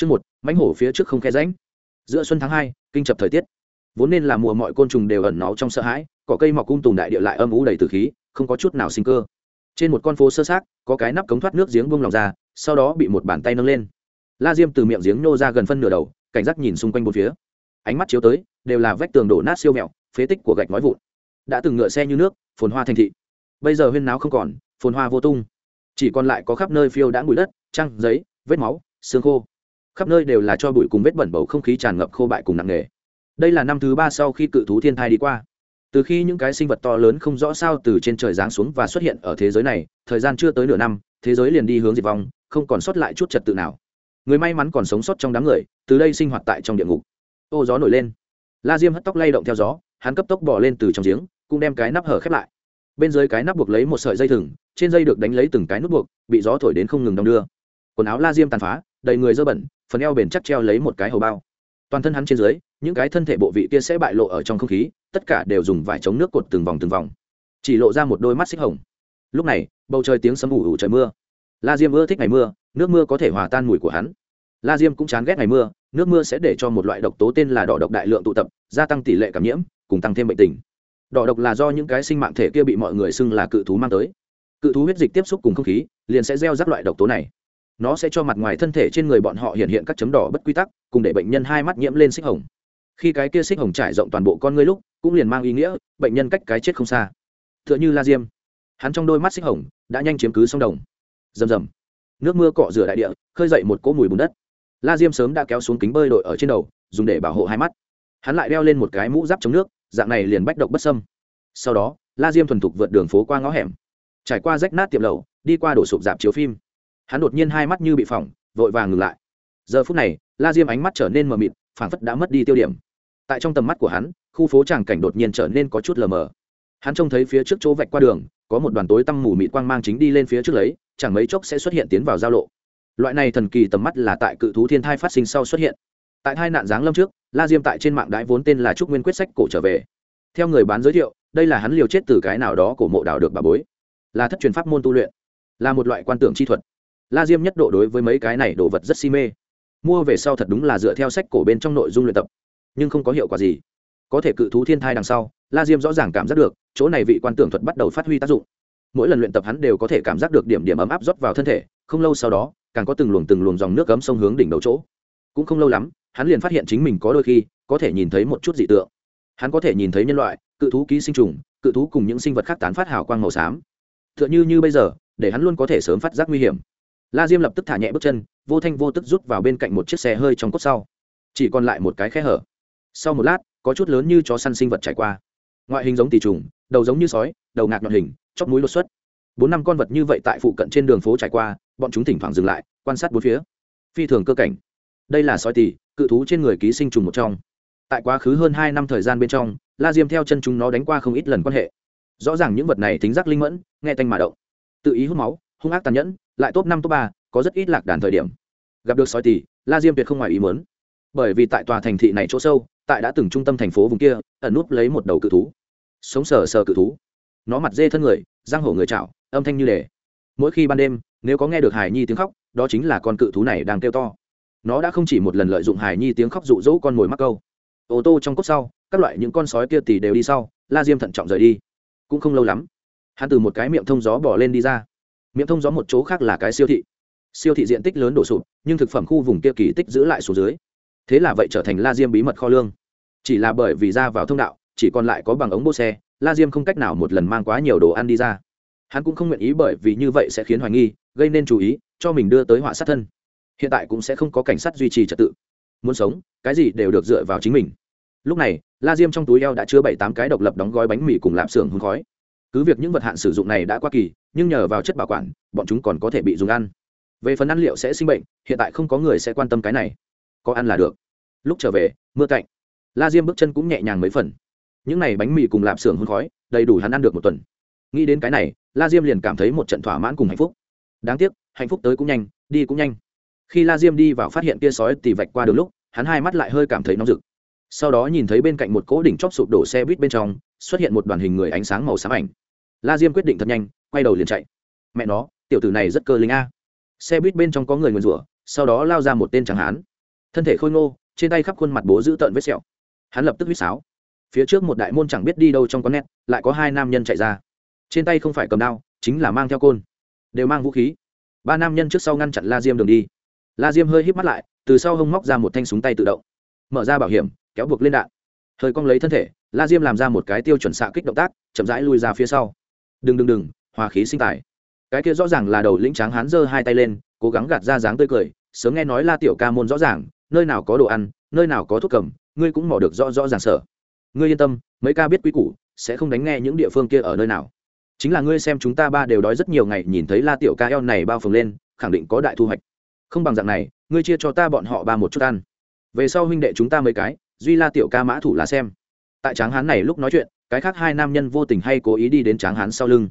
Chương một, mãnh hổ phía trước không khe rãnh. Giữa xuân tháng hai, kinh chập thời tiết. Vốn nên là mùa mọi côn trùng đều ẩn náu trong sợ hãi, cỏ cây mọc cung um tùng đại địa lại âm u đầy tử khí, không có chút nào sinh cơ. Trên một con phố sơ xác, có cái nắp cống thoát nước giếng buông lòng ra, sau đó bị một bàn tay nâng lên. La Diêm từ miệng giếng nhô ra gần phân nửa đầu, cảnh giác nhìn xung quanh bốn phía. Ánh mắt chiếu tới, đều là vách tường đổ nát siêu mẹo, phế tích của gạch nói vụn. Đã từng ngựa xe như nước, phồn hoa thành thị. Bây giờ huyên náo không còn, phồn hoa vô tung. Chỉ còn lại có khắp nơi phiêu đã bụi đất, trăng, giấy, vết máu, xương khô khắp nơi đều là cho bụi cùng vết bẩn bầu không khí tràn ngập khô bại cùng nặng nề. Đây là năm thứ ba sau khi cự thú thiên thai đi qua. Từ khi những cái sinh vật to lớn không rõ sao từ trên trời giáng xuống và xuất hiện ở thế giới này, thời gian chưa tới nửa năm, thế giới liền đi hướng diệt vong, không còn sót lại chút trật tự nào. Người may mắn còn sống sót trong đám người, từ đây sinh hoạt tại trong địa ngục. Ô, gió nổi lên. La diêm hất tóc lay động theo gió, hắn cấp tốc bỏ lên từ trong giếng, cũng đem cái nắp hở khép lại. Bên dưới cái nắp buộc lấy một sợi dây thừng, trên dây được đánh lấy từng cái nút buộc, bị gió thổi đến không ngừng đong đưa. Quần áo la diêm tàn phá đầy người dơ bẩn, phần eo bền chắc treo lấy một cái hầu bao. Toàn thân hắn trên dưới, những cái thân thể bộ vị kia sẽ bại lộ ở trong không khí, tất cả đều dùng vải chống nước cột từng vòng từng vòng. Chỉ lộ ra một đôi mắt xích hồng. Lúc này, bầu trời tiếng sấm ủ ủ trời mưa. La diêm ưa thích ngày mưa, nước mưa có thể hòa tan mùi của hắn. La diêm cũng chán ghét ngày mưa, nước mưa sẽ để cho một loại độc tố tên là đỏ độc đại lượng tụ tập, gia tăng tỷ lệ cảm nhiễm, cùng tăng thêm bệnh tình. Đỏ độc là do những cái sinh mạng thể kia bị mọi người xưng là cự thú mang tới. Cự thú huyết dịch tiếp xúc cùng không khí, liền sẽ gieo rắc loại độc tố này nó sẽ cho mặt ngoài thân thể trên người bọn họ hiện hiện các chấm đỏ bất quy tắc, cùng để bệnh nhân hai mắt nhiễm lên xích hồng. Khi cái kia xích hồng trải rộng toàn bộ con ngươi lúc, cũng liền mang ý nghĩa, bệnh nhân cách cái chết không xa. T h ư ợ n h ư la diêm. Hắn trong đôi mắt xích hồng đã nhanh chiếm cứ sông đồng. Rầm rầm. Nước mưa cọ rửa đại địa, khơi dậy một cỗ mùi bùn đất. La diêm sớm đã kéo xuống kính bơi đội ở trên đầu, dùng để bảo hộ hai mắt. Hắn lại đeo lên một cái mũ giáp chống nước, dạng này liền bách độc bất sâm sau đó, la diêm thuần thục vượt đường phố qua ngõ hẻm. Trải qua rách nát tiệm lầu, đi qua đổ sụp dạp chiếu phim hắn đột nhiên hai mắt như bị phỏng, vội vàng ngừng lại. Giờ phút này, la diêm ánh mắt trở nên mờ mịt, phảng phất đã mất đi tiêu điểm. Tại trong tầm mắt của hắn, khu phố tràng cảnh đột nhiên trở nên có chút lờ mờ. Hắn trông thấy phía trước chỗ vạch qua đường, có một đoàn tối tăm mù mịt quang mang chính đi lên phía trước lấy, chẳng mấy chốc sẽ xuất hiện tiến vào giao lộ. Loại này thần kỳ tầm mắt là tại cự thú thiên thai phát sinh sau xuất hiện. Tại hai nạn giáng lâm trước, la diêm tại trên mạng đãi vốn tên là trúc nguyên quyết sách cổ trở về. Theo người bán giới thiệu, đây là hắn liều chết từ cái nào đó của mộ đảo được bà bối. Là thất truyền pháp môn tu luyện. Là một loại quan tưởng chi thuật la diêm nhất độ đối với mấy cái này đồ vật rất si mê. Mua về sau thật đúng là dựa theo sách cổ bên trong nội dung luyện tập, nhưng không có hiệu quả gì. Có thể cự thú thiên thai đằng sau, la diêm rõ ràng cảm giác được, chỗ này vị quan tưởng thuật bắt đầu phát huy tác dụng. Mỗi lần luyện tập hắn đều có thể cảm giác được điểm điểm ấm áp rót vào thân thể, không lâu sau đó, càng có từng luồng từng luồng dòng nước cấm sông hướng đỉnh đầu chỗ. Cũng không lâu lắm, hắn liền phát hiện chính mình có đôi khi, có thể nhìn thấy một chút dị tượng. Hắn có thể nhìn thấy nhân loại, cự thú ký sinh trùng, cự thú cùng những sinh vật khác tán phát hào quang màu xám. T h ư ợ n h ư như bây giờ, để hắn luôn có thể sớm phát giác nguy hiểm la diêm lập tức thả nhẹ bước chân, vô thanh vô tức rút vào bên cạnh một chiếc xe hơi trong cốt sau. Chỉ còn lại một cái khe hở. Sau một lát, có chút lớn như chó săn sinh vật trải qua. Ngoại hình giống tỷ trùng, đầu giống như sói, đầu ngạc nhọn hình chóc mũi đột xuất. Bốn năm con vật như vậy tại phụ cận trên đường phố trải qua, bọn chúng thỉnh thoảng dừng lại, quan sát bốn phía. Phi thường cơ cảnh. Đây là sói tỷ cự thú trên người ký sinh trùng một trong. Tại quá khứ hơn hai năm thời gian bên trong, la diêm theo chân chúng nó đánh qua không ít lần quan hệ. Rõ ràng những vật này tính giác linh mẫn, nghe tanh mà động. Tự ý hút máu, hung ác tàn nhẫn lại top năm, top ba, có rất ít lạc đàn thời điểm. Gặp được sói tỷ la diêm tuyệt không ngoài ý muốn. Bởi vì tại tòa thành thị này chỗ sâu, tại đã từng trung tâm thành phố vùng kia, ẩn núp lấy một đầu cự thú. Sống sờ sờ cự thú. Nó mặt dê thân người, răng hổ người chảo, âm thanh như đề. Mỗi khi ban đêm, nếu có nghe được hải nhi tiếng khóc, đó chính là con cự thú này đang kêu to. Nó đã không chỉ một lần lợi dụng hải nhi tiếng khóc dụ dỗ con mồi mắc câu. Ô tô trong cốt sau, các loại những con sói kia tỉ đều đi sau, la diêm thận trọng rời đi. Cũng không lâu lắm, hắn từ một cái miệng thông gió bỏ lên đi ra miệng thông gió một chỗ khác là cái siêu thị. Siêu thị diện tích lớn đổ sụp, nhưng thực phẩm khu vùng kia kỳ tích giữ lại số dưới. Thế là vậy trở thành la diêm bí mật kho lương. Chỉ là bởi vì ra vào thông đạo, chỉ còn lại có bằng ống bô xe, la diêm không cách nào một lần mang quá nhiều đồ ăn đi ra. Hắn cũng không nguyện ý bởi vì như vậy sẽ khiến hoài nghi, gây nên chú ý, cho mình đưa tới họa sát thân. Hiện tại cũng sẽ không có cảnh sát duy trì trật tự. Muốn sống, cái gì đều được dựa vào chính mình. Lúc này, la diêm trong túi eo đã chứa bảy tám cái độc lập đóng gói bánh mì cùng lạp xưởng hương khói cứ việc những vật hạn sử dụng này đã qua kỳ, nhưng nhờ vào chất bảo quản, bọn chúng còn có thể bị dùng ăn. Về phần ăn liệu sẽ sinh bệnh, hiện tại không có người sẽ quan tâm cái này. Có ăn là được. Lúc trở về, mưa cạnh. La diêm bước chân cũng nhẹ nhàng mấy phần. Những n à y bánh mì cùng lạp xưởng hôn khói, đầy đủ hắn ăn được một tuần. Nghĩ đến cái này, la diêm liền cảm thấy một trận thỏa mãn cùng hạnh phúc. Đáng tiếc, hạnh phúc tới cũng nhanh, đi cũng nhanh. Khi la diêm đi vào phát hiện kia sói tì vạch qua đường lúc, hắn hai mắt lại hơi cảm thấy nóng rực. Sau đó nhìn thấy bên cạnh một cỗ đỉnh chóp sụp đổ xe buýt bên trong, xuất hiện một đoàn hình người ánh sáng màu xám ảnh la diêm quyết định thật nhanh, quay đầu liền chạy. Mẹ nó, tiểu tử này rất cơ linh a. Xe buýt bên trong có người nguyền rủa, sau đó lao ra một tên tráng hán. Thân thể khôi ngô, trên tay khắp khuôn mặt bố giữ tợn vết sẹo. Hắn lập tức huýt sáo. Phía trước một đại môn chẳng biết đi đâu trong con nét, lại có hai nam nhân chạy ra. Trên tay không phải cầm đao, chính là mang theo côn. Đều mang vũ khí. Ba nam nhân trước sau ngăn chặn la diêm đường đi. La diêm hơi híp mắt lại, từ sau hông móc ra một thanh súng tay tự động. Mở ra bảo hiểm, kéo buộc lên đạn. Hơi cong lấy thân thể, la diêm làm ra một cái tiêu chuẩn xạ kích động tác, chậm rãi lui ra phía sau đừng đừng đừng, hòa khí sinh tài. Cái kia rõ ràng là đầu lĩnh tráng hán giơ hai tay lên, cố gắng gạt ra dáng tươi cười, sớm nghe nói la tiểu ca môn rõ ràng, nơi nào có đồ ăn, nơi nào có thuốc cầm, ngươi cũng mò được rõ rõ ràng sở ngươi yên tâm, mấy ca biết quy củ, sẽ không đánh nghe những địa phương kia ở nơi nào. Chính là ngươi xem chúng ta ba đều đói rất nhiều ngày, nhìn thấy la tiểu ca eo này bao phồng lên, khẳng định có đại thu hoạch. Không bằng dạng này, ngươi chia cho ta bọn họ ba một chút ăn. Về sau huynh đệ chúng ta mấy cái, duy la tiểu ca mã thủ là xem. Tại tráng hán này lúc nói chuyện cái khác hai nam nhân vô tình hay cố ý đi đến tráng hán sau lưng.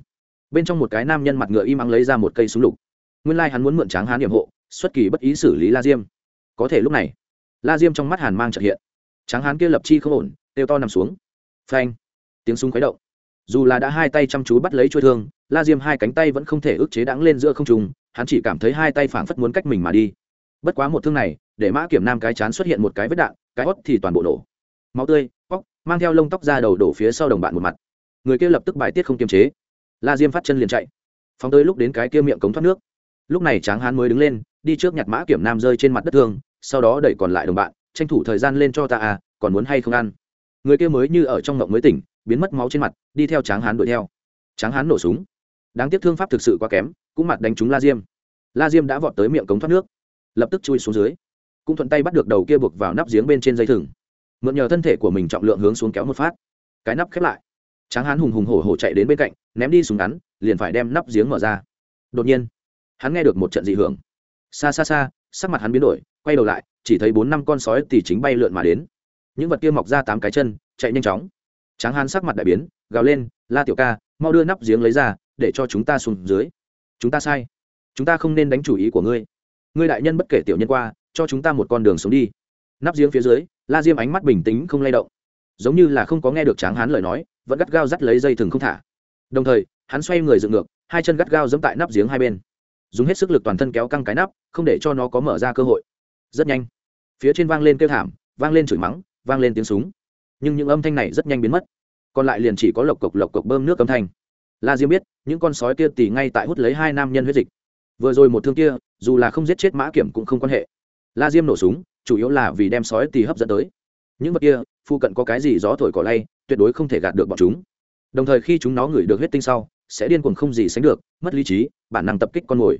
Bên trong một cái nam nhân mặt ngựa im ắng lấy ra một cây súng lục. Nguyên lai hắn muốn mượn tráng hán điểm hộ, xuất kỳ bất ý xử lý la diêm. Có thể lúc này, la diêm trong mắt hàn mang trợ hiện. Tráng hán kia lập chi không ổn têu to nằm xuống. Phanh! Tiếng súng khuấy động. Dù là đã hai tay chăm chú bắt lấy chuôi thương, la diêm hai cánh tay vẫn không thể ức chế đáng lên giữa không trùng hắn chỉ cảm thấy hai tay phảng phất muốn cách mình mà đi. Bất quá một thương này, để mã kiểm nam cái chán xuất hiện một cái vết đạn, cái hót thì toàn bộ nổ. Máu tươi óc mang theo lông tóc ra đầu đổ phía sau đồng bạn một mặt. Người kia lập tức bài tiết không kiềm chế. La diêm phát chân liền chạy. Phóng tới lúc đến cái kia miệng cống thoát nước. Lúc này tráng hán mới đứng lên, đi trước nhặt mã kiểm nam rơi trên mặt đất thương, sau đó đẩy còn lại đồng bạn, tranh thủ thời gian lên cho ta à còn muốn hay không ăn. Người kia mới như ở trong ngộng mới tỉnh, biến mất máu trên mặt, đi theo tráng hán đuổi theo. Tráng hán nổ súng. Đáng tiếc thương pháp thực sự quá kém, cũng mặt đánh trúng la diêm. La diêm đã vọt tới miệng cống thoát nước, lập tức chui xuống dưới. Cũng thuận tay bắt được đầu kia buộc vào nắp giếng bên trên dây thừng mượn nhờ thân thể của mình trọng lượng hướng xuống kéo một phát. Cái nắp khép lại. Tráng hán hùng hùng hổ hổ chạy đến bên cạnh, ném đi súng ngắn, liền phải đem nắp giếng mở ra. Đột nhiên, hắn nghe được một trận dị hưởng. Xa xa xa, sắc mặt hắn biến đổi, quay đầu lại, chỉ thấy bốn năm con sói tỉ chính bay lượn mà đến. Những vật kia mọc ra tám cái chân, chạy nhanh chóng. Tráng hán sắc mặt đại biến, gào lên, la tiểu ca, mau đưa nắp giếng lấy ra, để cho chúng ta xuống dưới. Chúng ta sai. Chúng ta không nên đánh chủ ý của ngươi. Ngươi đại nhân bất kể tiểu nhân qua, cho chúng ta một con đường sống đi nắp giếng phía dưới, la diêm ánh mắt bình tĩnh không lay động. Giống như là không có nghe được tráng hán lời nói, vẫn gắt gao dắt lấy dây thừng không thả. Đồng thời, hắn xoay người dựng ngược, hai chân gắt gao dẫm tại nắp giếng hai bên. Dùng hết sức lực toàn thân kéo căng cái nắp, không để cho nó có mở ra cơ hội. Rất nhanh, phía trên vang lên kêu thảm, vang lên chửi mắng, vang lên tiếng súng. Nhưng những âm thanh này rất nhanh biến mất. Còn lại liền chỉ có lộc cộc lộc cộc bơm nước âm thanh. La diêm biết, những con sói kia tỉ ngay tại hút lấy hai nam nhân huyết dịch. Vừa rồi một thương kia, dù là không giết chết mã kiểm cũng không quan hệ. La diêm nổ súng chủ yếu là vì đem sói tì hấp dẫn tới. Những vật kia phụ cận có cái gì gió thổi cỏ lay, tuyệt đối không thể gạt được bọn chúng. Đồng thời khi chúng nó ngửi được huyết tinh sau, sẽ điên cuồng không gì sánh được, mất lý trí, bản năng tập kích con mồi.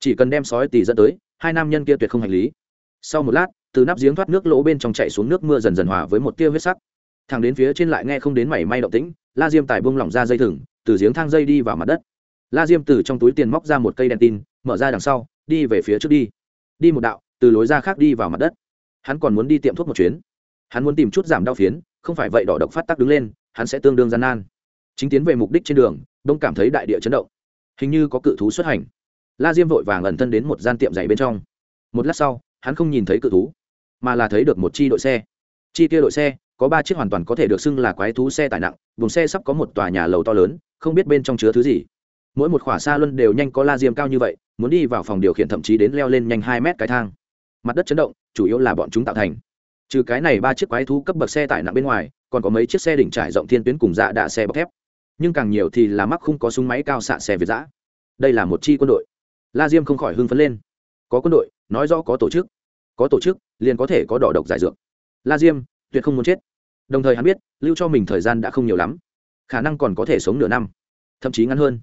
Chỉ cần đem sói tì dẫn tới, hai nam nhân kia tuyệt không hành lý. Sau một lát, từ nắp giếng thoát nước lỗ bên trong chạy xuống nước mưa dần dần hòa với một tia huyết sắc. Thằng đến phía trên lại nghe không đến mảy may động tĩnh, la diêm tài bông lỏng ra dây thừng, từ giếng thang dây đi vào mặt đất. La diêm từ trong túi tiền móc ra một cây đèn tin, mở ra đằng sau, đi về phía trước đi. Đi một đạo, từ lối ra khác đi vào mặt đất hắn còn muốn đi tiệm thuốc một chuyến. Hắn muốn tìm chút giảm đau phiến, không phải vậy đỏ độc phát tắc đứng lên, hắn sẽ tương đương gian nan. Chính tiến về mục đích trên đường, đông cảm thấy đại địa chấn động. Hình như có cự thú xuất hành. La diêm vội vàng ẩn thân đến một gian tiệm giày bên trong. Một lát sau, hắn không nhìn thấy cự thú, mà là thấy được một chi đội xe. Chi kia đội xe, có ba chiếc hoàn toàn có thể được xưng là quái thú xe tải nặng vùng xe sắp có một tòa nhà lầu to lớn, không biết bên trong chứa thứ gì. Mỗi một khỏa xa luân đều nhanh có la diêm cao như vậy, muốn đi vào phòng điều khiển thậm chí đến leo lên nhanh hai mét cái thang mặt đất chấn động, chủ yếu là bọn chúng tạo thành. Trừ cái này ba chiếc quái thú cấp bậc xe tải nặng bên ngoài, còn có mấy chiếc xe đỉnh trải rộng thiên tuyến cùng dạ đạ xe bọc thép. Nhưng càng nhiều thì là mắc không có súng máy cao xạ xe việt giã. Đây là một chi quân đội. La diêm không khỏi hưng phấn lên. Có quân đội, nói rõ có tổ chức. Có tổ chức, liền có thể có đỏ độc giải dược. La diêm, tuyệt không muốn chết. Đồng thời hắn biết, lưu cho mình thời gian đã không nhiều lắm. Khả năng còn có thể sống nửa năm, thậm chí ngắn hơn.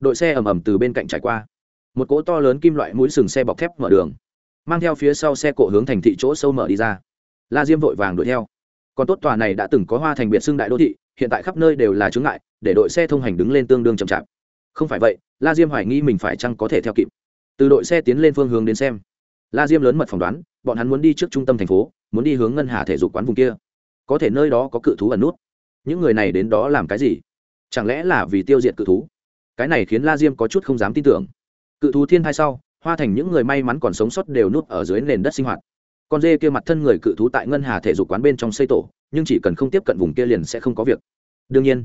Đội xe ầm ầm từ bên cạnh trải qua. Một cỗ to lớn kim loại mũi sừng xe bọc thép mở đường mang theo phía sau xe cộ hướng thành thị chỗ sâu mở đi ra. La diêm vội vàng đuổi theo. Còn tốt tòa này đã từng có hoa thành biệt xưng đại đô thị, hiện tại khắp nơi đều là chướng ngại, để đội xe thông hành đứng lên tương đương chậm chạp. Không phải vậy, la diêm hoài nghi mình phải chăng có thể theo kịp. Từ đội xe tiến lên phương hướng đến xem. La diêm lớn mật phỏng đoán, bọn hắn muốn đi trước trung tâm thành phố, muốn đi hướng ngân hà thể dục quán vùng kia. Có thể nơi đó có cự thú ẩn nút. Những người này đến đó làm cái gì? Chẳng lẽ là vì tiêu diệt cự thú? Cái này khiến la diêm có chút không dám tin tưởng. Cự thú thiên thai sau hoa thành những người may mắn còn sống sót đều nuốt ở dưới nền đất sinh hoạt. Con dê kia mặt thân người cự thú tại ngân hà thể dục quán bên trong xây tổ, nhưng chỉ cần không tiếp cận vùng kia liền sẽ không có việc. Đương nhiên,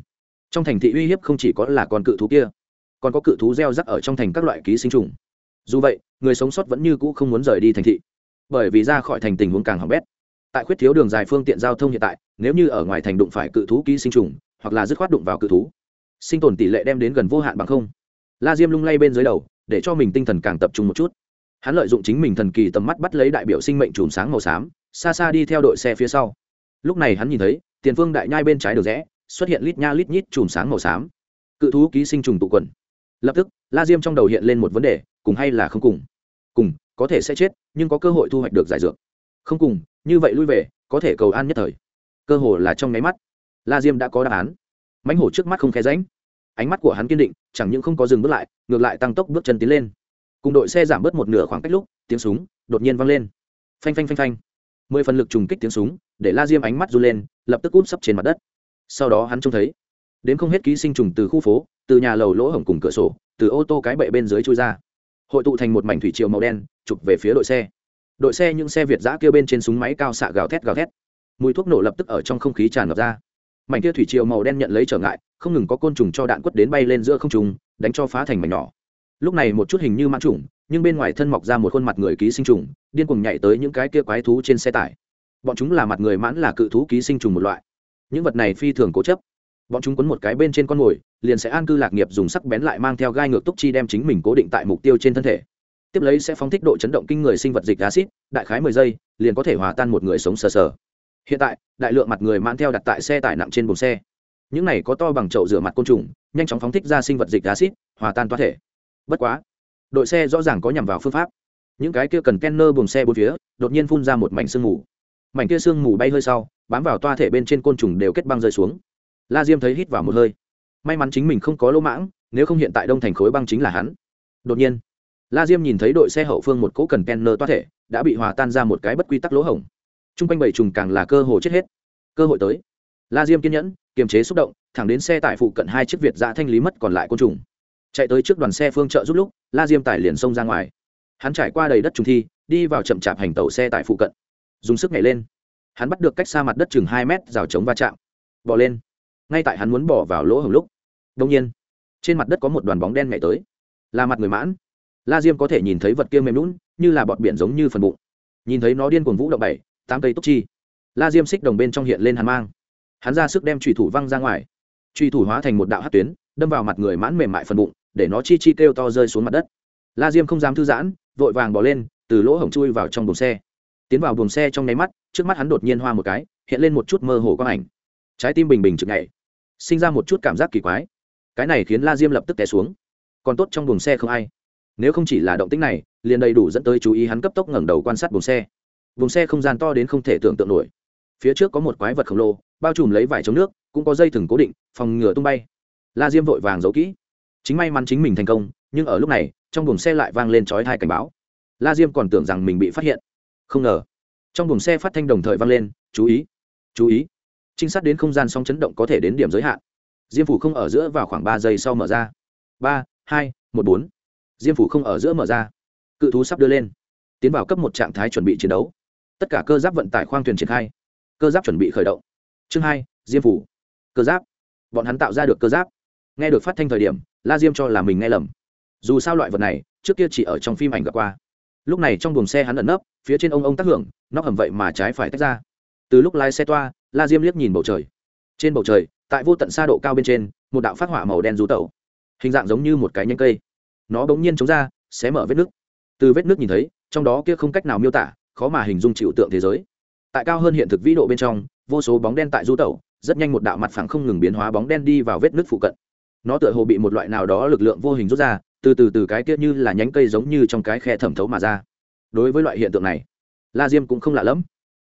trong thành thị uy hiếp không chỉ có là con cự thú kia, còn có cự thú gieo rắc ở trong thành các loại ký sinh trùng. Dù vậy, người sống sót vẫn như cũ không muốn rời đi thành thị, bởi vì ra khỏi thành tình huống càng hỏng bét. Tại khuyết thiếu đường dài phương tiện giao thông hiện tại, nếu như ở ngoài thành đụng phải cự thú ký sinh trùng, hoặc là dứt khoát đụng vào cự thú, sinh tồn tỷ lệ đem đến gần vô hạn bằng không. La diêm lung lay bên dưới đầu để cho mình tinh thần càng tập trung một chút. Hắn lợi dụng chính mình thần kỳ tầm mắt bắt lấy đại biểu sinh mệnh chùm sáng màu xám, xa xa đi theo đội xe phía sau. Lúc này hắn nhìn thấy, tiền phương đại nhai bên trái đường rẽ, xuất hiện lít nha lít nhít chùm sáng màu xám. Cự thú ký sinh trùng tụ quần. Lập tức, la diêm trong đầu hiện lên một vấn đề, cùng hay là không cùng? Cùng, có thể sẽ chết, nhưng có cơ hội thu hoạch được giải dược. Không cùng, như vậy lui về, có thể cầu an nhất thời. Cơ hồ là trong nháy mắt. La diêm đã có đáp án. Mãnh hổ trước mắt không khe ránh ánh mắt của hắn kiên định, chẳng những không có dừng bước lại, ngược lại tăng tốc bước chân tiến lên. Cùng đội xe giảm bớt một nửa khoảng cách lúc, tiếng súng đột nhiên vang lên. Phanh phanh phanh phanh. Mười phần lực trùng kích tiếng súng, để la diêm ánh mắt run lên, lập tức úp sấp trên mặt đất. Sau đó hắn trông thấy, đến không hết ký sinh trùng từ khu phố, từ nhà lầu lỗ hổng cùng cửa sổ, từ ô tô cái bệ bên dưới chui ra. Hội tụ thành một mảnh thủy triều màu đen, chụp về phía đội xe. Đội xe những xe việt giã kêu bên trên súng máy cao xạ gào thét gào thét. Mùi thuốc nổ lập tức ở trong không khí tràn ngập ra. Mảnh kia thủy triều màu đen nhận lấy trở ngại không ngừng có côn trùng cho đạn quất đến bay lên giữa không trùng đánh cho phá thành mảnh nhỏ. Lúc này một chút hình như mãn trùng, nhưng bên ngoài thân mọc ra một khuôn mặt người ký sinh trùng, điên cuồng nhảy tới những cái kia quái thú trên xe tải. Bọn chúng là mặt người mãn là cự thú ký sinh trùng một loại. Những vật này phi thường cố chấp. Bọn chúng quấn một cái bên trên con mồi, liền sẽ an cư lạc nghiệp dùng sắc bén lại mang theo gai ngược túc chi đem chính mình cố định tại mục tiêu trên thân thể. Tiếp lấy sẽ phóng thích độ chấn động kinh người sinh vật dịch acid đại khái mười giây, liền có thể hòa tan một người sống sờ sờ. Hiện tại, đại lượng mặt người mãn theo đặt tại xe tải nặng trên bồn xe những này có to bằng chậu rửa mặt côn trùng, nhanh chóng phóng thích ra sinh vật dịch acid hòa tan toa thể. Bất quá, đội xe rõ ràng có nhằm vào phương pháp. Những cái kia cần kenner buồng xe bốn phía, đột nhiên phun ra một mảnh sương mù. Mảnh kia sương mù bay hơi sau, bám vào toa thể bên trên côn trùng đều kết băng rơi xuống. La diêm thấy hít vào một hơi. May mắn chính mình không có lỗ mãng, nếu không hiện tại đông thành khối băng chính là hắn. Đột nhiên, la diêm nhìn thấy đội xe hậu phương một cỗ cần kenner toa thể, đã bị hòa tan ra một cái bất quy tắc lỗ hổng. T r u n g quanh bảy trùng càng là cơ hồ chết hết. Cơ hội tới. La diêm kiên nhẫn kiềm chế xúc động, thẳng đến xe tải phụ cận hai chiếc việt giã thanh lý mất còn lại côn trùng. Chạy tới trước đoàn xe phương trợ giúp lúc, la diêm tải liền xông ra ngoài. Hắn trải qua đầy đất trùng thi, đi vào chậm chạp hành tàu xe tại phụ cận. Dùng sức nhảy lên. Hắn bắt được cách xa mặt đất chừng hai mét, rào chống va chạm. Bỏ lên. Ngay tại hắn muốn bỏ vào lỗ hồng lúc đông nhiên, trên mặt đất có một đoàn bóng đen nhảy tới. Là mặt người mãn. La diêm có thể nhìn thấy vật kia mềm lún như là bọt biển giống như phần bụng. Nhìn thấy nó điên cuồng vũ động bảy, tám cây túc chi. La diêm xích đồng bên trong hiện lên hàn mang hắn ra sức đem trùy thủ văng ra ngoài. Trùy thủ hóa thành một đạo hát tuyến, đâm vào mặt người mãn mềm mại phần bụng, để nó chi chi kêu to rơi xuống mặt đất. La diêm không dám thư giãn, vội vàng bỏ lên, từ lỗ hổng chui vào trong buồng xe. Tiến vào buồng xe trong nháy mắt, trước mắt hắn đột nhiên hoa một cái, hiện lên một chút mơ hồ quang ảnh. Trái tim bình bình chực nhảy, sinh ra một chút cảm giác kỳ quái. Cái này khiến la diêm lập tức té xuống. Còn tốt trong buồng xe không ai. Nếu không chỉ là động tĩnh này, liền đầy đủ dẫn tới chú ý hắn cấp tốc ngẩng đầu quan sát buồng xe. Buồng xe không gian to đến không thể tưởng tượng nổi phía trước có một quái vật khổng lồ, bao trùm lấy vải chống nước, cũng có dây thừng cố định, phòng ngừa tung bay. La diêm vội vàng giấu kỹ. Chính may mắn chính mình thành công, nhưng ở lúc này, trong buồng xe lại vang lên chói thai cảnh báo. La diêm còn tưởng rằng mình bị phát hiện. Không ngờ, trong buồng xe phát thanh đồng thời vang lên, chú ý chú ý, trinh sát đến không gian song chấn động có thể đến điểm giới hạn. Diêm phủ không ở giữa vào khoảng ba giây sau mở ra. Ba, hai, một, bốn. Diêm phủ không ở giữa mở ra. Cự thú sắp đưa lên. Tiến vào cấp một trạng thái chuẩn bị chiến đấu. Tất cả cơ giáp vận tải khoang thuyền triển khai cơ giáp chuẩn bị khởi động. Chương hai, diêm phủ. Cơ giáp. Bọn hắn tạo ra được cơ giáp. Nghe được phát thanh thời điểm, la diêm cho là mình nghe lầm. Dù sao loại vật này, trước kia chỉ ở trong phim ảnh gặp qua. Lúc này trong buồng xe hắn ẩn nấp, phía trên ông ông tác hưởng, nóc hầm vậy mà trái phải tách ra. Từ lúc lái xe toa, la diêm liếc nhìn bầu trời. Trên bầu trời, tại vô tận xa độ cao bên trên, một đạo phát hỏa màu đen rú tẩu. Hình dạng giống như một cái nhánh cây. Nó bỗng nhiên chống ra, xé mở vết nước. Từ vết nước nhìn thấy, trong đó kia không cách nào miêu tả, khó mà hình dung chịu tượng thế giới tại cao hơn hiện thực vĩ độ bên trong, vô số bóng đen tại du tẩu, rất nhanh một đạo mặt phẳng không ngừng biến hóa bóng đen đi vào vết nước phụ cận. Nó tựa hồ bị một loại nào đó lực lượng vô hình rút ra, từ từ từ cái kia như là nhánh cây giống như trong cái khe thẩm thấu mà ra. Đối với loại hiện tượng này, la diêm cũng không lạ lẫm.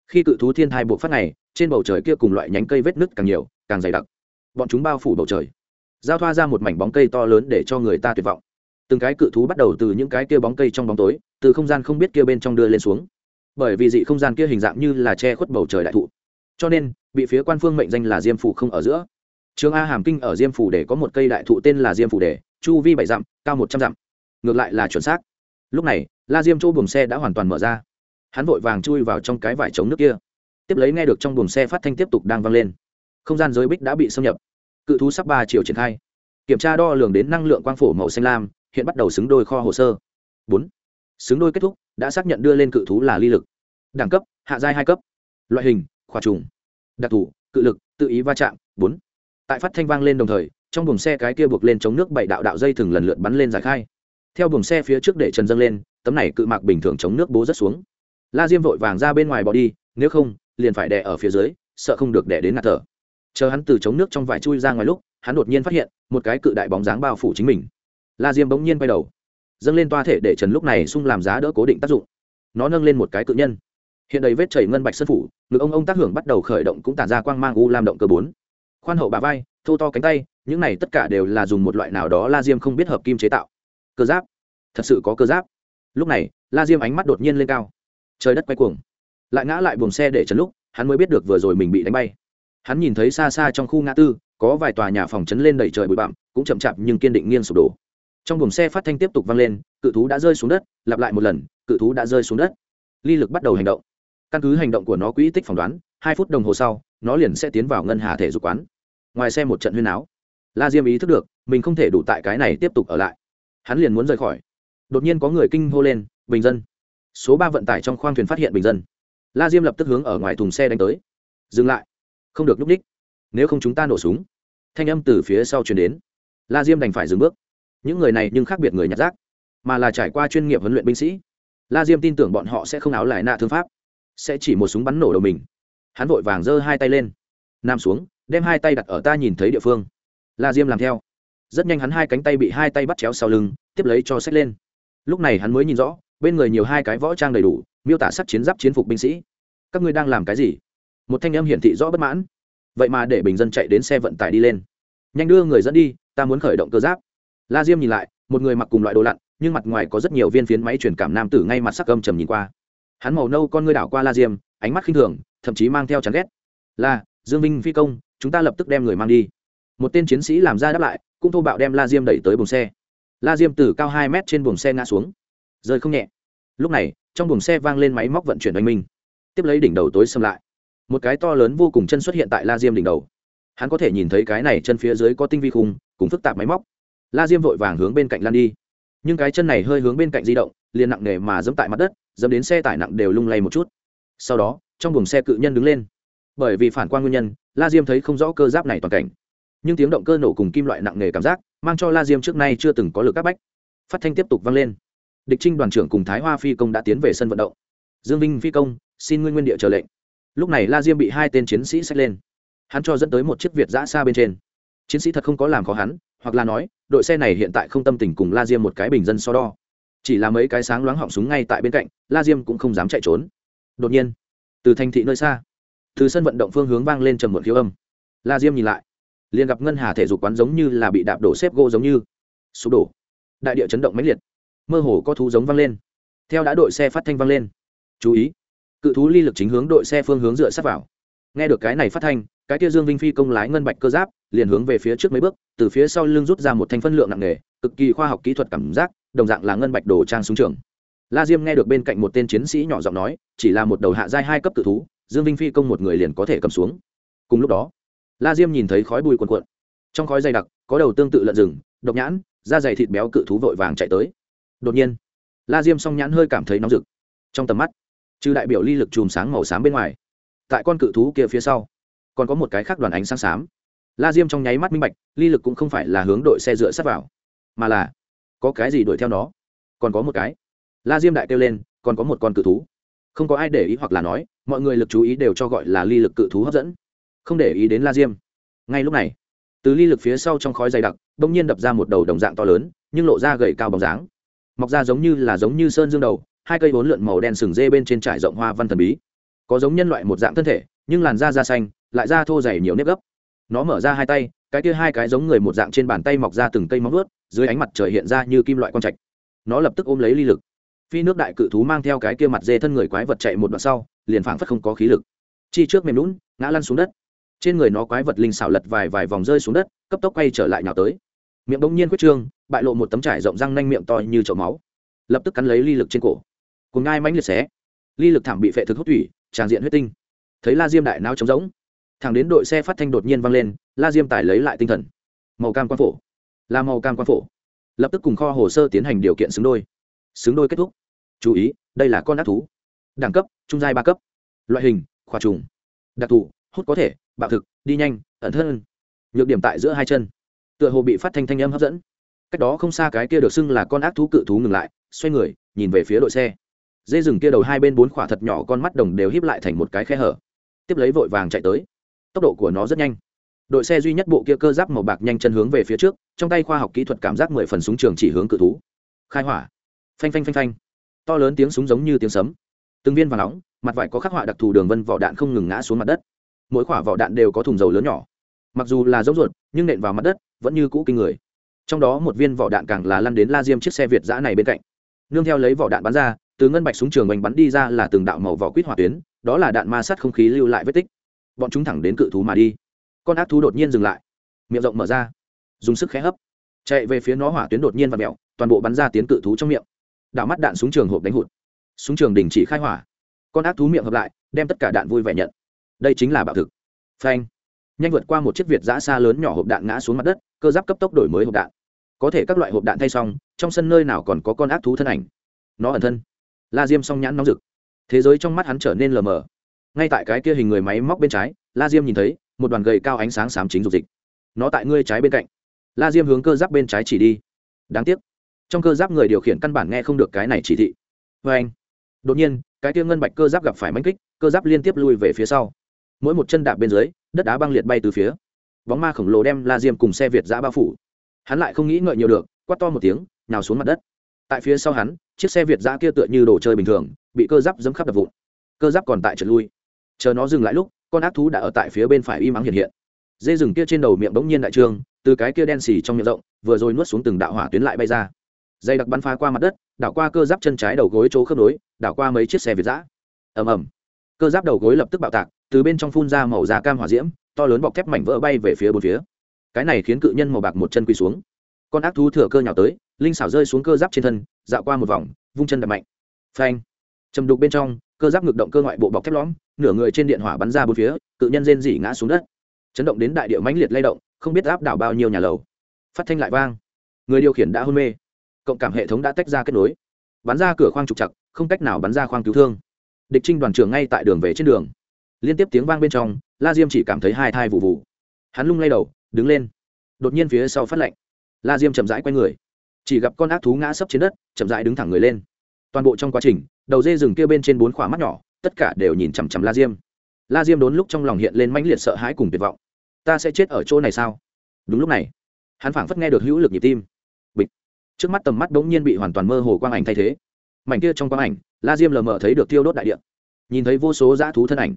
Khi cự thú thiên thai buộc phát này trên bầu trời kia cùng loại nhánh cây vết nứt càng nhiều, càng dày đặc. Bọn chúng bao phủ bầu trời, giao thoa ra một mảnh bóng cây to lớn để cho người ta tuyệt vọng. Từng cái cự thú bắt đầu từ những cái kia bóng cây trong bóng tối, từ không gian không biết kia bên trong đưa lên xuống bởi vì dị không gian kia hình dạng như là che khuất bầu trời đại thụ. Cho nên, bị phía quan phương mệnh danh là diêm phủ không ở giữa. Trường a hàm kinh ở diêm phủ để có một cây đại thụ tên là diêm phủ để, chu vi bảy dặm, cao một trăm dặm. Ngược lại là chuẩn xác. Lúc này, la diêm chỗ buồng xe đã hoàn toàn mở ra. Hắn vội vàng chui vào trong cái vải chống nước kia. Tiếp lấy nghe được trong buồng xe phát thanh tiếp tục đang vang lên. Không gian giới bích đã bị xâm nhập. Cự thú sắp ba chiều triển khai. Kiểm tra đo lường đến năng lượng quang phổ màu xanh lam, hiện bắt đầu xứng đôi kho hồ sơ. Bốn xứng đôi kết thúc, đã xác nhận đưa lên cự thú là ly lực. Đẳng cấp, hạ giai hai cấp. Loại hình, khỏa trùng. Đặc thù, cự lực, tự ý va chạm, bốn. Tại phát thanh vang lên đồng thời, trong buồng xe cái kia buộc lên chống nước bảy đạo đạo dây thừng lần lượt bắn lên giải khai. Theo buồng xe phía trước để trần dâng lên, tấm này cự mạc bình thường chống nước bố rất xuống. La diêm vội vàng ra bên ngoài bỏ đi, nếu không, liền phải đè ở phía dưới, sợ không được đè đến ngạt thở. Chờ hắn từ chống nước trong vải chui ra ngoài lúc, hắn đột nhiên phát hiện, một cái cự đại bóng dáng bao phủ chính mình. La diêm bỗng nhiên quay đầu dâng lên toa thể để trần lúc này sung làm giá đỡ cố định tác dụng. Nó nâng lên một cái cự nhân. Hiện đầy vết chảy ngân bạch sân phủ, ngực ông ông tác hưởng bắt đầu khởi động cũng tản ra quang mang u làm động cơ bốn. Khoan hậu bà vai, thô to cánh tay, những này tất cả đều là dùng một loại nào đó la diêm không biết hợp kim chế tạo. Cơ giáp. Thật sự có cơ giáp. Lúc này, la diêm ánh mắt đột nhiên lên cao. Trời đất quay cuồng. Lại ngã lại buồng xe để trần lúc, hắn mới biết được vừa rồi mình bị đánh bay. Hắn nhìn thấy xa xa trong khu ngã tư, có vài tòa nhà phòng chấn lên đầy trời bụi bặm, cũng chậm chạp nhưng kiên định nghiêng sụp đổ trong buồng xe phát thanh tiếp tục vang lên, cự thú đã rơi xuống đất, lặp lại một lần, cự thú đã rơi xuống đất. Ly lực bắt đầu hành động. Căn cứ hành động của nó quỹ tích phỏng đoán, hai phút đồng hồ sau, nó liền sẽ tiến vào ngân hà thể dục quán. Ngoài xe một trận huyên áo la diêm ý thức được, mình không thể đủ tại cái này tiếp tục ở lại. Hắn liền muốn rời khỏi. Đột nhiên có người kinh hô lên, bình dân. Số ba vận tải trong khoang thuyền phát hiện bình dân. La diêm lập tức hướng ở ngoài thùng xe đánh tới. Dừng lại. Không được núp ních nếu không chúng ta nổ súng. Thanh âm từ phía sau chuyển đến. La diêm đành phải dừng bước những người này nhưng khác biệt người nhặt rác, mà là trải qua chuyên nghiệp huấn luyện binh sĩ. La diêm tin tưởng bọn họ sẽ không áo lại nạ thương pháp, sẽ chỉ một súng bắn nổ đầu mình. Hắn vội vàng giơ hai tay lên. Nam xuống, đem hai tay đặt ở ta nhìn thấy địa phương. La diêm làm theo. Rất nhanh hắn hai cánh tay bị hai tay bắt chéo sau lưng, tiếp lấy cho xách lên. Lúc này hắn mới nhìn rõ, bên người nhiều hai cái võ trang đầy đủ, miêu tả sắc chiến giáp chiến phục binh sĩ. Các ngươi đang làm cái gì? Một thanh em hiển thị rõ bất mãn. Vậy mà để bình dân chạy đến xe vận tải đi lên. Nhanh đưa người dẫn đi, ta muốn khởi động cơ giáp la diêm nhìn lại, một người mặc cùng loại đồ lặn, nhưng mặt ngoài có rất nhiều viên phiến máy truyền cảm nam tử ngay mặt sắc âm trầm nhìn qua. Hắn màu nâu con ngươi đảo qua la diêm, ánh mắt khinh thường, thậm chí mang theo chán ghét. Là dương Vinh phi công, chúng ta lập tức đem người mang đi. Một tên chiến sĩ làm ra đáp lại, cũng thô bạo đem la diêm đẩy tới buồng xe. La diêm từ cao hai mét trên buồng xe ngã xuống. Rơi không nhẹ. Lúc này, trong buồng xe vang lên máy móc vận chuyển oanh minh. Tiếp lấy đỉnh đầu tối xâm lại. Một cái to lớn vô cùng chân xuất hiện tại la diêm đỉnh đầu. Hắn có thể nhìn thấy cái này chân phía dưới có tinh vi khung, cùng phức tạp máy móc la diêm vội vàng hướng bên cạnh lan đi. Nhưng cái chân này hơi hướng bên cạnh di động, liền nặng nề mà dẫm tại mặt đất, dẫm đến xe tải nặng đều lung lay một chút. Sau đó, trong buồng xe cự nhân đứng lên. Bởi vì phản quan nguyên nhân, la diêm thấy không rõ cơ giáp này toàn cảnh. Nhưng tiếng động cơ nổ cùng kim loại nặng nề cảm giác, mang cho la diêm trước nay chưa từng có lực áp bách. Phát thanh tiếp tục vang lên. Địch trinh đoàn trưởng cùng thái hoa phi công đã tiến về sân vận động. Dương vinh phi công, xin nguyên nguyên địa trở lệnh. Lúc này la diêm bị hai tên chiến sĩ xách lên. Hắn cho dẫn tới một chiếc việt giã xa bên trên. Chiến sĩ thật không có làm khó hắn hoặc là nói, đội xe này hiện tại không tâm tình cùng la diêm một cái bình dân so đo. Chỉ là mấy cái sáng loáng họng súng ngay tại bên cạnh, la diêm cũng không dám chạy trốn. Đột nhiên, từ thành thị nơi xa, từ sân vận động phương hướng vang lên trầm một khiếu âm. La diêm nhìn lại, liền gặp ngân hà thể dục quán giống như là bị đạp đổ xếp gỗ giống như. Sụp đổ. Đại địa chấn động mãnh liệt. Mơ hồ có thú giống vang lên. Theo đã đội xe phát thanh vang lên. Chú ý, cự thú ly lực chính hướng đội xe phương hướng dựa sát vào. Nghe được cái này phát thanh, cái kia dương vinh phi công lái ngân bạch cơ giáp liền hướng về phía trước mấy bước, từ phía sau lưng rút ra một thanh phân lượng nặng nề, cực kỳ khoa học kỹ thuật cảm giác, đồng dạng là ngân bạch đồ trang súng trường. La diêm nghe được bên cạnh một tên chiến sĩ nhỏ giọng nói, chỉ là một đầu hạ giai hai cấp tự thú, dương vinh phi công một người liền có thể cầm xuống. Cùng lúc đó, la diêm nhìn thấy khói bùi quần quận trong khói dày đặc, có đầu tương tự lợn rừng, độc nhãn, da dày thịt béo cự thú vội vàng chạy tới. Đột nhiên, la diêm song nhãn hơi cảm thấy nóng rực. Trong tầm mắt, trừ đại biểu ly lực chùm sáng màu xám bên ngoài, tại con cự thú kia phía sau, còn có một cái khác đoàn ánh sáng xám la diêm trong nháy mắt minh bạch, ly lực cũng không phải là hướng đội xe dựa sát vào, mà là có cái gì đuổi theo nó? Còn có một cái. La diêm đại kêu lên, còn có một con cự thú. Không có ai để ý hoặc là nói, mọi người lực chú ý đều cho gọi là ly lực cự thú hấp dẫn. Không để ý đến la diêm. Ngay lúc này, từ ly lực phía sau trong khói dày đặc đ ỗ n g nhiên đập ra một đầu đồng dạng to lớn, nhưng lộ ra gầy cao bóng dáng. Mọc ra giống như là giống như sơn dương đầu, hai cây bốn lượn màu đen sừng dê bên trên trải rộng hoa văn thần bí. Có giống nhân loại một dạng thân thể, nhưng làn da da xanh, lại da thô dày nhiều nếp gấp nó mở ra hai tay, cái kia hai cái giống người một dạng trên bàn tay mọc ra từng cây móng ướt dưới ánh mặt trời hiện ra như kim loại quang trạch. Nó lập tức ôm lấy ly lực. Phi nước đại cự thú mang theo cái kia mặt dê thân người quái vật chạy một đoạn sau, liền phảng phất không có khí lực. Chi trước mềm lún ngã lăn xuống đất. Trên người nó quái vật linh xảo lật vài vài vòng rơi xuống đất, cấp tốc quay trở lại nhào tới. Miệng bỗng nhiên quyết trương, bại lộ một tấm trải rộng răng nanh miệng to như chậu máu. Lập tức cắn lấy ly lực trên cổ. Cùng ngai mãnh liệt xé. Ly lực thảm bị phệ thực hốt thủy, tràn diện huyết tinh. Thấy la diêm đại não trống rỗng thẳng đến đội xe phát thanh đột nhiên vang lên, la diêm Tài lấy lại tinh thần. Màu cam quan phổ. Là màu cam quan phổ. Lập tức cùng kho hồ sơ tiến hành điều kiện xứng đôi. Xứng đôi kết thúc. Chú ý, đây là con ác thú. Đẳng cấp, trung giai ba cấp. Loại hình khoa trùng. Đặc thù, hút có thể, bạo thực, đi nhanh, ẩn thân. Nhược điểm tại giữa hai chân. Tựa hồ bị phát thanh thanh âm hấp dẫn. Cách đó không xa cái kia được xưng là con ác thú cự thú ngừng lại, xoay người, nhìn về phía đội xe. Dây rừng kia đầu hai bên bốn khỏa thật nhỏ con mắt đồng đều híp lại thành một cái khe hở. Tiếp lấy vội vàng chạy tới tốc độ của nó rất nhanh. Đội xe duy nhất bộ kia cơ giáp màu bạc nhanh chân hướng về phía trước, trong tay khoa học kỹ thuật cảm giác mười phần súng trường chỉ hướng cự thú. Khai hỏa. Phanh phanh phanh phanh. To lớn tiếng súng giống như tiếng sấm. Từng viên và nóng, mặt vải có khắc họa đặc thù đường vân vỏ đạn không ngừng ngã xuống mặt đất. Mỗi quả vỏ đạn đều có thùng dầu lớn nhỏ. Mặc dù là giống ruột, nhưng nện vào mặt đất, vẫn như cũ kinh người. Trong đó một viên vỏ đạn càng là lăn đến la diêm chiếc xe việt giã này bên cạnh. Nương theo lấy vỏ đạn bắn ra, từ ngân bạch súng trường bành bắn đi ra là từng đạo màu vỏ quýt hỏa tuyến, đó là đạn ma sát không khí lưu lại vết tích bọn chúng thẳng đến cự thú mà đi. Con ác thú đột nhiên dừng lại. Miệng rộng mở ra. Dùng sức khẽ hấp. Chạy về phía nó hỏa tuyến đột nhiên và mẹo toàn bộ bắn ra tiến cự thú trong miệng. Đạo mắt đạn súng trường hộp đánh hụt. Súng trường đình chỉ khai hỏa. Con ác thú miệng hợp lại, đem tất cả đạn vui vẻ nhận. Đây chính là bạo thực. Phanh. Nhanh vượt qua một chiếc việt giã xa lớn nhỏ hộp đạn ngã xuống mặt đất, cơ giáp cấp tốc đổi mới hộp đạn. Có thể các loại hộp đạn thay xong, trong sân nơi nào còn có con ác thú thân ảnh. Nó ẩn thân. La diêm song nhãn nóng rực. Thế giới trong mắt hắn trở nên lờ mờ ngay tại cái kia hình người máy móc bên trái, la diêm nhìn thấy, một đoàn gầy cao ánh sáng xám chính dục dịch. Nó tại ngươi trái bên cạnh. La diêm hướng cơ giáp bên trái chỉ đi. Đáng tiếc. Trong cơ giáp người điều khiển căn bản nghe không được cái này chỉ thị. Vê anh. Đột nhiên, cái kia ngân bạch cơ giáp gặp phải mánh kích, cơ giáp liên tiếp lui về phía sau. Mỗi một chân đạp bên dưới, đất đá băng liệt bay từ phía. Bóng ma khổng lồ đem la diêm cùng xe việt giã bao phủ. Hắn lại không nghĩ ngợi nhiều được, quát to một tiếng nào xuống mặt đất. Tại phía sau hắn, chiếc xe việt giã kia tựa như đồ chơi bình thường, bị cơ giáp dấm khắp đập vụn. Cơ giáp còn tại trượt lui chờ nó dừng lại lúc, con ác thú đã ở tại phía bên phải im ắng hiện hiện. Dê rừng kia trên đầu miệng bỗng nhiên đại trương, từ cái kia đen xì trong miệng rộng, vừa rồi nuốt xuống từng đạo hỏa tuyến lại bay ra. Dây đặc bắn phá qua mặt đất, đảo qua cơ giáp chân trái đầu gối chỗ khớp nối, đảo qua mấy chiếc xe việt giã ầm ầm. Cơ giáp đầu gối lập tức bạo tạc, từ bên trong phun ra màu da cam hỏa diễm, to lớn bọc thép mảnh vỡ bay về phía bốn phía. Cái này khiến cự nhân màu bạc một chân quỳ xuống. Con ác thú thừa cơ nhào tới, linh xảo rơi xuống cơ giáp trên thân, dạo qua một vòng, vung chân đập mạnh. Phanh. Chầm đục bên trong, cơ giáp ngực động cơ ngoại bộ bọc thép lõm nửa người trên điện hỏa bắn ra bốn phía, cự nhân rên rỉ ngã xuống đất. Chấn động đến đại địa mãnh liệt lay động, không biết áp đảo bao nhiêu nhà lầu. Phát thanh lại vang. Người điều khiển đã hôn mê. Cộng cảm hệ thống đã tách ra kết nối. Bắn ra cửa khoang trục chặt, không cách nào bắn ra khoang cứu thương. Địch trinh đoàn trưởng ngay tại đường về trên đường. Liên tiếp tiếng vang bên trong, la diêm chỉ cảm thấy hai thai vụ vụ. Hắn lung lay đầu, đứng lên. Đột nhiên phía sau phát lạnh. La diêm chậm rãi q u a y người. Chỉ gặp con ác thú ngã sấp trên đất, chậm rãi đứng thẳng người lên. Toàn bộ trong quá trình, đầu dê rừng kia bên trên bốn khỏa mắt nhỏ tất cả đều nhìn chằm chằm la diêm. La diêm đốn lúc trong lòng hiện lên mãnh liệt sợ hãi cùng tuyệt vọng. Ta sẽ chết ở chỗ này sao? Đúng lúc này, hắn phảng phất nghe được hữu lực nhịp tim. Bịch. Trước mắt tầm mắt đ ố n g nhiên bị hoàn toàn mơ hồ quang ảnh thay thế. Mảnh kia trong quang ảnh, la diêm lờ mờ thấy được tiêu đốt đại điện nhìn thấy vô số dã thú thân ảnh.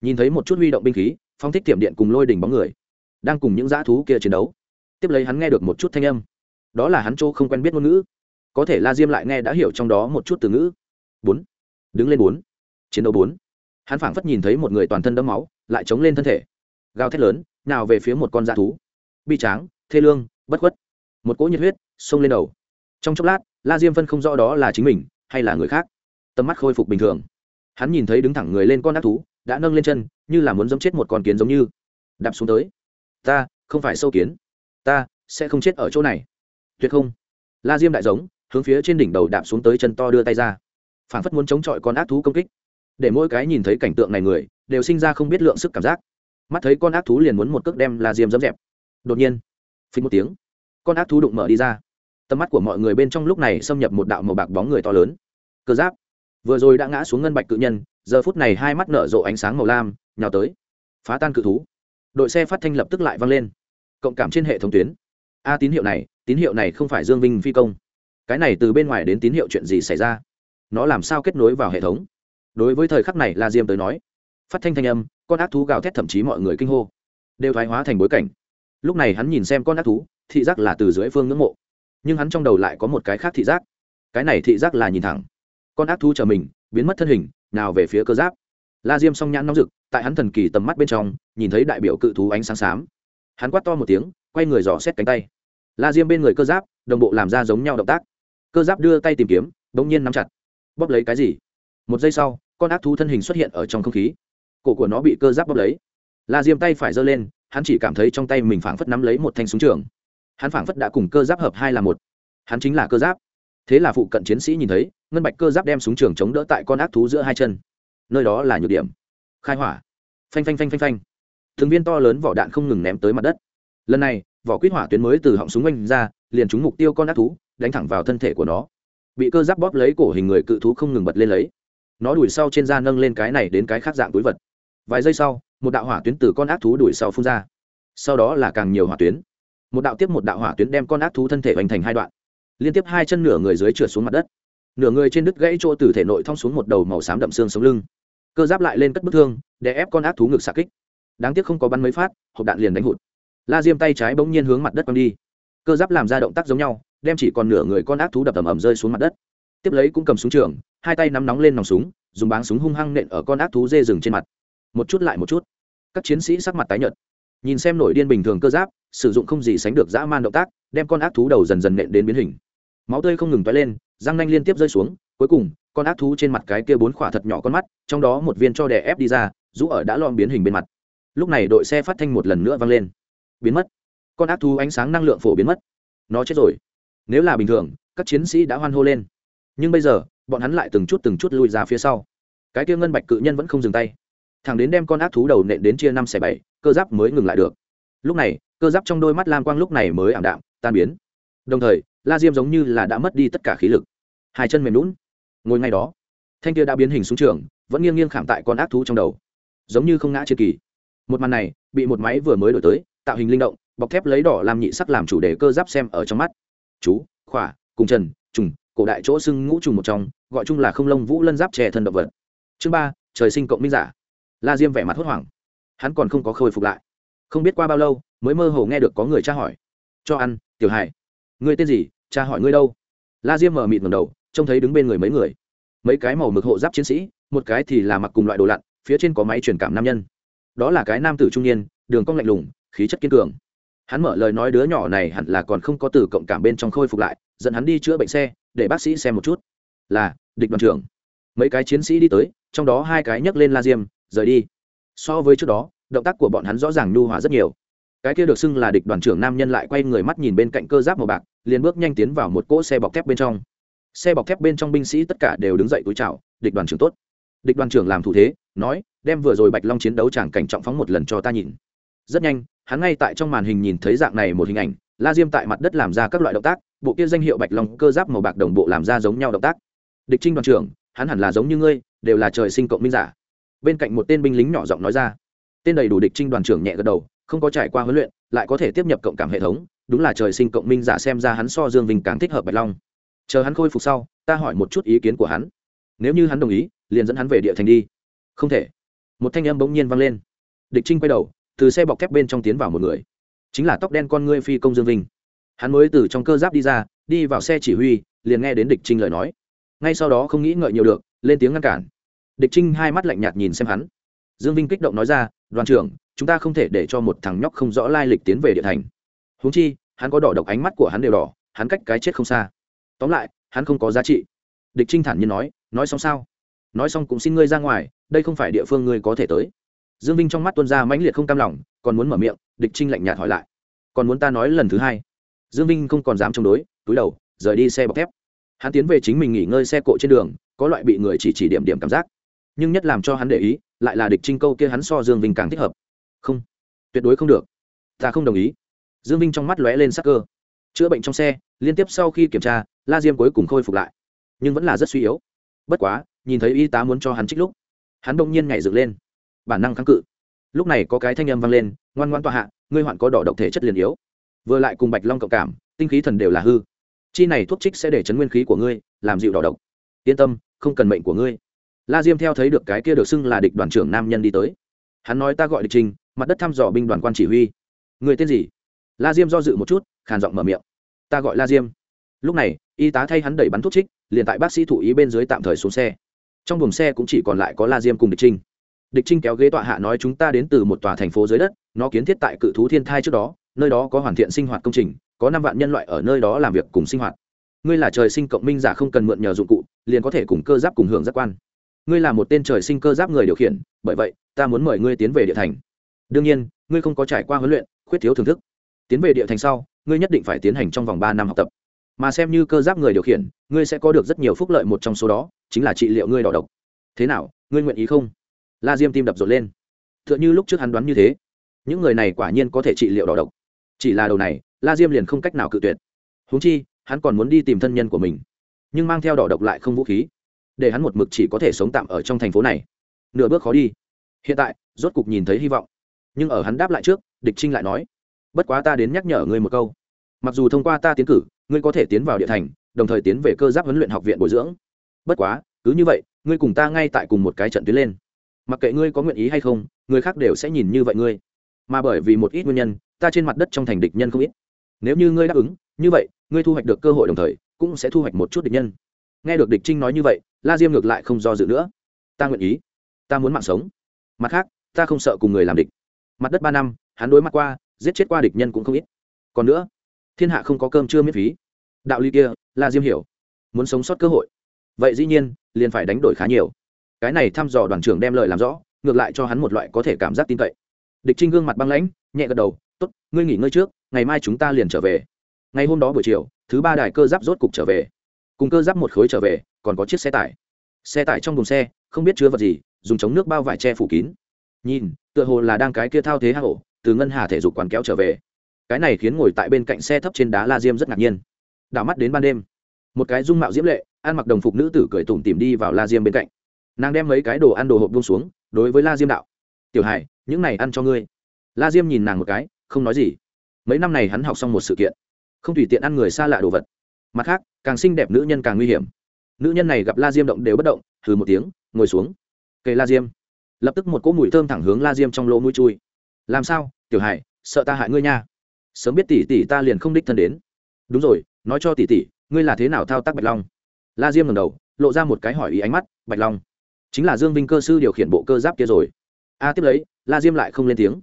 Nhìn thấy một chút huy động binh khí, phong thích tiệm điện cùng lôi đỉnh bóng người. Đang cùng những dã thú kia chiến đấu. Tiếp lấy hắn nghe được một chút thanh âm. Đó là hắn chỗ không quen biết ngôn ngữ. Có thể la diêm lại nghe đã hiểu trong đó một chút từ ngữ. Bốn. Đứng lên bốn chiến đấu bốn. Hắn phảng phất nhìn thấy một người toàn thân đẫm máu, lại chống lên thân thể. Gào thét lớn, nào về phía một con dã thú. Bi tráng, thê lương, bất khuất. Một cỗ nhiệt huyết xông lên đầu. Trong chốc lát, la diêm phân không rõ đó là chính mình, hay là người khác. Tầm mắt khôi phục bình thường. Hắn nhìn thấy đứng thẳng người lên con ác thú, đã nâng lên chân, như là muốn dẫm chết một con kiến giống như. Đạp xuống tới. Ta, không phải sâu kiến. Ta sẽ không chết ở chỗ này. Tuyệt không. La diêm đại giống, hướng phía trên đỉnh đầu đạp xuống tới chân to đưa tay ra. Phản phất muốn chống chọi con ác thú công kích để mỗi cái nhìn thấy cảnh tượng này người đều sinh ra không biết lượng sức cảm giác. Mắt thấy con ác thú liền muốn một cước đem la diêm dẫm dẹp. Đột nhiên phí một tiếng, con ác thú đụng mở đi ra. Tầm mắt của mọi người bên trong lúc này xâm nhập một đạo màu bạc bóng người to lớn. Cơ giáp. Vừa rồi đã ngã xuống ngân bạch cự nhân, giờ phút này hai mắt nở rộ ánh sáng màu lam, nhào tới. Phá tan cự thú. Đội xe phát thanh lập tức lại văng lên. Cộng cảm trên hệ thống tuyến. A, tín hiệu này, tín hiệu này không phải dương vinh phi công. Cái này từ bên ngoài đến tín hiệu chuyện gì xảy ra? Nó làm sao kết nối vào hệ thống? Đối với thời khắc này la diêm tới nói, phát thanh thanh âm, con ác thú gào thét thậm chí mọi người kinh hô, đều thoái hóa thành bối cảnh. Lúc này hắn nhìn xem con ác thú, thị giác là từ dưới phương ngưỡng mộ, nhưng hắn trong đầu lại có một cái khác thị giác. Cái này thị giác là nhìn thẳng. Con ác thú chờ mình, biến mất thân hình, nào về phía cơ giáp. La diêm song nhãn nóng rực, tại hắn thần kỳ tầm mắt bên trong, nhìn thấy đại biểu cự thú ánh sáng xám. Hắn quát to một tiếng, quay người dò xét cánh tay. La diêm bên người cơ giáp, đồng bộ làm ra giống nhau động tác. Cơ giáp đưa tay tìm kiếm đ ỗ n g nhiên nắm chặt. Bóp lấy cái gì? Một giây sau con ác thú thân hình xuất hiện ở trong không khí. Cổ của nó bị cơ giáp bóp lấy. La diêm tay phải giơ lên, hắn chỉ cảm thấy trong tay mình phảng phất nắm lấy một thanh súng trường. Hắn phảng phất đã cùng cơ giáp hợp hai là một. Hắn chính là cơ giáp. Thế là phụ cận chiến sĩ nhìn thấy, ngân bạch cơ giáp đem súng trường chống đỡ tại con ác thú giữa hai chân. Nơi đó là nhược điểm. Khai hỏa. Phanh phanh phanh phanh phanh. Thường viên to lớn vỏ đạn không ngừng ném tới mặt đất. Lần này, vỏ quýt hỏa tuyến mới từ họng súng oanh ra, liền trúng mục tiêu con ác thú, đánh thẳng vào thân thể của nó. Bị cơ giáp bóp lấy cổ hình người cự thú không ngừng bật lên lấy nó đuổi sau trên da nâng lên cái này đến cái khác dạng túi vật. Vài giây sau, một đạo hỏa tuyến từ con ác thú đuổi sau phun ra. Sau đó là càng nhiều hỏa tuyến. Một đạo tiếp một đạo hỏa tuyến đem con ác thú thân thể hoành thành hai đoạn. Liên tiếp hai chân nửa người dưới trượt xuống mặt đất. Nửa người trên đứt gãy chỗ từ thể nội thong xuống một đầu màu xám đậm xương sống lưng. Cơ giáp lại lên cất bức thương để ép con ác thú ngực xạ kích. Đáng tiếc không có bắn mấy phát, hộp đạn liền đánh hụt. La diêm tay trái bỗng nhiên hướng mặt đất quăng đi. Cơ giáp làm ra động tác giống nhau, đem chỉ còn nửa người con ác thú đập ầm ầm rơi xuống mặt đất tiếp lấy cũng cầm súng trường, hai tay nắm nóng lên nòng súng, dùng báng súng hung hăng nện ở con ác thú dê rừng trên mặt. Một chút lại một chút. Các chiến sĩ sắc mặt tái nhợt. Nhìn xem nổi điên bình thường cơ giáp, sử dụng không gì sánh được dã man động tác, đem con ác thú đầu dần dần nện đến biến hình. Máu tươi không ngừng toái lên, răng nanh liên tiếp rơi xuống, cuối cùng, con ác thú trên mặt cái kia bốn khỏa thật nhỏ con mắt, trong đó một viên cho đè ép đi ra, rũ ở đã lom biến hình bên mặt. Lúc này đội xe phát thanh một lần nữa vang lên. Biến mất. Con ác thú ánh sáng năng lượng phổ biến mất. Nó chết rồi. Nếu là bình thường, các chiến sĩ đã hoan hô lên nhưng bây giờ, bọn hắn lại từng chút từng chút lui ra phía sau. Cái kia ngân bạch cự nhân vẫn không dừng tay. Thằng đến đem con ác thú đầu nện đến chia năm xẻ bảy, cơ giáp mới ngừng lại được. Lúc này, cơ giáp trong đôi mắt lam quang lúc này mới ảm đạm, tan biến. Đồng thời, la diêm giống như là đã mất đi tất cả khí lực. Hai chân mềm lún ngồi ngay đó. Thanh kia đã biến hình xuống trường, vẫn nghiêng nghiêng khảm tại con ác thú trong đầu. Giống như không ngã trên kỳ. Một màn này, bị một máy vừa mới đổi tới, tạo hình linh động, bọc thép lấy đỏ làm nhị sắc làm chủ đề cơ giáp xem ở trong mắt. Chú, khỏa, cùng trần, trùng cổ đại chỗ xưng ngũ trùng một trong, gọi chung là không lông vũ lân giáp trẻ thân động vật. Chương ba, trời sinh cộng minh giả. La diêm vẻ mặt hốt hoảng. Hắn còn không có khôi phục lại. Không biết qua bao lâu, mới mơ hồ nghe được có người tra hỏi. Cho ăn, tiểu hải. Ngươi tên gì? Cha hỏi ngươi đâu? La diêm mở mịt ngầm đầu, trông thấy đứng bên người mấy người. Mấy cái màu mực hộ giáp chiến sĩ, một cái thì là mặc cùng loại đồ lặn, phía trên có máy truyền cảm nam nhân. Đó là cái nam tử trung niên, đường cong lạnh lùng, khí chất kiên cường. Hắn mở lời nói đứa nhỏ này hẳn là còn không có từ cộng cảm bên trong khôi phục lại, dẫn hắn đi chữa bệnh xe để bác sĩ xem một chút. Là, địch đoàn trưởng. Mấy cái chiến sĩ đi tới, trong đó hai cái nhấc lên la diêm, rời đi. So với trước đó, động tác của bọn hắn rõ ràng nhu hòa rất nhiều. Cái kia được xưng là địch đoàn trưởng nam nhân lại quay người mắt nhìn bên cạnh cơ giáp màu bạc, liền bước nhanh tiến vào một cỗ xe bọc thép bên trong. Xe bọc thép bên trong binh sĩ tất cả đều đứng dậy túi chào, địch đoàn trưởng tốt. Địch đoàn trưởng làm thủ thế, nói, đem vừa rồi bạch long chiến đấu chẳng cảnh trọng phóng một lần cho ta nhìn. Rất nhanh, hắn ngay tại trong màn hình nhìn thấy dạng này một hình ảnh, la diêm tại mặt đất làm ra các loại động tác bộ kia danh hiệu bạch long cơ giáp màu bạc đồng bộ làm ra giống nhau động tác. Địch trinh đoàn trưởng, hắn hẳn là giống như ngươi, đều là trời sinh cộng minh giả. Bên cạnh một tên binh lính nhỏ giọng nói ra. Tên đầy đủ địch trinh đoàn trưởng nhẹ gật đầu, không có trải qua huấn luyện, lại có thể tiếp nhập cộng cảm hệ thống, đúng là trời sinh cộng minh giả xem ra hắn so dương vinh càng thích hợp bạch long. Chờ hắn khôi phục sau, ta hỏi một chút ý kiến của hắn. Nếu như hắn đồng ý, liền dẫn hắn về địa thành đi. Không thể. Một thanh âm bỗng nhiên vang lên. Địch trinh quay đầu, từ xe bọc thép bên trong tiến vào một người. Chính là tóc đen con ngươi phi công dương vinh hắn mới từ trong cơ giáp đi ra, đi vào xe chỉ huy, liền nghe đến địch trinh lời nói. Ngay sau đó không nghĩ ngợi nhiều được, lên tiếng ngăn cản. Địch trinh hai mắt lạnh nhạt nhìn xem hắn. Dương vinh kích động nói ra, đoàn trưởng, chúng ta không thể để cho một thằng nhóc không rõ lai lịch tiến về địa thành. Húng chi, hắn có đỏ độc ánh mắt của hắn đều đỏ, hắn cách cái chết không xa. Tóm lại, hắn không có giá trị. Địch trinh thản nhiên nói nói xong sao? Nói xong cũng xin ngươi ra ngoài, đây không phải địa phương ngươi có thể tới. Dương vinh trong mắt tuân ra mãnh liệt không cam lòng, còn muốn mở miệng, địch trinh lạnh nhạt hỏi lại, còn muốn ta nói lần thứ hai? Dương vinh không còn dám chống đối, túi đầu, rời đi xe bọc thép. Hắn tiến về chính mình nghỉ ngơi xe cộ trên đường, có loại bị người chỉ chỉ điểm điểm cảm giác. Nhưng nhất làm cho hắn để ý, lại là địch trinh câu kia hắn so dương vinh càng thích hợp. Không, tuyệt đối không được. Ta không đồng ý. Dương vinh trong mắt lóe lên sắc cơ. Chữa bệnh trong xe, liên tiếp sau khi kiểm tra, la diêm cuối cùng khôi phục lại. Nhưng vẫn là rất suy yếu. Bất quá, nhìn thấy y tá muốn cho hắn trích lúc, hắn đông nhiên nhảy dựng lên. Bản năng kháng cự. Lúc này có cái thanh âm vang lên, ngoan ngoan tọa hạ, ngươi hoạn có đỏ độc thể chất liền yếu vừa lại cùng bạch long cộng cảm, tinh khí thần đều là hư. Chi này thuốc trích sẽ để chấn nguyên khí của ngươi, làm dịu đỏ độc. Yên tâm, không cần mệnh của ngươi. La diêm theo thấy được cái kia được xưng là địch đoàn trưởng nam nhân đi tới. Hắn nói ta gọi địch trình, mặt đất thăm dò binh đoàn quan chỉ huy. Người tên gì? La diêm do dự một chút, khàn giọng mở miệng. Ta gọi la diêm. Lúc này, y tá thay hắn đẩy bắn thuốc trích, liền tại bác sĩ thủ ý bên dưới tạm thời xuống xe. Trong buồng xe cũng chỉ còn lại có la diêm cùng địch trinh địch trinh kéo ghế tọa hạ nói chúng ta đến từ một tòa thành phố dưới đất, nó kiến thiết tại cự thú thiên thai trước đó nơi đó có hoàn thiện sinh hoạt công trình, có năm vạn nhân loại ở nơi đó làm việc cùng sinh hoạt. Ngươi là trời sinh cộng minh giả không cần mượn nhờ dụng cụ, liền có thể cùng cơ giáp cùng hưởng giác quan. Ngươi là một tên trời sinh cơ giáp người điều khiển, bởi vậy, ta muốn mời ngươi tiến về địa thành. Đương nhiên, ngươi không có trải qua huấn luyện, khuyết thiếu thưởng thức. Tiến về địa thành sau, ngươi nhất định phải tiến hành trong vòng ba năm học tập. Mà xem như cơ giáp người điều khiển, ngươi sẽ có được rất nhiều phúc lợi một trong số đó, chính là trị liệu ngươi đỏ độc. Thế nào, ngươi nguyện ý không? La diêm tim đập rộn lên. T h ư ợ n h ư lúc trước hắn đoán như thế. Những người này quả nhiên có thể trị liệu đỏ độc chỉ là đầu này, la diêm liền không cách nào cự tuyệt. Húng chi, hắn còn muốn đi tìm thân nhân của mình, nhưng mang theo đỏ độc lại không vũ khí, để hắn một mực chỉ có thể sống tạm ở trong thành phố này. Nửa bước khó đi. Hiện tại, rốt cục nhìn thấy hy vọng. Nhưng ở hắn đáp lại trước, địch trinh lại nói, bất quá ta đến nhắc nhở ngươi một câu. Mặc dù thông qua ta tiến cử, ngươi có thể tiến vào địa thành, đồng thời tiến về cơ giáp huấn luyện học viện bồi dưỡng. Bất quá, cứ như vậy, ngươi cùng ta ngay tại cùng một cái trận tuyến lên. Mặc kệ ngươi có nguyện ý hay không, người khác đều sẽ nhìn như vậy ngươi. Mà bởi vì một ít nguyên nhân ta trên mặt đất trong thành địch nhân không ít. Nếu như ngươi đáp ứng, như vậy, ngươi thu hoạch được cơ hội đồng thời, cũng sẽ thu hoạch một chút địch nhân. Nghe được địch trinh nói như vậy, la diêm ngược lại không do dự nữa. Ta nguyện ý. Ta muốn mạng sống. Mặt khác, ta không sợ cùng người làm địch. Mặt đất ba năm, hắn đối mặt qua, giết chết qua địch nhân cũng không ít. Còn nữa, thiên hạ không có cơm chưa miễn phí. Đạo lý kia, la diêm hiểu. Muốn sống sót cơ hội. Vậy dĩ nhiên, liền phải đánh đổi khá nhiều. Cái này thăm dò đoàn trưởng đem lời làm rõ, ngược lại cho hắn một loại có thể cảm giác tin cậy. Địch trinh gương mặt băng lãnh, nhẹ gật đầu tốt, ngươi nghỉ ngơi trước, ngày mai chúng ta liền trở về. Ngày hôm đó buổi chiều, thứ ba đài cơ giáp rốt cục trở về. Cùng cơ giáp một khối trở về, còn có chiếc xe tải. Xe tải trong đồn xe, không biết chứa vật gì, dùng chống nước bao vải che phủ kín. Nhìn, tựa hồ là đang cái kia thao thế hạ hổ từ ngân hà thể dục quán kéo trở về. Cái này khiến ngồi tại bên cạnh xe thấp trên đá la diêm rất ngạc nhiên. Đảo mắt đến ban đêm, một cái dung mạo diễm lệ, ăn mặc đồng phục nữ tử cười tủm tìm đi vào la diêm bên cạnh. Nàng đem mấy cái đồ ăn đồ hộp buông xuống, đối với la diêm đạo, tiểu hải, những này ăn cho ngươi. La diêm nhìn nàng một cái không nói gì. Mấy năm này hắn học xong một sự kiện, không tùy tiện ăn người xa lạ đồ vật. Mặt khác, càng xinh đẹp nữ nhân càng nguy hiểm. Nữ nhân này gặp la diêm động đều bất động thử một tiếng, ngồi xuống. Kề la diêm. Lập tức một cỗ mùi thơm thẳng hướng la diêm trong lỗ mũi chui. Làm sao, tiểu hải, sợ ta hại ngươi nha. Sớm biết tỷ tỷ ta liền không đích thân đến. Đúng rồi, nói cho tỷ tỷ, ngươi là thế nào thao tác bạch long? La diêm ngầm đầu, lộ ra một cái hỏi ý ánh mắt, bạch long. Chính là dương vinh cơ sư điều khiển bộ cơ giáp kia rồi. A, tiếp lấy, la diêm lại không lên tiếng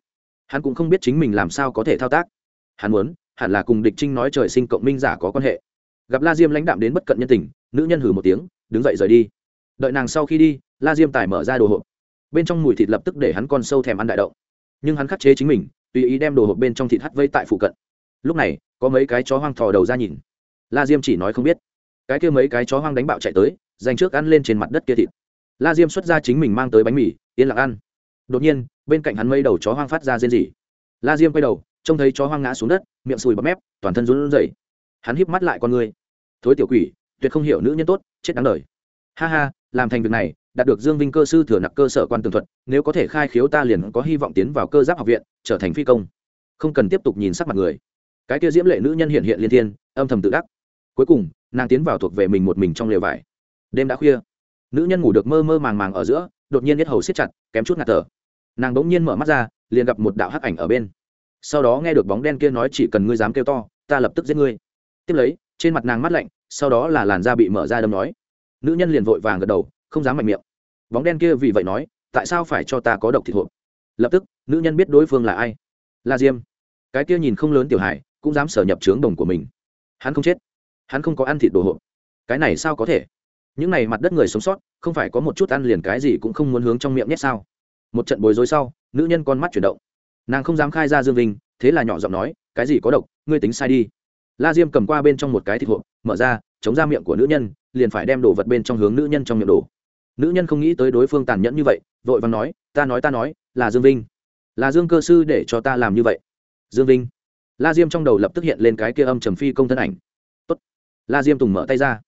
hắn cũng không biết chính mình làm sao có thể thao tác. Hắn muốn, hẳn là cùng địch trinh nói trời sinh cộng minh giả có quan hệ. Gặp la diêm lãnh đạm đến bất cận nhân tình, nữ nhân hử một tiếng, đứng dậy rời đi. Đợi nàng sau khi đi, la diêm tài mở ra đồ hộp. Bên trong mùi thịt lập tức để hắn con sâu thèm ăn đại động. Nhưng hắn khắc chế chính mình, tùy ý đem đồ hộp bên trong thịt hắt vây tại phụ cận. Lúc này, có mấy cái chó hoang thò đầu ra nhìn. La diêm chỉ nói không biết. Cái kia mấy cái chó hoang đánh bạo chạy tới, dành trước ăn lên trên mặt đất kia thịt. La diêm xuất ra chính mình mang tới bánh mì, yên lặng ăn đột nhiên, bên cạnh hắn mây đầu chó hoang phát ra rên rỉ. La diêm quay đầu, trông thấy chó hoang ngã xuống đất, miệng sùi bắp mép, toàn thân run rẩy. Hắn híp mắt lại con người. Thối tiểu quỷ, tuyệt không hiểu nữ nhân tốt, chết đáng đời. Ha ha, làm thành việc này, đạt được dương vinh cơ sư thừa nặc cơ sở quan tường thuật, nếu có thể khai khiếu ta liền có hy vọng tiến vào cơ giáp học viện, trở thành phi công. Không cần tiếp tục nhìn sắc mặt người. Cái kia diễm lệ nữ nhân hiện hiện liên thiên, âm thầm tự đắc. Cuối cùng, nàng tiến vào thuộc về mình một mình trong lều vải. Đêm đã khuya. Nữ nhân ngủ được mơ mơ màng màng ở giữa đột nhiên nhất hầu siết chặt, kém chút ngạt thở. Nàng bỗng nhiên mở mắt ra, liền gặp một đạo hắc ảnh ở bên. Sau đó nghe được bóng đen kia nói chỉ cần ngươi dám kêu to, ta lập tức giết ngươi. Tiếp lấy, trên mặt nàng mắt lạnh, sau đó là làn da bị mở ra đâm nói. Nữ nhân liền vội vàng gật đầu, không dám mạnh miệng. Bóng đen kia vì vậy nói, tại sao phải cho ta có độc thịt hộp? Lập tức, nữ nhân biết đối phương là ai. La diêm. Cái kia nhìn không lớn tiểu hải cũng dám sở nhập trướng đồng của mình. Hắn không chết. Hắn không có ăn thịt đồ hộp. Cái này sao có thể? Những n à y mặt đất người sống sót, không phải có một chút ăn liền cái gì cũng không muốn hướng trong miệng nhét sao? Một trận bối rối sau, nữ nhân con mắt chuyển động. Nàng không dám khai ra dương vinh, thế là nhỏ giọng nói, cái gì có độc, ngươi tính sai đi. La diêm cầm qua bên trong một cái thịt hộp, mở ra, chống ra miệng của nữ nhân, liền phải đem đồ vật bên trong hướng nữ nhân trong miệng đổ. Nữ nhân không nghĩ tới đối phương tàn nhẫn như vậy, vội vàng nói, ta nói ta nói, là dương vinh. Là dương cơ sư để cho ta làm như vậy. Dương vinh. La diêm trong đầu lập tức hiện lên cái kia âm trầm phi công thân ảnh. Tốt. la diêm tùng mở tay ra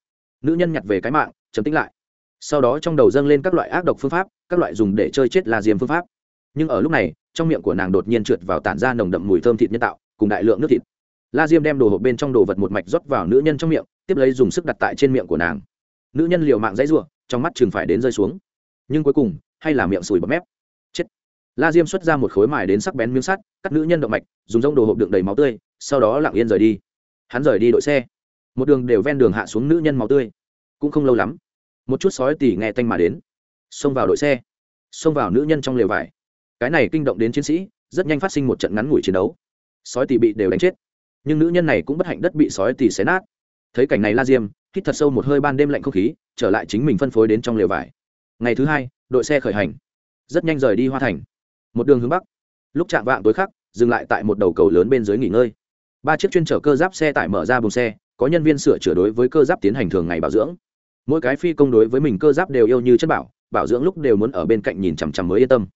nữ nhân nhặt về cái mạng chấm tính lại. Sau đó trong đầu dâng lên các loại ác độc phương pháp, các loại dùng để chơi chết la diêm phương pháp. Nhưng ở lúc này, trong miệng của nàng đột nhiên trượt vào tản ra nồng đậm mùi thơm thịt nhân tạo, cùng đại lượng nước thịt. La diêm đem đồ hộp bên trong đồ vật một mạch rót vào nữ nhân trong miệng, tiếp lấy dùng sức đặt tại trên miệng của nàng. Nữ nhân liều mạng dãy r u ộ trong mắt chừng phải đến rơi xuống. Nhưng cuối cùng, hay là miệng sùi bọt mép. Chết. La diêm xuất ra một khối mài đến sắc bén miếng sắt, cắt nữ nhân động mạch, dùng giống đồ hộp đựng đầy máu tươi, sau đó lặng yên rời đi. Hắn rời đi đội xe. Một đường đều ven đường hạ xuống nữ nhân máu tươi cũng không lâu lắm, một chút sói tỉ nghe tanh mà đến, xông vào đội xe, xông vào nữ nhân trong lều vải. Cái này kinh động đến chiến sĩ, rất nhanh phát sinh một trận ngắn ngủi chiến đấu. Sói tỉ bị đều đánh chết, nhưng nữ nhân này cũng bất hạnh đất bị sói tỉ xé nát. Thấy cảnh này la diêm, hít thật sâu một hơi ban đêm lạnh không khí, trở lại chính mình phân phối đến trong lều vải. Ngày thứ hai, đội xe khởi hành, rất nhanh rời đi hoa thành. Một đường hướng bắc, lúc chạm vạng tối khắc, dừng lại tại một đầu cầu lớn bên dưới nghỉ ngơi. Ba chiếc chuyên chở cơ giáp xe tải mở ra buồng xe, có nhân viên sửa chữa đối với cơ giáp tiến hành thường ngày bảo dưỡng mỗi cái phi công đối với mình cơ giáp đều yêu như chất bảo bảo dưỡng lúc đều muốn ở bên cạnh nhìn chằm chằm mới yên tâm.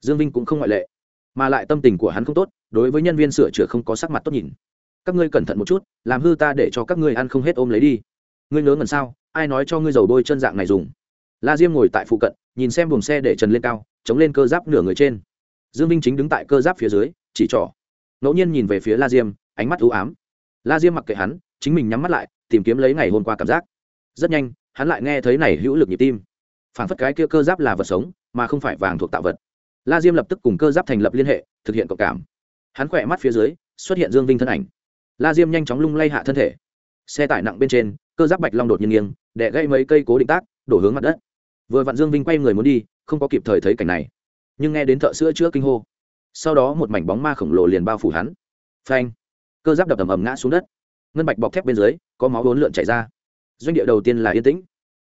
Dương vinh cũng không ngoại lệ, mà lại tâm tình của hắn không tốt, đối với nhân viên sửa chữa không có sắc mặt tốt nhìn. Các ngươi cẩn thận một chút, làm hư ta để cho các ngươi ăn không hết ôm lấy đi. Ngươi ngớ ngần sao, ai nói cho ngươi dầu bôi chân dạng này dùng? La diêm ngồi tại phụ cận, nhìn xem buồng xe để trần lên cao, chống lên cơ giáp nửa người trên. Dương vinh chính đứng tại cơ giáp phía dưới, chỉ trỏ. Ngẫu nhiên nhìn về phía la diêm, ánh mắt ưu ám. La diêm mặc kệ hắn, chính mình nhắm mắt lại, tìm kiếm lấy ngày hôm qua cảm giác. Rất nhanh hắn lại nghe thấy này hữu lực nhịp tim. Phản phất cái kia cơ giáp là vật sống, mà không phải vàng thuộc tạo vật. La diêm lập tức cùng cơ giáp thành lập liên hệ, thực hiện cộng cảm. Hắn khỏe mắt phía dưới, xuất hiện dương vinh thân ảnh. La diêm nhanh chóng lung lay hạ thân thể. Xe tải nặng bên trên, cơ giáp bạch long đột nhiên nghiêng đẻ gây mấy cây cố định tác, đổ hướng mặt đất. Vừa vặn dương vinh quay người muốn đi, không có kịp thời thấy cảnh này. Nhưng nghe đến thợ sữa chữa kinh hô. Sau đó một mảnh bóng ma khổng lồ liền bao phủ hắn. Phanh. Cơ giáp đập ầm ầm ngã xuống đất. Ngân bạch bọc thép bên dưới, có máu bốn lượn chảy ra doanh địa đầu tiên là yên tĩnh.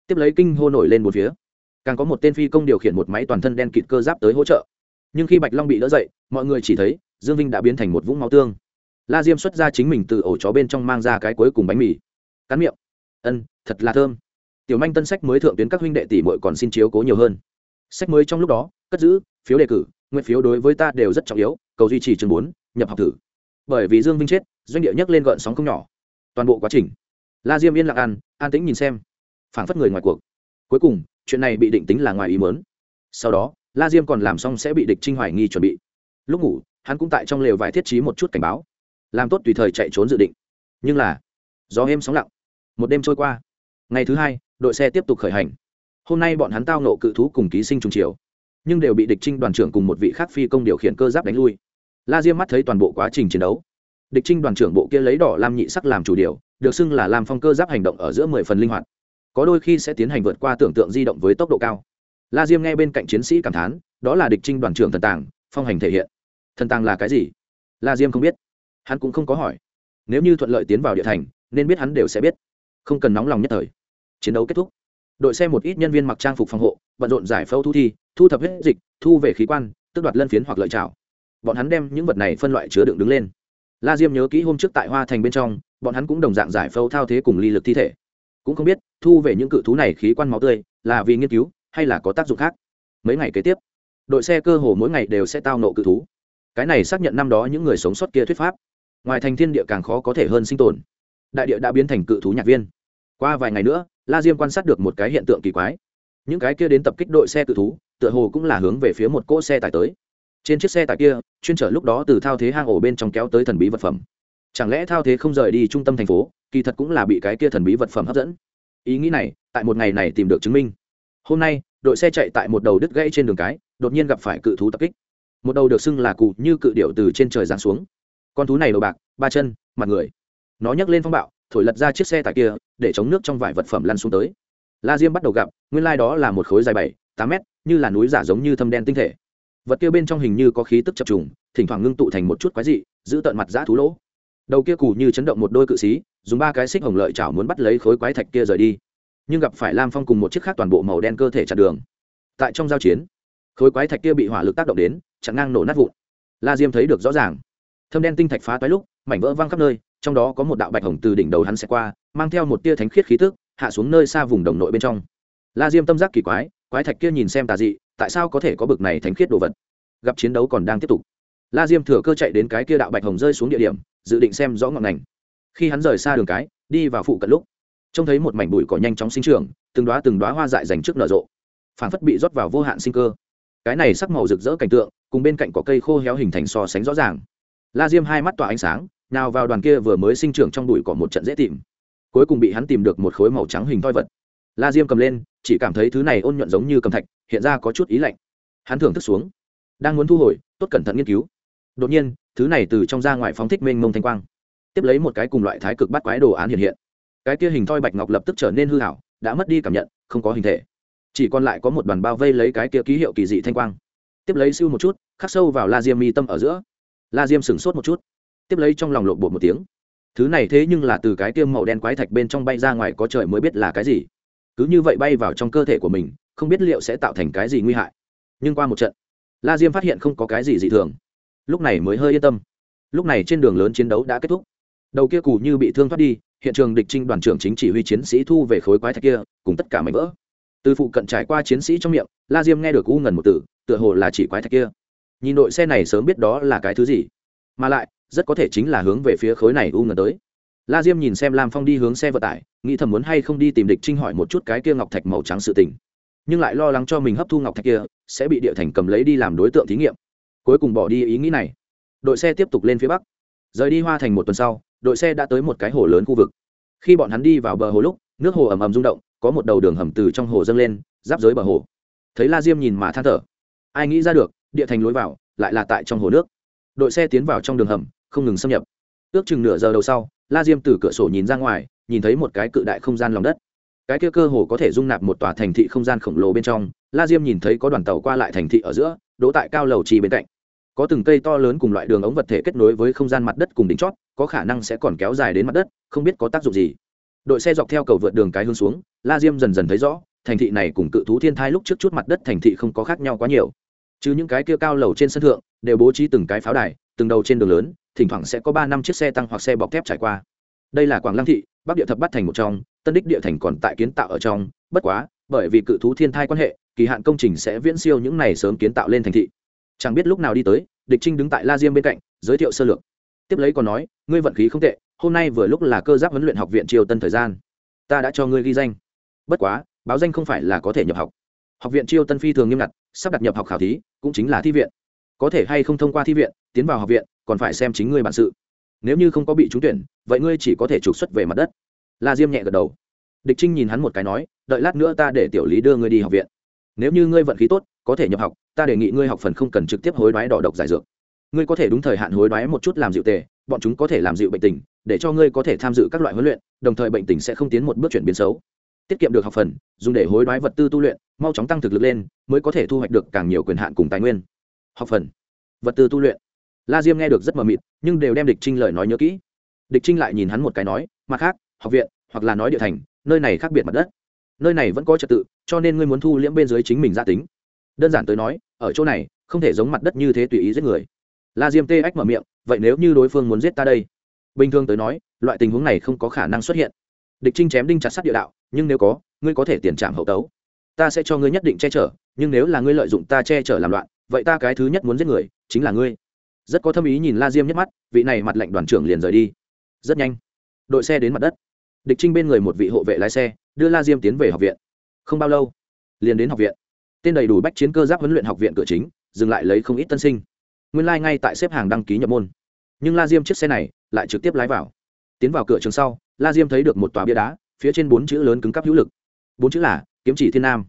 Tiếp lấy kinh hô nổi lên một phía. Càng có một tên phi công điều khiển một máy toàn thân đen kịt cơ giáp tới hỗ trợ. Nhưng khi bạch long bị đỡ dậy, mọi người chỉ thấy dương vinh đã biến thành một vũng máu tương. La diêm xuất ra chính mình từ ổ chó bên trong mang ra cái cuối cùng bánh mì. Cắn miệng. Ân, thật là thơm. Tiểu manh tân sách mới thượng tuyến các huynh đệ tỷ muội còn xin chiếu cố nhiều hơn. Sách mới trong lúc đó, cất giữ, phiếu đề cử, nguyện phiếu đối với ta đều rất trọng yếu, cầu duy trì chương bốn, nhập học thử. Bởi vì dương vinh chết, doanh địa nhấc lên gợn sóng không nhỏ. Toàn bộ quá trình, la diêm yên lặng ăn an tĩnh nhìn xem, phảng phất người ngoài cuộc. Cuối cùng, chuyện này bị định tính là ngoài ý mớn sau đó, la diêm còn làm xong sẽ bị địch trinh hoài nghi chuẩn bị. Lúc ngủ, hắn cũng tại trong lều vải thiết trí một chút cảnh báo. Làm tốt tùy thời chạy trốn dự định. Nhưng là, gió êm sóng lặng. Một đêm trôi qua. Ngày thứ hai, đội xe tiếp tục khởi hành. Hôm nay bọn hắn tao nộ cự thú cùng ký sinh trùng chiều nhưng đều bị địch trinh đoàn trưởng cùng một vị khác phi công điều khiển cơ giáp đánh lui. La diêm mắt thấy toàn bộ quá trình chiến đấu. Địch trinh đoàn trưởng bộ kia lấy đỏ lam nhị sắc làm chủ điều được xưng là làm phong cơ giáp hành động ở giữa mười phần linh hoạt. Có đôi khi sẽ tiến hành vượt qua tưởng tượng di động với tốc độ cao. La diêm nghe bên cạnh chiến sĩ cảm thán, đó là địch trinh đoàn trưởng thần tàng, phong hành thể hiện. Thần tàng là cái gì? La diêm không biết. Hắn cũng không có hỏi. Nếu như thuận lợi tiến vào địa thành, nên biết hắn đều sẽ biết. Không cần nóng lòng nhất thời. Chiến đấu kết thúc. Đội xe một ít nhân viên mặc trang phục phòng hộ, bận rộn giải phẫu thu thi, thu thập hết dịch, thu về khí quan tức đoạt lân phiến hoặc lợi trào bọn hắn đem những vật này phân loại chứa đựng đứng lên. La diêm nhớ kỹ hôm trước tại hoa thành bên trong bọn hắn cũng đồng dạng giải phẫu thao thế cùng ly lực thi thể. Cũng không biết, thu về những cự thú này khí quan máu tươi là vì nghiên cứu, hay là có tác dụng khác. Mấy ngày kế tiếp, đội xe cơ hồ mỗi ngày đều sẽ tao nộ cự thú. Cái này xác nhận năm đó những người sống sót kia thuyết pháp. Ngoài thành thiên địa càng khó có thể hơn sinh tồn. Đại địa đã biến thành cự thú nhạc viên. Qua vài ngày nữa, la diêm quan sát được một cái hiện tượng kỳ quái. Những cái kia đến tập kích đội xe cự thú, tựa hồ cũng là hướng về phía một cỗ xe tải tới. Trên chiếc xe tải kia, chuyên trở lúc đó từ thao thế hang ổ bên trong kéo tới thần bí vật phẩm chẳng lẽ thao thế không rời đi trung tâm thành phố, kỳ thật cũng là bị cái kia thần bí vật phẩm hấp dẫn. Ý nghĩ này, tại một ngày này tìm được chứng minh. Hôm nay, đội xe chạy tại một đầu đứt gãy trên đường cái, đột nhiên gặp phải cự thú tập kích. Một đầu được xưng là cụ như cự điệu từ trên trời giáng xuống. Con thú này đầu bạc, ba chân, mặt người. Nó nhấc lên phong bạo, thổi lật ra chiếc xe tải kia, để chống nước trong vải vật phẩm lăn xuống tới. La diêm bắt đầu gặp, nguyên lai、like、đó là một khối dài bảy, tám mét, như là núi giả giống như thâm đen tinh thể. Vật kia bên trong hình như có khí tức chập trùng, thỉnh thoảng ngưng tụ thành một chút quái dị, giữ tận mặt giã thú lỗ đầu kia cù như chấn động một đôi cự xí, dùng ba cái xích hồng lợi chảo muốn bắt lấy khối quái thạch kia rời đi. Nhưng gặp phải lam phong cùng một chiếc khác toàn bộ màu đen cơ thể chặn đường. Tại trong giao chiến, khối quái thạch kia bị hỏa lực tác động đến, chặn ngang nổ nát vụn. La diêm thấy được rõ ràng. Thâm đen tinh thạch phá toái lúc, mảnh vỡ văng khắp nơi, trong đó có một đạo bạch hồng từ đỉnh đầu hắn sẽ qua, mang theo một tia thánh khiết khí tức, hạ xuống nơi xa vùng đồng nội bên trong. La diêm tâm giác kỳ quái quái thạch kia nhìn xem tà dị, tại sao có thể có bực này thánh khiết đồ vật? Gặp chiến đấu còn đang tiếp tục la diêm thừa cơ chạy đến cái kia đạo bạch hồng rơi xuống địa điểm, dự định xem rõ ngọn ngành. Khi hắn rời xa đường cái, đi vào phụ cận lúc, trông thấy một mảnh bụi cỏ nhanh chóng sinh trưởng, từng đoá từng đoá hoa dại dành trước nở rộ. Phản phất bị rót vào vô hạn sinh cơ. Cái này sắc màu rực rỡ cảnh tượng, cùng bên cạnh có cây khô héo hình thành so sánh rõ ràng. La diêm hai mắt tỏa ánh sáng, nào vào đoàn kia vừa mới sinh trưởng trong bụi cỏ một trận dễ tìm. Cuối cùng bị hắn tìm được một khối màu trắng hình thoi vật. La diêm cầm lên, chỉ cảm thấy thứ này ôn nhuận giống như cầm thạch, hiện ra có chút ý lạnh. Hắn thưởng thức xuống. Đang muốn thu hồi, tốt cẩn thận nghiên cứu đột nhiên, thứ này từ trong ra ngoài phóng thích mênh mông thanh quang. Tiếp lấy một cái cùng loại thái cực bắt quái đồ án hiện hiện. Cái kia hình thoi bạch ngọc lập tức trở nên hư hảo đã mất đi cảm nhận, không có hình thể. Chỉ còn lại có một đoàn bao vây lấy cái kia ký hiệu kỳ dị thanh quang. Tiếp lấy siêu một chút, khắc sâu vào la diêm mi tâm ở giữa. La diêm sửng sốt một chút. Tiếp lấy trong lòng lộn bột một tiếng. Thứ này thế nhưng là từ cái tiêm màu đen quái thạch bên trong bay ra ngoài có trời mới biết là cái gì. Cứ như vậy bay vào trong cơ thể của mình, không biết liệu sẽ tạo thành cái gì nguy hại. Nhưng qua một trận, la diêm phát hiện không có cái gì dị thường lúc này mới hơi yên tâm. Lúc này trên đường lớn chiến đấu đã kết thúc. Đầu kia cù như bị thương thoát đi, hiện trường địch trinh đoàn trưởng chính chỉ huy chiến sĩ thu về khối quái thạch kia, cùng tất cả mảnh vỡ. Từ phụ cận trải qua chiến sĩ trong miệng, la diêm nghe được u ngần một tử tựa hồ là chỉ quái thạch kia. Nhìn đội xe này sớm biết đó là cái thứ gì, mà lại, rất có thể chính là hướng về phía khối này u ngần tới. La diêm nhìn xem lam phong đi hướng xe vận tải, nghĩ thầm muốn hay không đi tìm địch trinh hỏi một chút cái kia ngọc thạch màu trắng sự tình. Nhưng lại lo lắng cho mình hấp thu ngọc thạch kia, sẽ bị địa thành cầm lấy đi làm đối tượng thí nghiệm cuối cùng bỏ đi ý nghĩ này. Đội xe tiếp tục lên phía bắc. Rời đi hoa thành một tuần sau, đội xe đã tới một cái hồ lớn khu vực. Khi bọn hắn đi vào bờ hồ lúc, nước hồ ầm ầm rung động, có một đầu đường hầm từ trong hồ dâng lên, giáp giới bờ hồ. Thấy la diêm nhìn mà than thở. Ai nghĩ ra được, địa thành lối vào, lại là tại trong hồ nước. Đội xe tiến vào trong đường hầm, không ngừng xâm nhập. Ước chừng nửa giờ đầu sau, la diêm từ cửa sổ nhìn ra ngoài, nhìn thấy một cái cự đại không gian lòng đất. Cái kia cơ hồ có thể dung nạp một tòa thành thị không gian khổng lồ bên trong, la diêm nhìn thấy có đoàn tàu qua lại thành thị ở giữa, đỗ tại cao lầu trì bên cạnh có từng cây to lớn cùng loại đường ống vật thể kết nối với không gian mặt đất cùng đỉnh chót, có khả năng sẽ còn kéo dài đến mặt đất, không biết có tác dụng gì. Đội xe dọc theo cầu vượt đường cái hướng xuống, la diêm dần dần thấy rõ, thành thị này cùng cự thú thiên thai lúc trước chút mặt đất thành thị không có khác nhau quá nhiều. Chứ những cái kia cao lầu trên sân thượng, đều bố trí từng cái pháo đài, từng đầu trên đường lớn, thỉnh thoảng sẽ có ba năm chiếc xe tăng hoặc xe bọc thép trải qua. Đây là quảng lăng thị, bắc địa thập bắt thành một trong, tân đích địa thành còn tại kiến tạo ở trong, bất quá, bởi vì cự thú thiên thai quan hệ, kỳ hạn công trình sẽ viễn siêu những này sớm kiến tạo lên thành thị chẳng biết lúc nào đi tới, địch trinh đứng tại la diêm bên cạnh, giới thiệu sơ lược. Tiếp lấy còn nói, ngươi vận khí không tệ, hôm nay vừa lúc là cơ giáp huấn luyện học viện triều tân thời gian. Ta đã cho ngươi ghi danh. Bất quá, báo danh không phải là có thể nhập học. Học viện triều tân phi thường nghiêm ngặt, sắp đặt nhập học khảo thí, cũng chính là thi viện. Có thể hay không thông qua thi viện, tiến vào học viện, còn phải xem chính ngươi bản sự. Nếu như không có bị trúng tuyển, vậy ngươi chỉ có thể trục xuất về mặt đất. La diêm nhẹ gật đầu. Địch trinh nhìn hắn một cái nói, đợi lát nữa ta để tiểu lý đưa ngươi đi học viện. Nếu như ngươi vận khí tốt có thể nhập học, ta đề nghị ngươi học phần không cần trực tiếp hối đoái đỏ độc giải dược. Ngươi có thể đúng thời hạn hối đoái một chút làm dịu tề, bọn chúng có thể làm dịu bệnh tình, để cho ngươi có thể tham dự các loại huấn luyện, đồng thời bệnh tình sẽ không tiến một bước chuyển biến xấu. Tiết kiệm được học phần, dùng để hối đoái vật tư tu luyện, mau chóng tăng thực lực lên, mới có thể thu hoạch được càng nhiều quyền hạn cùng tài nguyên. Học phần, vật tư tu luyện. La diêm nghe được rất mờ mịt, nhưng đều đem địch trinh lời nói nhớ kỹ. Địch trinh lại nhìn hắn một cái nói, mặt khác, học viện, hoặc là nói địa thành, nơi này khác biệt mặt đất. Nơi này vẫn có trật tự, cho nên ngươi muốn thu liễm bên dưới chính mình gia tính đơn giản tới nói, ở chỗ này, không thể giống mặt đất như thế tùy ý giết người. La diêm tê ách mở miệng, vậy nếu như đối phương muốn giết ta đây? Bình thường tới nói, loại tình huống này không có khả năng xuất hiện. Địch trinh chém đinh chặt sát địa đạo, nhưng nếu có, ngươi có thể tiền trảm hậu tấu. Ta sẽ cho ngươi nhất định che chở, nhưng nếu là ngươi lợi dụng ta che chở làm loạn, vậy ta cái thứ nhất muốn giết người, chính là ngươi. Rất có thâm ý nhìn la diêm nhất mắt, vị này mặt lệnh đoàn trưởng liền rời đi. Rất nhanh, đội xe đến mặt đất. Địch trinh bên người một vị hộ vệ lái xe, đưa la diêm tiến về học viện. Không bao lâu, liền đến học viện tên đầy đủ bách chiến cơ giáp huấn luyện học viện cửa chính, dừng lại lấy không ít tân sinh. Nguyên lai、like、ngay tại xếp hàng đăng ký nhập môn. Nhưng la diêm chiếc xe này lại trực tiếp lái vào. Tiến vào cửa trường sau, la diêm thấy được một tòa bia đá, phía trên bốn chữ lớn cứng cắp hữu lực. Bốn chữ là kiếm chỉ thiên nam.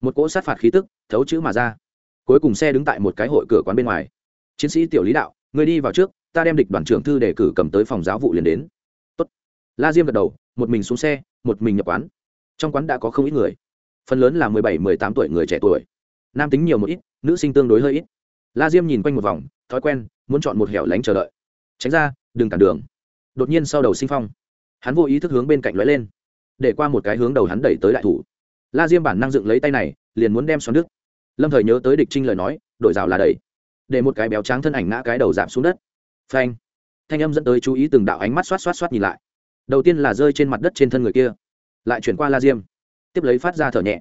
Một cỗ sát phạt khí tức, thấu chữ mà ra. Cuối cùng xe đứng tại một cái hội cửa quán bên ngoài. Chiến sĩ tiểu lý đạo, người đi vào trước, ta đem địch đoàn trưởng thư để cử cầm tới phòng giáo vụ liền đến. Tốt. la diêm gật đầu, một mình xuống xe, một mình nhập quán. Trong quán đã có không ít người phần lớn là mười bảy, mười tám tuổi người trẻ tuổi. Nam tính nhiều một ít, nữ sinh tương đối hơi ít. La diêm nhìn quanh một vòng, thói quen, muốn chọn một hẻo lánh chờ đợi. Tránh ra, đừng cản đường. Đột nhiên sau đầu sinh phong, hắn vô ý thức hướng bên cạnh lóe lên. Để qua một cái hướng đầu hắn đẩy tới đại thủ. La diêm bản năng dựng lấy tay này, liền muốn đem xoắn nước lâm thời nhớ tới địch trinh lời nói đội rào là đẩy. Để một cái béo trắng thân ảnh ngã cái đầu giảm xuống đất. Phanh. Thanh âm dẫn tới chú ý từng đạo ánh mắt xoát xoát xoát nhìn lại. Đầu tiên là rơi trên mặt đất trên thân người kia. Lại chuyển qua la diêm tiếp lấy phát ra thở nhẹ.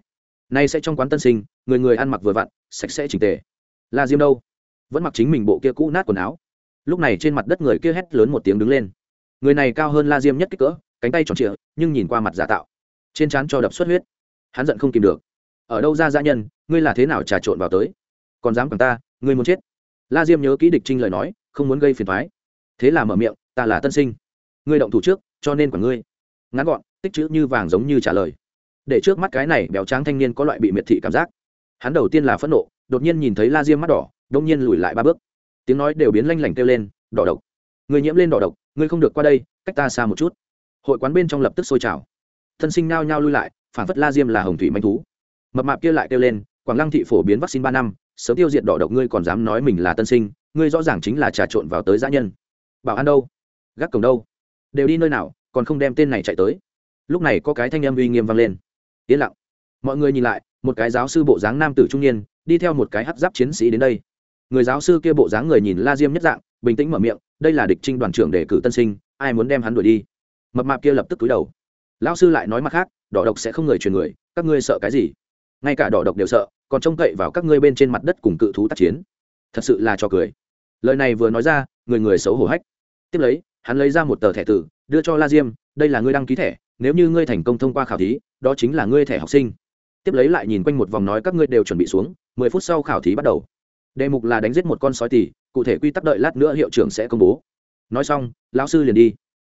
Nay sẽ trong quán tân sinh, người người ăn mặc vừa vặn, sạch sẽ chỉnh tề. La diêm đâu? Vẫn mặc chính mình bộ kia cũ nát quần áo. Lúc này trên mặt đất người kia hét lớn một tiếng đứng lên. Người này cao hơn la diêm nhất kích cỡ, cánh tay tròn trịa, nhưng nhìn qua mặt giả tạo. Trên trán cho đập xuất huyết. Hắn giận không kìm được. Ở đâu ra gia nhân, ngươi là thế nào trà trộn vào tới? Còn dám cầm ta, ngươi muốn chết. La diêm nhớ kỹ địch trinh lời nói, không muốn gây phiền thoái thế là mở miệng, ta là tân sinh. Ngươi động thủ trước, cho nên quản ngươi. Ngắn gọn, tích chữ như vàng giống như trả lời để trước mắt cái này béo tráng thanh niên có loại bị miệt thị cảm giác. Hắn đầu tiên là phẫn nộ, đột nhiên nhìn thấy la diêm mắt đỏ, đông nhiên lùi lại ba bước. Tiếng nói đều biến lanh lảnh kêu lên, đỏ độc! Người nhiễm lên đỏ độc, ngươi không được qua đây, cách ta xa một chút. Hội quán bên trong lập tức sôi trào. Thân sinh nao nhao lui lại, phản phất la diêm là hồng thủy manh thú. Mập mạp kia lại kêu lên, quảng lăng thị phổ biến vaccine ba năm, sớm tiêu diệt đỏ độc ngươi còn dám nói mình là tân sinh, ngươi rõ ràng chính là trà trộn vào tới giã nhân. Bảo an đâu? Gác cổng đâu? Đều đi nơi nào, còn không đem tên này chạy tới. Lúc này có cái thanh em uy nghiêm vang lên yên lặng. Mọi người nhìn lại, một cái giáo sư bộ dáng nam tử trung niên, đi theo một cái hắt giáp chiến sĩ đến đây. Người giáo sư kia bộ dáng người nhìn la diêm nhất dạng, bình tĩnh mở miệng, đây là địch trinh đoàn trưởng đề cử tân sinh, ai muốn đem hắn đuổi đi? Mập mạp kia lập tức túi đầu. Lão sư lại nói mặt khác, đỏ độc sẽ không người truyền người, các ngươi sợ cái gì? Ngay cả đỏ độc đều sợ, còn trông cậy vào các ngươi bên trên mặt đất cùng cự thú tác chiến. Thật sự là cho cười. Lời này vừa nói ra, người người xấu hổ hách. Tiếp lấy, hắn lấy ra một tờ thẻ tử, đưa cho la diêm, đây là ngươi đăng ký thẻ nếu như ngươi thành công thông qua khảo thí, đó chính là ngươi thẻ học sinh. Tiếp lấy lại nhìn quanh một vòng nói các ngươi đều chuẩn bị xuống, mười phút sau khảo thí bắt đầu. Đề mục là đánh giết một con sói tỉ cụ thể quy tắc đợi lát nữa hiệu trưởng sẽ công bố. Nói xong, lão sư liền đi.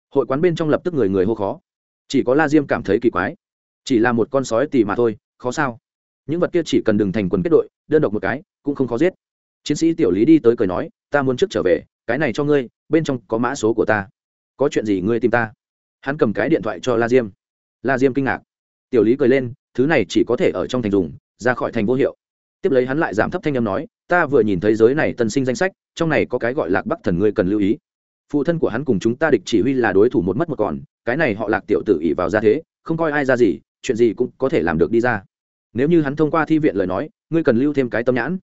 Hội quán bên trong lập tức người người hô khó. Chỉ có la diêm cảm thấy kỳ quái. Chỉ là một con sói tỉ mà thôi, khó sao? Những vật kia chỉ cần đừng thành quần kết đội, đơn độc một cái, cũng không khó giết. Chiến sĩ tiểu lý đi tới cười nói, ta muốn trước trở về, cái này cho ngươi, bên trong có mã số của ta. Có chuyện gì ngươi tìm ta? Hắn cầm cái điện thoại cho la diêm. La diêm kinh ngạc. Tiểu lý cười lên, thứ này chỉ có thể ở trong thành dùng, ra khỏi thành vô hiệu. Tiếp lấy hắn lại giảm thấp thanh âm nói, ta vừa nhìn thấy giới này tân sinh danh sách, trong này có cái gọi lạc bắc thần ngươi cần lưu ý. Phụ thân của hắn cùng chúng ta địch chỉ huy là đối thủ một mất một còn, cái này họ lạc tiểu tử ỉ vào ra thế, không coi ai ra gì, chuyện gì cũng có thể làm được đi ra. Nếu như hắn thông qua thi viện lời nói, ngươi cần lưu thêm cái tâm nhãn.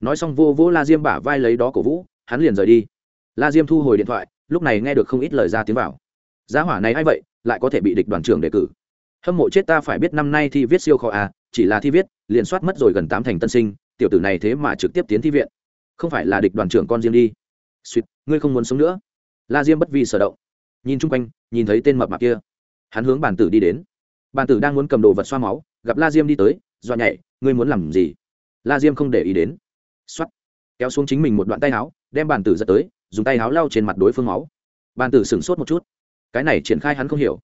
Nói xong vô vỗ la diêm bả vai lấy đó cổ vũ, hắn liền rời đi. La diêm thu hồi điện thoại, lúc này nghe được không ít lời ra tiếng vào giá hỏa này a i vậy, lại có thể bị địch đoàn trưởng đề cử? Hâm mộ chết ta phải biết năm nay thi viết siêu khó à chỉ là thi viết, liền soát mất rồi gần tám thành tân sinh, tiểu tử này thế mà trực tiếp tiến thi viện. Không phải là địch đoàn trưởng con riêng đi. Suýt ngươi không muốn sống nữa. La diêm bất vi sở động. Nhìn chung quanh, nhìn thấy tên mập mạp kia. Hắn hướng bản tử đi đến. Bản tử đang muốn cầm đồ vật xoa máu, gặp la diêm đi tới, dọa nhảy, ngươi muốn làm gì? La diêm không để ý đến. X kéo xuống chính mình một đoạn tay áo, đem bản tử giật tới, dùng tay áo lau trên mặt đối phương máu. Bản tử sửng sốt một chút cái này triển khai hắn không hiểu.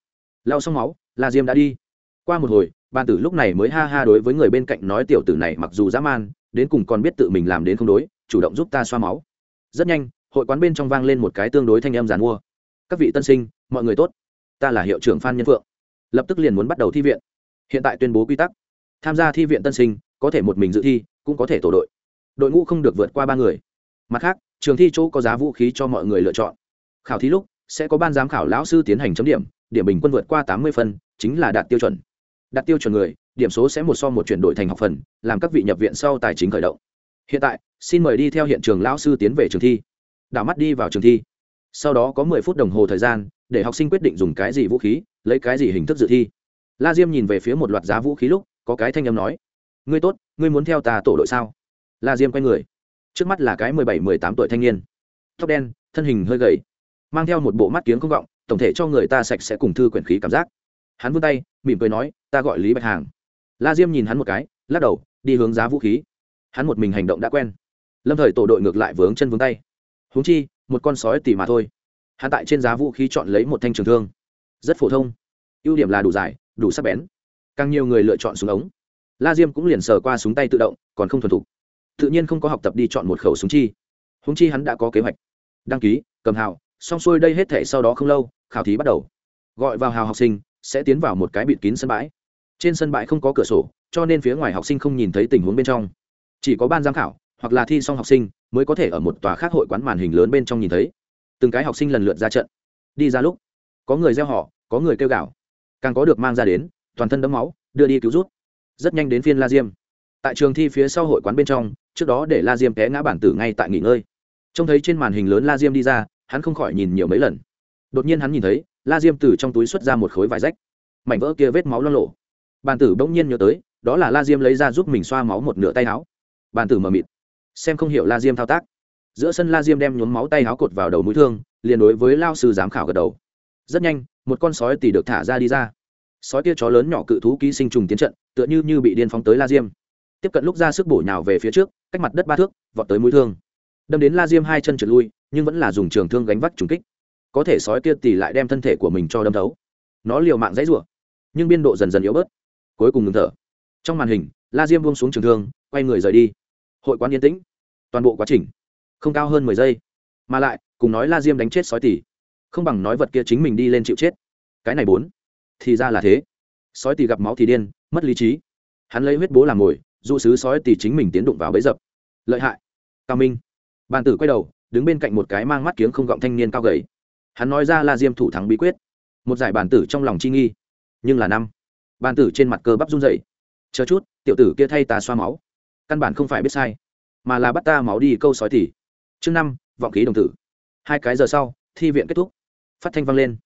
Lau xong máu, la diêm đã đi. Qua một hồi ban tử lúc này mới ha ha đối với người bên cạnh nói tiểu tử này mặc dù dã man, đến cùng còn biết tự mình làm đến không đối, chủ động giúp ta xoa máu. Rất nhanh, hội quán bên trong vang lên một cái tương đối thanh em giàn mua. Các vị tân sinh, mọi người tốt. Ta là hiệu trưởng phan nhân phượng. Lập tức liền muốn bắt đầu thi viện. Hiện tại tuyên bố quy tắc. Tham gia thi viện tân sinh, có thể một mình dự thi, cũng có thể tổ đội. Đội ngũ không được vượt qua ba người. Mặt khác, trường thi chỗ có giá vũ khí cho mọi người lựa chọn. Khảo thí lúc sẽ có ban giám khảo lão sư tiến hành chấm điểm điểm bình quân vượt qua tám mươi phân, chính là đạt tiêu chuẩn. Đạt tiêu chuẩn người, điểm số sẽ một so một chuyển đổi thành học phần, làm các vị nhập viện sau tài chính khởi động. Hiện tại, xin mời đi theo hiện trường lão sư tiến về trường thi. Đảo mắt đi vào trường thi. Sau đó có mười phút đồng hồ thời gian, để học sinh quyết định dùng cái gì vũ khí, lấy cái gì hình thức dự thi. La diêm nhìn về phía một loạt giá vũ khí lúc, có cái thanh âm nói, ngươi tốt, ngươi muốn theo ta tổ đội sao? La diêm quay người. Trước mắt là cái mười bảy, mười tám tuổi thanh niên. Tóc đen, thân hình hơi gầy mang theo một bộ mắt kiếng không vọng tổng thể cho người ta sạch sẽ cùng thư quyển khí cảm giác. Hắn vươn tay, mỉm cười nói, ta gọi lý bạch hàng. La diêm nhìn hắn một cái, lắc đầu, đi hướng giá vũ khí. Hắn một mình hành động đã quen. Lâm thời tổ đội ngược lại vướng chân vướng tay. Huống chi, một con sói tỉ mà thôi. Hắn tại trên giá vũ khí chọn lấy một thanh trường thương. Rất phổ thông. Ưu điểm là đủ dài, đủ sắc bén. Càng nhiều người lựa chọn súng ống. La diêm cũng liền sờ qua súng tay tự động, còn không thuần thục. Tự nhiên không có học tập đi chọn một khẩu súng chi. Húng chi hắn đã có kế hoạch. Đăng ký, cầm hào xong xuôi đây hết thể sau đó không lâu, khảo thí bắt đầu. Gọi vào hào học sinh, sẽ tiến vào một cái bịt kín sân bãi. Trên sân bãi không có cửa sổ, cho nên phía ngoài học sinh không nhìn thấy tình huống bên trong. Chỉ có ban giám khảo, hoặc là thi xong học sinh, mới có thể ở một tòa khác hội quán màn hình lớn bên trong nhìn thấy. Từng cái học sinh lần lượt ra trận. Đi ra lúc, có người gieo họ có người kêu gào. Càng có được mang ra đến, toàn thân đấm máu, đưa đi cứu rút. Rất nhanh đến phiên la diêm. Tại trường thi phía sau hội quán bên trong, trước đó để la diêm té ngã bản tử ngay tại nghỉ ngơi. Trông thấy trên màn hình lớn la diêm đi ra hắn không khỏi nhìn nhiều mấy lần. Đột nhiên hắn nhìn thấy, la diêm từ trong túi xuất ra một khối vải rách. Mảnh vỡ kia vết máu lo lộ. Bàn tử bỗng nhiên nhớ tới, đó là la diêm lấy ra giúp mình xoa máu một nửa tay áo. Bàn tử mờ mịt. Xem không hiểu la diêm thao tác. Giữa sân la diêm đem nhuốm máu tay áo cột vào đầu mũi thương, liền đối với lao sư giám khảo gật đầu. Rất nhanh, một con sói tỉ được thả ra đi ra. Sói tia chó lớn nhỏ cự thú ký sinh trùng tiến trận, tựa như như bị điên phóng tới la diêm. Tiếp cận lúc ra sức bổ nhào về phía trước, cách mặt đất ba thước, vọt tới mũi thương. Đâm đến la diêm hai chân trượt lui nhưng vẫn là dùng trường thương gánh vắt trùng kích. Có thể sói kia tỉ lại đem thân thể của mình cho đâm thấu. Nó liều mạng dãy rủa, nhưng biên độ dần dần yếu bớt. Cuối cùng ngừng thở. Trong màn hình, la diêm buông xuống trường thương, quay người rời đi. Hội quán yên tĩnh. Toàn bộ quá trình, không cao hơn mười giây. Mà lại, cùng nói la diêm đánh chết sói tỉ không bằng nói vật kia chính mình đi lên chịu chết. Cái này bốn, thì ra là thế. Sói tỉ gặp máu thì điên, mất lý trí. Hắn lấy huyết bố làm mồi, dụ sứ sói tỉ chính mình tiến đụng vào bấy dập. Lợi hại. Cao minh. Bàn tử quay đầu đứng bên cạnh một cái mang mắt kiếng không gọng thanh niên cao gầy. Hắn nói ra la diêm thủ thắng bí quyết. Một giải bản tử trong lòng chi nghi. Nhưng là năm. Bản tử trên mặt cơ bắp run dậy chờ chút, tiểu tử kia thay ta xoa máu. Căn bản không phải biết sai, mà là bắt ta máu đi câu sói tỉ. Chương năm, vọng khí đồng tử. Hai cái giờ sau, thi viện kết thúc. Phát thanh vang lên.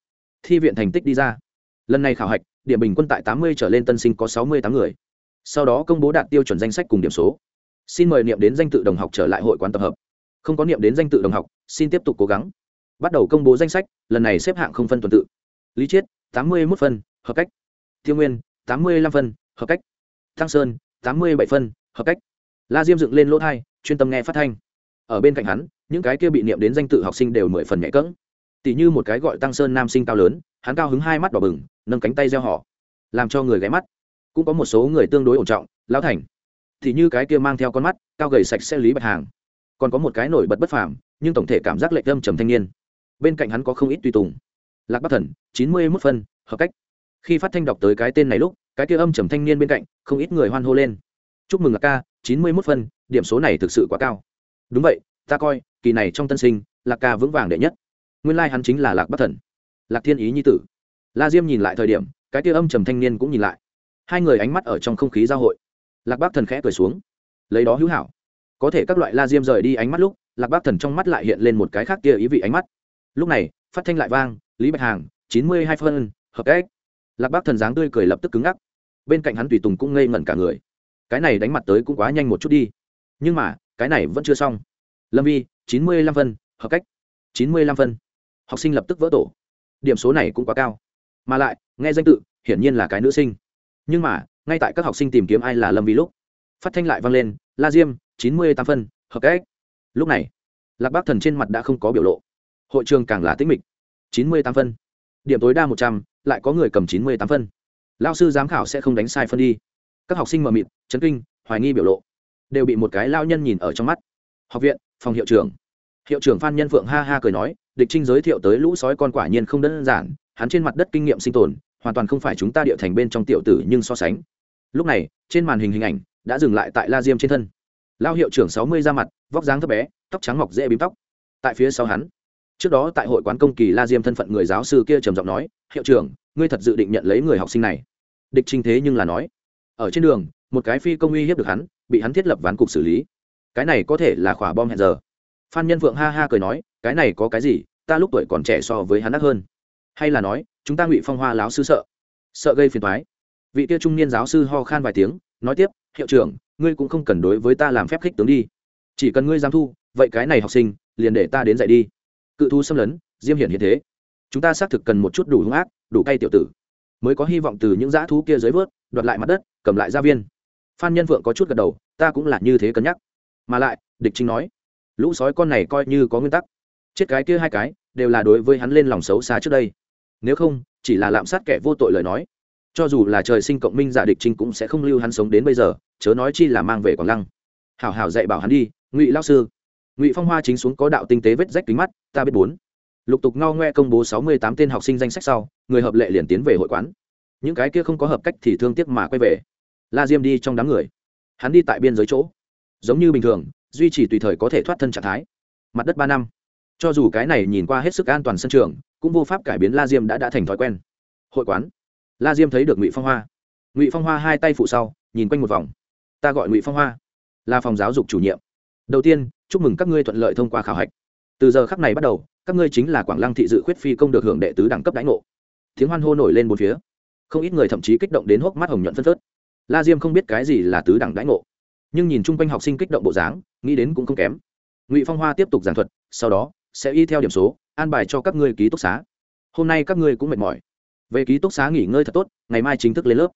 Thi viện thành tích đi ra. Lần này khảo hạch, điểm bình quân tại tám mươi trở lên tân sinh có sáu mươi tám người. Sau đó công bố đạt tiêu chuẩn danh sách cùng điểm số. Xin mời niệm đến danh tự đồng học trở lại hội quán tập hợp không có niệm đến danh tự đồng học, xin tiếp tục cố gắng. Bắt đầu công bố danh sách, lần này xếp hạng không phân tuần tự. Lý chiết, tám mươi một phân, hợp cách. Tiêu nguyên, tám mươi năm phân, hợp cách. Thăng sơn, tám mươi bảy phân, hợp cách. La diêm dựng lên lỗ thai, chuyên tâm nghe phát thanh. Ở bên cạnh hắn, những cái kia bị niệm đến danh tự học sinh đều mười phần nhẹ cỡng tỷ như một cái gọi tăng sơn nam sinh cao lớn, hắn cao hứng hai mắt đỏ bừng, nâng cánh tay gieo họ, làm cho người ghé mắt. Cũng có một số người tương đối ổn trọng, lão thành. Thì như cái kia mang theo con mắt, cao gầy sạch sẽ lý bạch hàng còn có một cái nổi bật bất phàm, nhưng tổng thể cảm giác lệch âm trầm thanh niên. Bên cạnh hắn có không ít tùy tùng. Lạc bắc thần, chín mươi mốt phân, hợp cách. Khi phát thanh đọc tới cái tên này lúc, cái kia âm trầm thanh niên bên cạnh, không ít người hoan hô lên. Chúc mừng lạc ca, chín mươi mốt phân, điểm số này thực sự quá cao. Đúng vậy, ta coi, kỳ này trong tân sinh, lạc ca vững vàng đệ nhất. Nguyên lai、like、hắn chính là lạc bắc thần. Lạc thiên ý nhi tử. La diêm nhìn lại thời điểm, cái kia âm trầm thanh niên cũng nhìn lại. Hai người ánh mắt ở trong không khí giao hội. Lạc bắc thần khẽ cười xuống. Lấy đó hữu hảo có thể các loại la diêm rời đi ánh mắt lúc, lạc bác thần trong mắt lại hiện lên một cái khác kia ý vị ánh mắt. Lúc này, phát thanh lại vang, lý bạch hàng, chín mươi hai phân, hợp cách. Lạc bác thần dáng tươi cười lập tức cứng ngắc. Bên cạnh hắn tùy tùng cũng ngây ngẩn cả người. Cái này đánh mặt tới cũng quá nhanh một chút đi. Nhưng mà, cái này vẫn chưa xong. Lâm vi, chín mươi lăm phân, hợp cách. chín mươi lăm phân. Học sinh lập tức vỡ tổ. Điểm số này cũng quá cao. Mà lại, nghe danh tự, hiển nhiên là cái nữ sinh. Nhưng mà, ngay tại các học sinh tìm kiếm ai là lâm vi lúc, phát thanh lại vang lên, la diêm chín mươi tám phân, hợp cách. Lúc này, lạc bác thần trên mặt đã không có biểu lộ. Hội trường càng là tĩnh mịch. chín mươi tám phân. Điểm tối đa một trăm l ạ i có người cầm chín mươi tám phân. Lao sư giám khảo sẽ không đánh sai phân đi. Các học sinh mờ mịt, chấn kinh, hoài nghi biểu lộ. Đều bị một cái lao nhân nhìn ở trong mắt. Học viện, phòng hiệu trưởng. Hiệu trưởng phan nhân phượng ha ha cười nói, địch trinh giới thiệu tới lũ sói con quả nhiên không đơn giản, hắn trên mặt đất kinh nghiệm sinh tồn, hoàn toàn không phải chúng ta địa thành bên trong tiểu tử nhưng so sánh. Lúc này, trên màn hình hình ảnh đã dừng lại tại la diêm trên thân lao hiệu trưởng sáu mươi ra mặt, vóc dáng thấp bé, tóc trắng mọc dễ bím tóc. Tại phía sau hắn, trước đó tại hội quán công kỳ la diêm thân phận người giáo sư kia trầm giọng nói, hiệu trưởng, ngươi thật dự định nhận lấy người học sinh này. Địch trinh thế nhưng là nói, ở trên đường, một cái phi công uy hiếp được hắn, bị hắn thiết lập ván cục xử lý. Cái này có thể là khỏa bom hẹn giờ. Phan nhân vượng ha ha cười nói, cái này có cái gì, ta lúc tuổi còn trẻ so với hắn đắt hơn. Hay là nói, chúng ta ngụy phong hoa láo sư sợ sợ gây phiền thoái vị kia trung niên giáo sư ho khan vài tiếng, nói tiếp, hiệu trưởng ngươi cũng không cần đối với ta làm phép khích tướng đi. Chỉ cần ngươi dám thu, vậy cái này học sinh, liền để ta đến dạy đi. Cự thu xâm lấn, diêm hiển hiện thế. Chúng ta xác thực cần một chút đủ hung ác, đủ cay tiểu tử. Mới có hy vọng từ những dã thú kia dưới vớt, đoạt lại mặt đất, cầm lại gia viên. Phan nhân vượng có chút gật đầu, ta cũng là như thế cân nhắc. Mà lại, địch chính nói, lũ sói con này coi như có nguyên tắc. Chết cái kia hai cái, đều là đối với hắn lên lòng xấu xa trước đây. Nếu không, chỉ là lạm sát kẻ vô tội lời nói. Cho dù là trời sinh cộng minh giả địch trinh cũng sẽ không lưu hắn sống đến bây giờ chớ nói chi là mang về quảng lăng. Hảo hảo dạy bảo hắn đi, ngụy lao sư. Ngụy phong hoa chính xuống có đạo tinh tế vết rách kính mắt, ta biết bốn. Lục tục ngao ngoe công bố sáu mươi tám tên học sinh danh sách sau, người hợp lệ liền tiến về hội quán. Những cái kia không có hợp cách thì thương tiếc mà quay về. La diêm đi trong đám người. Hắn đi tại biên giới chỗ. Giống như bình thường, duy trì tùy thời có thể thoát thân trạng thái. Mặt đất ba năm. Cho dù cái này nhìn qua hết sức an toàn sân trường, cũng vô pháp cải biến la diêm đã đã thành thói quen. Hội quán. La diêm thấy được ngụy phong hoa. Ngụy phong hoa hai tay phụ sau, nhìn quanh một vòng ta gọi ngụy phong hoa là phòng giáo dục chủ nhiệm đầu tiên chúc mừng các ngươi thuận lợi thông qua khảo hạch từ giờ khắc này bắt đầu các ngươi chính là quảng lăng thị dự khuyết phi công được hưởng đệ tứ đẳng cấp đãi ngộ tiếng hoan hô nổi lên một phía không ít người thậm chí kích động đến hốc mắt hồng nhuận phân phớt la diêm không biết cái gì là tứ đẳng đãi ngộ nhưng nhìn chung quanh học sinh kích động bộ dáng nghĩ đến cũng không kém ngụy phong hoa tiếp tục giảng thuật sau đó sẽ y theo điểm số an bài cho các ngươi ký túc xá hôm nay các ngươi cũng mệt mỏi về ký túc xá nghỉ ngơi thật tốt ngày mai chính thức lên lớp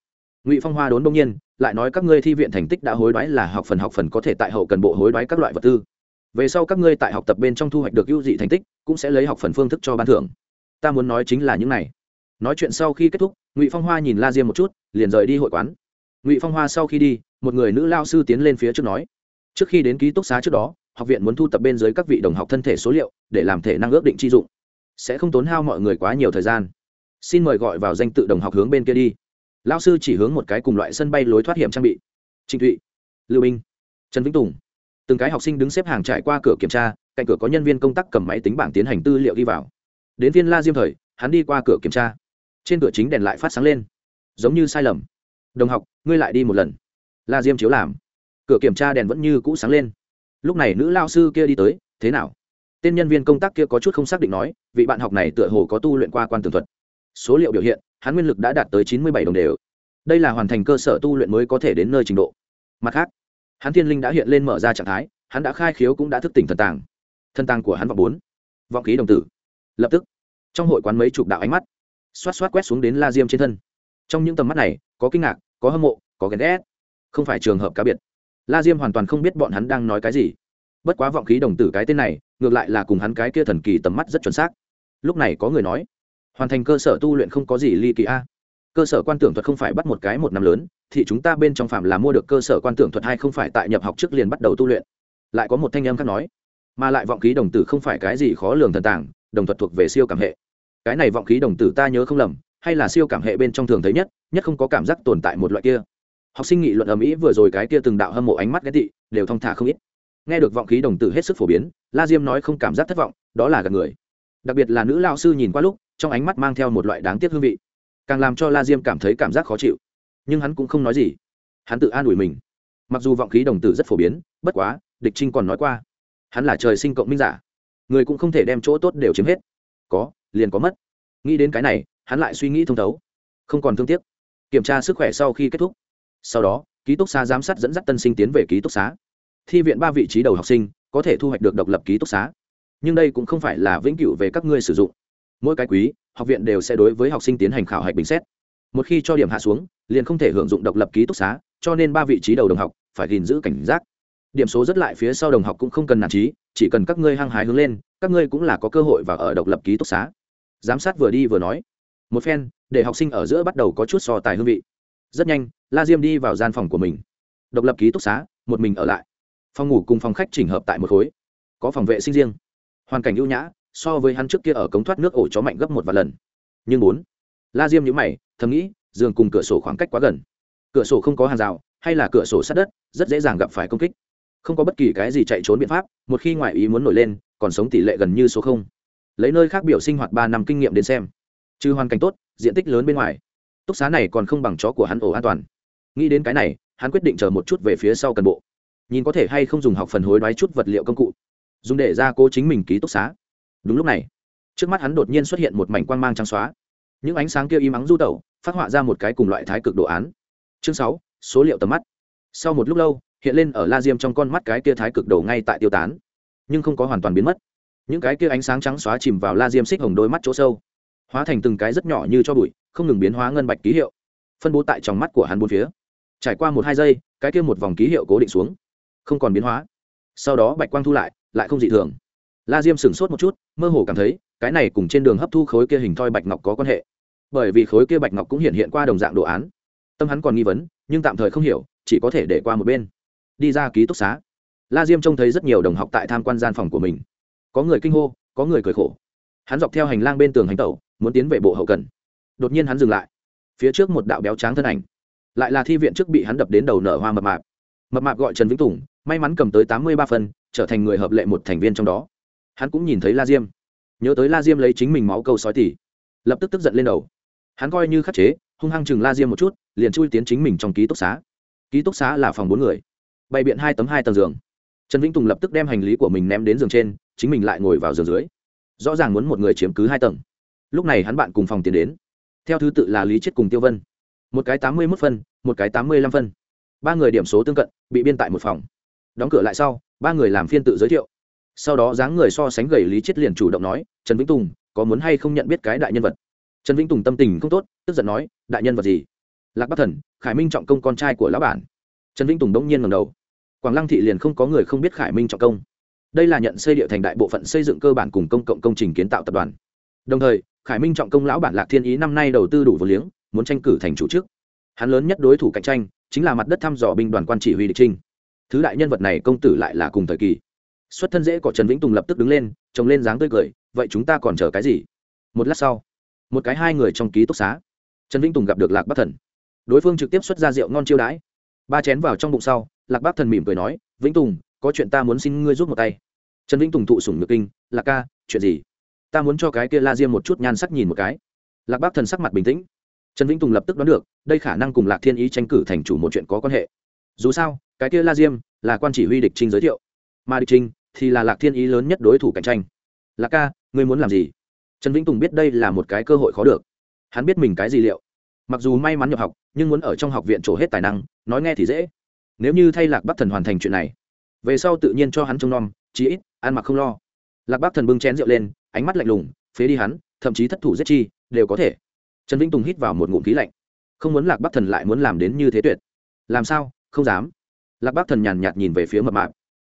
ngụy phong hoa đốn đông nhiên lại nói các ngươi thi viện thành tích đã hối đoái là học phần học phần có thể tại hậu cần bộ hối đoái các loại vật tư. Về sau các ngươi tại học tập bên trong thu hoạch được ưu dị thành tích, cũng sẽ lấy học phần phương thức cho ban thưởng. Ta muốn nói chính là những này. Nói chuyện sau khi kết thúc, ngụy phong hoa nhìn la diêm một chút, liền rời đi hội quán. Ngụy phong hoa sau khi đi, một người nữ lao sư tiến lên phía trước nói, trước khi đến ký túc xá trước đó, học viện muốn thu tập bên dưới các vị đồng học thân thể số liệu, để làm thể năng ước định chi dụng. Sẽ không tốn hao mọi người quá nhiều thời gian. Xin mời gọi vào danh tự đồng học hướng bên kia đi lao sư chỉ hướng một cái cùng loại sân bay lối thoát hiểm trang bị. Trịnh thụy, lưu minh trần vĩnh tùng. Từng cái học sinh đứng xếp hàng trải qua cửa kiểm tra, cạnh cửa có nhân viên công tác cầm máy tính bảng tiến hành tư liệu ghi vào. Đến viên la diêm thời, hắn đi qua cửa kiểm tra. Trên cửa chính đèn lại phát sáng lên. Giống như sai lầm. Đồng học, ngươi lại đi một lần. La diêm chiếu làm. Cửa kiểm tra đèn vẫn như cũ sáng lên. Lúc này nữ lao sư kia đi tới, thế nào? Tên nhân viên công tác kia có chút không xác định nói, vị bạn học này tựa hồ có tu luyện qua quan tường thuật. Số liệu biểu hiện hắn nguyên lực đã đạt tới chín mươi bảy đồng đều. Đây là hoàn thành cơ sở tu luyện mới có thể đến nơi trình độ. Mặt khác, hắn thiên linh đã hiện lên mở ra trạng thái, hắn đã khai khiếu cũng đã thức tỉnh thần tàng. Thần tàng của hắn vọng bốn, vọng khí đồng tử. Lập tức, trong hội quán mấy chục đạo ánh mắt, xoát xoát quét xuống đến la diêm trên thân. Trong những tầm mắt này, có kinh ngạc, có hâm mộ, có ghen ghét. Không phải trường hợp cá biệt. La diêm hoàn toàn không biết bọn hắn đang nói cái gì. Bất quá vọng khí đồng tử cái tên này, ngược lại là cùng hắn cái kia thần kỳ tầm mắt rất chuẩn xác. Lúc này có người nói hoàn thành cơ sở tu luyện không có gì ly kỳ a. Cơ sở quan tưởng thuật không phải bắt một cái một năm lớn, thì chúng ta bên trong phạm là mua được cơ sở quan tưởng thuật hay không phải tại nhập học trước liền bắt đầu tu luyện. Lại có một thanh âm khác nói, mà lại vọng khí đồng tử không phải cái gì khó lường thần tàng, đồng thuật thuộc về siêu cảm hệ. Cái này vọng khí đồng tử ta nhớ không lầm, hay là siêu cảm hệ bên trong thường thấy nhất nhất không có cảm giác tồn tại một loại kia. Học sinh nghị luận ầm ĩ vừa rồi cái kia từng đạo hâm mộ ánh mắt ghét tị, đều thong thả không ít. Nghe được vọng khí đồng tử hết sức phổ biến, la diêm nói không cảm giác thất vọng, đó là gặp người đặc biệt là nữ lao sư nhìn qua lúc, trong ánh mắt mang theo một loại đáng tiếc hương vị. Càng làm cho la diêm cảm thấy cảm giác khó chịu. Nhưng hắn cũng không nói gì. Hắn tự an ủi mình. Mặc dù vọng khí đồng tử rất phổ biến, bất quá, địch trinh còn nói qua. Hắn là trời sinh cộng minh giả. Người cũng không thể đem chỗ tốt đều chiếm hết. Có, liền có mất. Nghĩ đến cái này, hắn lại suy nghĩ thông thấu. Không còn thương tiếc. Kiểm tra sức khỏe sau khi kết thúc. Sau đó, ký túc xá giám sát dẫn dắt tân sinh tiến về ký túc xá. Thi viện ba vị trí đầu học sinh, có thể thu hoạch được độc lập ký túc xá nhưng đây cũng không phải là vĩnh cửu về các ngươi sử dụng. Mỗi cái quý, học viện đều sẽ đối với học sinh tiến hành khảo hạch bình xét. Một khi cho điểm hạ xuống, liền không thể hưởng dụng độc lập ký túc xá, cho nên ba vị trí đầu đồng học phải gìn giữ cảnh giác. Điểm số rất lại phía sau đồng học cũng không cần nản trí, chỉ cần các ngươi hăng hái hướng lên, các ngươi cũng là có cơ hội và ở độc lập ký túc xá. Giám sát vừa đi vừa nói. Một phen, để học sinh ở giữa bắt đầu có chút so tài hương vị. Rất nhanh, la diêm đi vào gian phòng của mình. Độc lập ký túc xá, một mình ở lại. Phòng ngủ cùng phòng khách chỉnh hợp tại một khối. Có phòng vệ sinh riêng hoàn cảnh ưu nhã, so với hắn trước kia ở cống thoát nước ổ chó mạnh gấp một vài lần. Nhưng bốn, la diêm nhữ mày, thầm nghĩ, giường cùng cửa sổ khoảng cách quá gần. Cửa sổ không có hàng rào, hay là cửa sổ sát đất, rất dễ dàng gặp phải công kích. Không có bất kỳ cái gì chạy trốn biện pháp, một khi ngoại ý muốn nổi lên, còn sống tỷ lệ gần như số không. Lấy nơi khác biểu sinh hoạt ba năm kinh nghiệm đến xem. Trừ hoàn cảnh tốt, diện tích lớn bên ngoài. Túc xá này còn không bằng chó của hắn ổ an toàn. Nghĩ đến cái này, hắn quyết định chờ một chút về phía sau cần bộ. Nhìn có thể hay không dùng học phần hối đoái chút vật liệu công cụ dùng để ra cố chính mình ký túc xá. Đúng lúc này, trước mắt hắn đột nhiên xuất hiện một mảnh quang mang trắng xóa. Những ánh sáng kia im ắng du tẩu, phát họa ra một cái cùng loại thái cực đồ án. Chương sáu, số liệu tầm mắt. Sau một lúc lâu, hiện lên ở la diêm trong con mắt cái kia thái cực đồ ngay tại tiêu tán, nhưng không có hoàn toàn biến mất. Những cái kia ánh sáng trắng xóa chìm vào la diêm xích hồng đôi mắt chỗ sâu, hóa thành từng cái rất nhỏ như cho bụi, không ngừng biến hóa ngân bạch ký hiệu, phân bố tại trong mắt của hắn bốn phía. Trải qua một hai giây, cái kia một vòng ký hiệu cố định xuống, không còn biến hóa. Sau đó bạch quang thu lại lại không dị thường. La diêm sửng sốt một chút, mơ hồ cảm thấy, cái này cùng trên đường hấp thu khối kia hình thoi bạch ngọc có quan hệ. Bởi vì khối kia bạch ngọc cũng hiện hiện qua đồng dạng đồ án. Tâm hắn còn nghi vấn, nhưng tạm thời không hiểu, chỉ có thể để qua một bên. Đi ra ký túc xá. La diêm trông thấy rất nhiều đồng học tại tham quan gian phòng của mình. Có người kinh hô, có người cười khổ. Hắn dọc theo hành lang bên tường hành tẩu, muốn tiến về bộ hậu cần. Đột nhiên hắn dừng lại. Phía trước một đạo béo tráng thân ảnh. Lại là thi viện trước bị hắn đập đến đầu nở hoa mập mạp. Mập mạp gọi trần vĩnh tùng, may mắn cầm tới tám mươi ba phân trở thành người hợp lệ một thành viên trong đó. Hắn cũng nhìn thấy la diêm. Nhớ tới la diêm lấy chính mình máu câu sói tỉ lập tức tức giận lên đầu. Hắn coi như khắc chế, hung hăng chừng la diêm một chút, liền chui tiến chính mình trong ký túc xá. Ký túc xá là phòng bốn người. Bày biện hai tấm hai tầng giường. Trần vĩnh tùng lập tức đem hành lý của mình ném đến giường trên, chính mình lại ngồi vào giường dưới. Rõ ràng muốn một người chiếm cứ hai tầng. Lúc này hắn bạn cùng phòng tiến đến. Theo thứ tự là lý chết cùng tiêu vân. Một cái tám mươi mốt phân, một cái tám mươi lăm phân. Ba người điểm số tương cận, bị biên tại một phòng. Đóng cửa lại sau ba người làm phiên tự giới thiệu. Sau đó dáng người so sánh gầy lý chết liền chủ động nói, trần vĩnh tùng, có muốn hay không nhận biết cái đại nhân vật? Trần vĩnh tùng tâm tình không tốt, tức giận nói, đại nhân vật gì? Lạc bắc thần, khải minh trọng công con trai của lão bản. Trần vĩnh tùng đông nhiên ngầm đầu. Quảng lăng thị liền không có người không biết khải minh trọng công. Đây là nhận xây địa thành đại bộ phận xây dựng cơ bản cùng công cộng công trình kiến tạo tập đoàn. Đồng thời, khải minh trọng công lão bản lạc thiên ý năm nay đầu tư đủ vô liếng, muốn tranh cử thành chủ chức. Hắn lớn nhất đối thủ cạnh tranh chính là mặt đất thăm dò binh đoàn quan chỉ huy địch trinh thứ đại nhân vật này công tử lại là cùng thời kỳ. Xuất thân dễ có trần vĩnh tùng lập tức đứng lên trồng lên dáng tươi cười, vậy chúng ta còn chờ cái gì? Một lát sau, một cái hai người trong ký túc xá, trần vĩnh tùng gặp được lạc bắc thần. Đối phương trực tiếp xuất ra rượu ngon chiêu đãi. Ba chén vào trong bụng sau, lạc bắc thần mỉm cười nói, vĩnh tùng, có chuyện ta muốn xin ngươi giúp một tay. Trần vĩnh tùng thụ sủng ngực kinh, lạc ca, chuyện gì? Ta muốn cho cái kia la diêm một chút nhan sắc nhìn một cái. Lạc bắc thần sắc mặt bình tĩnh. Trần vĩnh tùng lập tức đoán được, đây khả năng cùng lạc thiên ý tranh cử thành chủ một chuyện có quan hệ dù sao, cái kia la diêm là quan chỉ huy địch trinh giới thiệu, mà địch trinh thì là lạc thiên ý lớn nhất đối thủ cạnh tranh. Lạc ca, ngươi muốn làm gì? Trần vĩnh tùng biết đây là một cái cơ hội khó được. Hắn biết mình cái gì liệu. Mặc dù may mắn nhập học, nhưng muốn ở trong học viện trổ hết tài năng, nói nghe thì dễ. Nếu như thay lạc bắc thần hoàn thành chuyện này, về sau tự nhiên cho hắn trông nom, chí ít, ăn mặc không lo. Lạc bắc thần bưng chén rượu lên, ánh mắt lạnh lùng, phế đi hắn, thậm chí thất thủ giết chi, đều có thể. Trần vĩnh tùng hít vào một ngụm khí lạnh. Không muốn lạc bắc thần lại muốn làm đến như thế tuyệt. Làm sao? Không dám. Lạc Bác thần nhàn nhạt nhìn về phía mập mạp.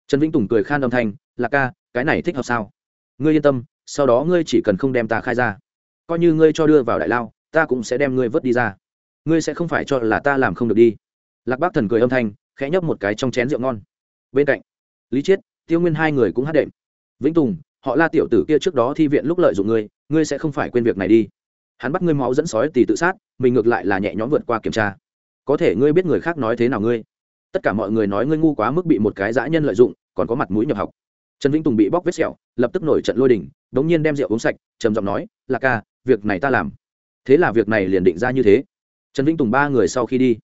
Trần vĩnh tùng cười khan âm thanh, lạc ca, cái này thích hợp sao? Ngươi yên tâm, sau đó ngươi chỉ cần không đem ta khai ra. Coi như ngươi cho đưa vào đại lao, ta cũng sẽ đem ngươi vớt đi ra. Ngươi sẽ không phải cho là ta làm không được đi. Lạc bác thần cười âm thanh, khẽ nhấp một cái trong chén rượu ngon. Bên cạnh, lý chiết, tiêu nguyên hai người cũng hát đệm. Vĩnh tùng, họ la tiểu tử kia trước đó thi viện lúc lợi dụng ngươi ngươi sẽ không phải quên việc này đi. Hắn bắt ngươi máu dẫn sói tì tự sát, mình ngược lại là nhẹ nhõm vượt qua kiểm tra. Có thể ngươi biết người khác nói thế nào ngươi? Tất cả mọi người nói ngươi ngu quá mức bị một cái dã nhân lợi dụng, còn có mặt mũi nhập học. Trần vĩnh tùng bị bóc vết sẹo, lập tức nổi trận lôi đình, đống nhiên đem rượu uống sạch, trầm giọng nói là ca, việc này ta làm. Thế là việc này liền định ra như thế. Trần vĩnh tùng ba người sau khi đi,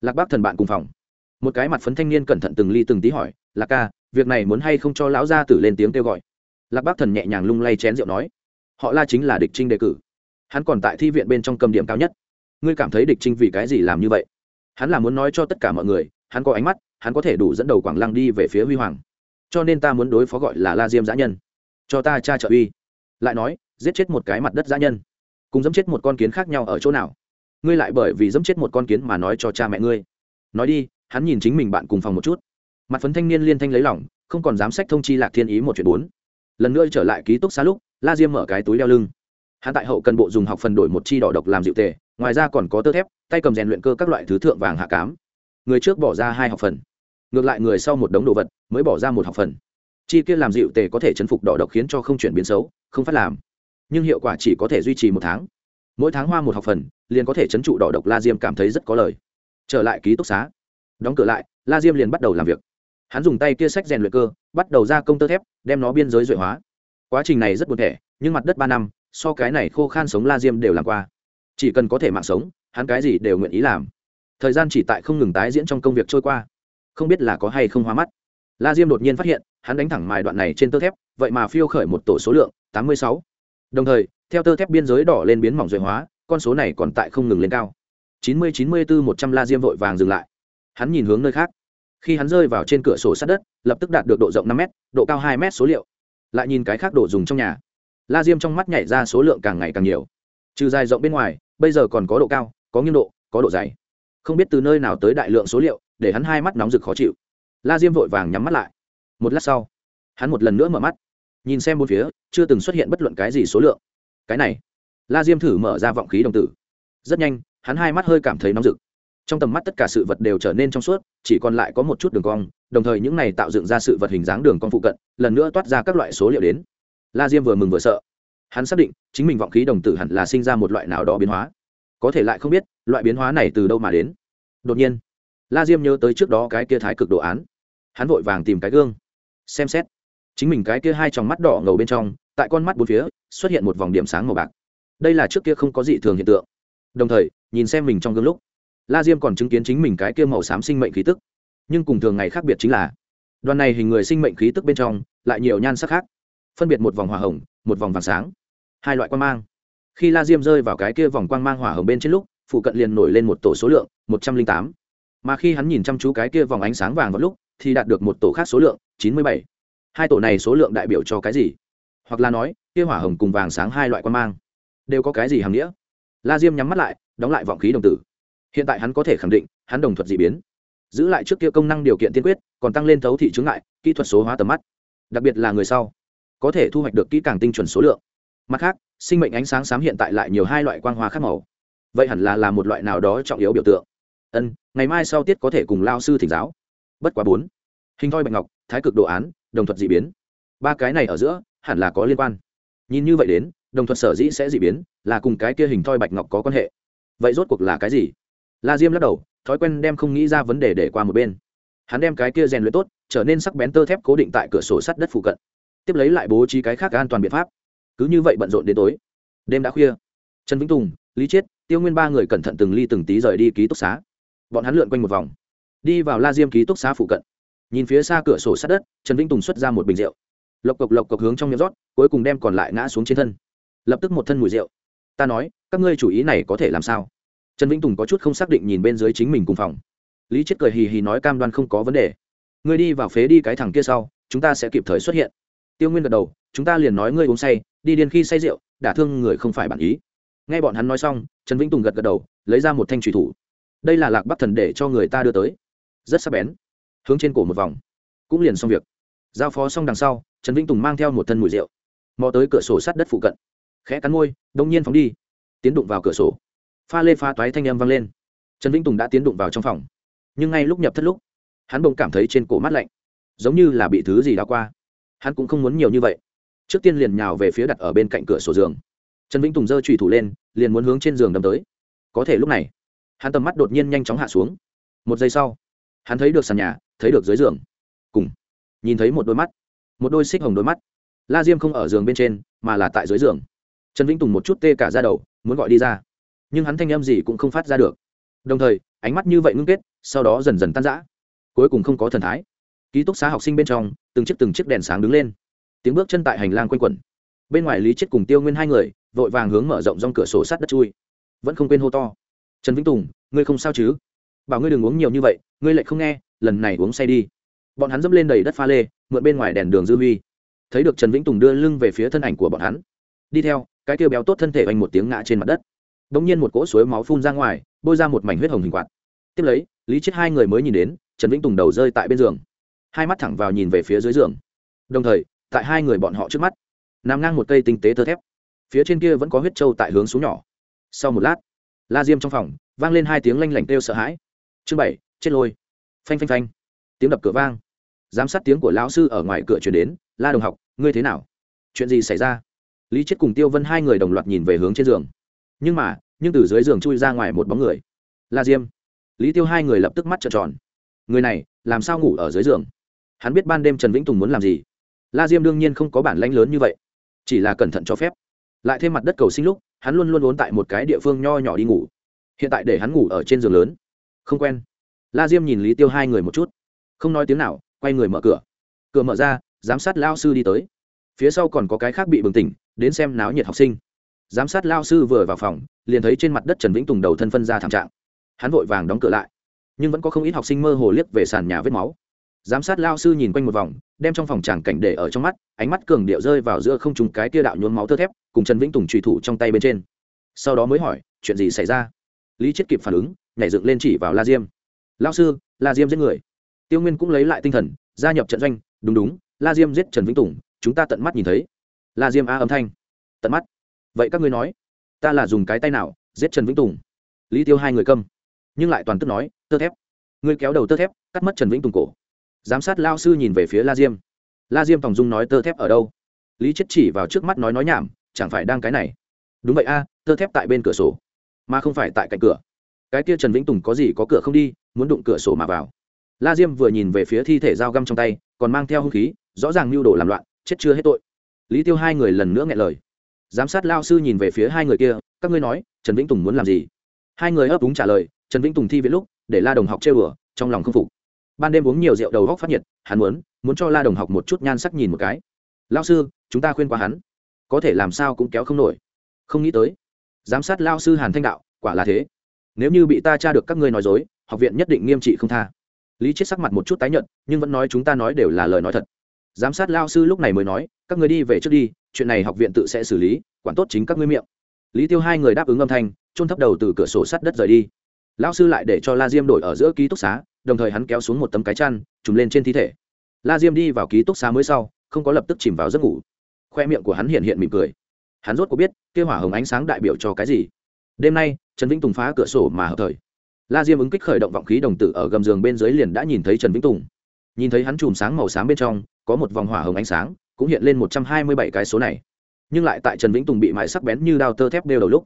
lạc bác thần bạn cùng phòng. Một cái mặt phấn thanh niên cẩn thận từng ly từng tí hỏi, lạc ca, việc này muốn hay không cho lão gia tử lên tiếng kêu gọi? Lạc bác thần nhẹ nhàng lung lay chén rượu nói, họ la chính là địch trinh đề cử. Hắn còn tại thi viện bên trong cầm điểm cao nhất. Ngươi cảm thấy địch trinh vì cái gì làm như vậy? Hắn là muốn nói cho tất cả mọi người hắn có ánh mắt, hắn có thể đủ dẫn đầu quảng lăng đi về phía huy hoàng. Cho nên ta muốn đối phó gọi là la diêm giã nhân. Cho ta cha trợ uy. Lại nói, giết chết một cái mặt đất giã nhân, cùng dẫm chết một con kiến khác nhau ở chỗ nào? Ngươi lại bởi vì dẫm chết một con kiến mà nói cho cha mẹ ngươi. Nói đi, hắn nhìn chính mình bạn cùng phòng một chút. Mặt phấn thanh niên liên thanh lấy lỏng không còn dám sách thông chi lạc thiên ý một chuyện bốn. Lần nữa trở lại ký túc xá lúc, la diêm mở cái túi đeo lưng. Hắn tại hậu cần bộ dùng học phần đổi một chi đỏ độc làm dịu tề, ngoài ra còn có tơ thép, tay cầm rèn luyện cơ các loại thứ thượng vàng hạ cám người trước bỏ ra hai học phần. Ngược lại người sau một đống đồ vật, mới bỏ ra một học phần. Chi kia làm dịu tề có thể chấn phục đỏ độc khiến cho không chuyển biến xấu, không phát làm. Nhưng hiệu quả chỉ có thể duy trì một tháng. Mỗi tháng hoa một học phần, liền có thể chấn trụ đỏ độc la diêm cảm thấy rất có lời. Trở lại ký túc xá. Đóng cửa lại, la diêm liền bắt đầu làm việc. Hắn dùng tay kia sách rèn luyện cơ, bắt đầu ra công tơ thép, đem nó biên giới duệ hóa. Quá trình này rất buồn thẻ, nhưng mặt đất ba năm, so cái này khô khan sống la diêm đều làm qua. Chỉ cần có thể mạng sống, hắn cái gì đều nguyện ý làm thời gian chỉ tại không ngừng tái diễn trong công việc trôi qua. Không biết là có hay không hóa mắt. La diêm đột nhiên phát hiện, hắn đánh thẳng mài đoạn này trên tơ thép, vậy mà phiêu khởi một tổ số lượng, tám mươi sáu. Đồng thời, theo tơ thép biên giới đỏ lên biến mỏng duệ hóa, con số này còn tại không ngừng lên cao. chín mươi chín mươi bốn một trăm la diêm vội vàng dừng lại. Hắn nhìn hướng nơi khác. Khi hắn rơi vào trên cửa sổ sát đất, lập tức đạt được độ rộng năm m độ cao hai m số liệu. Lại nhìn cái khác đồ dùng trong nhà. La diêm trong mắt nhảy ra số lượng càng ngày càng nhiều. Trừ dài rộng bên ngoài, bây giờ còn có độ cao, có nghiêng độ, có độ dày không biết từ nơi nào tới đại lượng số liệu, để hắn hai mắt nóng rực khó chịu. La diêm vội vàng nhắm mắt lại. Một lát sau, hắn một lần nữa mở mắt, nhìn xem bốn phía, chưa từng xuất hiện bất luận cái gì số lượng. Cái này, la diêm thử mở ra vọng khí đồng tử. Rất nhanh, hắn hai mắt hơi cảm thấy nóng rực. Trong tầm mắt tất cả sự vật đều trở nên trong suốt, chỉ còn lại có một chút đường cong, đồng thời những này tạo dựng ra sự vật hình dáng đường cong phụ cận, lần nữa toát ra các loại số liệu đến. La diêm vừa mừng vừa sợ. Hắn xác định, chính mình vọng khí đồng tử hẳn là sinh ra một loại nào đó biến hóa có thể lại không biết loại biến hóa này từ đâu mà đến. Đột nhiên, la diêm nhớ tới trước đó cái kia thái cực đồ án. Hắn vội vàng tìm cái gương, xem xét. Chính mình cái kia hai tròng mắt đỏ ngầu bên trong, tại con mắt bốn phía, xuất hiện một vòng điểm sáng màu bạc. Đây là trước kia không có dị thường hiện tượng. Đồng thời, nhìn xem mình trong gương lúc, la diêm còn chứng kiến chính mình cái kia màu xám sinh mệnh khí tức. Nhưng cùng thường ngày khác biệt chính là, đoàn này hình người sinh mệnh khí tức bên trong, lại nhiều nhan sắc khác. Phân biệt một vòng hỏa hồng, một vòng vàng sáng. Hai loại quan mang khi la diêm rơi vào cái kia vòng quang mang hỏa hồng bên trên lúc, phụ cận liền nổi lên một tổ số lượng, một trăm linh tám. Mà khi hắn nhìn chăm chú cái kia vòng ánh sáng vàng vào lúc, thì đạt được một tổ khác số lượng, chín mươi bảy. Hai tổ này số lượng đại biểu cho cái gì? Hoặc là nói, kia hỏa hồng cùng vàng sáng hai loại quan mang, đều có cái gì hàm nghĩa? La diêm nhắm mắt lại, đóng lại vọng khí đồng tử. Hiện tại hắn có thể khẳng định, hắn đồng thuật d ị biến. Giữ lại trước kia công năng điều kiện tiên quyết, còn tăng lên thấu thị chứng lại kỹ thuật số hóa tầm mắt. Đặc biệt là người sau, có thể thu hoạch được kỹ càng tinh chuẩn số lượng mặt khác, sinh mệnh ánh sáng xám hiện tại lại nhiều hai loại quang hoa khác màu. Vậy hẳn là là một loại nào đó trọng yếu biểu tượng. Ân, ngày mai sau tiết có thể cùng lao sư thỉnh giáo. Bất quá bốn. Hình thoi bạch ngọc, thái cực đồ án, đồng thuật d ị biến. Ba cái này ở giữa, hẳn là có liên quan. Nhìn như vậy đến, đồng thuật sở dĩ sẽ d ị biến, là cùng cái kia hình thoi bạch ngọc có quan hệ. Vậy rốt cuộc là cái gì? La diêm lắc đầu, thói quen đem không nghĩ ra vấn đề để qua một bên. Hắn đem cái kia rèn luyện tốt, trở nên sắc bén tơ thép cố định tại cửa sổ sắt đất phụ cận. Tiếp lấy lại bố trí cái khác an toàn biện pháp cứ như vậy bận rộn đến tối. Đêm đã khuya. Trần vĩnh tùng, lý chiết, tiêu nguyên ba người cẩn thận từng ly từng tí rời đi ký túc xá. Bọn hắn lượn quanh một vòng, đi vào la diêm ký túc xá phụ cận. Nhìn phía xa cửa sổ sát đất, trần vĩnh tùng xuất ra một bình rượu. Lộc cộc lộc cộc hướng trong miệng rót, cuối cùng đem còn lại ngã xuống trên thân. Lập tức một thân mùi rượu. Ta nói, các ngươi chủ ý này có thể làm sao? Trần vĩnh tùng có chút không xác định nhìn bên dưới chính mình cùng phòng. Lý chết cười hì hì nói cam đoan không có vấn đề. Ngươi đi vào phế đi cái thằng kia sau, chúng ta sẽ kịp thời xuất hiện tiêu nguyên gật đầu, chúng ta liền nói ngươi uống say, đi điên khi say rượu, đả thương người không phải bản ý. Nghe bọn hắn nói xong, trần vĩnh tùng gật gật đầu, lấy ra một thanh trùy thủ. Đây là lạc bắc thần để cho người ta đưa tới. Rất sắc bén. Hướng trên cổ một vòng. Cũng liền xong việc. Giao phó xong đằng sau, trần vĩnh tùng mang theo một thân mùi rượu. Mò tới cửa sổ sát đất phụ cận. Khẽ cắn môi, đông nhiên phóng đi. Tiến đụng vào cửa sổ. Pha lê pha toái thanh âm vang lên. Trần vĩnh tùng đã tiến đụng vào trong phòng. Nhưng ngay lúc nhập thất lúc, hắn bỗng cảm thấy trên cổ mát lạnh. Giống như là bị thứ gì đã qua hắn cũng không muốn nhiều như vậy. Trước tiên liền nhào về phía đặt ở bên cạnh cửa sổ giường. Trần vĩnh tùng giơ trùy thủ lên, liền muốn hướng trên giường đâm tới. Có thể lúc này, hắn tầm mắt đột nhiên nhanh chóng hạ xuống. Một giây sau, hắn thấy được sàn nhà, thấy được dưới giường. Cùng, nhìn thấy một đôi mắt, một đôi xích hồng đôi mắt. La diêm không ở giường bên trên, mà là tại dưới giường. Trần vĩnh tùng một chút tê cả ra đầu, muốn gọi đi ra. Nhưng hắn thanh âm gì cũng không phát ra được. Đồng thời, ánh mắt như vậy ngưng kết, sau đó dần dần tan rã. Cuối cùng không có thần thái ký túc xá học sinh bên trong, từng chiếc từng chiếc đèn sáng đứng lên. Tiếng bước chân tại hành lang quanh quẩn. Bên ngoài lý chết cùng tiêu nguyên hai người, vội vàng hướng mở rộng rong cửa sổ sát đất chui. Vẫn không quên hô to. Trần vĩnh tùng, ngươi không sao chứ? Bảo ngươi đừng uống nhiều như vậy, ngươi lại không nghe, lần này uống say đi. Bọn hắn dẫm lên đầy đất pha lê, mượn bên ngoài đèn đường dư huy. Thấy được trần vĩnh tùng đưa lưng về phía thân ảnh của bọn hắn. Đi theo, cái tiêu béo tốt thân thể oanh một tiếng ngã trên mặt đất. Đ ỗ n g nhiên một cỗ suối máu phun ra ngoài, bôi ra một mảnh huyết hồng hình quạt. Tiếp lấy, lý chết hai người mới nhìn đến, trần vĩnh tùng đầu rơi tại bên giường hai mắt thẳng vào nhìn về phía dưới giường. Đồng thời, tại hai người bọn họ trước mắt, nằm ngang một cây tinh tế tơ thép. Phía trên kia vẫn có huyết trâu tại hướng xuống nhỏ. Sau một lát, la diêm trong phòng, vang lên hai tiếng lanh lảnh kêu sợ hãi. Chương bảy, chết lôi. Phanh phanh phanh. Tiếng đập cửa vang. Giám sát tiếng của lão sư ở ngoài cửa chuyển đến, la đồng học, ngươi thế nào? Chuyện gì xảy ra? Lý chết cùng tiêu vân hai người đồng loạt nhìn về hướng trên giường. Nhưng mà, nhưng từ dưới giường chui ra ngoài một bóng người. La diêm. Lý tiêu hai người lập tức mắt trợn tròn. Người này, làm sao ngủ ở dưới giường? Hắn biết ban đêm trần vĩnh tùng muốn làm gì. La diêm đương nhiên không có bản lãnh lớn như vậy, chỉ là cẩn thận cho phép. Lại thêm mặt đất cầu sinh lúc, hắn luôn luôn ốn tại một cái địa phương nho nhỏ đi ngủ. Hiện tại để hắn ngủ ở trên giường lớn. Không quen. La diêm nhìn lý tiêu hai người một chút. Không nói tiếng nào, quay người mở cửa. Cửa mở ra, giám sát lao sư đi tới. Phía sau còn có cái khác bị bừng tỉnh, đến xem náo nhiệt học sinh. Giám sát lao sư vừa vào phòng, liền thấy trên mặt đất trần vĩnh tùng đầu thân phân ra thảm trạng. Hắn vội vàng đóng cửa lại, nhưng vẫn có không ít học sinh mơ hồ liếc về sàn nhà vết máu giám sát lao sư nhìn quanh một vòng, đem trong phòng tràng cảnh để ở trong mắt, ánh mắt cường điệu rơi vào giữa không trùng cái tia đạo nhuốm máu thơ thép, cùng trần vĩnh tùng trùy thủ trong tay bên trên. Sau đó mới hỏi, chuyện gì xảy ra? Lý chết kịp phản ứng, nhảy dựng lên chỉ vào la diêm. Lao sư, la diêm giết người. Tiêu nguyên cũng lấy lại tinh thần, gia nhập trận doanh. Đúng đúng, la diêm giết trần vĩnh tùng, chúng ta tận mắt nhìn thấy. La diêm a âm thanh. Tận mắt? Vậy các ngươi nói, ta là dùng cái tay nào giết trần vĩnh tùng? Lý tiêu hai người câm, nhưng lại toàn tức nói tơ thép. Ngươi kéo đầu tơ thép, cắt mất trần vĩnh tùng cổ giám sát lao sư nhìn về phía la diêm. La diêm tòng dung nói, tơ thép ở đâu? Lý chết chỉ vào trước mắt nói nói nhảm, chẳng phải đang cái này. Đúng vậy a, tơ thép tại bên cửa sổ, mà không phải tại cạnh cửa. Cái kia trần vĩnh tùng có gì có cửa không đi, muốn đụng cửa sổ mà vào. La diêm vừa nhìn về phía thi thể dao găm trong tay, còn mang theo hung khí, rõ ràng mưu đồ làm loạn, chết chưa hết tội. Lý tiêu hai người lần nữa nghe lời. Giám sát lao sư nhìn về phía hai người kia, các ngươi nói, trần vĩnh tùng muốn làm gì? Hai người ấp úng trả lời, trần vĩnh tùng thi viết lúc, để la đồng học chơi bừa trong lòng không phục ban đêm uống nhiều rượu đầu góc phát nhiệt, hắn muốn muốn cho la đồng học một chút nhan sắc nhìn một cái. Lao sư, chúng ta khuyên qua hắn. Có thể làm sao cũng kéo không nổi. Không nghĩ tới. Giám sát lao sư hàn thanh đạo, quả là thế. Nếu như bị ta tra được các ngươi nói dối, học viện nhất định nghiêm trị không tha. Lý chết sắc mặt một chút tái nhận nhưng vẫn nói chúng ta nói đều là lời nói thật. Giám sát lao sư lúc này mới nói, các người đi về trước đi, chuyện này học viện tự sẽ xử lý, quản tốt chính các ngươi miệng. Lý tiêu hai người đáp ứng âm thanh trôn thấp đầu từ cửa sổ sắt đất rời đi. Lão sư lại để cho la diêm đổi ở giữa ký túc xá, đồng thời hắn kéo xuống một tấm cái chăn, trùm lên trên thi thể. La diêm đi vào ký túc xá mới sau, không có lập tức chìm vào giấc ngủ. Khoe miệng của hắn hiện hiện mỉm cười. Hắn rốt có biết kêu hỏa hồng ánh sáng đại biểu cho cái gì. Đêm nay, trần vĩnh tùng phá cửa sổ mà hợp thời. La diêm ứng kích khởi động vọng khí đồng tử ở gầm giường bên dưới liền đã nhìn thấy trần vĩnh tùng. Nhìn thấy hắn chùm sáng màu sáng bên trong, có một vòng hỏa hồng ánh sáng, cũng hiện lên một trăm hai mươi bảy cái số này. Nhưng lại tại trần vĩnh tùng bị mại sắc bén như đao tơ thép đeo đầu lúc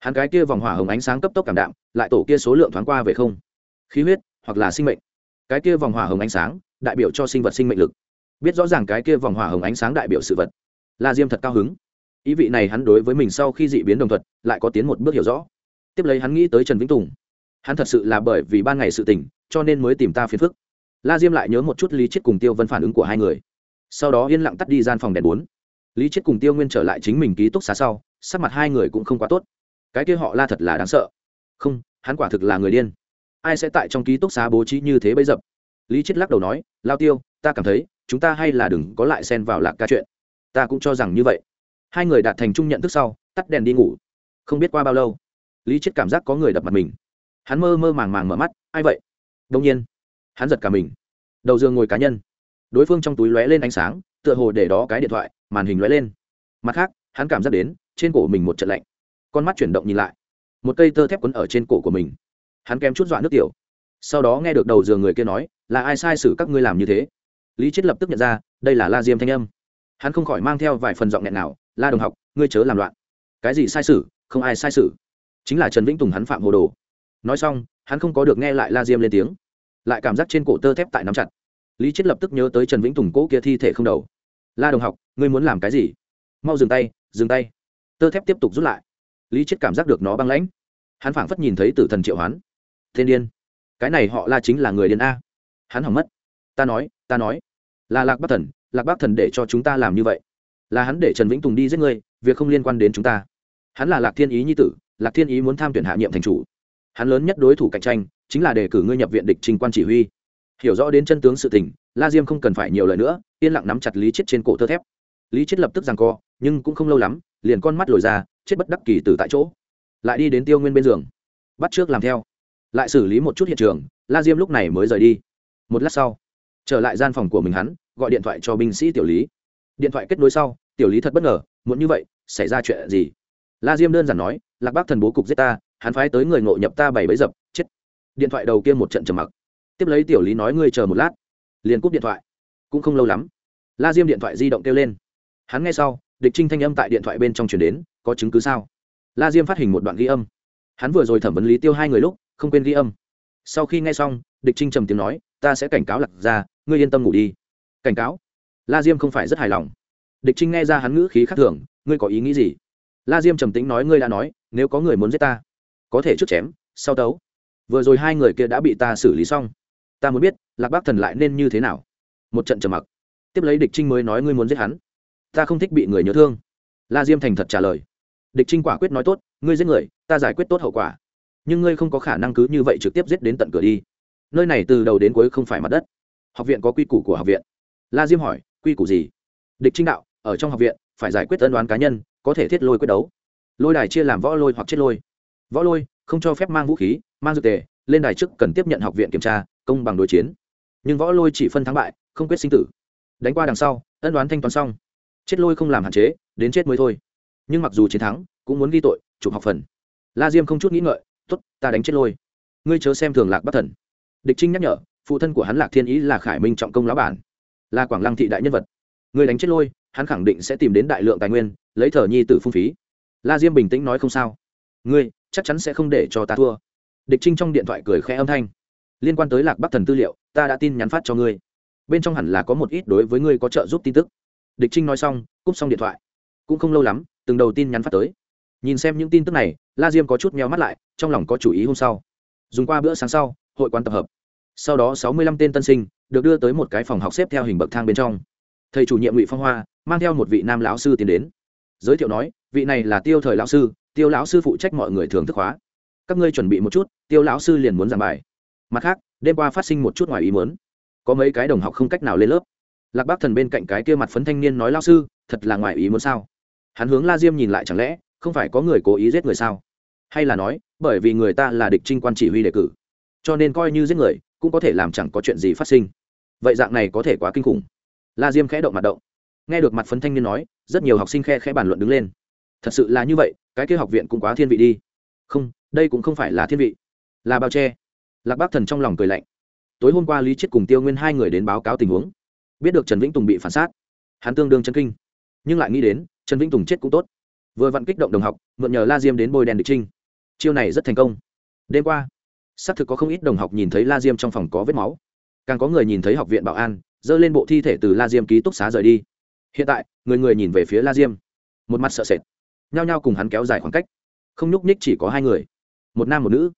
hắn cái kia vòng hỏa hồng ánh sáng cấp tốc cảm đạm, lại tổ kia số lượng thoáng qua về không. Khí huyết, hoặc là sinh mệnh. Cái kia vòng hỏa hồng ánh sáng, đại biểu cho sinh vật sinh mệnh lực. Biết rõ ràng cái kia vòng hỏa hồng ánh sáng đại biểu sự vật. La diêm thật cao hứng. Ý vị này hắn đối với mình sau khi dị biến đồng thuật, lại có tiến một bước hiểu rõ. Tiếp lấy hắn nghĩ tới trần vĩnh tùng. Hắn thật sự là bởi vì ban ngày sự tình, cho nên mới tìm ta phiền phức. La diêm lại nhớ một chút lý chết cùng tiêu vân phản ứng của hai người. Sau đó yên lặng tắt đi gian phòng đèn bốn. Lý chết cùng tiêu nguyên trở lại chính mình ký túc xá sau, sắc mặt hai người cũng không quá tốt cái kia họ la thật là đáng sợ. Không, hắn quả thực là người điên. Ai sẽ tại trong ký túc xá bố trí như thế bấy dập? Lý chết lắc đầu nói, lao tiêu, ta cảm thấy chúng ta hay là đừng có lại xen vào lạc ca chuyện. Ta cũng cho rằng như vậy. Hai người đạt thành chung nhận thức sau, tắt đèn đi ngủ. Không biết qua bao lâu, lý chết cảm giác có người đập mặt mình. Hắn mơ mơ màng màng mở mắt, ai vậy? Đông nhiên, hắn giật cả mình. Đầu giường ngồi cá nhân. Đối phương trong túi lóe lên ánh sáng, tựa hồ để đó cái điện thoại, màn hình lóe lên. Mặt khác, hắn cảm giác đến, trên cổ mình một trận lạnh con mắt chuyển động nhìn lại. Một cây tơ thép quấn ở trên cổ của mình. Hắn kém chút dọa nước tiểu. Sau đó nghe được đầu giường người kia nói, là ai sai sử các ngươi làm như thế? Lý chết lập tức nhận ra, đây là la diêm thanh âm. Hắn không khỏi mang theo vài phần giọng nghẹn nào la đồng học, ngươi chớ làm loạn. Cái gì sai sử không ai sai sử chính là trần vĩnh tùng hắn phạm hồ đồ. Nói xong, hắn không có được nghe lại la diêm lên tiếng. Lại cảm giác trên cổ tơ thép tại nắm chặt. Lý chết lập tức nhớ tới trần vĩnh tùng cỗ kia thi thể không đầu. La đồng học, ngươi muốn làm cái gì? Mau dừng tay dừng tay. Tơ thép tiếp tục rút lại lý chết cảm giác được nó băng lãnh. Hắn phảng phất nhìn thấy tử thần triệu hoán. Thiên điên. Cái này họ la chính là người điên a. Hắn hỏng mất. Ta nói ta nói. Là lạc bắc thần, lạc bắc thần để cho chúng ta làm như vậy. Là hắn để trần vĩnh tùng đi giết ngươi, việc không liên quan đến chúng ta. Hắn là lạc thiên ý nhi tử, lạc thiên ý muốn tham tuyển hạ nhiệm thành chủ. Hắn lớn nhất đối thủ cạnh tranh, chính là đề cử ngươi nhập viện địch trình quan chỉ huy. Hiểu rõ đến chân tướng sự tình, la diêm không cần phải nhiều lời nữa, yên lặng nắm chặt lý chết trên cổ thơ thép. Lý chết lập tức rằng co, nhưng cũng không lâu lắm liền con mắt lồi ra, chết bất đắc kỳ từ tại chỗ. Lại đi đến tiêu nguyên bên giường, bắt trước làm theo. Lại xử lý một chút hiện trường, la diêm lúc này mới rời đi. Một lát sau, trở lại gian phòng của mình hắn, gọi điện thoại cho binh sĩ tiểu lý. Điện thoại kết nối sau, tiểu lý thật bất ngờ muốn như vậy, xảy ra chuyện gì? La diêm đơn giản nói, lạc bác thần bố cục giết ta, hắn phái tới người ngộ nhập ta bảy bấy dập, chết. Điện thoại đầu kia một trận trầm mặc. Tiếp lấy tiểu lý nói, ngươi chờ một lát. Liền cúp điện thoại. Cũng không lâu lắm, la diêm điện thoại di động kêu lên. Hắn nghe sau địch trinh thanh âm tại điện thoại bên trong chuyển đến, có chứng cứ sao? La diêm phát hình một đoạn ghi âm. Hắn vừa rồi thẩm vấn lý tiêu hai người lúc, không quên ghi âm. Sau khi nghe xong, địch trinh trầm tiếng nói, ta sẽ cảnh cáo lạc ra ngươi yên tâm ngủ đi. Cảnh cáo? La diêm không phải rất hài lòng. Địch trinh nghe ra hắn ngữ khí khác thường, ngươi có ý nghĩ gì? La diêm trầm tính nói, ngươi đã nói, nếu có người muốn giết ta, có thể trước chém, sau tấu. Vừa rồi hai người kia đã bị ta xử lý xong. Ta muốn biết, lạc bác thần lại nên như thế nào? Một trận trầm mặc. Tiếp lấy địch trinh mới nói, ngươi muốn giết hắn? Ta không thích bị người nhớ thương. La diêm thành thật trả lời. Địch trinh quả quyết nói tốt, ngươi giết người, ta giải quyết tốt hậu quả. Nhưng ngươi không có khả năng cứ như vậy trực tiếp giết đến tận cửa đi. Nơi này từ đầu đến cuối không phải mặt đất. Học viện có quy củ của học viện. La diêm hỏi, quy củ gì? Địch trinh đạo, ở trong học viện, phải giải quyết ân đoán cá nhân, có thể thiết lôi quyết đấu. Lôi đài chia làm võ lôi hoặc chết lôi. Võ lôi, không cho phép mang vũ khí, mang dược tề, lên đài trước cần tiếp nhận học viện kiểm tra, công bằng đối chiến. Nhưng võ lôi chỉ phân thắng bại, không quyết sinh tử. Đánh qua đằng sau, ân đoán thanh toán xong chết lôi không làm hạn chế, đến chết mới thôi. Nhưng mặc dù chiến thắng, cũng muốn ghi tội, chụp học phần. La diêm không chút nghĩ ngợi t ố t ta đánh chết lôi. Ngươi chớ xem thường lạc bất thần. Địch trinh nhắc nhở, phụ thân của hắn lạc thiên ý là khải minh trọng công lão bản. Là quảng lăng thị đại nhân vật. Người đánh chết lôi, hắn khẳng định sẽ tìm đến đại lượng tài nguyên, lấy thờ nhi t phung phí. La diêm bình tĩnh nói, không sao. Ngươi, chắc chắn sẽ không để cho ta thua. Địch trinh trong điện thoại cười khẽ âm thanh. Liên quan tới lạc bắc thần tư liệu, ta đã tin nhắn phát cho ngươi. Bên trong hẳn là có một ít đối với ngươi có trợ giúp tin tức địch trinh nói xong, cúp xong điện thoại. Cũng không lâu lắm, từng đầu tin nhắn phát tới. Nhìn xem những tin tức này, la diêm có chút meo mắt lại, trong lòng có chủ ý hôm sau. Dùng qua bữa sáng sau, hội quán tập hợp. Sau đó sáu mươi lăm tên tân sinh được đưa tới một cái phòng học xếp theo hình bậc thang bên trong. Thầy chủ nhiệm ngụy phong hoa mang theo một vị nam lão sư tiến đến. Giới thiệu nói, vị này là tiêu thời lão sư, tiêu lão sư phụ trách mọi người thường thức hóa các ngươi chuẩn bị một chút, tiêu lão sư liền muốn giảng bài. Mặt khác, đêm qua phát sinh một chút ngoài ý muốn. Có mấy cái đồng học không cách nào lên lớp lạc bác thần bên cạnh cái kia mặt phấn thanh niên nói lao sư, thật là ngoài ý muốn sao? Hắn hướng la diêm nhìn lại chẳng lẽ, không phải có người cố ý giết người sao? Hay là nói, bởi vì người ta là địch trinh quan chỉ huy đề cử, cho nên coi như giết người, cũng có thể làm chẳng có chuyện gì phát sinh. Vậy dạng này có thể quá kinh khủng. La diêm khẽ động mặt động. Nghe được mặt phấn thanh niên nói, rất nhiều học sinh khe khẽ bàn luận đứng lên. Thật sự là như vậy, cái kia học viện cũng quá thiên vị đi. Không, đây cũng không phải là thiên vị, là bao che. Lạc bác thần trong lòng cười lạnh. Tối hôm qua lý chết cùng tiêu nguyên hai người đến báo cáo tình huống biết được trần vĩnh tùng bị phản xác hắn tương đương chân kinh. Nhưng lại nghĩ đến, trần vĩnh tùng chết cũng tốt. Vừa vặn kích động đồng học, mượn nhờ la diêm đến bôi đèn địch trinh. Chiêu này rất thành công. Đêm qua, xác thực có không ít đồng học nhìn thấy la diêm trong phòng có vết máu. Càng có người nhìn thấy học viện bảo an, dơ lên bộ thi thể từ la diêm ký túc xá rời đi. Hiện tại, người người nhìn về phía la diêm. Một mặt sợ sệt. Nhao nhao cùng hắn kéo dài khoảng cách. Không nhúc nhích chỉ có hai người. Một nam một nữ.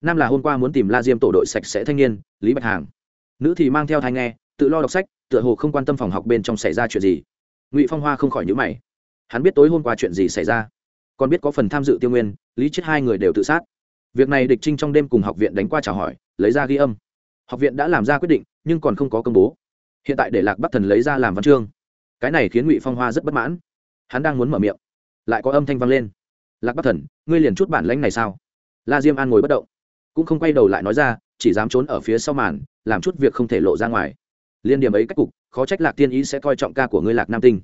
Nam là hôm qua muốn tìm la diêm tổ đội sạch sẽ thanh niên, lý bạch hàng. Nữ thì mang theo thai nghe, tự lo đọc sách tựa hồ không quan tâm phòng học bên trong xảy ra chuyện gì. Ngụy phong hoa không khỏi nhữ mày. Hắn biết tối hôm qua chuyện gì xảy ra, còn biết có phần tham dự tiêu nguyên, lý chết hai người đều tự sát. Việc này địch trinh trong đêm cùng học viện đánh qua chào hỏi, lấy ra ghi âm. Học viện đã làm ra quyết định, nhưng còn không có công bố. Hiện tại để lạc bắc thần lấy ra làm văn chương. Cái này khiến ngụy phong hoa rất bất mãn. Hắn đang muốn mở miệng, lại có âm thanh vang lên. Lạc bắc thần, ngươi liền chút bản lãnh này sao? La diêm an ngồi bất động, cũng không quay đầu lại nói ra, chỉ dám trốn ở phía sau màn, làm chút việc không thể lộ ra ngoài liên điểm ấy cách cục, khó trách lạc thiên ý sẽ coi trọng ca của ngươi lạc nam tinh.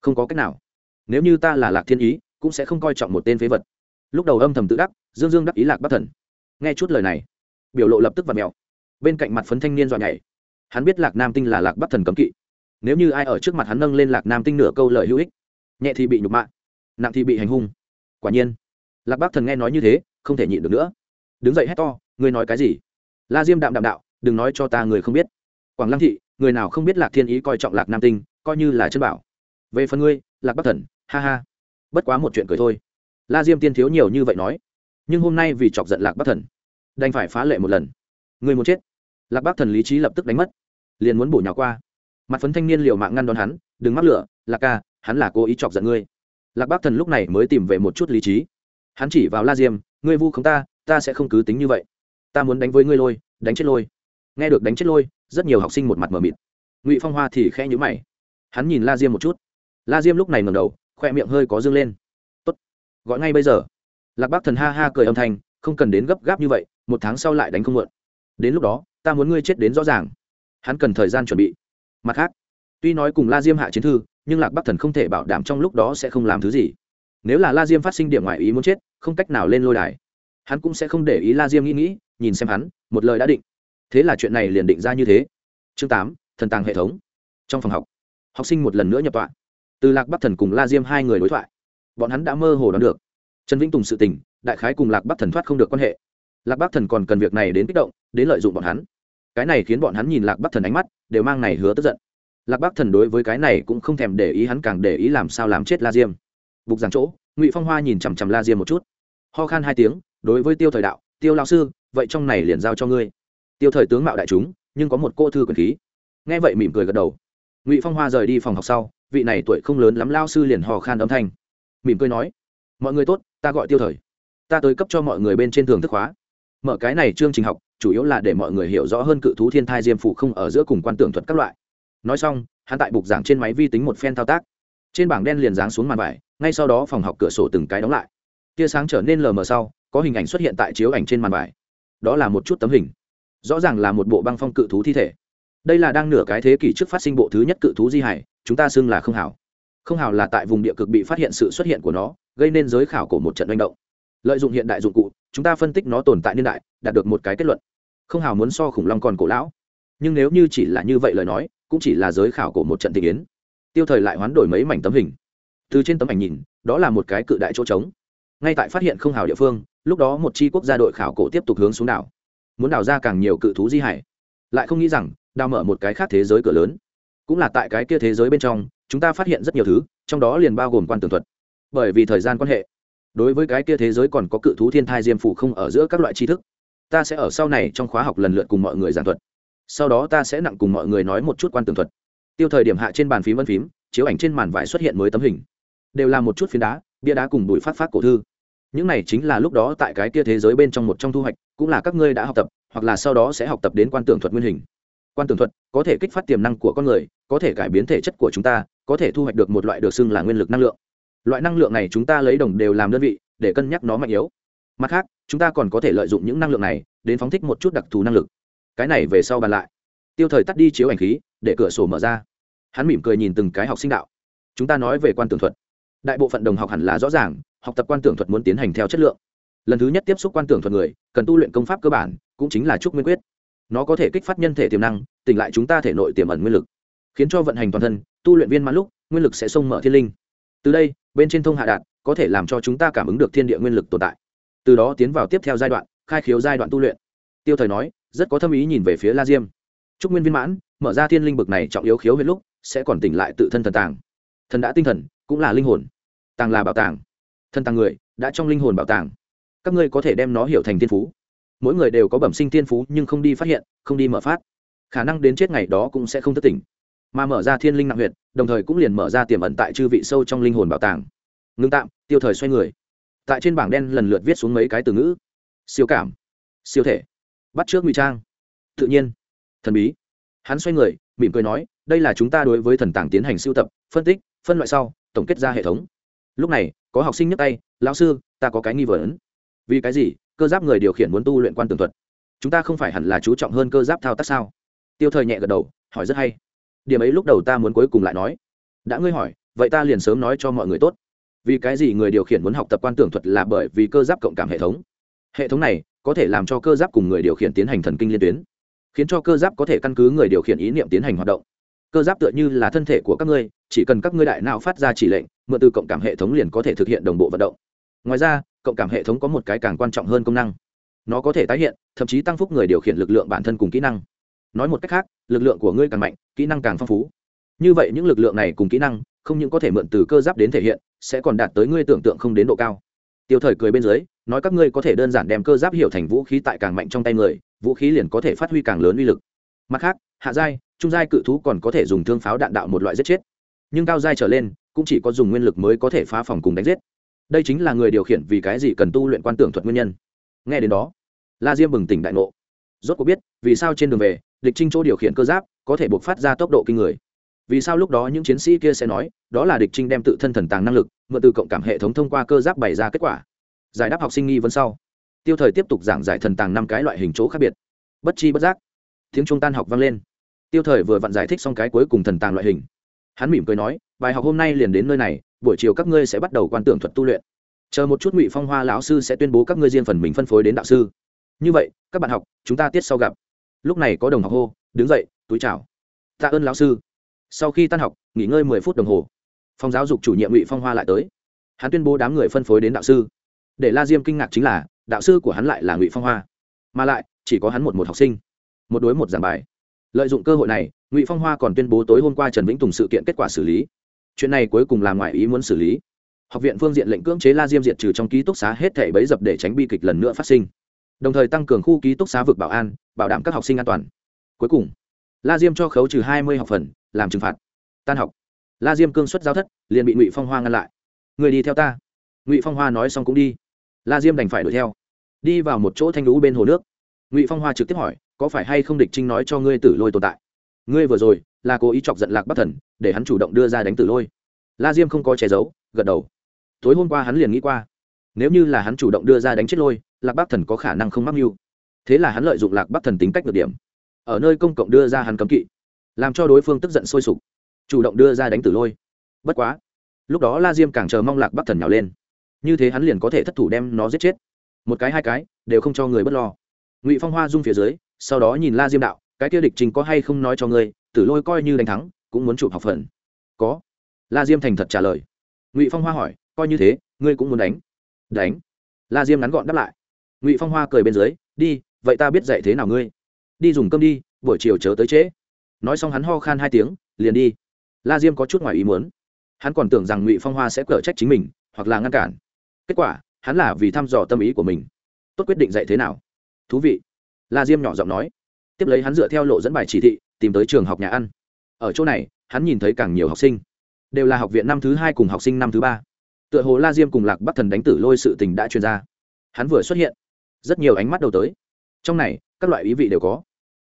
Không có cách nào. Nếu như ta là lạc thiên ý, cũng sẽ không coi trọng một tên phế vật. Lúc đầu âm thầm tự đắc, dương dương đắc ý lạc bắc thần. Nghe chút lời này, biểu lộ lập tức và mèo. Bên cạnh mặt phấn thanh niên dọa nhảy. Hắn biết lạc nam tinh là lạc bắc thần cấm kỵ. Nếu như ai ở trước mặt hắn nâng lên lạc nam tinh nửa câu lời hữu ích, nhẹ thì bị nhục mạ, nặng thì bị hành hung. Quả nhiên, lạc bắc thần nghe nói như thế, không thể nhịn được nữa. Đứng dậy hét to, ngươi nói cái gì? La diêm đạm đạm đạo, đừng nói cho ta người không biết. Quảng lăng thị người nào không biết lạc thiên ý coi trọng lạc nam tinh, coi như là chân bảo. Về phần ngươi, lạc bắc thần, ha ha. Bất quá một chuyện cười thôi. La diêm tiên thiếu nhiều như vậy nói. Nhưng hôm nay vì chọc giận lạc bắc thần, đành phải phá lệ một lần. Người muốn chết. Lạc bắc thần lý trí lập tức đánh mất. Liền muốn bổ nhào qua. Mặt phấn thanh niên liều mạng ngăn đón hắn, đừng mắc lửa, lạc ca, hắn là cố ý chọc giận ngươi. Lạc bắc thần lúc này mới tìm về một chút lý trí. Hắn chỉ vào la diêm, ngươi vu không ta ta sẽ không cứ tính như vậy. Ta muốn đánh với ngươi lôi, đánh chết lôi. Nghe được đánh chết lôi rất nhiều học sinh một mặt mờ mịt. Ngụy phong hoa thì khẽ nhữ mày. Hắn nhìn la diêm một chút. La diêm lúc này ngầm đầu, khoe miệng hơi có dương lên. Tốt, gọi ngay bây giờ. Lạc bác thần ha ha cười âm thanh, không cần đến gấp gáp như vậy, một tháng sau lại đánh không mượn đến lúc đó, ta muốn ngươi chết đến rõ ràng. Hắn cần thời gian chuẩn bị. Mặt khác, tuy nói cùng la diêm hạ chiến thư, nhưng lạc bắc thần không thể bảo đảm trong lúc đó sẽ không làm thứ gì. Nếu là la diêm phát sinh điểm ngoại ý muốn chết, không cách nào lên lôi đài. Hắn cũng sẽ không để ý la diêm nghĩ nghĩ, nhìn xem hắn, một lời đã định thế là chuyện này liền định ra như thế. Chương tám, thần tàng hệ thống. Trong phòng học học sinh một lần nữa nhập tọa. Từ lạc bắc thần cùng la diêm hai người đối thoại. Bọn hắn đã mơ hồ đoán được. Trần vĩnh tùng sự tình, đại khái cùng lạc bắc thần thoát không được quan hệ. Lạc bắc thần còn cần việc này đến kích động, đến lợi dụng bọn hắn. Cái này khiến bọn hắn nhìn lạc bắc thần ánh mắt, đều mang này hứa tức giận. Lạc bắc thần đối với cái này cũng không thèm để ý hắn càng để ý làm sao làm chết la diêm. Bục giảng chỗ, ngụy phong hoa nhìn chằm chằm la diêm một chút. Ho khan hai tiếng, đối với tiêu thời đạo, tiêu lao sư, vậy trong này liền giao cho ngươi tiêu thời tướng mạo đại chúng, nhưng có một cô thư quyền khí. Nghe vậy mỉm cười gật đầu. Ngụy phong hoa rời đi phòng học sau, vị này tuổi không lớn lắm lao sư liền hò khan âm thanh. Mỉm cười nói, mọi người tốt, ta gọi tiêu thời. Ta tới cấp cho mọi người bên trên thường thức hóa mở cái này chương trình học, chủ yếu là để mọi người hiểu rõ hơn cự thú thiên thai diêm phụ không ở giữa cùng quan tưởng thuật các loại. Nói xong, hắn tại bục giảng trên máy vi tính một phen thao tác. Trên bảng đen liền giáng xuống màn vải, ngay sau đó phòng học cửa sổ từng cái đóng lại. Tia sáng trở nên lờ mờ sau, có hình ảnh xuất hiện tại chiếu ảnh trên màn vải. Đó là một chút tấm hình rõ ràng là một bộ băng phong cự thú thi thể. Đây là đang nửa cái thế kỷ trước phát sinh bộ thứ nhất cự thú di hải, chúng ta xưng là không hảo. Không hảo là tại vùng địa cực bị phát hiện sự xuất hiện của nó, gây nên giới khảo của một trận manh động. Lợi dụng hiện đại dụng cụ, chúng ta phân tích nó tồn tại niên đại, đạt được một cái kết luận. Không hảo muốn so khủng long còn cổ lão. Nhưng nếu như chỉ là như vậy lời nói, cũng chỉ là giới khảo của một trận tình yến tiêu thời lại hoán đổi mấy mảnh tấm hình. Từ trên tấm ảnh nhìn, đó là một cái cự đại chỗ trống. Ngay tại phát hiện không hào địa phương, lúc đó một chi quốc gia đội khảo cổ tiếp tục hướng xuống đảo muốn đào ra càng nhiều cự thú di hải. Lại không nghĩ rằng, đào mở một cái khác thế giới cửa lớn. Cũng là tại cái kia thế giới bên trong, chúng ta phát hiện rất nhiều thứ, trong đó liền bao gồm quan tường thuật. Bởi vì thời gian quan hệ, đối với cái kia thế giới còn có cự thú thiên thai diêm phụ không ở giữa các loại tri thức, ta sẽ ở sau này trong khóa học lần lượt cùng mọi người giảng thuật. Sau đó ta sẽ nặng cùng mọi người nói một chút quan tường thuật. Tiêu thời điểm hạ trên bàn phím vân phím, chiếu ảnh trên màn vải xuất hiện mới tấm hình. Đều là một chút phiến đá, bia đá cùng bụi phát phát cổ thư những này chính là lúc đó tại cái kia thế giới bên trong một trong thu hoạch, cũng là các ngươi đã học tập, hoặc là sau đó sẽ học tập đến quan tưởng thuật nguyên hình. Quan tưởng thuật có thể kích phát tiềm năng của con người, có thể cải biến thể chất của chúng ta, có thể thu hoạch được một loại được xưng là nguyên lực năng lượng. Loại năng lượng này chúng ta lấy đồng đều làm đơn vị, để cân nhắc nó mạnh yếu. Mặt khác, chúng ta còn có thể lợi dụng những năng lượng này, đến phóng thích một chút đặc thù năng lực. Cái này về sau bàn lại. Tiêu thời tắt đi chiếu ảnh khí, để cửa sổ mở ra. Hắn mỉm cười nhìn từng cái học sinh đạo. Chúng ta nói về quan tưởng thuật đại bộ phận đồng học hẳn là rõ ràng, học tập quan tưởng thuật muốn tiến hành theo chất lượng. Lần thứ nhất tiếp xúc quan tưởng thuật người, cần tu luyện công pháp cơ bản, cũng chính là trúc nguyên quyết. Nó có thể kích phát nhân thể tiềm năng, tỉnh lại chúng ta thể nội tiềm ẩn nguyên lực, khiến cho vận hành toàn thân, tu luyện viên mãn lúc, nguyên lực sẽ xông mở thiên linh. Từ đây, bên trên thông hạ đạt, có thể làm cho chúng ta cảm ứng được thiên địa nguyên lực tồn tại. Từ đó tiến vào tiếp theo giai đoạn, khai khiếu giai đoạn tu luyện. Tiêu thời nói, rất có thâm ý nhìn về phía la diêm. Trúc nguyên viên mãn, mở ra thiên linh bực này trọng yếu khiếu huyết lúc, sẽ còn tỉnh lại tự thân thần tàng. Thần đã tinh thần, cũng là linh hồn tàng là bảo tàng. Thân tàng người, đã trong linh hồn bảo tàng. Các ngươi có thể đem nó hiểu thành thiên phú. Mỗi người đều có bẩm sinh thiên phú nhưng không đi phát hiện, không đi mở phát. Khả năng đến chết ngày đó cũng sẽ không thất tỉnh mà mở ra thiên linh nặng huyệt, đồng thời cũng liền mở ra tiềm ẩn tại chư vị sâu trong linh hồn bảo tàng. Ngưng tạm, tiêu thời xoay người. Tại trên bảng đen lần lượt viết xuống mấy cái từ ngữ. Siêu cảm, siêu thể, bắt trước ngụy trang, tự nhiên, thần bí. Hắn xoay người, mỉm cười nói, đây là chúng ta đối với thần tàng tiến hành siêu tập, phân tích, phân loại sau, tổng kết ra hệ thống lúc này, có học sinh nhấc tay, lão sư, ta có cái nghi vấn. Vì cái gì? Cơ giáp người điều khiển muốn tu luyện quan tường thuật. Chúng ta không phải hẳn là chú trọng hơn cơ giáp thao tác sao? Tiêu thời nhẹ gật đầu, hỏi rất hay. Điểm ấy lúc đầu ta muốn cuối cùng lại nói. Đã ngươi hỏi, vậy ta liền sớm nói cho mọi người tốt. Vì cái gì người điều khiển muốn học tập quan tưởng thuật là bởi vì cơ giáp cộng cảm hệ thống? Hệ thống này có thể làm cho cơ giáp cùng người điều khiển tiến hành thần kinh liên tuyến, khiến cho cơ giáp có thể căn cứ người điều khiển ý niệm tiến hành hoạt động. Cơ giáp tựa như là thân thể của các ngươi, chỉ cần các ngươi đại não phát ra chỉ lệnh mượn từ cộng cảm hệ thống liền có thể thực hiện đồng bộ vận động. Ngoài ra, cộng cảm hệ thống có một cái càng quan trọng hơn công năng. Nó có thể tái hiện, thậm chí tăng phúc người điều khiển lực lượng bản thân cùng kỹ năng. Nói một cách khác, lực lượng của ngươi càng mạnh, kỹ năng càng phong phú. Như vậy những lực lượng này cùng kỹ năng, không những có thể mượn từ cơ giáp đến thể hiện, sẽ còn đạt tới ngươi tưởng tượng không đến độ cao. Tiêu thời cười bên dưới, nói các ngươi có thể đơn giản đem cơ giáp hiểu thành vũ khí tại càng mạnh trong tay người, vũ khí liền có thể phát huy càng lớn uy lực. Mặt khác, hạ giai, trung giai cự thú còn có thể dùng thương pháo đạn đạo một loại giết chết. Nhưng cao giai trở lên cũng chỉ có dùng nguyên lực mới có thể phá phòng cùng đánh giết. Đây chính là người điều khiển vì cái gì cần tu luyện quan tưởng thuật nguyên nhân. Nghe đến đó, la diêm bừng tỉnh đại ngộ. Rốt cuộc biết, vì sao trên đường về, địch trinh chỗ điều khiển cơ giáp, có thể buộc phát ra tốc độ kinh người. Vì sao lúc đó những chiến sĩ kia sẽ nói, đó là địch trinh đem tự thân thần tàng năng lực, mượn từ cộng cảm hệ thống thông qua cơ giáp bày ra kết quả. Giải đáp học sinh nghi vấn sau. Tiêu thời tiếp tục giảng giải thần tàng năm cái loại hình chỗ khác biệt. Bất chi bất giác, tiếng trung tan học vang lên. Tiêu thời vừa vặn giải thích xong cái cuối cùng thần tàng loại hình hắn mỉm cười nói, bài học hôm nay liền đến nơi này, buổi chiều các ngươi sẽ bắt đầu quan tưởng thuật tu luyện. Chờ một chút ngụy phong hoa lão sư sẽ tuyên bố các ngươi riêng phần mình phân phối đến đạo sư. Như vậy, các bạn học, chúng ta tiết sau gặp. Lúc này có đồng học hô, đứng dậy, túi chào. Tạ ơn lão sư. Sau khi tan học, nghỉ ngơi mười phút đồng hồ, phòng giáo dục chủ nhiệm ngụy phong hoa lại tới. Hắn tuyên bố đám người phân phối đến đạo sư. Để la diêm kinh ngạc chính là, đạo sư của hắn lại là ngụy phong hoa, mà lại chỉ có hắn một một học sinh, một đối một giảng bài lợi dụng cơ hội này, ngụy phong hoa còn tuyên bố tối hôm qua trần vĩnh tùng sự kiện kết quả xử lý. Chuyện này cuối cùng là ngoài ý muốn xử lý. Học viện phương diện lệnh cưỡng chế la diêm diệt trừ trong ký túc xá hết thể bấy dập để tránh bi kịch lần nữa phát sinh. Đồng thời tăng cường khu ký túc xá vực bảo an, bảo đảm các học sinh an toàn. Cuối cùng, la diêm cho khấu trừ hai mươi học phần, làm trừng phạt. Tan học. La diêm cương xuất giao thất, liền bị ngụy phong hoa ngăn lại. Người đi theo ta. Ngụy phong hoa nói xong cũng đi. La diêm đành phải đuổi theo. Đi vào một chỗ thanh lũ bên hồ nước. Ngụy phong hoa trực tiếp hỏi có phải hay không địch trinh nói cho ngươi tử lôi tồn tại? Ngươi vừa rồi là cố ý chọc giận lạc bắc thần, để hắn chủ động đưa ra đánh tử lôi. La diêm không có che giấu, gật đầu. Tối hôm qua hắn liền nghĩ qua. Nếu như là hắn chủ động đưa ra đánh chết lôi, lạc bắc thần có khả năng không mắc mưu. Thế là hắn lợi dụng lạc bắc thần tính cách được điểm. Ở nơi công cộng đưa ra hắn cấm kỵ, làm cho đối phương tức giận sôi sục. Chủ động đưa ra đánh tử lôi. Bất quá, lúc đó la diêm càng chờ mong lạc bắc thần nhào lên. Như thế hắn liền có thể thất thủ đem nó giết chết. Một cái hai cái, đều không cho người bất lo. Ngụy phong hoa dung phía dưới sau đó nhìn la diêm đạo, cái kia địch trình có hay không nói cho ngươi, tử lôi coi như đánh thắng, cũng muốn chụp học phần. Có. La diêm thành thật trả lời. Ngụy phong hoa hỏi, coi như thế, ngươi cũng muốn đánh? Đánh. La diêm ngắn gọn đáp lại. Ngụy phong hoa cười bên dưới, đi, vậy ta biết dạy thế nào ngươi. Đi dùng cơm đi, buổi chiều chớ tới trễ. Nói xong hắn ho khan hai tiếng, liền đi. La diêm có chút ngoài ý muốn. Hắn còn tưởng rằng ngụy phong hoa sẽ cở trách chính mình, hoặc là ngăn cản. Kết quả, hắn là vì thăm dò tâm ý của mình. Tốt quyết định dạy thế nào. Thú vị la diêm nhỏ giọng nói. Tiếp lấy hắn dựa theo lộ dẫn bài chỉ thị, tìm tới trường học nhà ăn. Ở chỗ này, hắn nhìn thấy càng nhiều học sinh. Đều là học viện năm thứ hai cùng học sinh năm thứ ba. Tựa hồ la diêm cùng lạc bắc thần đánh tử lôi sự tình đã truyền ra. Hắn vừa xuất hiện, rất nhiều ánh mắt đầu tới. Trong này, các loại ý vị đều có.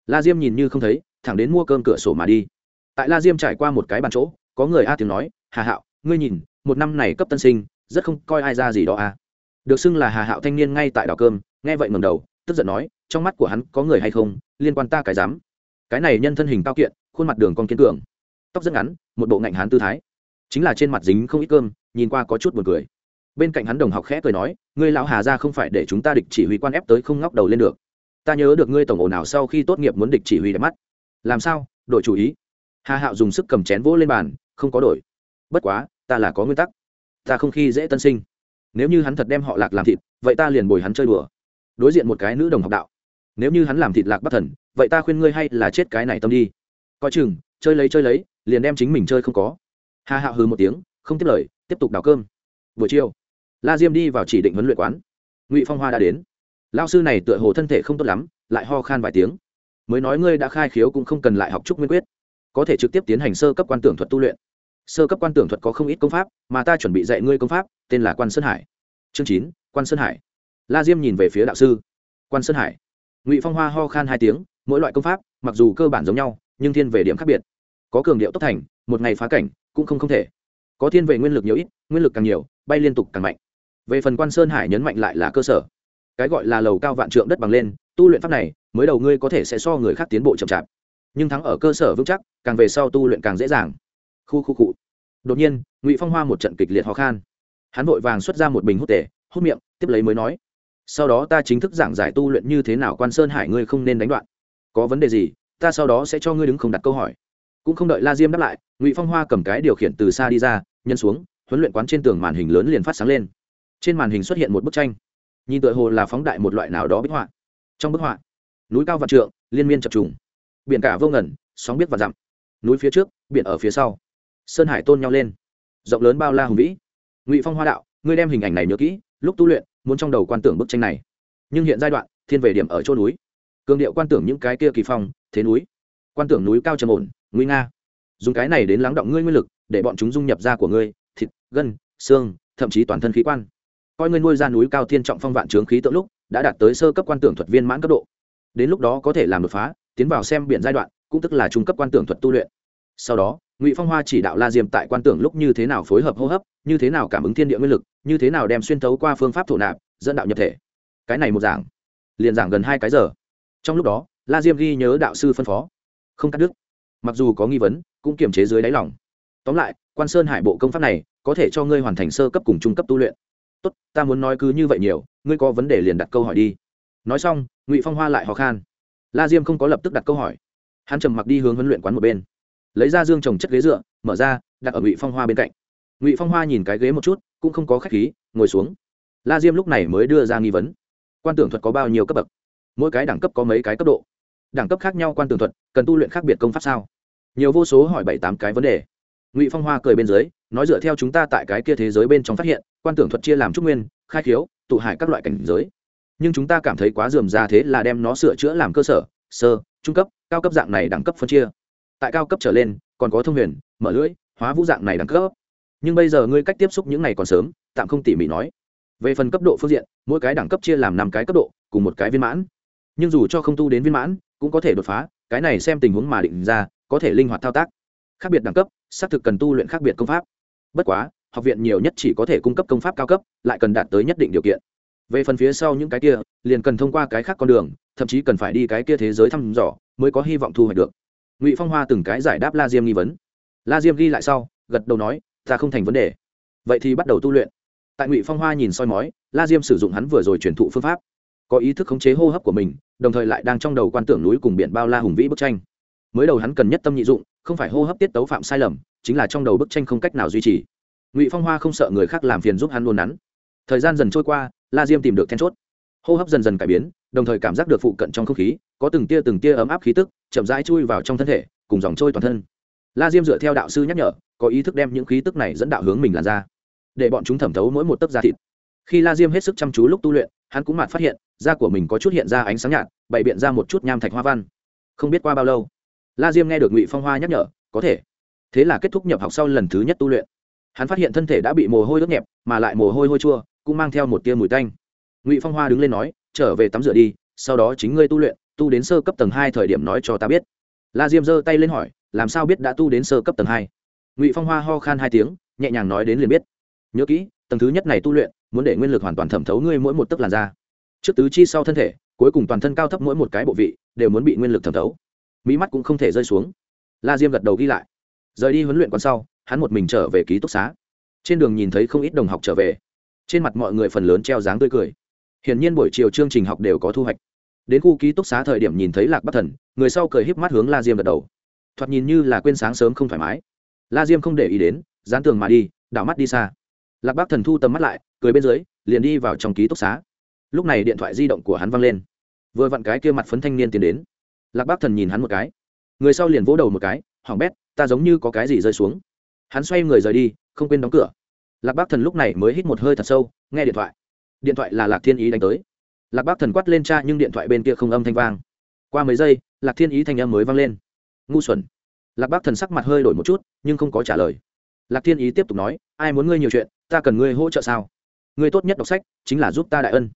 La diêm nhìn như không thấy, thẳng đến mua cơm cửa sổ mà đi. Tại la diêm trải qua một cái bàn chỗ, có người a tiếng nói, hà hạo, ngươi nhìn, một năm này cấp tân sinh, rất không coi ai ra gì đó a được xưng là hà hạo thanh niên ngay tại đảo cơm, nghe vậy ngầm đầu tức giận nói, trong mắt của hắn có người hay không? Liên quan ta cái dám? Cái này nhân thân hình cao kiện, khuôn mặt đường con kiên cường, tóc rất ngắn, một bộ ngạnh hán tư thái. Chính là trên mặt dính không ít cơm, nhìn qua có chút buồn cười. Bên cạnh hắn đồng học khẽ cười nói, ngươi lão hà ra không phải để chúng ta địch chỉ huy quan ép tới không ngóc đầu lên được. Ta nhớ được ngươi tổng ổ nào sau khi tốt nghiệp muốn địch chỉ huy đẹp mắt. Làm sao? Đổi chủ ý? Hà hạo dùng sức cầm chén vỗ lên bàn, không có đổi. Bất quá, ta là có nguyên tắc. Ta không khi dễ tân sinh. Nếu như hắn thật đem họ lạc làm thịt, vậy ta liền bồi hắn chơi đùa đối diện một cái nữ đồng học đạo. Nếu như hắn làm thịt lạc bất thần, vậy ta khuyên ngươi hay là chết cái này tâm đi. Coi chừng, chơi lấy chơi lấy, liền đem chính mình chơi không có. Hà hạo hừ một tiếng, không tiếp lời, tiếp tục đào cơm. Buổi chiều, la diêm đi vào chỉ định huấn luyện quán. Ngụy phong hoa đã đến. Lao sư này tựa hồ thân thể không tốt lắm, lại ho khan vài tiếng. Mới nói ngươi đã khai khiếu cũng không cần lại học trúc nguyên quyết. Có thể trực tiếp tiến hành sơ cấp quan tưởng thuật tu luyện. Sơ cấp quan tưởng thuật có không ít công pháp, mà ta chuẩn bị dạy ngươi công pháp, tên là quan sơn hải. Chương chín, quan sơn hải la diêm nhìn về phía đạo sư. Quan sơn hải. Ngụy phong hoa ho khan hai tiếng, mỗi loại công pháp, mặc dù cơ bản giống nhau, nhưng thiên về điểm khác biệt. Có cường điệu tốc thành, một ngày phá cảnh, cũng không không thể. Có thiên về nguyên lực nhiều ít, nguyên lực càng nhiều, bay liên tục càng mạnh. Về phần quan sơn hải nhấn mạnh lại là cơ sở. Cái gọi là lầu cao vạn trượng đất bằng lên, tu luyện pháp này, mới đầu ngươi có thể sẽ so người khác tiến bộ chậm chạp. Nhưng thắng ở cơ sở vững chắc, càng về sau tu luyện càng dễ dàng. Khu khu cụ đột nhiên, ngụy phong hoa một trận kịch liệt ho khan. Hắn vội vàng xuất ra một bình hút tể hút miệng, tiếp lấy mới nói sau đó ta chính thức giảng giải tu luyện như thế nào quan sơn hải ngươi không nên đánh đoạn. Có vấn đề gì, ta sau đó sẽ cho ngươi đứng không đặt câu hỏi. Cũng không đợi la diêm đáp lại, ngụy phong hoa cầm cái điều khiển từ xa đi ra nhân xuống, huấn luyện quán trên tường màn hình lớn liền phát sáng lên. Trên màn hình xuất hiện một bức tranh. Nhìn tựa hồ là phóng đại một loại nào đó bích họa. Trong bức họa, núi cao vạn trượng, liên miên chập trùng. Biển cả vô ngẩn sóng biết và dặm. Núi phía trước, biển ở phía sau. Sơn hải tôn nhau lên. Rộng lớn bao la hùng vĩ. Ngụy phong hoa đạo, ngươi đem hình ảnh này nhớ kỹ, lúc tu luyện muốn trong đầu quan tưởng bức tranh này. Nhưng hiện giai đoạn, thiên về điểm ở chỗ núi. Cường điệu quan tưởng những cái kia kỳ phong, thế núi. Quan tưởng núi cao trầm ổn, nguy nga. Dùng cái này đến lắng động ngươi nguyên lực, để bọn chúng dung nhập ra của ngươi, thịt, gân, xương, thậm chí toàn thân khí quan. Coi ngươi nuôi ra núi cao thiên trọng phong vạn trướng khí tượng lúc, đã đạt tới sơ cấp quan tưởng thuật viên mãn cấp độ. Đến lúc đó có thể làm đột phá, tiến vào xem biển giai đoạn, cũng tức là trung cấp quan tưởng thuật tu luyện. Sau đó, ngụy phong hoa chỉ đạo la diêm tại quan tưởng lúc như thế nào phối hợp hô hấp, như thế nào cảm ứng thiên địa nguyên lực như thế nào đem xuyên thấu qua phương pháp thổ nạp, dẫn đạo nhập thể? Cái này một giảng liền giảng gần hai cái giờ. Trong lúc đó, la diêm ghi nhớ đạo sư phân phó. Không cắt đứt. Mặc dù có nghi vấn, cũng kiềm chế dưới đáy lòng. Tóm lại, quan sơn hải bộ công pháp này, có thể cho ngươi hoàn thành sơ cấp cùng trung cấp tu luyện. Tốt, ta muốn nói cứ như vậy nhiều, ngươi có vấn đề liền đặt câu hỏi đi. Nói xong, ngụy phong hoa lại ho khan. La diêm không có lập tức đặt câu hỏi. Hắn trầm mặc đi hướng huấn luyện quán một bên. Lấy ra dương trồng chất ghế dựa, mở ra, đặt ở ngụy phong hoa bên cạnh. Ngụy phong hoa nhìn cái ghế một chút cũng không có khách khí, ngồi xuống. La diêm lúc này mới đưa ra nghi vấn. Quan tưởng thuật có bao nhiêu cấp bậc? Mỗi cái đẳng cấp có mấy cái cấp độ? Đẳng cấp khác nhau quan tưởng thuật, cần tu luyện khác biệt công pháp sao? Nhiều vô số hỏi bảy tám cái vấn đề. Ngụy phong hoa cười bên dưới, nói dựa theo chúng ta tại cái kia thế giới bên trong phát hiện, quan tưởng thuật chia làm trúc nguyên, khai khiếu, tụ hải các loại cảnh giới. Nhưng chúng ta cảm thấy quá dườm ra thế là đem nó sửa chữa làm cơ sở, sơ, trung cấp, cao cấp dạng này đẳng cấp phân chia. Tại cao cấp trở lên, còn có thông huyền, mở lưỡi, hóa vũ dạng này đẳng cấp nhưng bây giờ ngươi cách tiếp xúc những này còn sớm, tạm không tỉ mỉ nói. Về phần cấp độ phương diện, mỗi cái đẳng cấp chia làm năm cái cấp độ, cùng một cái viên mãn. Nhưng dù cho không tu đến viên mãn, cũng có thể đột phá, cái này xem tình huống mà định ra, có thể linh hoạt thao tác. Khác biệt đẳng cấp, xác thực cần tu luyện khác biệt công pháp. Bất quá, học viện nhiều nhất chỉ có thể cung cấp công pháp cao cấp, lại cần đạt tới nhất định điều kiện. Về phần phía sau những cái kia, liền cần thông qua cái khác con đường, thậm chí cần phải đi cái kia thế giới thăm dò, mới có hy vọng thu hoạch được. Ngụy phong hoa từng cái giải đáp la diêm nghi vấn. La diêm ghi lại sau, gật đầu nói ta không thành vấn đề. Vậy thì bắt đầu tu luyện. Tại ngụy phong hoa nhìn soi mói, la diêm sử dụng hắn vừa rồi truyền thụ phương pháp. Có ý thức khống chế hô hấp của mình, đồng thời lại đang trong đầu quan tưởng núi cùng biển bao la hùng vĩ bức tranh. Mới đầu hắn cần nhất tâm nhị dụng, không phải hô hấp tiết tấu phạm sai lầm, chính là trong đầu bức tranh không cách nào duy trì. Ngụy phong hoa không sợ người khác làm phiền giúp hắn luôn nắn. Thời gian dần trôi qua, la diêm tìm được then chốt. Hô hấp dần dần cải biến, đồng thời cảm giác được phụ cận trong không khí, có từng tia từng tia ấm áp khí tức, chậm rãi chui vào trong thân thể, cùng dòng trôi toàn thân. La diêm dựa theo đạo sư nhắc nhở có ý thức đem những khí tức này dẫn đạo hướng mình làn ra để bọn chúng thẩm thấu mỗi một tấc da thịt. Khi la diêm hết sức chăm chú lúc tu luyện, hắn cũng mạt phát hiện, da của mình có chút hiện ra ánh sáng nhạt, bày biện ra một chút nham thạch hoa văn. Không biết qua bao lâu, la diêm nghe được ngụy phong hoa nhắc nhở, có thể. Thế là kết thúc nhập học sau lần thứ nhất tu luyện. Hắn phát hiện thân thể đã bị mồ hôi ướt nhẹp, mà lại mồ hôi hôi chua, cũng mang theo một tia mùi tanh. Ngụy phong hoa đứng lên nói, trở về tắm rửa đi, sau đó chính ngươi tu luyện, tu đến sơ cấp tầng hai thời điểm nói cho ta biết. La diêm giơ tay lên hỏi, làm sao biết đã tu đến sơ cấp tầng hai? Ngụy phong hoa ho khan hai tiếng nhẹ nhàng nói đến liền biết nhớ kỹ tầng thứ nhất này tu luyện muốn để nguyên lực hoàn toàn thẩm thấu ngươi mỗi một tấc làn da trước tứ chi sau thân thể cuối cùng toàn thân cao thấp mỗi một cái bộ vị đều muốn bị nguyên lực thẩm thấu mỹ mắt cũng không thể rơi xuống la diêm gật đầu ghi lại rời đi huấn luyện còn sau hắn một mình trở về ký túc xá trên đường nhìn thấy không ít đồng học trở về trên mặt mọi người phần lớn treo dáng tươi cười hiển nhiên buổi chiều chương trình học đều có thu hoạch đến khu ký túc xá thời điểm nhìn thấy lạc bắc thần người sau cười híp mắt hướng la diêm gật đầu thoạt nhìn như là quên sáng sớm không thoải mái la diêm không để ý đến, dán tường mà đi, đảo mắt đi xa. Lạc Bác thần thu tầm mắt lại, cười bên dưới, liền đi vào trong ký túc xá. Lúc này điện thoại di động của hắn văng lên. Vừa vặn cái kia mặt phấn thanh niên tiến đến. Lạc Bác thần nhìn hắn một cái. Người sau liền vỗ đầu một cái hỏng bét, ta giống như có cái gì rơi xuống. Hắn xoay người rời đi, không quên đóng cửa. Lạc Bác thần lúc này mới hít một hơi thật sâu, nghe điện thoại. Điện thoại là lạc thiên ý đánh tới. Lạc Bác thần quát lên cha, nhưng điện thoại bên kia không âm thanh vang. Qua mấy giây, lạc thiên ý thanh âm mới vang lên. Ngu xuẩn lạc bắc thần sắc mặt hơi đổi một chút, nhưng không có trả lời. Lạc thiên ý tiếp tục nói, ai muốn ngươi nhiều chuyện, ta cần ngươi hỗ trợ sao? Ngươi tốt nhất đọc sách chính là giúp ta đại ân.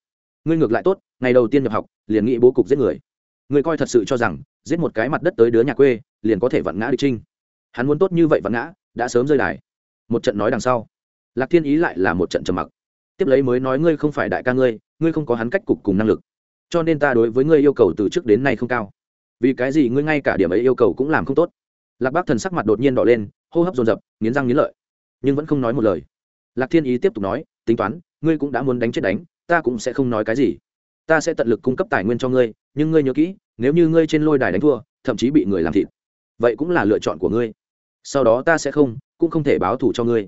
Ngươi ngược lại tốt, ngày đầu tiên nhập học, liền nghĩ bố cục giết người. Ngươi coi thật sự cho rằng, giết một cái mặt đất tới đứa nhà quê, liền có thể vặn ngã đi trinh. Hắn muốn tốt như vậy vặn ngã, đã sớm rơi đài. Một trận nói đằng sau. Lạc thiên ý lại là một trận trầm mặc. Tiếp lấy mới nói ngươi không phải đại ca ngươi ngươi không có hắn cách cục cùng năng lực. Cho nên ta đối với ngươi yêu cầu từ trước đến nay không cao. Vì cái gì ngươi ngay cả điểm ấy yêu cầu cũng làm không tốt lạc bác thần sắc mặt đột nhiên đỏ lên, hô hấp dồn dập, nghiến răng nghiến lợi, nhưng vẫn không nói một lời. Lạc thiên ý tiếp tục nói, tính toán, ngươi cũng đã muốn đánh chết đánh, ta cũng sẽ không nói cái gì. Ta sẽ tận lực cung cấp tài nguyên cho ngươi, nhưng ngươi nhớ kỹ, nếu như ngươi trên lôi đài đánh thua, thậm chí bị người làm thịt, vậy cũng là lựa chọn của ngươi. Sau đó ta sẽ không, cũng không thể báo thù cho ngươi.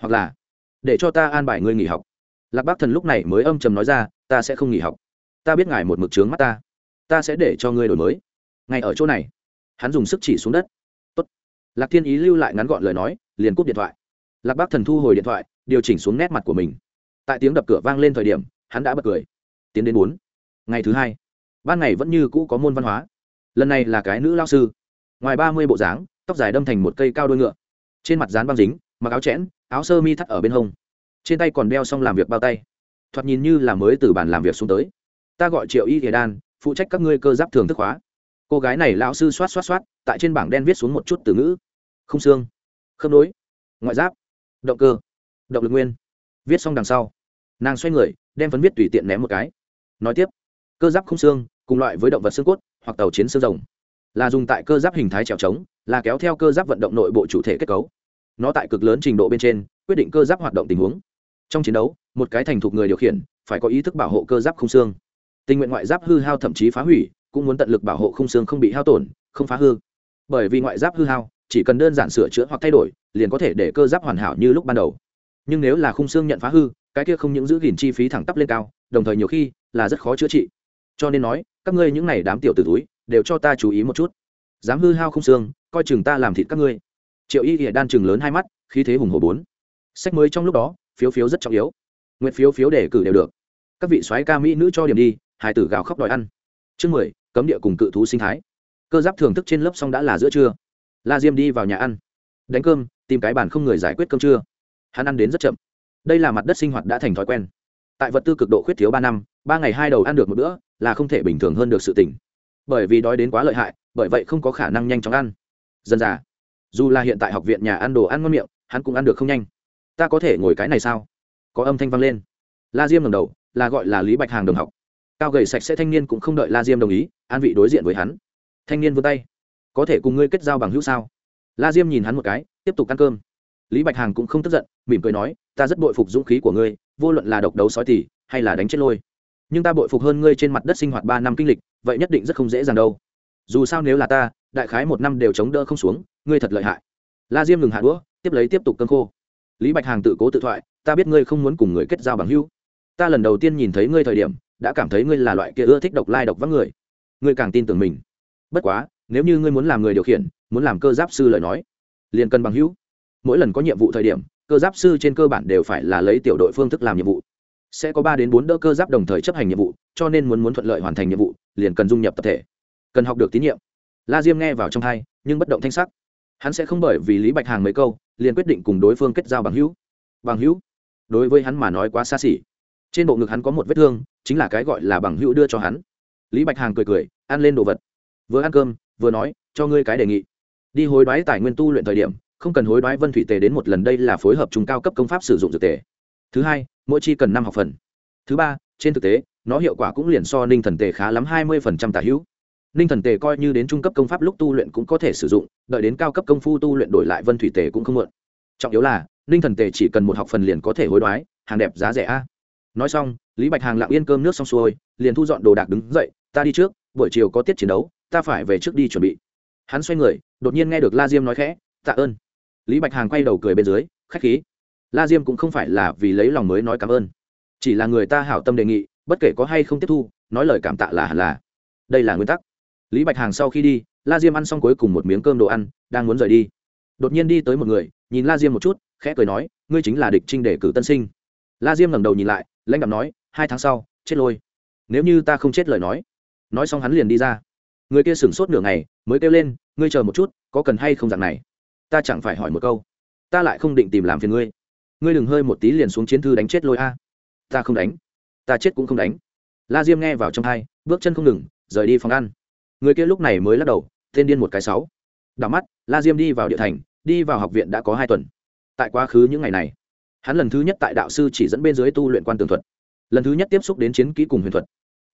Hoặc là, để cho ta an bài ngươi nghỉ học. Lạc bác thần lúc này mới âm trầm nói ra, ta sẽ không nghỉ học. Ta biết ngài một mực trướng mắt ta. Ta sẽ để cho ngươi đổi mới. Ngay ở chỗ này. Hắn dùng sức chỉ xuống đất lạc thiên ý lưu lại ngắn gọn lời nói, liền cúp điện thoại. Lạc bác thần thu hồi điện thoại, điều chỉnh xuống nét mặt của mình. Tại tiếng đập cửa vang lên thời điểm, hắn đã bật cười. Tiến đến bốn. Ngày thứ hai. Ban ngày vẫn như cũ có môn văn hóa. Lần này là cái nữ lao sư. Ngoài ba mươi bộ dáng, tóc dài đâm thành một cây cao đôi ngựa. Trên mặt dán băng dính, mặc áo chẽn, áo sơ mi thắt ở bên hông. Trên tay còn đeo xong làm việc bao tay. Thoạt nhìn như là mới từ bàn làm việc xuống tới. Ta gọi triệu y thể đan, phụ trách các ngươi cơ giáp thường thức hóa. Cô gái này lão sư xoát xoát xoát, tại trên bảng đen viết xuống một chút từ ngữ không xương. Khớp nối. Ngoại giáp. Động cơ. Động lực nguyên. Viết xong đằng sau. Nàng xoay người, đem phấn viết tùy tiện ném một cái. Nói tiếp. Cơ giáp không xương, cùng loại với động vật xương cốt, hoặc tàu chiến xương rồng. Là dùng tại cơ giáp hình thái trèo trống, là kéo theo cơ giáp vận động nội bộ chủ thể kết cấu. Nó tại cực lớn trình độ bên trên, quyết định cơ giáp hoạt động tình huống. Trong chiến đấu, một cái thành thục người điều khiển, phải có ý thức bảo hộ cơ giáp không xương. Tình nguyện ngoại giáp hư hao thậm chí phá hủy, cũng muốn tận lực bảo hộ không xương không bị hao tổn, không phá hư. Bởi vì ngoại giáp hư hao chỉ cần đơn giản sửa chữa hoặc thay đổi, liền có thể để cơ giáp hoàn hảo như lúc ban đầu. Nhưng nếu là khung xương nhận phá hư, cái kia không những giữ gìn chi phí thẳng tắp lên cao, đồng thời nhiều khi là rất khó chữa trị. Cho nên nói, các ngươi những này đám tiểu t túi, đều cho ta chú ý một chút. Dám hư hao không xương, coi chừng ta làm thịt các ngươi. Triệu y hiện đan chừng lớn hai mắt, khí thế hùng hồ bốn. Sách mới trong lúc đó, phiếu phiếu rất trọng yếu. Nguyện phiếu phiếu để cử đều được. Các vị soái ca mỹ nữ cho điểm đi hải tử gào khóc đòi ăn. Chương mười, cấm địa cùng cự thú sinh thái. Cơ giáp thưởng thức trên lớp xong đã là giữa trưa la diêm đi vào nhà ăn. Đánh cơm, tìm cái bàn không người giải quyết cơm trưa. Hắn ăn đến rất chậm. Đây là mặt đất sinh hoạt đã thành thói quen. Tại vật tư cực độ khuyết thiếu ba năm, ba ngày hai đầu ăn được một bữa, là không thể bình thường hơn được sự tỉnh bởi vì đói đến quá lợi hại, bởi vậy không có khả năng nhanh chóng ăn. Dần dà dù là hiện tại học viện nhà ăn đồ ăn ngon miệng, hắn cũng ăn được không nhanh. Ta có thể ngồi cái này sao? Có âm thanh vang lên. La diêm ngầm đầu, là gọi là lý bạch hàng đồng học. Cao gầy sạch sẽ thanh niên cũng không đợi la diêm đồng ý, an vị đối diện với hắn. Thanh niên vươn tay có thể cùng ngươi kết giao bằng hữu sao? La diêm nhìn hắn một cái, tiếp tục ăn cơm. Lý bạch hàng cũng không tức giận, mỉm cười nói, ta rất bội phục dũng khí của ngươi, vô luận là độc đấu sói tỉ hay là đánh chết lôi. Nhưng ta bội phục hơn ngươi trên mặt đất sinh hoạt ba năm kinh lịch, vậy nhất định rất không dễ dàng đâu. Dù sao nếu là ta, đại khái một năm đều chống đỡ không xuống, ngươi thật lợi hại. La diêm ngừng hạ đũa, tiếp lấy tiếp tục cơn khô. Lý bạch hàng tự cố tự thoại, ta biết ngươi không muốn cùng người kết giao bằng hữu. Ta lần đầu tiên nhìn thấy ngươi thời điểm, đã cảm thấy ngươi là loại kia ưa thích độc lai độc vắng người. Ngươi càng tin tưởng mình. Bất quá nếu như ngươi muốn làm người điều khiển, muốn làm cơ giáp sư lời nói, liền cần bằng hữu. Mỗi lần có nhiệm vụ thời điểm, cơ giáp sư trên cơ bản đều phải là lấy tiểu đội phương thức làm nhiệm vụ. Sẽ có ba đến bốn đỡ cơ giáp đồng thời chấp hành nhiệm vụ, cho nên muốn muốn thuận lợi hoàn thành nhiệm vụ, liền cần dung nhập tập thể. Cần học được tín nhiệm. La diêm nghe vào trong thai nhưng bất động thanh sắc. Hắn sẽ không bởi vì lý bạch hàng mấy câu, liền quyết định cùng đối phương kết giao bằng hữu. Bằng hữu? Đối với hắn mà nói quá xa xỉ. Trên bộ ngực hắn có một vết thương, chính là cái gọi là bằng hữu đưa cho hắn. Lý bạch hàng cười cười, ăn lên đồ vật. Vừa ăn cơm vừa nói, cho ngươi cái đề nghị. Đi hối đoái tài nguyên tu luyện thời điểm, không cần hối đoái vân thủy tề đến một lần, đây là phối hợp trung cao cấp công pháp sử dụng dược tề. Thứ hai, mỗi chi cần năm học phần. Thứ ba, trên thực tế, nó hiệu quả cũng liền so ninh thần tề khá lắm, hai mươi phần trăm tả hữu. Ninh thần tề coi như đến trung cấp công pháp lúc tu luyện cũng có thể sử dụng, đợi đến cao cấp công phu tu luyện đổi lại vân thủy tề cũng không mượn trọng yếu là, ninh thần tề chỉ cần một học phần liền có thể hối đoái, hàng đẹp giá rẻ a. Nói xong, lý bạch hàng lặng yên cơm nước xong xuôi, liền thu dọn đồ đạc đứng dậy, ta đi trước, buổi chiều có tiết chiến đấu ta phải về trước đi chuẩn bị. Hắn xoay người, đột nhiên nghe được la diêm nói khẽ, tạ ơn. Lý bạch hàng quay đầu cười bên dưới, khách khí. La diêm cũng không phải là vì lấy lòng mới nói cảm ơn, chỉ là người ta hảo tâm đề nghị, bất kể có hay không tiếp thu, nói lời cảm tạ là hẳn là. Đây là nguyên tắc. Lý bạch hàng sau khi đi, la diêm ăn xong cuối cùng một miếng cơm đồ ăn, đang muốn rời đi. Đột nhiên đi tới một người, nhìn la diêm một chút, khẽ cười nói, ngươi chính là địch trinh để cử tân sinh. La diêm ngẩng đầu nhìn lại, lãnh đạo nói, hai tháng sau, chết lôi. Nếu như ta không chết lời nói. Nói xong hắn liền đi ra người kia sửng sốt nửa ngày, mới kêu lên, ngươi chờ một chút, có cần hay không dạng này? Ta chẳng phải hỏi một câu. Ta lại không định tìm làm phiền ngươi. Ngươi đừng hơi một tí liền xuống chiến thư đánh chết lôi a. Ta không đánh. Ta chết cũng không đánh. La diêm nghe vào trong hai, bước chân không ngừng, rời đi phòng ăn. Người kia lúc này mới lắc đầu, tên điên một cái sáu. Đảo mắt, la diêm đi vào địa thành, đi vào học viện đã có hai tuần. Tại quá khứ những ngày này, hắn lần thứ nhất tại đạo sư chỉ dẫn bên dưới tu luyện quan tường thuật. Lần thứ nhất tiếp xúc đến chiến kỹ cùng huyền thuật.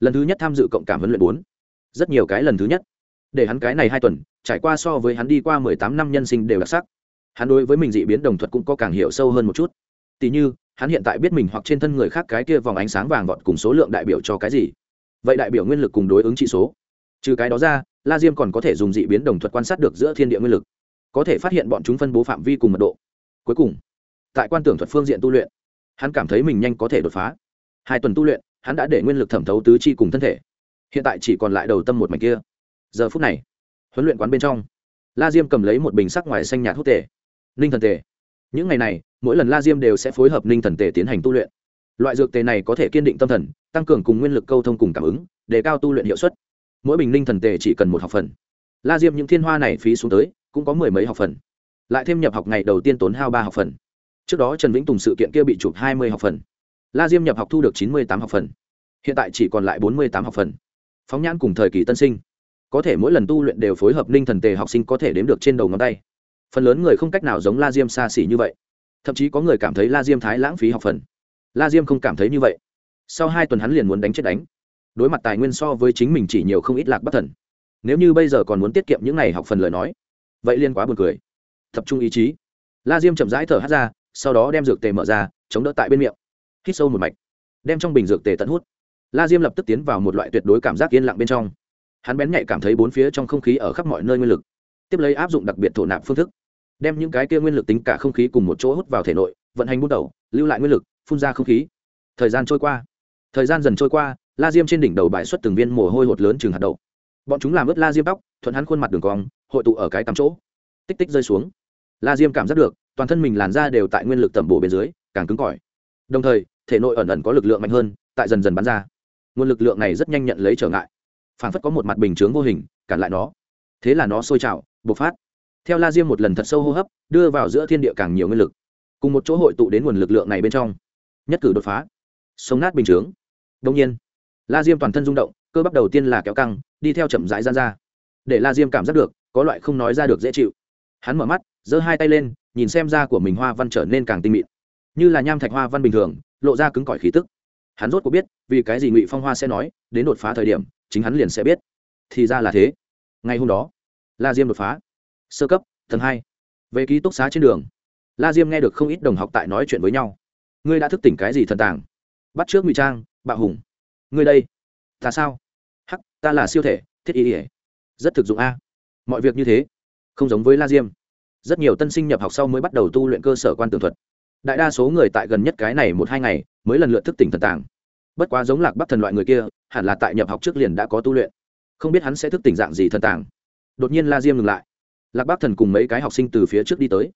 Lần thứ nhất tham dự cộng cảm huấn luyện bốn rất nhiều cái lần thứ nhất. Để hắn cái này hai tuần, trải qua so với hắn đi qua mười tám năm nhân sinh đều đặc sắc. Hắn đối với mình dị biến đồng thuật cũng có càng hiểu sâu hơn một chút. Tỉ như, hắn hiện tại biết mình hoặc trên thân người khác cái kia vòng ánh sáng vàng vọt cùng số lượng đại biểu cho cái gì. Vậy đại biểu nguyên lực cùng đối ứng trị số. Trừ cái đó ra, la diêm còn có thể dùng dị biến đồng thuật quan sát được giữa thiên địa nguyên lực. Có thể phát hiện bọn chúng phân bố phạm vi cùng mật độ. Cuối cùng, tại quan tưởng thuật phương diện tu luyện, hắn cảm thấy mình nhanh có thể đột phá. Hai tuần tu luyện, hắn đã để nguyên lực thẩm thấu tứ chi cùng thân thể hiện tại chỉ còn lại đầu tâm một mảnh kia. Giờ phút này, huấn luyện quán bên trong, la diêm cầm lấy một bình sắc ngoài xanh nhạt hút tề. Ninh thần tề. Những ngày này, mỗi lần la diêm đều sẽ phối hợp ninh thần tề tiến hành tu luyện. Loại dược tề này có thể kiên định tâm thần, tăng cường cùng nguyên lực câu thông cùng cảm ứng để cao tu luyện hiệu suất. Mỗi bình ninh thần tề chỉ cần một học phần. La diêm những thiên hoa này phí xuống tới, cũng có mười mấy học phần. Lại thêm nhập học ngày đầu tiên tốn hao ba học phần. Trước đó trần vĩnh tùng sự kiện kia bị chụp hai mươi học phần. La diêm nhập học thu được chín mươi tám học phần. Hiện tại chỉ còn lại bốn mươi tám học phần phóng nhãn cùng thời kỳ tân sinh. Có thể mỗi lần tu luyện đều phối hợp ninh thần tề học sinh có thể đếm được trên đầu ngón tay. Phần lớn người không cách nào giống la diêm xa xỉ như vậy. Thậm chí có người cảm thấy la diêm thái lãng phí học phần. La diêm không cảm thấy như vậy. Sau hai tuần hắn liền muốn đánh chết đánh. Đối mặt tài nguyên so với chính mình chỉ nhiều không ít lạc bất thần. Nếu như bây giờ còn muốn tiết kiệm những n à y học phần lời nói, vậy liên quá buồn cười. Tập trung ý chí. La diêm chậm rãi thở hát ra, sau đó đem dược tề mở ra, chống đỡ tại bên miệng. Hít sâu một mạch, đem trong bình dược tề tận hút la diêm lập tức tiến vào một loại tuyệt đối cảm giác yên lặng bên trong. Hắn bén nhạy cảm thấy bốn phía trong không khí ở khắp mọi nơi nguyên lực, tiếp lấy áp dụng đặc biệt thổ nạp phương thức, đem những cái kia nguyên lực tính cả không khí cùng một chỗ hút vào thể nội, vận hành bút đầu, lưu lại nguyên lực, phun ra không khí. Thời gian trôi qua, thời gian dần trôi qua, la diêm trên đỉnh đầu bãi xuất từng viên mồ hôi hột lớn chừng hạt đậu. Bọn chúng làm ướt la diêm tóc, thuận hắn khuôn mặt đường cong, hội tụ ở cái tắm chỗ. Tích tích rơi xuống. La diêm cảm giác được, toàn thân mình làn ra đều tại nguyên lực tẩm bổ bên dưới, càng cứng cỏi. Đồng thời, thể nội ẩn ẩn có lực lượng mạnh hơn, tại dần dần bắn ra nguồn lực lượng này rất nhanh nhận lấy trở ngại. Phản phất có một mặt bình chướng vô hình, cản lại nó. Thế là nó sôi trào, bộc phát. Theo la diêm một lần thật sâu hô hấp, đưa vào giữa thiên địa càng nhiều nguyên lực. Cùng một chỗ hội tụ đến nguồn lực lượng này bên trong. Nhất cử đột phá. Sống nát bình chướng. Đông nhiên, la diêm toàn thân rung động, cơ bắp đầu tiên là kéo căng, đi theo chậm rãi gian ra. Để la diêm cảm giác được, có loại không nói ra được dễ chịu. Hắn mở mắt, giơ hai tay lên, nhìn xem da của mình hoa văn trở nên càng tinh mịn. Như là nham thạch hoa văn bình thường, lộ ra cứng cỏi khí tức hắn rốt cuộc biết, vì cái gì ngụy phong hoa sẽ nói, đến đột phá thời điểm, chính hắn liền sẽ biết. Thì ra là thế. Ngày hôm đó, la diêm đột phá. Sơ cấp, tầng hai. Về ký túc xá trên đường, la diêm nghe được không ít đồng học tại nói chuyện với nhau. Ngươi đã thức tỉnh cái gì thần tàng? Bắt trước ngụy trang, bạo hùng. Ngươi đây. Ta sao? Hắc, ta là siêu thể, thiết ý ỉa rất thực dụng a. Mọi việc như thế. Không giống với la diêm. Rất nhiều tân sinh nhập học sau mới bắt đầu tu luyện cơ sở quan tường thuật đại đa số người tại gần nhất cái này một hai ngày mới lần lượt thức tỉnh thần tàng. Bất quá giống lạc bắc thần loại người kia, hẳn là tại nhập học trước liền đã có tu luyện. Không biết hắn sẽ thức tỉnh dạng gì thần tàng. Đột nhiên la diêm ngừng lại. Lạc bắc thần cùng mấy cái học sinh từ phía trước đi tới.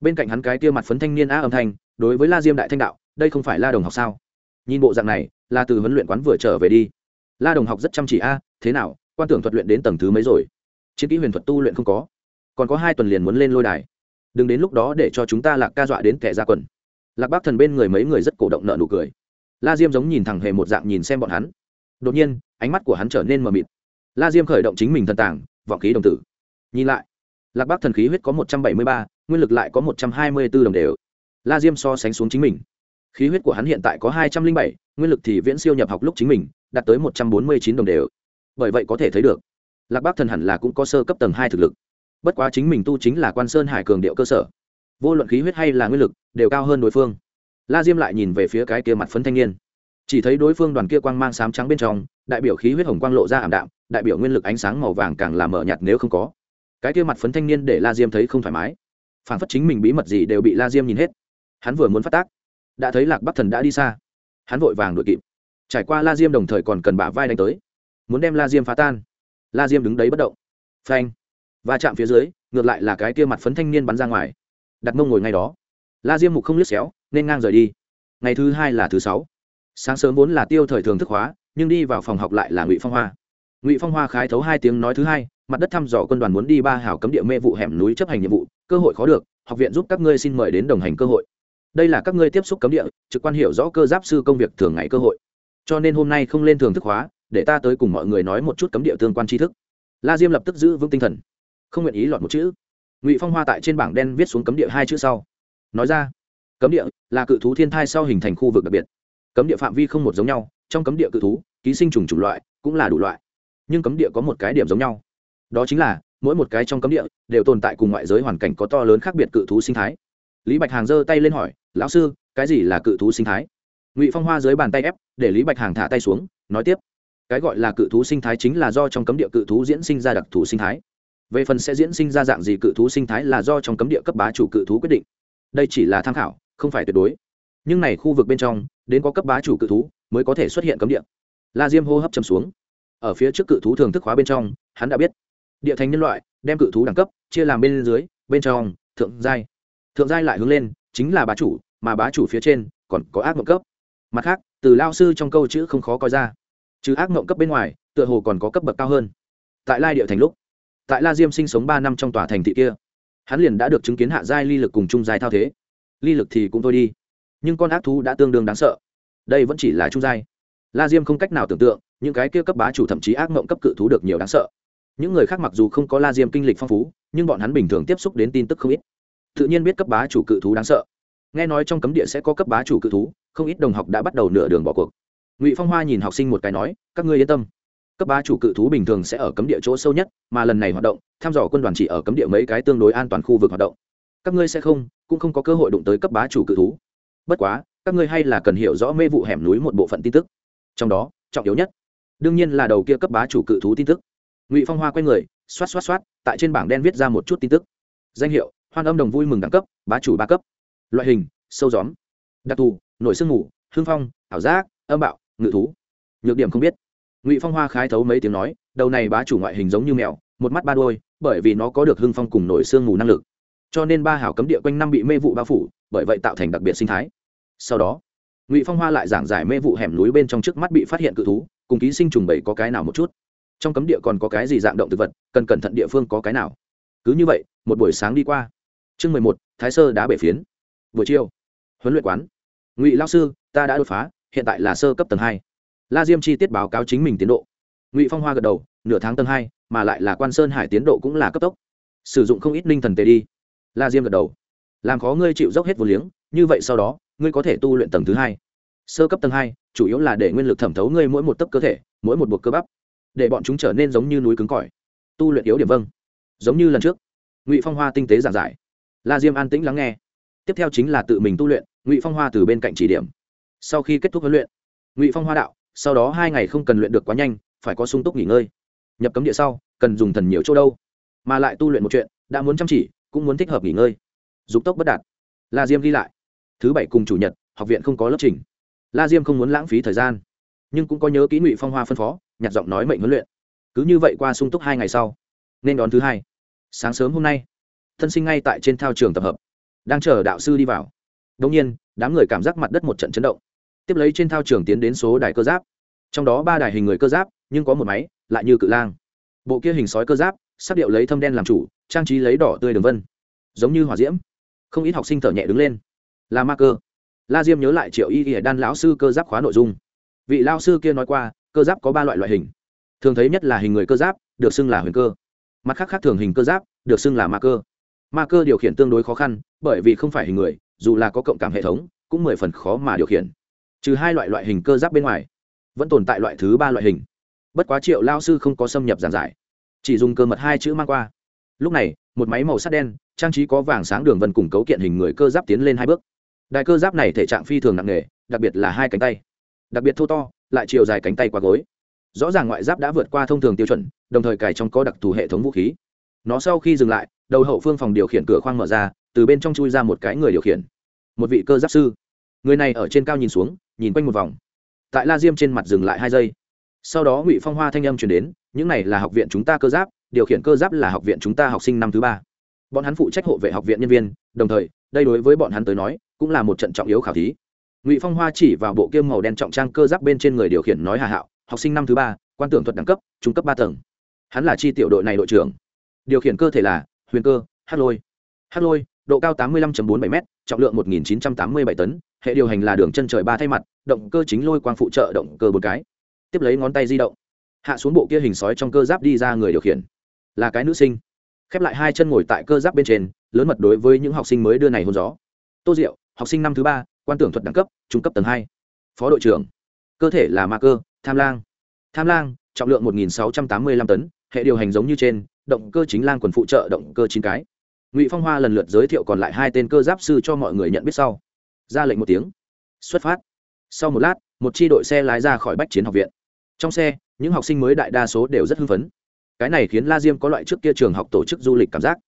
Bên cạnh hắn cái kia mặt phấn thanh niên a âm thanh, đối với la diêm đại thanh đạo, đây không phải la đồng học sao? Nhìn bộ dạng này là từ huấn luyện quán vừa trở về đi. La đồng học rất chăm chỉ a, thế nào, quan tưởng thuật luyện đến tầng thứ mấy rồi? Chiến kỹ huyền thuật tu luyện không có. Còn có hai tuần liền muốn lên lôi đài. Đừng đến lúc đó để cho chúng ta lạc ca dọa đến kẻ ra quần lạc bác thần bên người mấy người rất cổ động nợ nụ cười. La diêm giống nhìn thẳng hề một dạng nhìn xem bọn hắn. Đột nhiên ánh mắt của hắn trở nên mờ mịt. La diêm khởi động chính mình thần tàng, vọng khí đồng tử. Nhìn lại lạc bác thần khí huyết có một trăm bảy mươi ba nguyên lực lại có một trăm hai mươi b ố đồng đều. La diêm so sánh xuống chính mình. Khí huyết của hắn hiện tại có hai trăm linh bảy nguyên lực thì viễn siêu nhập học lúc chính mình đạt tới một trăm bốn mươi chín đồng đều. Bởi vậy có thể thấy được lạc bác thần hẳn là cũng có sơ cấp tầng hai thực lực. Bất quá chính mình tu chính là quan sơn hải cường điệu cơ sở vô luận khí huyết hay là nguyên lực, đều cao hơn đối phương. La diêm lại nhìn về phía cái kia mặt phấn thanh niên. Chỉ thấy đối phương đoàn kia quang mang sám trắng bên trong, đại biểu khí huyết hồng quang lộ ra ảm đạm, đại biểu nguyên lực ánh sáng màu vàng càng làm mở nhạt nếu không có. Cái kia mặt phấn thanh niên để la diêm thấy không thoải mái. Phản phất chính mình bí mật gì đều bị la diêm nhìn hết. Hắn vừa muốn phát tác, đã thấy lạc bắc thần đã đi xa. Hắn vội vàng đuổi kịp. Trải qua la diêm đồng thời còn cần bả vai đánh tới. Muốn đem la diêm phá tan. La diêm đứng đấy bất động. Phanh. Và chạm phía dưới, ngược lại là cái kia mặt phấn thanh niên bắn ra ngoài đặt mông ngồi ngay đó. La diêm mục không liếc xéo, nên ngang rời đi. Ngày thứ hai là thứ sáu. Sáng sớm vốn là tiêu thời thường thức hóa, nhưng đi vào phòng học lại là ngụy phong hoa. Ngụy phong hoa khái thấu hai tiếng nói thứ hai, mặt đất thăm dò quân đoàn muốn đi ba hảo cấm địa mê vụ hẻm núi chấp hành nhiệm vụ, cơ hội khó được, học viện giúp các ngươi xin mời đến đồng hành cơ hội. Đây là các ngươi tiếp xúc cấm địa, trực quan hiểu rõ cơ giáp sư công việc thường ngày cơ hội. Cho nên hôm nay không lên thường thức hóa, để ta tới cùng mọi người nói một chút cấm địa tương quan tri thức. La diêm lập tức giữ vững tinh thần. Không nguyện ý lọt một chữ ngụy phong hoa tại trên bảng đen viết xuống cấm địa hai chữ sau nói ra cấm địa là cự thú thiên thai sau hình thành khu vực đặc biệt cấm địa phạm vi không một giống nhau trong cấm địa cự thú ký sinh trùng chủng loại cũng là đủ loại nhưng cấm địa có một cái điểm giống nhau đó chính là mỗi một cái trong cấm địa đều tồn tại cùng ngoại giới hoàn cảnh có to lớn khác biệt cự thú sinh thái lý bạch hàng giơ tay lên hỏi lão sư cái gì là cự thú sinh thái ngụy phong hoa dưới bàn tay ép để lý bạch hàng thả tay xuống nói tiếp cái gọi là cự thú sinh thái chính là do trong cấm địa cự thú diễn sinh ra đặc thù sinh thái về phần sẽ diễn sinh ra dạng gì cự thú sinh thái là do trong cấm địa cấp bá chủ cự thú quyết định. Đây chỉ là tham khảo, không phải tuyệt đối. Nhưng này khu vực bên trong, đến có cấp bá chủ cự thú mới có thể xuất hiện cấm địa. La diêm hô hấp chầm xuống. Ở phía trước cự thú thường thức hóa bên trong, hắn đã biết. Địa thành nhân loại, đem cự thú đẳng cấp, chia làm bên dưới, bên trong, thượng giai. Thượng giai lại hướng lên, chính là bá chủ, mà bá chủ phía trên còn có ác mộng cấp. Mặt khác, từ lao sư trong câu chữ không khó coi ra. Chứ ác mộng cấp bên ngoài, tựa hồ còn có cấp bậc cao hơn. Tại lai địa thành lúc tại la diêm sinh sống ba năm trong tòa thành thị kia, hắn liền đã được chứng kiến hạ giai ly lực cùng trung giai thao thế. Ly lực thì cũng thôi đi, nhưng con ác thú đã tương đương đáng sợ. Đây vẫn chỉ là trung giai. La diêm không cách nào tưởng tượng, những cái kia cấp bá chủ thậm chí ác mộng cấp cự thú được nhiều đáng sợ. Những người khác mặc dù không có la diêm kinh lịch phong phú, nhưng bọn hắn bình thường tiếp xúc đến tin tức không ít. Tự nhiên biết cấp bá chủ cự thú đáng sợ. Nghe nói trong cấm địa sẽ có cấp bá chủ cự thú, không ít đồng học đã bắt đầu nửa đường bỏ cuộc. Ngụy phong hoa nhìn học sinh một cái nói, các ngươi yên tâm cấp ba chủ cự thú bình thường sẽ ở cấm địa chỗ sâu nhất, mà lần này hoạt động thăm dò quân đoàn chỉ ở cấm địa mấy cái tương đối an toàn khu vực hoạt động. Các ngươi sẽ không, cũng không có cơ hội đụng tới cấp bá chủ cự thú. Bất quá, các ngươi hay là cần hiểu rõ mê vụ hẻm núi một bộ phận tin tức. Trong đó, trọng yếu nhất, đương nhiên là đầu kia cấp bá chủ cự thú tin tức. Ngụy phong hoa quay người, xoát xoát xoát, tại trên bảng đen viết ra một chút tin tức. Danh hiệu, hoan âm đồng vui mừng đẳng cấp, bá chủ ba cấp. Loại hình, sâu gióm. Đặc thù, nội sương ngủ hương phong, ảo giác, âm bạo, ngự thú. Nhược điểm không biết ngụy phong hoa khái thấu mấy tiếng nói đầu này bá chủ ngoại hình giống như mèo một mắt ba đôi bởi vì nó có được hưng phong cùng nổi sương mù năng lực cho nên ba hảo cấm địa quanh năm bị mê vụ bao phủ bởi vậy tạo thành đặc biệt sinh thái sau đó ngụy phong hoa lại giảng giải mê vụ hẻm núi bên trong trước mắt bị phát hiện cự thú cùng ký sinh trùng bầy có cái nào một chút trong cấm địa còn có cái gì dạng động thực vật cần cẩn thận địa phương có cái nào cứ như vậy một buổi sáng đi qua chương mười một thái sơ đá bể phiến buổi chiều huấn luyện quán ngụy lao sư ta đã đột phá hiện tại là sơ cấp tầng hai la diêm chi tiết báo cáo chính mình tiến độ. Ngụy phong hoa gật đầu, nửa tháng tầng hai, mà lại là quan sơn hải tiến độ cũng là cấp tốc. Sử dụng không ít ninh thần tề đi. La diêm gật đầu. Làm khó ngươi chịu dốc hết vô liếng, như vậy sau đó, ngươi có thể tu luyện tầng thứ hai. Sơ cấp tầng hai, chủ yếu là để nguyên lực thẩm thấu ngươi mỗi một tấc cơ thể, mỗi một buộc cơ bắp, để bọn chúng trở nên giống như núi cứng cỏi. Tu luyện yếu điểm vâng. Giống như lần trước, ngụy phong hoa tinh tế giảng giải. La diêm an tĩnh lắng nghe. Tiếp theo chính là tự mình tu luyện, ngụy phong hoa từ bên cạnh chỉ điểm. Sau khi kết thúc huấn luyện, ngụy phong hoa đạo sau đó hai ngày không cần luyện được quá nhanh, phải có sung túc nghỉ ngơi. Nhập cấm địa sau, cần dùng thần nhiều chỗ đâu? Mà lại tu luyện một chuyện, đã muốn chăm chỉ, cũng muốn thích hợp nghỉ ngơi. Dục tốc bất đạt. La diêm ghi lại. Thứ bảy cùng chủ nhật, học viện không có lớp trình. La diêm không muốn lãng phí thời gian, nhưng cũng có nhớ kỹ ngụy phong hoa phân phó, nhặt giọng nói mệnh huấn luyện. Cứ như vậy qua sung túc hai ngày sau, nên đón thứ hai. Sáng sớm hôm nay, thân sinh ngay tại trên thao trường tập hợp, đang chờ đạo sư đi vào. Đông nhiên, đám người cảm giác mặt đất một trận chấn động tiếp lấy trên thao trường tiến đến số đài cơ giáp. Trong đó ba đài hình người cơ giáp, nhưng có một máy, lại như cự lang. Bộ kia hình sói cơ giáp, sắc điệu lấy thâm đen làm chủ, trang trí lấy đỏ tươi đường vân. Giống như hỏa diễm. Không ít học sinh thở nhẹ đứng lên. Là ma cơ la diêm nhớ lại triệu y y đan lão sư cơ giáp khóa nội dung. Vị lao sư kia nói qua, cơ giáp có ba loại loại hình. Thường thấy nhất là hình người cơ giáp, được xưng là huyền cơ. Mặt khác khác thường hình cơ giáp, được xưng là ma cơ. Ma cơ điều khiển tương đối khó khăn, bởi vì không phải hình người, dù là có cộng cảm hệ thống, cũng mười phần khó mà điều khiển trừ hai loại loại hình cơ giáp bên ngoài, vẫn tồn tại loại thứ ba loại hình. Bất quá triệu lao sư không có xâm nhập giảng giải, chỉ dùng cơ mật hai chữ mang qua. Lúc này, một máy màu sắt đen, trang trí có vàng sáng đường vân cùng cấu kiện hình người cơ giáp tiến lên hai bước. Đại cơ giáp này thể trạng phi thường nặng nề, đặc biệt là hai cánh tay. Đặc biệt thô to, lại chiều dài cánh tay qua gối. Rõ ràng ngoại giáp đã vượt qua thông thường tiêu chuẩn, đồng thời cài trong có đặc thù hệ thống vũ khí. Nó sau khi dừng lại, đầu hậu phương phòng điều khiển cửa khoang mở ra, từ bên trong chui ra một cái người điều khiển. Một vị cơ giáp sư người này ở trên cao nhìn xuống, nhìn quanh một vòng. Tại la diêm trên mặt dừng lại hai giây. Sau đó ngụy phong hoa thanh âm chuyển đến, những này là học viện chúng ta cơ giáp, điều khiển cơ giáp là học viện chúng ta học sinh năm thứ ba. Bọn hắn phụ trách hộ vệ học viện nhân viên, đồng thời, đây đối với bọn hắn tới nói, cũng là một trận trọng yếu khảo thí. Ngụy phong hoa chỉ vào bộ kiêm màu đen trọng trang cơ giáp bên trên người điều khiển nói hà hạo, học sinh năm thứ ba, quan tưởng thuật đẳng cấp, trung cấp ba tầng. Hắn là chi tiểu đội này đội trưởng. Điều khiển cơ thể là, huyền cơ, hát lôi. Hát lôi, độ cao tám mươi năm bốn bảy m trọng lượng 1987 tấn, hệ điều hành là đường chân trời ba thay mặt, động cơ chính lôi quang phụ trợ động cơ một cái. Tiếp lấy ngón tay di động. Hạ xuống bộ kia hình sói trong cơ giáp đi ra người điều khiển. Là cái nữ sinh. Khép lại hai chân ngồi tại cơ giáp bên trên, lớn mật đối với những học sinh mới đưa này hôn gió. Tô diệu, học sinh năm thứ ba, quan tưởng thuật đẳng cấp, trung cấp tầng hai. Phó đội trưởng. Cơ thể là ma cơ, tham lang. Tham lang, trọng lượng 1685 tấn, hệ điều hành giống như trên, động cơ chính lang quần phụ trợ động cơ chín cái ngụy phong hoa lần lượt giới thiệu còn lại hai tên cơ giáp sư cho mọi người nhận biết sau ra lệnh một tiếng xuất phát sau một lát một chi đội xe lái ra khỏi bách chiến học viện trong xe những học sinh mới đại đa số đều rất hưng phấn cái này khiến la diêm có loại trước kia trường học tổ chức du lịch cảm giác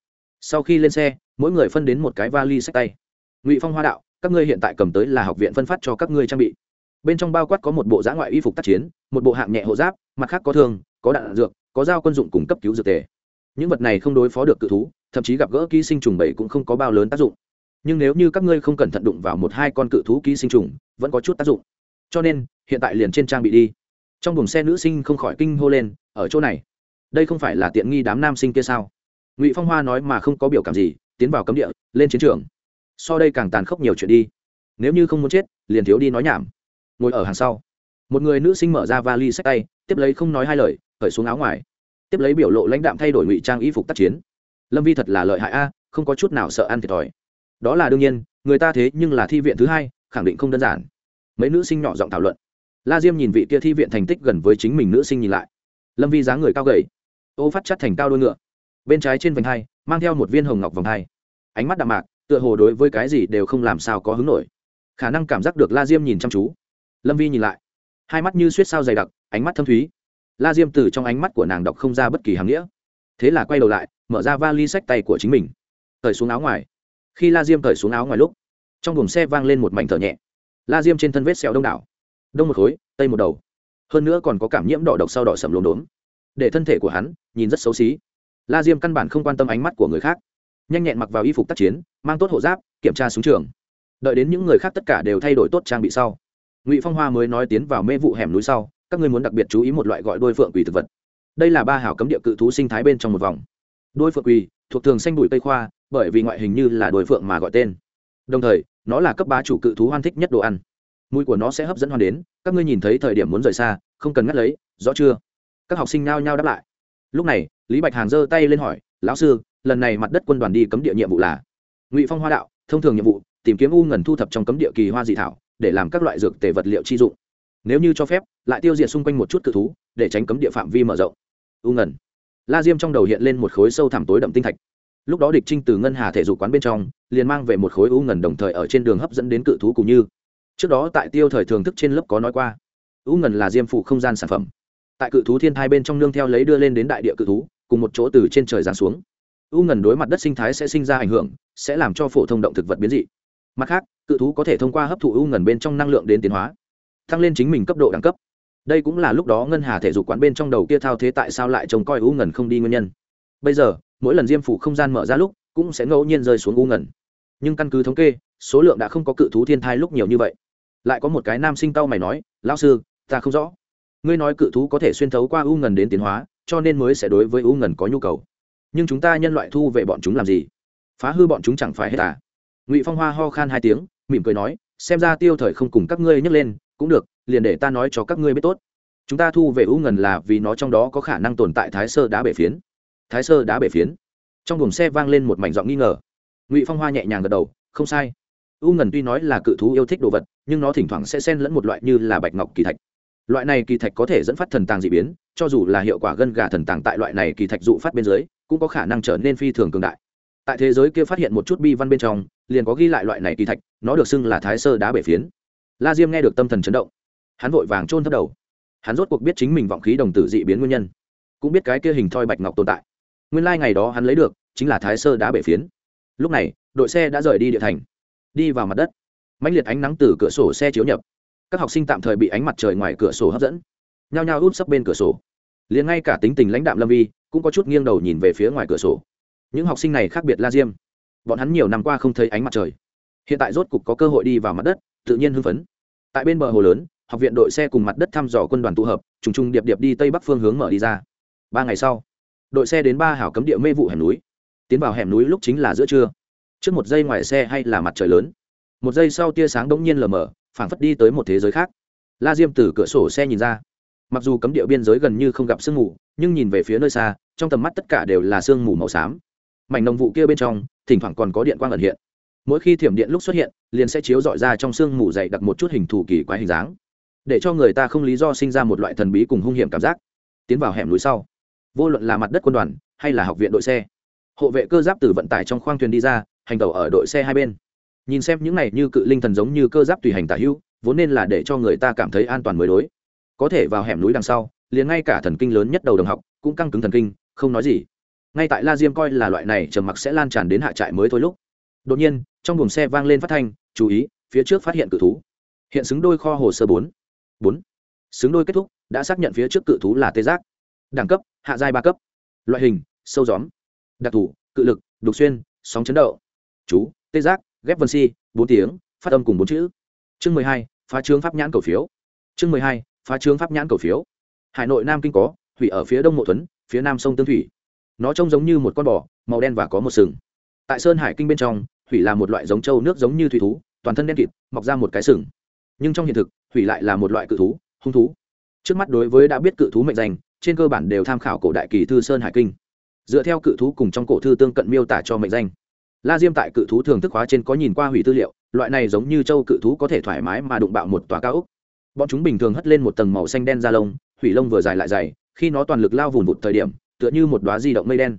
sau khi lên xe mỗi người phân đến một cái vali sách tay ngụy phong hoa đạo các ngươi hiện tại cầm tới là học viện phân phát cho các ngươi trang bị bên trong bao quát có một bộ giã ngoại y phục tác chiến một bộ hạng nhẹ hộ giáp mặt khác có thường, có đạn dược có dao quân dụng cung cấp cứu dược tề những vật này không đối phó được cự thú, thậm chí gặp gỡ ký sinh trùng bảy cũng không có bao lớn tác dụng. Nhưng nếu như các ngươi không cẩn thận đụng vào một hai con cự thú ký sinh trùng, vẫn có chút tác dụng. Cho nên, hiện tại liền trên trang bị đi. Trong buồng xe nữ sinh không khỏi kinh hô lên, ở chỗ này? Đây không phải là tiện nghi đám nam sinh kia sao? Ngụy phong hoa nói mà không có biểu cảm gì, tiến vào cấm địa, lên chiến trường. So đây càng tàn khốc nhiều chuyện đi. Nếu như không muốn chết, liền thiếu đi nói nhảm. Ngồi ở hàng sau. Một người nữ sinh mở ra vali sách tay, tiếp lấy không nói hai lời khởi xuống áo ngoài tiếp lấy biểu lộ lãnh đạm thay đổi ngụy trang y phục tác chiến. Lâm vi thật là lợi hại a, không có chút nào sợ ăn thiệt thòi. Đó là đương nhiên, người ta thế nhưng là thi viện thứ hai, khẳng định không đơn giản. Mấy nữ sinh nhỏ giọng thảo luận. La diêm nhìn vị kia thi viện thành tích gần với chính mình nữ sinh nhìn lại. Lâm vi dáng người cao gầy, ô phát chắt thành cao đôi ngựa. Bên trái trên vành hai, mang theo một viên hồng ngọc vòng hai. Ánh mắt đạm mạc, tựa hồ đối với cái gì đều không làm sao có hứng nổi. Khả năng cảm giác được la diêm nhìn chăm chú. Lâm vi nhìn lại. Hai mắt như suýt sao dày đặc, ánh mắt thâm thúy la diêm từ trong ánh mắt của nàng đọc không ra bất kỳ hàm nghĩa. Thế là quay đầu lại, mở ra vali sách tay của chính mình. Cởi xuống áo ngoài. Khi la diêm cởi xuống áo ngoài lúc, trong buồng xe vang lên một mảnh thở nhẹ. La diêm trên thân vết sẹo đông đảo. Đông một khối, tây một đầu. Hơn nữa còn có cảm nhiễm đỏ độc sau đỏ sầm lốm đốm. Để thân thể của hắn nhìn rất xấu xí. La diêm căn bản không quan tâm ánh mắt của người khác. Nhanh nhẹn mặc vào y phục tác chiến, mang tốt hộ giáp, kiểm tra súng trường. Đợi đến những người khác tất cả đều thay đổi tốt trang bị sau. Ngụy phong hoa mới nói tiến vào mê vụ hẻm núi sau các ngươi muốn đặc biệt chú ý một loại gọi đôi phượng quỳ thực vật. Đây là ba hảo cấm địa cự thú sinh thái bên trong một vòng. Đôi phượng quỳ thuộc thường xanh bụi tây khoa, bởi vì ngoại hình như là đôi phượng mà gọi tên. Đồng thời, nó là cấp ba chủ cự thú hoan thích nhất đồ ăn. Mùi của nó sẽ hấp dẫn hoan đến, các ngươi nhìn thấy thời điểm muốn rời xa, không cần ngắt lấy, rõ chưa? Các học sinh nao nhao đáp lại. Lúc này, lý bạch hàng giơ tay lên hỏi, lão sư, lần này mặt đất quân đoàn đi cấm địa nhiệm vụ là? Ngụy phong hoa đạo, thông thường nhiệm vụ, tìm kiếm u ngần thu thập trong cấm địa kỳ hoa dị thảo, để làm các loại dược tề vật liệu chi dụng nếu như cho phép, lại tiêu diệt xung quanh một chút cự thú, để tránh cấm địa phạm vi mở rộng. U ngẩn la diêm trong đầu hiện lên một khối sâu thẳm tối đậm tinh thạch. Lúc đó địch trinh từ ngân hà thể dục quán bên trong, liền mang về một khối u ngẩn đồng thời ở trên đường hấp dẫn đến cự thú cùng như. Trước đó tại tiêu thời thường thức trên lớp có nói qua, u ngẩn là diêm phụ không gian sản phẩm. Tại cự thú thiên thai bên trong nương theo lấy đưa lên đến đại địa cự thú, cùng một chỗ từ trên trời giáng xuống. U ngẩn đối mặt đất sinh thái sẽ sinh ra ảnh hưởng, sẽ làm cho phổ thông động thực vật biến dị. Mặt khác, cự thú có thể thông qua hấp thụ u ngẩn bên trong năng lượng đến tiến hóa tăng lên chính mình cấp độ đẳng cấp. Đây cũng là lúc đó ngân hà thể dục quán bên trong đầu kia thao thế tại sao lại trông coi u ngần không đi nguyên nhân. Bây giờ, mỗi lần diêm phủ không gian mở ra lúc, cũng sẽ ngẫu nhiên rơi xuống u ngần nhưng căn cứ thống kê, số lượng đã không có cự thú thiên thai lúc nhiều như vậy. Lại có một cái nam sinh tao mày nói, lão sư, ta không rõ. Ngươi nói cự thú có thể xuyên thấu qua u ngần đến tiến hóa, cho nên mới sẽ đối với u ngần có nhu cầu. Nhưng chúng ta nhân loại thu về bọn chúng làm gì? Phá hư bọn chúng chẳng phải hết à? Ngụy phong hoa ho khan hai tiếng, mỉm cười nói, xem ra tiêu thời không cùng các ngươi nhấc lên cũng được, liền để ta nói cho các ngươi biết tốt. Chúng ta thu về u ngần là vì nó trong đó có khả năng tồn tại thái sơ đá bể phiến. Thái sơ đá bể phiến. Trong buồng xe vang lên một mảnh giọng nghi ngờ. Ngụy phong hoa nhẹ nhàng gật đầu, không sai. U ngần tuy nói là cự thú yêu thích đồ vật, nhưng nó thỉnh thoảng sẽ xen lẫn một loại như là bạch ngọc kỳ thạch. Loại này kỳ thạch có thể dẫn phát thần tàng d ị biến, cho dù là hiệu quả gân gà thần tàng tại loại này kỳ thạch dụ phát bên dưới, cũng có khả năng trở nên phi thường cường đại. Tại thế giới kia phát hiện một chút bi văn bên trong, liền có ghi lại loại này kỳ thạch, nó được xưng là thái sơ đá bể phiến la diêm nghe được tâm thần chấn động. Hắn vội vàng trôn thấp đầu. Hắn rốt cuộc biết chính mình vọng khí đồng tử dị biến nguyên nhân. Cũng biết cái kia hình thoi bạch ngọc tồn tại. Nguyên lai、like、ngày đó hắn lấy được, chính là thái sơ đá bể phiến. Lúc này, đội xe đã rời đi địa thành. Đi vào mặt đất. Mãnh liệt ánh nắng từ cửa sổ xe chiếu nhập. Các học sinh tạm thời bị ánh mặt trời ngoài cửa sổ hấp dẫn. Nhao nhao út sấp bên cửa sổ. Liền ngay cả tính tình lãnh đạm lâm vi cũng có chút nghiêng đầu nhìn về phía ngoài cửa sổ. Những học sinh này khác biệt la diêm. Bọn hắn nhiều năm qua không thấy ánh mặt trời. Hiện tại rốt cục có cơ hội đi vào mặt đất, tự nhiên hưng phấn tại bên bờ hồ lớn, học viện đội xe cùng mặt đất thăm dò quân đoàn tụ hợp, trùng trùng điệp điệp đi tây bắc phương hướng mở đi ra. Ba ngày sau, đội xe đến ba hảo cấm địa mê vụ hẻm núi. Tiến vào hẻm núi lúc chính là giữa trưa. Trước một giây ngoài xe hay là mặt trời lớn. Một giây sau tia sáng bỗng nhiên lờ mờ, phảng phất đi tới một thế giới khác. La diêm từ cửa sổ xe nhìn ra. Mặc dù cấm địa biên giới gần như không gặp sương mù, nhưng nhìn về phía nơi xa, trong tầm mắt tất cả đều là sương mù màu xám. Mảnh nồng vụ kia bên trong, thỉnh thoảng còn có điện quang ẩn hiện mỗi khi thiểm điện lúc xuất hiện, liền sẽ chiếu dọi ra trong sương mù dày đặc một chút hình thù kỳ quái hình dáng, để cho người ta không lý do sinh ra một loại thần bí cùng hung hiểm cảm giác. Tiến vào hẻm núi sau, vô luận là mặt đất quân đoàn hay là học viện đội xe, hộ vệ cơ giáp từ vận tải trong khoang thuyền đi ra, hành tàu ở đội xe hai bên. Nhìn xem những này như cự linh thần giống như cơ giáp tùy hành tả hữu, vốn nên là để cho người ta cảm thấy an toàn mới đối. Có thể vào hẻm núi đằng sau, liền ngay cả thần kinh lớn nhất đầu đồng học cũng căng cứng thần kinh, không nói gì. Ngay tại la diêm coi là loại này trầm mặc sẽ lan tràn đến hạ trại mới thôi lúc đột nhiên, trong buồng xe vang lên phát thanh, chú ý, phía trước phát hiện cự thú. Hiện xứng đôi kho hồ sơ bốn. Bốn. Xứng đôi kết thúc, đã xác nhận phía trước cự thú là tê giác. Đẳng cấp, hạ giai ba cấp. Loại hình, sâu gióm. Đặc thù, cự lực, đục xuyên, sóng chấn đậu. Chú, tê giác, ghép vân si, bốn tiếng, phát âm cùng bốn chữ. Chương mười hai, phá trướng pháp nhãn cổ phiếu. Chương mười hai, phá trướng pháp nhãn cổ phiếu. Hải nội nam kinh có thủy ở phía đông mộ tuấn phía nam sông tương thủy. Nó trông giống như một con bò, màu đen và có một sừng. Tại sơn hải kinh bên trong hủy là một loại giống trâu nước giống như thủy thú, toàn thân đen kịt, mọc ra một cái sừng. Nhưng trong hiện thực, hủy lại là một loại cự thú, hung thú. Trước mắt đối với đã biết cự thú mệnh danh, trên cơ bản đều tham khảo cổ đại kỳ thư sơn hải kinh. Dựa theo cự thú cùng trong cổ thư tương cận miêu tả cho mệnh danh. La diêm tại cự thú thường thức hóa trên có nhìn qua hủy tư liệu, loại này giống như châu cự thú có thể thoải mái mà đụng bạo một tòa cao ốc. Bọn chúng bình thường hất lên một tầng màu xanh đen da lông, hủy lông vừa dài lại dày, khi nó toàn lực lao vùn vụt thời điểm, tựa như một đoá di động mây đen.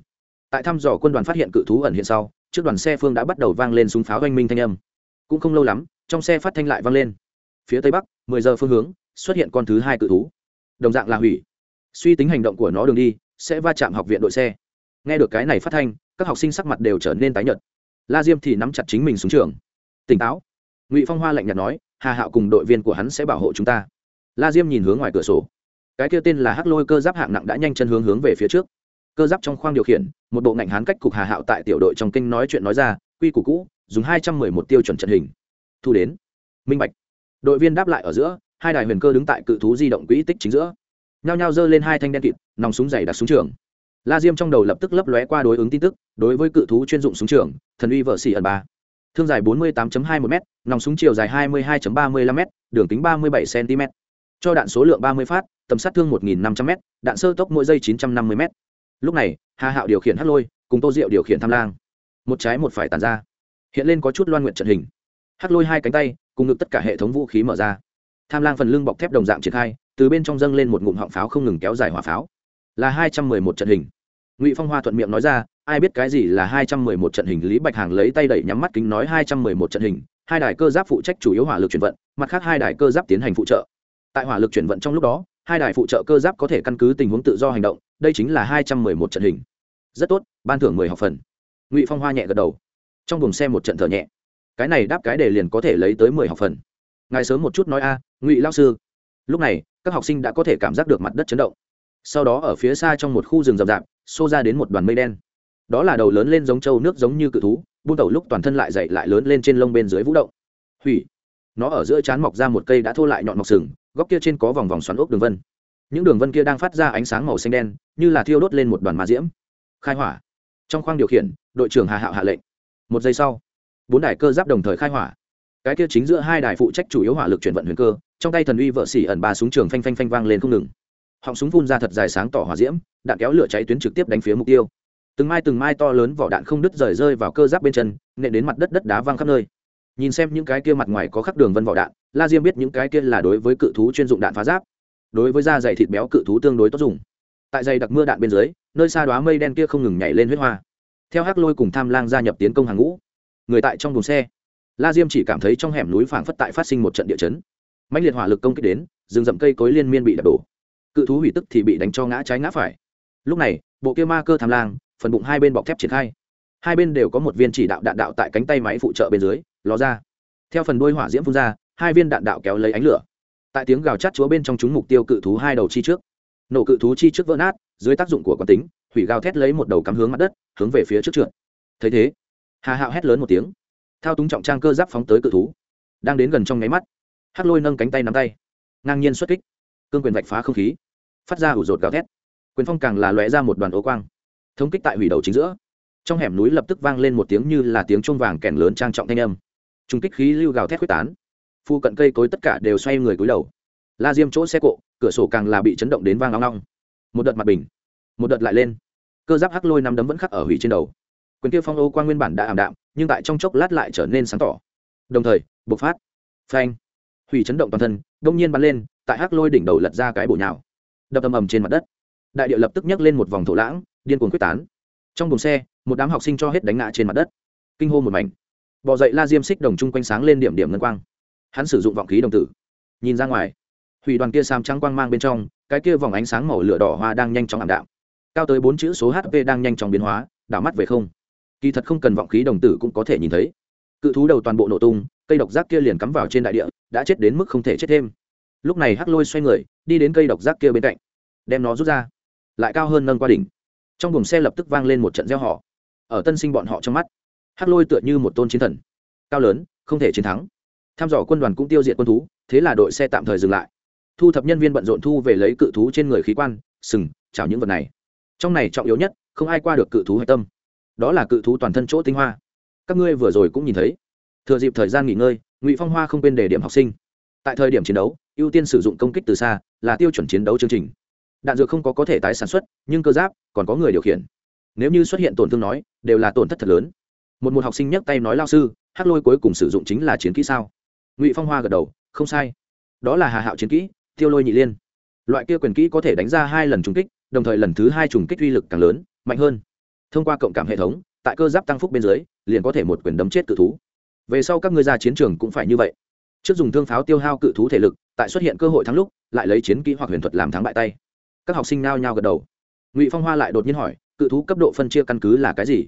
Tại thăm dò quân đoàn phát hiện cự thú ẩn hiện sau trước đoàn xe phương đã bắt đầu vang lên súng pháo oanh minh thanh âm. Cũng không lâu lắm, trong xe phát thanh lại vang lên. Phía tây bắc, mười giờ phương hướng, xuất hiện con thứ hai cự thú. Đồng dạng là hủy. Suy tính hành động của nó đường đi, sẽ va chạm học viện đội xe. Nghe được cái này phát thanh, các học sinh sắc mặt đều trở nên tái nhợt. La diêm thì nắm chặt chính mình xuống trường. Tỉnh táo. Ngụy phong hoa lạnh nhạt nói, hà hạo cùng đội viên của hắn sẽ bảo hộ chúng ta. La diêm nhìn hướng ngoài cửa sổ. Cái kia tên là hắc lôi cơ giáp hạng nặng đã nhanh chân hướng hướng về phía trước cơ giáp trong khoang điều khiển, một bộ ngạnh hán cách cục hà hạo tại tiểu đội trong kinh nói chuyện nói ra, quy củ cũ, dùng hai trăm mười một tiêu chuẩn trận hình. Thu đến. Minh bạch. Đội viên đáp lại ở giữa, hai đài huyền cơ đứng tại cự thú di động quỹ tích chính giữa. Nhao nhao giơ lên hai thanh đen kịt, nòng súng dày đặt súng trường. La diêm trong đầu lập tức lấp lóe qua đối ứng tin tức, đối với cự thú chuyên dụng súng trường, thần uy vợ xỉ ẩn ba. Thương dài bốn mươi 48 hai một m nòng súng chiều dài hai mươi hai ba mươi lăm m đường kính ba mươi bảy cm cho đạn số lượng ba mươi phát, tầm sát thương một nghìn năm trăm m đạn sơ tốc mỗi giây chín trăm năm mươi m lúc này, hà hạo điều khiển hắc lôi, cùng tô diệu điều khiển tham lang. Một trái một phải tàn ra. Hiện lên có chút loan nguyện trận hình. Hắc lôi hai cánh tay, cùng ngực tất cả hệ thống vũ khí mở ra. Tham lang phần lưng bọc thép đồng dạng triển khai, từ bên trong dâng lên một ngụm họng pháo không ngừng kéo dài hỏa pháo. Là hai trăm mười một trận hình. Ngụy phong hoa thuận miệng nói ra, ai biết cái gì là hai trăm mười một trận hình, lý bạch hàng lấy tay đẩy nhắm mắt kính nói hai trăm mười một trận hình, hai đài cơ giáp phụ trách chủ yếu hỏa lực chuyển vận, mặt khác hai đài cơ giáp tiến hành phụ trợ. Tại hỏa lực chuyển vận trong lúc đó hai đài phụ trợ cơ giáp có thể căn cứ tình huống tự do hành động, đây chính là hai trăm mười một trận hình. Rất tốt, ban thưởng mười học phần. Ngụy phong hoa nhẹ gật đầu. Trong buồng xe một trận thở nhẹ. Cái này đáp cái để liền có thể lấy tới mười học phần. Ngài sớm một chút nói a, ngụy lao sư. Lúc này, các học sinh đã có thể cảm giác được mặt đất chấn động. Sau đó ở phía xa trong một khu rừng rậm rạp, xô ra đến một đoàn mây đen. Đó là đầu lớn lên giống trâu nước giống như cự thú, buôn tẩu lúc toàn thân lại dậy lại lớn lên trên lông bên dưới vũ động. Hủy. Nó ở giữa trán mọc ra một cây đã thô lại nhọn mọc sừng góc kia trên có vòng vòng xoắn ốc đường vân. Những đường vân kia đang phát ra ánh sáng màu xanh đen, như là thiêu đốt lên một đoàn ma diễm. Khai hỏa. Trong khoang điều khiển, đội trưởng hà hạo hạ lệnh. Một giây sau, bốn đài cơ giáp đồng thời khai hỏa. Cái kia chính giữa hai đài phụ trách chủ yếu hỏa lực chuyển vận huyền cơ, trong tay thần uy vợ xỉ ẩn ba súng trường phanh phanh phanh vang lên không ngừng. Họng súng phun ra thật dài sáng tỏ hỏa diễm, đạn kéo lửa cháy tuyến trực tiếp đánh phía mục tiêu. Từng mai từng mai to lớn vỏ đạn không đứt rời rơi vào cơ giáp bên chân, nện đến mặt đất đất đá văng khắp nơi nhìn xem những cái kia mặt ngoài có khắc đường vân vỏ đạn, la diêm biết những cái kia là đối với cự thú chuyên dụng đạn phá giáp, đối với da dày thịt béo cự thú tương đối tốt dùng. Tại dày đặc mưa đạn bên dưới, nơi xa đoá mây đen kia không ngừng nhảy lên huyết hoa. Theo hắc lôi cùng tham lang gia nhập tiến công hàng ngũ, người tại trong đồn xe, la diêm chỉ cảm thấy trong hẻm núi phảng phất tại phát sinh một trận địa chấn. Mạnh liệt hỏa lực công kích đến, rừng rậm cây cối liên miên bị đập đổ. Cự thú hủy tức thì bị đánh cho ngã trái ngã phải. Lúc này, bộ kia ma cơ tham lang, phần bụng hai bên bọc thép triển khai. Hai bên đều có một viên chỉ đạo đạn đạo tại cánh tay máy phụ trợ bên dưới ló ra. Theo phần đuôi hỏa diễm phun ra, hai viên đạn đạo kéo lấy ánh lửa. Tại tiếng gào chát chúa bên trong chúng mục tiêu cự thú hai đầu chi trước. Nổ cự thú chi trước vỡ nát, dưới tác dụng của quán tính, hủy gào thét lấy một đầu cắm hướng mặt đất, hướng về phía trước trượt. Thấy thế, hà hạo hét lớn một tiếng. Thao túng trọng trang cơ giáp phóng tới cự thú. Đang đến gần trong nháy mắt, hắc lôi nâng cánh tay nắm tay. Ngang nhiên xuất kích. Cương quyền vạch phá không khí. Phát ra ủ rột gào thét. Quyền phong càng là lóe ra một đoàn ố quang. Thống kích tại hủy đầu chính giữa. Trong hẻm núi lập tức vang lên một tiếng như là tiếng chuông vàng kèn lớn trang trọng thanh âm trung kích khí lưu gào thét quyết tán. Phu cận cây cối tất cả đều xoay người cúi đầu. La diêm chỗ xe cộ, cửa sổ càng là bị chấn động đến vang long long một đợt mặt bình, một đợt lại lên. Cơ giáp hắc lôi nắm đấm vẫn khắc ở hủy trên đầu. Quyền kia phong ô quan nguyên bản đã ảm đạm, nhưng tại trong chốc lát lại trở nên sáng tỏ. Đồng thời, bộc phát. Phanh. Hủy chấn động toàn thân, đông nhiên bắn lên, tại hắc lôi đỉnh đầu lật ra cái bổ nhào. Đập ầm ầm trên mặt đất. Đại địa lập tức nhấc lên một vòng thổ lãng, điên cuồng quyết tán. Trong buồng xe, một đám học sinh cho hết đánh ngã trên mặt đất. Kinh hô một mảnh bỏ dậy la diêm xích đồng chung quanh sáng lên điểm điểm ngân quang. Hắn sử dụng vọng khí đồng tử. Nhìn ra ngoài, hủy đoàn kia sam trắng quang mang bên trong, cái kia vòng ánh sáng màu lửa đỏ hoa đang nhanh chóng ảm đạm. Cao tới bốn chữ số hp đang nhanh chóng biến hóa, đảo mắt về không. Kỳ thật không cần vọng khí đồng tử cũng có thể nhìn thấy. Cự thú đầu toàn bộ nổ tung, cây độc giác kia liền cắm vào trên đại địa, đã chết đến mức không thể chết thêm. Lúc này hắc lôi xoay người, đi đến cây độc giác kia bên cạnh, đem nó rút ra, lại cao hơn nâng qua đỉnh. Trong buồng xe lập tức vang lên một trận gieo họ ở tân sinh bọn họ trong mắt hắc lôi tựa như một tôn chiến thần. Cao lớn, không thể chiến thắng. Tham dò quân đoàn cũng tiêu diệt quân thú, thế là đội xe tạm thời dừng lại. Thu thập nhân viên bận rộn thu về lấy cự thú trên người khí quan, sừng, chảo những vật này. Trong này trọng yếu nhất, không ai qua được cự thú hạch tâm. Đó là cự thú toàn thân chỗ tinh hoa. Các ngươi vừa rồi cũng nhìn thấy. Thừa dịp thời gian nghỉ ngơi, ngụy phong hoa không quên đề điểm học sinh. Tại thời điểm chiến đấu, ưu tiên sử dụng công kích từ xa là tiêu chuẩn chiến đấu chương trình. Đạn dược không có có thể tái sản xuất, nhưng cơ giáp còn có người điều khiển. Nếu như xuất hiện tổn thương nói, đều là tổn thất thật lớn một một học sinh nhấc tay nói lao sư, hắc lôi cuối cùng sử dụng chính là chiến kỹ sao? Ngụy phong hoa gật đầu, không sai. Đó là hà hạo chiến kỹ, tiêu lôi nhị liên. Loại kia quyền kỹ có thể đánh ra hai lần trùng kích, đồng thời lần thứ hai trùng kích uy lực càng lớn, mạnh hơn. Thông qua cộng cảm hệ thống, tại cơ giáp tăng phúc bên dưới, liền có thể một quyền đấm chết cự thú. Về sau các ngươi ra chiến trường cũng phải như vậy. Trước dùng thương pháo tiêu hao cự thú thể lực, tại xuất hiện cơ hội thắng lúc, lại lấy chiến kỹ hoặc huyền thuật làm thắng bại tay. Các học sinh nao nhao gật đầu. Ngụy phong hoa lại đột nhiên hỏi, cự thú cấp độ phân chia căn cứ là cái gì?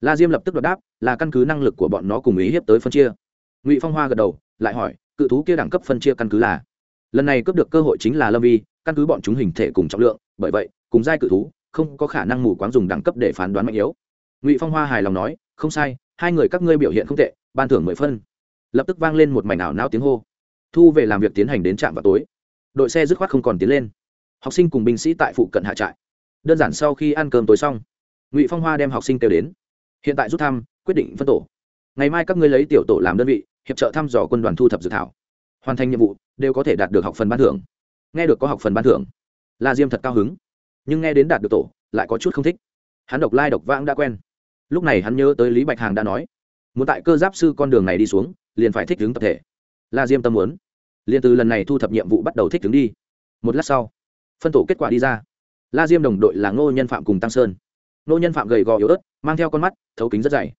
La diêm lập tức đột đáp, là căn cứ năng lực của bọn nó cùng ý hiếp tới phân chia. Ngụy phong hoa gật đầu, lại hỏi, cự thú kia đẳng cấp phân chia căn cứ là? Lần này cướp được cơ hội chính là lâm vi, căn cứ bọn chúng hình thể cùng trọng lượng, bởi vậy, cùng giai cự thú, không có khả năng mù quáng dùng đẳng cấp để phán đoán mạnh yếu. Ngụy phong hoa hài lòng nói, không sai, hai người các ngươi biểu hiện không tệ, ban thưởng mười phân. Lập tức vang lên một mảnh ảo nao tiếng hô. Thu về làm việc tiến hành đến trạm vào tối. Đội xe dứt khoát không còn tiến lên. Học sinh cùng binh sĩ tại phụ cận hạ trại. Đơn giản sau khi ăn cơm tối xong, ngụy phong hoa đem học sinh kêu đến hiện tại rút thăm, quyết định phân tổ. Ngày mai các ngươi lấy tiểu tổ làm đơn vị, hiệp trợ thăm dò quân đoàn thu thập dự thảo. Hoàn thành nhiệm vụ, đều có thể đạt được học phần ban thưởng. Nghe được có học phần ban thưởng, la diêm thật cao hứng. Nhưng nghe đến đạt được tổ, lại có chút không thích. Hắn độc lai độc vãng đã quen. Lúc này hắn nhớ tới lý bạch hàng đã nói, muốn tại cơ giáp sư con đường này đi xuống, liền phải thích ứng tập thể. La diêm tâm muốn. Liền từ lần này thu thập nhiệm vụ bắt đầu thích ứng đi. Một lát sau, phân tổ kết quả đi ra. La diêm đồng đội là ngô nhân phạm cùng tăng sơn nô nhân phạm gầy gò yếu ớt, mang theo con mắt, thấu kính rất dày.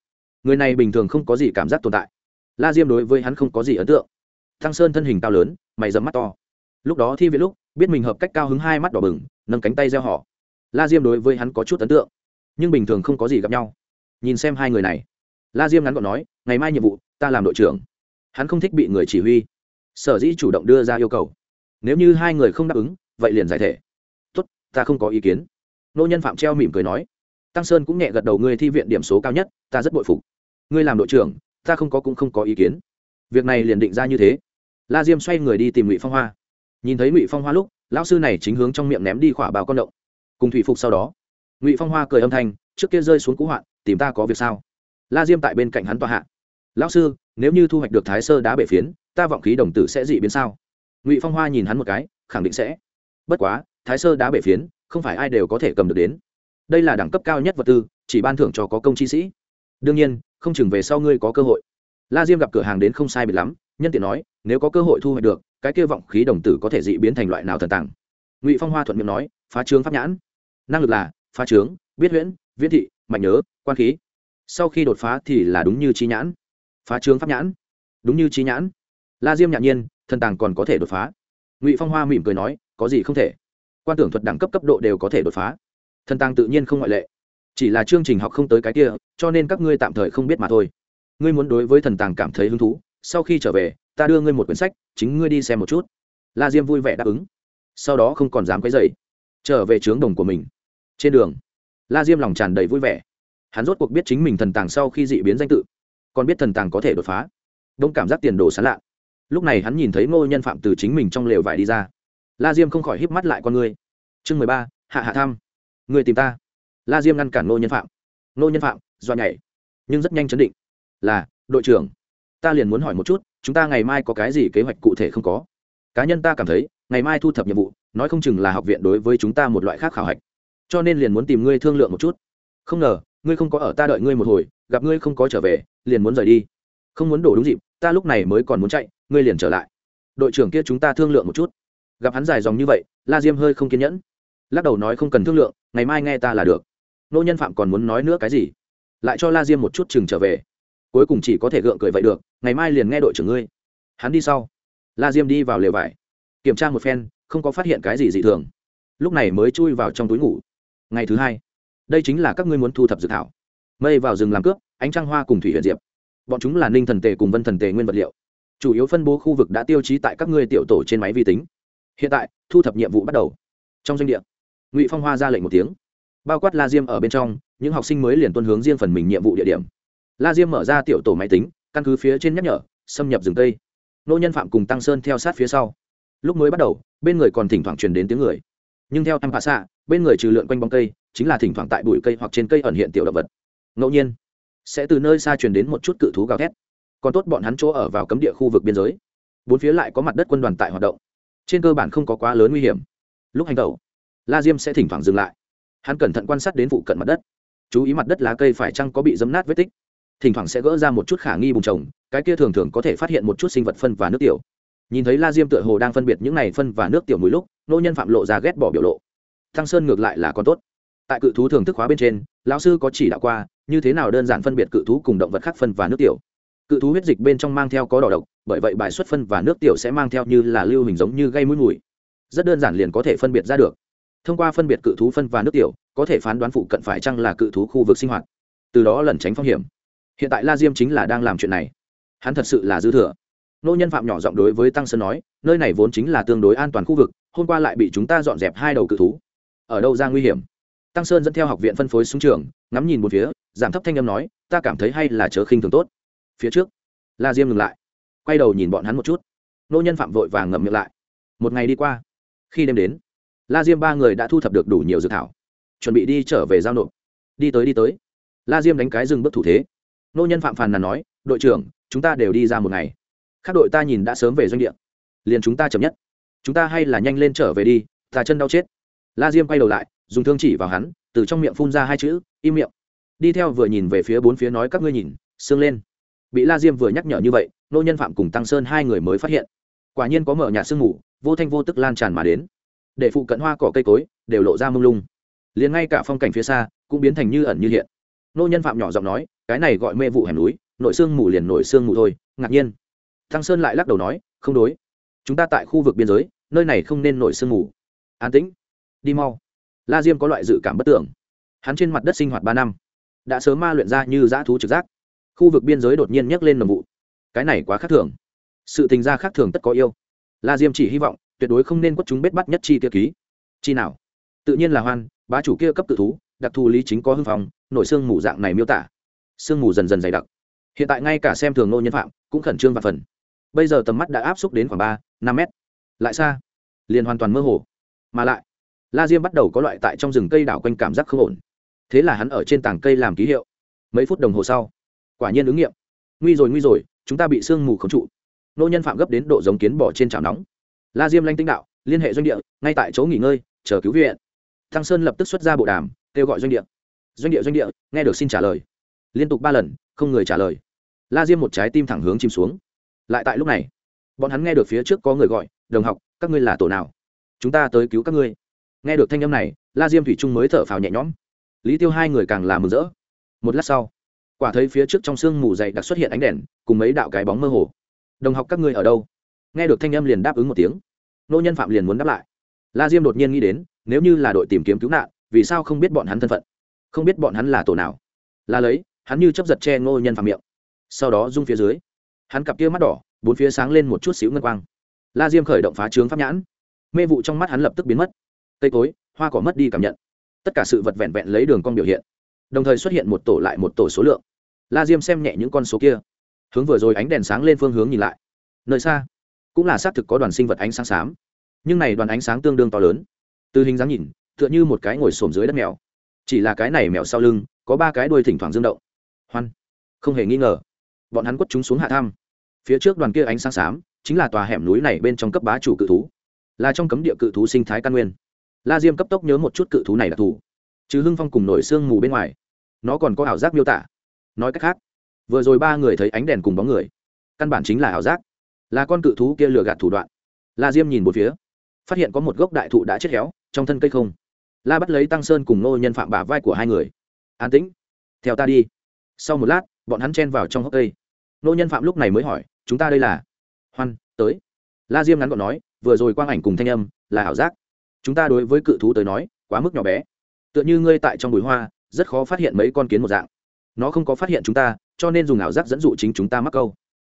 Người này bình thường không có gì cảm giác tồn tại. La diêm đối với hắn không có gì ấn tượng. Tăng sơn thân hình cao lớn, mày dầm mắt to. Lúc đó thi viện lúc, biết mình hợp cách cao hứng hai mắt đỏ bừng, nâng cánh tay gieo họ. La diêm đối với hắn có chút ấn tượng, nhưng bình thường không có gì gặp nhau. Nhìn xem hai người này. La diêm ngắn gọn nói, ngày mai nhiệm vụ, ta làm đội trưởng. Hắn không thích bị người chỉ huy. Sở dĩ chủ động đưa ra yêu cầu. Nếu như hai người không đáp ứng, vậy liền giải thể. Tốt, ta không có ý kiến. Nô nhân phạm treo mỉm cười nói tăng sơn cũng nhẹ gật đầu, ngươi thi viện điểm số cao nhất, ta rất bội phục. Ngươi làm đội trưởng, ta không có cũng không có ý kiến. Việc này liền định ra như thế. La diêm xoay người đi tìm ngụy phong hoa. Nhìn thấy ngụy phong hoa lúc, lão sư này chính hướng trong miệng ném đi khỏa bào con động. Cùng thủy phục sau đó, ngụy phong hoa cười âm thanh, trước kia rơi xuống cũ hoạn, tìm ta có việc sao? La diêm tại bên cạnh hắn tòa hạ. Lão sư, nếu như thu hoạch được thái sơ đá bể phiến, ta vọng khí đồng tử sẽ dị biến sao? Ngụy phong hoa nhìn hắn một cái, khẳng định sẽ. Bất quá, thái sơ đá bể phiến, không phải ai đều có thể cầm được đến đây là đẳng cấp cao nhất vật tư, chỉ ban thưởng cho có công chi sĩ. Đương nhiên, không chừng về sau ngươi có cơ hội. La diêm gặp cửa hàng đến không sai biệt lắm, nhân tiện nói, nếu có cơ hội thu hoạch được, cái kia vọng khí đồng tử có thể dị biến thành loại nào thần tàng. Ngụy phong hoa thuận miệng nói, phá trướng pháp nhãn. Năng lực là, phá trướng, biết huyễn, viễn thị mạnh nhớ, quan khí. Sau khi đột phá thì là đúng như trí nhãn. Phá trướng pháp nhãn. Đúng như trí nhãn. La diêm nhạc nhiên, thần tàng còn có thể đột phá. Ngụy phong hoa mỉm cười nói, có gì không thể. Quan tưởng thuật đẳng cấp cấp độ đều có thể đột phá thần tàng tự nhiên không ngoại lệ. Chỉ là chương trình học không tới cái kia, cho nên các ngươi tạm thời không biết mà thôi. Ngươi muốn đối với thần tàng cảm thấy hứng thú, sau khi trở về, ta đưa ngươi một quyển sách, chính ngươi đi xem một chút. La diêm vui vẻ đáp ứng. Sau đó không còn dám quấy dậy trở về trướng đồng của mình. Trên đường, la diêm lòng tràn đầy vui vẻ. Hắn rốt cuộc biết chính mình thần tàng sau khi dị biến danh tự, còn biết thần tàng có thể đột phá. Đông cảm giác tiền đồ sán lạ. Lúc này hắn nhìn thấy ngô nhân phạm từ chính mình trong lều vải đi ra. La diêm không khỏi híp mắt lại con ngươi chương mười ba, hạ hạ tham người tìm ta. La diêm ngăn cản ngô nhân phạm. Nô nhân phạm do nhảy, nhưng rất nhanh chấn định. Là, đội trưởng, ta liền muốn hỏi một chút, chúng ta ngày mai có cái gì kế hoạch cụ thể không có? Cá nhân ta cảm thấy, ngày mai thu thập nhiệm vụ, nói không chừng là học viện đối với chúng ta một loại khác khảo hạch. Cho nên liền muốn tìm ngươi thương lượng một chút. Không ngờ, ngươi không có ở ta đợi ngươi một hồi, gặp ngươi không có trở về, liền muốn rời đi. Không muốn đổ đúng dịp, ta lúc này mới còn muốn chạy, ngươi liền trở lại. Đội trưởng kia chúng ta thương lượng một chút. Gặp hắn dài dòng như vậy, la diêm hơi không kiên nhẫn lắc đầu nói không cần thương lượng, ngày mai nghe ta là được. Nô nhân phạm còn muốn nói nữa cái gì? Lại cho la diêm một chút chừng trở về. Cuối cùng chỉ có thể gượng cười vậy được, ngày mai liền nghe đội trưởng ngươi. Hắn đi sau. La diêm đi vào lều vải. Kiểm tra một phen, không có phát hiện cái gì dị thường. Lúc này mới chui vào trong túi ngủ. Ngày thứ hai. Đây chính là các ngươi muốn thu thập dược thảo. Mây vào rừng làm cướp, ánh trăng hoa cùng thủy huyện diệp. Bọn chúng là ninh thần tề cùng vân thần tề nguyên vật liệu. Chủ yếu phân bố khu vực đã tiêu chí tại các ngươi tiểu tổ trên máy vi tính. Hiện tại, thu thập nhiệm vụ bắt đầu. Trong doanh địa ngụy phong hoa ra lệnh một tiếng bao quát la diêm ở bên trong những học sinh mới liền tuân hướng riêng phần mình nhiệm vụ địa điểm la diêm mở ra tiểu tổ máy tính căn cứ phía trên nhắc nhở xâm nhập rừng tây nô nhân phạm cùng tăng sơn theo sát phía sau lúc mới bắt đầu bên người còn thỉnh thoảng truyền đến tiếng người nhưng theo em phạ xạ bên người trừ lượn quanh bóng cây chính là thỉnh thoảng tại bụi cây hoặc trên cây ẩn hiện tiểu động vật ngẫu nhiên sẽ từ nơi xa truyền đến một chút cự thú gào thét còn tốt bọn hắn chỗ ở vào cấm địa khu vực biên giới bốn phía lại có mặt đất quân đoàn tại hoạt động trên cơ bản không có quá lớn nguy hiểm lúc hành tẩu la diêm sẽ thỉnh thoảng dừng lại. Hắn cẩn thận quan sát đến vụ cận mặt đất. Chú ý mặt đất lá cây phải chăng có bị dấm nát vết tích. Thỉnh thoảng sẽ gỡ ra một chút khả nghi bùng trồng, cái kia thường thường có thể phát hiện một chút sinh vật phân và nước tiểu. Nhìn thấy la diêm tựa hồ đang phân biệt những này phân và nước tiểu mùi lúc, nô nhân phạm lộ ra ghét bỏ biểu lộ. Thăng sơn ngược lại là con tốt. Tại cự thú thường thức hóa bên trên, lão sư có chỉ đạo qua, như thế nào đơn giản phân biệt cự thú cùng động vật khác phân và nước tiểu. Cự thú huyết dịch bên trong mang theo có đỏ độc, bởi vậy bài xuất phân và nước tiểu sẽ mang theo như là lưu hình giống như gây mũi mùi. Rất đơn giản liền có thể phân biệt ra được thông qua phân biệt cự thú phân và nước tiểu, có thể phán đoán phụ cận phải chăng là cự thú khu vực sinh hoạt. Từ đó lẩn tránh phong hiểm. Hiện tại la diêm chính là đang làm chuyện này. Hắn thật sự là dư thừa. Nô nhân phạm nhỏ giọng đối với tăng sơn nói, nơi này vốn chính là tương đối an toàn khu vực, hôm qua lại bị chúng ta dọn dẹp hai đầu cự thú. Ở đâu ra nguy hiểm? Tăng sơn dẫn theo học viện phân phối xuống trường, ngắm nhìn một phía, giảm thấp thanh âm nói, ta cảm thấy hay là chớ khinh thường tốt. Phía trước, la diêm ngừng lại, quay đầu nhìn bọn hắn một chút. Nô nhân phạm vội vàng ngậm miệng lại. Một ngày đi qua, khi đêm đến la diêm ba người đã thu thập được đủ nhiều dự thảo. Chuẩn bị đi trở về giao nộp. Đi tới đi tới. La diêm đánh cái dừng bước thủ thế. Nô nhân phạm phàn nàn nói, đội trưởng, chúng ta đều đi ra một ngày. Các đội ta nhìn đã sớm về doanh địa. Liền chúng ta chậm nhất. Chúng ta hay là nhanh lên trở về đi, ta chân đau chết. La diêm quay đầu lại, dùng thương chỉ vào hắn, từ trong miệng phun ra hai chữ, im miệng. Đi theo vừa nhìn về phía bốn phía nói, các ngươi nhìn, sương lên. Bị la diêm vừa nhắc nhở như vậy, nô nhân phạm cùng tăng sơn hai người mới phát hiện. Quả nhiên có mở nhà sương ngủ vô thanh vô tức lan tràn mà đến để phụ cận hoa cỏ cây cối đều lộ ra mông lung. Liền ngay cả phong cảnh phía xa cũng biến thành như ẩn như hiện. Nô nhân phạm nhỏ giọng nói, cái này gọi mê vụ hẻm núi, nội xương mù liền nội xương mù thôi, ngạc nhiên. Thăng sơn lại lắc đầu nói, không đối. Chúng ta tại khu vực biên giới, nơi này không nên nổi sương mù. An tĩnh. Đi mau. La diêm có loại dự cảm bất tưởng. Hắn trên mặt đất sinh hoạt ba năm. Đã sớm ma luyện ra như dã thú trực giác. Khu vực biên giới đột nhiên nhấc lên nồng vụ. Cái này quá khác thường. Sự tình gia khác thường tất có yêu. La diêm chỉ hy vọng tuyệt đối không nên quất chúng bết bắt nhất chi kia ký. Chi nào? Tự nhiên là hoan, bá chủ kia cấp tự thú, đặc thù lý chính có hưng phòng nội xương mù dạng này miêu tả. Xương mù dần dần dày đặc. Hiện tại ngay cả xem thường nô nhân phạm, cũng khẩn trương và phần. Bây giờ tầm mắt đã áp xúc đến khoảng ba, năm mét. Lại xa, liền hoàn toàn mơ hồ. Mà lại, la diêm bắt đầu có loại tại trong rừng cây đảo quanh cảm giác không ổn. Thế là hắn ở trên tảng cây làm ký hiệu. Mấy phút đồng hồ sau, quả nhiên ứng nghiệm. Nguy rồi nguy rồi, chúng ta bị sương mù khống trụ. Nô nhân phạm gấp đến độ giống kiến bỏ trên chảo nóng la diêm lanh tinh đạo, liên hệ doanh địa, ngay tại chỗ nghỉ ngơi, chờ cứu viện. Thăng sơn lập tức xuất ra bộ đàm, kêu gọi doanh địa. Doanh địa doanh địa, nghe được xin trả lời. Liên tục ba lần, không người trả lời. La diêm một trái tim thẳng hướng chìm xuống. Lại tại lúc này, bọn hắn nghe được phía trước có người gọi, đồng học, các ngươi là tổ nào? Chúng ta tới cứu các ngươi. Nghe được thanh âm này, la diêm thủy trung mới thở phào nhẹ nhõm. Lý tiêu hai người càng làm mừng rỡ. Một lát sau, quả thấy phía trước trong sương mù dày đặc xuất hiện ánh đèn, cùng mấy đạo cái bóng mơ hồ. Đồng học, các ngươi ở đâu? Nghe được thanh âm liền đáp ứng một tiếng. Nô nhân phạm liền muốn đáp lại. La diêm đột nhiên nghĩ đến, nếu như là đội tìm kiếm cứu nạn, vì sao không biết bọn hắn thân phận? Không biết bọn hắn là tổ nào? Là lấy, hắn như chấp giật che ngô nhân phạm miệng. Sau đó rung phía dưới, hắn cặp kia mắt đỏ, bốn phía sáng lên một chút xíu ngân quang. La diêm khởi động phá trướng pháp nhãn. Mê vụ trong mắt hắn lập tức biến mất. Cây cối, hoa cỏ mất đi cảm nhận. Tất cả sự vật vẹn vẹn lấy đường con biểu hiện. Đồng thời xuất hiện một tổ lại một tổ số lượng. La diêm xem nhẹ những con số kia. Hướng vừa rồi ánh đèn sáng lên phương hướng nhìn lại. Nơi xa cũng là xác thực có đoàn sinh vật ánh sáng xám. Nhưng này đoàn ánh sáng tương đương to lớn. Từ hình dáng nhìn, tựa như một cái ngồi xổm dưới đất mèo. Chỉ là cái này mèo sau lưng, có ba cái đuôi thỉnh thoảng dương động. Hoan. Không hề nghi ngờ. Bọn hắn quất chúng xuống hạ thăm. Phía trước đoàn kia ánh sáng xám, chính là tòa hẻm núi này bên trong cấp bá chủ cự thú. Là trong cấm địa cự thú sinh thái căn nguyên. La diêm cấp tốc nhớ một chút cự thú này đặc thù. Chứ hưng phong cùng nổi xương mù bên ngoài, nó còn có ảo giác miêu tả. Nói cách khác, vừa rồi ba người thấy ánh đèn cùng bóng người, căn bản chính là ảo giác là con cự thú kia lừa gạt thủ đoạn. La diêm nhìn một phía, phát hiện có một gốc đại thụ đã chết héo, trong thân cây không. La bắt lấy tăng sơn cùng nô nhân phạm bả vai của hai người. An tĩnh, theo ta đi. Sau một lát, bọn hắn chen vào trong hốc cây. Nô nhân phạm lúc này mới hỏi, chúng ta đây là? Hoan, tới. La diêm ngắn gọn nói, vừa rồi quang ảnh cùng thanh âm là ảo giác. Chúng ta đối với cự thú tới nói, quá mức nhỏ bé. Tựa như ngươi tại trong bụi hoa, rất khó phát hiện mấy con kiến một dạng. Nó không có phát hiện chúng ta, cho nên dùng ảo giác dẫn dụ chính chúng ta mắc câu.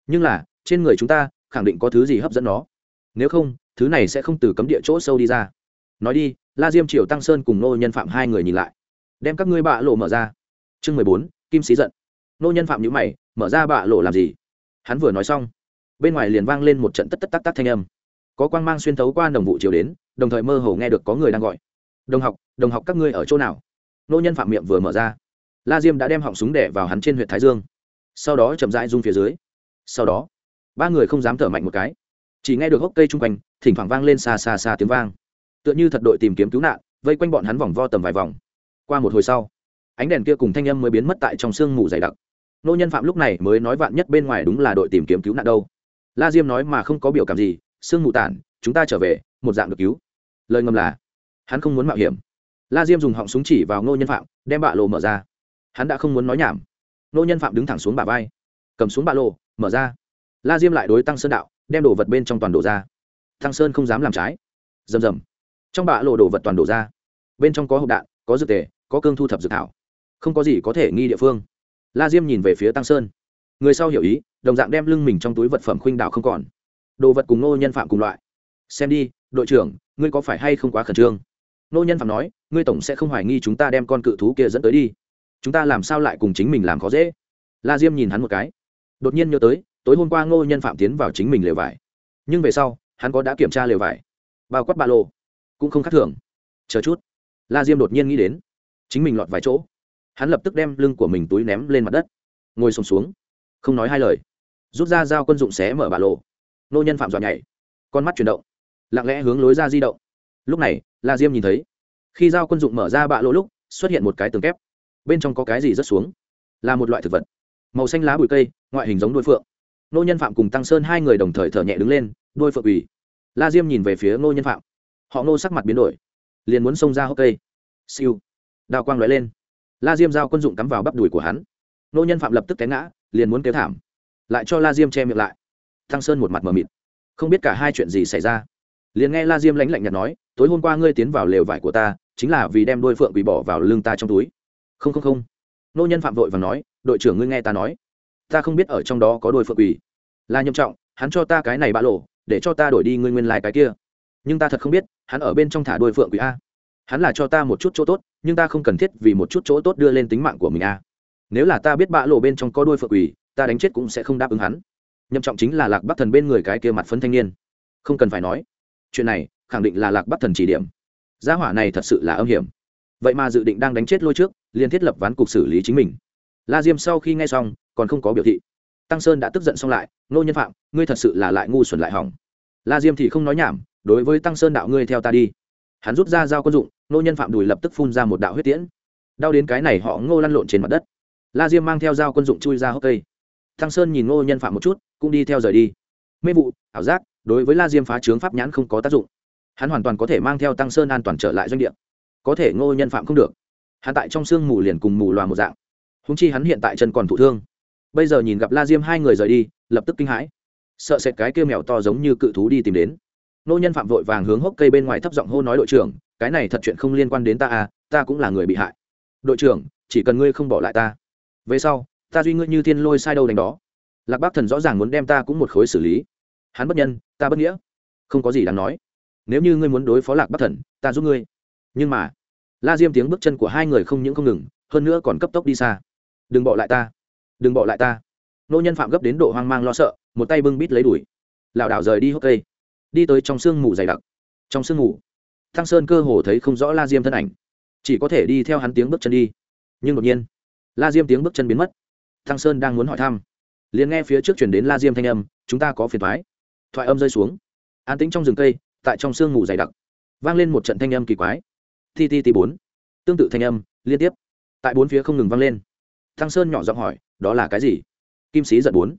Nhưng là, trên người chúng ta khẳng định có thứ gì hấp dẫn nó. Nếu không, thứ này sẽ không từ cấm địa chỗ sâu đi ra. Nói đi, la diêm triều tăng sơn cùng nô nhân phạm hai người nhìn lại. Đem các ngươi bạ lộ mở ra. Chương mười bốn, kim sĩ giận. Nô nhân phạm nhữ mày, mở ra bạ lộ làm gì? Hắn vừa nói xong, bên ngoài liền vang lên một trận tất tất tắc tắc thanh âm. Có quang mang xuyên thấu qua đồng vụ chiều đến, đồng thời mơ hồ nghe được có người đang gọi. Đồng học đồng học các ngươi ở chỗ nào? Nô nhân phạm miệng vừa mở ra. La diêm đã đem họng súng đẻ vào hắn trên huyện thái dương. Sau đó chậm rãi rung phía dưới. Sau đó ba người không dám thở mạnh một cái chỉ nghe được hốc cây chung quanh thỉnh thoảng vang lên xa xa xa tiếng vang tựa như thật đội tìm kiếm cứu nạn vây quanh bọn hắn vòng vo tầm vài vòng qua một hồi sau ánh đèn kia cùng thanh âm mới biến mất tại trong sương mù dày đặc nô nhân phạm lúc này mới nói vạn nhất bên ngoài đúng là đội tìm kiếm cứu nạn đâu la diêm nói mà không có biểu cảm gì sương mù tản chúng ta trở về một dạng được cứu lời ngầm là hắn không muốn mạo hiểm la diêm dùng họng súng chỉ vào nô nhân phạm đem bạ lộ mở ra hắn đã không muốn nói nhảm nô nhân phạm đứng thẳng xuống bà vai cầm xuống bạ lộ mở ra la diêm lại đối tăng sơn đạo, đem đồ vật bên trong toàn đổ ra. Tăng sơn không dám làm trái. Rầm rầm. Trong bạ lộ đồ vật toàn đổ ra. Bên trong có hộp đạn, có dược tề, có cương thu thập dược thảo. Không có gì có thể nghi địa phương. La diêm nhìn về phía tăng sơn. Người sau hiểu ý, đồng dạng đem lưng mình trong túi vật phẩm khuynh đảo không còn. Đồ vật cùng nô nhân phạm cùng loại. Xem đi, đội trưởng, ngươi có phải hay không quá khẩn trương? Nô nhân phạm nói, ngươi tổng sẽ không hoài nghi chúng ta đem con cự thú kia dẫn tới đi. Chúng ta làm sao lại cùng chính mình làm khó dễ? La diêm nhìn hắn một cái. Đột nhiên nhớ tới tối hôm qua ngô nhân phạm tiến vào chính mình lều vải. Nhưng về sau hắn có đã kiểm tra lều vải. Bao quát ba lô. Cũng không khác thường. Chờ chút. La diêm đột nhiên nghĩ đến. Chính mình lọt vài chỗ. Hắn lập tức đem lưng của mình túi ném lên mặt đất. Ngồi sùng xuống, xuống không nói hai lời. Rút ra dao quân dụng xé mở ba lô. Nô nhân phạm dọa nhảy. Con mắt chuyển động. Lặng lẽ hướng lối ra di động. Lúc này la diêm nhìn thấy. Khi dao quân dụng mở ra bạ lỗ lúc xuất hiện một cái tường kép. Bên trong có cái gì rớt xuống? Là một loại thực vật. Màu xanh lá bụi cây ngoại hình giống đuôi phượng nô nhân phạm cùng tăng sơn hai người đồng thời thở nhẹ đứng lên đuôi phượng ủy la diêm nhìn về phía nô nhân phạm. Họ nô sắc mặt biến đổi, liền muốn xông ra hốc cây. Siêu. Đào quang lóe lên. La diêm giao quân dụng cắm vào bắp đùi của hắn. Nô nhân phạm lập tức té ngã, liền muốn kéo thảm. Lại cho la diêm che miệng lại. Tăng sơn một mặt mờ mịt. Không biết cả hai chuyện gì xảy ra. Liền nghe la diêm lãnh lạnh nhạt nói, tối hôm qua ngươi tiến vào lều vải của ta, chính là vì đem đôi phượng bị bỏ vào lưng ta trong túi. Không không không. Nô nhân phạm vội và nói, đội trưởng ngươi nghe ta nói ta không biết ở trong đó có đôi phượng quỷ là Nhâm trọng, hắn cho ta cái này bạ lộ, để cho ta đổi đi ngươi nguyên lai cái kia. Nhưng ta thật không biết, hắn ở bên trong thả đôi phượng quỷ a. Hắn là cho ta một chút chỗ tốt, nhưng ta không cần thiết vì một chút chỗ tốt đưa lên tính mạng của mình a. Nếu là ta biết bạ lộ bên trong có đôi phượng quỷ ta đánh chết cũng sẽ không đáp ứng hắn. Nhậm trọng chính là lạc bắc thần bên người cái kia mặt phấn thanh niên. Không cần phải nói. Chuyện này, khẳng định là lạc bắc thần chỉ điểm. Gia hỏa này thật sự là âm hiểm. Vậy mà dự định đang đánh chết lôi trước, liền thiết lập ván cục xử lý chính mình la diêm sau khi nghe xong, còn không có biểu thị. Tăng sơn đã tức giận xong lại nô nhân phạm, ngươi thật sự là lại ngu xuẩn lại hỏng. La diêm thì không nói nhảm, đối với tăng sơn đạo ngươi theo ta đi. Hắn rút ra dao quân dụng nô nhân phạm đùi lập tức phun ra một đạo huyết tiễn. Đau đến cái này họ ngô lăn lộn trên mặt đất. La diêm mang theo dao quân dụng chui ra hốc cây. Tăng sơn nhìn ngô nhân phạm một chút, cũng đi theo rời đi. Mê vụ, ảo giác, đối với la diêm phá trướng pháp nhãn không có tác dụng. Hắn hoàn toàn có thể mang theo tăng sơn an toàn trở lại doanh địa. Có thể ngô nhân phạm không được. Hắn tại trong sương mù liền cùng mù loà một dạng húng chi hắn hiện tại chân còn thụ thương. Bây giờ nhìn gặp la diêm hai người rời đi, lập tức kinh hãi. Sợ sệt cái kêu mèo to giống như cự thú đi tìm đến. Nô nhân phạm vội vàng hướng hốc cây bên ngoài thấp giọng hô nói đội trưởng, cái này thật chuyện không liên quan đến ta à ta cũng là người bị hại. Đội trưởng, chỉ cần ngươi không bỏ lại ta. Về sau, ta duy ngươi như thiên lôi sai đâu đánh đó. Lạc bác thần rõ ràng muốn đem ta cũng một khối xử lý. Hắn bất nhân, ta bất nghĩa. Không có gì đáng nói. Nếu như ngươi muốn đối phó lạc bác thần, ta giúp ngươi. Nhưng mà, la diêm tiếng bước chân của hai người không những không ngừng, hơn nữa còn cấp tốc đi xa đừng bỏ lại ta, đừng bỏ lại ta. Nô nhân phạm gấp đến độ hoang mang lo sợ, một tay bưng bít lấy đuổi lảo đảo rời đi hốc cây, đi tới trong sương mù dày đặc. Trong sương mù, thăng sơn cơ hồ thấy không rõ la diêm thân ảnh, chỉ có thể đi theo hắn tiếng bước chân đi. Nhưng đột nhiên, la diêm tiếng bước chân biến mất. Thăng sơn đang muốn hỏi thăm, liền nghe phía trước chuyển đến la diêm thanh âm, chúng ta có phiền thoái thoại âm rơi xuống, an tĩnh trong rừng cây, tại trong sương mù dày đặc, vang lên một trận thanh âm kỳ quái. Ti ti ti bốn. Tương tự thanh âm, liên tiếp, tại bốn phía không ngừng vang lên thăng sơn nhỏ giọng hỏi, đó là cái gì? Kim sĩ giận bốn.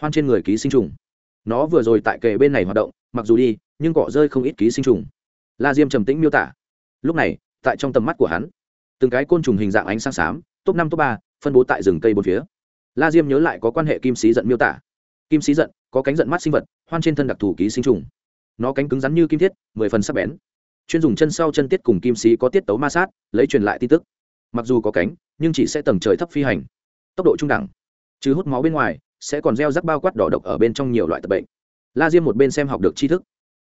Hoan trên người ký sinh trùng. Nó vừa rồi tại kề bên này hoạt động, mặc dù đi, nhưng cỏ rơi không ít ký sinh trùng. La diêm trầm tĩnh miêu tả. Lúc này, tại trong tầm mắt của hắn, từng cái côn trùng hình dạng ánh sáng xám, top năm, top ba, phân bố tại rừng cây bốn phía. La diêm nhớ lại có quan hệ kim sĩ giận miêu tả. Kim sĩ giận, có cánh giận mắt sinh vật, hoan trên thân đặc thù ký sinh trùng. Nó cánh cứng rắn như kim thiết, mười phần sắc bén. Chuyên dùng chân sau chân tiết cùng kim sĩ có tiết tấu ma sát, lấy truyền lại tin tức mặc dù có cánh, nhưng chỉ sẽ tầng trời thấp phi hành. Tốc độ trung đẳng chứ hút máu bên ngoài, sẽ còn gieo rắc bao quát đỏ độc ở bên trong nhiều loại tập bệnh. La diêm một bên xem học được tri thức,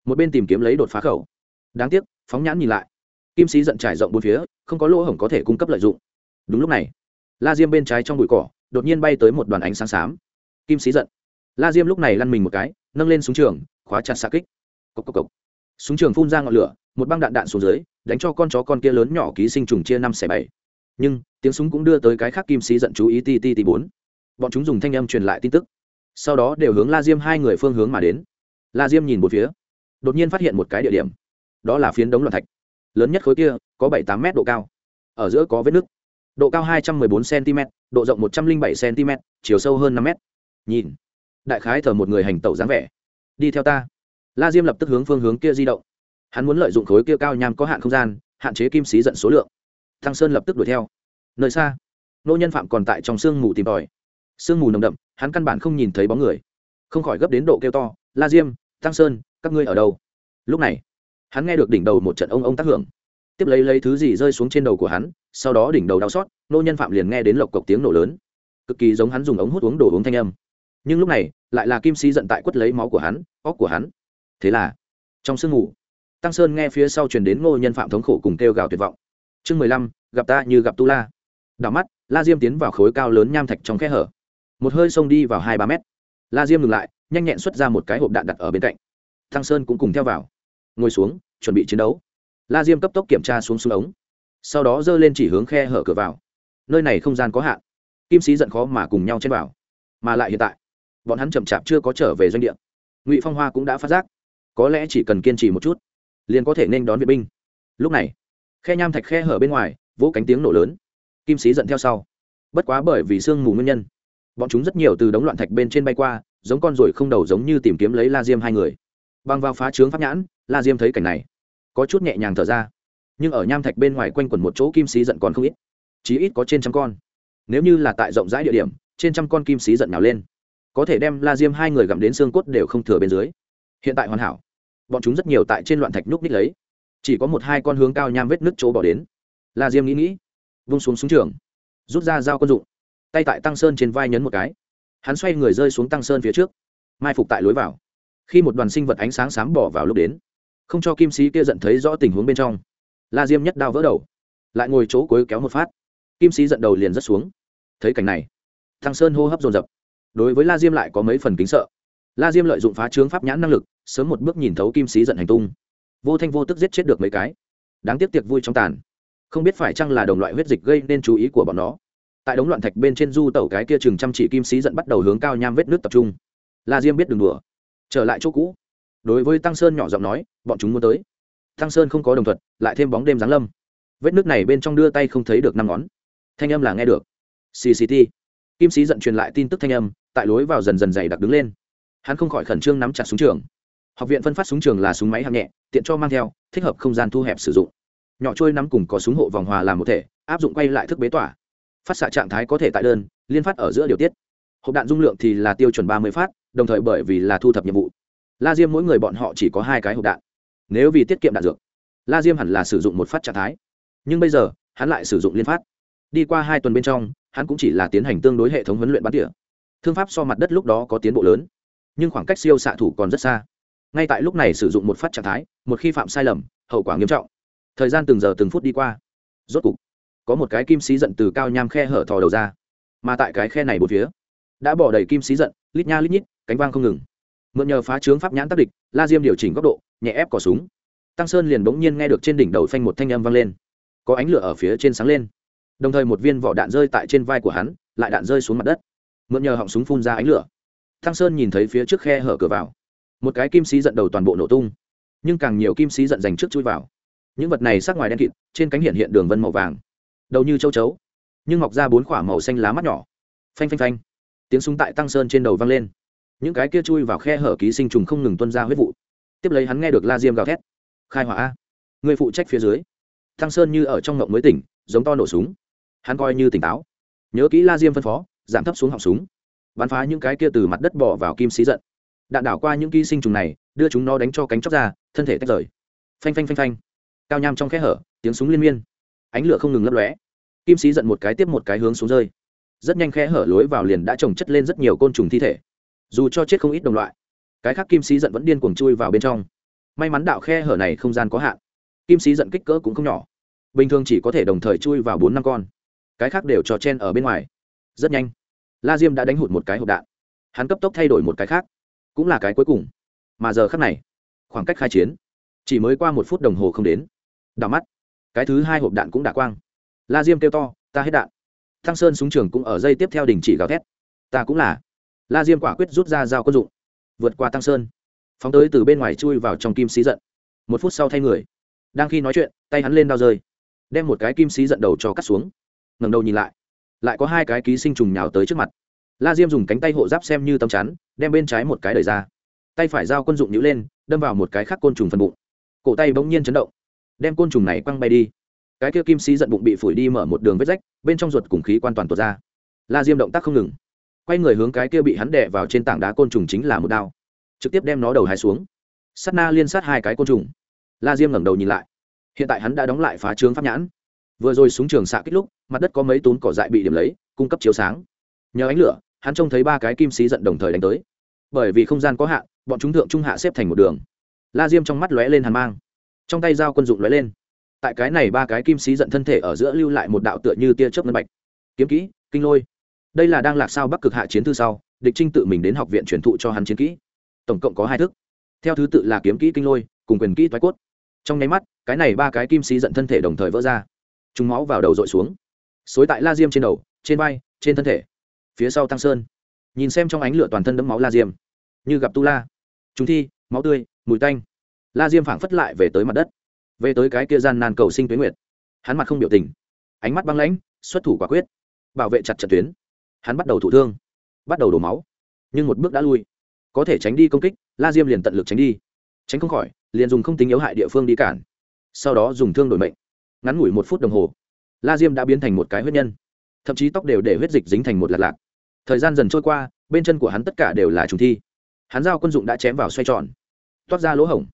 một bên tìm kiếm lấy đột phá khẩu. Đáng tiếc, phóng nhãn nhìn lại. Kim sĩ giận trải rộng bốn phía, không có lỗ hổng có thể cung cấp lợi dụng. Đúng lúc này, la diêm bên trái trong bụi cỏ, đột nhiên bay tới một đoàn ánh sáng xám. Kim sĩ giận. La diêm lúc này lăn mình một cái, nâng lên súng trường, khóa chặt xa kích. Cốc cốc cốc. súng trường phun ra ngọn lửa, một băng đạn đạn xuống dưới, đánh cho con chó con kia lớn nhỏ ký sinh trùng chia năm xẻ bảy nhưng tiếng súng cũng đưa tới cái khác kim sĩ giận chú ý ti ti ti bốn. Bọn chúng dùng thanh âm truyền lại tin tức. Sau đó đều hướng la diêm hai người phương hướng mà đến. La diêm nhìn một phía, đột nhiên phát hiện một cái địa điểm. Đó là phiến đống loạn thạch. Lớn nhất khối kia, có bảy tám m độ cao. Ở giữa có vết nứt. Độ cao hai trăm m ư ơ i bốn cm độ rộng một trăm linh bảy cm chiều sâu hơn năm m nhìn, đại khái thờ một người hành tẩu dáng vẻ. Đi theo ta. La diêm lập tức hướng phương hướng kia di động. Hắn muốn lợi dụng khối kia cao nham có hạn không gian, hạn chế kim sĩ giận số lượng thăng sơn lập tức đuổi theo. Nơi xa, nô nhân phạm còn tại trong sương mù tìm tòi. Sương mù nồng đậm, hắn căn bản không nhìn thấy bóng người. Không khỏi gấp đến độ kêu to, la diêm tăng sơn, các ngươi ở đâu? Lúc này, hắn nghe được đỉnh đầu một trận ông ông tác hưởng. Tiếp lấy lấy thứ gì rơi xuống trên đầu của hắn, sau đó đỉnh đầu đau xót, nô nhân phạm liền nghe đến lộc cộc tiếng nổ lớn. Cực kỳ giống hắn dùng ống hút uống đồ uống thanh âm. Nhưng lúc này, lại là kim sĩ giận tại quất lấy máu của hắn, óc của hắn. Thế là, trong sương mù tăng sơn nghe phía sau truyền đến ngô nhân phạm thống khổ cùng kêu gào tuyệt vọng chương mười lăm, gặp ta như gặp tu la. Đảo mắt, la diêm tiến vào khối cao lớn nham thạch trong khe hở. Một hơi xông đi vào hai ba mét. La diêm ngừng lại, nhanh nhẹn xuất ra một cái hộp đạn đặt ở bên cạnh. Thăng sơn cũng cùng theo vào. Ngồi xuống, chuẩn bị chiến đấu. La diêm cấp tốc kiểm tra xuống xuống ống. Sau đó giơ lên chỉ hướng khe hở cửa vào. Nơi này không gian có hạn. Kim sĩ giận khó mà cùng nhau chen vào. Mà lại hiện tại, bọn hắn chậm chạp chưa có trở về doanh địa. Ngụy phong hoa cũng đã phát giác. Có lẽ chỉ cần kiên trì một chút, liền có thể nên đón viện binh. Lúc này khe nham thạch khe hở bên ngoài, vỗ cánh tiếng nổ lớn. Kim sĩ giận theo sau. Bất quá bởi vì sương mù nguyên nhân, bọn chúng rất nhiều từ đống loạn thạch bên trên bay qua, giống con ruồi không đầu giống như tìm kiếm lấy la diêm hai người. Băng vào phá trướng pháp nhãn, la diêm thấy cảnh này, có chút nhẹ nhàng thở ra. Nhưng ở nham thạch bên ngoài quanh quẩn một chỗ kim sĩ giận còn không ít, chí ít có trên trăm con. Nếu như là tại rộng rãi địa điểm, trên trăm con kim sĩ giận nào lên, có thể đem la diêm hai người gặm đến xương cốt đều không thừa bên dưới. Hiện tại hoàn hảo. Bọn chúng rất nhiều tại trên loạn thạch núc ních lấy chỉ có một hai con hướng cao nham vết nứt chỗ bỏ đến. La diêm nghĩ nghĩ, vung xuống súng trường, rút ra dao quân dụng, tay tại tăng sơn trên vai nhấn một cái. Hắn xoay người rơi xuống tăng sơn phía trước, mai phục tại lối vào. Khi một đoàn sinh vật ánh sáng xám bỏ vào lúc đến, không cho kim sĩ kia giận thấy rõ tình huống bên trong, la diêm nhất đao vỡ đầu, lại ngồi chỗ cuối kéo một phát. Kim sĩ giận đầu liền rất xuống. Thấy cảnh này, tăng sơn hô hấp dồn dập. Đối với la diêm lại có mấy phần kính sợ. La diêm lợi dụng phá trướng pháp nhãn năng lực, sớm một bước nhìn thấu kim sĩ giận hành tung vô thanh vô tức giết chết được mấy cái. Đáng tiếc tiệc vui trong tàn. Không biết phải chăng là đồng loại huyết dịch gây nên chú ý của bọn nó. Tại đống loạn thạch bên trên du tẩu cái kia chừng chăm chỉ kim sĩ giận bắt đầu hướng cao nham vết nước tập trung. La diêm biết đường đùa. Trở lại chỗ cũ. Đối với tăng sơn nhỏ giọng nói, bọn chúng muốn tới. Tăng sơn không có đồng thuận, lại thêm bóng đêm giáng lâm. Vết nước này bên trong đưa tay không thấy được năm ngón. Thanh âm là nghe được. Cct kim sĩ giận truyền lại tin tức thanh âm, tại lối vào dần dần dày đặc đứng lên. Hắn không khỏi khẩn trương nắm chặt súng trường học viện phân phát súng trường là súng máy hạng nhẹ, tiện cho mang theo, thích hợp không gian thu hẹp sử dụng. Nhỏ trôi nắm cùng có súng hộ vòng hòa làm một thể, áp dụng quay lại thức bế tỏa. Phát xạ trạng thái có thể tại đơn, liên phát ở giữa điều tiết. Hộp đạn dung lượng thì là tiêu chuẩn ba mươi phát, đồng thời bởi vì là thu thập nhiệm vụ. La diêm mỗi người bọn họ chỉ có hai cái hộp đạn. Nếu vì tiết kiệm đạn dược, la diêm hẳn là sử dụng một phát trạng thái. Nhưng bây giờ, hắn lại sử dụng liên phát. Đi qua hai tuần bên trong, hắn cũng chỉ là tiến hành tương đối hệ thống huấn luyện bắn tỉa. Thương pháp so mặt đất lúc đó có tiến bộ lớn, nhưng khoảng cách siêu xạ thủ còn rất xa ngay tại lúc này sử dụng một phát trạng thái, một khi phạm sai lầm, hậu quả nghiêm trọng. Thời gian từng giờ từng phút đi qua. Rốt cục, có một cái kim xí giận từ cao nham khe hở thò đầu ra. Mà tại cái khe này một phía, đã bỏ đầy kim xí giận, lít nha lít nhít, cánh vang không ngừng. Mượn nhờ phá trướng pháp nhãn tác địch, la diêm điều chỉnh góc độ, nhẹ ép cỏ súng. Tăng sơn liền bỗng nhiên nghe được trên đỉnh đầu phanh một thanh âm vang lên. Có ánh lửa ở phía trên sáng lên. Đồng thời một viên vỏ đạn rơi tại trên vai của hắn, lại đạn rơi xuống mặt đất. Mượn nhờ họng súng phun ra ánh lửa. Tăng sơn nhìn thấy phía trước khe hở cửa vào một cái kim sĩ giận đầu toàn bộ nổ tung. Nhưng càng nhiều kim sĩ giận dành trước chui vào. Những vật này sắc ngoài đen kịt, trên cánh hiện hiện đường vân màu vàng. Đầu như châu chấu, nhưng mọc ra bốn k màu xanh lá mắt nhỏ. Phanh phanh phanh. Tiếng súng tại tăng sơn trên đầu vang lên. Những cái kia chui vào khe hở ký sinh trùng không ngừng tuân ra huyết vụ. Tiếp lấy hắn nghe được la diêm gào thét. Khai hỏa a. Người phụ trách phía dưới. Tăng sơn như ở trong ngộng mới tỉnh, giống to nổ súng. Hắn coi như tỉnh táo. Nhớ kỹ la diêm phân phó, giảm thấp xuống họng súng. Bắn phá những cái kia từ mặt đất bỏ vào kim xí giận đạn đảo qua những ký sinh trùng này, đưa chúng nó đánh cho cánh chóc ra, thân thể tách rời. Phanh phanh phanh phanh. Cao nham trong khe hở, tiếng súng liên miên. Ánh lửa không ngừng lấp lóe. Kim sĩ giận một cái tiếp một cái hướng xuống rơi. Rất nhanh khe hở lối vào liền đã trồng chất lên rất nhiều côn trùng thi thể. Dù cho chết không ít đồng loại, cái khác kim sĩ giận vẫn điên cuồng chui vào bên trong. May mắn đạo khe hở này không gian có hạn. Kim sĩ giận kích cỡ cũng không nhỏ. Bình thường chỉ có thể đồng thời chui vào bốn năm con. Cái khác đều trò chen ở bên ngoài. Rất nhanh, la diêm đã đánh hụt một cái hộp đạn. Hắn cấp tốc thay đổi một cái khác cũng là cái cuối cùng. Mà giờ khắc này, khoảng cách khai chiến, chỉ mới qua một phút đồng hồ không đến. Đảo mắt, cái thứ hai hộp đạn cũng đã quang. La diêm kêu to, ta hết đạn. Thăng sơn súng trường cũng ở dây tiếp theo đình chỉ gào thét. Ta cũng là. La diêm quả quyết rút ra dao quân dụng, vượt qua tăng sơn. Phóng tới từ bên ngoài chui vào trong kim xí giận. Một phút sau thay người. Đang khi nói chuyện, tay hắn lên đao rơi, đem một cái kim xí giận đầu cho cắt xuống. Ngầm đầu nhìn lại lại có hai cái ký sinh trùng nhào tới trước mặt la diêm dùng cánh tay hộ giáp xem như tấm chắn, đem bên trái một cái đẩy ra. Tay phải dao quân dụng nhữ lên, đâm vào một cái khác côn trùng phần bụng. Cổ tay bỗng nhiên chấn động, đem côn trùng này quăng bay đi. Cái kia kim sĩ giận bụng bị phủi đi mở một đường vết rách, bên trong ruột cùng khí quan toàn tuột ra. La diêm động tác không ngừng, quay người hướng cái kia bị hắn đè vào trên tảng đá côn trùng chính là một đao, trực tiếp đem nó đầu hai xuống. Sắt na liên sát hai cái côn trùng. La diêm ngẩng đầu nhìn lại, hiện tại hắn đã đóng lại phá trướng pháp nhãn. Vừa rồi súng trường xạ kích lúc, mặt đất có mấy tún cỏ dại bị điểm lấy, cung cấp chiếu sáng. Nhờ ánh lửa hắn trông thấy ba cái kim sĩ giận đồng thời đánh tới. Bởi vì không gian có hạn, bọn chúng thượng trung hạ xếp thành một đường. La diêm trong mắt lóe lên hàn mang, trong tay dao quân dụng lóe lên. Tại cái này ba cái kim sĩ giận thân thể ở giữa lưu lại một đạo tựa như tia chớp ngân bạch. Kiếm kỹ, kinh lôi. Đây là đang lạc sao bắc cực hạ chiến thư sau, địch trinh tự mình đến học viện truyền thụ cho hắn chiến kỹ. Tổng cộng có hai thức. Theo thứ tự là kiếm kỹ kinh lôi, cùng quyền kỹ thoái cốt. Trong nháy mắt, cái này ba cái kim sĩ giận thân thể đồng thời vỡ ra. Chúng máu vào đầu dội xuống. Xối tại la diêm trên đầu, trên vai, trên thân thể phía sau tăng sơn. Nhìn xem trong ánh lửa toàn thân đẫm máu la diêm. Như gặp tu la. Chúng thi, máu tươi, mùi tanh. La diêm phảng phất lại về tới mặt đất. Về tới cái kia gian nan cầu sinh tuyến nguyệt. Hắn mặt không biểu tình. Ánh mắt băng lãnh, xuất thủ quả quyết. Bảo vệ chặt trận tuyến. Hắn bắt đầu thủ thương. Bắt đầu đổ máu. Nhưng một bước đã lui. Có thể tránh đi công kích, la diêm liền tận lực tránh đi. Tránh không khỏi, liền dùng không tính yếu hại địa phương đi cản. Sau đó dùng thương đổi mệnh. Ngắn ngủi một phút đồng hồ, la diêm đã biến thành một cái huyết nhân. Thậm chí tóc đều để huyết dịch dính thành một lạt lạc thời gian dần trôi qua, bên chân của hắn tất cả đều là trùng thi. Hắn giao quân dụng đã chém vào xoay tròn, toát ra lỗ hổng,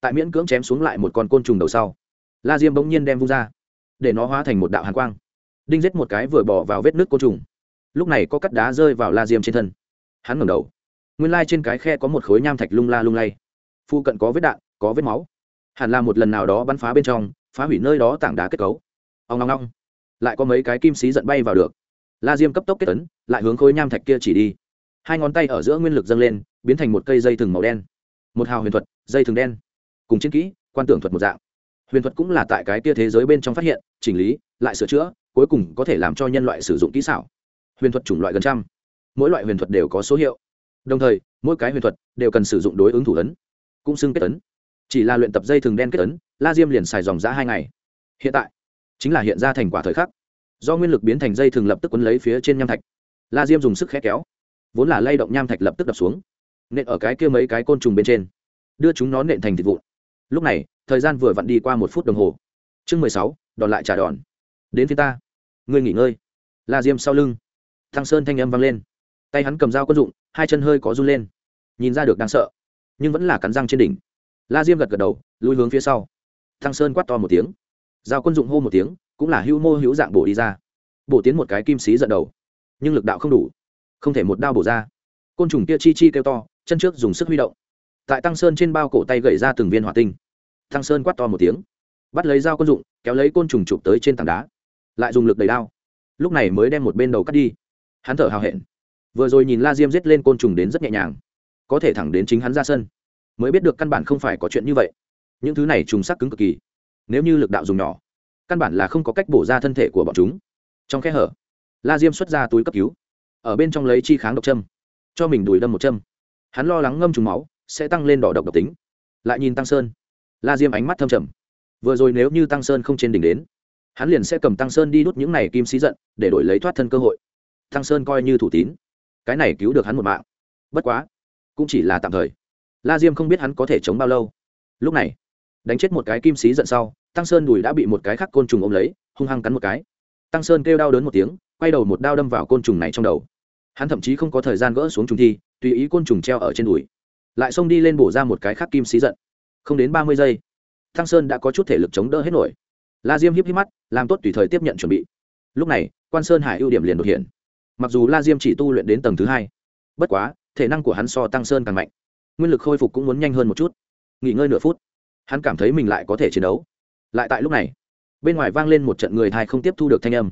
tại miễn cưỡng chém xuống lại một con côn trùng đầu sau. La diêm bỗng nhiên đem vung ra, để nó hóa thành một đạo hàn quang, đinh giết một cái vừa bỏ vào vết nước côn trùng. Lúc này có cắt đá rơi vào la diêm trên thân. Hắn ngẩng đầu, nguyên lai trên cái khe có một khối nham thạch lung la lung lay. Phu cận có vết đạn, có vết máu. Hẳn là một lần nào đó bắn phá bên trong, phá hủy nơi đó tảng đá kết cấu. Ông long long lại có mấy cái kim xí giận bay vào được la diêm cấp tốc kết tấn lại hướng khối nham thạch kia chỉ đi. Hai ngón tay ở giữa nguyên lực dâng lên, biến thành một cây dây thừng màu đen. Một hào huyền thuật, dây thừng đen. Cùng chiến kỹ, quan tưởng thuật một dạng. Huyền thuật cũng là tại cái tia thế giới bên trong phát hiện, chỉnh lý, lại sửa chữa, cuối cùng có thể làm cho nhân loại sử dụng kỹ xảo. Huyền thuật chủng loại gần trăm. Mỗi loại huyền thuật đều có số hiệu. Đồng thời, mỗi cái huyền thuật đều cần sử dụng đối ứng thủ ấn, cũng xưng kết ấn. Chỉ là luyện tập dây thừng đen kết ấn, la diêm liền xài dòng giã hai ngày. Hiện tại, chính là hiện ra thành quả thời khắc do nguyên lực biến thành dây thường lập tức quấn lấy phía trên nham thạch. La diêm dùng sức khẽ kéo, vốn là lay động nham thạch lập tức đập xuống, nện ở cái kia mấy cái côn trùng bên trên, đưa chúng nó nện thành thịt vụn. Lúc này, thời gian vừa vặn đi qua một phút đồng hồ. Chương mười sáu, đòn lại trả đòn. Đến phía ta. Ngươi nghỉ ngơi. La diêm sau lưng, thăng sơn thanh âm vang lên. Tay hắn cầm dao quân dụng, hai chân hơi có run lên. Nhìn ra được đáng sợ, nhưng vẫn là cắn răng trên đỉnh. La diêm gật gật đầu lùi hướng phía sau. Thăng sơn quát to một tiếng. Dao quân dụng hô một tiếng cũng là hữu mô hữu dạng bổ đi ra. Bổ tiến một cái kim xí giận đầu. Nhưng lực đạo không đủ, không thể một đao bổ ra. Côn trùng kia chi chi kêu to, chân trước dùng sức huy động. Tại tăng sơn trên bao cổ tay gậy ra từng viên hỏa tinh. Tăng sơn quát to một tiếng. Bắt lấy dao quân dụng, kéo lấy côn trùng chụp tới trên tảng đá. Lại dùng lực đầy đao. Lúc này mới đem một bên đầu cắt đi. Hắn thở hào hẹn. Vừa rồi nhìn la diêm giết lên côn trùng đến rất nhẹ nhàng. Có thể thẳng đến chính hắn ra sân. Mới biết được căn bản không phải có chuyện như vậy. Những thứ này trùng sắc cứng cực kỳ. Nếu như lực đạo dùng nhỏ căn bản là không có cách bổ ra thân thể của bọn chúng. Trong khe hở, la diêm xuất ra túi cấp cứu. Ở bên trong lấy chi kháng độc châm, cho mình đùi đâm một châm. Hắn lo lắng ngâm trùng máu, sẽ tăng lên đỏ độc độc tính. Lại nhìn tăng sơn. La diêm ánh mắt thâm trầm. Vừa rồi nếu như tăng sơn không trên đỉnh đến, hắn liền sẽ cầm tăng sơn đi đút những này kim xí giận, để đổi lấy thoát thân cơ hội. Tăng sơn coi như thủ tín. Cái này cứu được hắn một mạng. Bất quá, cũng chỉ là tạm thời. La diêm không biết hắn có thể chống bao lâu. Lúc này đánh chết một cái kim xí giận sau, tăng sơn đùi đã bị một cái khác côn trùng ôm lấy, hung hăng cắn một cái. Tăng sơn kêu đau đớn một tiếng, quay đầu một đao đâm vào côn trùng này trong đầu. Hắn thậm chí không có thời gian gỡ xuống trùng thi, tùy ý côn trùng treo ở trên đùi. Lại xông đi lên bổ ra một cái khác kim xí giận. Không đến ba mươi giây, tăng sơn đã có chút thể lực chống đỡ hết nổi. La diêm híp híp mắt, làm tốt tùy thời tiếp nhận chuẩn bị. Lúc này, quan sơn hải ưu điểm liền đột hiện. Mặc dù la diêm chỉ tu luyện đến tầng thứ hai, bất quá, thể năng của hắn so tăng sơn càng mạnh. Nguyên lực khôi phục cũng muốn nhanh hơn một chút. Nghỉ ngơi nửa phút hắn cảm thấy mình lại có thể chiến đấu. Lại tại lúc này, bên ngoài vang lên một trận người thai không tiếp thu được thanh âm.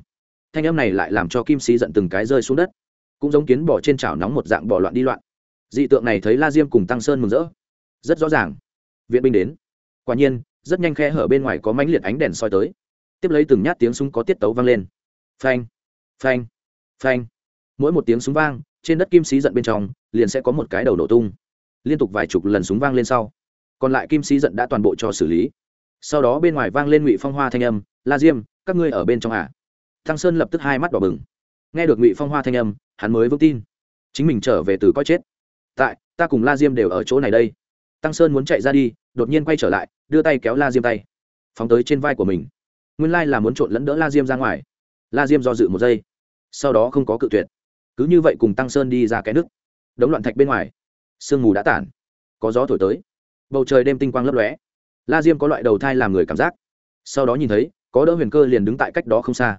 Thanh âm này lại làm cho kim sĩ giận từng cái rơi xuống đất. Cũng giống kiến bỏ trên chảo nóng một dạng bỏ loạn đi loạn. Dị tượng này thấy la diêm cùng tăng sơn mừng rỡ. Rất rõ ràng. Viện binh đến. Quả nhiên, rất nhanh khe hở bên ngoài có mãnh liệt ánh đèn soi tới. Tiếp lấy từng nhát tiếng súng có tiết tấu vang lên. Phanh phanh phanh. Mỗi một tiếng súng vang, trên đất kim sĩ giận bên trong, liền sẽ có một cái đầu nổ tung. Liên tục vài chục lần súng vang lên sau còn lại kim sĩ giận đã toàn bộ cho xử lý. Sau đó bên ngoài vang lên ngụy phong hoa thanh âm, la diêm, các ngươi ở bên trong à. thăng sơn lập tức hai mắt đỏ bừng. Nghe được ngụy phong hoa thanh âm, hắn mới vững tin. Chính mình trở về từ coi chết. Tại, ta cùng la diêm đều ở chỗ này đây. Tăng sơn muốn chạy ra đi, đột nhiên quay trở lại, đưa tay kéo la diêm tay. Phóng tới trên vai của mình. Nguyên lai là muốn trộn lẫn đỡ la diêm ra ngoài. La diêm do dự một giây, sau đó không có cự tuyệt. Cứ như vậy cùng tăng sơn đi ra cái nước đống loạn thạch bên ngoài. Sương mù đã tản. Có gió thổi tới bầu trời đêm tinh quang lấp lóe. La diêm có loại đầu thai làm người cảm giác. Sau đó nhìn thấy, có đỡ huyền cơ liền đứng tại cách đó không xa.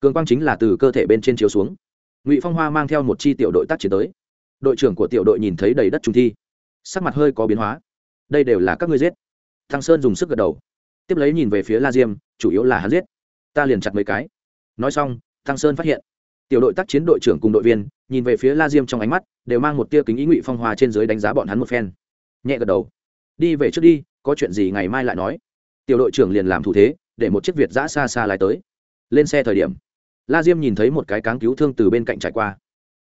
Cường quang chính là từ cơ thể bên trên chiếu xuống. Ngụy phong hoa mang theo một chi tiểu đội tác chiến tới. Đội trưởng của tiểu đội nhìn thấy đầy đất trung thi. Sắc mặt hơi có biến hóa. Đây đều là các ngươi giết. Thăng sơn dùng sức gật đầu. Tiếp lấy nhìn về phía la diêm, chủ yếu là hắn giết. Ta liền chặt mấy cái. Nói xong, thăng sơn phát hiện. Tiểu đội tác chiến đội trưởng cùng đội viên, nhìn về phía la diêm trong ánh mắt, đều mang một tia kính ý ngụy phong hoa trên dưới đánh giá bọn hắn một phen. Nhẹ gật đầu đi về trước đi, có chuyện gì ngày mai lại nói. Tiểu đội trưởng liền làm thủ thế, để một chiếc việt giã xa xa lái tới. Lên xe thời điểm, la diêm nhìn thấy một cái cáng cứu thương từ bên cạnh trải qua.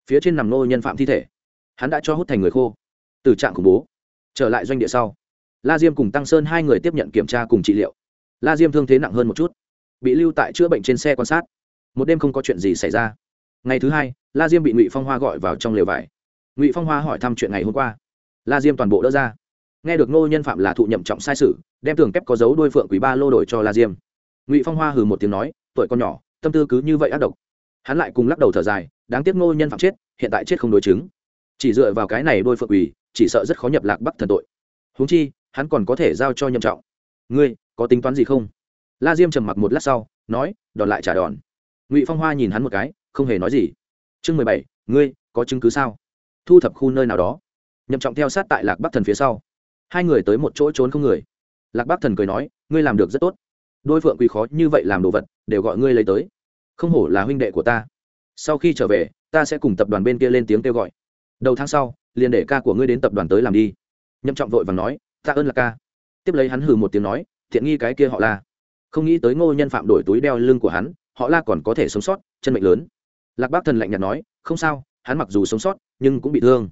Phía trên nằm nô nhân phạm thi thể. Hắn đã cho hút thành người khô. Từ trạng khủng bố. Trở lại doanh địa sau, la diêm cùng tăng sơn hai người tiếp nhận kiểm tra cùng trị liệu. La diêm thương thế nặng hơn một chút, bị lưu tại chữa bệnh trên xe quan sát. Một đêm không có chuyện gì xảy ra. Ngày thứ hai, la diêm bị ngụy phong hoa gọi vào trong lều vải. Ngụy phong hoa hỏi thăm chuyện ngày hôm qua. La diêm toàn bộ đỡ ra nghe được ngô nhân phạm là thụ nhậm trọng sai sự, đem tường kép có dấu đôi phượng quý ba lô đổi cho la diêm. Ngụy phong hoa hừ một tiếng nói, tuổi con nhỏ, tâm tư cứ như vậy ác độc. Hắn lại cùng lắc đầu thở dài, đáng tiếc ngô nhân phạm chết, hiện tại chết không đối chứng. Chỉ dựa vào cái này đôi phượng quỳ chỉ sợ rất khó nhập lạc bắc thần tội. Huống chi, hắn còn có thể giao cho nhậm trọng. Ngươi, có tính toán gì không? La diêm trầm mặc một lát sau, nói, đòn lại trả đòn. Ngụy phong hoa nhìn hắn một cái, không hề nói gì. Chương mười bảy, ngươi có chứng cứ sao? Thu thập khu nơi nào đó. Nhậm trọng theo sát tại lạc bắc thần phía sau hai người tới một chỗ trốn không người. Lạc Bác thần cười nói, ngươi làm được rất tốt. Đôi phượng quỳ khó như vậy làm đồ vật, đều gọi ngươi lấy tới. Không hổ là huynh đệ của ta. Sau khi trở về, ta sẽ cùng tập đoàn bên kia lên tiếng kêu gọi. Đầu tháng sau, liền để ca của ngươi đến tập đoàn tới làm đi. Nhậm trọng vội và nói ta ơn là ca. Tiếp lấy hắn hừ một tiếng nói, thiện nghi cái kia họ la. Không nghĩ tới ngô nhân phạm đổi túi đeo lưng của hắn, họ la còn có thể sống sót, chân mệnh lớn. Lạc bác thần lạnh nhạt nói, không sao, hắn mặc dù sống sót, nhưng cũng bị thương.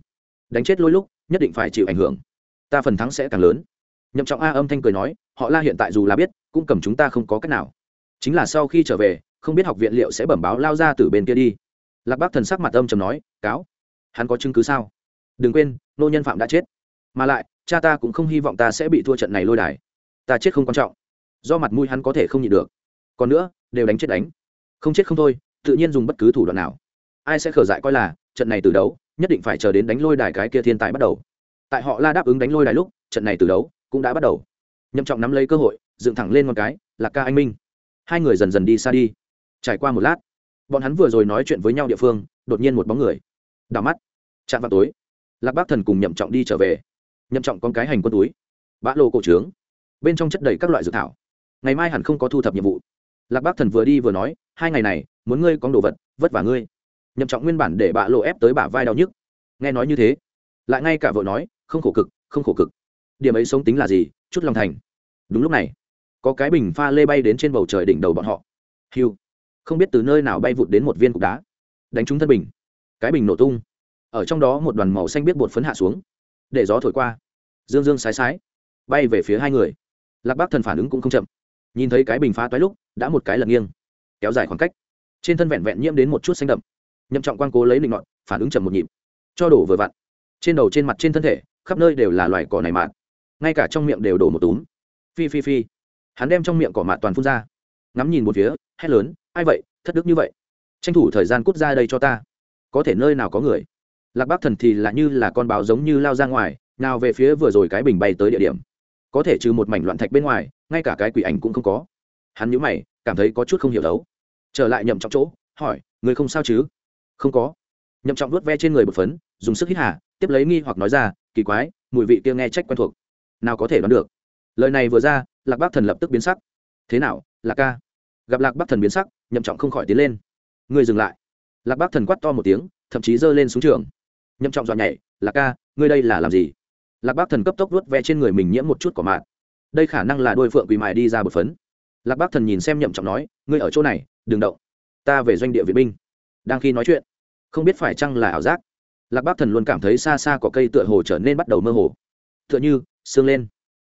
Đánh chết lôi lúc, nhất định phải chịu ảnh hưởng ta phần thắng sẽ càng lớn. Nhậm trọng a âm thanh cười nói, họ la hiện tại dù là biết, cũng cầm chúng ta không có cách nào. Chính là sau khi trở về, không biết học viện liệu sẽ bẩm báo lao ra từ bên kia đi. Lạc bác thần sắc mặt âm trầm nói, cáo, hắn có chứng cứ sao? Đừng quên, nô nhân phạm đã chết. Mà lại, cha ta cũng không hy vọng ta sẽ bị thua trận này lôi đài. Ta chết không quan trọng. Do mặt mũi hắn có thể không nhịn được. Còn nữa, đều đánh chết đánh. Không chết không thôi, tự nhiên dùng bất cứ thủ đoạn nào. Ai sẽ khở dại coi là, trận này từ đấu, nhất định phải chờ đến đánh lôi đài cái kia thiên tài bắt đầu tại họ la đáp ứng đánh lôi đài lúc, trận này từ đấu cũng đã bắt đầu. Nhậm trọng nắm lấy cơ hội, dựng thẳng lên một cái là ca anh minh. Hai người dần dần đi xa đi. Trải qua một lát, bọn hắn vừa rồi nói chuyện với nhau địa phương, đột nhiên một bóng người đào mắt, chạm vào tối lạc bác thần cùng nhậm trọng đi trở về. Nhậm trọng con cái hành quân túi, bã lô cổ trướng, bên trong chất đầy các loại dược thảo. Ngày mai hẳn không có thu thập nhiệm vụ. Lạc bác thần vừa đi vừa nói, hai ngày này, muốn ngươi có đồ vật, vất vả ngươi. Nhậm trọng nguyên bản để bạ lộ ép tới bả vai đau nhức. Nghe nói như thế, lại ngay cả vợ nói không khổ cực, không khổ cực. Điểm ấy sống tính là gì? Chút lòng thành. Đúng lúc này, có cái bình pha lê bay đến trên bầu trời đỉnh đầu bọn họ. Hiu. Không biết từ nơi nào bay vụt đến một viên cục đá. Đánh trúng thân bình. Cái bình nổ tung. Ở trong đó một đoàn màu xanh biết bột phấn hạ xuống. Để gió thổi qua. Dương dương sái sái. Bay về phía hai người. Lạc bác thần phản ứng cũng không chậm. Nhìn thấy cái bình phá toái lúc, đã một cái lật nghiêng. Kéo dài khoảng cách. Trên thân vẹn vẹn nhiễm đến một chút xanh đậm. Nhậm trọng quan cố lấy định ngọn phản ứng chậm một nhịp. Cho đổ vừa vặn. Trên đầu trên mặt trên thân thể khắp nơi đều là loài cỏ này mạt. Ngay cả trong miệng đều đổ một túm. Phi phi phi. Hắn đem trong miệng cỏ mạt toàn phun ra. Ngắm nhìn một phía, hét lớn, ai vậy? Thất đức như vậy. Tranh thủ thời gian cút ra đây cho ta. Có thể nơi nào có người. Lạc bác thần thì là như là con báo giống như lao ra ngoài, nào về phía vừa rồi cái bình bay tới địa điểm. Có thể trừ một mảnh loạn thạch bên ngoài, ngay cả cái quỷ ảnh cũng không có. Hắn nhíu mày, cảm thấy có chút không hiểu đấu. Trở lại nhậm trọng chỗ, hỏi, người không sao chứ? Không có. Nhậm trọng vuốt ve trên người bột phấn, dùng sức hít hà, tiếp lấy nghi hoặc nói ra kỳ quái, mùi vị kia nghe trách quen thuộc. Nào có thể đoán được? Lời này vừa ra, lạc bác thần lập tức biến sắc. Thế nào, lạc ca? Gặp lạc bác thần biến sắc, nhậm trọng không khỏi tiến lên. Người dừng lại. Lạc bác thần quát to một tiếng, thậm chí giơ lên xuống trường. Nhậm trọng dọa nhảy, lạc ca, ngươi đây là làm gì? Lạc bác thần cấp tốc vuốt ve trên người mình nhiễm một chút cỏ mạt. Đây khả năng là đôi phượng quỳ mài đi ra bột phấn. Lạc bác thần nhìn xem nhậm trọng nói, ngươi ở chỗ này, đừng động. Ta về doanh địa viện binh. Đang khi nói chuyện, không biết phải chăng là ảo giác lạc bác thần luôn cảm thấy xa xa có cây tựa hồ trở nên bắt đầu mơ hồ. Tựa như, sương lên.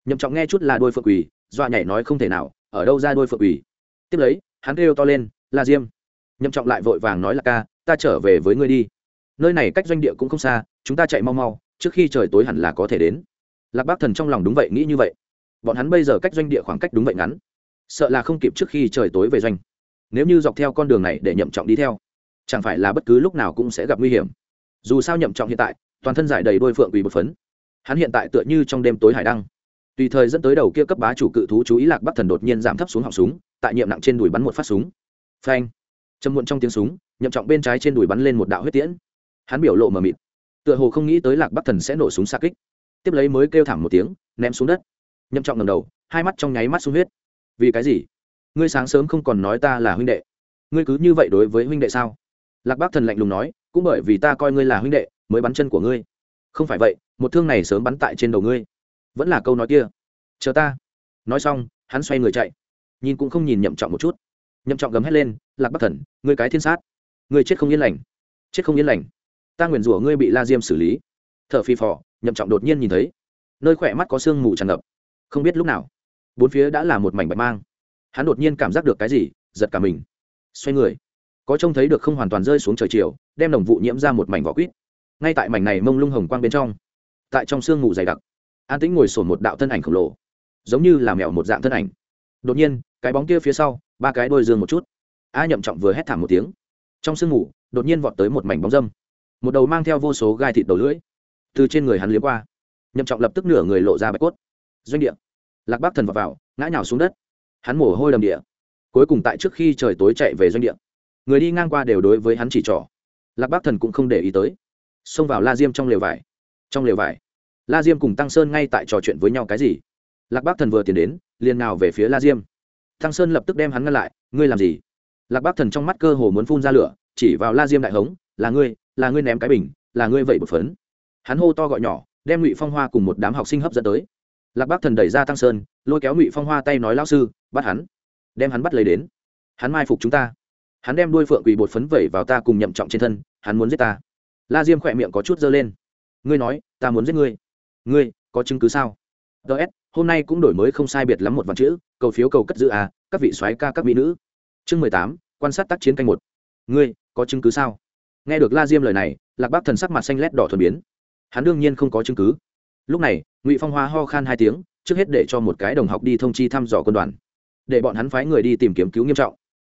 Nhậm trọng nghe chút là đôi phượng quỳ, dọa nhảy nói không thể nào, ở đâu ra đôi phượng quỳ? Tiếp lấy, hắn kêu to lên, la diêm. Nhậm trọng lại vội vàng nói là ca, ta trở về với ngươi đi. Nơi này cách doanh địa cũng không xa, chúng ta chạy mau mau, trước khi trời tối hẳn là có thể đến. Lạc bác thần trong lòng đúng vậy, nghĩ như vậy. Bọn hắn bây giờ cách doanh địa khoảng cách đúng vậy ngắn. Sợ là không kịp trước khi trời tối về doanh. Nếu như dọc theo con đường này để nhậm trọng đi theo, chẳng phải là bất cứ lúc nào cũng sẽ gặp nguy hiểm dù sao nhậm trọng hiện tại, toàn thân giải đầy đôi phượng quỳ bột phấn. Hắn hiện tại tựa như trong đêm tối hải đăng. Tùy thời dẫn tới đầu kia cấp bá chủ cự thú chú ý lạc bắc thần đột nhiên giảm thấp xuống họng súng, tại nhiệm nặng trên đùi bắn một phát súng. Phanh! Châm muộn trong tiếng súng, nhậm trọng bên trái trên đùi bắn lên một đạo huyết tiễn. Hắn biểu lộ mờ mịt. Tựa hồ không nghĩ tới lạc bắc thần sẽ nổ súng xa kích. Tiếp lấy mới kêu thảm một tiếng, ném xuống đất. Nhậm trọng ngầm đầu, hai mắt trong nháy mắt sung huyết. Vì cái gì? Ngươi sáng sớm không còn nói ta là huynh đệ. Ngươi cứ như vậy đối với huynh đệ sao? Lạc bác thần lạnh lùng nói, cũng bởi vì ta coi ngươi là huynh đệ, mới bắn chân của ngươi. Không phải vậy, một thương này sớm bắn tại trên đầu ngươi. Vẫn là câu nói kia. Chờ ta. Nói xong, hắn xoay người chạy. Nhìn cũng không nhìn nhậm trọng một chút. Nhậm trọng gầm hét lên, lạc bắc thần, ngươi cái thiên sát. Ngươi chết không yên lành. Chết không yên lành. Ta nguyền rủa ngươi bị la diêm xử lý. T h ở phi phò, nhậm trọng đột nhiên nhìn thấy, nơi khỏe mắt có sương mù tràn ngập. Không biết lúc nào, bốn phía đã là một mảnh bạch mang. Hắn đột nhiên cảm giác được cái gì, giật cả mình. Xoay người có trông thấy được không hoàn toàn rơi xuống trời chiều đem đồng vụ nhiễm ra một mảnh vỏ quýt. Ngay tại mảnh này mông lung hồng quang bên trong tại trong sương ngủ dày đặc an tĩnh ngồi sổn một đạo thân ảnh khổng lồ giống như là mèo một dạng thân ảnh. Đột nhiên cái bóng kia phía sau ba cái đôi dương một chút. A nhậm trọng vừa hét thảm một tiếng. Trong sương ngủ, đột nhiên vọt tới một mảnh bóng dâm. Một đầu mang theo vô số gai thịt đầu lưỡi từ trên người hắn liếm qua. Nhậm trọng lập tức nửa người lộ ra bạch cốt. Doanh địa. Lạc bác thần vào, vào ngã nhào xuống đất. Hắn mồ hôi đầm địa. Cuối cùng tại trước khi trời tối chạy về doanh địa người đi ngang qua đều đối với hắn chỉ trỏ. Lạc bác thần cũng không để ý tới. Xông vào la diêm trong lều vải. Trong lều vải. La diêm cùng tăng sơn ngay tại trò chuyện với nhau cái gì? Lạc bác thần vừa tiến đến, liền nào về phía la diêm. Tăng sơn lập tức đem hắn ngăn lại, ngươi làm gì? Lạc bác thần trong mắt cơ hồ muốn phun ra lửa, chỉ vào la diêm đại hống, là ngươi là ngươi ném cái bình, là ngươi vậy bột phấn. Hắn hô to gọi nhỏ, đem ngụy phong hoa cùng một đám học sinh hấp dẫn tới. Lạc bác thần đẩy ra tăng sơn, lôi kéo ngụy phong hoa tay nói lao sư, bắt hắn. Đem hắn bắt lấy đến. Hắn mai phục chúng ta hắn đem đuôi phượng quỳ bột phấn vẩy vào ta cùng nhậm trọng trên thân, hắn muốn giết ta. La diêm khỏe miệng có chút dơ lên. Ngươi nói, ta muốn giết ngươi. Ngươi, có chứng cứ sao? Ts hôm nay cũng đổi mới không sai biệt lắm một vạn chữ, cầu phiếu cầu cất giữ à các vị soái ca, các mỹ nữ. Chương mười tám, quan sát tác chiến canh một. Ngươi, có chứng cứ sao? Nghe được la diêm lời này, lạc bác thần sắc mặt xanh lét đỏ thuần biến. Hắn đương nhiên không có chứng cứ. Lúc này, ngụy phong hoa ho khan hai tiếng, trước hết để cho một cái đồng học đi thông chi thăm dò quân đoàn. Để bọn hắn phái người đi tìm kiếm cứu nghiêm trọng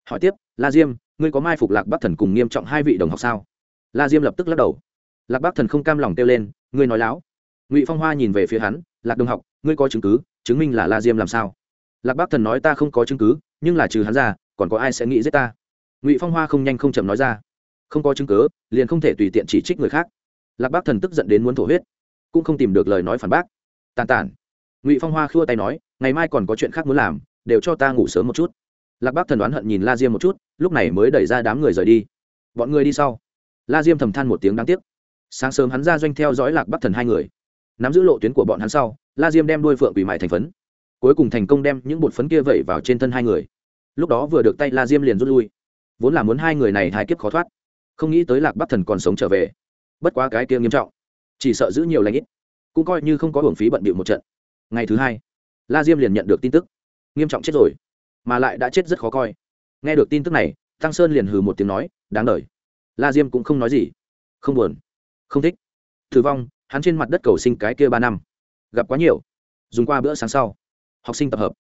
hỏi tiếp, la diêm, ngươi có mai phục lạc bắc thần cùng nghiêm trọng hai vị đồng học sao? La diêm lập tức lắc đầu. Lạc bắc thần không cam lòng kêu lên, ngươi nói láo. Ngụy phong hoa nhìn về phía hắn, lạc đồng học, ngươi có chứng cứ, chứng minh là la diêm làm sao? Lạc bắc thần nói, ta không có chứng cứ, nhưng là trừ hắn ra, còn có ai sẽ nghĩ giết ta? Ngụy phong hoa không nhanh không chậm nói ra, không có chứng cứ, liền không thể tùy tiện chỉ trích người khác. Lạc bắc thần tức giận đến muốn thổ huyết, cũng không tìm được lời nói phản bác. Tàn tản ngụy phong hoa khua tay nói, ngày mai còn có chuyện khác muốn làm, đều cho ta ngủ sớm một chút lạc bác thần đoán hận nhìn la diêm một chút, lúc này mới đẩy ra đám người rời đi. Bọn người đi sau. La diêm thầm than một tiếng đáng tiếc. Sáng sớm hắn ra doanh theo dõi lạc bắc thần hai người. Nắm giữ lộ tuyến của bọn hắn sau, la diêm đem đuôi phượng quỷ mại thành phấn. Cuối cùng thành công đem những bột phấn kia vẩy vào trên thân hai người. Lúc đó vừa được tay la diêm liền rút lui. Vốn là muốn hai người này hai kiếp khó thoát. Không nghĩ tới lạc bắc thần còn sống trở về. Bất quá cái kia nghiêm trọng. Chỉ sợ giữ nhiều lãnh ít. Cũng coi như không có hưởng phí bận bịu một trận. Ngày thứ hai, la diêm liền nhận được tin tức. Nghiêm trọng chết rồi mà lại đã chết rất khó coi. Nghe được tin tức này, tăng sơn liền hừ một tiếng nói, đáng đ la diêm cũng không nói gì. Không buồn. Không thích. Thử vong, hắn trên mặt đất cầu sinh cái kia ba năm. Gặp quá nhiều. Dùng qua bữa sáng sau. Học sinh tập hợp.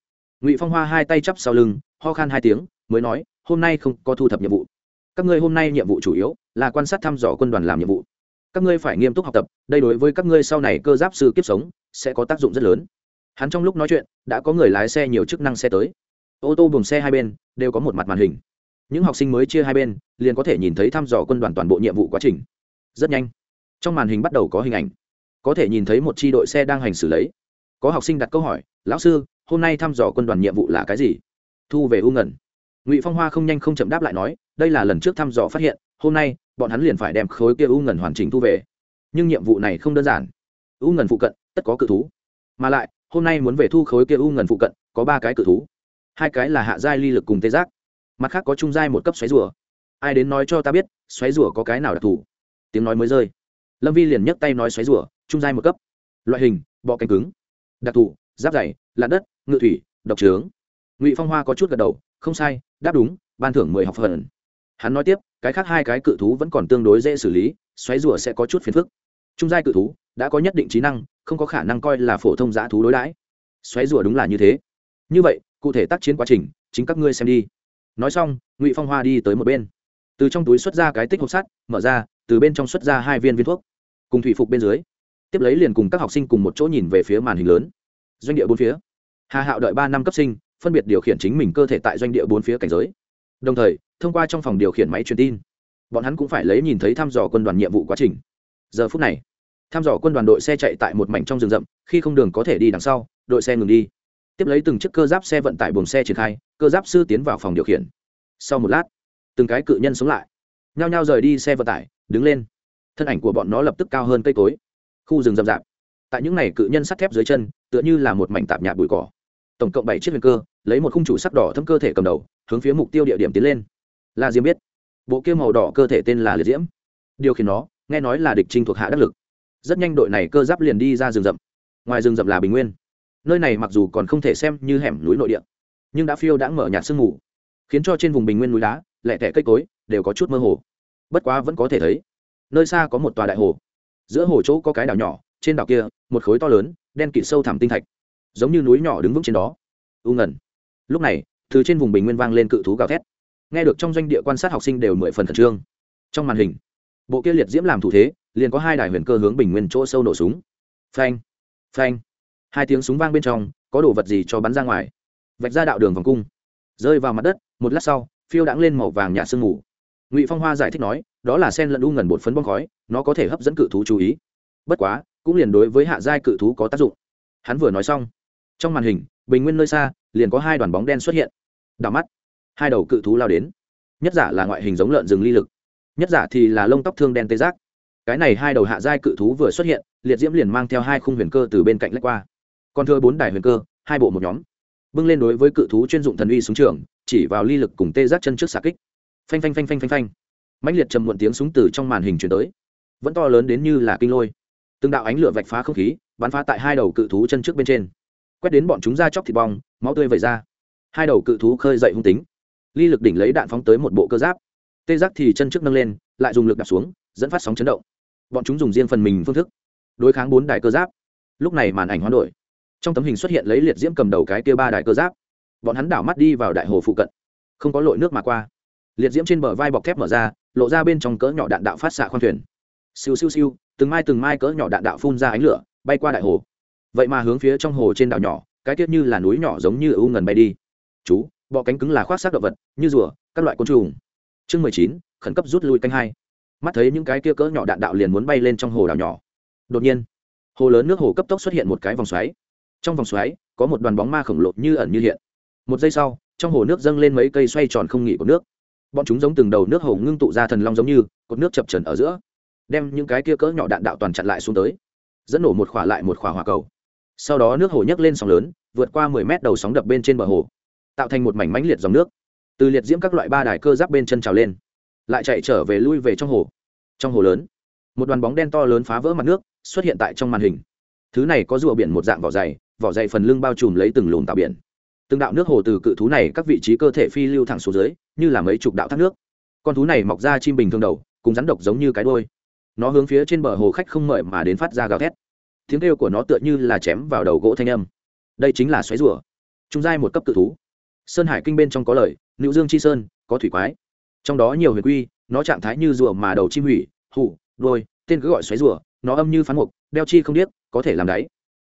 Ngụy phong hoa hai tay chắp sau lưng, ho khan hai tiếng, mới nói, hôm nay không có thu thập nhiệm vụ. Các ngươi hôm nay nhiệm vụ chủ yếu là quan sát thăm dò quân đoàn làm nhiệm vụ. Các ngươi phải nghiêm túc học tập, đây đối với các ngươi sau này cơ giáp sư kiếp sống sẽ có tác dụng rất lớn. Hắn trong lúc nói chuyện, đã có người lái xe nhiều chức năng xe tới ô tô buồng xe hai bên đều có một mặt màn hình. Những học sinh mới chia hai bên liền có thể nhìn thấy thăm dò quân đoàn toàn bộ nhiệm vụ quá trình. Rất nhanh, trong màn hình bắt đầu có hình ảnh. Có thể nhìn thấy một tri đội xe đang hành xử lấy. Có học sinh đặt câu hỏi, lão sư, hôm nay thăm dò quân đoàn nhiệm vụ là cái gì? Thu về u ngẩn ngụy phong hoa không nhanh không chậm đáp lại nói, đây là lần trước thăm dò phát hiện, hôm nay bọn hắn liền phải đem khối kia u ngẩn hoàn chỉnh thu về. Nhưng nhiệm vụ này không đơn giản. U ngẩn phụ cận tất có cự thú. Mà lại, hôm nay muốn về thu khối kia u ngẩn phụ cận, có ba cái cự thú hai cái là hạ giai ly lực cùng tê giác. Mặt khác có trung giai một cấp xoáy rùa. Ai đến nói cho ta biết, xoáy rùa có cái nào đặc thù? Tiếng nói mới rơi. Lâm vi liền nhấc tay nói xoáy rùa, trung giai một cấp. Loại hình, bọ cánh cứng. Đặc thù, giáp dày, lạn đất, ngự thủy, độc trướng. Ngụy phong hoa có chút gật đầu, không sai, đáp đúng, ban thưởng mười học phần. Hắn nói tiếp, cái khác hai cái cự thú vẫn còn tương đối dễ xử lý, xoáy rùa sẽ có chút phiền phức. Trung giai cự thú, đã có nhất định trí năng, không có khả năng coi là phổ thông giã thú đối đãi. Xoáy rùa đúng là như thế. Như vậy cụ thể tác chiến quá trình, chính các ngươi xem đi. Nói xong, ngụy phong hoa đi tới một bên. Từ trong túi xuất ra cái tích hộp sắt, mở ra, từ bên trong xuất ra hai viên viên thuốc, cùng thủy phục bên dưới. Tiếp lấy liền cùng các học sinh cùng một chỗ nhìn về phía màn hình lớn. Doanh địa bốn phía. Hà hạo đợi ba năm cấp sinh, phân biệt điều khiển chính mình cơ thể tại doanh địa bốn phía cảnh giới. Đồng thời, thông qua trong phòng điều khiển máy truyền tin, bọn hắn cũng phải lấy nhìn thấy thăm dò quân đoàn nhiệm vụ quá trình. Giờ phút này, thăm dò quân đoàn đội xe chạy tại một mảnh trong rừng rậm, khi không đường có thể đi đằng sau, đội xe ngừng đi tiếp lấy từng chiếc cơ giáp xe vận tải buồng xe triển khai, cơ giáp sư tiến vào phòng điều khiển. Sau một lát, từng cái cự nhân sống lại. Nhao nhao rời đi xe vận tải, đứng lên. Thân ảnh của bọn nó lập tức cao hơn cây cối. Khu rừng rậm rạp. Tại những này cự nhân sắt thép dưới chân, tựa như là một mảnh tạp nhạc bụi cỏ. Tổng cộng bảy chiếc huyền cơ, lấy một khung chủ sắc đỏ thâm cơ thể cầm đầu, hướng phía mục tiêu địa điểm tiến lên. La diêm biết, bộ kia màu đỏ cơ thể tên là liệt diễm. Điều khiển nó, nghe nói là địch trinh thuộc hạ đắc lực. Rất nhanh đội này cơ giáp liền đi ra rừng rậm. Ngoài rừng rậm là bình nguyên nơi này mặc dù còn không thể xem như hẻm núi nội địa, nhưng đã phiêu đã mở nhạt sương mù, khiến cho trên vùng bình nguyên núi đá lẹ tẻ cây cối đều có chút mơ hồ. Bất quá vẫn có thể thấy, nơi xa có một tòa đại hồ. Giữa hồ chỗ có cái đảo nhỏ, trên đảo kia, một khối to lớn, đen kịt sâu thẳm tinh thạch, giống như núi nhỏ đứng vững trên đó. U ngẩn lúc này, từ trên vùng bình nguyên vang lên cự thú gào thét. Nghe được trong doanh địa quan sát học sinh đều mười phần khẩn trương. Trong màn hình, bộ kia liệt diễm làm thủ thế, liền có hai đài huyền cơ hướng bình nguyên chỗ sâu nổ súng. Phanh phanh hai tiếng súng vang bên trong, có đồ vật gì cho bắn ra ngoài? Vạch ra đạo đường vòng cung. Rơi vào mặt đất, một lát sau, phiêu đãng lên màu vàng nhạt sương mù. Ngụy phong hoa giải thích nói, đó là sen lẫn u ngần bột phấn bong khói, nó có thể hấp dẫn cự thú chú ý. Bất quá, cũng liền đối với hạ giai cự thú có tác dụng. Hắn vừa nói xong, trong màn hình, bình nguyên nơi xa, liền có hai đoàn bóng đen xuất hiện. Đảo mắt, hai đầu cự thú lao đến. Nhất giả là ngoại hình giống lợn rừng ly lực. Nhất giả thì là lông tóc thương đen tê giác. Cái này hai đầu hạ giai cự thú vừa xuất hiện, liệt diễm liền mang theo hai khung huyền cơ từ bên cạnh lách qua còn thưa bốn đài huyền cơ, hai bộ một nhóm. Bưng lên đối với cự thú chuyên dụng thần uy súng trường, chỉ vào ly lực cùng tê giác chân trước xà kích. Phanh phanh phanh phanh phanh phanh. Mãnh liệt trầm muộn tiếng súng từ trong màn hình chuyển tới. Vẫn to lớn đến như là kinh lôi. Từng đạo ánh lửa vạch phá không khí, bắn phá tại hai đầu cự thú chân trước bên trên. Quét đến bọn chúng ra chóc thịt bong, máu tươi vẩy ra. Hai đầu cự thú khơi dậy hung tính. Ly lực đỉnh lấy đạn phóng tới một bộ cơ giáp. Tê giác thì chân trước nâng lên, lại dùng lực đạp xuống, dẫn phát sóng chấn động. Bọn chúng dùng riêng phần mình phương thức, đối kháng bốn đài cơ giáp. Lúc này màn ảnh hoán đổi trong tấm hình xuất hiện lấy liệt diễm cầm đầu cái kia ba đại cơ giáp. Bọn hắn đảo mắt đi vào đại hồ phụ cận. Không có lội nước mà qua. Liệt diễm trên bờ vai bọc thép mở ra, lộ ra bên trong cỡ nhỏ đạn đạo phát xạ khoang thuyền. Siêu siêu siêu, từng mai từng mai cỡ nhỏ đạn đạo phun ra ánh lửa, bay qua đại hồ. Vậy mà hướng phía trong hồ trên đảo nhỏ, cái tiết như là núi nhỏ giống như u ngần bay đi. Chú, bọ cánh cứng là khoác xác động vật, như rùa, các loại côn trùng. Chương mười chín, khẩn cấp rút lui canh hai. Mắt thấy những cái kia cỡ nhỏ đạn đạo liền muốn bay lên trong hồ đảo nhỏ. Đột nhiên, hồ lớn nước hồ cấp tốc xuất hiện một cái vòng xoáy trong vòng xoáy, có một đoàn bóng ma khổng lồ như ẩn như hiện. Một giây sau, trong hồ nước dâng lên mấy cây xoay tròn không nghỉ của nước. Bọn chúng giống từng đầu nước hồ ngưng tụ ra thần long giống như, cột nước chập trần ở giữa, đem những cái kia cỡ nhỏ đạn đạo toàn chặn lại xuống tới, dẫn nổ một khỏa lại một khỏa hỏa cầu. Sau đó nước hồ nhấc lên sóng lớn, vượt qua mười mét đầu sóng đập bên trên bờ hồ, tạo thành một mảnh mãnh liệt dòng nước. Từ liệt diễm các loại ba đài cơ giáp bên chân trào lên, lại chạy trở về lui về trong hồ. Trong hồ lớn, một đoàn bóng đen to lớn phá vỡ mặt nước, xuất hiện tại trong màn hình. Thứ này có rùa biển một dạng vỏ dày vỏ dày phần lưng bao trùm lấy từng lùn tạo biển. Từng đạo nước hồ từ cự thú này các vị trí cơ thể phi lưu thẳng xuống dưới, như là mấy chục đạo thác nước. Con thú này mọc ra chim bình thường đầu, cùng rắn độc giống như cái đôi nó hướng phía trên bờ hồ khách không mời mà đến phát ra gào thét. Tiếng kêu của nó tựa như là chém vào đầu gỗ thanh âm. Đây chính là xoáy rùa, trung giai một cấp cự thú. Sơn hải kinh bên trong có lời nữ dương chi sơn, có thủy quái. Trong đó nhiều huyền quy, nó trạng thái như rùa mà đầu chim hủy hủ đôi tên cứ gọi xoáy rùa, nó âm như phán mục, đeo chi không điếc, có thể làm đáy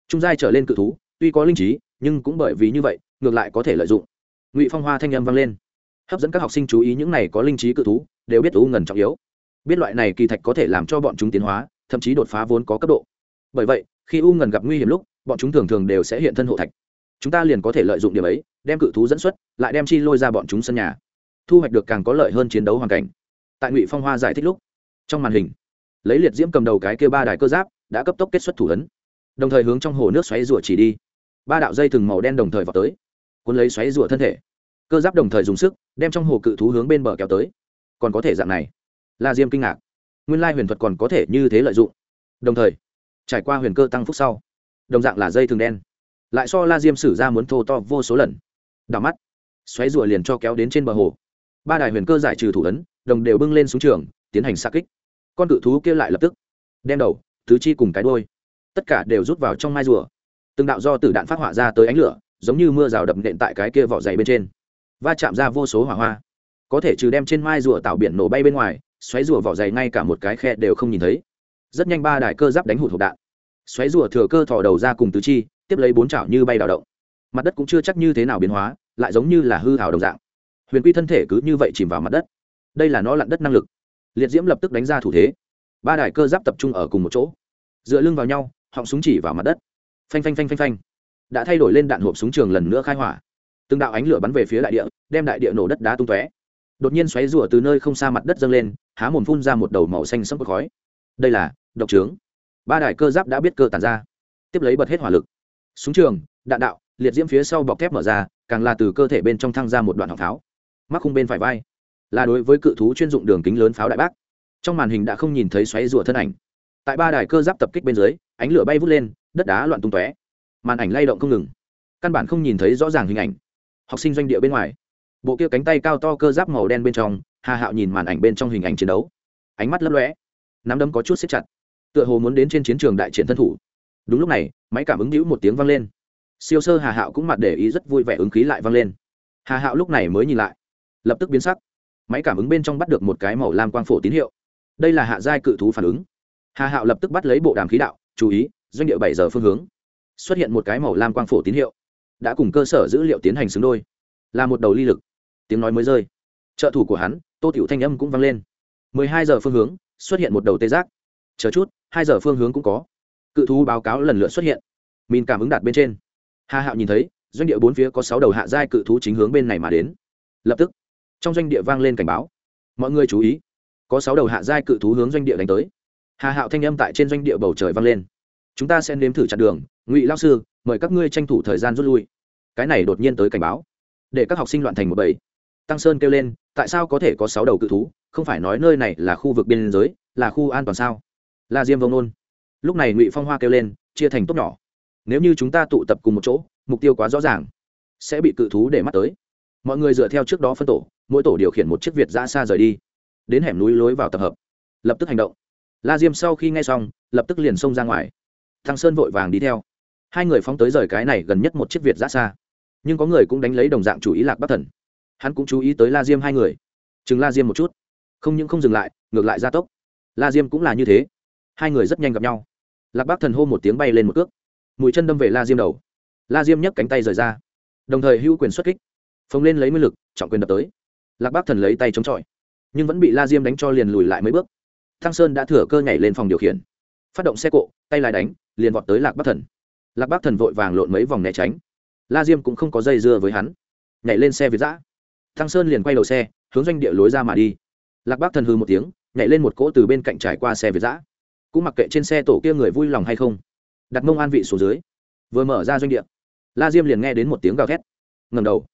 trung giai trở lên cự thú, tuy có linh trí, nhưng cũng bởi vì như vậy, ngược lại có thể lợi dụng. Ngụy phong hoa thanh âm vang lên. Hấp dẫn các học sinh chú ý những này có linh trí cự thú, đều biết u ngần trọng yếu. Biết loại này kỳ thạch có thể làm cho bọn chúng tiến hóa, thậm chí đột phá vốn có cấp độ. Bởi vậy, khi u ngần gặp nguy hiểm lúc, bọn chúng thường thường đều sẽ hiện thân hộ thạch. Chúng ta liền có thể lợi dụng điểm ấy, đem cự thú dẫn xuất, lại đem chi lôi ra bọn chúng sân nhà. Thu hoạch được càng có lợi hơn chiến đấu hoàn cảnh. Tại ngụy phong hoa giải thích lúc, trong màn hình, lấy liệt diễm cầm đầu cái kia ba đài cơ giáp, đã cấp tốc kết xuất thủ ấn đồng thời hướng trong hồ nước xoáy rủa chỉ đi. Ba đạo dây thừng màu đen đồng thời vào tới, cuốn lấy xoáy rủa thân thể. Cơ giáp đồng thời dùng sức, đem trong hồ cự thú hướng bên bờ kéo tới. Còn có thể dạng này? La diêm kinh ngạc. Nguyên lai huyền thuật còn có thể như thế lợi dụng. Đồng thời, trải qua huyền cơ tăng phúc sau, đồng dạng là dây thừng đen. Lại so la diêm sử ra muốn thô to vô số lần. Đảo mắt, xoáy rùa liền cho kéo đến trên bờ hồ. Ba đài huyền cơ giải trừ thủ ấn, đồng đều bưng lên xuống trường, tiến hành xa kích. Con cự thú kia lại lập tức đem đầu, tứ chi cùng cái đôi tất cả đều rút vào trong mai rùa. Từng đạo do tử đạn phát họa ra tới ánh lửa, giống như mưa rào đập nện tại cái kia vỏ dày bên trên. Va chạm ra vô số hỏa hoa. Có thể trừ đem trên mai rùa tạo biển nổ bay bên ngoài, xoáy rùa vỏ dày ngay cả một cái khe đều không nhìn thấy. Rất nhanh ba đài cơ giáp đánh hụt hộp đạn. Xoáy rùa thừa cơ thò đầu ra cùng tứ chi, tiếp lấy bốn chảo như bay đào động. Mặt đất cũng chưa chắc như thế nào biến hóa, lại giống như là hư hào đồng dạng. Huyền quy thân thể cứ như vậy chìm vào mặt đất. Đây là nó lặn đất năng lực. Liệt diễm lập tức đánh ra thủ thế. Ba đài cơ giáp tập trung ở cùng một chỗ. Dựa lưng vào nhau họng súng chỉ vào mặt đất. Phanh phanh phanh phanh phanh. Đã thay đổi lên đạn hộp súng trường lần nữa khai hỏa. Từng đạo ánh lửa bắn về phía đại địa, đem đại địa nổ đất đá tung tóe. Đột nhiên xoáy rùa từ nơi không xa mặt đất dâng lên, há mồm phun ra một đầu màu xanh sẫm khói. Đây là độc trướng. Ba đài cơ giáp đã biết cơ tàn ra, tiếp lấy bật hết hỏa lực. Súng trường, đạn đạo, liệt diễm phía sau bọc thép mở ra, càng là từ cơ thể bên trong thăng ra một đoạn họng pháo. Mắc khung bên phải vai, là đối với cự thú chuyên dụng đường kính lớn pháo đại bác. Trong màn hình đã không nhìn thấy xoáy rùa thân ảnh tại ba đài cơ giáp tập kích bên dưới, ánh lửa bay vút lên, đất đá loạn tung tóe. Màn ảnh lay động không ngừng. Căn bản không nhìn thấy rõ ràng hình ảnh. Học sinh doanh địa bên ngoài. Bộ kia cánh tay cao to cơ giáp màu đen bên trong, hà hạo nhìn màn ảnh bên trong hình ảnh chiến đấu. Ánh mắt lấp lóe. Nắm đấm có chút xếp chặt. Tựa hồ muốn đến trên chiến trường đại triển thân thủ. Đúng lúc này, máy cảm ứng hữu một tiếng vang lên. Siêu sơ hà hạo cũng mặt để ý rất vui vẻ ứng khí lại vang lên. Hà hạo lúc này mới nhìn lại. Lập tức biến sắc. Máy cảm ứng bên trong bắt được một cái màu lam quang phổ tín hiệu. Đây là hạ giai cự thú phản ứng hà hạo lập tức bắt lấy bộ đàm khí đạo, chú ý, doanh địa bảy giờ phương hướng. Xuất hiện một cái màu lam quang phổ tín hiệu. Đã cùng cơ sở dữ liệu tiến hành xứng đôi. Là một đầu ly lực. Tiếng nói mới rơi. Trợ thủ của hắn, tô tiểu thanh âm cũng vang lên. Mười hai giờ phương hướng, xuất hiện một đầu tê giác. Chờ chút, hai giờ phương hướng cũng có. Cự thú báo cáo lần lượt xuất hiện. Mìn cảm ứng đạt bên trên. Hà hạo nhìn thấy, doanh địa bốn phía có sáu đầu hạ giai cự thú chính hướng bên này mà đến. Lập tức, trong doanh địa vang lên cảnh báo. Mọi người chú ý, có sáu đầu hạ giai cự thú hướng doanh địa đánh tới hà hạo thanh âm tại trên doanh địa bầu trời vang lên. Chúng ta sẽ nếm thử chặn đường. Ngụy lao sư, mời các ngươi tranh thủ thời gian rút lui. Cái này đột nhiên tới cảnh báo. Để các học sinh loạn thành một bầy. Tăng sơn kêu lên, tại sao có thể có sáu đầu cự thú? Không phải nói nơi này là khu vực biên giới, là khu an toàn sao? Là diêm vông nôn. Lúc này ngụy phong hoa kêu lên, chia thành tốt nhỏ. Nếu như chúng ta tụ tập cùng một chỗ, mục tiêu quá rõ ràng. Sẽ bị cự thú để mắt tới. Mọi người dựa theo trước đó phân tổ, mỗi tổ điều khiển một chiếc việt ra xa rời đi. Đến hẻm núi lối vào tập hợp. Lập tức hành động la diêm sau khi nghe xong, lập tức liền xông ra ngoài. Thăng sơn vội vàng đi theo. Hai người phóng tới rời cái này gần nhất một chiếc việt ra xa. Nhưng có người cũng đánh lấy đồng dạng chủ ý lạc bắc thần. Hắn cũng chú ý tới la diêm hai người. Chừng la diêm một chút. Không những không dừng lại, ngược lại gia tốc. La diêm cũng là như thế. Hai người rất nhanh gặp nhau. Lạc bắc thần hô một tiếng bay lên một cước. Mũi chân đâm về la diêm đầu. La diêm nhấc cánh tay rời ra. Đồng thời hữu quyền xuất kích. Phồng lên lấy nguyên lực, trọng quyền đập tới. Lạc bắc thần lấy tay chống chọi. Nhưng vẫn bị la diêm đánh cho liền lùi lại mấy bước thăng sơn đã thừa cơ nhảy lên phòng điều khiển. Phát động xe cộ, tay lái đánh, liền vọt tới lạc bắc thần. Lạc bắc thần vội vàng lộn mấy vòng né tránh. La diêm cũng không có dây dưa với hắn. Nhảy lên xe việt giã thăng sơn liền quay đầu xe, hướng doanh địa lối ra mà đi. Lạc bắc thần hư một tiếng, nhảy lên một cỗ từ bên cạnh trải qua xe việt giã cũng mặc kệ trên xe tổ kia người vui lòng hay không, đặt mông an vị xuống dưới, vừa mở ra doanh địa. La diêm liền nghe đến một tiếng gào thét. Ngầm đầu,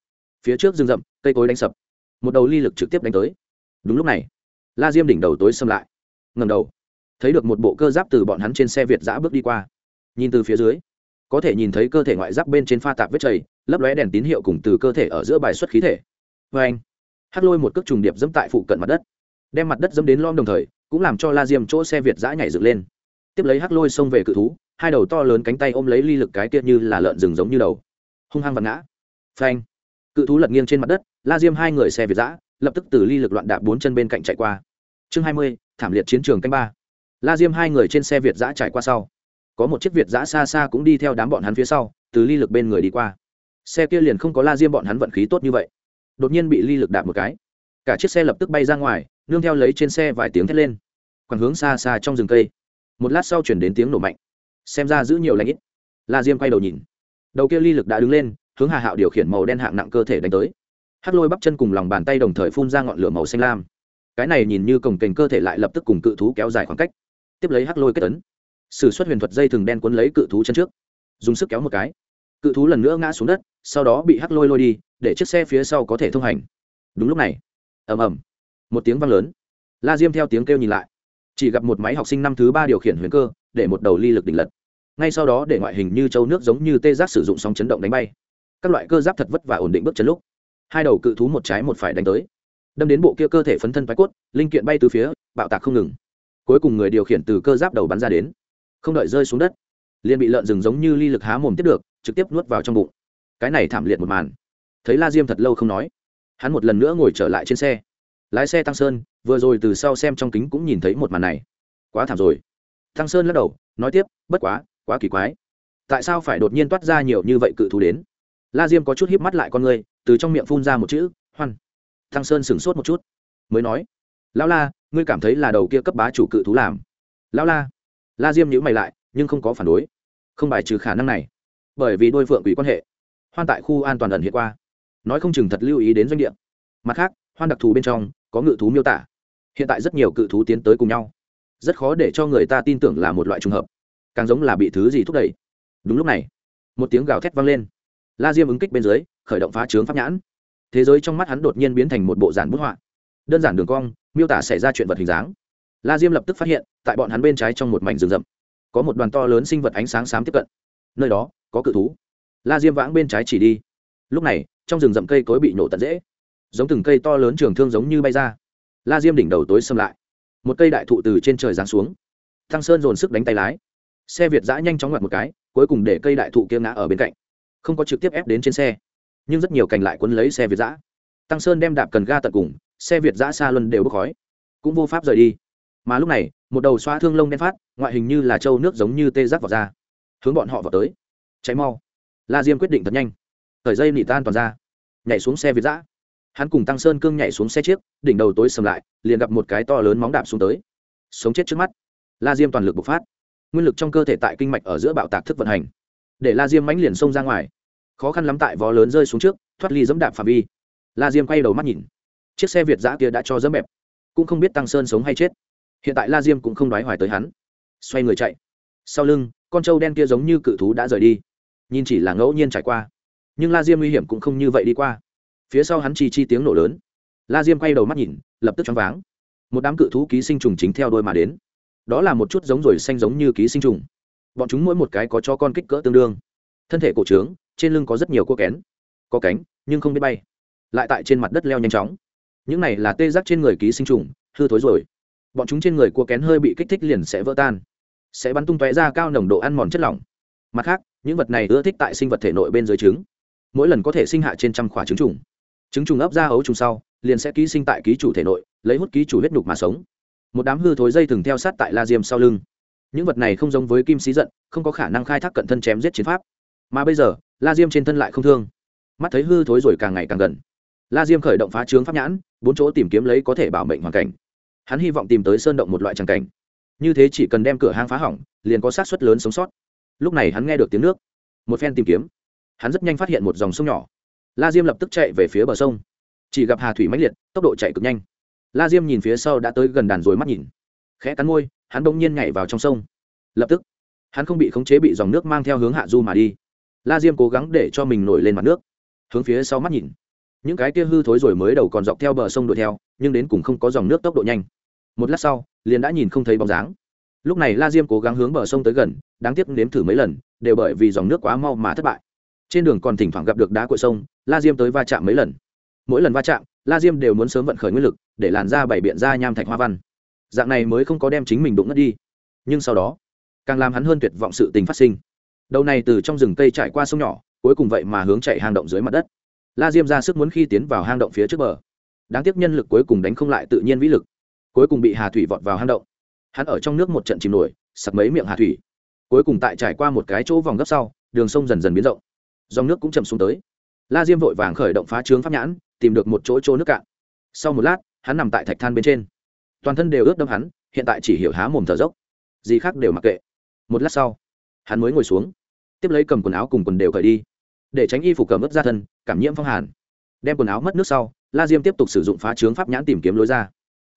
phía trước rừng rậm, cây cối đánh sập. Một đầu ly lực trực tiếp đánh tới. Đúng lúc này, la diêm đỉnh đầu tối xâm lại ngầm đầu. Thấy được một bộ cơ giáp từ bọn hắn trên xe việt giã bước đi qua. Nhìn từ phía dưới, có thể nhìn thấy cơ thể ngoại giáp bên trên pha tạp vết chảy lấp lóe đèn tín hiệu cùng từ cơ thể ở giữa bài xuất khí thể. Vê anh, hắt lôi một cước trùng điệp dẫm tại phụ cận mặt đất. Đem mặt đất dẫm đến lom đồng thời, cũng làm cho la diêm chỗ xe việt giã nhảy dựng lên. Tiếp lấy hắc lôi xông về cự thú, hai đầu to lớn cánh tay ôm lấy ly lực cái tiết như là lợn rừng giống như đầu. Hung hăng vật ngã. Phanh cự thú lật nghiêng trên mặt đất, la diêm hai người xe việt giã lập tức từ ly lực loạn đạp bốn chân bên cạnh chạy qua. Chương hai mươi thảm liệt chiến trường canh ba. La diêm hai người trên xe việt giã trải qua sau. Có một chiếc việt giã xa xa cũng đi theo đám bọn hắn phía sau, từ ly lực bên người đi qua. Xe kia liền không có la diêm bọn hắn vận khí tốt như vậy. Đột nhiên bị ly lực đạp một cái. Cả chiếc xe lập tức bay ra ngoài, nương theo lấy trên xe vài tiếng thét lên. Quẳng hướng xa xa trong rừng cây. Một lát sau chuyển đến tiếng nổ mạnh. Xem ra giữ nhiều lãnh ít. La diêm quay đầu nhìn. Đầu kia ly lực đã đứng lên, hướng hà hạo điều khiển màu đen hạng nặng cơ thể đánh tới. Hắc lôi bắp chân cùng lòng bàn tay đồng thời phun ra ngọn lửa màu xanh lam cái này nhìn như cổng kềnh cơ thể lại lập tức cùng cự thú kéo dài khoảng cách. Tiếp lấy hắc lôi kết tấn s ử suất huyền thuật dây thừng đen cuốn lấy cự thú chân trước. Dùng sức kéo một cái. Cự thú lần nữa ngã xuống đất, sau đó bị hắc lôi lôi đi, để chiếc xe phía sau có thể thông hành. Đúng lúc này, ầm ầm, một tiếng vang lớn. La diêm theo tiếng kêu nhìn lại. Chỉ gặp một máy học sinh năm thứ ba điều khiển huyền cơ, để một đầu ly lực đỉnh lật. Ngay sau đó để ngoại hình như châu nước giống như tê giác sử dụng sóng chấn động đánh bay. Các loại cơ giáp thật vất và ổn định bước chân lúc. Hai đầu cự thú một trái một phải đánh tới đâm đến bộ kia cơ thể phấn thân phái cốt, linh kiện bay từ phía, bạo tạc không ngừng. Cuối cùng người điều khiển từ cơ giáp đầu bắn ra đến. Không đợi rơi xuống đất, liền bị lợn rừng giống như ly lực há mồm tiếp được, trực tiếp nuốt vào trong bụng. Cái này thảm liệt một màn. Thấy la diêm thật lâu không nói, hắn một lần nữa ngồi trở lại trên xe. Lái xe tăng sơn, vừa rồi từ sau xem trong kính cũng nhìn thấy một màn này. Quá thảm rồi. Tăng sơn lắc đầu, nói tiếp, bất quá quá kỳ quái. Tại sao phải đột nhiên toát ra nhiều như vậy cự thú đến? La diêm có chút híp mắt lại con người, từ trong miệng phun ra một chữ, hoan. Thăng sơn sửng sốt một chút, mới nói, lão la, ngươi cảm thấy là đầu kia cấp bá chủ cự thú làm? Lão la. La diêm nhữ mày lại, nhưng không có phản đối. Không bài trừ khả năng này, bởi vì đôi phượng quỷ quan hệ hoan tại khu an toàn ẩn hiện qua. Nói không chừng thật lưu ý đến doanh địa. Mặt khác hoan đặc thù bên trong, có ngự thú miêu tả. Hiện tại rất nhiều cự thú tiến tới cùng nhau. Rất khó để cho người ta tin tưởng là một loại trùng hợp, càng giống là bị thứ gì thúc đẩy. Đúng lúc này, một tiếng gào thét vang lên. La diêm ứng kích bên dưới, khởi động phá trướng pháp nhãn thế giới trong mắt hắn đột nhiên biến thành một bộ giản bút họa. Đơn giản đường cong, miêu tả xảy ra chuyện vật hình dáng. La diêm lập tức phát hiện, tại bọn hắn bên trái trong một mảnh rừng rậm, có một đoàn to lớn sinh vật ánh sáng xám tiếp cận. Nơi đó, có cự thú. La diêm vãng bên trái chỉ đi. Lúc này, trong rừng rậm cây cối bị nổ tận dễ. Giống từng cây to lớn trường thương giống như bay ra. La diêm đỉnh đầu tối xâm lại. Một cây đại thụ từ trên trời giáng xuống. Thăng sơn dồn sức đánh tay lái. Xe việt giã nhanh chóng ngoặt một cái, cuối cùng để cây đại thụ kia ngã ở bên cạnh. Không có trực tiếp ép đến trên xe nhưng rất nhiều cành lại quấn lấy xe việt giã. Tăng sơn đem đạp cần ga tận cùng, xe việt giã xa luân đều bốc khói. Cũng vô pháp rời đi. Mà lúc này, một đầu xoa thương lông đen phát, ngoại hình như là trâu nước giống như tê giác vào ra. Hướng bọn họ vào tới. Cháy mau. La diêm quyết định thật nhanh. Thời dây nị tan toàn ra. Nhảy xuống xe việt giã. Hắn cùng tăng sơn cương nhảy xuống xe chiếc, đỉnh đầu tối sầm lại, liền gặp một cái to lớn móng đạp xuống tới. Sống chết trước mắt. La diêm toàn lực bộc phát. Nguyên lực trong cơ thể tại kinh mạch ở giữa bạo tạc thức vận hành. Để la diêm mãnh liền xông ra ngoài khó khăn lắm tại vó lớn rơi xuống trước, thoát ly dẫm đạp phạm vi. La diêm quay đầu mắt nhìn. Chiếc xe việt giã kia đã cho dẫm bẹp. Cũng không biết tăng sơn sống hay chết. Hiện tại la diêm cũng không đoái hoài tới hắn. Xoay người chạy. Sau lưng, con trâu đen kia giống như cự thú đã rời đi. Nhìn chỉ là ngẫu nhiên trải qua. Nhưng la diêm nguy hiểm cũng không như vậy đi qua. Phía sau hắn chi chi tiếng nổ lớn. La diêm quay đầu mắt nhìn, lập tức choáng váng. Một đám cự thú ký sinh trùng chính theo đôi mà đến. Đó là một chút giống rồi xanh giống như ký sinh trùng. Bọn chúng mỗi một cái có cho con kích cỡ tương đương. Thân thể cổ trướng trên lưng có rất nhiều cua kén, có cánh, nhưng không biết bay. Lại tại trên mặt đất leo nhanh chóng. Những này là tê giác trên người ký sinh trùng, hư thối rồi. Bọn chúng trên người cua kén hơi bị kích thích liền sẽ vỡ tan, sẽ bắn tung tóe ra cao nồng độ ăn mòn chất lỏng. Mặt khác, những vật này ưa thích tại sinh vật thể nội bên dưới trứng. Mỗi lần có thể sinh hạ trên trăm khỏa trứng trùng. Trứng trùng ấp ra ấu trùng sau, liền sẽ ký sinh tại ký chủ thể nội, lấy hút ký chủ huyết nhục mà sống. Một đám hư thối dây thường theo sát tại la diêm sau lưng. Những vật này không giống với kim sĩ giận, không có khả năng khai thác cận thân chém giết chiến pháp. Mà bây giờ la diêm trên thân lại không thương. Mắt thấy hư thối rồi càng ngày càng gần. La diêm khởi động phá trướng pháp nhãn, bốn chỗ tìm kiếm lấy có thể bảo mệnh hoàn cảnh. Hắn hy vọng tìm tới sơn động một loại tràng cảnh. Như thế chỉ cần đem cửa hang phá hỏng, liền có sát xuất lớn sống sót. Lúc này hắn nghe được tiếng nước. Một phen tìm kiếm, hắn rất nhanh phát hiện một dòng sông nhỏ. La diêm lập tức chạy về phía bờ sông. Chỉ gặp hà thủy mãnh liệt, tốc độ chạy cực nhanh. La diêm nhìn phía sau đã tới gần đàn rồi mắt nhìn. Khẽ cắn môi, hắn bỗng nhiên nhảy vào trong sông. Lập tức, hắn không bị khống chế bị dòng nước mang theo hướng hạ du mà đi la diêm cố gắng để cho mình nổi lên mặt nước. Hướng phía sau mắt nhìn. Những cái kia hư thối rồi mới đầu còn dọc theo bờ sông đuổi theo, nhưng đến cùng không có dòng nước tốc độ nhanh. Một lát sau, liền đã nhìn không thấy bóng dáng. Lúc này la diêm cố gắng hướng bờ sông tới gần, đáng tiếc nếm thử mấy lần, đều bởi vì dòng nước quá mau mà thất bại. Trên đường còn thỉnh thoảng gặp được đá cội sông, la diêm tới va chạm mấy lần. Mỗi lần va chạm, la diêm đều muốn sớm vận khởi nguyên lực, để làn ra bảy biện ra nham thạch hoa văn. Dạng này mới không có đem chính mình đụng ngất đi. Nhưng sau đó, càng làm hắn hơn tuyệt vọng sự tình phát sinh đầu này từ trong rừng cây trải qua sông nhỏ, cuối cùng vậy mà hướng chạy hang động dưới mặt đất. La diêm ra sức muốn khi tiến vào hang động phía trước bờ. Đáng tiếc nhân lực cuối cùng đánh không lại tự nhiên vĩ lực. Cuối cùng bị hà thủy vọt vào hang động. Hắn ở trong nước một trận chìm nổi, sặc mấy miệng hà thủy. Cuối cùng tại trải qua một cái chỗ vòng gấp sau, đường sông dần dần biến rộng. Dòng nước cũng chậm xuống tới. La diêm vội vàng khởi động phá trướng pháp nhãn, tìm được một chỗ chỗ nước cạn. Sau một lát, hắn nằm tại thạch than bên trên. Toàn thân đều ướt đâm hắn, hiện tại chỉ hiểu há mồm thở dốc. Gì khác đều mặc kệ. Một lát sau, hắn mới ngồi xuống tiếp lấy cầm quần áo cùng quần đều cởi đi, để tránh y phục cầm ướt ra thân, cảm nhiễm phong hàn. Đem quần áo mất nước sau, la diêm tiếp tục sử dụng phá trướng pháp nhãn tìm kiếm lối ra.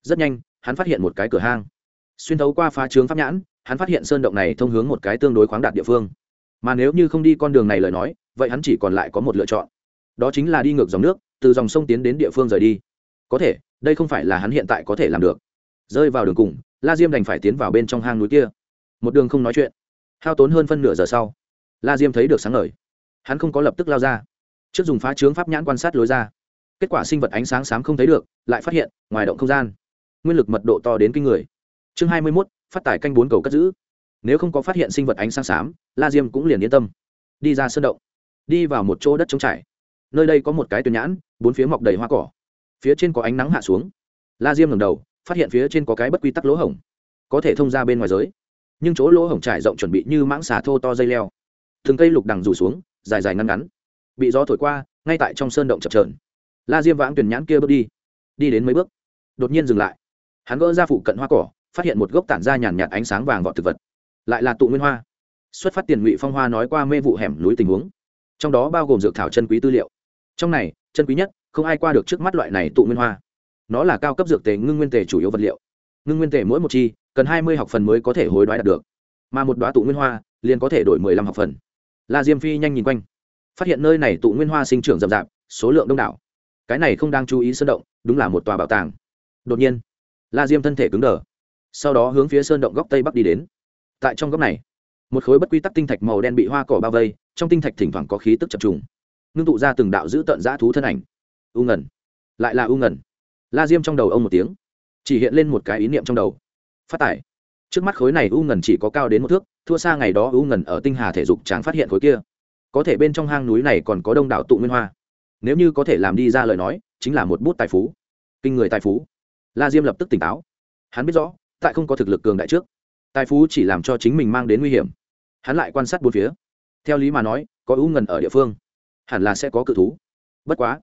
Rất nhanh, hắn phát hiện một cái cửa hang. Xuyên thấu qua phá trướng pháp nhãn, hắn phát hiện sơn động này thông hướng một cái tương đối khoáng đạt địa phương. Mà nếu như không đi con đường này lời nói, vậy hắn chỉ còn lại có một lựa chọn. Đó chính là đi ngược dòng nước, từ dòng sông tiến đến địa phương rời đi. Có thể, đây không phải là hắn hiện tại có thể làm được. Rơi vào đường cùng, la diêm đành phải tiến vào bên trong hang núi kia. Một đường không nói chuyện. Hao tốn hơn phân nửa giờ sau la diêm thấy được sáng ngời. Hắn không có lập tức lao ra. Trước dùng phá trướng pháp nhãn quan sát lối ra. Kết quả sinh vật ánh sáng sáng không thấy được, lại phát hiện, ngoài động không gian. Nguyên lực mật độ to đến kinh người. Chương hai mươi mốt, phát tải canh bốn cầu cất giữ. Nếu không có phát hiện sinh vật ánh sáng xám, la diêm cũng liền yên tâm. Đi ra sơn động. Đi vào một chỗ đất trống trải. Nơi đây có một cái tuyến nhãn, bốn phía mọc đầy hoa cỏ. Phía trên có ánh nắng hạ xuống. La diêm ngầm đầu, phát hiện phía trên có cái bất quy tắc lỗ hổng. Có thể thông ra bên ngoài giới. Nhưng chỗ lỗ hổng trải rộng chuẩn bị như mãng xà thô to dây leo thường cây lục đằng rủ xuống, dài dài ngắn ngắn. Bị gió thổi qua, ngay tại trong sơn động chập trờn la diêm vãng tuyển nhãn kia bước đi. Đi đến mấy bước, đột nhiên dừng lại. Hắn gỡ ra phụ cận hoa cỏ, phát hiện một gốc tản ra nhàn nhạt ánh sáng vàng vọt thực vật. Lại là tụ nguyên hoa. Xuất phát tiền ngụy phong hoa nói qua mê vụ hẻm núi tình huống. Trong đó bao gồm dược thảo chân quý tư liệu. Trong này, chân quý nhất, không ai qua được trước mắt loại này tụ nguyên hoa. Nó là cao cấp dược tề ngưng nguyên tề chủ yếu vật liệu. Ngưng nguyên tề mỗi một chi, cần hai mươi học phần mới có thể hối đoái đạt được. Mà một đoá tụ nguyên hoa, liền có thể đổi mười lăm học phần la diêm phi nhanh nhìn quanh. Phát hiện nơi này tụ nguyên hoa sinh trưởng rậm rạp, số lượng đông đảo. Cái này không đang chú ý sơn động, đúng là một tòa bảo tàng. Đột nhiên, la diêm thân thể cứng đờ. Sau đó hướng phía sơn động góc tây bắc đi đến. Tại trong góc này, một khối bất quy tắc tinh thạch màu đen bị hoa cỏ bao vây, trong tinh thạch thỉnh thoảng có khí tức chập trùng. Ngưng tụ ra từng đạo giữ tận giã thú thân ảnh. U ngẩn lại là u ngẩn la diêm trong đầu ông một tiếng, chỉ hiện lên một cái ý niệm trong đầu. Phát tải. Trước mắt khối này u ngẩn chỉ có cao đến một thước thua xa ngày đó u ngẩn ở tinh hà thể dục tráng phát hiện khối kia. Có thể bên trong hang núi này còn có đông đảo tụ nguyên hoa. Nếu như có thể làm đi ra lời nói, chính là một bút tài phú. Kinh người tài phú. La diêm lập tức tỉnh táo. Hắn biết rõ, tại không có thực lực cường đại trước, tài phú chỉ làm cho chính mình mang đến nguy hiểm. Hắn lại quan sát bốn phía. Theo lý mà nói, có u ngần ở địa phương, hẳn là sẽ có cự thú. Bất quá,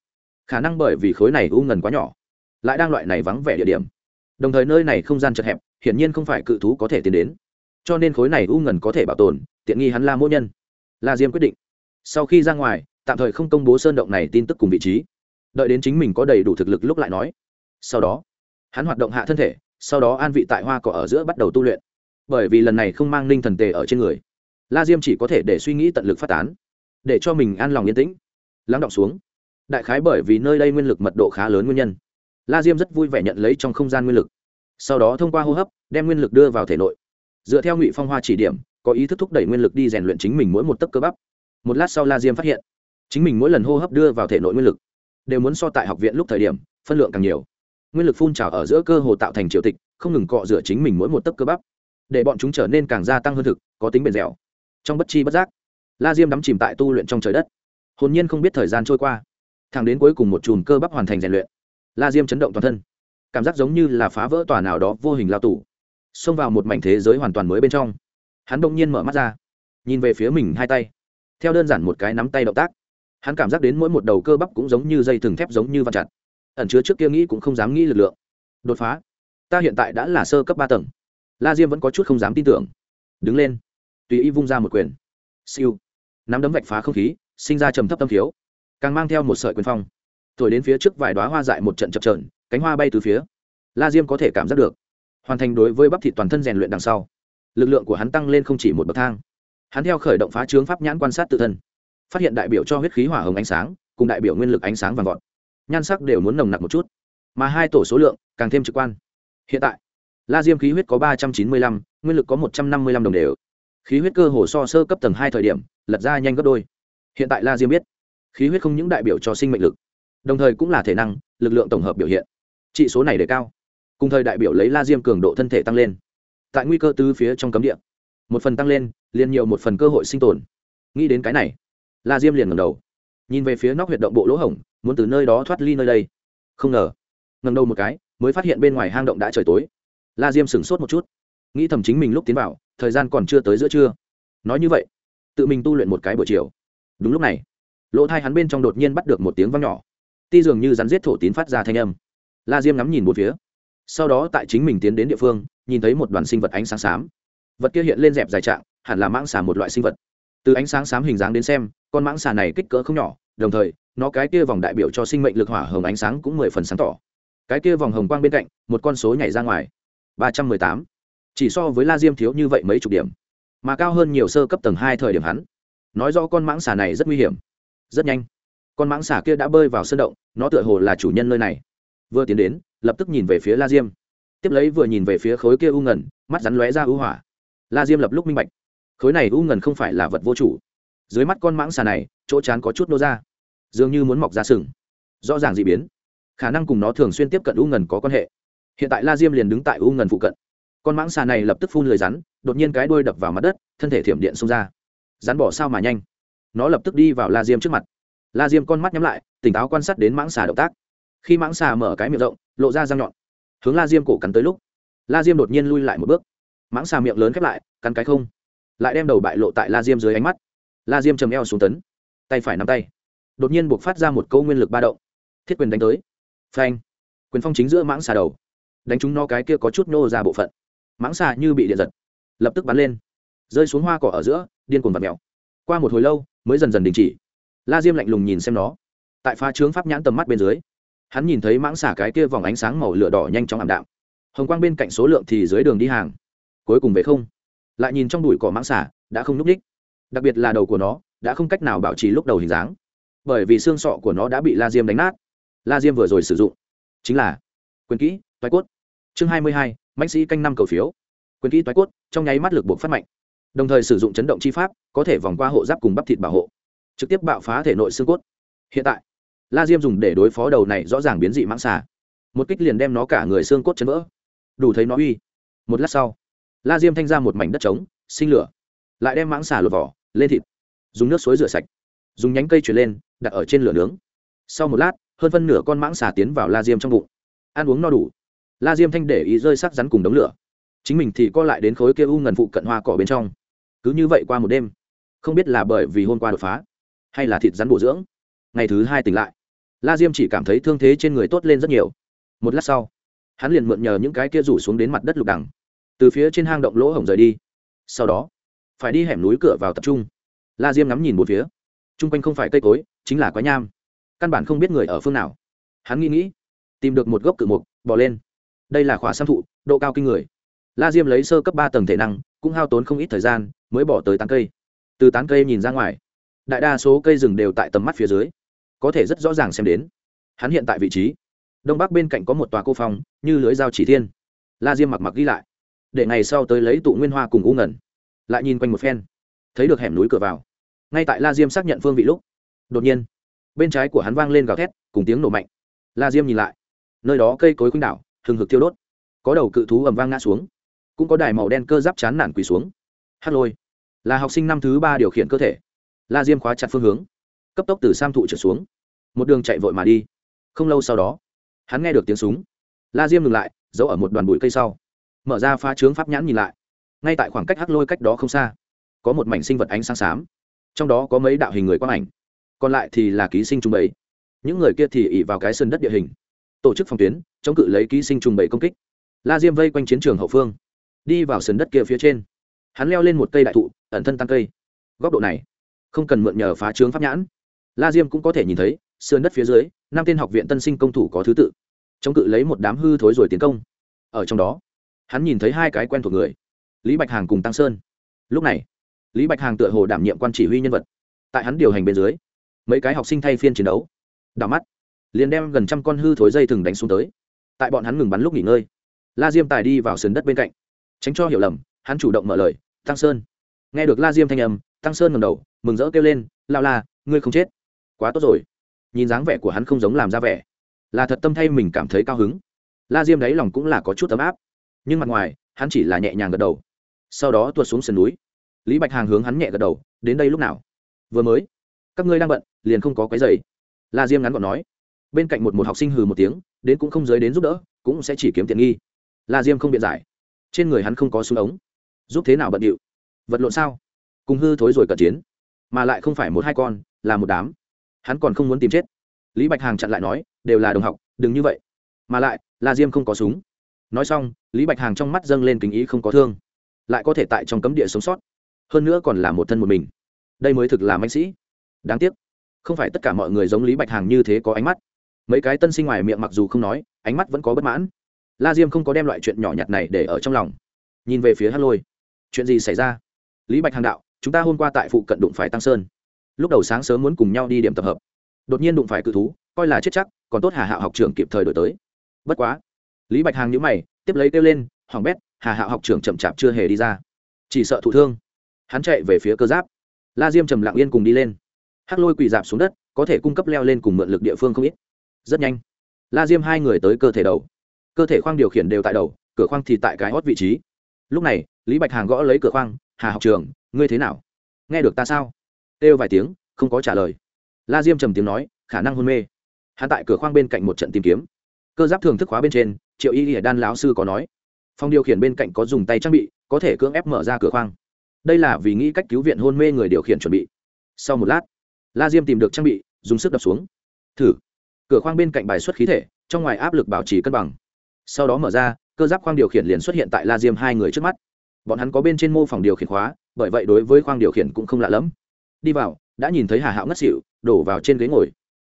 khả năng bởi vì khối này u ngần quá nhỏ, lại đang loại này vắng vẻ địa điểm. Đồng thời nơi này không gian chật hẹp, hiển nhiên không phải cự thú có thể tiến đến cho nên khối này u ngần có thể bảo tồn, tiện nghi hắn la mỗ nhân. La diêm quyết định. Sau khi ra ngoài, tạm thời không công bố sơn động này tin tức cùng vị trí. Đợi đến chính mình có đầy đủ thực lực lúc lại nói. Sau đó, hắn hoạt động hạ thân thể, sau đó an vị tại hoa cỏ ở giữa bắt đầu tu luyện. Bởi vì lần này không mang ninh thần tề ở trên người, la diêm chỉ có thể để suy nghĩ tận lực phát tán, để cho mình an lòng yên tĩnh. Lắng động xuống. Đại khái bởi vì nơi đây nguyên lực mật độ khá lớn nguyên nhân. La diêm rất vui vẻ nhận lấy trong không gian nguyên lực. Sau đó thông qua hô hấp, đem nguyên lực đưa vào thể nội dựa theo ngụy phong hoa chỉ điểm, có ý thức thúc đẩy nguyên lực đi rèn luyện chính mình mỗi một tấc cơ bắp. Một lát sau la diêm phát hiện, chính mình mỗi lần hô hấp đưa vào thể nội nguyên lực, đều muốn so tại học viện lúc thời điểm, phân lượng càng nhiều. Nguyên lực phun trào ở giữa cơ hồ tạo thành triều tịch, không ngừng cọ rửa chính mình mỗi một tấc cơ bắp, để bọn chúng trở nên càng gia tăng hơn thực, có tính bền dẻo. Trong bất chi bất giác, la diêm đắm chìm tại tu luyện trong trời đất. Hồn nhiên không biết thời gian trôi qua, thẳng đến cuối cùng một chùm cơ bắp hoàn thành rèn luyện. La diêm chấn động toàn thân, cảm giác giống như là phá vỡ tòa nào đó vô hình lao tủ xông vào một mảnh thế giới hoàn toàn mới bên trong. Hắn đông nhiên mở mắt ra, nhìn về phía mình hai tay, theo đơn giản một cái nắm tay động tác, hắn cảm giác đến mỗi một đầu cơ bắp cũng giống như dây thừng thép giống như vặn chặt. Ẩn chứa trước kia nghĩ cũng không dám nghĩ lực lượng. Đột phá, ta hiện tại đã là sơ cấp ba tầng. La diêm vẫn có chút không dám tin tưởng. Đứng lên, tùy y vung ra một quyền. Siêu, nắm đấm vạch phá không khí, sinh ra trầm thấp tâm thiếu, càng mang theo một sợi quyền phong. Thổi đến phía trước vài đoá hoa dại một trận chập trờn cánh hoa bay từ phía. La diêm có thể cảm giác được hoàn thành đối với bắp thịt toàn thân rèn luyện đằng sau. Lực lượng của hắn tăng lên không chỉ một bậc thang. Hắn theo khởi động phá trướng pháp nhãn quan sát tự thân. Phát hiện đại biểu cho huyết khí hỏa hồng ánh sáng, cùng đại biểu nguyên lực ánh sáng vàng vọt. Nhan sắc đều muốn nồng nặc một chút. Mà hai tổ số lượng càng thêm trực quan. Hiện tại, la diêm khí huyết có ba trăm chín mươi lăm, nguyên lực có một trăm năm mươi lăm đồng đều. Khí huyết cơ hồ so sơ cấp tầng hai thời điểm, lật ra nhanh gấp đôi. Hiện tại la diêm biết, khí huyết không những đại biểu cho sinh mệnh lực, đồng thời cũng là thể năng, lực lượng tổng hợp biểu hiện. Trị số này đề cao cùng thời đại biểu lấy la diêm cường độ thân thể tăng lên. Tại nguy cơ tứ phía trong cấm địa, một phần tăng lên, liền nhiều một phần cơ hội sinh tồn. Nghĩ đến cái này, la diêm liền ngầm đầu, nhìn về phía nóc huyệt động bộ lỗ hổng, muốn từ nơi đó thoát ly nơi đây. Không ngờ ngầm đầu một cái, mới phát hiện bên ngoài hang động đã trời tối. La diêm sửng sốt một chút, nghĩ thầm chính mình lúc tiến vào, thời gian còn chưa tới giữa trưa. Nói như vậy, tự mình tu luyện một cái buổi chiều. Đúng lúc này, lỗ thai hắn bên trong đột nhiên bắt được một tiếng văng nhỏ. Ti dường như rắn giết thổ tín phát ra thanh âm. La diêm ngắm nhìn một phía sau đó tại chính mình tiến đến địa phương, nhìn thấy một đoàn sinh vật ánh sáng xám. Vật kia hiện lên dẹp dài trạng, hẳn là mãng xà một loại sinh vật. Từ ánh sáng xám hình dáng đến xem, con mãng xà này kích cỡ không nhỏ, đồng thời, nó cái kia vòng đại biểu cho sinh mệnh lực hỏa hồng ánh sáng cũng mười phần sáng tỏ. Cái kia vòng hồng quang bên cạnh, một con số nhảy ra ngoài. Ba trăm mười tám. Chỉ so với la diêm thiếu như vậy mấy chục điểm, mà cao hơn nhiều sơ cấp tầng hai thời điểm hắn. Nói rõ con mãng xà này rất nguy hiểm. Rất nhanh, con mãng xà kia đã bơi vào sân động, nó tựa hồ là chủ nhân nơi này. Vừa tiến đến lập tức nhìn về phía la diêm. Tiếp lấy vừa nhìn về phía khối kia u ngần mắt rắn lóe ra u hỏa. La diêm lập lúc minh bạch, khối này u ngần không phải là vật vô chủ. Dưới mắt con mãng xà này, chỗ chán có chút nô ra. Dường như muốn mọc ra sừng. Rõ ràng d ị biến. Khả năng cùng nó thường xuyên tiếp cận u ngần có quan hệ. Hiện tại la diêm liền đứng tại u ngần phụ cận. Con mãng xà này lập tức phun lời rắn, đột nhiên cái đuôi đập vào mặt đất, thân thể thiểm điện xông ra. Rắn bỏ sao mà nhanh. Nó lập tức đi vào la diêm trước mặt. La diêm con mắt nhắm lại, tỉnh táo quan sát đến mãng xà động tác khi mãng xà mở cái miệng rộng, lộ ra răng nhọn. Hướng la diêm cổ cắn tới lúc, la diêm đột nhiên lui lại một bước. Mãng xà miệng lớn khép lại, cắn cái không. Lại đem đầu bại lộ tại la diêm dưới ánh mắt. La diêm chầm eo xuống tấn, tay phải nắm tay. Đột nhiên buộc phát ra một câu nguyên lực ba động. Thiết quyền đánh tới. Phanh. Quyền phong chính giữa mãng xà đầu. Đánh chúng no cái kia có chút nô ra bộ phận. Mãng xà như bị điện giật. Lập tức bắn lên. Rơi xuống hoa cỏ ở giữa, điên cuồng vặt mèo. Qua một hồi lâu, mới dần dần đình chỉ. La diêm lạnh lùng nhìn xem nó. Tại phá trướng pháp nhãn tầm mắt bên dưới hắn nhìn thấy mãng xả cái kia vòng ánh sáng màu lửa đỏ nhanh chóng ảm đạm. Hồng quang bên cạnh số lượng thì dưới đường đi hàng. Cuối cùng về không. Lại nhìn trong đùi cỏ mãng xả đã không n ú c ních đặc biệt là đầu của nó, đã không cách nào bảo trì lúc đầu hình dáng. Bởi vì xương sọ của nó đã bị la diêm đánh nát. La diêm vừa rồi sử dụng, chính là quyền kỹ toái cốt. Chương hai mươi hai mạnh sĩ canh năm cầu phiếu. Quyền kỹ toái cốt, trong nháy mắt lực buộc phát mạnh. Đồng thời sử dụng chấn động chi pháp, có thể vòng qua hộ giáp cùng bắp thịt bảo hộ, trực tiếp bạo phá thể nội xương cốt. Hiện tại la diêm dùng để đối phó đầu này rõ ràng biến dị mãng xà. Một kích liền đem nó cả người xương cốt chấn vỡ. Đủ thấy nó uy. Một lát sau, la diêm thanh ra một mảnh đất trống, sinh lửa. Lại đem mãng xà lột vỏ, lên thịt. Dùng nước suối rửa sạch. Dùng nhánh cây chuyển lên, đặt ở trên lửa nướng. Sau một lát, hơn phân nửa con mãng xà tiến vào la diêm trong bụng. Ăn uống no đủ. La diêm thanh để ý rơi sắc rắn cùng đống lửa. Chính mình thì co lại đến khối kia u ngần phụ cận hoa cỏ bên trong. Cứ như vậy qua một đêm. Không biết là bởi vì hôm qua đột phá, hay là thịt rắn bổ dưỡng. Ngày thứ hai tỉnh lại la diêm chỉ cảm thấy thương thế trên người tốt lên rất nhiều. Một lát sau, hắn liền mượn nhờ những cái kia rủ xuống đến mặt đất lục đằng, từ phía trên hang động lỗ hổng rời đi. Sau đó, phải đi hẻm núi cửa vào tập trung. La diêm ngắm nhìn một phía. T r u n g quanh không phải cây cối, chính là quái nham. Căn bản không biết người ở phương nào. Hắn nghĩ nghĩ, tìm được một gốc cự mục, bỏ lên. Đây là khóa sam thụ, độ cao kinh người. La diêm lấy sơ cấp ba tầng thể năng, cũng hao tốn không ít thời gian, mới bỏ tới tán cây. Từ tán cây nhìn ra ngoài, đại đa số cây rừng đều tại tầm mắt phía dưới có thể rất rõ ràng xem đến. Hắn hiện tại vị trí, đông bắc bên cạnh có một tòa cô phong, như lưới dao chỉ thiên. La diêm mặc mặc ghi lại. Để ngày sau tới lấy tụ nguyên hoa cùng u ngẩn lại nhìn quanh một phen, thấy được hẻm núi cửa vào. Ngay tại la diêm xác nhận phương vị lúc, đột nhiên, bên trái của hắn vang lên gào thét, cùng tiếng nổ mạnh. La diêm nhìn lại, nơi đó cây cối khuynh đảo, hừng hực thiêu đốt. Có đầu cự thú ầm vang ngã xuống, cũng có đài màu đen cơ giáp chán nản quỳ xuống. Hát lôi, là học sinh năm thứ ba điều khiển cơ thể. La diêm khóa chặt phương hướng cấp tốc từ sam thụ trở xuống. Một đường chạy vội mà đi. Không lâu sau đó, hắn nghe được tiếng súng. La diêm ngừng lại, giấu ở một đoàn bụi cây sau. Mở ra phá trướng pháp nhãn nhìn lại. Ngay tại khoảng cách hắc lôi cách đó không xa, có một mảnh sinh vật ánh sáng xám. Trong đó có mấy đạo hình người quang ảnh. Còn lại thì là ký sinh trùng bầy. Những người kia thì ỉ vào cái sân đất địa hình. Tổ chức phòng tuyến, chống cự lấy ký sinh trùng bầy công kích. La diêm vây quanh chiến trường hậu phương, đi vào sân đất kia phía trên. Hắn leo lên một cây đại thụ, ẩn thân tăng cây. Góc độ này, không cần mượn nhờ phá trướng pháp nhãn la diêm cũng có thể nhìn thấy, sườn đất phía dưới, năm tên học viện tân sinh công thủ có thứ tự. Chống cự lấy một đám hư thối rồi tiến công. Ở trong đó, hắn nhìn thấy hai cái quen thuộc người, lý bạch hàng cùng tăng sơn. Lúc này, lý bạch hàng tựa hồ đảm nhiệm quan chỉ huy nhân vật. Tại hắn điều hành bên dưới, mấy cái học sinh thay phiên chiến đấu. Đảo mắt, liền đem gần trăm con hư thối dây thừng đánh xuống tới. Tại bọn hắn ngừng bắn lúc nghỉ ngơi, la diêm tài đi vào sườn đất bên cạnh. Tránh cho hiểu lầm, hắn chủ động mở lời, tăng sơn. Nghe được la diêm thanh âm, tăng sơn ngầm đầu, mừng rỡ kêu lên, lao la, ngươi không chết quá tốt rồi. Nhìn dáng vẻ của hắn không giống làm ra vẻ. Là thật tâm thay mình cảm thấy cao hứng. La diêm đáy lòng cũng là có chút ấm áp. Nhưng mặt ngoài, hắn chỉ là nhẹ nhàng gật đầu. Sau đó tuột xuống sườn núi. Lý bạch hàng hướng hắn nhẹ gật đầu, đến đây lúc nào? Vừa mới. Các ngươi đang bận, liền không có cái giày la diêm ngắn gọn nói. Bên cạnh một một học sinh hừ một tiếng, đến cũng không giới đến giúp đỡ, cũng sẽ chỉ kiếm tiện nghi. La diêm không biện giải. Trên người hắn không có súng ống. Giúp thế nào bận điệu? Vật lộn sao? Cùng hư thối rồi cận chiến. Mà lại không phải một hai con, là một đám hắn còn không muốn tìm chết. Lý bạch hàng chặn lại nói, đều là đồng học, đừng như vậy. Mà lại, la diêm không có súng. Nói xong, lý bạch hàng trong mắt dâng lên kính ý không có thương. Lại có thể tại trong cấm địa sống sót. Hơn nữa còn là một thân một mình. Đây mới thực là mạnh sĩ. Đáng tiếc, không phải tất cả mọi người giống lý bạch hàng như thế có ánh mắt. Mấy cái tân sinh ngoài miệng mặc dù không nói, ánh mắt vẫn có bất mãn. La diêm không có đem loại chuyện nhỏ nhặt này để ở trong lòng. Nhìn về phía hát lôi. Chuyện gì xảy ra? Lý bạch hàng đạo, chúng ta hôm qua tại phụ cận đụng phải tăng sơn lúc đầu sáng sớm muốn cùng nhau đi điểm tập hợp. Đột nhiên đụng phải cự thú, coi là chết chắc, còn tốt hà hạo học trưởng kịp thời đổi tới. Bất quá, lý bạch hàng nhữ mày, tiếp lấy kêu lên, hoàng bét, hà hạo học trưởng chậm chạp chưa hề đi ra. Chỉ sợ thụ thương. Hắn chạy về phía cơ giáp. La diêm trầm lặng yên cùng đi lên. Hắc lôi quỳ dạp xuống đất, có thể cung cấp leo lên cùng mượn lực địa phương không ít. Rất nhanh, la diêm hai người tới cơ thể đầu. Cơ thể khoang điều khiển đều tại đầu, cửa khoang thì tại cái hót vị trí. Lúc này, lý bạch hàng gõ lấy cửa khoang, hà học trường ngươi thế nào? Nghe được ta sao? Kêu vài tiếng, không có trả lời. La diêm trầm tiếng nói, khả năng hôn mê. Hắn tại cửa khoang bên cạnh một trận tìm kiếm. Cơ giáp thường thức khóa bên trên, triệu y lìa đan lão sư có nói. Phòng điều khiển bên cạnh có dùng tay trang bị, có thể cưỡng ép mở ra cửa khoang. Đây là vì nghĩ cách cứu viện hôn mê người điều khiển chuẩn bị. Sau một lát, la diêm tìm được trang bị, dùng sức đập xuống. Thử. Cửa khoang bên cạnh bài xuất khí thể, trong ngoài áp lực bảo trì cân bằng. Sau đó mở ra, cơ giáp khoang điều khiển liền xuất hiện tại la diêm hai người trước mắt. Bọn hắn có bên trên mô phòng điều khiển khóa, bởi vậy đối với khoang điều khiển cũng không lạ lẫm đi vào, đã nhìn thấy hà hạo ngất xỉu, đổ vào trên ghế ngồi.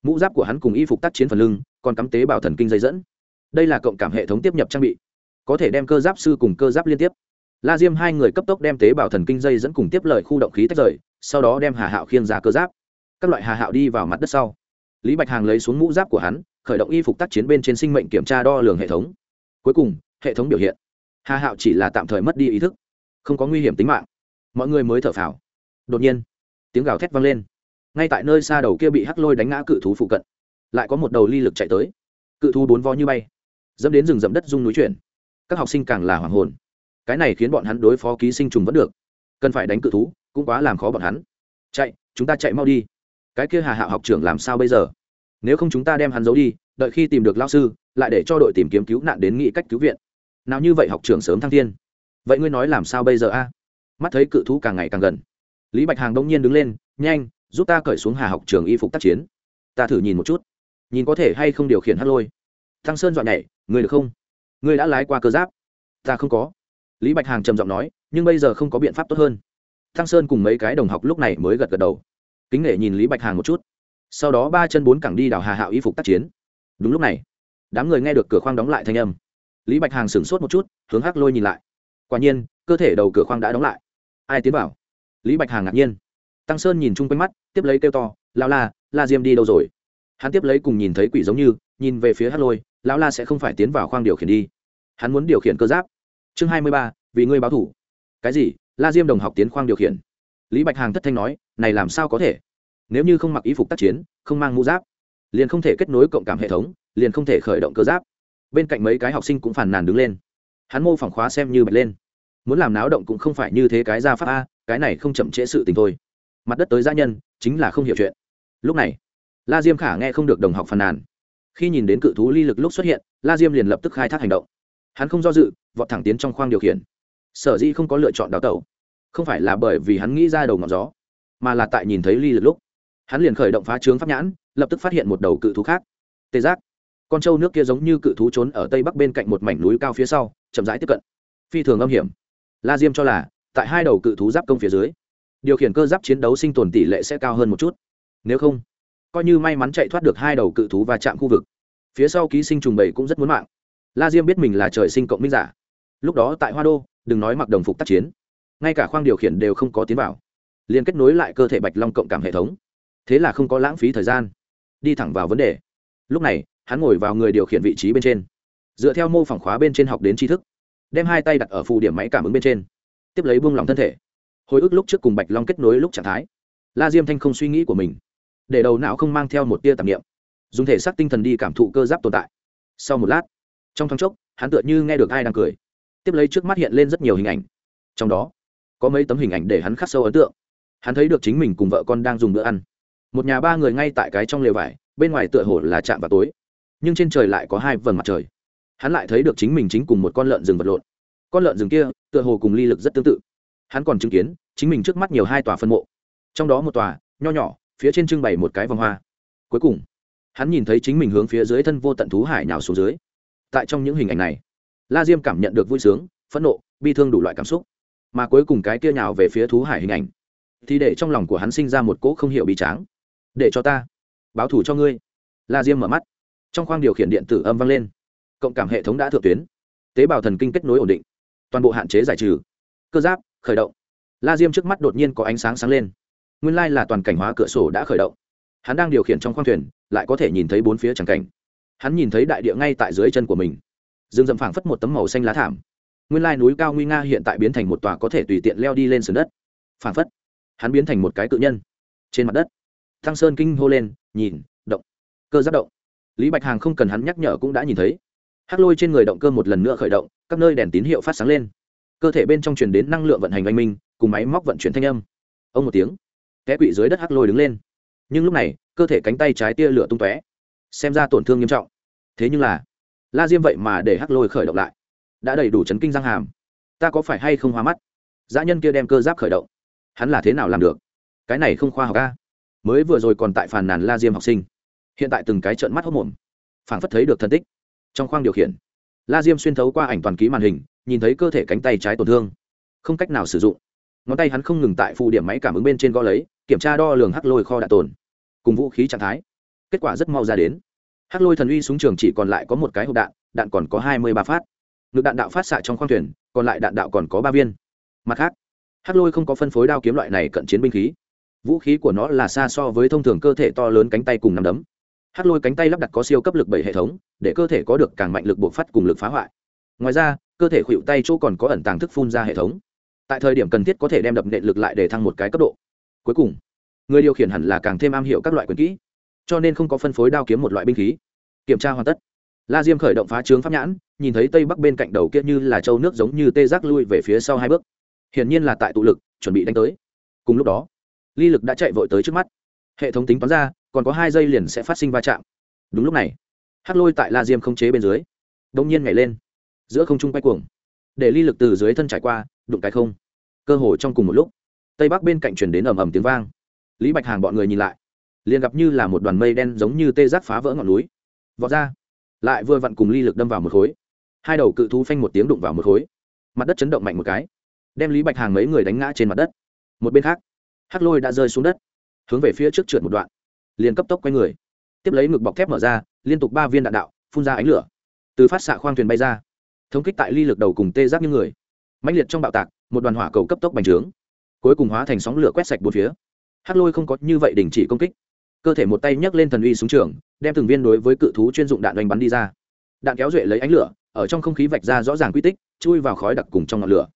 Mũ giáp của hắn cùng y phục tác chiến phần lưng, còn cắm tế bào thần kinh dây dẫn. Đây là cộng cảm hệ thống tiếp nhập trang bị. Có thể đem cơ giáp sư cùng cơ giáp liên tiếp. La diêm hai người cấp tốc đem tế bào thần kinh dây dẫn cùng tiếp lời khu động khí tách rời, sau đó đem hà hạo khiêng ra cơ giáp. Các loại hà hạo đi vào mặt đất sau. Lý bạch hàng lấy xuống mũ giáp của hắn, khởi động y phục tác chiến bên trên sinh mệnh kiểm tra đo lường hệ thống. Cuối cùng, hệ thống biểu hiện. Hà hạo chỉ là tạm thời mất đi ý thức, không có nguy hiểm tính mạng. Mọi người mới thở phào. Đột nhiên tiếng gào thét vang lên. Ngay tại nơi xa đầu kia bị hắc lôi đánh ngã cự thú phụ cận, lại có một đầu ly lực chạy tới. Cự thú bốn vó như bay, dẫm đến rừng rậm đất rung núi chuyển. Các học sinh càng là hoàng hồn. Cái này khiến bọn hắn đối phó ký sinh trùng vẫn được. Cần phải đánh cự thú, cũng quá làm khó bọn hắn. Chạy, chúng ta chạy mau đi. Cái kia hà hạo học trưởng làm sao bây giờ? Nếu không chúng ta đem hắn giấu đi, đợi khi tìm được lao sư, lại để cho đội tìm kiếm cứu nạn đến nghĩ cách cứu viện. Nào như vậy học trưởng sớm thăng thiên. Vậy ngươi nói làm sao bây giờ a? Mắt thấy cự thú càng ngày càng gần lý bạch hàng đông nhiên đứng lên, nhanh, giúp ta cởi xuống hà học trường y phục tác chiến. Ta thử nhìn một chút. Nhìn có thể hay không điều khiển hát lôi? Thăng sơn dọn nhảy người được không? Ngươi đã lái qua cơ giáp. Ta không có. Lý bạch hàng trầm giọng nói, nhưng bây giờ không có biện pháp tốt hơn. Thăng sơn cùng mấy cái đồng học lúc này mới gật gật đầu. Kính nể nhìn lý bạch hàng một chút. Sau đó ba chân bốn cẳng đi đào hà hạo y phục tác chiến. Đúng lúc này, đám người nghe được cửa khoang đóng lại thanh âm. Lý bạch hàng sửng sốt một chút, hướng hắc lôi nhìn lại. Quả nhiên, cơ thể đầu cửa khoang đã đóng lại. Ai tiến vào? Lý bạch hàng ngạc nhiên. Tăng sơn nhìn chung quanh mắt, tiếp lấy kêu to lao la la diêm đi đâu rồi? Hắn tiếp lấy cùng nhìn thấy quỷ giống như, nhìn về phía hát lôi, lão la sẽ không phải tiến vào khoang điều khiển đi. Hắn muốn điều khiển cơ giáp. Chương hai mươi ba, vì ngươi báo thủ. Cái gì? La diêm đồng học tiến khoang điều khiển? Lý bạch hàng thất thanh nói, này làm sao có thể? Nếu như không mặc ý phục tác chiến, không mang mũ giáp, liền không thể kết nối cộng cảm hệ thống, liền không thể khởi động cơ giáp. Bên cạnh mấy cái học sinh cũng phàn nàn đứng lên. Hắn mô phỏng khóa xem như bật lên. Muốn làm náo động cũng không phải như thế cái ra pháp a cái này không chậm trễ sự tình thôi. Mặt đất tới gia nhân, chính là không hiểu chuyện. Lúc này, la diêm khả nghe không được đồng học phàn nàn. Khi nhìn đến cự thú ly lực lúc xuất hiện, la diêm liền lập tức khai thác hành động. Hắn không do dự, vọt thẳng tiến trong khoang điều khiển. Sở dĩ không có lựa chọn đào tẩu, không phải là bởi vì hắn nghĩ ra đầu ngọn gió, mà là tại nhìn thấy ly lực lúc. Hắn liền khởi động phá trướng pháp nhãn, lập tức phát hiện một đầu cự thú khác. Tê giác. Con trâu nước kia giống như cự thú trốn ở tây bắc bên cạnh một mảnh núi cao phía sau, chậm rãi tiếp cận. Phi thường âm hiểm. La diêm cho là tại hai đầu cự thú giáp công phía dưới. Điều khiển cơ giáp chiến đấu sinh tồn tỷ lệ sẽ cao hơn một chút. Nếu không, coi như may mắn chạy thoát được hai đầu cự thú và chạm khu vực, phía sau ký sinh trùng bầy cũng rất muốn mạng. La diêm biết mình là trời sinh cộng minh giả. Lúc đó tại hoa đô, đừng nói mặc đồng phục tác chiến, ngay cả khoang điều khiển đều không có tiến vào, liền kết nối lại cơ thể bạch long cộng cảm hệ thống. Thế là không có lãng phí thời gian, đi thẳng vào vấn đề. Lúc này, hắn ngồi vào người điều khiển vị trí bên trên, dựa theo mô phỏng khóa bên trên học đến tri thức, đem hai tay đặt ở phù điểm máy cảm ứng bên trên tiếp lấy buông lỏng thân thể. Hồi ức lúc trước cùng bạch long kết nối lúc trạng thái, la diêm thanh không suy nghĩ của mình, để đầu não không mang theo một tia tạp nghiệm dùng thể xác tinh thần đi cảm thụ cơ giáp tồn tại. Sau một lát, trong thoáng chốc, hắn tựa như nghe được ai đang cười. Tiếp lấy trước mắt hiện lên rất nhiều hình ảnh. Trong đó, có mấy tấm hình ảnh để hắn khắc sâu ấn tượng. Hắn thấy được chính mình cùng vợ con đang dùng bữa ăn. Một nhà ba người ngay tại cái trong lều vải, bên ngoài tựa hồ là chạm vào tối, nhưng trên trời lại có hai vầng mặt trời. Hắn lại thấy được chính mình chính cùng một con lợn rừng vật lộn con lợn rừng kia tựa hồ cùng ly lực rất tương tự. Hắn còn chứng kiến, chính mình trước mắt nhiều hai tòa phân mộ. Trong đó một tòa, nho nhỏ, phía trên trưng bày một cái vòng hoa. Cuối cùng, hắn nhìn thấy chính mình hướng phía dưới thân vô tận thú hải nào xuống dưới. Tại trong những hình ảnh này, la diêm cảm nhận được vui sướng, phẫn nộ, bi thương đủ loại cảm xúc. Mà cuối cùng cái kia nhào về phía thú hải hình ảnh, thì để trong lòng của hắn sinh ra một cỗ không hiểu bị tráng. Để cho ta, báo thủ cho ngươi. La diêm mở mắt. Trong khoang điều khiển điện tử âm vang lên. Cộng cảm hệ thống đã thượng tuyến. Tế bào thần kinh kết nối ổn định toàn bộ hạn chế giải trừ. Cơ giáp, khởi động. La diêm trước mắt đột nhiên có ánh sáng sáng lên. Nguyên lai là toàn cảnh hóa cửa sổ đã khởi động. Hắn đang điều khiển trong khoang thuyền, lại có thể nhìn thấy bốn phía tràng cảnh. Hắn nhìn thấy đại địa ngay tại dưới chân của mình. Rừng rậm phảng phất một tấm màu xanh lá thảm. Nguyên lai núi cao nguy nga hiện tại biến thành một tòa có thể tùy tiện leo đi lên sườn đất. Phảng phất, hắn biến thành một cái cự nhân. Trên mặt đất, thăng sơn kinh hô lên, nhìn, động. Cơ giáp động. Lý bạch hàng không cần hắn nhắc nhở cũng đã nhìn thấy hắc lôi trên người động cơ một lần nữa khởi động, các nơi đèn tín hiệu phát sáng lên. Cơ thể bên trong truyền đến năng lượng vận hành oanh minh, cùng máy móc vận chuyển thanh âm. Ông một tiếng té quỵ dưới đất hắc lôi đứng lên. Nhưng lúc này, cơ thể cánh tay trái tia lửa tung tóe, xem ra tổn thương nghiêm trọng. Thế nhưng là, la diêm vậy mà để hắc lôi khởi động lại. Đã đầy đủ chấn kinh răng hàm. Ta có phải hay không hoa mắt? Dã nhân kia đem cơ giáp khởi động. Hắn là thế nào làm được? Cái này không khoa học ca mới vừa rồi còn tại phàn nàn la diêm học sinh. Hiện tại từng cái trợn mắt hốc mồm. Phảng phất thấy được thân tích trong khoang điều khiển. La diêm xuyên thấu qua ảnh toàn ký màn hình, nhìn thấy cơ thể cánh tay trái tổn thương. Không cách nào sử dụng. Ngón tay hắn không ngừng tại phụ điểm máy cảm ứng bên trên gõ lấy, kiểm tra đo lường hắc lôi kho đạn tồn. Cùng vũ khí trạng thái. Kết quả rất mau ra đến. Hắc lôi thần uy súng trường chỉ còn lại có một cái hộp đạn đạn còn có hai mươi ba phát. Ngực đạn đạo phát xạ trong khoang thuyền, còn lại đạn đạo còn có ba viên. Mặt khác, hắc lôi không có phân phối đao kiếm loại này cận chiến binh khí. Vũ khí của nó là xa so với thông thường cơ thể to lớn cánh tay cùng nắm đấm hát lôi cánh tay lắp đặt có siêu cấp lực bảy hệ thống, để cơ thể có được càng mạnh lực buộc phát cùng lực phá hoại. Ngoài ra, cơ thể khuỵu tay chỗ còn có ẩn tàng thức phun ra hệ thống. Tại thời điểm cần thiết có thể đem đập nện lực lại để thăng một cái cấp độ. Cuối cùng, người điều khiển hẳn là càng thêm am hiểu các loại quyền kỹ, cho nên không có phân phối đao kiếm một loại binh khí. Kiểm tra hoàn tất. La diêm khởi động phá trướng pháp nhãn, nhìn thấy tây bắc bên cạnh đầu kia như là châu nước giống như tê giác lui về phía sau hai bước. Hiển nhiên là tại tụ lực, chuẩn bị đánh tới. Cùng lúc đó, ly lực đã chạy vội tới trước mắt. Hệ thống tính toán ra còn có hai giây liền sẽ phát sinh va chạm. Đúng lúc này, hắc lôi tại la diêm không chế bên dưới đông nhiên nhảy lên, giữa không trung quay cuồng, để ly lực từ dưới thân trải qua, đụng cái không. Cơ hồ trong cùng một lúc, tây bắc bên cạnh chuyển đến ầm ầm tiếng vang. Lý bạch hàng bọn người nhìn lại, liền gặp như là một đoàn mây đen giống như tê giác phá vỡ ngọn núi. Vọt ra, lại vừa vặn cùng ly lực đâm vào một khối. Hai đầu cự thú phanh một tiếng đụng vào một khối. Mặt đất chấn động mạnh một cái, đem lý bạch hàng mấy người đánh ngã trên mặt đất. Một bên khác, hắc lôi đã rơi xuống đất, hướng về phía trước trượt một đoạn liền cấp tốc quay người. Tiếp lấy ngực bọc thép mở ra, liên tục ba viên đạn đạo, phun ra ánh lửa. Từ phát xạ khoang thuyền bay ra. Thống kích tại ly lực đầu cùng tê giác những người. Mãnh liệt trong bạo tạc, một đoàn hỏa cầu cấp tốc bành trướng. Cuối cùng hóa thành sóng lửa quét sạch bốn phía. Hắc lôi không có như vậy đình chỉ công kích. Cơ thể một tay nhấc lên thần uy súng trường, đem từng viên đối với cự thú chuyên dụng đạn đánh bắn đi ra. Đạn kéo duệ lấy ánh lửa, ở trong không khí vạch ra rõ ràng quy tích, chui vào khói đặc cùng trong ngọn lửa.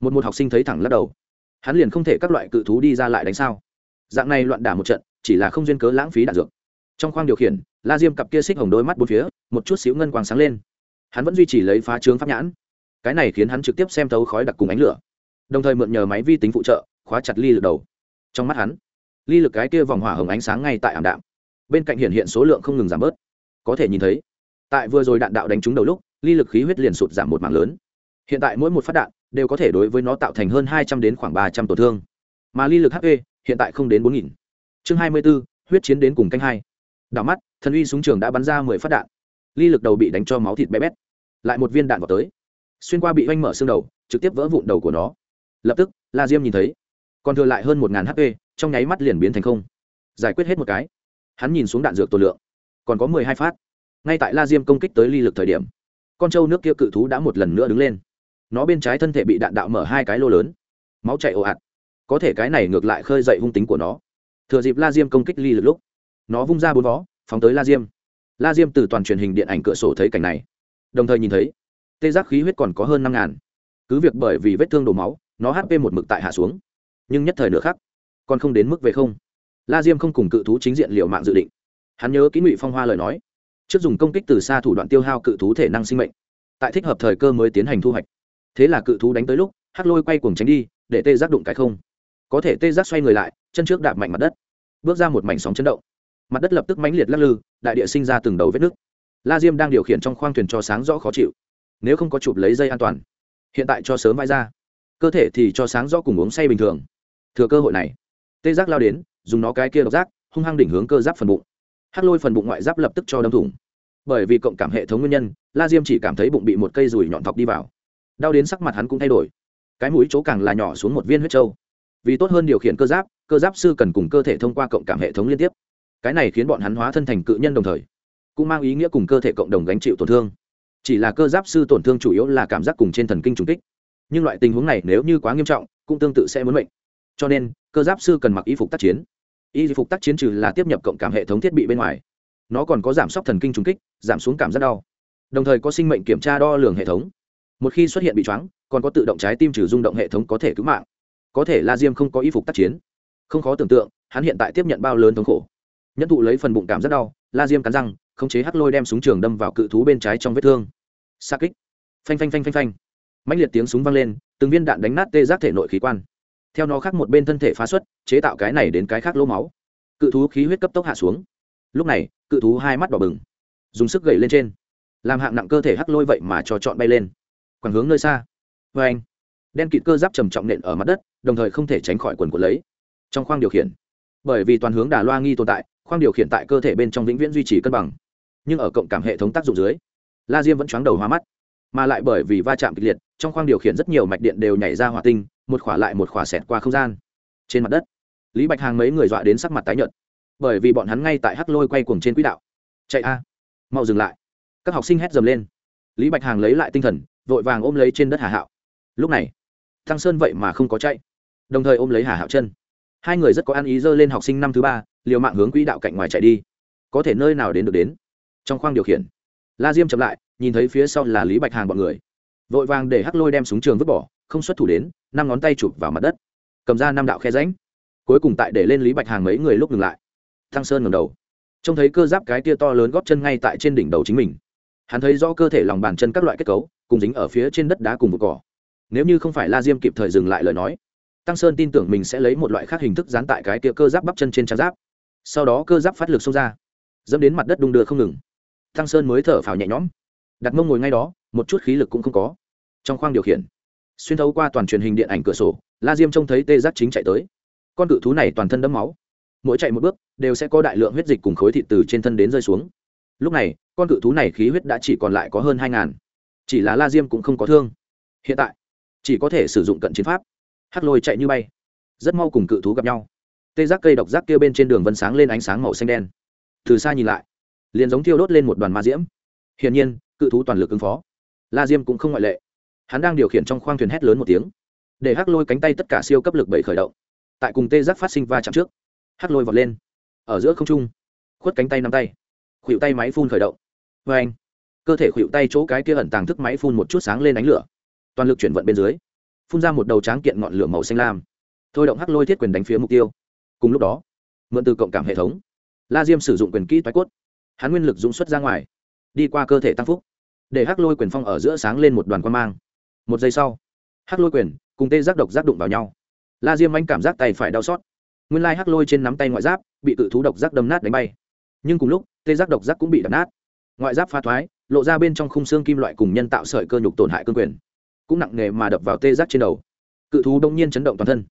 Một một học sinh thấy thẳng lắc đầu. Hắn liền không thể các loại cự thú đi ra lại đánh sao. Dạng này loạn đả một trận chỉ là không duyên cớ lãng phí đạn dược. Trong khoang điều khiển, la diêm cặp kia xích hồng đôi mắt bốn phía, một chút xíu ngân quang sáng lên. Hắn vẫn duy trì lấy phá trướng pháp nhãn. Cái này khiến hắn trực tiếp xem thấu khói đặc cùng ánh lửa. Đồng thời mượn nhờ máy vi tính phụ trợ, khóa chặt ly lực đầu. Trong mắt hắn, ly lực cái kia vòng hỏa hồng ánh sáng ngay tại ảm đạm. Bên cạnh hiện hiện số lượng không ngừng giảm bớt. Có thể nhìn thấy, tại vừa rồi đạn đạo đánh trúng đầu lúc, ly lực khí huyết liền sụt giảm một mảng lớn. Hiện tại mỗi một phát đạn đều có thể đối với nó tạo thành hơn hai trăm đến khoảng ba trăm tổn thương. Mà ly lực hp hiện tại không đến bốn nghìn chương hai mươi b ố huyết chiến đến cùng canh hai. Đảo mắt, thần uy súng trường đã bắn ra mười phát đạn. Ly lực đầu bị đánh cho máu thịt bé bét. Lại một viên đạn vào tới. Xuyên qua bị oanh mở xương đầu, trực tiếp vỡ vụn đầu của nó. Lập tức, la diêm nhìn thấy. Còn thừa lại hơn một ngàn hp, trong nháy mắt liền biến thành không. Giải quyết hết một cái. Hắn nhìn xuống đạn dược tổ lượng. Còn có mười hai phát. Ngay tại la diêm công kích tới ly lực thời điểm, con trâu nước kia cự thú đã một lần nữa đứng lên. Nó bên trái thân thể bị đạn đạo mở hai cái lô lớn. Máu chạy ồ ạt. Có thể cái này ngược lại khơi dậy hung tính của nó thừa dịp la diêm công kích ly lực lúc, nó vung ra bốn vó, phóng tới la diêm. La diêm từ toàn truyền hình điện ảnh cửa sổ thấy cảnh này, đồng thời nhìn thấy, tê giác khí huyết còn có hơn năm ngàn. Cứ việc bởi vì vết thương đổ máu, nó hp một mực tại hạ xuống, nhưng nhất thời nửa khắc, còn không đến mức về không. La diêm không cùng cự thú chính diện liệu mạng dự định. Hắn nhớ kỹ ngụy phong hoa lời nói, trước dùng công kích từ xa thủ đoạn tiêu hao cự thú thể năng sinh mệnh, tại thích hợp thời cơ mới tiến hành thu hoạch. Thế là cự thú đánh tới lúc, hắc lôi quay cuồng tránh đi, để tê giác đụng cái không. Có thể tê giác xoay người lại chân trước đạp mạnh mặt đất, bước ra một mảnh sóng chấn động. Mặt đất lập tức mãnh liệt lắc lư, đại địa sinh ra từng đầu vết nước la diêm đang điều khiển trong khoang thuyền cho sáng rõ khó chịu. Nếu không có chụp lấy dây an toàn, hiện tại cho sớm vai ra. Cơ thể thì cho sáng rõ cùng uống say bình thường. Thừa cơ hội này, tê giác lao đến, dùng nó cái kia độc giác, hung hăng đỉnh hướng cơ giáp phần bụng. Hắc lôi phần bụng ngoại giáp lập tức cho đâm thủng. Bởi vì cộng cảm hệ thống nguyên nhân, la diêm chỉ cảm thấy bụng bị một cây rùi nhọn thọc đi vào. Đau đến sắc mặt hắn cũng thay đổi. Cái mũi chỗ càng là nhỏ xuống một viên huyết trâu. Vì tốt hơn điều khiển cơ giáp cơ giáp sư cần cùng cơ thể thông qua cộng cảm hệ thống liên tiếp. Cái này khiến bọn hắn hóa thân thành cự nhân đồng thời, cũng mang ý nghĩa cùng cơ thể cộng đồng gánh chịu tổn thương. Chỉ là cơ giáp sư tổn thương chủ yếu là cảm giác cùng trên thần kinh trùng kích. Nhưng loại tình huống này nếu như quá nghiêm trọng, cũng tương tự sẽ muốn mệnh. Cho nên, cơ giáp sư cần mặc y phục tác chiến. Y phục tác chiến trừ là tiếp nhập cộng cảm hệ thống thiết bị bên ngoài, nó còn có giảm sốc thần kinh trùng kích, giảm xuống cảm giác đau. Đồng thời có sinh mệnh kiểm tra đo lường hệ thống. Một khi xuất hiện bị choáng, còn có tự động trái tim trừ rung động hệ thống có thể cứu mạng. Có thể la diêm không có y phục tác chiến không khó tưởng tượng, hắn hiện tại tiếp nhận bao lớn thống khổ. Nhất thụ lấy phần bụng cảm rất đau, la diêm cắn răng, khống chế hắc lôi đem súng trường đâm vào cự thú bên trái trong vết thương. Xa kích. Phanh phanh phanh phanh phanh. Mạnh liệt tiếng súng vang lên, từng viên đạn đánh nát tê giác thể nội khí quan. Theo nó khác một bên thân thể phá xuất, chế tạo cái này đến cái khác lỗ máu. Cự thú khí huyết cấp tốc hạ xuống. Lúc này, cự thú hai mắt đỏ bừng. Dùng sức gậy lên trên. Làm hạng nặng cơ thể hắc lôi vậy mà cho trọn bay lên. Quảng hướng nơi xa. Vê anh đen kịt cơ giáp trầm trọng nện ở mặt đất, đồng thời không thể tránh khỏi quần của lấy trong khoang điều khiển. Bởi vì toàn hướng đà loa nghi tồn tại, khoang điều khiển tại cơ thể bên trong vĩnh viễn duy trì cân bằng. Nhưng ở cộng cảm hệ thống tác dụng dưới, la diêm vẫn choáng đầu hoa mắt. Mà lại bởi vì va chạm kịch liệt, trong khoang điều khiển rất nhiều mạch điện đều nhảy ra hỏa tinh, một khỏa lại một khỏa xẹt qua không gian. Trên mặt đất, lý bạch hàng mấy người dọa đến sắc mặt tái nhợt. Bởi vì bọn hắn ngay tại hắc lôi quay cuồng trên quỹ đạo. Chạy a, mau dừng lại. Các học sinh hét dầm lên. Lý bạch hàng lấy lại tinh thần, vội vàng ôm lấy trên đất hà hạo. Lúc này, thăng sơn vậy mà không có chạy, đồng thời ôm lấy hà hạo chân hai người rất có ăn ý dơ lên học sinh năm thứ ba, liều mạng hướng quỹ đạo cạnh ngoài chạy đi. Có thể nơi nào đến được đến? Trong khoang điều khiển, la diêm chậm lại, nhìn thấy phía sau là lý bạch hàng bọn người. Vội vàng để hắc lôi đem súng trường vứt bỏ, không xuất thủ đến, năm ngón tay chụp vào mặt đất. Cầm ra năm đạo khe ránh cuối cùng tại để lên lý bạch hàng mấy người lúc ngừng lại. Thăng sơn ngầm đầu. Trông thấy cơ giáp cái tia to lớn góp chân ngay tại trên đỉnh đầu chính mình. Hắn thấy rõ cơ thể lòng bàn chân các loại kết cấu, cùng dính ở phía trên đất đá cùng một cỏ. Nếu như không phải la diêm kịp thời dừng lại lời nói tăng sơn tin tưởng mình sẽ lấy một loại khác hình thức dán tại cái kia cơ giáp bắp chân trên trang giáp. Sau đó cơ giáp phát lực xông ra, dẫm đến mặt đất đung đưa không ngừng. Tăng sơn mới thở phào nhẹ nhõm. Đặt mông ngồi ngay đó, một chút khí lực cũng không có. Trong khoang điều khiển, xuyên thấu qua toàn truyền hình điện ảnh cửa sổ, la diêm trông thấy tê giác chính chạy tới. Con cự thú này toàn thân đẫm máu. Mỗi chạy một bước, đều sẽ có đại lượng huyết dịch cùng khối thịt từ trên thân đến rơi xuống. Lúc này, con cự thú này khí huyết đã chỉ còn lại có hơn hai ngàn. Chỉ là la diêm cũng không có thương. Hiện tại, chỉ có thể sử dụng cận chiến pháp hắc lôi chạy như bay. Rất mau cùng cự thú gặp nhau. Tê giác cây độc giác kia bên trên đường vân sáng lên ánh sáng màu xanh đen. Từ xa nhìn lại, liền giống thiêu đốt lên một đoàn ma diễm. Hiển nhiên, cự thú toàn lực ứng phó. La diêm cũng không ngoại lệ. Hắn đang điều khiển trong khoang thuyền hét lớn một tiếng. Để hắc lôi cánh tay tất cả siêu cấp lực bảy khởi động. Tại cùng tê giác phát sinh va chạm trước, hắc lôi vọt lên. Ở giữa không trung, khuất cánh tay nắm tay khuỵu tay máy phun khởi động. Vê anh cơ thể khuỵu tay chỗ cái kia ẩn tàng thức máy phun một chút sáng lên ánh lửa. Toàn lực chuyển vận bên dưới phun ra một đầu tráng kiện ngọn lửa màu xanh lam. Thôi động hắc lôi thiết quyền đánh phía mục tiêu. Cùng lúc đó, mượn từ cộng cảm hệ thống, la diêm sử dụng quyền kỹ toái cốt. Hắn nguyên lực dũng xuất ra ngoài, đi qua cơ thể tăng phúc, để hắc lôi quyền phong ở giữa sáng lên một đoàn quan mang. Một giây sau, hắc lôi quyền cùng tê giác độc giác đụng vào nhau. La diêm anh cảm giác tay phải đau xót. Nguyên lai hắc lôi trên nắm tay ngoại giáp bị cự thú độc giác đâm nát đánh bay. Nhưng cùng lúc, tê giác độc giác cũng bị đập nát. Ngoại giáp phá thoái, lộ ra bên trong khung xương kim loại cùng nhân tạo sợi cơ nhục tổn hại cương quyền cũng nặng nề mà đập vào tê giác trên đầu. Cự thú đông nhiên chấn động toàn thân.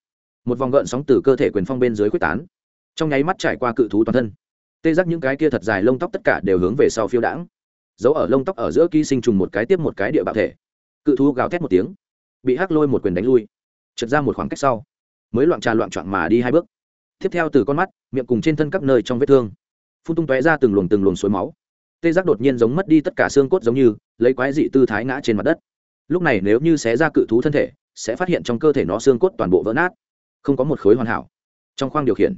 Một vòng gợn sóng từ cơ thể quyền phong bên dưới quyết tán. Trong nháy mắt trải qua cự thú toàn thân, tê giác những cái kia thật dài lông tóc tất cả đều hướng về sau phiêu đãng. Giấu ở lông tóc ở giữa ký sinh trùng một cái tiếp một cái địa bạo thể. Cự thú gào thét một tiếng, bị hắc lôi một quyền đánh lui. Trượt ra một khoảng cách sau, mới loạn trà loạn trọn mà đi hai bước. Tiếp theo từ con mắt, miệng cùng trên thân các nơi trong vết thương, phun tung tóe ra từng luồng từng luồng suối máu. Tê giác đột nhiên giống mất đi tất cả xương cốt giống như, lấy quái dị tư thái ngã trên mặt đất lúc này nếu như xé ra cự thú thân thể, sẽ phát hiện trong cơ thể nó xương cốt toàn bộ vỡ nát. Không có một khối hoàn hảo. Trong khoang điều khiển,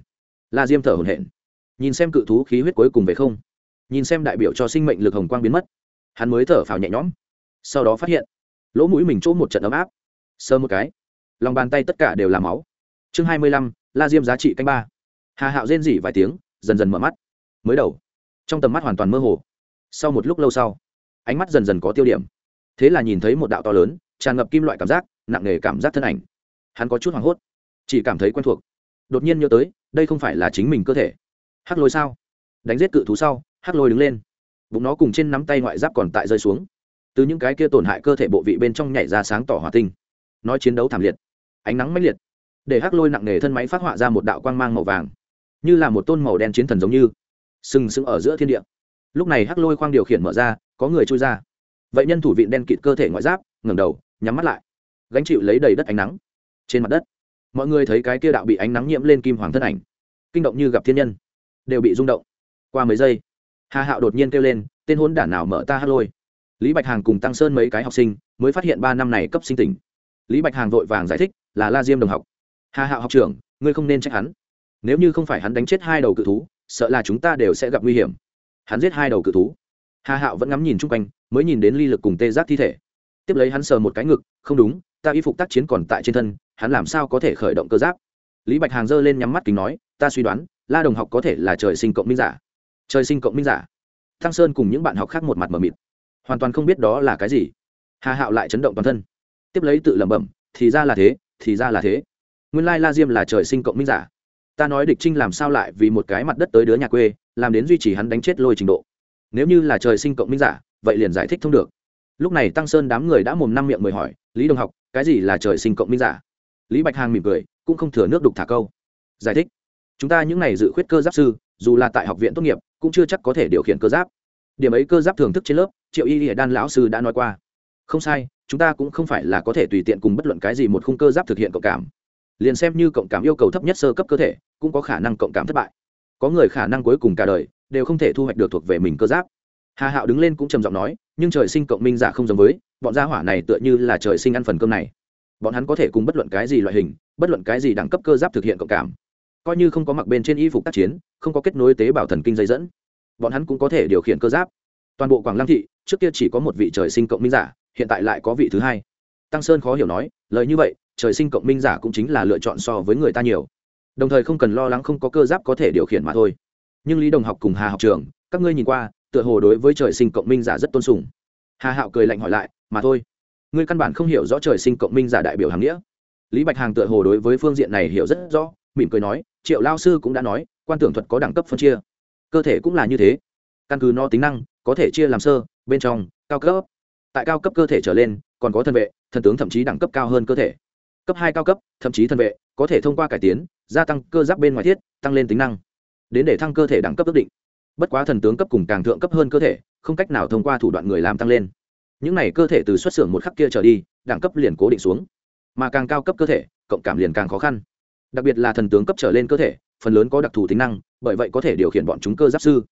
la diêm thở hổn hển. Nhìn xem cự thú khí huyết cuối cùng về không, nhìn xem đại biểu cho sinh mệnh lực hồng quang biến mất, hắn mới thở phào nhẹ nhõm. Sau đó phát hiện, lỗ mũi mình chỗ một trận ấm áp. Sơ một cái, lòng bàn tay tất cả đều là máu. Chương hai mươi lăm, la diêm giá trị canh ba. Hà hạo rên rỉ vài tiếng, dần dần mở mắt. Mới đầu, trong tầm mắt hoàn toàn mơ hồ. Sau một lúc lâu sau, ánh mắt dần dần có tiêu điểm thế là nhìn thấy một đạo to lớn, tràn ngập kim loại cảm giác, nặng nề cảm giác thân ảnh. Hắn có chút hoảng hốt, chỉ cảm thấy quen thuộc. Đột nhiên nhớ tới, đây không phải là chính mình cơ thể. Hắc lôi sao? Đánh giết cự thú sau, hắc lôi đứng lên. Bụng nó cùng trên nắm tay ngoại giáp còn tại rơi xuống. Từ những cái kia tổn hại cơ thể bộ vị bên trong nhảy ra sáng tỏ hỏa tinh. Nói chiến đấu thảm liệt, ánh nắng mãnh liệt. Để hắc lôi nặng nề thân máy phát họa ra một đạo quang mang màu vàng, như là một tôn màu đen chiến thần giống như, sừng sững ở giữa thiên địa. Lúc này hắc lôi khoang điều khiển mở ra, có người chui ra vậy nhân thủ vịn đen kịt cơ thể ngoại giáp, ngẩng đầu, nhắm mắt lại. Gánh chịu lấy đầy đất ánh nắng. Trên mặt đất, mọi người thấy cái kia đạo bị ánh nắng nhiễm lên kim hoàng thân ảnh. Kinh động như gặp thiên nhân. Đều bị rung động. Qua mấy giây, hà hạo đột nhiên kêu lên, tên hôn đản nào mở ta hát lôi? Lý bạch hàng cùng tăng sơn mấy cái học sinh mới phát hiện ba năm này cấp sinh tỉnh lý bạch hàng vội vàng giải thích, là la diêm đồng học. Hà hạo học trưởng, ngươi không nên trách hắn. Nếu như không phải hắn đánh chết hai đầu cự thú, sợ là chúng ta đều sẽ gặp nguy hiểm. Hắn giết hai đầu cự thú. Hà hạo vẫn ngắm nhìn chung quanh mới nhìn đến ly lực cùng tê giác thi thể. Tiếp lấy hắn sờ một cái ngực, không đúng, ta y phục tác chiến còn tại trên thân, hắn làm sao có thể khởi động cơ giáp? Lý bạch hàng giơ lên nhắm mắt kính nói, ta suy đoán, la đồng học có thể là trời sinh cộng minh giả. Trời sinh cộng minh giả? Thăng sơn cùng những bạn học khác một mặt mờ mịt. Hoàn toàn không biết đó là cái gì. Hà hạo lại chấn động toàn thân. Tiếp lấy tự lẩm bẩm, thì ra là thế, thì ra là thế. Nguyên lai la diêm là trời sinh cộng minh giả. Ta nói địch trinh làm sao lại vì một cái mặt đất tới đứa nhà quê, làm đến duy trì hắn đánh chết lôi trình độ. Nếu như là trời sinh cộng minh giả vậy liền giải thích thông được. Lúc này tăng sơn đám người đã mồm năm miệng mời hỏi, lý đồng học, cái gì là trời sinh cộng minh giả? Lý bạch hàng mỉm cười, cũng không thừa nước đục thả câu. Giải thích. Chúng ta những n à y dự khuyết cơ giáp sư, dù là tại học viện tốt nghiệp, cũng chưa chắc có thể điều khiển cơ giáp. Điểm ấy cơ giáp thưởng thức trên lớp, triệu y đan lão sư đã nói qua. Không sai, chúng ta cũng không phải là có thể tùy tiện cùng bất luận cái gì một khung cơ giáp thực hiện cộng cảm. Liền xem như cộng cảm yêu cầu thấp nhất sơ cấp cơ thể, cũng có khả năng cộng cảm thất bại. Có người khả năng cuối cùng cả đời, đều không thể thu hoạch được thuộc về mình cơ giáp hà hạo đứng lên cũng trầm giọng nói nhưng trời sinh cộng minh giả không giống với bọn gia hỏa này tựa như là trời sinh ăn phần cơm này bọn hắn có thể cùng bất luận cái gì loại hình bất luận cái gì đẳng cấp cơ giáp thực hiện cộng cảm coi như không có mặc bên trên y phục tác chiến không có kết nối tế bào thần kinh dây dẫn bọn hắn cũng có thể điều khiển cơ giáp toàn bộ quảng lăng thị trước kia chỉ có một vị trời sinh cộng minh giả hiện tại lại có vị thứ hai tăng sơn khó hiểu nói lời như vậy trời sinh cộng minh giả cũng chính là lựa chọn so với người ta nhiều đồng thời không cần lo lắng không có cơ giáp có thể điều khiển mà thôi nhưng lý đồng học cùng hà học trường các ngươi nhìn qua tựa hồ đối với trời sinh cộng minh giả rất tôn sùng. Hà hạo cười lạnh hỏi lại, mà thôi, ngươi căn bản không hiểu rõ trời sinh cộng minh giả đại biểu hàng nghĩa. Lý bạch hàng tựa hồ đối với phương diện này hiểu rất rõ, mỉm cười nói, triệu lao sư cũng đã nói, quan tưởng thuật có đẳng cấp phân chia. Cơ thể cũng là như thế. Căn cứ no tính năng, có thể chia làm sơ, bên trong, cao cấp. Tại cao cấp cơ thể trở lên, còn có thân vệ, thần tướng thậm chí đẳng cấp cao hơn cơ thể. Cấp hai cao cấp, thậm chí thân vệ, có thể thông qua cải tiến, gia tăng cơ giáp bên ngoài thiết, tăng lên tính năng. Đến để thăng cơ thể đẳng cấp ước định bất quá thần tướng cấp cùng càng thượng cấp hơn cơ thể, không cách nào thông qua thủ đoạn người làm tăng lên. Những này cơ thể từ xuất xưởng một khắc kia trở đi, đẳng cấp liền cố định xuống. Mà càng cao cấp cơ thể, cộng cảm liền càng khó khăn. Đặc biệt là thần tướng cấp trở lên cơ thể, phần lớn có đặc thù tính năng, bởi vậy có thể điều khiển bọn chúng cơ giáp sư.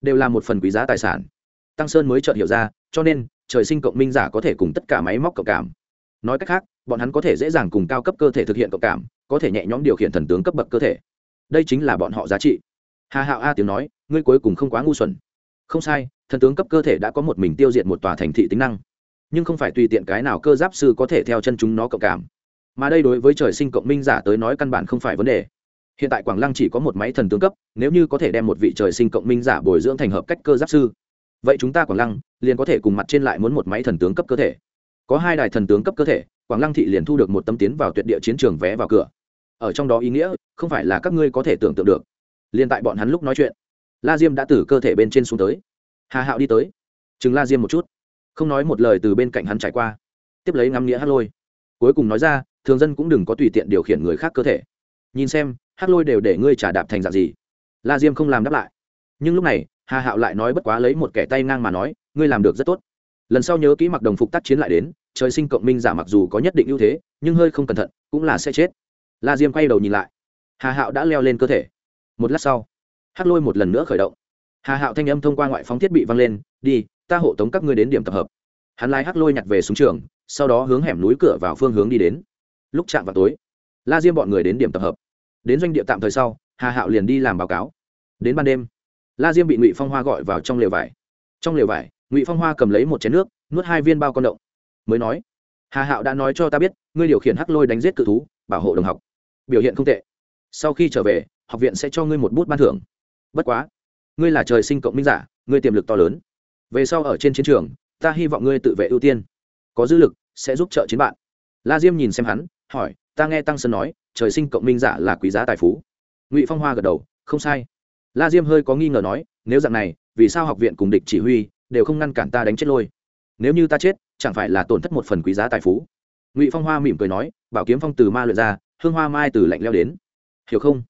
Đều là một phần quý giá tài sản. Tăng sơn mới chợt hiểu ra, cho nên, trời sinh cộng minh giả có thể cùng tất cả máy móc cộng cảm. Nói cách khác, bọn hắn có thể dễ dàng cùng cao cấp cơ thể thực hiện cộng cảm, có thể nhẹ nhõm điều khiển thần tướng cấp bậc cơ thể. Đây chính là bọn họ giá trị hà hạo a tiếng nói, ngươi cuối cùng không quá ngu xuẩn. Không sai, thần tướng cấp cơ thể đã có một mình tiêu diệt một tòa thành thị tính năng. Nhưng không phải tùy tiện cái nào cơ giáp sư có thể theo chân chúng nó cộng cảm. Mà đây đối với trời sinh cộng minh giả tới nói căn bản không phải vấn đề. Hiện tại quảng lăng chỉ có một máy thần tướng cấp, nếu như có thể đem một vị trời sinh cộng minh giả bồi dưỡng thành hợp cách cơ giáp sư, vậy chúng ta quảng lăng liền có thể cùng mặt trên lại muốn một máy thần tướng cấp cơ thể. Có hai đài thần tướng cấp cơ thể, quảng lăng thị liền thu được một tấm tiến vào tuyệt địa chiến trường vé vào cửa. Ở trong đó ý nghĩa, không phải là các ngươi có thể tưởng tượng được liền tại bọn hắn lúc nói chuyện, la diêm đã từ cơ thể bên trên xuống tới. Hà hạo đi tới. Chừng la diêm một chút. Không nói một lời từ bên cạnh hắn trải qua. Tiếp lấy ngắm nghĩa hát lôi. Cuối cùng nói ra, thường dân cũng đừng có tùy tiện điều khiển người khác cơ thể. Nhìn xem hát lôi đều để ngươi trả đạp thành dạng gì. La diêm không làm đáp lại. Nhưng lúc này, hà hạo lại nói bất quá lấy một kẻ tay ngang mà nói, ngươi làm được rất tốt. Lần sau nhớ kỹ mặc đồng phục tác chiến lại đến, trời sinh cộng minh giả mặc dù có nhất định ưu thế, nhưng hơi không cẩn thận, cũng là sẽ chết. La diêm quay đầu nhìn lại. Hà hạo đã leo lên cơ thể một lát sau hắc lôi một lần nữa khởi động. Hà hạo thanh âm thông qua ngoại phóng thiết bị vang lên, đi, ta hộ tống các ngươi đến điểm tập hợp. Hắn lái hắc lôi nhặt về súng trường, sau đó hướng hẻm núi cửa vào phương hướng đi đến. Lúc chạm vào tối, la diêm bọn người đến điểm tập hợp. Đến doanh địa tạm thời sau, hà hạo liền đi làm báo cáo. Đến ban đêm, la diêm bị ngụy phong hoa gọi vào trong lều vải. Trong lều vải, ngụy phong hoa cầm lấy một chén nước, nuốt hai viên bao con động mới nói, hà hạo đã nói cho ta biết, ngươi điều khiển hắc lôi đánh giết cự thú, bảo hộ đồng học. Biểu hiện không tệ. Sau khi trở về học viện sẽ cho ngươi một bút ban thưởng. Bất quá, ngươi là trời sinh cộng minh giả, ngươi tiềm lực to lớn. Về sau ở trên chiến trường, ta hy vọng ngươi tự vệ ưu tiên. Có dư lực, sẽ giúp trợ chiến bạn. La diêm nhìn xem hắn, hỏi, ta nghe tăng sơn nói, trời sinh cộng minh giả là quý giá tài phú. Ngụy phong hoa gật đầu, không sai. La diêm hơi có nghi ngờ nói, nếu dạng này, vì sao học viện cùng địch chỉ huy đều không ngăn cản ta đánh chết lôi? Nếu như ta chết, chẳng phải là tổn thất một phần quý giá tài phú? Ngụy phong hoa mỉm cười nói, bảo kiếm phong từ ma luyện ra, hương hoa mai từ lạnh leo đến. Hiểu không?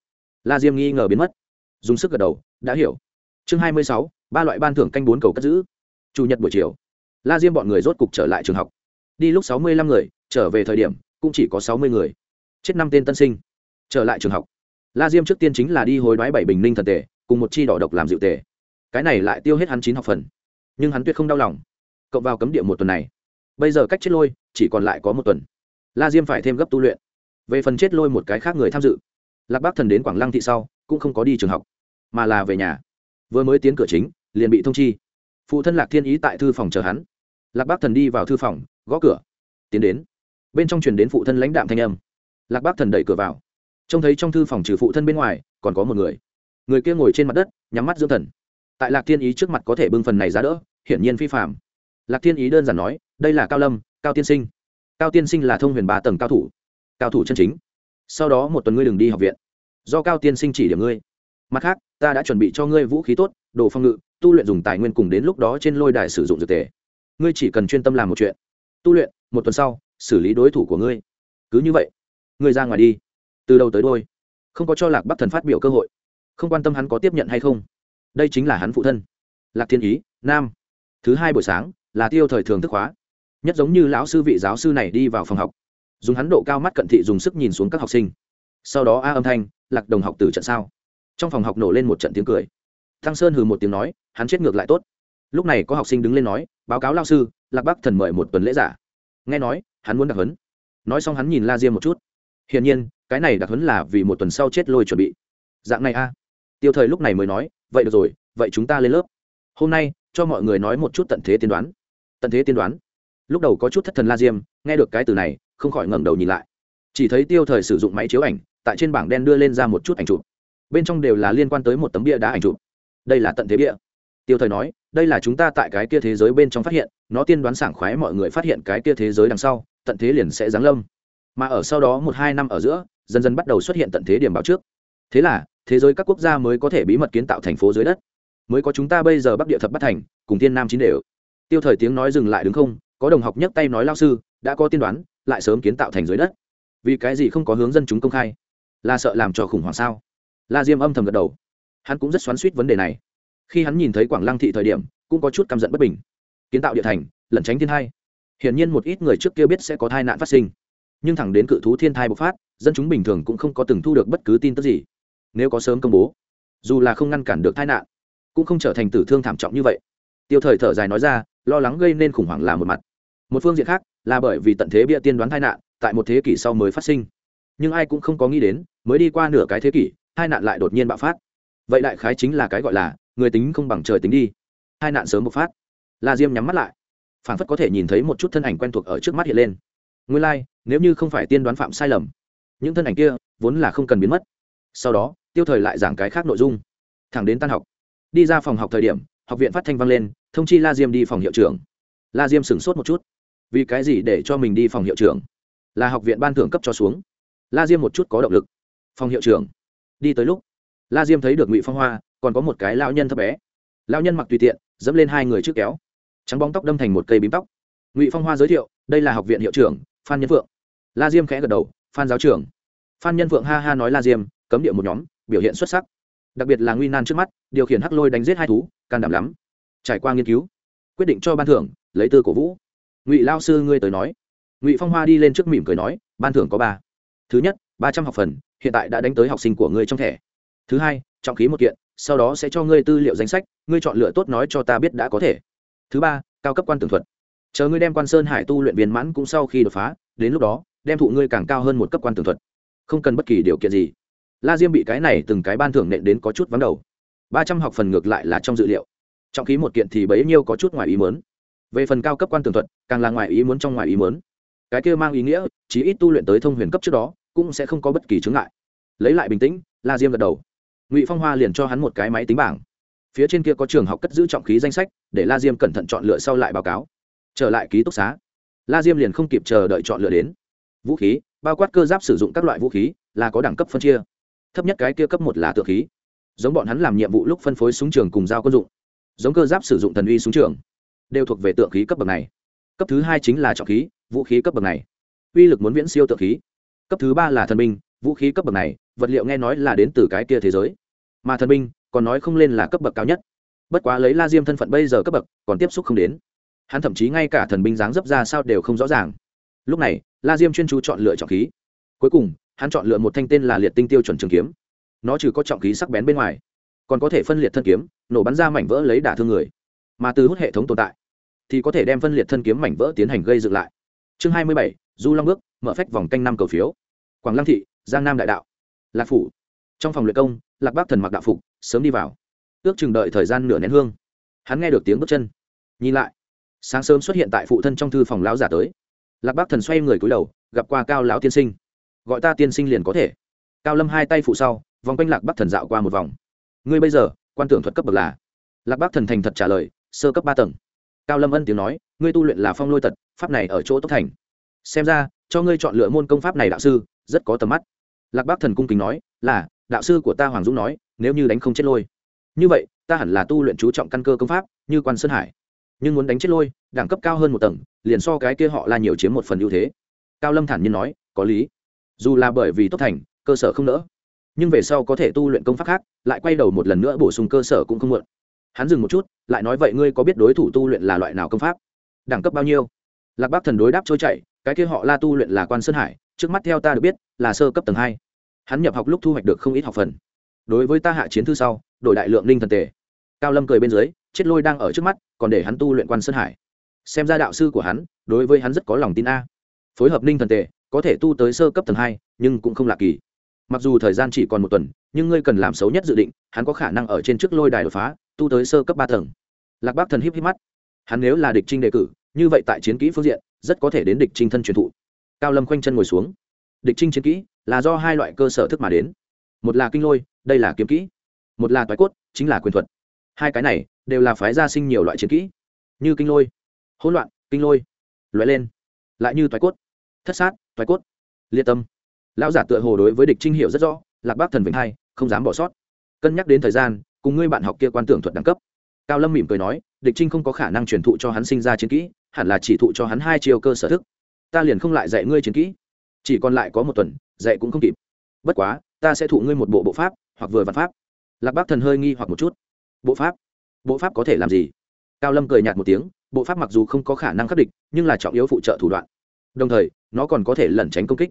La diêm nghi ngờ biến mất. Dùng sức gật đầu, đã hiểu. Chương hai mươi sáu, ba loại ban thưởng canh bốn cầu cất giữ. Chủ nhật buổi chiều, la diêm bọn người rốt cục trở lại trường học. Đi lúc sáu mươi lăm người, trở về thời điểm, cũng chỉ có sáu mươi người. Chết năm tên tân sinh, trở lại trường học. La diêm trước tiên chính là đi hối đoái bảy bình ninh thần tề, cùng một chi đỏ độc làm dịu tề. Cái này lại tiêu hết hắn chín học phần. Nhưng hắn tuyệt không đau lòng. Cộng vào cấm địa một tuần này, bây giờ cách chết lôi, chỉ còn lại có một tuần. La diêm phải thêm gấp tu luyện. Về phần chết lôi một cái khác người tham dự lạc bác thần đến quảng lăng thị sau, cũng không có đi trường học, mà là về nhà. Vừa mới tiến cửa chính, liền bị thông chi. Phụ thân lạc thiên ý tại thư phòng chờ hắn. Lạc bác thần đi vào thư phòng, gõ cửa, tiến đến. Bên trong truyền đến phụ thân lãnh đạm thanh âm. Lạc bác thần đẩy cửa vào. Trông thấy trong thư phòng trừ phụ thân bên ngoài, còn có một người. Người kia ngồi trên mặt đất, nhắm mắt dưỡng thần. Tại lạc thiên ý trước mặt có thể bưng phần này ra đỡ, hiển nhiên phi phạm lạc thiên ý đơn giản nói, đây là cao lâm, cao tiên sinh. Cao tiên sinh là thông huyền ba tầng cao thủ. Cao thủ chân chính sau đó một tuần ngươi đừng đi học viện. Do cao tiên sinh chỉ điểm ngươi. Mặt khác, ta đã chuẩn bị cho ngươi vũ khí tốt, đồ phong ngự, tu luyện dùng tài nguyên cùng đến lúc đó trên lôi đài sử dụng dược tề. Ngươi chỉ cần chuyên tâm làm một chuyện. Tu luyện, một tuần sau, xử lý đối thủ của ngươi. Cứ như vậy, ngươi ra ngoài đi. Từ đầu tới đôi, không có cho lạc bắc thần phát biểu cơ hội. Không quan tâm hắn có tiếp nhận hay không. Đây chính là hắn phụ thân. Lạc thiên ý, nam. Thứ hai buổi sáng, là tiêu thời thường thức hóa nhất giống như lão sư vị giáo sư này đi vào phòng học dùng hắn độ cao mắt cận thị dùng sức nhìn xuống các học sinh. Sau đó a âm thanh, lạc đồng học từ trận sao? Trong phòng học nổ lên một trận tiếng cười. Thăng sơn hừ một tiếng nói, hắn chết ngược lại tốt. Lúc này có học sinh đứng lên nói, báo cáo lao sư, lạc bắc thần mời một tuần lễ giả. Nghe nói, hắn muốn đặc hấn nói xong hắn nhìn la diêm một chút. Hiển nhiên, cái này đặc hấn là vì một tuần sau chết lôi chuẩn bị. Dạng này a. Tiêu thời lúc này mới nói, vậy được rồi, vậy chúng ta lên lớp. Hôm nay, cho mọi người nói một chút tận thế tiên đoán. Tận thế tiên đoán. Lúc đầu có chút thất thần la diêm, nghe được cái từ này không khỏi ngẩng đầu nhìn lại. Chỉ thấy tiêu thời sử dụng máy chiếu ảnh, tại trên bảng đen đưa lên ra một chút ảnh chụp. Bên trong đều là liên quan tới một tấm bia đá ảnh chụp. Đây là tận thế bia. Tiêu thời nói, đây là chúng ta tại cái kia thế giới bên trong phát hiện, nó tiên đoán sảng khoái mọi người phát hiện cái kia thế giới đằng sau, tận thế liền sẽ giáng lâm. Mà ở sau đó một hai năm ở giữa, dần dần bắt đầu xuất hiện tận thế điểm báo trước. Thế là, thế giới các quốc gia mới có thể bí mật kiến tạo thành phố dưới đất. Mới có chúng ta bây giờ bắc địa thập bắt thành, cùng tiên nam chín đều. Tiêu thời tiếng nói dừng lại đứng không, có đồng học nhấc tay nói lao sư, đã có tiên đoán lại sớm kiến tạo thành dưới đất. Vì cái gì không có hướng dân chúng công khai? Là sợ làm cho khủng hoảng sao? La diêm âm thầm gật đầu. Hắn cũng rất xoắn suýt vấn đề này. Khi hắn nhìn thấy quảng lăng thị thời điểm, cũng có chút căm giận bất bình. Kiến tạo địa thành, lẩn tránh thiên thai hiển nhiên một ít người trước kia biết sẽ có tai nạn phát sinh. Nhưng thẳng đến cự thú thiên thai bộc phát, dân chúng bình thường cũng không có từng thu được bất cứ tin tức gì. Nếu có sớm công bố, dù là không ngăn cản được tai nạn, cũng không trở thành tử thương thảm trọng như vậy. Tiêu thời thở dài nói ra, lo lắng gây nên khủng hoảng là một mặt. Một phương diện khác là bởi vì tận thế bịa tiên đoán tai nạn tại một thế kỷ sau mới phát sinh. Nhưng ai cũng không có nghĩ đến mới đi qua nửa cái thế kỷ hai nạn lại đột nhiên bạo phát. Vậy đại khái chính là cái gọi là người tính không bằng trời tính đi. Hai nạn sớm bộc phát. La diêm nhắm mắt lại. Phản phất có thể nhìn thấy một chút thân ảnh quen thuộc ở trước mắt hiện lên. Nguyên lai、like, nếu như không phải tiên đoán phạm sai lầm những thân ảnh kia vốn là không cần biến mất. Sau đó tiêu thời lại giảng cái khác nội dung. Thẳng đến tan học. Đi ra phòng học thời điểm học viện phát thanh vang lên thông chi la diêm đi phòng hiệu trưởng. La diêm sửng sốt một chút vì cái gì để cho mình đi phòng hiệu trưởng? Là học viện ban thưởng cấp cho xuống. La diêm một chút có động lực. Phòng hiệu trưởng. Đi tới lúc, la diêm thấy được ngụy phong hoa, còn có một cái lao nhân thấp bé. Lao nhân mặc tùy tiện, dẫm lên hai người trước kéo. Trắng bóng tóc đâm thành một cây bím tóc. Ngụy phong hoa giới thiệu, đây là học viện hiệu trưởng, phan nhân phượng. La diêm khẽ gật đầu, phan giáo trưởng. Phan nhân phượng ha ha nói la diêm, cấm địa một nhóm, biểu hiện xuất sắc. Đặc biệt là nguy nan trước mắt, điều khiển hắc lôi đánh giết hai thú, can đảm lắm. Trải qua nghiên cứu, quyết định cho ban thưởng, lấy tư cổ vũ ngụy lao sư ngươi tới nói ngụy phong hoa đi lên trước mỉm cười nói ban thưởng có ba thứ nhất ba trăm học phần hiện tại đã đánh tới học sinh của ngươi trong thẻ thứ hai trọng khí một kiện sau đó sẽ cho ngươi tư liệu danh sách ngươi chọn lựa tốt nói cho ta biết đã có thể thứ ba cao cấp quan tưởng thuật chờ ngươi đem quan sơn hải tu luyện viên mãn cũng sau khi đột phá đến lúc đó đem thụ ngươi càng cao hơn một cấp quan tường thuật không cần bất kỳ điều kiện gì la diêm bị cái này từng cái ban thưởng nện đến có chút vắng đầu ba trăm học phần ngược lại là trong dự liệu trọng khí một kiện thì bấy nhiêu có chút ngoài ý muốn về phần cao cấp quan tường thuật, càng là ngoài ý muốn trong ngoài ý muốn. Cái kia mang ý nghĩa chỉ ít tu luyện tới thông huyền cấp trước đó, cũng sẽ không có bất kỳ chướng ngại. Lấy lại bình tĩnh, la diêm gật đầu. Ngụy phong hoa liền cho hắn một cái máy tính bảng. Phía trên kia có trường học cất giữ trọng khí danh sách, để la diêm cẩn thận chọn lựa sau lại báo cáo. Trở lại ký túc xá, la diêm liền không kịp chờ đợi chọn lựa đến. Vũ khí, bao quát cơ giáp sử dụng các loại vũ khí, là có đẳng cấp phân chia. Thấp nhất cái kia cấp một là tượng khí. Giống bọn hắn làm nhiệm vụ lúc phân phối súng trường cùng giao quân dụng. Giống cơ giáp sử dụng thần uy súng trường đều thuộc về tượng khí cấp bậc này. Cấp thứ hai chính là trọng khí, vũ khí cấp bậc này. Uy lực muốn viễn siêu tượng khí. Cấp thứ ba là thần binh, vũ khí cấp bậc này, vật liệu nghe nói là đến từ cái kia thế giới. Mà thần binh, còn nói không lên là cấp bậc cao nhất. Bất quá lấy la diêm thân phận bây giờ cấp bậc, còn tiếp xúc không đến. Hắn thậm chí ngay cả thần binh dáng dấp ra sao đều không rõ ràng. Lúc này, la diêm chuyên chú chọn lựa trọng khí. Cuối cùng, hắn chọn lựa một thanh tên là liệt tinh tiêu chuẩn trường kiếm. Nó trừ có trọng khí sắc bén bên ngoài, còn có thể phân liệt thân kiếm, nổ bắn ra mảnh vỡ lấy đả thương người. Mà từ hút hệ thống tồn tại thì có thể đem phân liệt thân kiếm mảnh vỡ tiến hành gây dựng lại. Chương hai mươi bảy, du long bước, mở phách vòng canh năm cầu phiếu. Quảng lăng thị, giang nam đại đạo. Lạc phủ. Trong phòng luyện công, lạc bác thần mặc đạo phục, sớm đi vào. Ước chừng đợi thời gian nửa nén hương. Hắn nghe được tiếng bước chân. Nhìn lại, sáng sớm xuất hiện tại phụ thân trong thư phòng lão giả tới. Lạc bác thần xoay người cúi đầu, gặp qua cao lão tiên sinh. Gọi ta tiên sinh liền có thể. Cao lâm hai tay phụ sau, vòng quanh lạc bắc thần dạo qua một vòng. Ngươi bây giờ, quan tưởng thuật cấp bậc là? Lạc bắc thần thành thật trả lời, sơ cấp ba tầng cao lâm ân tiếng nói, ngươi tu luyện là phong lôi tật, pháp này ở chỗ tốc thành. Xem ra, cho ngươi chọn lựa môn công pháp này đạo sư, rất có tầm mắt. Lạc Bác thần cung kính nói, là, đạo sư của ta hoàng dũng nói, nếu như đánh không chết lôi. Như vậy, ta hẳn là tu luyện chú trọng căn cơ công pháp, như quan sơn hải. Nhưng muốn đánh chết lôi, đẳng cấp cao hơn một tầng, liền so cái kia họ là nhiều chiếm một phần ưu thế. Cao lâm thản nhiên nói, có lý. Dù là bởi vì tốc thành, cơ sở không nỡ, nhưng về sau có thể tu luyện công pháp khác, lại quay đầu một lần nữa bổ sung cơ sở cũng không muộn hắn dừng một chút, lại nói, vậy ngươi có biết đối thủ tu luyện là loại nào công pháp? Đẳng cấp bao nhiêu? Lạc bác thần đối đáp trôi chảy, cái kia họ la tu luyện là quan sơn hải, trước mắt theo ta được biết, là sơ cấp tầng hai. Hắn nhập học lúc thu hoạch được không ít học phần. Đối với ta hạ chiến thư sau, đổi đại lượng linh thần tề. Cao lâm cười bên dưới, chết lôi đang ở trước mắt, còn để hắn tu luyện quan sơn hải. Xem ra đạo sư của hắn, đối với hắn rất có lòng tin a. Phối hợp ninh thần tề, có thể tu tới sơ cấp tầng hai, nhưng cũng không lạ kỳ. Mặc dù thời gian chỉ còn một tuần, nhưng ngươi cần làm xấu nhất dự định, hắn có khả năng ở trên trước lôi đài đột phá tu tới sơ cấp ba tầng. Lạc bác thần híp híp mắt. Hắn nếu là địch trinh đề cử, như vậy tại chiến kỹ phương diện, rất có thể đến địch trinh thân truyền thụ. Cao lâm khoanh chân ngồi xuống. Địch trinh chiến kỹ là do hai loại cơ sở thức mà đến. Một là kinh lôi, đây là kiếm kỹ. Một là toái cốt, chính là quyền thuật. Hai cái này đều là phái gia sinh nhiều loại chiến kỹ. Như kinh lôi, hỗn loạn, kinh lôi loại lên. Lại như toái cốt, thất sát, toái cốt, liệt tâm. Lão giả tựa hồ đối với địch trinh hiểu rất rõ, lạc bác thần vĩnh hai, không dám bỏ sót. Cân nhắc đến thời gian cùng ngươi bạn học kia quan tưởng thuật đẳng cấp. Cao lâm mỉm cười nói, địch trinh không có khả năng truyền thụ cho hắn sinh ra chiến kỹ, hẳn là chỉ thụ cho hắn hai chiều cơ sở thức. Ta liền không lại dạy ngươi chiến kỹ. Chỉ còn lại có một tuần, dạy cũng không kịp. Bất quá, ta sẽ thụ ngươi một bộ bộ pháp, hoặc vừa văn pháp. Lạc bác thần hơi nghi hoặc một chút. Bộ pháp? Bộ pháp có thể làm gì? Cao lâm cười nhạt một tiếng, bộ pháp mặc dù không có khả năng khắc địch, nhưng là trọng yếu phụ trợ thủ đoạn. Đồng thời, nó còn có thể lẩn tránh công kích.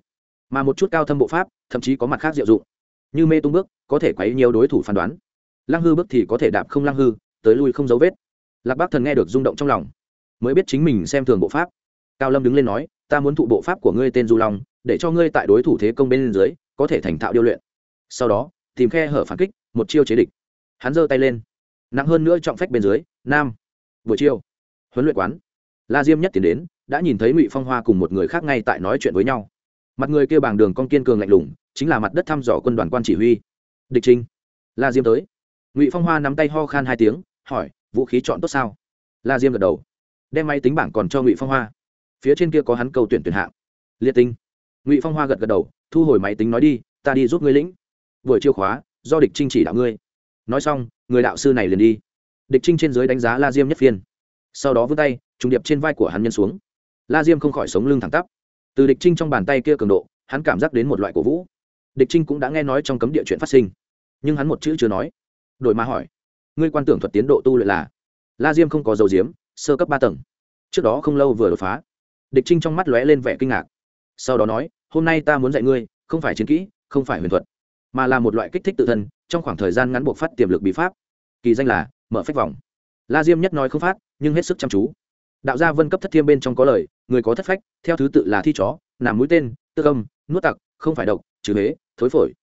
Mà một chút cao thâm bộ pháp, thậm chí có mặt khác diệu dụng. Như mê tung bước, có thể quấy nhiều đối thủ phán đoán lăng hư bước thì có thể đạp không lăng hư, tới lui không dấu vết. Lạc bác thần nghe được rung động trong lòng, mới biết chính mình xem thường bộ pháp. Cao lâm đứng lên nói, ta muốn thụ bộ pháp của ngươi tên du long, để cho ngươi tại đối thủ thế công bên dưới, có thể thành thạo điêu luyện. Sau đó, tìm khe hở phản kích, một chiêu chế địch. Hắn giơ tay lên, nặng hơn nữa trọng phách bên dưới, nam buổi chiều huấn luyện quán. La diêm nhất tiến đến, đã nhìn thấy ngụy phong hoa cùng một người khác ngay tại nói chuyện với nhau. Mặt người kia bảng đường con kiên cường lạnh lùng, chính là mặt đất thăm dò quân đoàn quan chỉ huy. Địch trinh. La diêm tới ngụy phong hoa nắm tay ho khan hai tiếng hỏi vũ khí chọn tốt sao la diêm gật đầu đem máy tính bảng còn cho ngụy phong hoa phía trên kia có hắn cầu tuyển tuyển hạng liệt tinh ngụy phong hoa gật gật đầu thu hồi máy tính nói đi ta đi giúp ngươi lĩnh buổi chiêu khóa do địch trinh chỉ đạo ngươi nói xong người đạo sư này liền đi địch trinh trên dưới đánh giá la diêm nhất phiên sau đó vươn tay trùng điệp trên vai của hắn nhân xuống la diêm không khỏi sống lưng thẳng tắp từ địch trinh trong bàn tay kia cường độ hắn cảm giác đến một loại cổ vũ địch trinh cũng đã nghe nói trong cấm địa chuyện phát sinh nhưng hắn một chữ chưa nói đổi mà hỏi. Ngươi quan tưởng thuật tiến độ tu luyện là, la diêm không có dầu diếm sơ cấp ba tầng. Trước đó không lâu vừa đột phá. Địch trinh trong mắt lóe lên vẻ kinh ngạc. Sau đó nói, hôm nay ta muốn dạy ngươi, không phải chiến kỹ, không phải huyền thuật, mà là một loại kích thích tự thân, trong khoảng thời gian ngắn buộc phát tiềm lực bí pháp. Kỳ danh là, mở phách vòng. La diêm nhất nói không phát, nhưng hết sức chăm chú. Đạo gia vân cấp thất thiêm bên trong có lời, người có thất phách, theo thứ tự là thi chó, nằm mũi tên, tư âm, nuốt tặc, không phải độc, trừ huế thối phổi.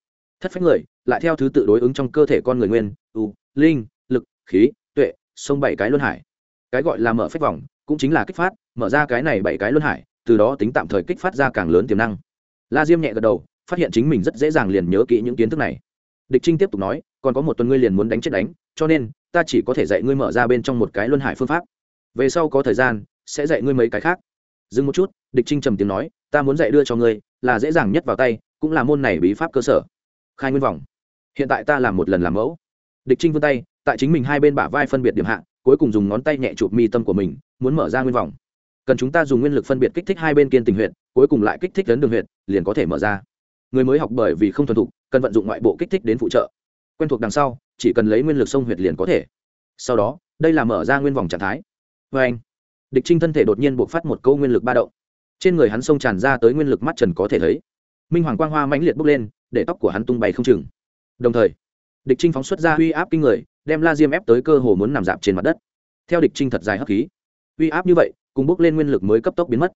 Thất phách người lại theo thứ tự đối ứng trong cơ thể con người nguyên, u, linh, lực, khí, tuệ, sông bảy cái luân hải. Cái gọi là mở phép vòng, cũng chính là kích phát, mở ra cái này bảy cái luân hải, từ đó tính tạm thời kích phát ra càng lớn tiềm năng. La diêm nhẹ gật đầu, phát hiện chính mình rất dễ dàng liền nhớ kỹ những kiến thức này. Địch trinh tiếp tục nói, còn có một tuần ngươi liền muốn đánh chết đánh, cho nên, ta chỉ có thể dạy ngươi mở ra bên trong một cái luân hải phương pháp. Về sau có thời gian, sẽ dạy ngươi mấy cái khác. Dừng một chút, địch trinh trầm tiếng nói, ta muốn dạy đưa cho ngươi, là dễ dàng nhất vào tay, cũng là môn này bí pháp cơ sở. Khai nguyên vòng hiện tại ta làm một lần làm mẫu. Địch trinh vươn tay, tại chính mình hai bên bả vai phân biệt điểm hạ, cuối cùng dùng ngón tay nhẹ chụp mi tâm của mình, muốn mở ra nguyên vòng. Cần chúng ta dùng nguyên lực phân biệt kích thích hai bên kiên tình huyện cuối cùng lại kích thích đến đường huyện liền có thể mở ra. Người mới học bởi vì không thuần thục, cần vận dụng ngoại bộ kích thích đến phụ trợ. Quen thuộc đằng sau, chỉ cần lấy nguyên lực sông huyệt liền có thể. Sau đó, đây là mở ra nguyên vòng trạng thái. Vê anh, địch trinh thân thể đột nhiên buộc phát một câu nguyên lực ba động. Trên người hắn sông tràn ra tới nguyên lực mắt trần có thể thấy. Minh hoàng quang hoa mãnh liệt bốc lên, để tóc của hắn tung bay không chừng đồng thời, địch trinh phóng xuất ra uy áp kinh người, đem la diêm ép tới cơ hồ muốn nằm dạp trên mặt đất. Theo địch trinh thật dài hấp khí, uy áp như vậy, cùng bốc lên nguyên lực mới cấp tốc biến mất.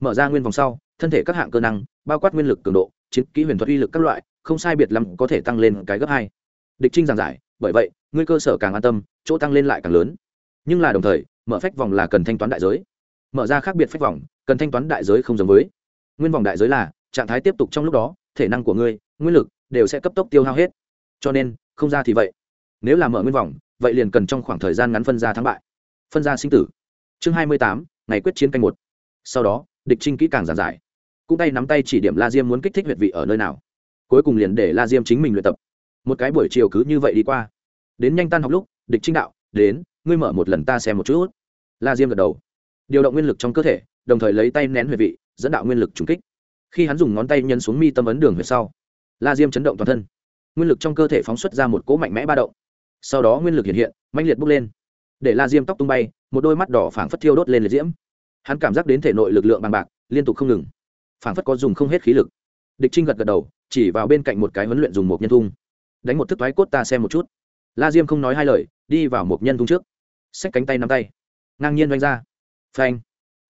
Mở ra nguyên vòng sau, thân thể các hạng cơ năng, bao quát nguyên lực cường độ, chiến kỹ huyền thuật uy lực các loại, không sai biệt lắm có thể tăng lên cái gấp hai. Địch trinh giảng giải, bởi vậy, ngươi cơ sở càng an tâm, chỗ tăng lên lại càng lớn. Nhưng là đồng thời, mở phách vòng là cần thanh toán đại giới. Mở ra khác biệt phách vòng, cần thanh toán đại giới không giống với. Nguyên vòng đại giới là, trạng thái tiếp tục trong lúc đó, thể năng của ngươi, nguyên lực đều sẽ cấp tốc tiêu hao hết cho nên, không ra thì vậy. Nếu là mở nguyên vòng, vậy liền cần trong khoảng thời gian ngắn phân ra thắng bại. Phân ra sinh tử. Chương hai mươi tám, ngày quyết chiến canh một. Sau đó, địch trinh kỹ càng giản giải. Cũng tay nắm tay chỉ điểm la diêm muốn kích thích huyệt vị ở nơi nào. Cuối cùng liền để la diêm chính mình luyện tập. Một cái buổi chiều cứ như vậy đi qua. Đến nhanh tan học lúc, địch trinh đạo, đến, ngươi mở một lần ta xem một chút. La diêm gật đầu. Điều động nguyên lực trong cơ thể, đồng thời lấy tay nén huyệt vị, dẫn đạo nguyên lực trúng kích. Khi hắn dùng ngón tay nhân xuống mi tâm ấn đường huyệt sau, la diêm chấn động toàn thân nguyên lực trong cơ thể phóng xuất ra một cỗ mạnh mẽ ba động. Sau đó nguyên lực hiện hiện mạnh liệt bốc lên. Để la diêm tóc tung bay, một đôi mắt đỏ phảng phất thiêu đốt lên liệt diễm. Hắn cảm giác đến thể nội lực lượng bằng bạc, liên tục không ngừng. Phảng phất có dùng không hết khí lực. Địch trinh gật gật đầu, chỉ vào bên cạnh một cái huấn luyện dùng một nhân thung. Đánh một thức thoái cốt ta xem một chút. La diêm không nói hai lời, đi vào một nhân thung trước. Xách cánh tay nắm tay. Ngang nhiên doanh ra. Phanh.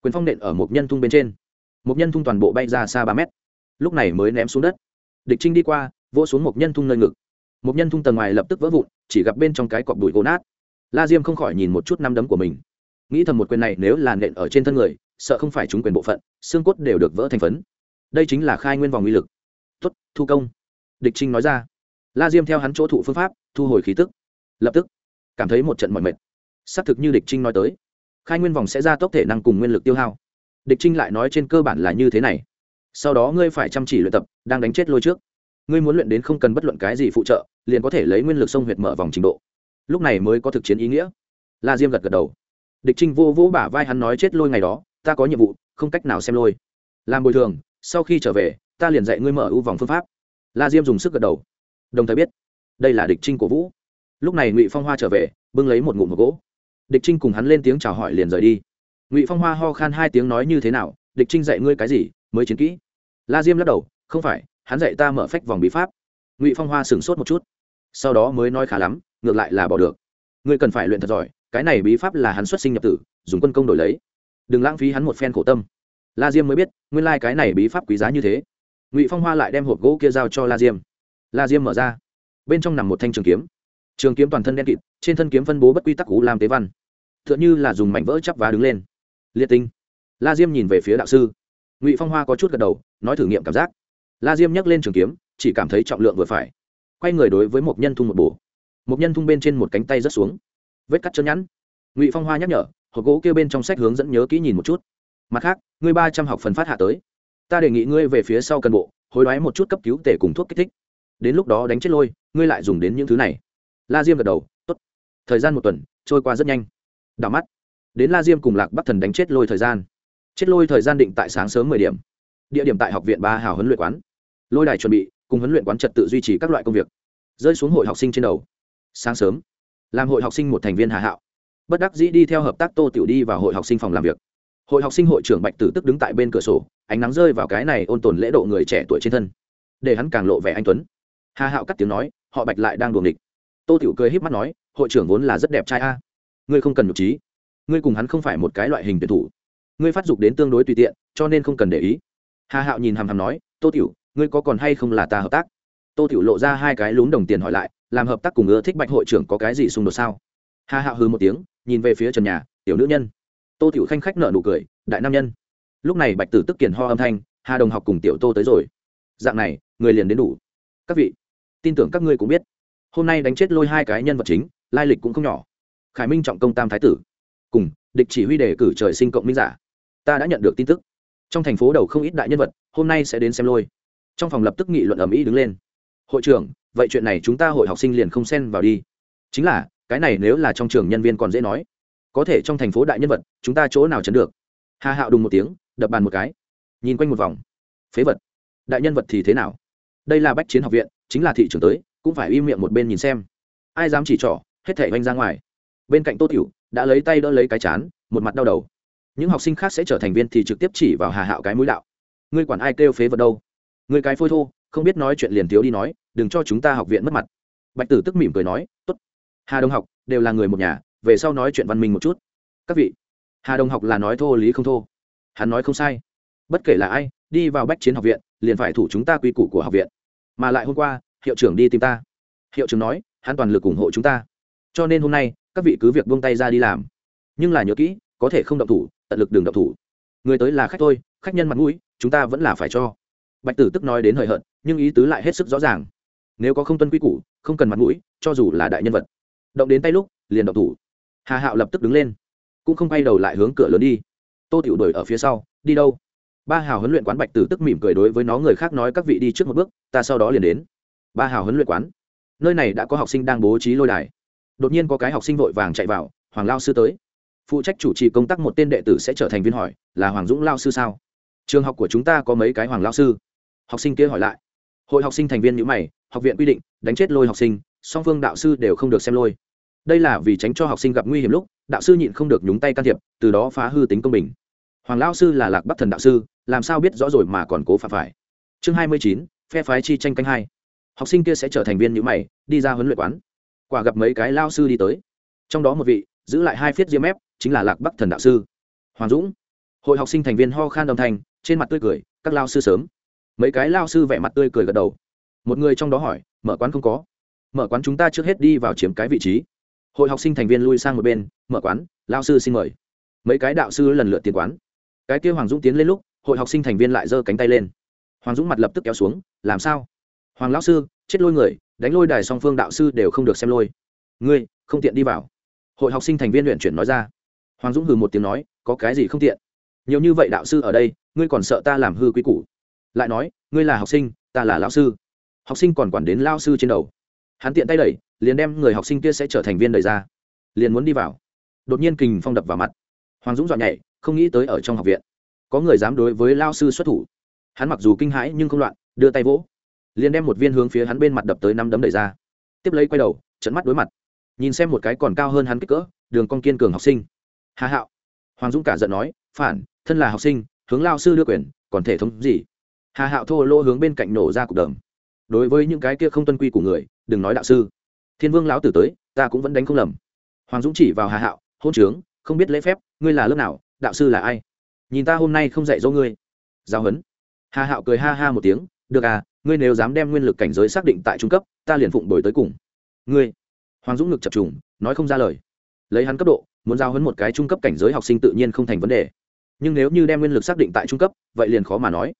Quyền phong nện ở một nhân thung bên trên. Một nhân thung toàn bộ bay ra xa ba mét. Lúc này mới ném xuống đất. Địch trinh đi qua vỗ xuống một nhân thung nơi ngực. Một nhân thung tầng ngoài lập tức vỡ vụn, chỉ gặp bên trong cái cọp đùi gỗ nát. La diêm không khỏi nhìn một chút năm đấm của mình. Nghĩ thầm một quyền này nếu là nện ở trên thân người, sợ không phải chúng quyền bộ phận, xương cốt đều được vỡ thành phấn. Đây chính là khai nguyên vòng uy lực. Tuất thu công. Địch trinh nói ra. La diêm theo hắn chỗ thụ phương pháp, thu hồi khí tức. Lập tức, cảm thấy một trận mọi mệt. Xác thực như địch trinh nói tới, khai nguyên vòng sẽ ra tốc thể năng cùng nguyên lực tiêu hao. Địch trinh lại nói trên cơ bản là như thế này. Sau đó ngươi phải chăm chỉ luyện tập, đang đánh chết lôi trước ngươi muốn luyện đến không cần bất luận cái gì phụ trợ, liền có thể lấy nguyên lực sông huyệt mở vòng trình độ. Lúc này mới có thực chiến ý nghĩa. La diêm gật gật đầu. Địch trinh vô vỗ bả vai hắn nói chết lôi ngày đó, ta có nhiệm vụ, không cách nào xem lôi. Làm bồi thường, sau khi trở về, ta liền dạy ngươi mở ưu vòng phương pháp. La diêm dùng sức gật đầu. Đồng thời biết, đây là địch trinh của vũ. Lúc này ngụy phong hoa trở về, bưng lấy một ngụm một gỗ. Địch trinh cùng hắn lên tiếng chào hỏi liền rời đi. Ngụy phong hoa ho khan hai tiếng nói như thế nào, địch trinh dạy ngươi cái gì, mới chiến kỹ? La diêm lắc đầu, không phải hắn dạy ta mở phách vòng bí pháp. Ngụy phong hoa sửng sốt một chút. Sau đó mới nói khá lắm, ngược lại là bỏ được. Ngươi cần phải luyện thật giỏi, cái này bí pháp là hắn xuất sinh nhập tử, dùng quân công đổi lấy. Đừng lãng phí hắn một phen khổ tâm. La diêm mới biết, nguyên lai、like、cái này bí pháp quý giá như thế. Ngụy phong hoa lại đem hộp gỗ kia giao cho la diêm. La diêm mở ra. Bên trong nằm một thanh trường kiếm. Trường kiếm toàn thân đen kịt, trên thân kiếm phân bố bất quy tắc cú làm tế văn. T h ư ợ n h ư là dùng mảnh vỡ chắp và đứng lên. Liệt tinh. La diêm nhìn về phía đạo sư. Ngụy phong hoa có chút gật đầu, nói thử nghiệm cảm giác la diêm nhắc lên trường kiếm, chỉ cảm thấy trọng lượng vừa phải. Quay người đối với một nhân thung một bổ. Một nhân thung bên trên một cánh tay rớt xuống. Vết cắt chân nhẵn. Ngụy phong hoa nhắc nhở, hộp gỗ kêu bên trong sách hướng dẫn nhớ kỹ nhìn một chút. Mặt khác, ngươi ba trăm học phần phát hạ tới. Ta đề nghị ngươi về phía sau cần bộ, hối đoái một chút cấp cứu tể cùng thuốc kích thích. Đến lúc đó đánh chết lôi, ngươi lại dùng đến những thứ này. La diêm gật đầu t ố t thời gian một tuần, trôi qua rất nhanh. Đảo mắt. Đến la diêm cùng lạc bắc thần đánh chết lôi thời gian. Chết lôi thời gian định tại sáng sớm mười điểm. Địa điểm tại học viện ba hào huấn luyện quán lôi đài chuẩn bị, cùng huấn luyện quán trật tự duy trì các loại công việc. Rơi xuống hội học sinh trên đầu. Sáng sớm, làm hội học sinh một thành viên hà hạo. Bất đắc dĩ đi theo hợp tác tô tiểu đi vào hội học sinh phòng làm việc. Hội học sinh hội trưởng bạch tử tức đứng tại bên cửa sổ, ánh nắng rơi vào cái này ôn tồn lễ độ người trẻ tuổi trên thân. Để hắn càng lộ vẻ anh tuấn. Hà hạo cắt tiếng nói, họ bạch lại đang đuồng địch tô tiểu cười híp mắt nói, hội trưởng vốn là rất đẹp trai a. Ngươi không cần nhục trí. Ngươi cùng hắn không phải một cái loại hình tuyển thủ. Ngươi phát dục đến tương đối tùy tiện, cho nên không cần để ý. Hà hạo nhìn hàm hàm nói, tô tiểu ngươi có còn hay không là ta hợp tác? Tô tiểu lộ ra hai cái lún đồng tiền hỏi lại, làm hợp tác cùng ưa thích bạch hội trưởng có cái gì xung đột sao? Hà hạo hư một tiếng, nhìn về phía trần nhà, tiểu nữ nhân. Tô tiểu khanh khách nợ nụ cười, đại nam nhân. Lúc này bạch tử tức kiển ho âm thanh, hà đồng học cùng tiểu tô tới rồi. Dạng này, người liền đến đủ. Các vị, tin tưởng các ngươi cũng biết. Hôm nay đánh chết lôi hai cái nhân vật chính, lai lịch cũng không nhỏ. Khải minh trọng công tam thái tử. Cùng, địch chỉ huy đề cử trời sinh cộng minh giả. Ta đã nhận được tin tức. Trong thành phố đầu không ít đại nhân vật, hôm nay sẽ đến xem lôi trong phòng lập tức nghị luận ầm ĩ đứng lên. Hội trưởng, vậy chuyện này chúng ta hội học sinh liền không xen vào đi. Chính là, cái này nếu là trong trường nhân viên còn dễ nói, có thể trong thành phố đại nhân vật, chúng ta chỗ nào chấn được? Hà hạo đùng một tiếng, đập bàn một cái. Nhìn quanh một vòng. Phế vật. Đại nhân vật thì thế nào? Đây là bách chiến học viện, chính là thị trường tới, cũng phải im miệng một bên nhìn xem. Ai dám chỉ trỏ, hết thể oanh ra ngoài. Bên cạnh tô tiểu, đã lấy tay đỡ lấy cái chán, một mặt đau đầu. Những học sinh khác sẽ trở thành viên thì trực tiếp chỉ vào hà hạo cái mũi đạo. Ngươi quản ai kêu phế vật đâu? Người cái phôi thô, không biết nói chuyện liền thiếu đi nói, đừng cho chúng ta học viện mất mặt. Bạch tử tức mỉm cười nói t ố t hà đông học, đều là người một nhà, về sau nói chuyện văn minh một chút. Các vị. Hà đông học là nói thô lý không thô. Hắn nói không sai. Bất kể là ai, đi vào bách chiến học viện, liền phải thủ chúng ta quy củ của học viện. Mà lại hôm qua, hiệu trưởng đi tìm ta. Hiệu trưởng nói, hắn toàn lực ủng hộ chúng ta. Cho nên hôm nay, các vị cứ việc buông tay ra đi làm. Nhưng là nhớ kỹ, có thể không động thủ, tận lực đừng động thủ. Người tới là khách thôi, khách nhân mặt mũi, chúng ta vẫn là phải cho bạch tử tức nói đến hời hợt, nhưng ý tứ lại hết sức rõ ràng. Nếu có không tuân quy củ, không cần mặt mũi, cho dù là đại nhân vật. Động đến tay lúc, liền động thủ. Hà hạo lập tức đứng lên, cũng không quay đầu lại hướng cửa lớn đi. Tô tiểu đuổi ở phía sau, đi đâu? Ba hào huấn luyện quán bạch tử tức mỉm cười đối với nó người khác nói các vị đi trước một bước, ta sau đó liền đến. Ba hào huấn luyện quán. Nơi này đã có học sinh đang bố trí lôi đài. Đột nhiên có cái học sinh vội vàng chạy vào, hoàng lao sư tới. Phụ trách chủ trì công tác một tên đệ tử sẽ trở thành viên hỏi, là hoàng dũng lao sư sao? Trường học của chúng ta có mấy cái hoàng lao sư? Học sinh kia hỏi lại. Hội học sinh thành viên nhữ mày, học viện quy định, đánh chết lôi học sinh, song phương đạo sư đều không được xem lôi. Đây là vì tránh cho học sinh gặp nguy hiểm lúc, đạo sư nhịn không được nhúng tay can thiệp, từ đó phá hư tính công bình. Hoàng lao sư là lạc bắc thần đạo sư, làm sao biết rõ rồi mà còn cố phạm phải? Chương hai mươi chín, phe phái chi tranh canh hai. Học sinh kia sẽ trở thành viên nhữ mày, đi ra huấn luyện quán. Quả gặp mấy cái lao sư đi tới. Trong đó một vị, giữ lại hai phiết diêm ép, chính là lạc bắc thần đạo sư. Hoàng dũng. Hội học sinh thành viên ho khan đồng thành trên mặt tươi cười, các lao sư sớm mấy cái lao sư vẻ mặt tươi cười gật đầu. Một người trong đó hỏi, mở quán không có? Mở quán chúng ta trước hết đi vào chiếm cái vị trí. Hội học sinh thành viên lui sang một bên, mở quán, lao sư xin mời. Mấy cái đạo sư lần lượt tiến quán. Cái kia hoàng dũng tiến lên lúc, hội học sinh thành viên lại giơ cánh tay lên. Hoàng dũng mặt lập tức kéo xuống, làm sao? Hoàng lão sư, chết lôi người, đánh lôi đài song phương đạo sư đều không được xem lôi. Ngươi, không tiện đi vào. Hội học sinh thành viên luyện chuyển nói ra. Hoàng dũng hừ một tiếng nói, có cái gì không tiện? Nhiều như vậy đạo sư ở đây, ngươi còn sợ ta làm hư quý củ? Lại nói, ngươi là học sinh, ta là lão sư. Học sinh còn quản đến lao sư trên đầu. Hắn tiện tay đẩy, liền đem người học sinh kia sẽ trở thành viên đẩy ra. Liền muốn đi vào. Đột nhiên kình phong đập vào mặt. Hoàng dũng dọn nhảy, không nghĩ tới ở trong học viện, có người dám đối với lao sư xuất thủ. Hắn mặc dù kinh hãi nhưng không loạn, đưa tay vỗ. Liền đem một viên hướng phía hắn bên mặt đập tới năm đấm đẩy ra. Tiếp lấy quay đầu trận mắt đối mặt. Nhìn xem một cái còn cao hơn hắn kích cỡ, đường con kiên cường học sinh. Hà hạo. Hoàng dũng cả giận nói, phản, thân là học sinh, hướng lao sư đưa quyền, còn thể thống gì? Hà hạo thô lỗ hướng bên cạnh nổ ra cục đờm đối với những cái kia không tuân quy của người, đừng nói đạo sư. Thiên vương lão tử tới, ta cũng vẫn đánh không lầm. Hoàng dũng chỉ vào hà hạo, hôn trướng, không biết lễ phép, ngươi là lớp nào, đạo sư là ai? Nhìn ta hôm nay không dạy dỗ ngươi. Giao huấn hà hạo cười ha ha một tiếng, được à ngươi nếu dám đem nguyên lực cảnh giới xác định tại trung cấp, ta liền phụng đổi tới cùng. Ngươi? Hoàng dũng ngực chập trùng, nói không ra lời. Lấy hắn cấp độ, muốn giao hấn một cái trung cấp cảnh giới học sinh tự nhiên không thành vấn đề. Nhưng nếu như đem nguyên lực xác định tại trung cấp, vậy liền khó mà nói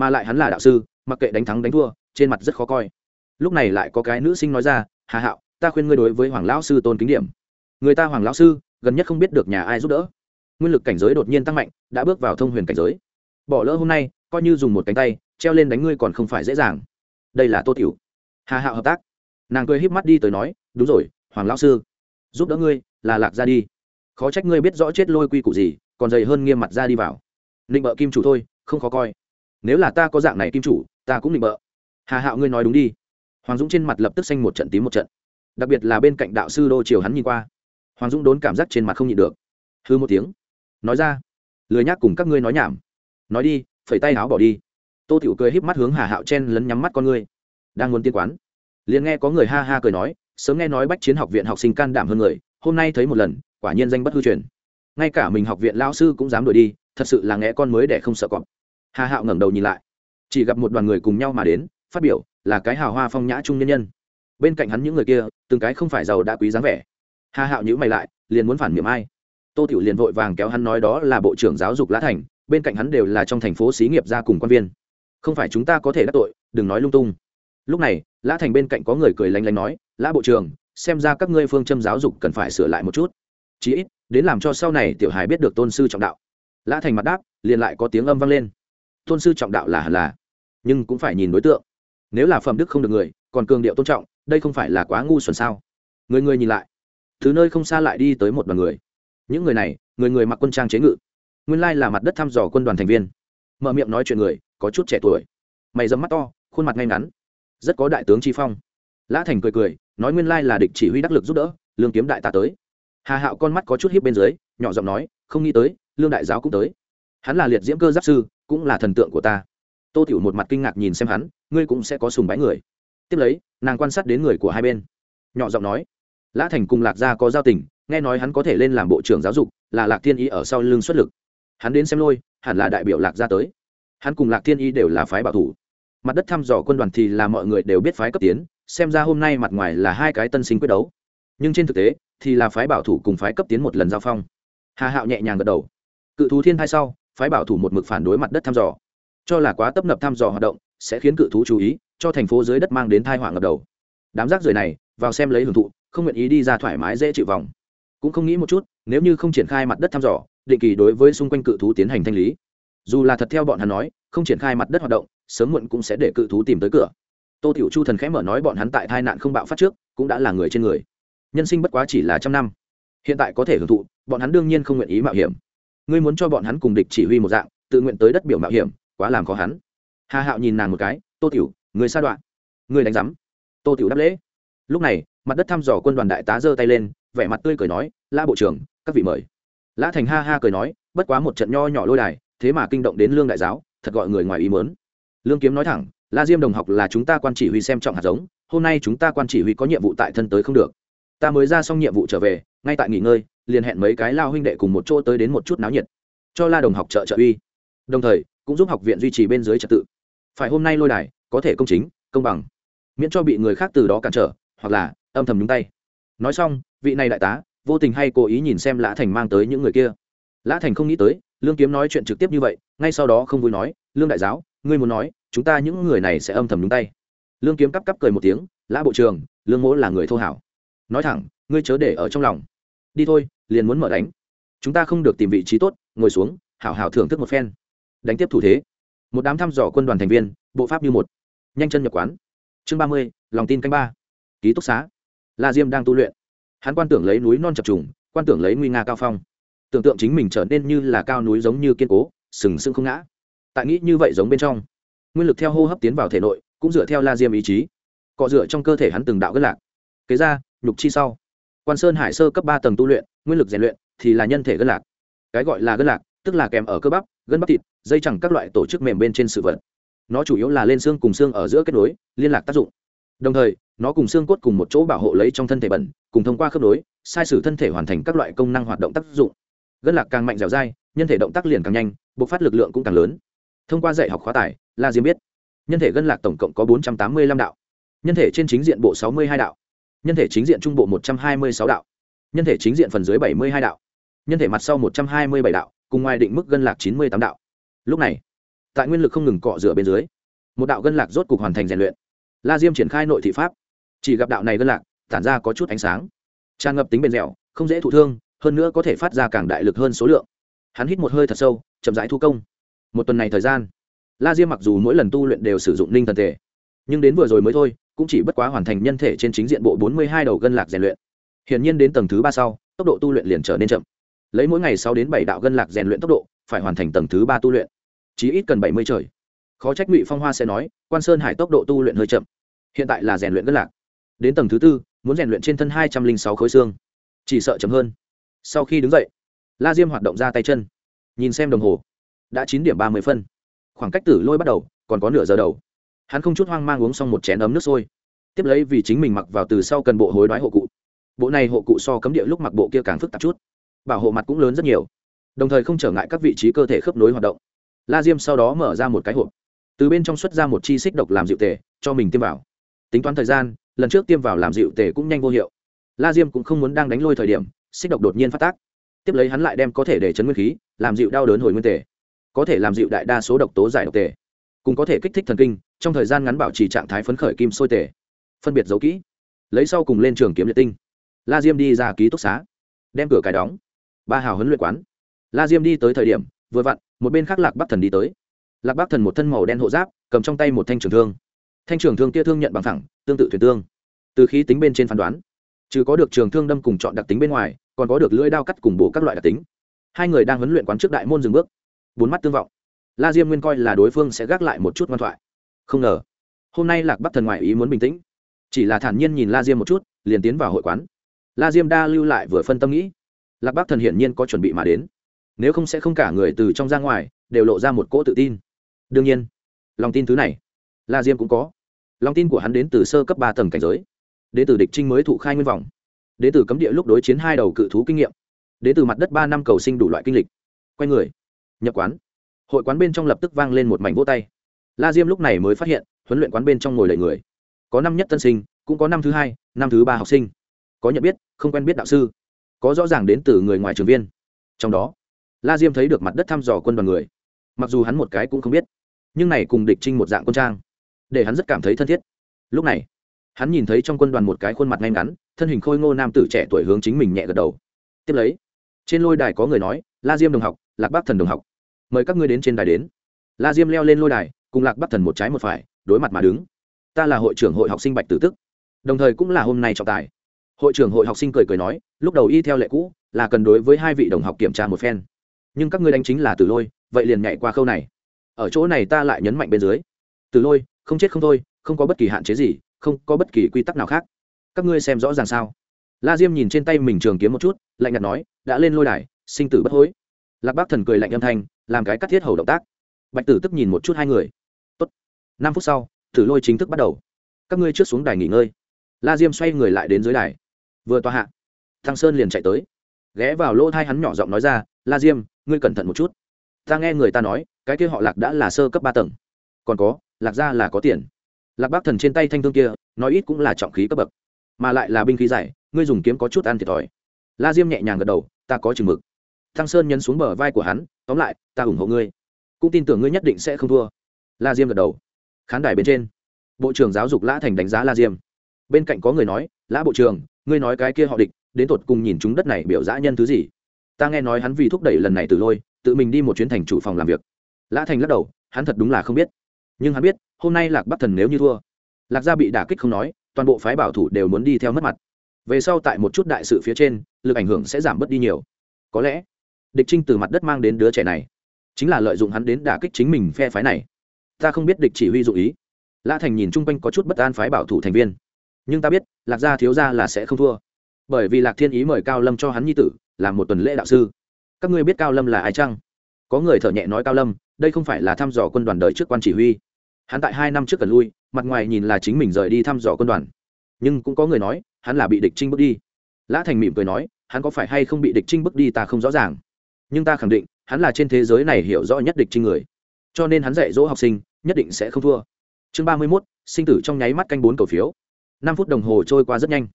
mà lại hắn là đạo sư, mặc kệ đánh thắng đánh thua, trên mặt rất khó coi. Lúc này lại có cái nữ sinh nói ra, hà hạo, ta khuyên ngươi đối với hoàng lão sư tôn kính điểm. Người ta hoàng lão sư, gần nhất không biết được nhà ai giúp đỡ. Nguyên lực cảnh giới đột nhiên tăng mạnh, đã bước vào thông huyền cảnh giới. Bỏ lỡ hôm nay, coi như dùng một cánh tay, treo lên đánh ngươi còn không phải dễ dàng. Đây là tô tiểu. Hà hạo hợp tác. Nàng cười híp mắt đi tới nói, đúng rồi, hoàng lão sư, giúp đỡ ngươi là lạc ra đi. Khó trách ngươi biết rõ chết lôi quy củ gì, còn dày hơn nghiêm mặt ra đi vào. Ninh bợ kim chủ thôi, không khó coi nếu là ta có dạng này kim chủ, ta cũng định bợ. Hà hạo ngươi nói đúng đi. Hoàng dũng trên mặt lập tức xanh một trận tím một trận. Đặc biệt là bên cạnh đạo sư đô triều hắn nhìn qua, hoàng dũng đốn cảm giác trên mặt không nhịn được. Hư một tiếng. Nói ra. Lười nhác cùng các ngươi nói nhảm. Nói đi, phẩy tay áo bỏ đi. Tô tiểu cười híp mắt hướng hà hạo chen lấn nhắm mắt con ngươi. Đang muốn tiên quán, liền nghe có người ha ha cười nói, sớm nghe nói bách chiến học viện học sinh can đảm hơn người, hôm nay thấy một lần, quả nhiên danh bất hư truyền. Ngay cả mình học viện lao sư cũng dám đuổi đi, thật sự là nghe con mới để không sợ cọp hà hạo ngẩng đầu nhìn lại. Chỉ gặp một đoàn người cùng nhau mà đến, phát biểu là cái hào hoa phong nhã trung nhân nhân. Bên cạnh hắn những người kia, từng cái không phải giàu đã quý dáng vẻ. Hà hạo nhữ mày lại, liền muốn phản miệng ai. Tô tiểu liền vội vàng kéo hắn nói đó là bộ trưởng giáo dục lã thành, bên cạnh hắn đều là trong thành phố xí nghiệp ra cùng quan viên. Không phải chúng ta có thể đắc tội, đừng nói lung tung. Lúc này, lã thành bên cạnh có người cười lanh lanh nói, lã bộ trưởng, xem ra các ngươi phương châm giáo dục cần phải sửa lại một chút. Chí ít, đến làm cho sau này tiểu hài biết được tôn sư trọng đạo. Lã thành mặt đáp, liền lại có tiếng âm vang lên tôn sư trọng đạo là hẳn là. Nhưng cũng phải nhìn đối tượng. Nếu là phẩm đức không được người, còn cường điệu tôn trọng, đây không phải là quá ngu xuẩn sao? Người người nhìn lại. Thứ nơi không xa lại đi tới một đoàn người. Những người này, người người mặc quân trang chế ngự. Nguyên lai là mặt đất thăm dò quân đoàn thành viên. Mở miệng nói chuyện người, có chút trẻ tuổi. Mày dấm mắt to, khuôn mặt ngay ngắn. Rất có đại tướng tri phong. Lã thành cười cười, nói nguyên lai là địch chỉ huy đắc lực giúp đỡ, lương kiếm đại tá tới. Hà hạo con mắt có chút hiếp bên dưới, nhỏ giọng nói, không nghĩ tới, lương đại giáo cũng tới hắn là liệt diễm cơ giáp sư, cũng là thần tượng của ta. Tô tiểu một mặt kinh ngạc nhìn xem hắn, ngươi cũng sẽ có sùng bái người. Tiếp lấy, nàng quan sát đến người của hai bên. Nhỏ giọng nói, lã thành cùng lạc gia có giao tình, nghe nói hắn có thể lên làm bộ trưởng giáo dục, là lạc thiên ý ở sau lưng xuất lực. Hắn đến xem lôi, hẳn là đại biểu lạc gia tới. Hắn cùng lạc thiên ý đều là phái bảo thủ. Mặt đất thăm dò quân đoàn thì là mọi người đều biết phái cấp tiến, xem ra hôm nay mặt ngoài là hai cái tân sinh quyết đấu. Nhưng trên thực tế, thì là phái bảo thủ cùng phái cấp tiến một lần giao phong. Hà hạo nhẹ nhàng gật đầu. Cự thú thiên hai sau phái bảo thủ một mực phản đối mặt đất thăm dò. Cho là quá tấp nập thăm dò hoạt động, sẽ khiến cự thú chú ý, cho thành phố dưới đất mang đến thai họa ngập đầu. Đám rác rưởi này, vào xem lấy hưởng thụ, không nguyện ý đi ra thoải mái dễ chịu vòng. Cũng không nghĩ một chút, nếu như không triển khai mặt đất thăm dò, định kỳ đối với xung quanh cự thú tiến hành thanh lý. Dù là thật theo bọn hắn nói, không triển khai mặt đất hoạt động, sớm muộn cũng sẽ để cự thú tìm tới cửa. Tô tiểu chu thần khẽ mở nói bọn hắn tại tai nạn không bạo phát trước, cũng đã là người trên người. Nhân sinh bất quá chỉ là trăm năm. Hiện tại có thể hưởng thụ, bọn hắn đương nhiên không nguyện ý mạo hiểm ngươi muốn cho bọn hắn cùng địch chỉ huy một dạng, tự nguyện tới đất biểu mạo hiểm, quá làm khó hắn. Hà hạo nhìn nàng một cái, tô tiểu người sa đoạn. Người đánh giám. Tô tiểu đáp lễ. Lúc này, mặt đất thăm dò quân đoàn đại tá giơ tay lên, vẻ mặt tươi cười nói la bộ trưởng, các vị mời. Lã thành ha ha cười nói, bất quá một trận nho nhỏ lôi đài, thế mà kinh động đến lương đại giáo, thật gọi người ngoài ý mớn lương kiếm nói thẳng la diêm đồng học là chúng ta quan chỉ huy xem trọng hạt giống, hôm nay chúng ta quan chỉ huy có nhiệm vụ tại thân tới không được. Ta mới ra xong nhiệm vụ trở về ngay tại nghỉ ngơi, liền hẹn mấy cái lao huynh đệ cùng một chỗ tới đến một chút náo nhiệt, cho la đồng học trợ trợ uy. Đồng thời, cũng giúp học viện duy trì bên dưới trật tự. Phải hôm nay lôi đài, có thể công chính, công bằng. Miễn cho bị người khác từ đó cản trở, hoặc là âm thầm nhúng tay. Nói xong, vị này đại tá, vô tình hay cố ý nhìn xem lã thành mang tới những người kia. Lã thành không nghĩ tới, lương kiếm nói chuyện trực tiếp như vậy, ngay sau đó không vui nói, lương đại giáo, ngươi muốn nói, chúng ta những người này sẽ âm thầm nhúng tay. Lương kiếm cắp cắp cười một tiếng, lã bộ trường, lương mỗ là người thô hảo. Nói thẳng, ngươi chớ để ở trong lòng đi thôi, liền muốn mở đánh. Chúng ta không được tìm vị trí tốt, ngồi xuống, hảo hảo thưởng thức một phen. Đánh tiếp thủ thế. Một đám thăm dò quân đoàn thành viên, bộ pháp như một. Nhanh chân nhập quán. Chương ba mươi, lòng tin canh ba. Ký túc xá. La diêm đang tu luyện. Hắn quan tưởng lấy núi non chập trùng, quan tưởng lấy nguy nga cao phong. Tưởng tượng chính mình trở nên như là cao núi giống như kiên cố, sừng sững không ngã. Tại nghĩ như vậy giống bên trong. Nguyên lực theo hô hấp tiến vào thể nội, cũng dựa theo la diêm ý chí. Cọ dựa trong cơ thể hắn từng đạo gất lạc. Kế ra, nhục chi sau quan sơn hải sơ cấp ba tầng tu luyện, nguyên lực rèn luyện thì là nhân thể gân lạc. Cái gọi là gân lạc, tức là kèm ở cơ bắp, gân bắp thịt, dây chẳng các loại tổ chức mềm bên trên sự vật. Nó chủ yếu là lên xương cùng xương ở giữa kết nối, liên lạc tác dụng. Đồng thời, nó cùng xương cốt cùng một chỗ bảo hộ lấy trong thân thể bẩn, cùng thông qua khớp nối, sai sử thân thể hoàn thành các loại công năng hoạt động tác dụng. Gân lạc càng mạnh dẻo dai, nhân thể động tác liền càng nhanh, bộc phát lực lượng cũng càng lớn. Thông qua dạy học khóa tải la diêm biết, nhân thể gân lạc tổng cộng có bốn trăm tám mươi lăm đạo. Nhân thể trên chính diện bộ sáu mươi hai đạo nhân thể chính diện trung bộ một trăm hai mươi sáu đạo. Nhân thể chính diện phần dưới bảy mươi hai đạo. Nhân thể mặt sau một trăm hai mươi bảy đạo, cùng ngoài định mức gân lạc chín mươi tám đạo. Lúc này, tại nguyên lực không ngừng cọ rửa bên dưới, một đạo gân lạc rốt cục hoàn thành rèn luyện. La diêm triển khai nội thị pháp. Chỉ gặp đạo này gân lạc, tản ra có chút ánh sáng. Tràn ngập tính bền dẻo, không dễ thụ thương, hơn nữa có thể phát ra càng đại lực hơn số lượng. Hắn hít một hơi thật sâu, chậm rãi thu công. Một tuần này thời gian, la diêm mặc dù mỗi lần tu luyện đều sử dụng ninh thần thể nhưng đến vừa rồi mới thôi, cũng chỉ bất quá hoàn thành nhân thể trên chính diện bộ bốn mươi hai đầu gân lạc rèn luyện. Hiển nhiên đến tầng thứ ba sau, tốc độ tu luyện liền trở nên chậm. Lấy mỗi ngày sáu đến bảy đạo gân lạc rèn luyện tốc độ, phải hoàn thành tầng thứ ba tu luyện. Chí ít cần bảy mươi trời. Khó trách ngụy phong hoa sẽ nói, quan sơn hải tốc độ tu luyện hơi chậm. Hiện tại là rèn luyện gân lạc. Đến tầng thứ tư, muốn rèn luyện trên thân hai trăm linh sáu khối xương. Chỉ sợ chậm hơn. Sau khi đứng dậy, la diêm hoạt động ra tay chân. Nhìn xem đồng hồ, đã chín điểm ba mươi phân. Khoảng cách tử lôi bắt đầu, còn có nửa giờ đầu hắn không chút hoang mang uống xong một chén ấm nước sôi, tiếp lấy vì chính mình mặc vào từ sau cần bộ hối đoái hộ cụ. Bộ này hộ cụ so cấm địa lúc mặc bộ kia càng phức tạp chút, bảo hộ mặt cũng lớn rất nhiều, đồng thời không trở ngại các vị trí cơ thể khớp nối hoạt động. La diêm sau đó mở ra một cái hộp, từ bên trong xuất ra một chi xích độc làm dịu tề, cho mình tiêm vào. Tính toán thời gian, lần trước tiêm vào làm dịu tề cũng nhanh vô hiệu. La diêm cũng không muốn đang đánh lôi thời điểm, xích độc đột nhiên phát tác. Tiếp lấy hắn lại đem có thể để chấn nguyên khí, làm dịu đau đớn hồi nguyên tề. Có thể làm dịu đại đa số độc tố giải độc tề cũng có thể kích thích thần kinh trong thời gian ngắn bảo trì trạng thái phấn khởi kim sôi tề, phân biệt giấu kỹ, lấy sau cùng lên trường kiếm liệt tinh. La diêm đi ra ký túc xá, đem cửa cài đóng. Ba hào huấn luyện quán. La diêm đi tới thời điểm, vừa vặn, một bên khác lạc bắc thần đi tới. Lạc bắc thần một thân màu đen hộ giáp, cầm trong tay một thanh trường thương. Thanh trường thương kia thương nhận bằng thẳng tương tự thuyền tương. Từ khí tính bên trên phán đoán, trừ có được trường thương đâm cùng chọn đặc tính bên ngoài, còn có được lưỡi đao cắt cùng bổ các loại đặc tính. Hai người đang huấn luyện quán trước đại môn dừng bước. Bốn mắt tương vọng. La diêm nguyên coi là đối phương sẽ gác lại một chút ngoan thoại không ngờ. Hôm nay lạc bắc thần ngoại ý muốn bình tĩnh. Chỉ là thản nhiên nhìn la diêm một chút, liền tiến vào hội quán. La diêm đa lưu lại vừa phân tâm nghĩ. Lạc bắc thần hiển nhiên có chuẩn bị mà đến. Nếu không sẽ không cả người từ trong ra ngoài, đều lộ ra một cỗ tự tin. Đương nhiên, lòng tin thứ này, la diêm cũng có. Lòng tin của hắn đến từ sơ cấp ba tầng cảnh giới. Đến từ địch trinh mới thụ khai nguyên vọng. Đến từ cấm địa lúc đối chiến hai đầu cự thú kinh nghiệm. Đến từ mặt đất ba năm cầu sinh đủ loại kinh lịch. Quay người, nhập quán. Hội quán bên trong lập tức vang lên một mảnh vỗ tay la diêm lúc này mới phát hiện, huấn luyện quán bên trong ngồi đầy người. Có năm nhất tân sinh, cũng có năm thứ hai, năm thứ ba học sinh. Có nhận biết, không quen biết đạo sư. Có rõ ràng đến từ người ngoài trường viên. Trong đó, la diêm thấy được mặt đất thăm dò quân đoàn người. Mặc dù hắn một cái cũng không biết, nhưng này cùng địch trinh một dạng quân trang. Để hắn rất cảm thấy thân thiết. Lúc này, hắn nhìn thấy trong quân đoàn một cái khuôn mặt ngay ngắn, thân hình khôi ngô nam tử trẻ tuổi hướng chính mình nhẹ gật đầu. Tiếp lấy, trên lôi đài có người nói, la diêm đồng học, lạc bác thần đồng học, mời các ngươi đến trên đài đến. La diêm leo lên lôi đài cùng lạc bắc thần một trái một phải, đối mặt mà đứng. Ta là hội trưởng hội học sinh bạch tử tức. Đồng thời cũng là hôm nay trọng tài. Hội trưởng hội học sinh cười cười nói, lúc đầu y theo lệ cũ, là cần đối với hai vị đồng học kiểm tra một phen. Nhưng các ngươi đánh chính là từ lôi, vậy liền nhảy qua khâu này. Ở chỗ này ta lại nhấn mạnh bên dưới. Từ lôi, không chết không thôi, không có bất kỳ hạn chế gì, không có bất kỳ quy tắc nào khác. Các ngươi xem rõ ràng sao? La diêm nhìn trên tay mình trường kiếm một chút, lạnh nhạt nói, đã lên lôi đài, sinh tử bất hối. Lạc bác thần cười lạnh âm thanh, làm cái cắt thiết hầu động tác. Bạch tử tức nhìn một chút hai người năm phút sau thử lôi chính thức bắt đầu. Các ngươi trước xuống đài nghỉ ngơi. La diêm xoay người lại đến dưới đài. Vừa tòa hạ thăng sơn liền chạy tới. Ghé vào lỗ thai hắn nhỏ giọng nói ra la diêm ngươi cẩn thận một chút. Ta nghe người ta nói cái kia họ lạc đã là sơ cấp ba tầng. Còn có lạc ra là có tiền. Lạc bác thần trên tay thanh thương kia nói ít cũng là trọng khí cấp bậc. Mà lại là binh khí giải, ngươi dùng kiếm có chút ăn thiệt thòi. La diêm nhẹ nhàng gật đầu ta có chừng mực. Thăng sơn nhấn xuống bờ vai của hắn tóm lại ta ủng hộ ngươi. Cũng tin tưởng ngươi nhất định sẽ không thua. La diêm gật đầu khán đài bên trên. Bộ trưởng giáo dục lã thành đánh giá la diêm. Bên cạnh có người nói, lã bộ trưởng, ngươi nói cái kia họ địch, đến tột cùng nhìn chúng đất này biểu dã nhân thứ gì? Ta nghe nói hắn vì thúc đẩy lần này từ lôi, tự mình đi một chuyến thành chủ phòng làm việc. Lã thành lắc đầu, hắn thật đúng là không biết. Nhưng hắn biết, hôm nay lạc bắc thần nếu như thua, lạc gia bị đả kích không nói, toàn bộ phái bảo thủ đều muốn đi theo mất mặt. Về sau tại một chút đại sự phía trên, lực ảnh hưởng sẽ giảm bớt đi nhiều. Có lẽ, địch trinh từ mặt đất mang đến đứa trẻ này, chính là lợi dụng hắn đến đả kích chính mình phe phái này ta không biết địch chỉ huy dụ ý. Lã thành nhìn chung quanh có chút bất an phái bảo thủ thành viên. Nhưng ta biết, lạc gia thiếu gia là sẽ không thua. Bởi vì lạc thiên ý mời cao lâm cho hắn nhi tử làm một tuần lễ đạo sư. Các ngươi biết cao lâm là ai chăng? Có người thở nhẹ nói cao lâm, đây không phải là thăm dò quân đoàn đời trước quan chỉ huy. Hắn tại hai năm trước cần lui, mặt ngoài nhìn là chính mình rời đi thăm dò quân đoàn. Nhưng cũng có người nói, hắn là bị địch trinh bước đi. Lã thành mỉm cười nói, hắn có phải hay không bị địch trinh bước đi ta không rõ ràng. Nhưng ta khẳng định, hắn là trên thế giới này hiểu rõ nhất địch trinh người. Cho nên hắn dạy dỗ học sinh nhất định sẽ không thua. Chương ba mươi mốt, sinh tử trong nháy mắt canh bốn cầu phiếu. Năm phút đồng hồ trôi qua rất nhanh.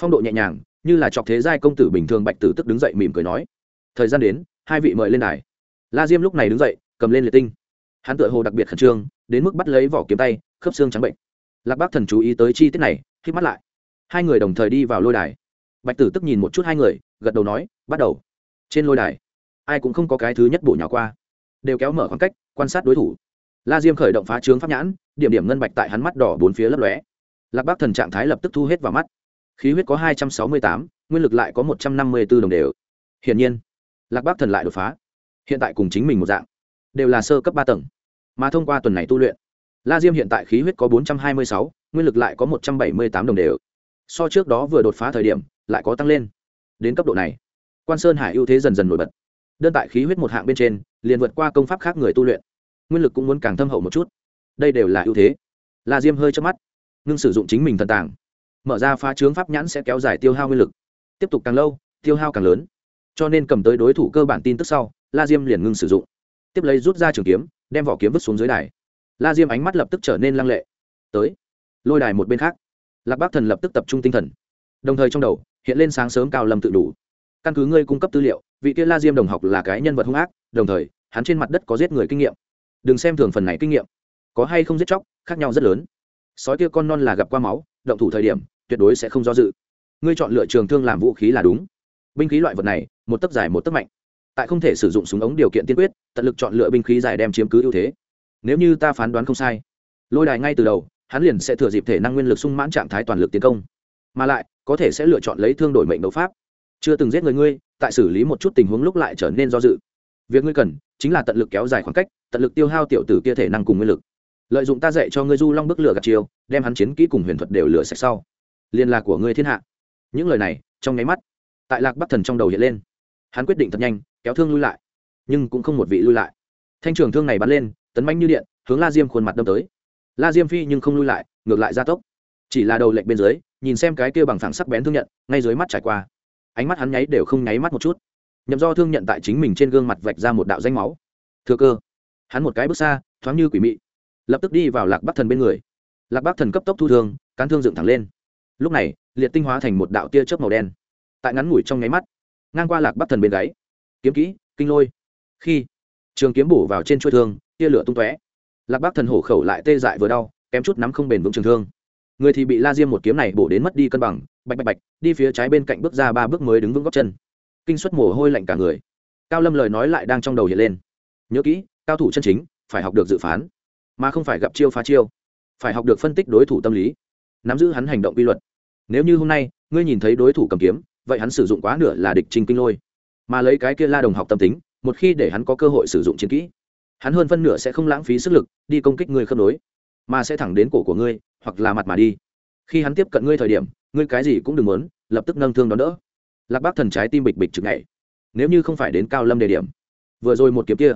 Phong độ nhẹ nhàng, như là chọc thế giai công tử bình thường bạch tử tức đứng dậy mỉm cười nói. Thời gian đến, hai vị mời lên đài. La diêm lúc này đứng dậy, cầm lên liệt tinh. Hắn tựa hồ đặc biệt khẩn trương, đến mức bắt lấy vỏ kiếm tay, khớp xương trắng bệnh. Lạc bác thần chú ý tới chi tiết này khi mắt lại. Hai người đồng thời đi vào lôi đài. Bạch tử tức nhìn một chút hai người, gật đầu nói, bắt đầu. Trên lôi đài, ai cũng không có cái thứ nhất bổ nhỏ qua. Đều kéo mở khoảng cách, quan sát đối thủ la diêm khởi động phá trướng pháp nhãn, điểm điểm ngân bạch tại hắn mắt đỏ bốn phía lấp lóe. Lạc bác thần trạng thái lập tức thu hết vào mắt. Khí huyết có hai trăm sáu mươi tám, nguyên lực lại có một trăm năm mươi b ố đồng đều. Hiển nhiên, lạc bác thần lại đột phá. Hiện tại cùng chính mình một dạng, đều là sơ cấp ba tầng. Mà thông qua tuần này tu luyện, la diêm hiện tại khí huyết có bốn trăm hai mươi sáu, nguyên lực lại có một trăm bảy mươi tám đồng đều. So trước đó vừa đột phá thời điểm, lại có tăng lên. Đến cấp độ này, quan sơn hải ưu thế dần dần nổi bật. Đơn tại khí huyết một hạng bên trên, liền vượt qua công pháp khác người tu luyện nguyên lực cũng muốn càng thâm hậu một chút. Đây đều là ưu thế. La diêm hơi chớp mắt, ngưng sử dụng chính mình thần tàng. Mở ra phá trướng pháp nhãn sẽ kéo dài tiêu hao nguyên lực. Tiếp tục càng lâu, tiêu hao càng lớn. Cho nên cầm tới đối thủ cơ bản tin tức sau, la diêm liền ngưng sử dụng. Tiếp lấy rút ra trường kiếm, đem vỏ kiếm vứt xuống dưới đài. La diêm ánh mắt lập tức trở nên lăng lệ. Tới, lôi đài một bên khác. Lạc bác thần lập tức tập trung tinh thần. Đồng thời trong đầu, hiện lên sáng sớm cao lâm tự đủ. Căn cứ ngươi cung cấp tư liệu, vị kia la diêm đồng học là cái nhân vật hung ác, đồng thời, hắn trên mặt đất có giết người kinh nghiệm đừng xem thường phần này kinh nghiệm. Có hay không giết chóc, khác nhau rất lớn. Sói kia con non là gặp qua máu, động thủ thời điểm, tuyệt đối sẽ không do dự. Ngươi chọn lựa trường thương làm vũ khí là đúng. Binh khí loại vật này, một tấc dài một tấc mạnh. Tại không thể sử dụng súng ống điều kiện tiên quyết, tận lực chọn lựa binh khí dài đem chiếm cứ ưu thế. Nếu như ta phán đoán không sai, lôi đài ngay từ đầu, hắn liền sẽ thừa dịp thể năng nguyên lực sung mãn trạng thái toàn lực tiến công. Mà lại, có thể sẽ lựa chọn lấy thương đổi mệnh đấu pháp. Chưa từng giết người ngươi, tại xử lý một chút tình huống lúc lại trở nên do dự. Việc ngươi cần, chính là tận lực kéo dài khoảng cách tận lực tiêu hao tiểu tử kia thể năng cùng nguyên lực. Lợi dụng ta dạy cho ngươi du long bức lửa gạt chiều đem hắn chiến kỹ cùng huyền thuật đều lửa sạch sau. Liên lạc của ngươi thiên hạ. Những lời này, trong nháy mắt, tại lạc bắc thần trong đầu hiện lên. Hắn quyết định thật nhanh, kéo thương lui lại, nhưng cũng không một vị lui lại. Thanh trường thương này bắn lên, tấn manh như điện, hướng la diêm khuôn mặt đâm tới. La diêm phi nhưng không lui lại, ngược lại gia tốc. Chỉ là đầu lệnh bên dưới, nhìn xem cái kia bằng thẳng sắc bén thương nhận, ngay dưới mắt trải qua. Ánh mắt hắn nháy đều không nháy mắt một chút. Nhậm do thương nhận tại chính mình trên gương mặt vạch ra một đạo danh máu. Thừa cơ hắn một cái bước xa, thoáng như quỷ mị. Lập tức đi vào lạc bắc thần bên người. Lạc bắc thần cấp tốc thu thương, cán thương dựng thẳng lên. Lúc này, liệt tinh hóa thành một đạo tia chớp màu đen. Tại ngắn ngủi trong nháy mắt, ngang qua lạc bắc thần bên gáy. Kiếm kỹ, kinh lôi. Khi, trường kiếm bổ vào trên chuôi thương, tia lửa tung tóe. Lạc bắc thần hổ khẩu lại tê dại vừa đau, kém chút nắm không bền vững trường thương. Người thì bị la diêm một kiếm này bổ đến mất đi cân bằng, bạch bạch bạch, đi phía trái bên cạnh bước ra ba bước mới đứng vững góc chân. Kinh suất mồ hôi lạnh cả người. Cao lâm lời nói lại đang trong đầu hiện lên. Nhớ kỹ cao thủ chân chính, phải học được dự phán, mà không phải gặp chiêu phá chiêu. Phải học được phân tích đối thủ tâm lý, nắm giữ hắn hành động quy luật. Nếu như hôm nay, ngươi nhìn thấy đối thủ cầm kiếm, vậy hắn sử dụng quá nửa là địch trình kinh lôi. Mà lấy cái kia la đồng học tâm tính, một khi để hắn có cơ hội sử dụng chiến kỹ, hắn hơn phân nửa sẽ không lãng phí sức lực đi công kích ngươi khớp nối, mà sẽ thẳng đến cổ của ngươi, hoặc là mặt mà đi. Khi hắn tiếp cận ngươi thời điểm, ngươi cái gì cũng đừng muốn, lập tức nâng thương đón đỡ. Lạc bác thần trái tim bịch bịch chực ngày nếu như không phải đến cao lâm đề điểm, vừa rồi một kiếm kia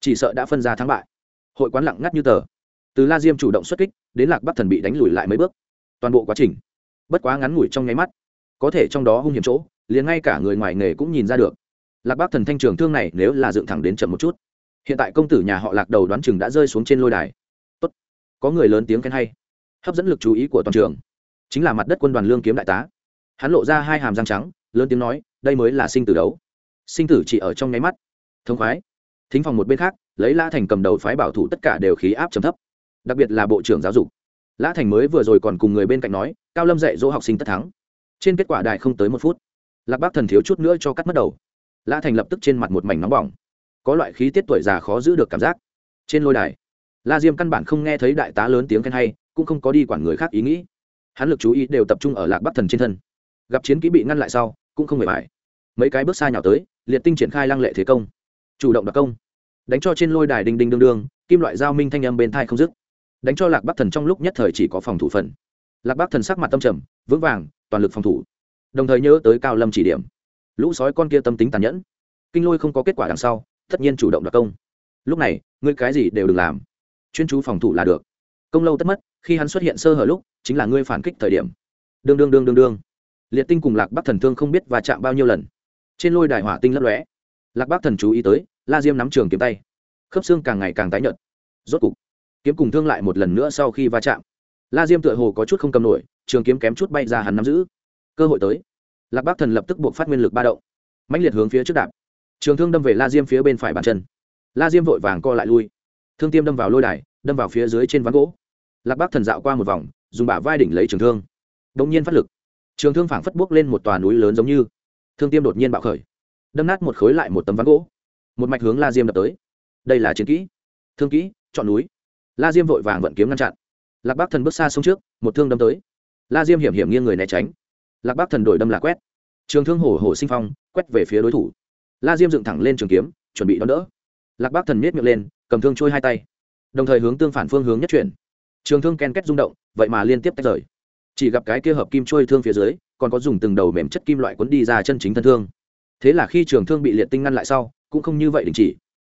chỉ sợ đã phân ra thắng bại. Hội quán lặng ngắt như tờ. Từ la diêm chủ động xuất kích, đến lạc bắc thần bị đánh lùi lại mấy bước. Toàn bộ quá trình, bất quá ngắn ngủi trong nháy mắt, có thể trong đó hung hiểm chỗ, liền ngay cả người ngoài nghề cũng nhìn ra được. Lạc bắc thần thanh trường thương này nếu là dựng thẳng đến chậm một chút, hiện tại công tử nhà họ lạc đầu đoán chừng đã rơi xuống trên lôi đài. Tốt. có người lớn tiếng khen hay. Hấp dẫn lực chú ý của toàn trường, chính là mặt đất quân đoàn lương kiếm đại tá. Hắn lộ ra hai hàm răng trắng, lớn tiếng nói, đây mới là sinh tử đấu. Sinh tử chỉ ở trong nháy mắt. Thông khoái thính phòng một bên khác, lấy lã thành cầm đầu phái bảo thủ tất cả đều khí áp trầm thấp. Đặc biệt là bộ trưởng giáo dục. Lã thành mới vừa rồi còn cùng người bên cạnh nói, cao lâm dạy dỗ học sinh tất thắng. Trên kết quả đại không tới một phút. Lạc bác thần thiếu chút nữa cho cắt mất đầu. Lã thành lập tức trên mặt một mảnh nóng bỏng. Có loại khí tiết tuổi già khó giữ được cảm giác. Trên lôi đài, la diêm căn bản không nghe thấy đại tá lớn tiếng khen hay, cũng không có đi quản người khác ý nghĩ. Hắn lực chú ý đều tập trung ở lạc bắc thần trên thân. Gặp chiến kỹ bị ngăn lại sau, cũng không hề bài mấy cái bước xa nhào tới, liệt tinh triển khai lăng lệ thế công chủ động đặc công. Đánh cho trên lôi đài đinh đinh đương đương, kim loại giao minh thanh âm bên thai không dứt. Đánh cho lạc bắc thần trong lúc nhất thời chỉ có phòng thủ phần. Lạc bắc thần sắc mặt tâm trầm, vững vàng, toàn lực phòng thủ. Đồng thời nhớ tới cao lâm chỉ điểm. Lũ sói con kia tâm tính tàn nhẫn. Kinh lôi không có kết quả đằng sau, tất nhiên chủ động đặc công. Lúc này, ngươi cái gì đều đừng làm. Chuyên chú phòng thủ là được. Công lâu tất mất, khi hắn xuất hiện sơ hở lúc, chính là ngươi phản kích thời điểm. Đương đương đương đương đương. Liệt tinh cùng lạc bắc thần thương không biết và chạm bao nhiêu lần. Trên lôi đài hỏa tinh lấp lóe lạc Bác thần chú ý tới, la diêm nắm trường kiếm tay. Khớp xương càng ngày càng tái nhợt. Rốt cục, kiếm cùng thương lại một lần nữa sau khi va chạm. La diêm tựa hồ có chút không cầm nổi, trường kiếm kém chút bay ra hắn nắm giữ. Cơ hội tới. Lạc Bác thần lập tức buộc phát nguyên lực ba động. Mạnh liệt hướng phía trước đạp. Trường thương đâm về la diêm phía bên phải bàn chân. La diêm vội vàng co lại lui. Thương tiêm đâm vào lôi đài, đâm vào phía dưới trên ván gỗ. Lạc Bác thần dạo qua một vòng, dùng bả vai đỉnh lấy trường thương. Đ ỗ n g nhiên phát lực. Trường thương phảng phất buốc lên một tòa núi lớn giống như. Thương tiêm đột nhiên bạo khởi đâm nát một khối lại một tấm ván gỗ. Một mạch hướng la diêm đập tới. Đây là chiến kỹ. Thương kỹ, chọn núi. La diêm vội vàng vận kiếm ngăn chặn. Lạc Bác thần bước xa sông trước, một thương đâm tới. La diêm hiểm hiểm nghiêng người né tránh. Lạc Bác thần đổi đâm là quét. Trường thương hổ hổ sinh phong, quét về phía đối thủ. La diêm dựng thẳng lên trường kiếm, chuẩn bị đón đỡ. Lạc Bác thần miết miệng lên, cầm thương trôi hai tay. Đồng thời hướng tương phản phương hướng nhất chuyển. Trường thương ken két rung động, vậy mà liên tiếp tách rời. Chỉ gặp cái kia hợp kim trôi thương phía dưới, còn có dùng từng đầu mềm chất kim loại cuốn đi ra chân chính thân thương thế là khi trường thương bị liệt tinh ngăn lại sau, cũng không như vậy đình chỉ.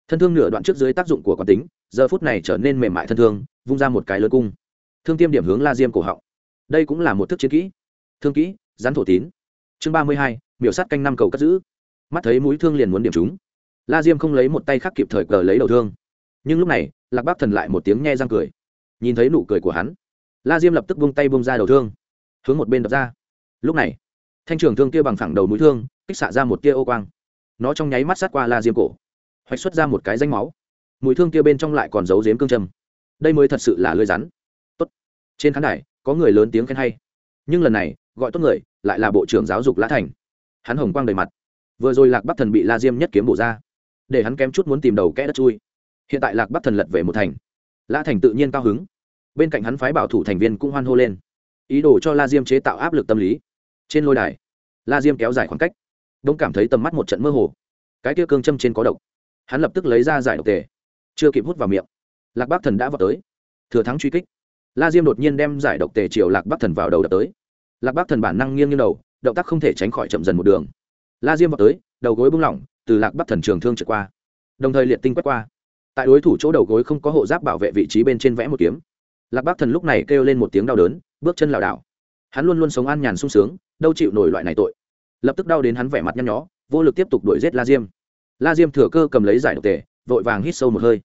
Thân thương nửa đoạn trước dưới tác dụng của quán tính, giờ phút này trở nên mềm mại thân thương, vung ra một cái lớn cung. Thương tiêm điểm hướng la diêm cổ họng. Đây cũng là một thức chiến kỹ. Thương kỹ, rắn thổ tín. Chương ba mươi hai, miểu sát canh năm cầu cất giữ. Mắt thấy mũi thương liền muốn điểm chúng la diêm không lấy một tay khác kịp thời cờ lấy đầu thương. Nhưng lúc này, lạc bác thần lại một tiếng nhe răng cười. Nhìn thấy nụ cười của hắn, la diêm lập tức vung tay bung ra đầu thương, hướng một bên đập ra. Lúc này thanh trường thương kia bằng phẳng đầu mũi thương, kích xạ ra một tia ô quang. Nó trong nháy mắt sát qua la diêm cổ, hoạch xuất ra một cái danh máu. Mũi thương kia bên trong lại còn giấu giếm cương châm. Đây mới thật sự là lưới rắn. Tốt. Trên khán đài, có người lớn tiếng khen hay. Nhưng lần này, gọi tốt người, lại là bộ trưởng giáo dục lã thành. Hắn hồng quang đầy mặt. Vừa rồi lạc bắc thần bị la diêm nhất kiếm bổ ra, để hắn kém chút muốn tìm đầu kẽ đất chui. Hiện tại lạc bắc thần lật về một thành. Lã thành tự nhiên cao hứng. Bên cạnh hắn phái bảo thủ thành viên cũng hoan hô lên. Ý đồ cho la diêm chế tạo áp lực tâm lý trên lôi đài, la diêm kéo dài khoảng cách đông cảm thấy tầm mắt một trận mơ hồ. Cái kia cương châm trên có độc. Hắn lập tức lấy ra giải độc tề. Chưa kịp hút vào miệng, lạc Bác thần đã vào tới. Thừa thắng truy kích, la diêm đột nhiên đem giải độc tề chiều lạc Bác thần vào đầu đập tới. Lạc Bác thần bản năng nghiêng như đầu, động tác không thể tránh khỏi chậm dần một đường. La diêm vào tới, đầu gối bung lỏng, từ lạc Bác thần trường thương trượt qua. Đồng thời liệt tinh quét qua. Tại đối thủ chỗ đầu gối không có hộ giáp bảo vệ vị trí bên trên vẽ một kiếm. Lạc Bác thần lúc này kêu lên một tiếng đau đớn, bước chân lảo đảo. Hắn luôn luôn sống an nhàn sung sướng đâu chịu nổi loại này tội. Lập tức đau đến hắn vẻ mặt nhăn nhó, vô lực tiếp tục đuổi giết la diêm. La diêm thừa cơ cầm lấy giải độc tề, vội vàng hít sâu một hơi,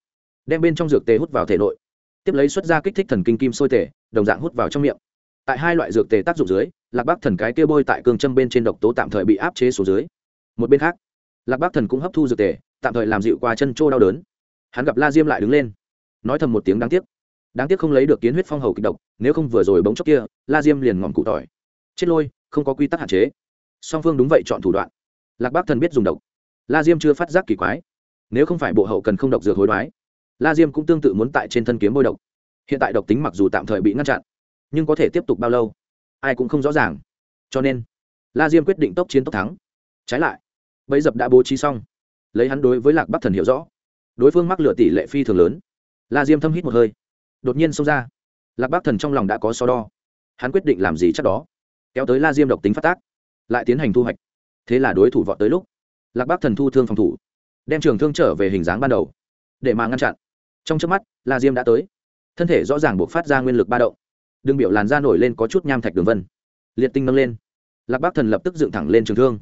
đem bên trong dược tề hút vào thể nội. Tiếp lấy xuất ra kích thích thần kinh kim sôi tề, đồng dạng hút vào trong miệng. Tại hai loại dược tề tác dụng dưới, lạc bắc thần cái kia bôi tại cương châm bên trên độc tố tạm thời bị áp chế xuống dưới. Một bên khác, lạc bắc thần cũng hấp thu dược tề, tạm thời làm dịu qua chân trô đau đớn. Hắn gặp la diêm lại đứng lên, nói thầm một tiếng đáng tiếc. Đáng tiếc không lấy được kiến huyết phong hầu kịch độc, nếu không vừa rồi bóng chốc kia, la diêm liền ngòm cụ tỏi. Chết lôi không có quy tắc hạn chế. Song phương đúng vậy chọn thủ đoạn. Lạc Bác thần biết dùng độc. La diêm chưa phát giác kỳ quái. Nếu không phải bộ hậu cần không độc dược hối đoái, la diêm cũng tương tự muốn tại trên thân kiếm bôi độc. Hiện tại độc tính mặc dù tạm thời bị ngăn chặn, nhưng có thể tiếp tục bao lâu, ai cũng không rõ ràng. Cho nên, la diêm quyết định tốc chiến tốc thắng. Trái lại bấy dập đã bố trí xong, lấy hắn đối với lạc bắc thần hiểu rõ. Đối phương mắc lựa tỷ lệ phi thường lớn. La diêm thâm hít một hơi, đột nhiên xông ra. Lạc bắc thần trong lòng đã có so đo. Hắn quyết định làm gì chắc đó? Kéo tới la diêm độc tính phát tác, lại tiến hành thu hoạch. Thế là đối thủ vọt tới lúc, lạc Bác thần thu thương phòng thủ, đem trường thương trở về hình dáng ban đầu, để mà ngăn chặn. Trong trước mắt, la diêm đã tới. Thân thể rõ ràng buộc phát ra nguyên lực ba động. Đừng biểu làn da nổi lên có chút nham thạch đường vân. Liệt tinh nâng lên. Lạc Bác thần lập tức dựng thẳng lên trường thương.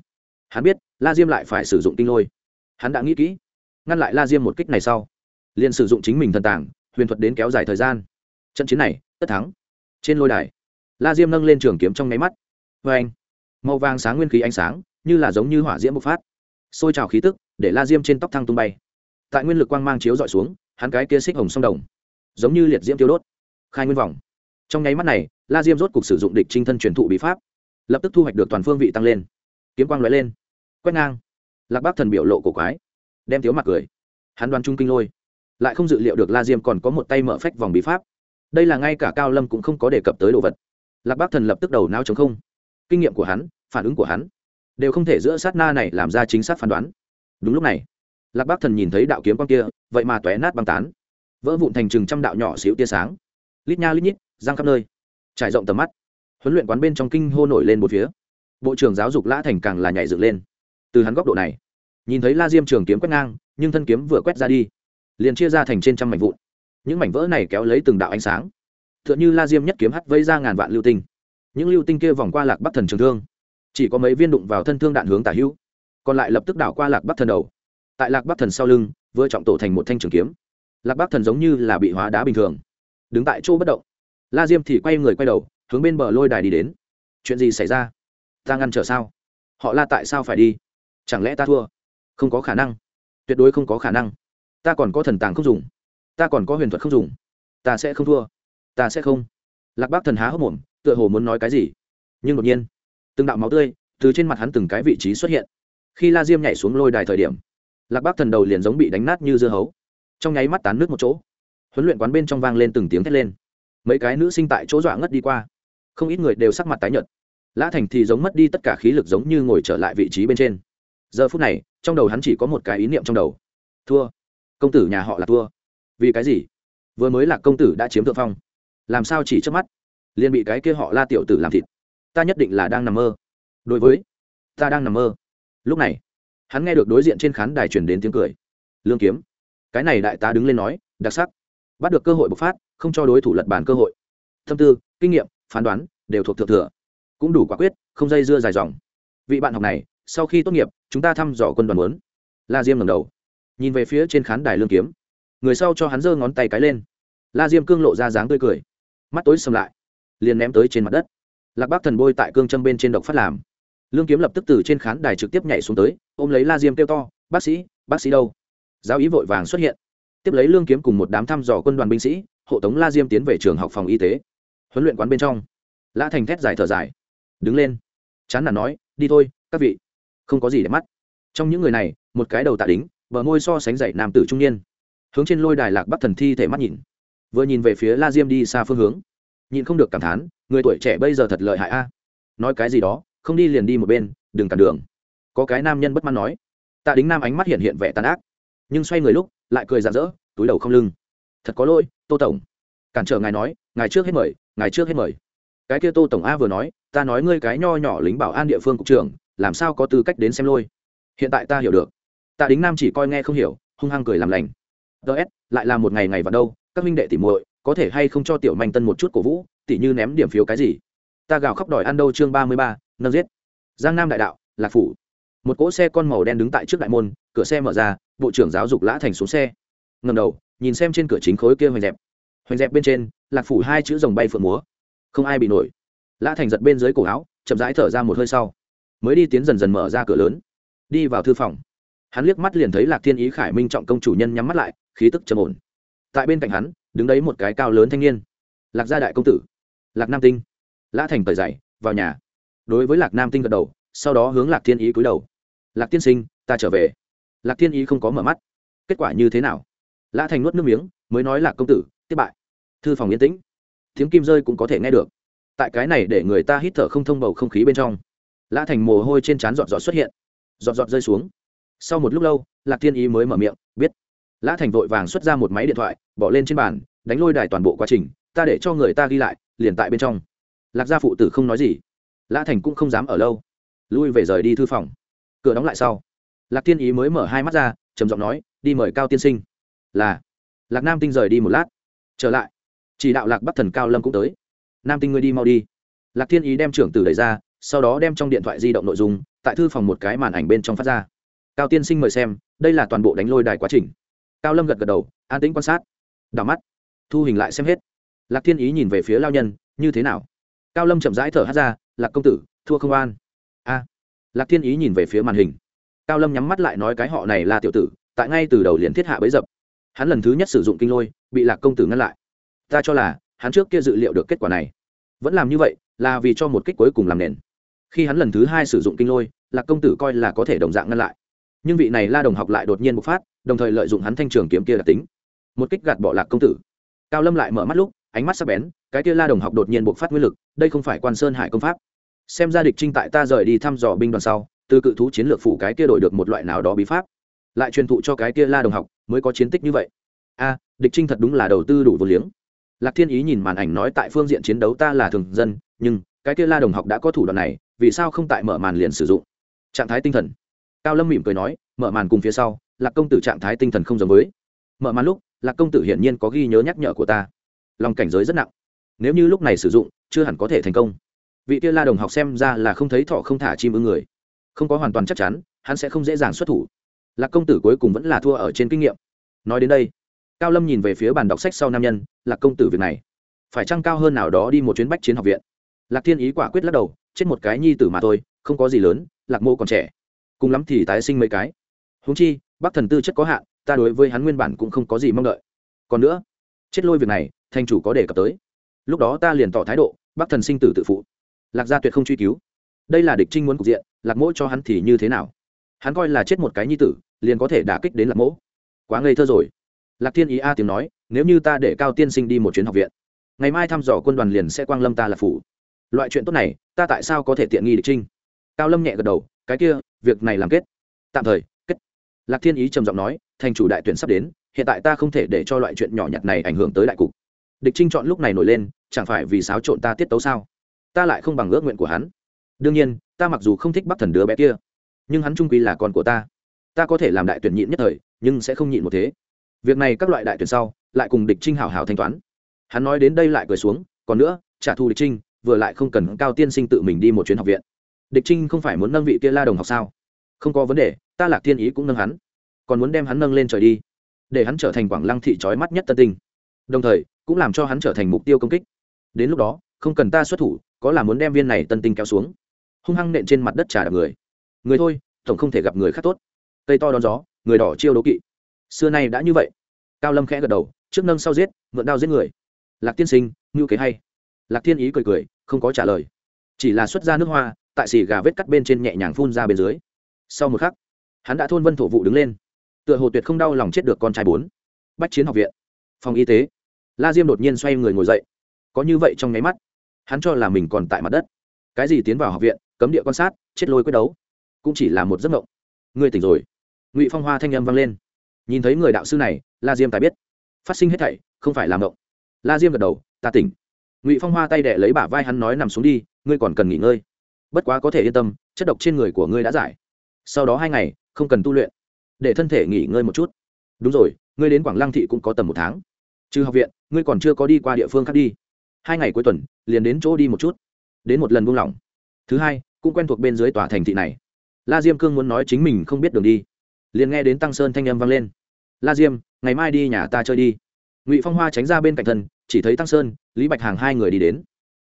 Hắn biết, la diêm lại phải sử dụng tinh lôi. Hắn đã nghĩ kỹ, ngăn lại la diêm một kích này sau, liền sử dụng chính mình thần tảng huyền thuật đến kéo dài thời gian. Trận chiến này, tất thắng. Trên lôi đài, la diêm nâng lên trường kiếm trong nháy mắt vê anh, màu vàng sáng nguyên khí ánh sáng, như là giống như hỏa diễm bộc phát xôi trào khí tức, để la diêm trên tóc thăng tung bay. Tại nguyên lực quang mang chiếu dọi xuống, hắn cái kia xích hồng sông đồng, giống như liệt diễm tiêu đốt, khai nguyên vòng. Trong nháy mắt này, la diêm rốt cục sử dụng địch trinh thân truyền thụ bí pháp, lập tức thu hoạch được toàn phương vị tăng lên. Kiếm quang lóe lên, quét ngang. Lạc bác thần biểu lộ cổ quái, đem tiếu mặt cười. Hắn đoan trung kinh lôi, lại không dự liệu được la diêm còn có một tay mở phách vòng bí pháp. Đây là ngay cả cao lâm cũng không có đề cập tới đồ vật. Lạc bác thần lập tức đầu nao chống không kinh nghiệm của hắn, phản ứng của hắn, đều không thể giữa sát na này làm ra chính xác phán đoán. Đúng lúc này, lạc bác thần nhìn thấy đạo kiếm quang kia, vậy mà tóe nát băng tán, vỡ vụn thành chừng trăm đạo nhỏ xíu tia sáng. Lít nha lít nhít giang khắp nơi, trải rộng tầm mắt. Huấn luyện quán bên trong kinh hô nổi lên một phía. Bộ trưởng giáo dục lã thành càng là nhảy dựng lên. Từ hắn góc độ này, nhìn thấy la diêm trường kiếm quét ngang, nhưng thân kiếm vừa quét ra đi, liền chia ra thành trên trăm mảnh vụn. Những mảnh vỡ này kéo lấy từng đạo ánh sáng. T h ư ợ n h ư la diêm nhất kiếm hắt vây ra ngàn vạn lưu tinh những lưu tinh kia vòng qua lạc bắc thần trường thương, chỉ có mấy viên đụng vào thân thương đạn hướng tả hữu, còn lại lập tức đảo qua lạc bắc thần đầu. Tại lạc bắc thần sau lưng, vừa trọng tổ thành một thanh trường kiếm. Lạc bắc thần giống như là bị hóa đá bình thường, đứng tại chỗ bất động. La diêm thì quay người quay đầu, hướng bên bờ lôi đài đi đến. Chuyện gì xảy ra? Ta ngăn trở sao? Họ la tại sao phải đi? Chẳng lẽ ta thua? Không có khả năng. Tuyệt đối không có khả năng. Ta còn có thần tàng không dùng. Ta còn có huyền thuật không dùng. Ta sẽ không thua. Ta sẽ không. Lạc bác thần há hốc mồm tựa hồ muốn nói cái gì. Nhưng đột nhiên, từng đạo máu tươi từ trên mặt hắn từng cái vị trí xuất hiện. Khi la diêm nhảy xuống lôi đài thời điểm, lạc bác thần đầu liền giống bị đánh nát như dưa hấu. Trong nháy mắt tán nước một chỗ, huấn luyện quán bên trong vang lên từng tiếng thét lên. Mấy cái nữ sinh tại chỗ dọa ngất đi qua. Không ít người đều sắc mặt tái nhợt. Lã thành thì giống mất đi tất cả khí lực giống như ngồi trở lại vị trí bên trên. Giờ phút này, trong đầu hắn chỉ có một cái ý niệm trong đầu. Thua. Công tử nhà họ là thua. Vì cái gì? Vừa mới là công tử đã chiếm thượng phong. Làm sao chỉ trước mắt? Liền bị cái kia họ la tiểu tử làm thịt. Ta nhất định là đang nằm mơ. Đối với, ta đang nằm mơ. Lúc này, hắn nghe được đối diện trên khán đài truyền đến tiếng cười. Lương kiếm, cái này đại tá đứng lên nói, đặc sắc. Bắt được cơ hội bộc phát, không cho đối thủ lật bàn cơ hội. Thâm tư, kinh nghiệm, phán đoán, đều thuộc thượng thừa. Cũng đủ quả quyết, không dây dưa dài dòng. Vị bạn học này, sau khi tốt nghiệp, chúng ta thăm dò quân đoàn muốn. La diêm ngầm đầu, nhìn về phía trên khán đài lương kiếm. Người sau cho hắn giơ ngón tay cái lên. La diêm cương lộ ra dáng tươi cười. Mắt tối sầm lại liền ném tới trên mặt đất. Lạc bác thần bôi tại cương châm bên trên độc phát làm. Lương kiếm lập tức từ trên khán đài trực tiếp nhảy xuống tới, ôm lấy la diêm kêu to, bác sĩ bác sĩ đâu? Giáo ý vội vàng xuất hiện. Tiếp lấy lương kiếm cùng một đám thăm dò quân đoàn binh sĩ, hộ tống la diêm tiến về trường học phòng y tế. Huấn luyện quán bên trong, lã thành thét dài thở dài. Đứng lên. Chán nản nói, đi thôi, các vị. Không có gì để mắt. Trong những người này, một cái đầu tạ đính, bờ môi so sánh dậy nam tử trung niên. Hướng trên lôi đài lạc bắc thần thi thể mắt nhìn. Vừa nhìn về phía la diêm đi xa phương hướng nhìn không được cảm thán, người tuổi trẻ bây giờ thật lợi hại a. Nói cái gì đó, không đi liền đi một bên, đừng cản đường. Có cái nam nhân bất mãn nói. Tạ đính nam ánh mắt hiện hiện vẻ tàn ác, nhưng xoay người lúc, lại cười rạng rỡ, túi đầu không lưng. Thật có lỗi, tô tổng. Cản trở ngài nói, ngài trước hết mời, ngài trước hết mời. Cái kia tô tổng a vừa nói, ta nói ngươi cái nho nhỏ lính bảo an địa phương cục trưởng, làm sao có tư cách đến xem lôi? Hiện tại ta hiểu được. Tạ đính nam chỉ coi nghe không hiểu, hung hăng cười làm lành. Ts lại là một ngày ngày vào đâu, các minh đệ tỉ muội có thể hay không cho tiểu manh tân một chút cổ vũ, tỉ như ném điểm phiếu cái gì? Ta gào khóc đòi ăn đâu chương ba mươi ba, nâng giết. Giang nam đại đạo, lạc phủ. Một cỗ xe con màu đen đứng tại trước đại môn, cửa xe mở ra, bộ trưởng giáo dục lã thành xuống xe. Ngầm đầu, nhìn xem trên cửa chính khối kia hoành dẹp. Hoành dẹp bên trên, lạc phủ hai chữ rồng bay phượng múa. Không ai bị nổi. Lã thành giật bên dưới cổ áo, chậm rãi thở ra một hơi sau. Mới đi tiến dần dần mở ra cửa lớn. Đi vào thư phòng. Hắn liếc mắt liền thấy lạc thiên ý, khải minh trọng công chủ nhân nhắm mắt lại, khí tức trầm ổn. Tại bên cạnh hắn đứng đấy một cái cao lớn thanh niên. Lạc gia đại công tử. Lạc nam tinh. Lã thành tời dậy, vào nhà. Đối với lạc nam tinh gật đầu, sau đó hướng lạc thiên ý cúi đầu. Lạc tiên sinh, ta trở về. Lạc thiên ý không có mở mắt. Kết quả như thế nào? Lã thành nuốt nước miếng, mới nói lạc công tử, tiếp bại. Thư phòng yên tĩnh. Tiếng kim rơi cũng có thể nghe được. Tại cái này để người ta hít thở không thông bầu không khí bên trong, lã thành mồ hôi trên trán giọt giọt xuất hiện. Giọt giọt rơi xuống. Sau một lúc lâu, lạc thiên ý mới mở miệng, biết lã thành vội vàng xuất ra một máy điện thoại, bỏ lên trên bàn, đánh lôi đài toàn bộ quá trình, ta để cho người ta ghi lại, liền tại bên trong. Lạc gia phụ tử không nói gì. Lã thành cũng không dám ở lâu. Lui về rời đi thư phòng. Cửa đóng lại sau. Lạc thiên ý mới mở hai mắt ra, trầm giọng nói, đi mời cao tiên sinh. Là. Lạc nam tinh rời đi một lát. Trở lại. Chỉ đạo lạc bắc thần cao lâm cũng tới. Nam tinh ngươi đi mau đi. Lạc thiên ý đem trưởng tử đẩy ra, sau đó đem trong điện thoại di động nội dung, tại thư phòng một cái màn ảnh bên trong phát ra. Cao tiên sinh mời xem, đây là toàn bộ đánh lôi đài quá trình cao lâm gật gật đầu, an tĩnh quan sát. Đảo mắt. Thu hình lại xem hết. Lạc thiên ý nhìn về phía lao nhân, như thế nào? Cao lâm chậm rãi thở hát ra, lạc công tử, thua không an a. Lạc thiên ý nhìn về phía màn hình. Cao lâm nhắm mắt lại nói cái họ này là tiểu tử, tại ngay từ đầu liền thiết hạ bấy dập. Hắn lần thứ nhất sử dụng kinh lôi, bị lạc công tử ngăn lại. Ta cho là, hắn trước kia dự liệu được kết quả này. Vẫn làm như vậy, là vì cho một kích cuối cùng làm nền. Khi hắn lần thứ hai sử dụng kinh lôi, lạc công tử coi là có thể đồng dạng ngăn lại. Nhưng vị này la đồng học lại đột nhiên bộc phát đồng thời lợi dụng hắn thanh trường kiếm kia đặc tính. Một kích gạt bỏ lạc công tử. Cao lâm lại mở mắt lúc, ánh mắt sắc bén, cái kia la đồng học đột nhiên bộc phát nguyên lực, đây không phải quan sơn hải công pháp. Xem ra địch trinh tại ta rời đi thăm dò binh đoàn sau, từ cự thú chiến lược phủ cái kia đổi được một loại nào đó bí pháp. Lại truyền thụ cho cái kia la đồng học, mới có chiến tích như vậy. A, địch trinh thật đúng là đầu tư đủ vô liếng. Lạc thiên ý nhìn màn ảnh nói tại phương diện chiến đấu ta là thường dân, nhưng cái kia la đồng học đã có thủ đoạn này, vì sao không tại mở màn liền sử dụng? Trạng thái tinh thần. Cao lâm mỉm cười nói, mở màn cùng phía sau lạc công tử trạng thái tinh thần không giống với. Mở màn lúc, lạc công tử hiển nhiên có ghi nhớ nhắc nhở của ta. Lòng cảnh giới rất nặng. Nếu như lúc này sử dụng, chưa hẳn có thể thành công. Vị kia la đồng học xem ra là không thấy thọ không thả chim ưng người. Không có hoàn toàn chắc chắn, hắn sẽ không dễ dàng xuất thủ. Lạc công tử cuối cùng vẫn là thua ở trên kinh nghiệm. Nói đến đây, cao lâm nhìn về phía bàn đọc sách sau nam nhân, lạc công tử việc này, phải chăng cao hơn nào đó đi một chuyến bách chiến học viện? Lạc thiên ý quả quyết lắc đầu, chết một cái nhi tử mà thôi, không có gì lớn, lạc mô còn trẻ. Cùng lắm thì tái sinh mấy cái. Húng chi bắc thần tư chất có hạn, ta đối với hắn nguyên bản cũng không có gì mong đợi. Còn nữa, chết lôi việc này, thành chủ có đề cập tới. Lúc đó ta liền tỏ thái độ, bắc thần sinh tử tự phụ. Lạc gia tuyệt không truy cứu. Đây là địch trinh muốn cục diện, lạc mỗ cho hắn thì như thế nào? Hắn coi là chết một cái nhi tử, liền có thể đả kích đến lạc mỗ. Quá ngây thơ rồi. Lạc thiên ý a tiếng nói, nếu như ta để cao tiên sinh đi một chuyến học viện, ngày mai thăm dò quân đoàn liền sẽ quang lâm ta là phủ. Loại chuyện tốt này, ta tại sao có thể tiện nghi địch trinh? Cao lâm nhẹ gật đầu, cái kia, việc này làm kết. Tạm thời lạc thiên ý trầm giọng nói, thành chủ đại tuyển sắp đến, hiện tại ta không thể để cho loại chuyện nhỏ nhặt này ảnh hưởng tới đại cục. Địch trinh chọn lúc này nổi lên, chẳng phải vì xáo trộn ta tiết tấu sao? Ta lại không bằng ước nguyện của hắn. Đương nhiên, ta mặc dù không thích bắc thần đứa bé kia, nhưng hắn trung quy là con của ta. Ta có thể làm đại tuyển nhịn nhất thời, nhưng sẽ không nhịn một thế. Việc này các loại đại tuyển sau, lại cùng địch trinh hảo hảo thanh toán. Hắn nói đến đây lại cười xuống, còn nữa, trả thù địch trinh, vừa lại không cần cao tiên sinh tự mình đi một chuyến học viện. Địch trinh không phải muốn nâng vị kia la đồng học sao? Không có vấn đề, ta lạc thiên ý cũng nâng hắn. Còn muốn đem hắn nâng lên trời đi, để hắn trở thành quảng lăng thị trói mắt nhất tân tinh. Đồng thời, cũng làm cho hắn trở thành mục tiêu công kích. Đến lúc đó, không cần ta xuất thủ, có là muốn đem viên này tân tinh kéo xuống. Hung hăng nện trên mặt đất trà đạp người. Người thôi, tổng không thể gặp người khác tốt. Cây to đón gió, người đỏ chiêu đấu kỵ. Xưa nay đã như vậy. Cao lâm khẽ gật đầu, trước nâng sau giết, mượn đao giết người. Lạc tiên sinh, ngưu kế hay. Lạc thiên ý cười cười, không có trả lời. Chỉ là xuất ra nước hoa, tại xì gà vết cắt bên trên nhẹ nhàng phun ra bên dưới sau một khắc, hắn đã thôn vân thổ vụ đứng lên. Tựa hồ tuyệt không đau lòng chết được con trai bốn. Bách chiến học viện, phòng y tế. La diêm đột nhiên xoay người ngồi dậy. Có như vậy trong nháy mắt, hắn cho là mình còn tại mặt đất. Cái gì tiến vào học viện, cấm địa quan sát, chết lôi quyết đấu. Cũng chỉ là một giấc mộng. Ngươi tỉnh rồi. Ngụy phong hoa thanh âm vang lên. Nhìn thấy người đạo sư này, la diêm tài biết, phát sinh hết thảy không phải làm mộng. La diêm gật đầu, ta tỉnh. Ngụy phong hoa tay đệ lấy bả vai hắn nói, nằm xuống đi, ngươi còn cần nghỉ ngơi. Bất quá có thể yên tâm, chất độc trên người của ngươi đã giải sau đó hai ngày, không cần tu luyện, để thân thể nghỉ ngơi một chút. Đúng rồi, ngươi đến quảng lăng thị cũng có tầm một tháng. Trừ học viện, ngươi còn chưa có đi qua địa phương khác đi. Hai ngày cuối tuần, liền đến chỗ đi một chút. Đến một lần buông lỏng. Thứ hai, cũng quen thuộc bên dưới tòa thành thị này. La diêm cương muốn nói chính mình không biết đường đi. Liền nghe đến tăng sơn thanh âm vang lên. La diêm, ngày mai đi nhà ta chơi đi. Ngụy phong hoa tránh ra bên cạnh thân, chỉ thấy tăng sơn, lý bạch hàng hai người đi đến.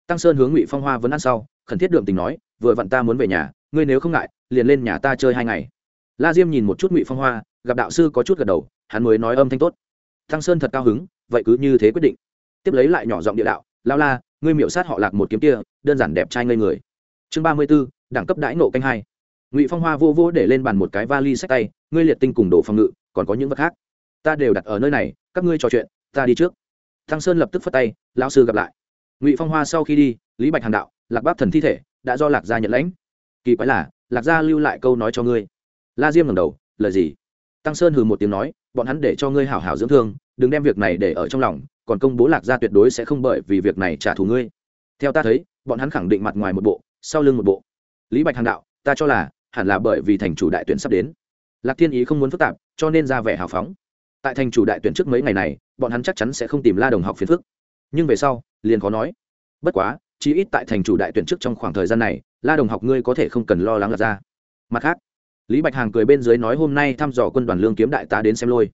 Tăng sơn hướng ngụy phong hoa vẫn ăn sau, khẩn thiết đượm tình nói, vừa vặn ta muốn về nhà, ngươi nếu không ngại liền lên nhà ta chơi hai ngày. La diêm nhìn một chút ngụy phong hoa, gặp đạo sư có chút gật đầu, hắn mới nói âm thanh tốt. Thăng sơn thật cao hứng, vậy cứ như thế quyết định. Tiếp lấy lại nhỏ giọng địa đạo, lao la, ngươi miệu sát họ lạc một kiếm kia, đơn giản đẹp trai ngây người. Chương ba mươi b ố đẳng cấp đãi nộ canh hai. Ngụy phong hoa vô vô để lên bàn một cái vali sách tay, ngươi liệt tinh cùng đồ phòng ngự, còn có những vật khác. Ta đều đặt ở nơi này, các ngươi trò chuyện, ta đi trước. Thăng sơn lập tức phất tay, lão sư gặp lại. Ngụy phong hoa sau khi đi, lý bạch hàng đạo, lạc bác thần thi thể, đã do lạc gia nhận lãnh. Kỳ quái là lạc gia lưu lại câu nói cho ngươi. La diêm ngẩng đầu, lời gì? Tăng sơn hừ một tiếng nói, bọn hắn để cho ngươi hảo hảo dưỡng thương, đừng đem việc này để ở trong lòng, còn công bố lạc gia tuyệt đối sẽ không bởi vì việc này trả thù ngươi. Theo ta thấy, bọn hắn khẳng định mặt ngoài một bộ, sau lưng một bộ. Lý bạch hàng đạo, ta cho là, hẳn là bởi vì thành chủ đại tuyển sắp đến. Lạc thiên ý không muốn phức tạp, cho nên ra vẻ hào phóng. Tại thành chủ đại tuyển trước mấy ngày này, bọn hắn chắc chắn sẽ không tìm la đồng học phiền phức. Nhưng về sau, liền khó nói. Bất quá, chí ít tại thành chủ đại tuyển trước trong khoảng thời gian này la đồng học ngươi có thể không cần lo lắng là ra. Mặt khác, lý bạch hàng cười bên dưới nói hôm nay thăm dò quân đoàn lương kiếm đại tá đến xem lôi.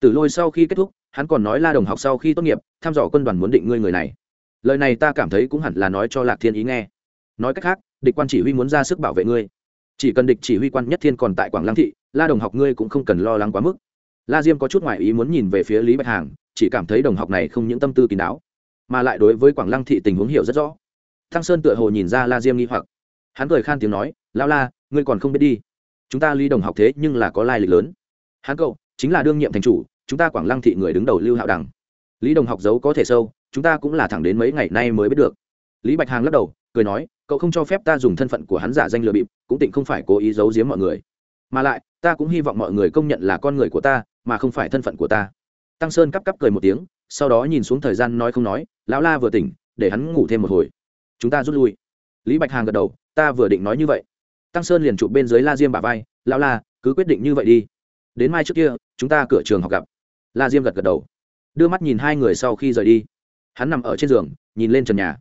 Từ lôi sau khi kết thúc, hắn còn nói la đồng học sau khi tốt nghiệp, thăm dò quân đoàn muốn định ngươi người này. Lời này ta cảm thấy cũng hẳn là nói cho lạc thiên ý nghe. Nói cách khác, địch quan chỉ huy muốn ra sức bảo vệ ngươi. Chỉ cần địch chỉ huy quan nhất thiên còn tại quảng lăng thị, la đồng học ngươi cũng không cần lo lắng quá mức. La diêm có chút ngoại ý muốn nhìn về phía lý bạch hàng, chỉ cảm thấy đồng học này không những tâm tư kín đáo, mà lại đối với quảng lăng thị tình huống hiểu rất rõ. Thăng sơn tựa hồ nhìn ra la diêm nghi hoặc hắn cười khan tiếng nói lao la, ngươi còn không biết đi. Chúng ta ly đồng học thế nhưng là có lai lịch lớn. Hắn cậu, chính là đương nhiệm thành chủ, chúng ta quảng lăng thị người đứng đầu lưu hạo đằng lý đồng học giấu có thể sâu, chúng ta cũng là thẳng đến mấy ngày nay mới biết được. Lý bạch hàng lắc đầu, cười nói, cậu không cho phép ta dùng thân phận của hắn giả danh lừa bịp, cũng tịnh không phải cố ý giấu giếm mọi người. Mà lại, ta cũng hy vọng mọi người công nhận là con người của ta, mà không phải thân phận của ta. Tăng sơn cắp cắp cười một tiếng, sau đó nhìn xuống thời gian nói không nói, lão la vừa tỉnh, để hắn ngủ thêm một hồi. Chúng ta rút lui lý bạch hàng gật đầu, ta vừa định nói như vậy. Tăng sơn liền chụp bên dưới la diêm bà vai, lão la, cứ quyết định như vậy đi. Đến mai trước kia, chúng ta cửa trường học gặp. La diêm gật gật đầu. Đưa mắt nhìn hai người sau khi rời đi. Hắn nằm ở trên giường, nhìn lên trần nhà.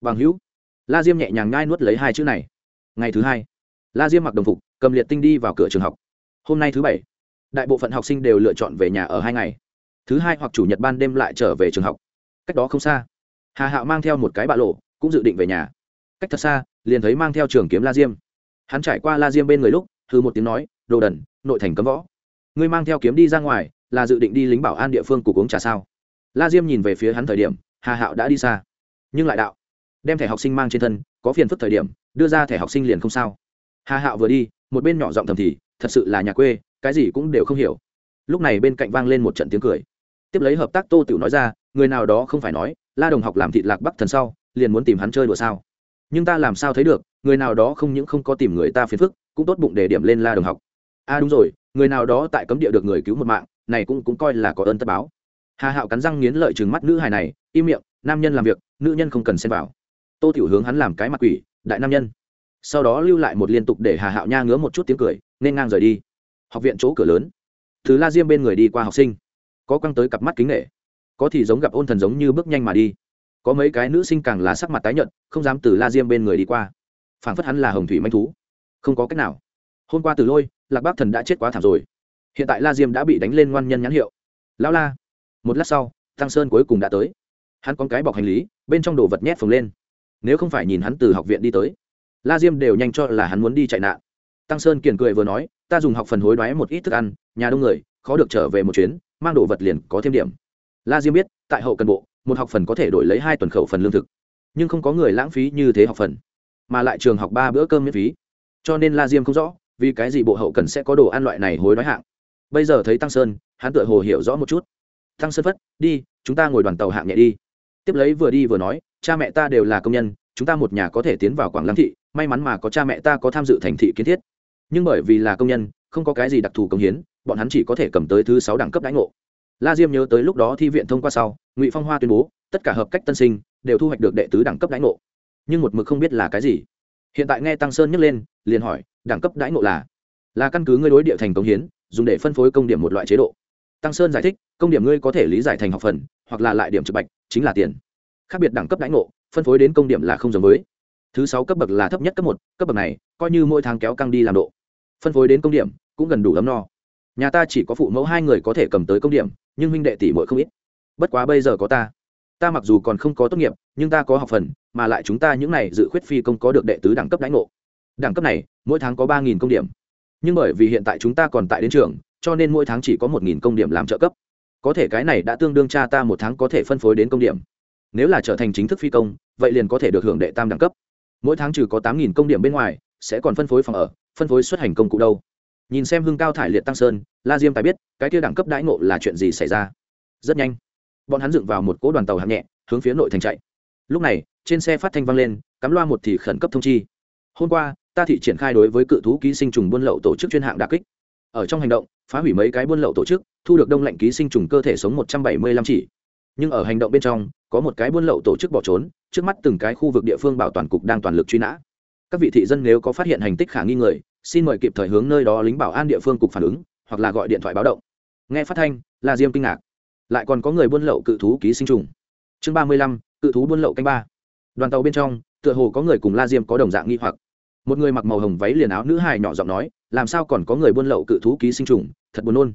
Bằng hữu. La diêm nhẹ nhàng ngai nuốt lấy hai chữ này. Ngày thứ hai. La diêm mặc đồng phục, cầm liệt tinh đi vào cửa trường học. Hôm nay thứ bảy. Đại bộ phận học sinh đều lựa chọn về nhà ở hai ngày. Thứ hai hoặc chủ nhật ban đêm lại trở về trường học. Cách đó không xa. Hà hạo mang theo một cái bạ lộ, cũng dự định về nhà cách thật xa, liền thấy mang theo trường kiếm la diêm. Hắn trải qua la diêm bên người lúc thư một tiếng nói, đồ đần, nội thành cấm võ. Ngươi mang theo kiếm đi ra ngoài, là dự định đi lính bảo an địa phương cục uống trà sao? La diêm nhìn về phía hắn thời điểm, hà hạo đã đi xa. Nhưng lại đạo, đem thẻ học sinh mang trên thân, có phiền phức thời điểm, đưa ra thẻ học sinh liền không sao. Hà hạo vừa đi, một bên nhỏ giọng thầm thì, thật sự là nhà quê, cái gì cũng đều không hiểu. Lúc này bên cạnh vang lên một trận tiếng cười. Tiếp lấy hợp tác tô tiểu nói ra, người nào đó không phải nói, la đồng học làm thịt lạc bắc thần sau, liền muốn tìm hắn chơi đùa sao? Nhưng ta làm sao thấy được, người nào đó không những không có tìm người ta phiền phức, cũng tốt bụng để điểm lên la đồng học. A à đúng rồi, người nào đó tại cấm địa được người cứu một mạng, này cũng cũng coi là có ơn tất báo. Hà hạo cắn răng nghiến lợi chừng mắt nữ hài này, im miệng, nam nhân làm việc, nữ nhân không cần xem vào. Tô tiểu hướng hắn làm cái mặt quỷ, đại nam nhân. Sau đó lưu lại một liên tục để hà hạo nha ngứa một chút tiếng cười, nên ngang rời đi. Học viện chỗ cửa lớn. Thứ la diêm bên người đi qua học sinh. Có quăng tới cặp mắt kính nghệ có thì giống gặp ôn thần giống như bước nhanh mà đi có mấy cái nữ sinh càng là sắc mặt tái nhợt, không dám từ la diêm bên người đi qua. Phảng phất hắn là hồng thủy manh thú. Không có cách nào. Hôm qua từ lôi, lạc bác thần đã chết quá thảm rồi. Hiện tại la diêm đã bị đánh lên ngoan nhân nhãn hiệu. Lão la. Một lát sau, tăng sơn cuối cùng đã tới. Hắn có cái bọc hành lý, bên trong đồ vật nhét phồng lên. Nếu không phải nhìn hắn từ học viện đi tới, la diêm đều nhanh cho là hắn muốn đi chạy nạn. Tăng sơn kiền cười vừa nói, ta dùng học phần hối đoái một ít thức ăn, nhà đông người, khó được trở về một chuyến, mang đồ vật liền có thêm điểm. La diêm biết, tại hậu cần bộ một học phần có thể đổi lấy hai tuần khẩu phần lương thực. Nhưng không có người lãng phí như thế học phần, mà lại trường học ba bữa cơm miễn phí. Cho nên la diêm không rõ, vì cái gì bộ hậu cần sẽ có đồ ăn loại này hối đoái hạng. Bây giờ thấy tăng sơn, hắn tựa hồ hiểu rõ một chút. Tăng sơn phất, đi, chúng ta ngồi đoàn tàu hạng nhẹ đi. Tiếp lấy vừa đi vừa nói, cha mẹ ta đều là công nhân, chúng ta một nhà có thể tiến vào quảng lăng thị, may mắn mà có cha mẹ ta có tham dự thành thị kiến thiết. Nhưng bởi vì là công nhân, không có cái gì đặc thù công hiến, bọn hắn chỉ có thể cầm tới thứ sáu đẳng cấp đãi ngộ la diêm nhớ tới lúc đó thi viện thông qua sau, ngụy phong hoa tuyên bố, tất cả hợp cách tân sinh đều thu hoạch được đệ tứ đẳng cấp đãi ngộ. Nhưng một mực không biết là cái gì. Hiện tại nghe tăng sơn nhắc lên, liền hỏi, đẳng cấp đãi ngộ là? Là căn cứ ngươi đối địa thành công hiến, dùng để phân phối công điểm một loại chế độ. Tăng sơn giải thích, công điểm ngươi có thể lý giải thành học phần, hoặc là lại điểm trực bạch, chính là tiền. Khác biệt đẳng cấp đãi ngộ, phân phối đến công điểm là không giống với. Thứ sáu cấp bậc là thấp nhất cấp một, cấp bậc này, coi như mỗi tháng kéo căng đi làm độ. Phân phối đến công điểm, cũng gần đủ ấm no nhà ta chỉ có phụ mẫu hai người có thể cầm tới công điểm, nhưng huynh đệ tỷ muội không ít. Bất quá bây giờ có ta. Ta mặc dù còn không có tốt nghiệp, nhưng ta có học phần, mà lại chúng ta những này dự khuyết phi công có được đệ tứ đẳng cấp lãnh ngộ. Đẳng cấp này, mỗi tháng có ba nghìn công điểm. Nhưng bởi vì hiện tại chúng ta còn tại đến trường, cho nên mỗi tháng chỉ có một nghìn công điểm làm trợ cấp. Có thể cái này đã tương đương cha ta một tháng có thể phân phối đến công điểm. Nếu là trở thành chính thức phi công, vậy liền có thể được hưởng đệ tam đẳng cấp. Mỗi tháng trừ có tám nghìn công điểm bên ngoài, sẽ còn phân phối phòng ở, phân phối xuất hành công cụ đâu nhìn xem hưng cao thải liệt tăng sơn, la diêm tài biết, cái kia đẳng cấp đãi ngộ là chuyện gì xảy ra. Rất nhanh, bọn hắn dựng vào một cỗ đoàn tàu hạng nhẹ, hướng phía nội thành chạy. Lúc này, trên xe phát thanh vang lên, cắm loa một thì khẩn cấp thông chi. Hôm qua, ta thị triển khai đối với cự thú ký sinh trùng buôn lậu tổ chức chuyên hạng đà kích. Ở trong hành động, phá hủy mấy cái buôn lậu tổ chức, thu được đông lạnh ký sinh trùng cơ thể sống một trăm bảy mươi lăm chỉ. Nhưng ở hành động bên trong, có một cái buôn lậu tổ chức bỏ trốn, trước mắt từng cái khu vực địa phương bảo toàn cục đang toàn lực truy nã. Các vị thị dân nếu có phát hiện hành tích khả nghi người xin mời kịp thời hướng nơi đó lính bảo an địa phương cục phản ứng, hoặc là gọi điện thoại báo động. Nghe phát thanh là diêm kinh ngạc. Lại còn có người buôn lậu cự thú ký sinh trùng. Chương ba mươi lăm, cự thú buôn lậu canh ba. Đoàn tàu bên trong, tựa hồ có người cùng la diêm có đồng dạng nghi hoặc. Một người mặc màu hồng váy liền áo nữ hài nhỏ giọng nói, làm sao còn có người buôn lậu cự thú ký sinh trùng? Thật buồn nôn.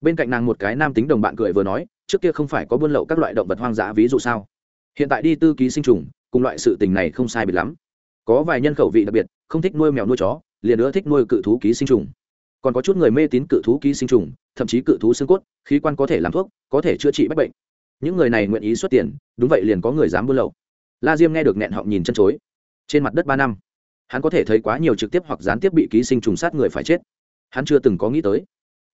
Bên cạnh nàng một cái nam tính đồng bạn cười vừa nói, trước kia không phải có buôn lậu các loại động vật hoang dã ví dụ sao? Hiện tại đi tư ký sinh trùng, cùng loại sự tình này không sai biệt lắm. Có vài nhân khẩu vị đặc biệt, không thích nuôi mèo nuôi chó liền nữa thích nuôi cự thú ký sinh trùng. Còn có chút người mê tín cự thú ký sinh trùng, thậm chí cự thú xương cốt, khí quan có thể làm thuốc, có thể chữa trị bách bệnh. Những người này nguyện ý xuất tiền, đúng vậy liền có người dám buôn lậu. La diêm nghe được nghẹn họng nhìn chân chối. Trên mặt đất ba năm, hắn có thể thấy quá nhiều trực tiếp hoặc gián tiếp bị ký sinh trùng sát người phải chết. Hắn chưa từng có nghĩ tới,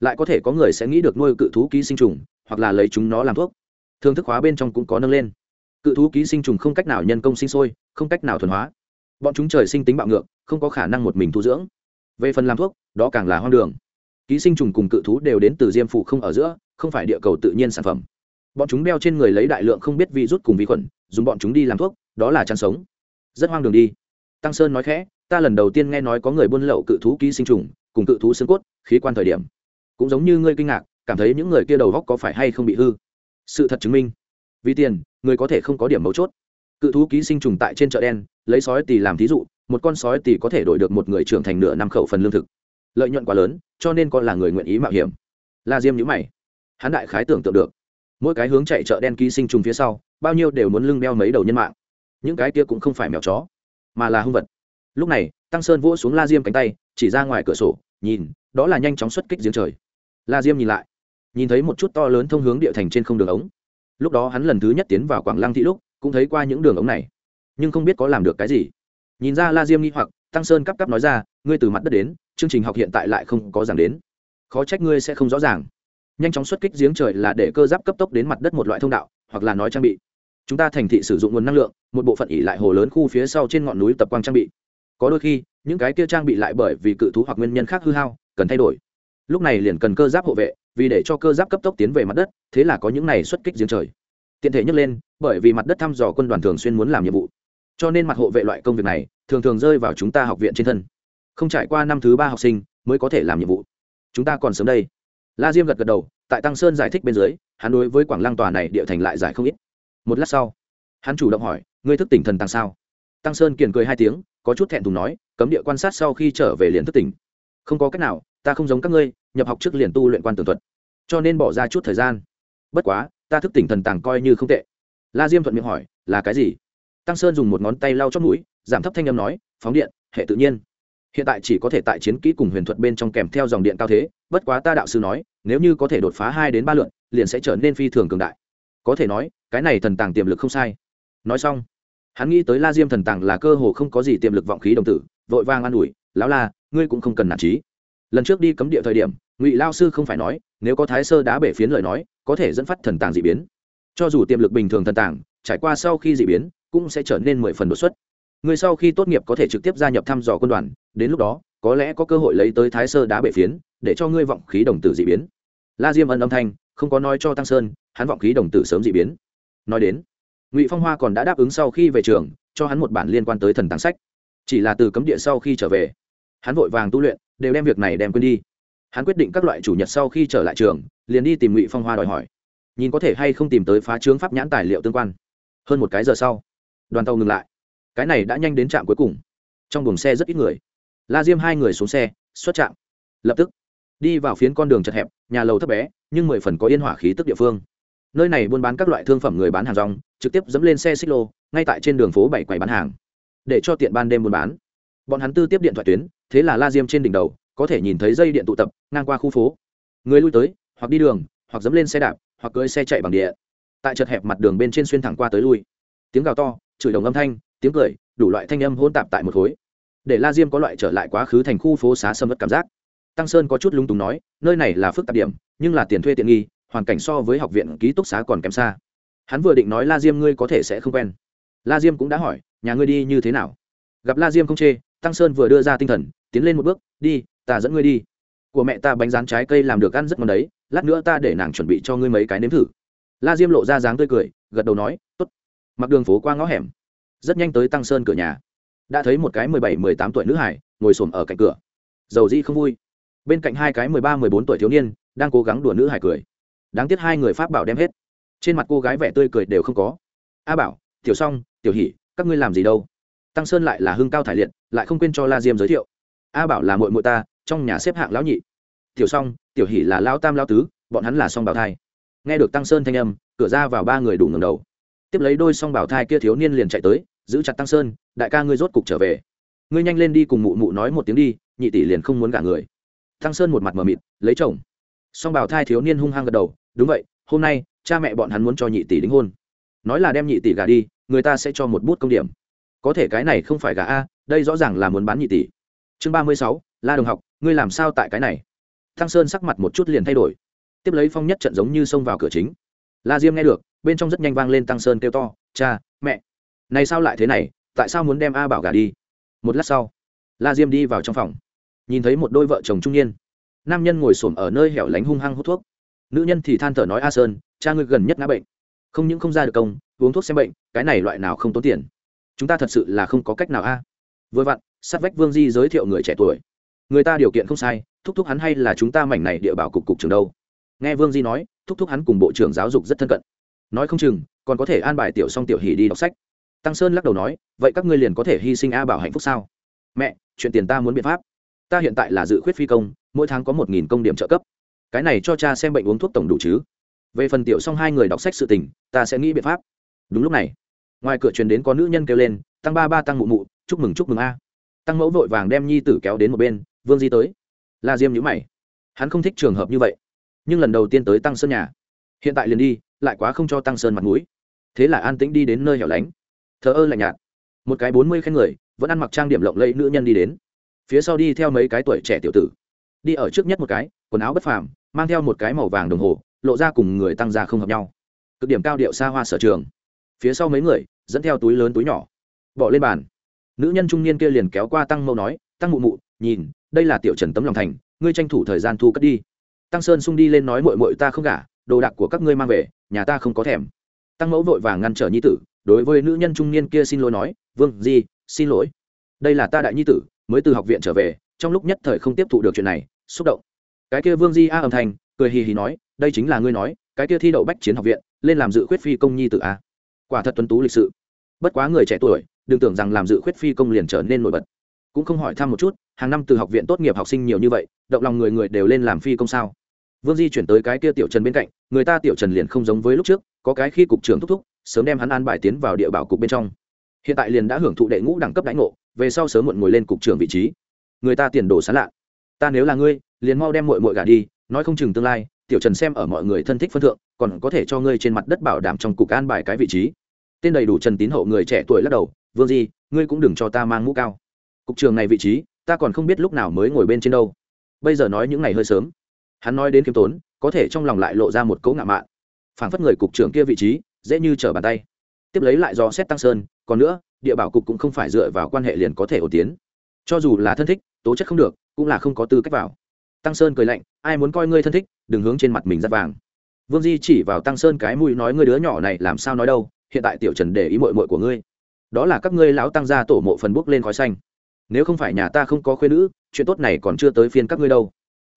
lại có thể có người sẽ nghĩ được nuôi cự thú ký sinh trùng, hoặc là lấy chúng nó làm thuốc. Thương thức hóa bên trong cũng có nâng lên. Cự thú ký sinh trùng không cách nào nhân công sinh sôi, không cách nào thuần hóa bọn chúng trời sinh tính bạo ngược, không có khả năng một mình thu dưỡng. Về phần làm thuốc, đó càng là hoang đường. Ký sinh trùng cùng cự thú đều đến từ diêm phủ không ở giữa, không phải địa cầu tự nhiên sản phẩm. Bọn chúng đeo trên người lấy đại lượng không biết vi rút cùng vi khuẩn, dùng bọn chúng đi làm thuốc, đó là chăn sống. Rất hoang đường đi. Tăng sơn nói khẽ, ta lần đầu tiên nghe nói có người buôn lậu cự thú ký sinh trùng, cùng cự thú xương cốt, khí quan thời điểm. Cũng giống như ngươi kinh ngạc, cảm thấy những người kia đầu góc có phải hay không bị hư? Sự thật chứng minh. Vì tiền, người có thể không có điểm mấu chốt. Cự thú ký sinh trùng tại trên chợ đen lấy sói tỷ làm thí dụ, một con sói tỷ có thể đổi được một người trưởng thành nửa năm khẩu phần lương thực. Lợi nhuận quá lớn, cho nên con là người nguyện ý mạo hiểm. La diêm nhữ mày. Hắn đại khái tưởng tượng được, mỗi cái hướng chạy chợ đen ký sinh trùng phía sau, bao nhiêu đều muốn lưng đeo mấy đầu nhân mạng. Những cái kia cũng không phải mèo chó, mà là hung vật. Lúc này, tăng sơn vỗ xuống la diêm cánh tay, chỉ ra ngoài cửa sổ, nhìn, đó là nhanh chóng xuất kích giếng trời. La diêm nhìn lại, nhìn thấy một chút to lớn thông hướng địa thành trên không đường ống. Lúc đó hắn lần thứ nhất tiến vào quảng lăng thị lúc, cũng thấy qua những đường ống này nhưng không biết có làm được cái gì. Nhìn ra la diêm nghi hoặc, tăng sơn cắp cắp nói ra, ngươi từ mặt đất đến, chương trình học hiện tại lại không có giảng đến. Khó trách ngươi sẽ không rõ ràng. Nhanh chóng xuất kích giếng trời là để cơ giáp cấp tốc đến mặt đất một loại thông đạo, hoặc là nói trang bị. Chúng ta thành thị sử dụng nguồn năng lượng, một bộ phận ỉ lại hồ lớn khu phía sau trên ngọn núi tập quang trang bị. Có đôi khi, những cái kia trang bị lại bởi vì cự thú hoặc nguyên nhân khác hư hao, cần thay đổi. Lúc này liền cần cơ giáp hộ vệ, vì để cho cơ giáp cấp tốc tiến về mặt đất, thế là có những này xuất kích giếng trời. Tiện thể nhắc lên, bởi vì mặt đất thăm dò quân đoàn thường xuyên muốn làm nhiệm vụ cho nên mặt hộ vệ loại công việc này, thường thường rơi vào chúng ta học viện trên thân. Không trải qua năm thứ ba học sinh mới có thể làm nhiệm vụ. Chúng ta còn sớm đây. La diêm gật gật đầu, tại tăng sơn giải thích bên dưới, hắn đối với quảng lăng tòa này địa thành lại giải không ít. Một lát sau, hắn chủ động hỏi, ngươi thức tỉnh thần tăng sao? Tăng sơn kiền cười hai tiếng, có chút thẹn thùng nói, cấm địa quan sát sau khi trở về liền thức tỉnh. Không có cách nào, ta không giống các ngươi, nhập học trước liền tu luyện quan tường thuật, cho nên bỏ ra chút thời gian. Bất quá, ta thức tỉnh thần tàng coi như không tệ. La diêm thuận miệng hỏi, là cái gì? Tăng sơn dùng một ngón tay lau chót mũi, giảm thấp thanh âm nói, phóng điện, hệ tự nhiên. Hiện tại chỉ có thể tại chiến kỹ cùng huyền thuật bên trong kèm theo dòng điện cao thế, bất quá ta đạo sư nói, nếu như có thể đột phá hai đến ba lượn, liền sẽ trở nên phi thường cường đại. Có thể nói, cái này thần tàng tiềm lực không sai. Nói xong, hắn nghĩ tới la diêm thần tàng là cơ hồ không có gì tiềm lực vọng khí đồng tử, vội vang an ủi, lão la, ngươi cũng không cần nản trí. Lần trước đi cấm địa thời điểm, ngụy lao sư không phải nói, nếu có thái sơ đá bể phiến lời nói, có thể dẫn phát thần tàng d ị biến cho dù tiềm lực bình thường thần tàng, trải qua sau khi d ị biến, cũng sẽ trở nên mười phần đột xuất. Người sau khi tốt nghiệp có thể trực tiếp gia nhập thăm dò quân đoàn, đến lúc đó, có lẽ có cơ hội lấy tới thái sơ đá bể phiến, để cho ngươi vọng khí đồng tử d ị biến. La diêm ân âm thanh, không có nói cho tăng sơn, hắn vọng khí đồng tử sớm d ị biến. Nói đến, ngụy phong hoa còn đã đáp ứng sau khi về trường, cho hắn một bản liên quan tới thần tàng sách. Chỉ là từ cấm địa sau khi trở về, hắn vội vàng tu luyện, đều đem việc này đem quên đi. Hắn quyết định các loại chủ nhật sau khi trở lại trường, liền đi tìm ngụy phong hoa đòi hỏi nhìn có thể hay không tìm tới phá trướng pháp nhãn tài liệu tương quan. Hơn một cái giờ sau, đoàn tàu ngừng lại. Cái này đã nhanh đến trạm cuối cùng. Trong buồng xe rất ít người. La diêm hai người xuống xe, xuất trạm. Lập tức, đi vào phiến con đường chật hẹp, nhà lầu thấp bé, nhưng mười phần có yên hỏa khí tức địa phương. Nơi này buôn bán các loại thương phẩm người bán hàng rong, trực tiếp dẫm lên xe xích lô, ngay tại trên đường phố bảy quầy bán hàng. Để cho tiện ban đêm buôn bán. Bọn hắn tư tiếp điện thoại tuyến, thế là la diêm trên đỉnh đầu, có thể nhìn thấy dây điện tụ tập, ngang qua khu phố. Người lui tới, hoặc đi đường hoặc dẫm lên xe đạp, hoặc cưỡi xe chạy bằng địa. Tại chật hẹp mặt đường bên trên xuyên thẳng qua tới lui. Tiếng gào to, chửi đồng âm thanh, tiếng cười, đủ loại thanh âm hỗn tạp tại một khối. Để la diêm có loại trở lại quá khứ thành khu phố xá sâm mất cảm giác. Tăng sơn có chút lung túng nói, nơi này là phức tạp điểm, nhưng là tiền thuê tiện nghi, hoàn cảnh so với học viện ký túc xá còn kém xa. Hắn vừa định nói la diêm ngươi có thể sẽ không quen. La diêm cũng đã hỏi, nhà ngươi đi như thế nào? Gặp la diêm không chê, tăng sơn vừa đưa ra tinh thần, tiến lên một bước, đi, ta dẫn ngươi đi. Của mẹ ta bánh rán trái cây làm được ăn rất ngon đấy lát nữa ta để nàng chuẩn bị cho ngươi mấy cái nếm thử. La diêm lộ ra dáng tươi cười, gật đầu nói t ố t mặc đường phố qua ngõ hẻm, rất nhanh tới tăng sơn cửa nhà. Đã thấy một cái mười bảy, mười tám tuổi nữ hải ngồi s ổ m ở cạnh cửa. Dầu di không vui. Bên cạnh hai cái mười ba, mười bốn tuổi thiếu niên đang cố gắng đùa nữ hải cười. Đáng tiếc hai người pháp bảo đem hết. Trên mặt cô gái vẻ tươi cười đều không có. A bảo, tiểu s o n g tiểu hỷ, các ngươi làm gì đâu? Tăng sơn lại là hưng cao thải liệt, lại không quên cho la diêm giới thiệu. A bảo là mội mội ta, trong nhà xếp hạng lão nhị. Tiểu song tiểu hỷ là lao tam lao tứ, bọn hắn là song bảo thai. Nghe được tăng sơn thanh âm, cửa ra vào ba người đủ ngầm đầu. Tiếp lấy đôi song bảo thai kia thiếu niên liền chạy tới, giữ chặt tăng sơn, đại ca ngươi rốt cục trở về. Ngươi nhanh lên đi cùng mụ mụ nói một tiếng đi, nhị tỷ liền không muốn gả người. Tăng sơn một mặt mờ mịt, lấy chồng. Song bảo thai thiếu niên hung hăng gật đầu, đúng vậy, hôm nay, cha mẹ bọn hắn muốn cho nhị tỷ đính hôn. Nói là đem nhị tỷ gả đi, người ta sẽ cho một bút công điểm. Có thể cái này không phải gả a, đây rõ ràng là muốn bán nhị tỷ. Chương ba mươi sáu, la đồng học, ngươi làm sao tại cái này? Thăng sơn sắc mặt một chút liền thay đổi. Tiếp lấy phong nhất trận giống như xông vào cửa chính. La diêm nghe được, bên trong rất nhanh vang lên tăng sơn kêu to, cha, mẹ! Này sao lại thế này? Tại sao muốn đem a bảo gà đi? Một lát sau, la diêm đi vào trong phòng, nhìn thấy một đôi vợ chồng trung niên. Nam nhân ngồi s ổ m ở nơi hẻo lánh hung hăng hút thuốc. Nữ nhân thì than thở nói, a sơn, cha ngươi gần nhất ngã bệnh. Không những không ra được công, uống thuốc xem bệnh, cái này loại nào không tốn tiền? Chúng ta thật sự là không có cách nào a. Vừa vặn, sát vách vương di giới thiệu người trẻ tuổi người ta điều kiện không sai, thúc thúc hắn hay là chúng ta mảnh này địa bảo cục cục trường đâu? Nghe vương di nói, thúc thúc hắn cùng bộ trưởng giáo dục rất thân cận. Nói không chừng, còn có thể an bài tiểu song tiểu hỷ đi đọc sách. Tăng sơn lắc đầu nói, vậy các ngươi liền có thể hy sinh a bảo hạnh phúc sao? Mẹ, chuyện tiền ta muốn biện pháp. Ta hiện tại là dự khuyết phi công, mỗi tháng có một nghìn công điểm trợ cấp. Cái này cho cha xem bệnh uống thuốc tổng đủ chứ? Về phần tiểu song hai người đọc sách sự tình, ta sẽ nghĩ biện pháp. Đúng lúc này, ngoài cửa truyền đến có nữ nhân kêu lên, tăng ba ba, tăng mụ mụ, chúc mừng chúc mừng a. Tăng mẫu vội vàng đem nhi tử kéo đến một bên vương di tới. La diêm nhữ mày. Hắn không thích trường hợp như vậy. Nhưng lần đầu tiên tới tăng sơn nhà, hiện tại liền đi, lại quá không cho tăng sơn mặt mũi. Thế là an tĩnh đi đến nơi hẻo lánh. Thờ ơ lạnh nhạt. Một cái bốn mươi khen người, vẫn ăn mặc trang điểm lộng lẫy nữ nhân đi đến. Phía sau đi theo mấy cái tuổi trẻ tiểu tử. Đi ở trước nhất một cái, quần áo bất phàm, mang theo một cái màu vàng đồng hồ, lộ ra cùng người tăng gia không hợp nhau. Cực điểm cao điệu xa hoa sở trường. Phía sau mấy người, dẫn theo túi lớn túi nhỏ. Bỏ lên bàn. Nữ nhân trung niên kia liền kéo qua tăng mâu nói, tăng mụ mụ, nhìn đây là tiểu trần tấm lòng thành, ngươi tranh thủ thời gian thu cất đi. Tăng sơn sung đi lên nói mội mội ta không gả, đồ đạc của các ngươi mang về, nhà ta không có thèm. Tăng mẫu vội vàng ngăn trở nhi tử, đối với nữ nhân trung niên kia xin lỗi nói, vương di, xin lỗi. Đây là ta đại nhi tử, mới từ học viện trở về, trong lúc nhất thời không tiếp thụ được chuyện này, xúc động. Cái kia vương di a âm thanh, cười hì hì nói, đây chính là ngươi nói, cái kia thi đậu bách chiến học viện, lên làm dự khuyết phi công nhi tử a. Quả thật tuấn tú lịch sự. Bất quá người trẻ tuổi, đừng tưởng rằng làm dự khuyết phi công liền trở nên nổi bật cũng không hỏi thăm một chút, hàng năm từ học viện tốt nghiệp học sinh nhiều như vậy, động lòng người người đều lên làm phi công sao? Vương di chuyển tới cái kia tiểu trần bên cạnh, người ta tiểu trần liền không giống với lúc trước, có cái khi cục trưởng thúc thúc, sớm đem hắn an bài tiến vào địa bảo cục bên trong. Hiện tại liền đã hưởng thụ đệ ngũ đẳng cấp đãi ngộ, về sau sớm muộn ngồi lên cục trưởng vị trí. Người ta tiền đồ sán lạ. Ta nếu là ngươi, liền mau đem mội mội gà đi, nói không chừng tương lai, tiểu trần xem ở mọi người thân thích phân thượng, còn có thể cho ngươi trên mặt đất bảo đảm trong cục an bài cái vị trí. Tên đầy đủ trần tín hậu người trẻ tuổi lắc đầu, vương di, ngươi cũng đừng cho ta mang mũ cao cục trường này vị trí, ta còn không biết lúc nào mới ngồi bên trên đâu. Bây giờ nói những ngày hơi sớm. Hắn nói đến kiếm tốn, có thể trong lòng lại lộ ra một cấu ngạo mạn. Phảng phất người cục trưởng kia vị trí, dễ như trở bàn tay. Tiếp lấy lại do xét tăng sơn, còn nữa, địa bảo cục cũng không phải dựa vào quan hệ liền có thể ổ tiến. Cho dù là thân thích, tố chất không được, cũng là không có tư cách vào. Tăng sơn cười lạnh, ai muốn coi ngươi thân thích, đừng hướng trên mặt mình dắt vàng. Vương di chỉ vào tăng sơn cái mũi nói, ngươi đứa nhỏ này làm sao nói đâu, hiện tại tiểu trần để ý mội mội của ngươi. Đó là các ngươi lão tăng gia tổ mộ phần bốc lên khói xanh nếu không phải nhà ta không có khuyên nữ, chuyện tốt này còn chưa tới phiên các ngươi đâu.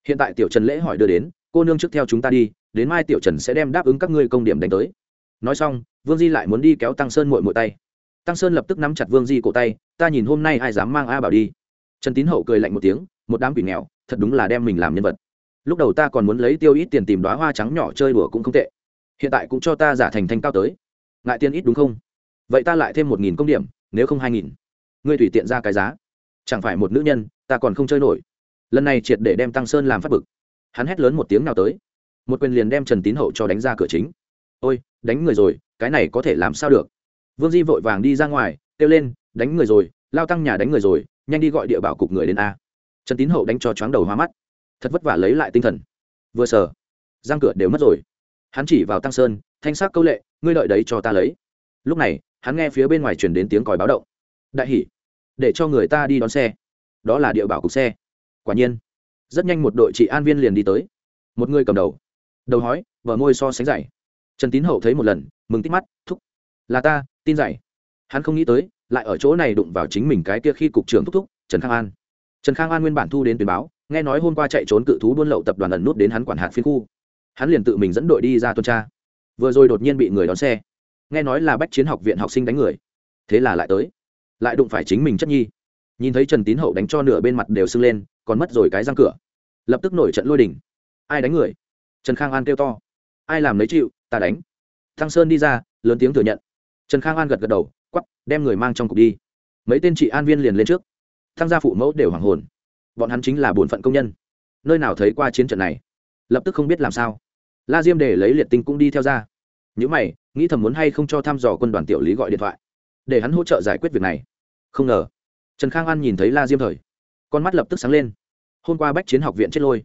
Hiện tại tiểu trần lễ hỏi đưa đến, cô nương trước theo chúng ta đi, đến mai tiểu trần sẽ đem đáp ứng các ngươi công điểm đánh tới. Nói xong, vương di lại muốn đi kéo tăng sơn mội mội tay. Tăng sơn lập tức nắm chặt vương di cổ tay, ta nhìn hôm nay ai dám mang a bảo đi. Trần tín hậu cười lạnh một tiếng, một đám quỷ nghèo, thật đúng là đem mình làm nhân vật. Lúc đầu ta còn muốn lấy tiêu ít tiền tìm đoá hoa trắng nhỏ chơi đùa cũng không tệ, hiện tại cũng cho ta giả thành thanh cao tới. Ngại tiền ít đúng không? Vậy ta lại thêm một nghìn công điểm, nếu không hai nghìn. Ngươi tùy tiện ra cái giá chẳng phải một nữ nhân, ta còn không chơi nổi. Lần này triệt để đem tăng sơn làm phát bực. Hắn hét lớn một tiếng nào tới. Một quyền liền đem trần tín hậu cho đánh ra cửa chính. Ôi, đánh người rồi, cái này có thể làm sao được? Vương di vội vàng đi ra ngoài, kêu lên, đánh người rồi, lao tăng nhà đánh người rồi, nhanh đi gọi địa bảo cục người đến a. Trần tín hậu đánh cho chóng đầu hoa mắt. Thật vất vả lấy lại tinh thần. Vừa sờ giang cửa đều mất rồi. Hắn chỉ vào tăng sơn, thanh sắc câu lệ, ngươi lợi đấy cho ta lấy. Lúc này, hắn nghe phía bên ngoài chuyển đến tiếng còi báo động. Đại hỉ để cho người ta đi đón xe. Đó là địa bảo cục xe. Quả nhiên, rất nhanh một đội trị an viên liền đi tới. Một người cầm đầu. Đầu hói vợ môi so sánh dày. Trần tín hậu thấy một lần, mừng tít mắt, thúc. Là ta, tin dày hắn không nghĩ tới, lại ở chỗ này đụng vào chính mình cái kia khi cục trưởng thúc thúc, trần khang an. Trần khang an nguyên bản thu đến tuyên báo, nghe nói hôm qua chạy trốn cự thú buôn lậu tập đoàn ẩn nút đến hắn quản hạt phiên khu. Hắn liền tự mình dẫn đội đi ra tuần tra. Vừa rồi đột nhiên bị người đón xe. Nghe nói là bách chiến học viện học sinh đánh người. Thế là lại tới lại đụng phải chính mình chất nhi. Nhìn thấy trần tín hậu đánh cho nửa bên mặt đều sưng lên, còn mất rồi cái răng cửa. Lập tức nổi trận lôi đình. Ai đánh người? Trần khang an kêu to. Ai làm lấy chịu, ta đánh. Thăng sơn đi ra, lớn tiếng thừa nhận. Trần khang an gật gật đầu quắp đem người mang trong cục đi. Mấy tên chị an viên liền lên trước. Thăng gia phụ mẫu đều hoàng hồn. Bọn hắn chính là bổn phận công nhân. Nơi nào thấy qua chiến trận này? Lập tức không biết làm sao. La diêm để lấy liệt tinh cũng đi theo ra. Những mày, nghĩ thầm muốn hay không cho thăm dò quân đoàn tiểu lý gọi điện thoại để hắn hỗ trợ giải quyết việc này. Không ngờ, trần khang an nhìn thấy la diêm thời, con mắt lập tức sáng lên. Hôm qua bách chiến học viện chết lôi.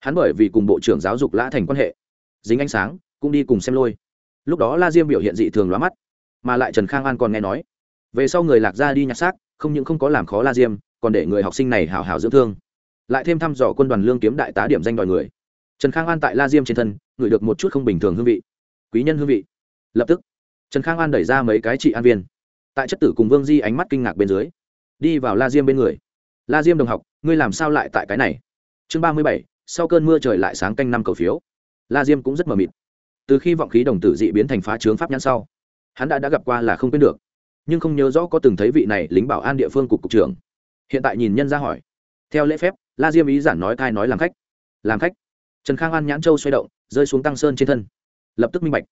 Hắn bởi vì cùng bộ trưởng giáo dục lã thành quan hệ, dính ánh sáng, cũng đi cùng xem lôi. Lúc đó la diêm biểu hiện dị thường lóa mắt, mà lại trần khang an còn nghe nói, về sau người lạc ra đi nhặt xác, không những không có làm khó la diêm, còn để người học sinh này hào hào dưỡng thương. Lại thêm thăm dò quân đoàn lương kiếm đại tá điểm danh đòi người. Trần khang an tại la diêm trên thân ngửi được một chút không bình thường hương vị, quý nhân hương vị. Lập tức, trần khang an đẩy ra mấy cái trị an viên tại chất tử cùng vương di ánh mắt kinh ngạc bên dưới, đi vào la diêm bên người. La diêm đồng học, ngươi làm sao lại tại cái này? Chương ba mươi bảy, sau cơn mưa trời lại sáng canh năm cầu phiếu. La diêm cũng rất mờ mịt. Từ khi vọng khí đồng tử dị biến thành phá trướng pháp nhãn sau, hắn đã đã gặp qua là không quên được. Nhưng không nhớ rõ có từng thấy vị này lính bảo an địa phương cục cục trưởng. Hiện tại nhìn nhân ra hỏi. Theo lễ phép, la diêm ý giản nói thai nói làm khách. Làm khách. Trần khang an nhãn châu xoay động, rơi xuống tăng sơn trên thân. Lập tức minh bạch.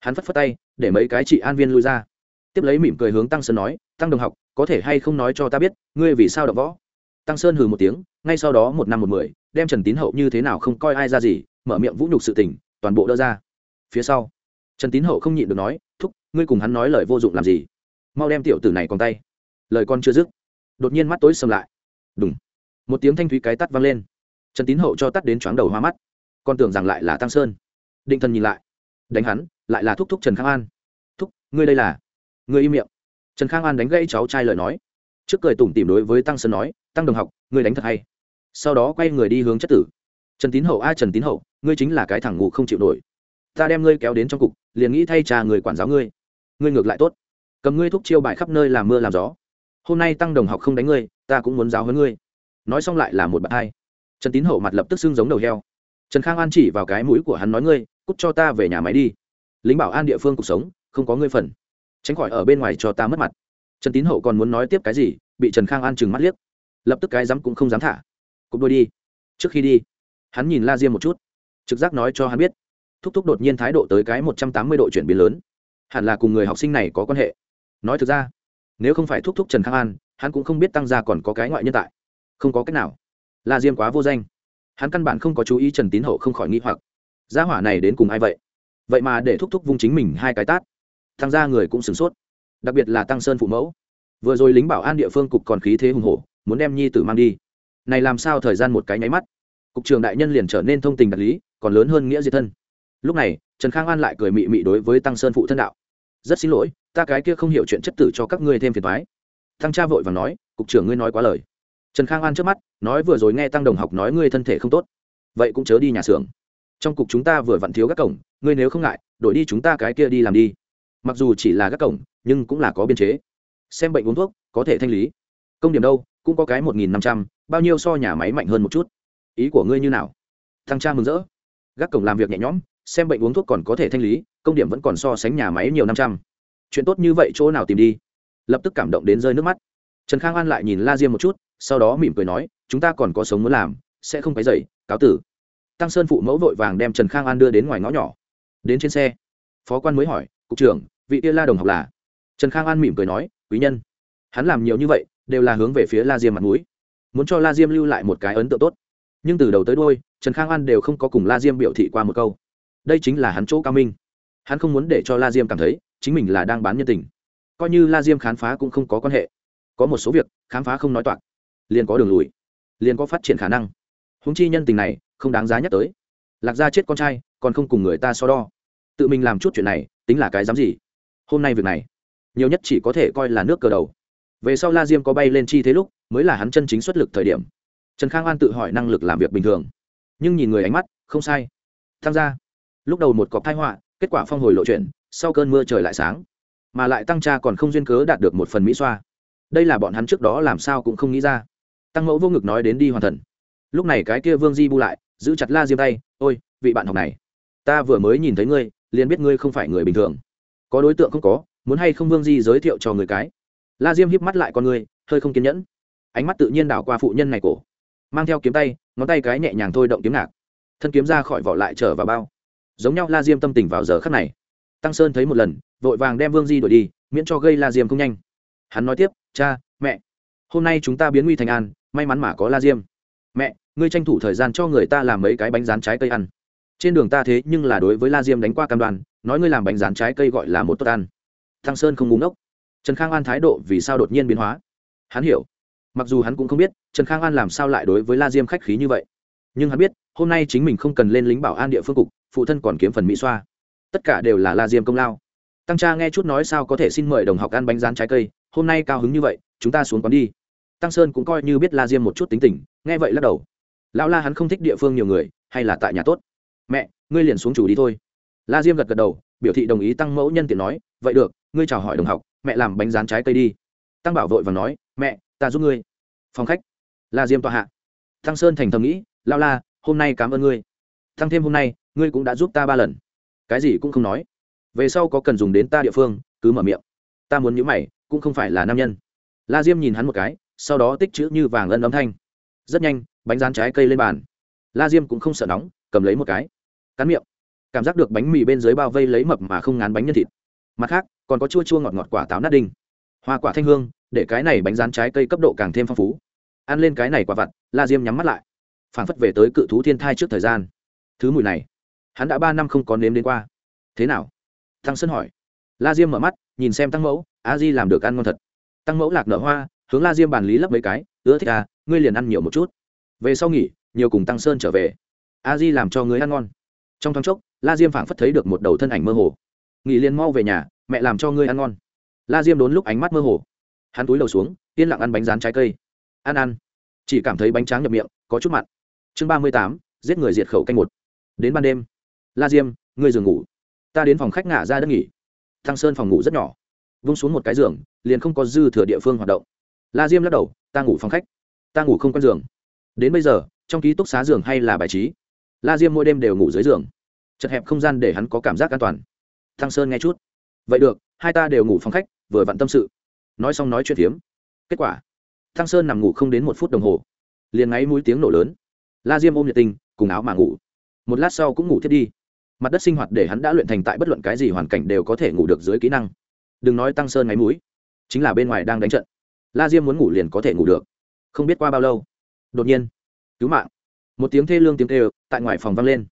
Hắn phất phất tay, để mấy cái chị an viên lui ra tiếp lấy mỉm cười hướng tăng sơn nói, tăng đồng học, có thể hay không nói cho ta biết, ngươi vì sao đọc võ? Tăng sơn hừ một tiếng, ngay sau đó một năm một mười, đem trần tín hậu như thế nào không coi ai ra gì, mở miệng vũ nhục sự tình, toàn bộ đỡ ra. Phía sau, trần tín hậu không nhịn được nói, thúc, ngươi cùng hắn nói lời vô dụng làm gì? Mau đem tiểu tử này còn tay. Lời con chưa dứt, đột nhiên mắt tối sầm lại. Đúng một tiếng thanh thúy cái tắt vang lên. Trần tín hậu cho tắt đến chóng đầu hoa mắt. Con tưởng rằng lại là tăng sơn. Định thần nhìn lại. Đánh hắn, lại là thúc thúc trần khang an. Thúc, ngươi đây là ngươi im miệng. Trần khang an đánh gãy cháu trai lời nói. Trước cười tủm tìm đối với tăng sơn nói, tăng đồng học, ngươi đánh thật hay. Sau đó quay người đi hướng chất tử. Trần tín hậu ai trần tín hậu, ngươi chính là cái thằng ngủ không chịu nổi. Ta đem ngươi kéo đến trong cục, liền nghĩ thay trà người quản giáo ngươi. Ngươi ngược lại tốt. Cầm ngươi thúc chiêu bài khắp nơi làm mưa làm gió. Hôm nay tăng đồng học không đánh ngươi, ta cũng muốn giáo hơn ngươi. Nói xong lại là một bạn hai. Trần tín hậu mặt lập tức xương giống đầu heo. Trần khang an chỉ vào cái mũi của hắn nói ngươi, cút cho ta về nhà máy đi. Lính bảo an địa phương cuộc sống, không có ngươi phần tránh khỏi ở bên ngoài cho ta mất mặt. Trần tín hậu còn muốn nói tiếp cái gì, bị trần khang an chừng mắt liếc. Lập tức cái dám cũng không dám thả. Cục đôi đi. Trước khi đi, hắn nhìn la diêm một chút. Trực giác nói cho hắn biết. Thúc thúc đột nhiên thái độ tới cái một trăm tám mươi độ chuyển biến lớn. Hẳn là cùng người học sinh này có quan hệ. Nói thực ra, nếu không phải thúc thúc trần khang an, hắn cũng không biết tăng gia còn có cái ngoại nhân tại. Không có cách nào. La diêm quá vô danh. Hắn căn bản không có chú ý trần tín hậu không khỏi nghi hoặc. Gia hỏa này đến cùng ai vậy? Vậy mà để thúc thúc vung chính mình hai cái tát thăng gia người cũng sửng sốt. Đặc biệt là tăng sơn phụ mẫu. Vừa rồi lính bảo an địa phương cục còn khí thế hùng hổ, muốn đem nhi tử mang đi. Này làm sao thời gian một cái nháy mắt? Cục trưởng đại nhân liền trở nên thông tình đạt lý, còn lớn hơn nghĩa diệt thân. Lúc này, trần khang an lại cười mị mị đối với tăng sơn phụ thân đạo. Rất xin lỗi, ta cái kia không hiểu chuyện chất tử cho các ngươi thêm phiền thoái thăng cha vội và nói, cục trưởng ngươi nói quá lời. Trần khang an trước mắt, nói vừa rồi nghe tăng đồng học nói ngươi thân thể không tốt. Vậy cũng chớ đi nhà xưởng. Trong cục chúng ta vừa vặn thiếu các cổng, ngươi nếu không ngại, đổi đi chúng ta cái kia đi làm đi mặc dù chỉ là các cổng, nhưng cũng là có biên chế. Xem bệnh uống thuốc, có thể thanh lý. Công điểm đâu, cũng có cái một nghìn năm trăm, bao nhiêu so nhà máy mạnh hơn một chút. Ý của ngươi như nào? Thăng cha mừng rỡ. Gác cổng làm việc nhẹ nhõm, xem bệnh uống thuốc còn có thể thanh lý, công điểm vẫn còn so sánh nhà máy nhiều năm trăm. Chuyện tốt như vậy chỗ nào tìm đi? Lập tức cảm động đến rơi nước mắt. Trần khang an lại nhìn la diêm một chút, sau đó mỉm cười nói, chúng ta còn có sống muốn làm, sẽ không phải dậy cáo tử. Tăng sơn phụ mẫu vội vàng đem trần khang an đưa đến ngoài ngõ nhỏ. Đến trên xe. Phó quan mới hỏi cục trưởng, vị kia la đồng học là? Trần khang an mỉm cười nói, quý nhân. Hắn làm nhiều như vậy, đều là hướng về phía la diêm mặt mũi. Muốn cho la diêm lưu lại một cái ấn tượng tốt. Nhưng từ đầu tới đôi trần khang an đều không có cùng la diêm biểu thị qua một câu. Đây chính là hắn chỗ cao minh. Hắn không muốn để cho la diêm cảm thấy, chính mình là đang bán nhân tình. Coi như la diêm khám phá cũng không có quan hệ. Có một số việc, khám phá không nói toạc. Liền có đường lùi. Liền có phát triển khả năng. Húng chi nhân tình này, không đáng giá nhắc tới. Lạc gia chết con trai, còn không cùng người ta so đo. Tự mình làm chút chuyện này tính là cái dám gì? Hôm nay việc này, nhiều nhất chỉ có thể coi là nước cờ đầu. Về sau la diêm có bay lên chi thế lúc, mới là hắn chân chính xuất lực thời điểm. Trần khang an tự hỏi năng lực làm việc bình thường, nhưng nhìn người ánh mắt, không sai. Tham gia. Lúc đầu một cọc thai họa, kết quả phong hồi lộ chuyện, sau cơn mưa trời lại sáng, mà lại tăng cha còn không duyên cớ đạt được một phần mỹ xoa. Đây là bọn hắn trước đó làm sao cũng không nghĩ ra. Tăng mẫu vô ngực nói đến đi hoàn thần. Lúc này cái kia vương di bu lại, giữ chặt la diêm tay, ôi, vị bạn học này, ta vừa mới nhìn thấy ngươi liền biết ngươi không phải người bình thường. Có đối tượng không có, muốn hay không vương di giới thiệu cho người cái. La diêm híp mắt lại con ngươi, hơi không kiên nhẫn. Ánh mắt tự nhiên đảo qua phụ nhân này cổ. Mang theo kiếm tay, ngón tay cái nhẹ nhàng thôi động kiếm ngạc. Thân kiếm ra khỏi vỏ lại trở vào bao. Giống nhau la diêm tâm tình vào giờ khắc này. Tăng sơn thấy một lần, vội vàng đem vương di đuổi đi, miễn cho gây la diêm không nhanh. Hắn nói tiếp, cha, mẹ, hôm nay chúng ta biến nguy thành an, may mắn mà có la diêm. Mẹ, ngươi tranh thủ thời gian cho người ta làm mấy cái bánh rán trái cây ăn trên đường ta thế nhưng là đối với la diêm đánh qua cam đoan, nói ngươi làm bánh rán trái cây gọi là một tốt ăn. Thăng sơn không búng ốc trần khang an thái độ vì sao đột nhiên biến hóa? Hắn hiểu. Mặc dù hắn cũng không biết, trần khang an làm sao lại đối với la diêm khách khí như vậy. Nhưng hắn biết, hôm nay chính mình không cần lên lính bảo an địa phương cục, phụ thân còn kiếm phần mỹ xoa. Tất cả đều là la diêm công lao. Tăng cha nghe chút nói sao có thể xin mời đồng học ăn bánh rán trái cây, hôm nay cao hứng như vậy, chúng ta xuống quán đi. Tăng sơn cũng coi như biết la diêm một chút tính tình, nghe vậy lắc đầu. Lão la hắn không thích địa phương nhiều người, hay là tại nhà tốt? Mẹ, ngươi liền xuống chủ đi thôi. La diêm gật gật đầu, biểu thị đồng ý tăng mẫu nhân tiện nói, vậy được, ngươi chào hỏi đồng học, mẹ làm bánh rán trái cây đi. Tăng bảo vội và nói, mẹ, ta giúp ngươi. Phòng khách, la diêm tọa hạ. Tăng sơn thành thầm nghĩ, lao la, hôm nay cảm ơn ngươi. Tăng thêm hôm nay, ngươi cũng đã giúp ta ba lần. Cái gì cũng không nói. Về sau có cần dùng đến ta địa phương, cứ mở miệng. Ta muốn nhữ mày, cũng không phải là nam nhân. La diêm nhìn hắn một cái, sau đó tích chữ như vàng ân âm thanh. Rất nhanh, bánh rán trái cây lên bàn. La diêm cũng không sợ nóng cầm lấy một cái. Cắn miệng. Cảm giác được bánh mì bên dưới bao vây lấy mập mà không ngán bánh nhân thịt. Mặt khác, còn có chua chua ngọt ngọt quả táo nát đinh. Hoa quả thanh hương, để cái này bánh rán trái cây cấp độ càng thêm phong phú. Ăn lên cái này quả vặt, la diêm nhắm mắt lại. Phản phất về tới cự thú thiên thai trước thời gian. Thứ mùi này, hắn đã ba năm không có nếm đến qua. Thế nào? Thăng sơn hỏi. La diêm mở mắt, nhìn xem tăng mẫu, a di làm được ăn ngon thật. Tăng mẫu lạc nở hoa, hướng la diêm bàn lý lấp mấy cái, ưa thích à ngươi liền ăn nhiều một chút. Về sau nghỉ, nhiều cùng tăng sơn trở về a di làm cho ngươi ăn ngon. Trong thoáng chốc, la diêm phảng phất thấy được một đầu thân ảnh mơ hồ. Nghỉ liền mau về nhà, mẹ làm cho ngươi ăn ngon. La diêm đốn lúc ánh mắt mơ hồ. Hắn túi đầu xuống, yên lặng ăn bánh rán trái cây. Ăn ăn. Chỉ cảm thấy bánh tráng nhập miệng, có chút mặn. Chương ba mươi tám, giết người diệt khẩu canh một. Đến ban đêm, la diêm, ngươi giường ngủ. Ta đến phòng khách ngả ra đất nghỉ. Thăng sơn phòng ngủ rất nhỏ. Vung xuống một cái giường, liền không có dư thừa địa phương hoạt động. La diêm lắc đầu, ta ngủ phòng khách. Ta ngủ không quen giường. Đến bây giờ, trong ký túc xá giường hay là bài trí? La diêm mỗi đêm đều ngủ dưới giường. Chật hẹp không gian để hắn có cảm giác an toàn. Thăng sơn nghe chút. Vậy được, hai ta đều ngủ phòng khách, vừa vặn tâm sự. Nói xong nói chuyện phiếm. Kết quả, thăng sơn nằm ngủ không đến một phút đồng hồ. Liền ngáy mũi tiếng nổ lớn. La diêm ôm nhiệt tình, cùng áo mà ngủ. Một lát sau cũng ngủ thiết đi. Mặt đất sinh hoạt để hắn đã luyện thành tại bất luận cái gì hoàn cảnh đều có thể ngủ được dưới kỹ năng. Đừng nói tăng sơn ngáy mũi, chính là bên ngoài đang đánh trận. La diêm muốn ngủ liền có thể ngủ được. Không biết qua bao lâu, đột nhiên, cứu mạng một tiếng thê lương tiếng kêu tại ngoài phòng vang lên.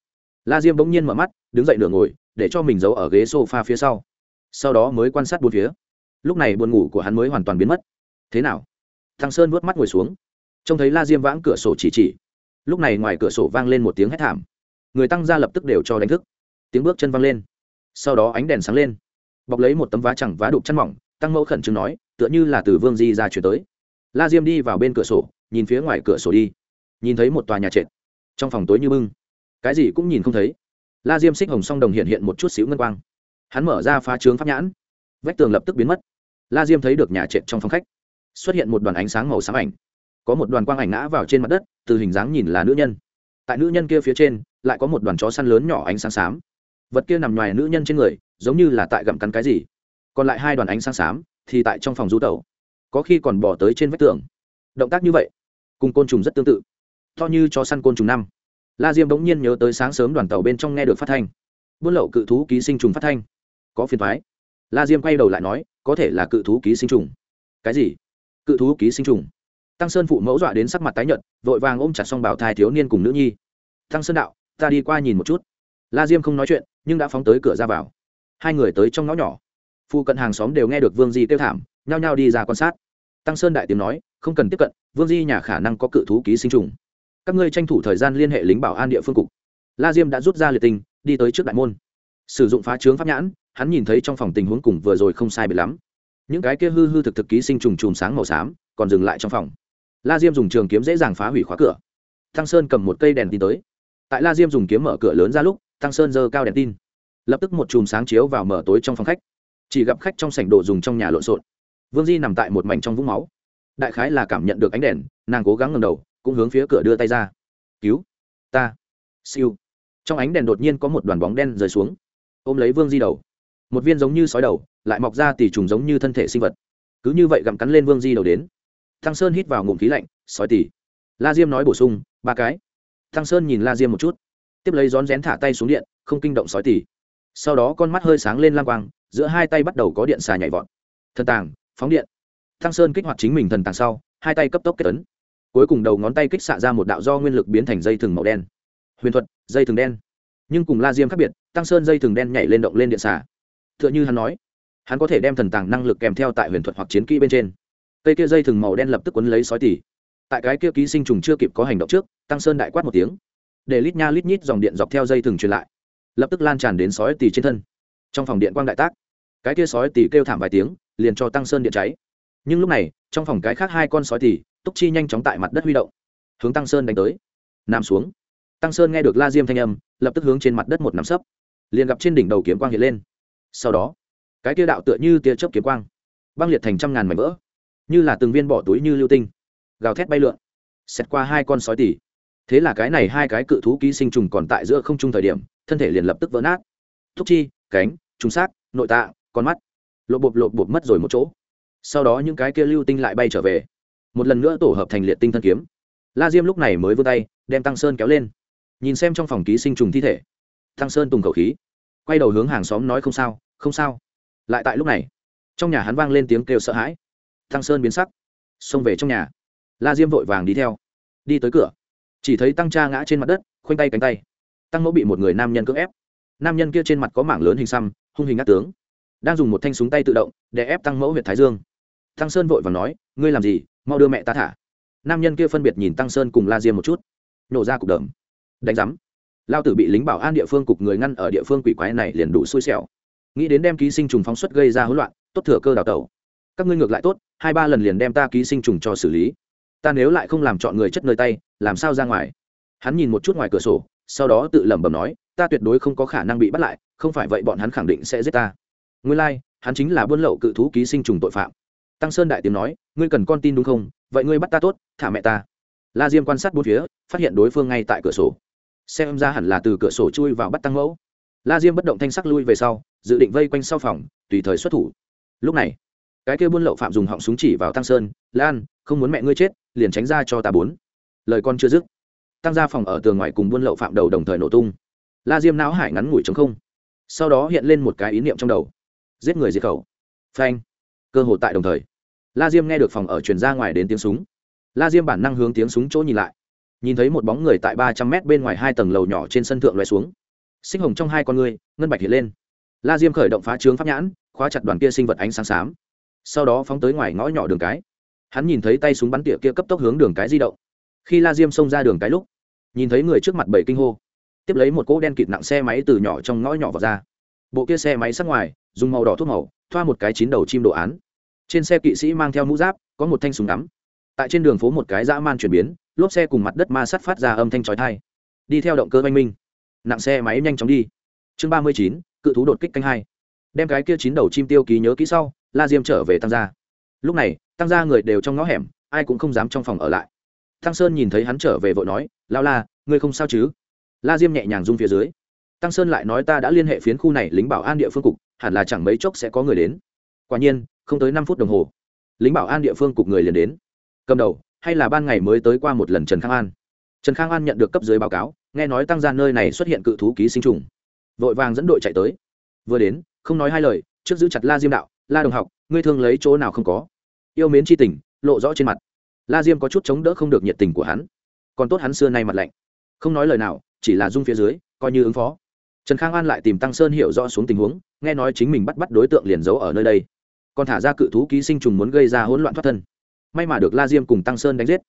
La diêm bỗng nhiên mở mắt, đứng dậy nửa ngồi, để cho mình giấu ở ghế s o f a phía sau. Sau đó mới quan sát bốn phía. Lúc này buồn ngủ của hắn mới hoàn toàn biến mất. Thế nào? Thằng sơn vuốt mắt ngồi xuống. Trông thấy la diêm vãng cửa sổ chỉ chỉ. Lúc này ngoài cửa sổ vang lên một tiếng hét thảm. Người tăng ra lập tức đều cho đánh thức. Tiếng bước chân vang lên. Sau đó ánh đèn sáng lên. Bọc lấy một tấm vá chẳng vá đục chăn mỏng, tăng mẫu khẩn trương nói, tựa như là từ vương di ra chuyển tới. La diêm đi vào bên cửa sổ, nhìn phía ngoài cửa sổ đi nhìn thấy một tòa nhà trệt. Trong phòng tối như bưng. Cái gì cũng nhìn không thấy. La diêm xích hồng song đồng hiện hiện một chút xíu ngân quang. Hắn mở ra phá trướng pháp nhãn. Vách tường lập tức biến mất. La diêm thấy được nhà trệt trong phòng khách. Xuất hiện một đoàn ánh sáng màu xám ảnh. Có một đoàn quang ảnh ngã vào trên mặt đất, từ hình dáng nhìn là nữ nhân. Tại nữ nhân kia phía trên, lại có một đoàn chó săn lớn nhỏ ánh sáng xám. Vật kia nằm ngoài nữ nhân trên người, giống như là tại gặm cắn cái gì. Còn lại hai đoàn ánh sáng xám thì tại trong phòng du tàu có khi còn bỏ tới trên vách tường. Động tác như vậy, cùng côn trùng rất tương tự to như cho săn côn trùng năm. La diêm bỗng nhiên nhớ tới sáng sớm đoàn tàu bên trong nghe được phát thanh. Buôn lậu cự thú ký sinh trùng phát thanh. Có phiền thoái la diêm quay đầu lại nói, có thể là cự thú ký sinh trùng. Cái gì? Cự thú ký sinh trùng. Tăng sơn phụ mẫu dọa đến sắc mặt tái nhợt, vội vàng ôm chặt xong bảo thai thiếu niên cùng nữ nhi. Tăng sơn đạo, ta đi qua nhìn một chút. La diêm không nói chuyện, nhưng đã phóng tới cửa ra vào. Hai người tới trong ngõ nhỏ. Phụ cận hàng xóm đều nghe được vương di tiêu thảm, nhao nhao đi ra quan sát. Tăng sơn đại tiếng nói, không cần tiếp cận, vương di nhà khả năng có cự thú ký sinh trùng các ngươi tranh thủ thời gian liên hệ lính bảo an địa phương cục. La diêm đã rút ra liệt tình đi tới trước đại môn. Sử dụng phá trướng pháp nhãn, hắn nhìn thấy trong phòng tình huống cùng vừa rồi không sai biệt lắm. Những cái kia hư hư thực thực ký sinh trùng chùm sáng màu xám, còn dừng lại trong phòng. La diêm dùng trường kiếm dễ dàng phá hủy khóa cửa. Thăng sơn cầm một cây đèn tin tới. Tại la diêm dùng kiếm mở cửa lớn ra lúc, thăng sơn giơ cao đèn tin. Lập tức một chùm sáng chiếu vào mở tối trong phòng khách. Chỉ gặp khách trong sảnh đồ dùng trong nhà lộn xộn. Vương di nằm tại một mảnh trong vũng máu. Đại khái là cảm nhận được ánh đèn, nàng cố gắng ngầm đầu cũng hướng phía cửa đưa tay ra. Cứu. Ta. Siêu. Trong ánh đèn đột nhiên có một đoàn bóng đen rơi xuống. Ôm lấy vương di đầu. Một viên giống như sói đầu, lại mọc ra tỉ trùng giống như thân thể sinh vật. Cứ như vậy gặm cắn lên vương di đầu đến. Thăng sơn hít vào ngụm khí lạnh, sói tỉ la diêm nói bổ sung, ba cái. Thăng sơn nhìn la diêm một chút. Tiếp lấy rón rén thả tay xuống điện, không kinh động sói tỉ sau đó con mắt hơi sáng lên lang quang, giữa hai tay bắt đầu có điện xà nhảy vọt. Thần tàng, phóng điện. Thăng sơn kích hoạt chính mình thần tàng sau, hai tay cấp tốc kết tấn cuối cùng đầu ngón tay kích xạ ra một đạo do nguyên lực biến thành dây thừng màu đen. Huyền thuật, dây thừng đen. Nhưng cùng la diêm khác biệt, tăng sơn dây thừng đen nhảy lên động lên điện xà t h ư ợ n h ư hắn nói, hắn có thể đem thần tàng năng lực kèm theo tại huyền thuật hoặc chiến kỹ bên trên. Cây kia dây thừng màu đen lập tức quấn lấy sói tỉ tại cái kia ký sinh trùng chưa kịp có hành động trước, tăng sơn đại quát một tiếng. Để lít nha lít nhít dòng điện dọc theo dây thừng truyền lại. Lập tức lan tràn đến sói tỉ trên thân. Trong phòng điện quang đại tác, cái kia sói tỉ kêu thảm vài tiếng, liền cho tăng sơn điện cháy. Nhưng lúc này, trong phòng cái khác hai con sói tỉ túc chi nhanh chóng tại mặt đất huy động, hướng tăng sơn đánh tới. Nằm xuống. Tăng sơn nghe được la diêm thanh âm, lập tức hướng trên mặt đất một nắm sấp, liền gặp trên đỉnh đầu kiếm quang hiện lên. Sau đó, cái tia đạo tựa như tia chớp kiếm quang, băng liệt thành trăm ngàn mảnh vỡ, như là từng viên bỏ túi như lưu tinh, gào thét bay lượn, xẹt qua hai con sói tỉ thế là cái này hai cái cự thú ký sinh trùng còn tại giữa không trung thời điểm, thân thể liền lập tức vỡ nát. Thúc chi, cánh, trùng xác, nội tạ con mắt lộ bộp lộ bộp mất rồi một chỗ. Sau đó những cái kia lưu tinh lại bay trở về một lần nữa tổ hợp thành liệt tinh thân kiếm. La diêm lúc này mới vươn tay, đem tăng sơn kéo lên. Nhìn xem trong phòng ký sinh trùng thi thể, tăng sơn tùng khẩu khí, quay đầu hướng hàng xóm nói không sao không sao. Lại tại lúc này, trong nhà hắn vang lên tiếng kêu sợ hãi. Tăng sơn biến sắc, xông về trong nhà. La diêm vội vàng đi theo, đi tới cửa. Chỉ thấy tăng cha ngã trên mặt đất, khoanh tay cánh tay. Tăng mẫu bị một người nam nhân cưỡng ép. Nam nhân kia trên mặt có mảng lớn hình xăm, hung hình ác tướng. Đang dùng một thanh súng tay tự động để ép tăng mẫu huyện thái dương. Tăng sơn vội vàng nói, ngươi làm gì? Mau đưa mẹ ta thả. Nam nhân kia phân biệt nhìn tăng sơn cùng la diêm một chút. Nổ ra cục đờm đánh giám lao tử bị lính bảo an địa phương cục người ngăn ở địa phương quỷ quái này liền đủ xui xẻo. Nghĩ đến đem ký sinh trùng phóng xuất gây ra hỗn loạn tốt thừa cơ đào tẩu. Các ngươi ngược lại tốt hai ba lần liền đem ta ký sinh trùng cho xử lý. Ta nếu lại không làm chọn người chất nơi tay làm sao ra ngoài? Hắn nhìn một chút ngoài cửa sổ sau đó tự lẩm bẩm nói ta tuyệt đối không có khả năng bị bắt lại không phải vậy bọn hắn khẳng định sẽ giết ta. Nguyên lai、like, hắn chính là buôn lậu cự thú ký sinh trùng tội phạm tăng sơn đại tiếng nói, ngươi cần con tin đúng không? Vậy ngươi bắt ta tốt, thả mẹ ta. La diêm quan sát bốn phía, phát hiện đối phương ngay tại cửa sổ. Xem ra hẳn là từ cửa sổ chui vào bắt tăng mẫu. La diêm bất động thanh sắc lui về sau, dự định vây quanh sau phòng, tùy thời xuất thủ. Lúc này, cái kia buôn lậu phạm dùng họng súng chỉ vào tăng sơn, lan, không muốn mẹ ngươi chết, liền tránh ra cho ta bốn. Lời con chưa dứt, tăng ra phòng ở tường ngoài cùng buôn lậu phạm đầu đồng thời nổ tung. La diêm não hải ngắn ngủi chống không. Sau đó hiện lên một cái ý niệm trong đầu. Giết người diệt khẩu. Phanh cơ hội tại đồng thời. La diêm nghe được phòng ở truyền ra ngoài đến tiếng súng. La diêm bản năng hướng tiếng súng chỗ nhìn lại. Nhìn thấy một bóng người tại ba trăm mét bên ngoài hai tầng lầu nhỏ trên sân thượng loại xuống. Sinh hồng trong hai con người ngân bạch hiện lên. La diêm khởi động phá trướng pháp nhãn, khóa chặt đoàn kia sinh vật ánh sáng xám. Sau đó phóng tới ngoài ngõ nhỏ đường cái. Hắn nhìn thấy tay súng bắn tỉa kia cấp tốc hướng đường cái di động. Khi la diêm xông ra đường cái lúc, nhìn thấy người trước mặt bảy kinh hô. Tiếp lấy một cỗ đen kịt nặng xe máy từ nhỏ trong ngõ nhỏ vào ra. Bộ kia xe máy sắc ngoài dùng màu đỏ thuốc màu, thoa một cái chín đầu chim đồ án. Trên xe kỵ sĩ mang theo mũ giáp, có một thanh súng đắm tại trên đường phố một cái dã man chuyển biến, lốp xe cùng mặt đất ma sắt phát ra âm thanh trói thai đi theo động cơ oanh minh. Nặng xe máy nhanh chóng đi. Chương ba mươi chín, cự thú đột kích canh hai. Đem cái kia chín đầu chim tiêu ký nhớ kỹ sau, la diêm trở về tăng gia. Lúc này, tăng gia người đều trong ngõ hẻm, ai cũng không dám trong phòng ở lại. Tăng sơn nhìn thấy hắn trở về vội nói lao la, ngươi không sao chứ? La diêm nhẹ nhàng rung phía dưới. Tăng sơn lại nói, ta đã liên hệ phiến khu này lính bảo an địa phương cục hẳn là chẳng mấy chốc sẽ có người đến. Quả nhiên, không tới năm phút đồng hồ, lính bảo an địa phương cục người liền đến. Cầm đầu, hay là ban ngày mới tới qua một lần trần khang an. Trần khang an nhận được cấp dưới báo cáo, nghe nói tăng gia nơi này xuất hiện cự thú ký sinh trùng. Vội vàng dẫn đội chạy tới. Vừa đến, không nói hai lời, trước giữ chặt la diêm đạo, la đồng học, ngươi thương lấy chỗ nào không có? Yêu mến c h i tình, lộ rõ trên mặt. La diêm có chút chống đỡ không được nhiệt tình của hắn. Còn tốt hắn xưa nay mặt lạnh. Không nói lời nào, chỉ là rung phía dưới, coi như ứng phó. Trần khang an lại tìm tăng sơn hiểu rõ xuống tình huống nghe nói chính mình bắt bắt đối tượng liền giấu ở nơi đây. Còn thả ra cự thú ký sinh trùng muốn gây ra hỗn loạn thoát thân. May mà được la diêm cùng tăng sơn đánh giết.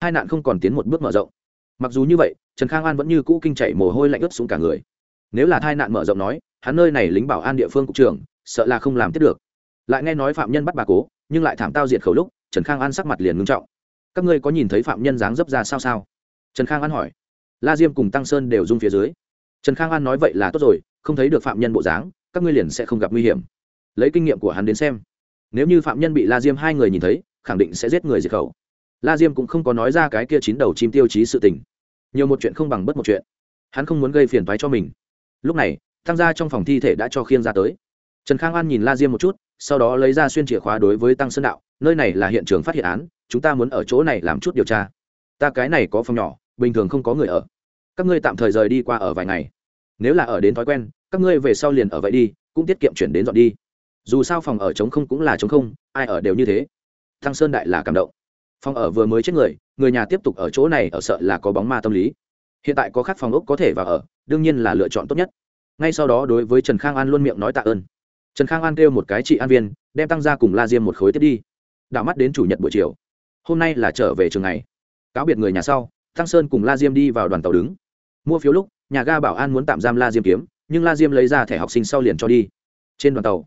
Hai nạn không còn tiến một bước mở rộng. Mặc dù như vậy, trần khang an vẫn như cũ kinh chạy mồ hôi lạnh ướt xuống cả người. Nếu là tai nạn mở rộng nói, hắn nơi này lính bảo an địa phương cục trưởng, sợ là không làm tiếp được. Lại nghe nói phạm nhân bắt bà cố, nhưng lại thảm tao diệt khẩu lúc, trần khang an sắc mặt liền ngưng trọng. Các ngươi có nhìn thấy phạm nhân dáng dấp ra sao sao? Trần khang an hỏi. La diêm cùng tăng sơn đều rung phía dưới. Trần khang an nói vậy là tốt rồi, không thấy được phạm nhân bộ dáng các ngươi liền sẽ không gặp nguy hiểm. Lấy kinh nghiệm của hắn đến xem, nếu như phạm nhân bị la diêm hai người nhìn thấy, khẳng định sẽ giết người diệt khẩu. La diêm cũng không có nói ra cái kia chín đầu chim tiêu chí sự tình. Nhiều một chuyện không bằng bất một chuyện. Hắn không muốn gây phiền thoái cho mình. Lúc này tham gia trong phòng thi thể đã cho khiêng ra tới. Trần khang an nhìn la diêm một chút, sau đó lấy ra xuyên chìa khóa đối với tăng sơn đạo, nơi này là hiện trường phát hiện án, chúng ta muốn ở chỗ này làm chút điều tra. Ta cái này có phòng nhỏ, bình thường không có người ở. Các ngươi tạm thời rời đi qua ở vài ngày. Nếu là ở đến thói quen các ngươi về sau liền ở vậy đi, cũng tiết kiệm chuyển đến dọn đi. Dù sao phòng ở trống không cũng là trống không, ai ở đều như thế. Thăng sơn đại là cảm động. Phòng ở vừa mới chết người người nhà tiếp tục ở chỗ này ở sợ là có bóng ma tâm lý. Hiện tại có khác phòng ốc có thể vào ở, đương nhiên là lựa chọn tốt nhất. Ngay sau đó đối với trần khang an luôn miệng nói tạ ơn. Trần khang an kêu một cái chị an viên, đem tăng ra cùng la diêm một khối tiếp đi. Đảo mắt đến chủ nhật buổi chiều. Hôm nay là trở về trường này cáo biệt người nhà sau tăng sơn cùng la diêm đi vào đoàn tàu đứng. Mua phiếu lúc, nhà ga bảo an muốn tạm giam la diêm kiếm nhưng la diêm lấy ra thẻ học sinh sau liền cho đi. Trên đoàn tàu,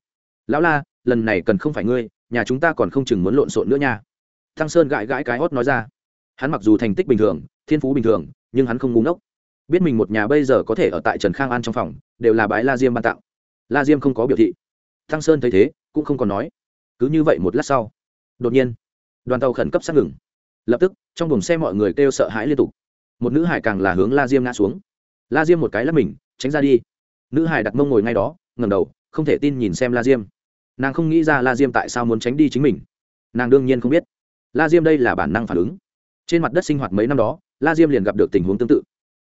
lão la, lần này cần không phải ngươi, nhà chúng ta còn không chừng muốn lộn xộn nữa nha. Thăng sơn gãi gãi cái hót nói ra. Hắn mặc dù thành tích bình thường, thiên phú bình thường, nhưng hắn không ngu ngốc. Biết mình một nhà bây giờ có thể ở tại trần khang an trong phòng, đều là bái la diêm ban tặng. La diêm không có biểu thị. Thăng sơn thấy thế, cũng không còn nói. Cứ như vậy một lát sau, đột nhiên, đoàn tàu khẩn cấp sát ngừng. Lập tức, trong buồng xe mọi người kêu sợ hãi liên tục. Một nữ hải càng là hướng la diêm ngã xuống. La diêm một cái lắp mình, tránh ra đi nữ hải đặt mông ngồi ngay đó ngầm đầu, không thể tin nhìn xem la diêm. Nàng không nghĩ ra la diêm tại sao muốn tránh đi chính mình. Nàng đương nhiên không biết. La diêm đây là bản năng phản ứng. Trên mặt đất sinh hoạt mấy năm đó, la diêm liền gặp được tình huống tương tự.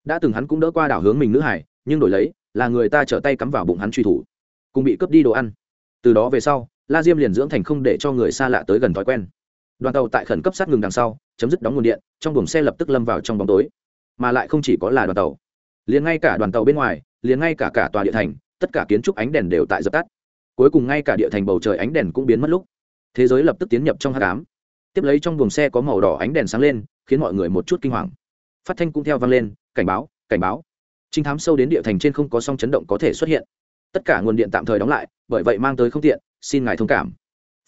Đã từng hắn cũng đỡ qua đảo hướng mình nữ hải nhưng đổi lấy, là người ta trở tay cắm vào bụng hắn truy thủ. Cùng bị cướp đi đồ ăn. Từ đó về sau, la diêm liền dưỡng thành không để cho người xa lạ tới gần thói quen. Đoàn tàu tại khẩn cấp sát ngừng đằng sau, chấm dứt đóng nguồn điện, trong buồng xe lập tức lâm vào trong bóng tối. Mà lại không chỉ có là đoàn tàu. Liền ngay cả đoàn tàu bên ngoài liền ngay cả cả tòa địa thành, tất cả kiến trúc ánh đèn đều tại dập tắt. Cuối cùng ngay cả địa thành bầu trời ánh đèn cũng biến mất lúc. Thế giới lập tức tiến nhập trong hát cám tiếp lấy trong buồng xe có màu đỏ ánh đèn sáng lên, khiến mọi người một chút kinh hoàng. Phát thanh cũng theo vang lên, cảnh báo cảnh báo. Trinh thám sâu đến địa thành trên không có song chấn động có thể xuất hiện. Tất cả nguồn điện tạm thời đóng lại, bởi vậy mang tới không tiện, xin ngài thông cảm.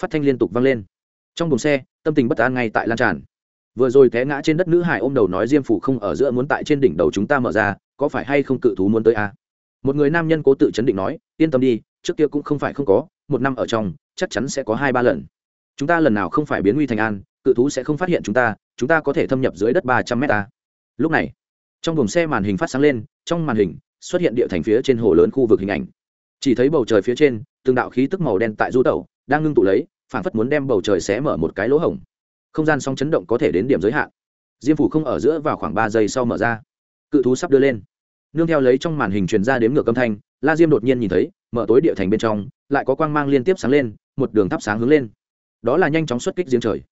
Phát thanh liên tục vang lên. Trong buồng xe, tâm tình bất an ngay tại lan tràn. Vừa rồi té ngã trên đất nữ hải ôm đầu nói diêm phủ không ở giữa muốn tại trên đỉnh đầu chúng ta mở ra, có phải hay không cự thú muốn tới a à? Một người nam nhân cố tự chấn định nói, yên tâm đi, trước kia cũng không phải không có, một năm ở trong, chắc chắn sẽ có hai ba lần. Chúng ta lần nào không phải biến nguy thành an, cự thú sẽ không phát hiện chúng ta chúng ta có thể thâm nhập dưới đất ba trăm mét ta. Lúc này, trong buồng xe màn hình phát sáng lên, trong màn hình xuất hiện địa thành phía trên hồ lớn khu vực hình ảnh. Chỉ thấy bầu trời phía trên, từng đạo khí tức màu đen tại du tẩu, đang ngưng tụ lấy phản phất muốn đem bầu trời xé mở một cái lỗ hổng. Không gian song chấn động có thể đến điểm giới hạn. Diêm phủ không ở giữa vào khoảng ba giây sau mở ra. Cự thú sắp đưa lên nương theo lấy trong màn hình truyền ra đếm ngược âm thanh, la diêm đột nhiên nhìn thấy, mở tối địa thành bên trong, lại có quang mang liên tiếp sáng lên, một đường thắp sáng hướng lên. Đó là nhanh chóng xuất kích giếng trời.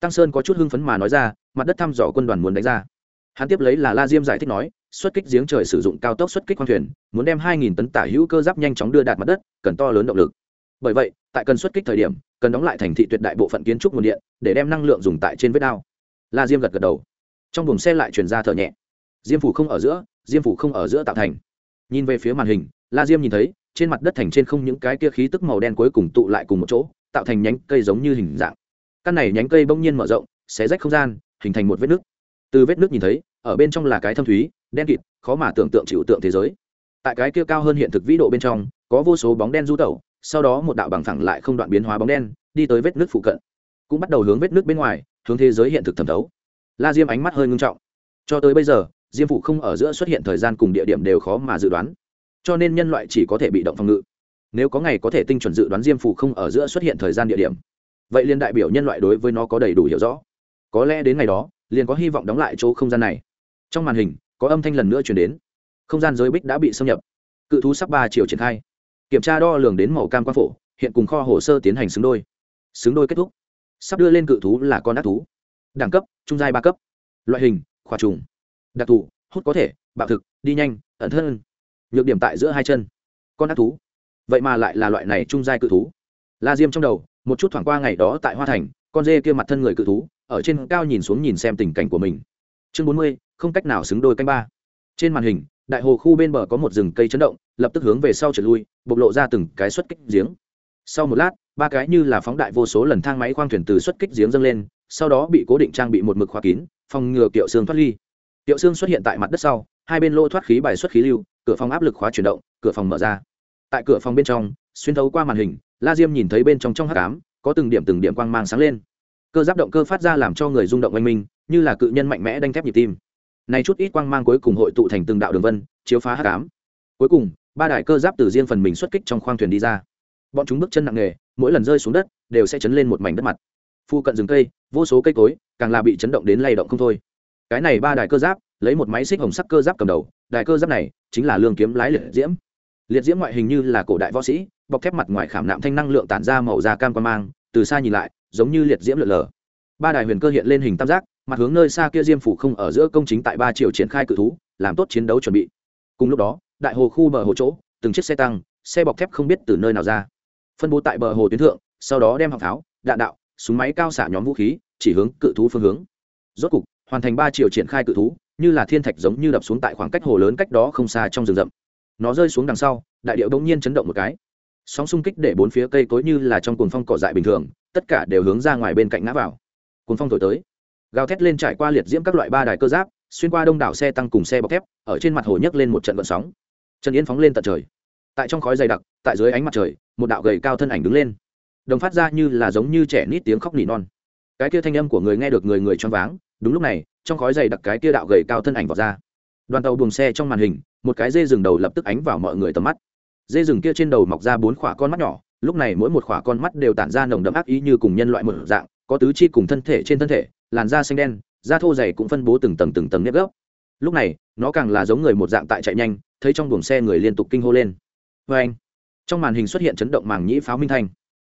Tăng sơn có chút hưng phấn mà nói ra, mặt đất thăm dò quân đoàn muốn đánh ra. Hắn tiếp lấy là la diêm giải thích nói, xuất kích giếng trời sử dụng cao tốc xuất kích khoang thuyền, muốn đem 2.000 tấn tả hữu cơ giáp nhanh chóng đưa đạt mặt đất, cần to lớn động lực. Bởi vậy, tại cần xuất kích thời điểm, cần đóng lại thành thị tuyệt đại bộ phận kiến trúc nguồn điện, để đem năng lượng dùng tại trên vết đao. La diêm gật gật đầu. Trong buồng xe lại chuyển ra thở nhẹ. Diêm phủ không ở giữa diêm phủ không ở giữa tạo thành. Nhìn về phía màn hình, la diêm nhìn thấy, trên mặt đất thành trên không những cái kia khí tức màu đen cuối cùng tụ lại cùng một chỗ, tạo thành nhánh cây giống như hình dạng. Căn này nhánh cây bỗng nhiên mở rộng, xé rách không gian, hình thành một vết nước. Từ vết nước nhìn thấy, ở bên trong là cái thâm thúy, đen kịt, khó mà tưởng tượng chịu tượng thế giới. Tại cái kia cao hơn hiện thực vĩ độ bên trong, có vô số bóng đen du tẩu, sau đó một đạo bằng thẳng lại không đoạn biến hóa bóng đen, đi tới vết nước phụ cận. Cũng bắt đầu hướng vết nước bên ngoài, hướng thế giới hiện thực thẩm thấu. La diêm ánh mắt hơi ngưng trọng. Cho tới bây giờ diêm phụ không ở giữa xuất hiện thời gian cùng địa điểm đều khó mà dự đoán. Cho nên nhân loại chỉ có thể bị động phòng ngự. Nếu có ngày có thể tinh chuẩn dự đoán diêm phụ không ở giữa xuất hiện thời gian địa điểm, vậy liên đại biểu nhân loại đối với nó có đầy đủ hiểu rõ. Có lẽ đến ngày đó, liền có hy vọng đóng lại chỗ không gian này. Trong màn hình, có âm thanh lần nữa chuyển đến. Không gian giới bích đã bị xâm nhập. Cự thú sắp ba chiều triển khai. Kiểm tra đo lường đến màu cam quang phổ, hiện cùng kho hồ sơ tiến hành xứng đôi. Xứng đôi kết thúc. Sắp đưa lên cự thú là con ác thú. Đẳng cấp, trung giai ba cấp. Loại hình khoa trùng đặc thù, hút có thể, bạo thực, đi nhanh, ẩn thân. Nhược điểm tại giữa hai chân. Con ác thú. Vậy mà lại là loại này trung giai cự thú. La diêm trong đầu, một chút thoảng qua ngày đó tại hoa thành, con dê kia mặt thân người cự thú, ở trên cao nhìn xuống nhìn xem tình cảnh của mình. Chương bốn mươi, không cách nào xứng đôi canh ba. Trên màn hình, đại hồ khu bên bờ có một rừng cây chấn động, lập tức hướng về sau trượt lui, bộc lộ ra từng cái xuất kích giếng. Sau một lát, ba cái như là phóng đại vô số lần thang máy khoang thuyền từ xuất kích giếng dâng lên, sau đó bị cố định trang bị một mực khóa kín, phòng ngừa kiệu xương thoát ly. Tiệu xương xuất hiện tại mặt đất sau hai bên lô thoát khí bài xuất khí lưu cửa phòng áp lực khóa chuyển động cửa phòng mở ra. Tại cửa phòng bên trong xuyên thấu qua màn hình la diêm nhìn thấy bên trong trong hắc ám, có từng điểm từng điểm quang mang sáng lên. Cơ giáp động cơ phát ra làm cho người rung động anh minh như là cự nhân mạnh mẽ đanh thép nhịp tim. Này chút ít quang mang cuối cùng hội tụ thành từng đạo đường vân chiếu phá hắc ám. cuối cùng ba đại cơ giáp từ riêng phần mình xuất kích trong khoang thuyền đi ra. Bọn chúng bước chân nặng nề mỗi lần rơi xuống đất đều sẽ chấn lên một mảnh đất mặt. Phu cận rừng cây vô số cây cối càng là bị chấn động đến lay động không thôi cái này ba đài cơ giáp, lấy một máy xích hồng sắc cơ giáp cầm đầu, đài cơ giáp này chính là lương kiếm lái liệt diễm. Liệt diễm ngoại hình như là cổ đại võ sĩ, bọc thép mặt ngoài khảm nạm thanh năng lượng tản ra màu da cam quan mang, từ xa nhìn lại, giống như liệt diễm lượn lờ. Ba đài huyền cơ hiện lên hình tam giác, mặt hướng nơi xa kia diêm phủ không ở giữa công chính tại ba triệu triển khai cự thú, làm tốt chiến đấu chuẩn bị. Cùng lúc đó, đại hồ khu bờ hồ chỗ, từng chiếc xe tăng, xe bọc thép không biết từ nơi nào ra. Phân bố tại bờ hồ tuyến thượng, sau đó đem học tháo, đạn đạo, súng máy cao xả nhóm vũ khí, chỉ hướng cự thú phương hướng. Rốt cục hoàn thành ba triệu triển khai cự thú, như là thiên thạch giống như đập xuống tại khoảng cách hồ lớn cách đó không xa trong rừng rậm. Nó rơi xuống đằng sau, đại điệu bỗng nhiên chấn động một cái. Sóng xung kích để bốn phía cây cối như là trong cuồng phong cỏ dại bình thường, tất cả đều hướng ra ngoài bên cạnh ngã vào. Cuồng phong thổi tới. Gào thét lên trải qua liệt diễm các loại ba đài cơ giáp, xuyên qua đông đảo xe tăng cùng xe bọc thép, ở trên mặt hồ nhấc lên một trận vận sóng. Trần yên phóng lên tận trời. Tại trong khói dày đặc, tại dưới ánh mặt trời, một đạo gầy cao thân ảnh đứng lên. Đồng phát ra như là giống như trẻ nít tiếng khóc nỉ non. Cái kia thanh âm của người nghe được người người choáng váng đúng lúc này, trong khói dày đặc cái kia đạo gầy cao thân ảnh vào ra. Đoàn tàu buồng xe trong màn hình, một cái dê rừng đầu lập tức ánh vào mọi người tầm mắt. Dê rừng kia trên đầu mọc ra bốn khỏa con mắt nhỏ, lúc này mỗi một khỏa con mắt đều tản ra nồng đậm ác ý như cùng nhân loại một dạng, có tứ chi cùng thân thể trên thân thể, làn da xanh đen, da thô dày cũng phân bố từng tầng từng tầng nếp gốc. Lúc này, nó càng là giống người một dạng tại chạy nhanh, thấy trong buồng xe người liên tục kinh hô lên. Vê anh, trong màn hình xuất hiện chấn động màng nhĩ pháo minh thanh.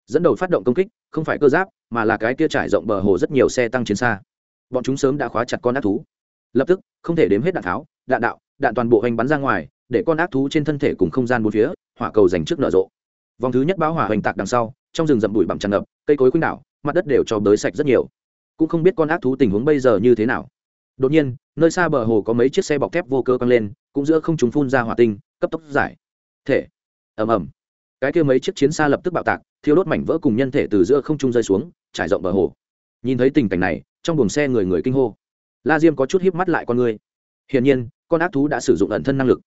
Dẫn đầu phát động công kích, không phải cơ giáp, mà là cái kia trải rộng bờ hồ rất nhiều xe tăng chiến xa bọn chúng sớm đã khóa chặt con ác thú. Lập tức, không thể đếm hết đạn tháo, đạn đạo, đạn toàn bộ hành bắn ra ngoài, để con ác thú trên thân thể cùng không gian bốn phía, hỏa cầu dành trước nở rộ. Vòng thứ nhất bão hỏa hoành tạc đằng sau, trong rừng rậm bụi bặm tràn ngập, cây cối khuynh đảo, mặt đất đều cho bới sạch rất nhiều. Cũng không biết con ác thú tình huống bây giờ như thế nào. Đột nhiên, nơi xa bờ hồ có mấy chiếc xe bọc thép vô cơ căng lên, cũng giữa không chúng phun ra hỏa tinh, cấp tốc giải. Thể. Ầm ầm. Cái kia mấy chiếc chiến xa lập tức bạo tạc, thiêu đốt mảnh vỡ cùng nhân thể từ giữa không trung rơi xuống, trải rộng bờ hồ. Nhìn thấy tình cảnh này trong buồng xe người người kinh hô. La diêm có chút híp mắt lại con người. Hiển nhiên, con ác thú đã sử dụng ẩn thân năng lực.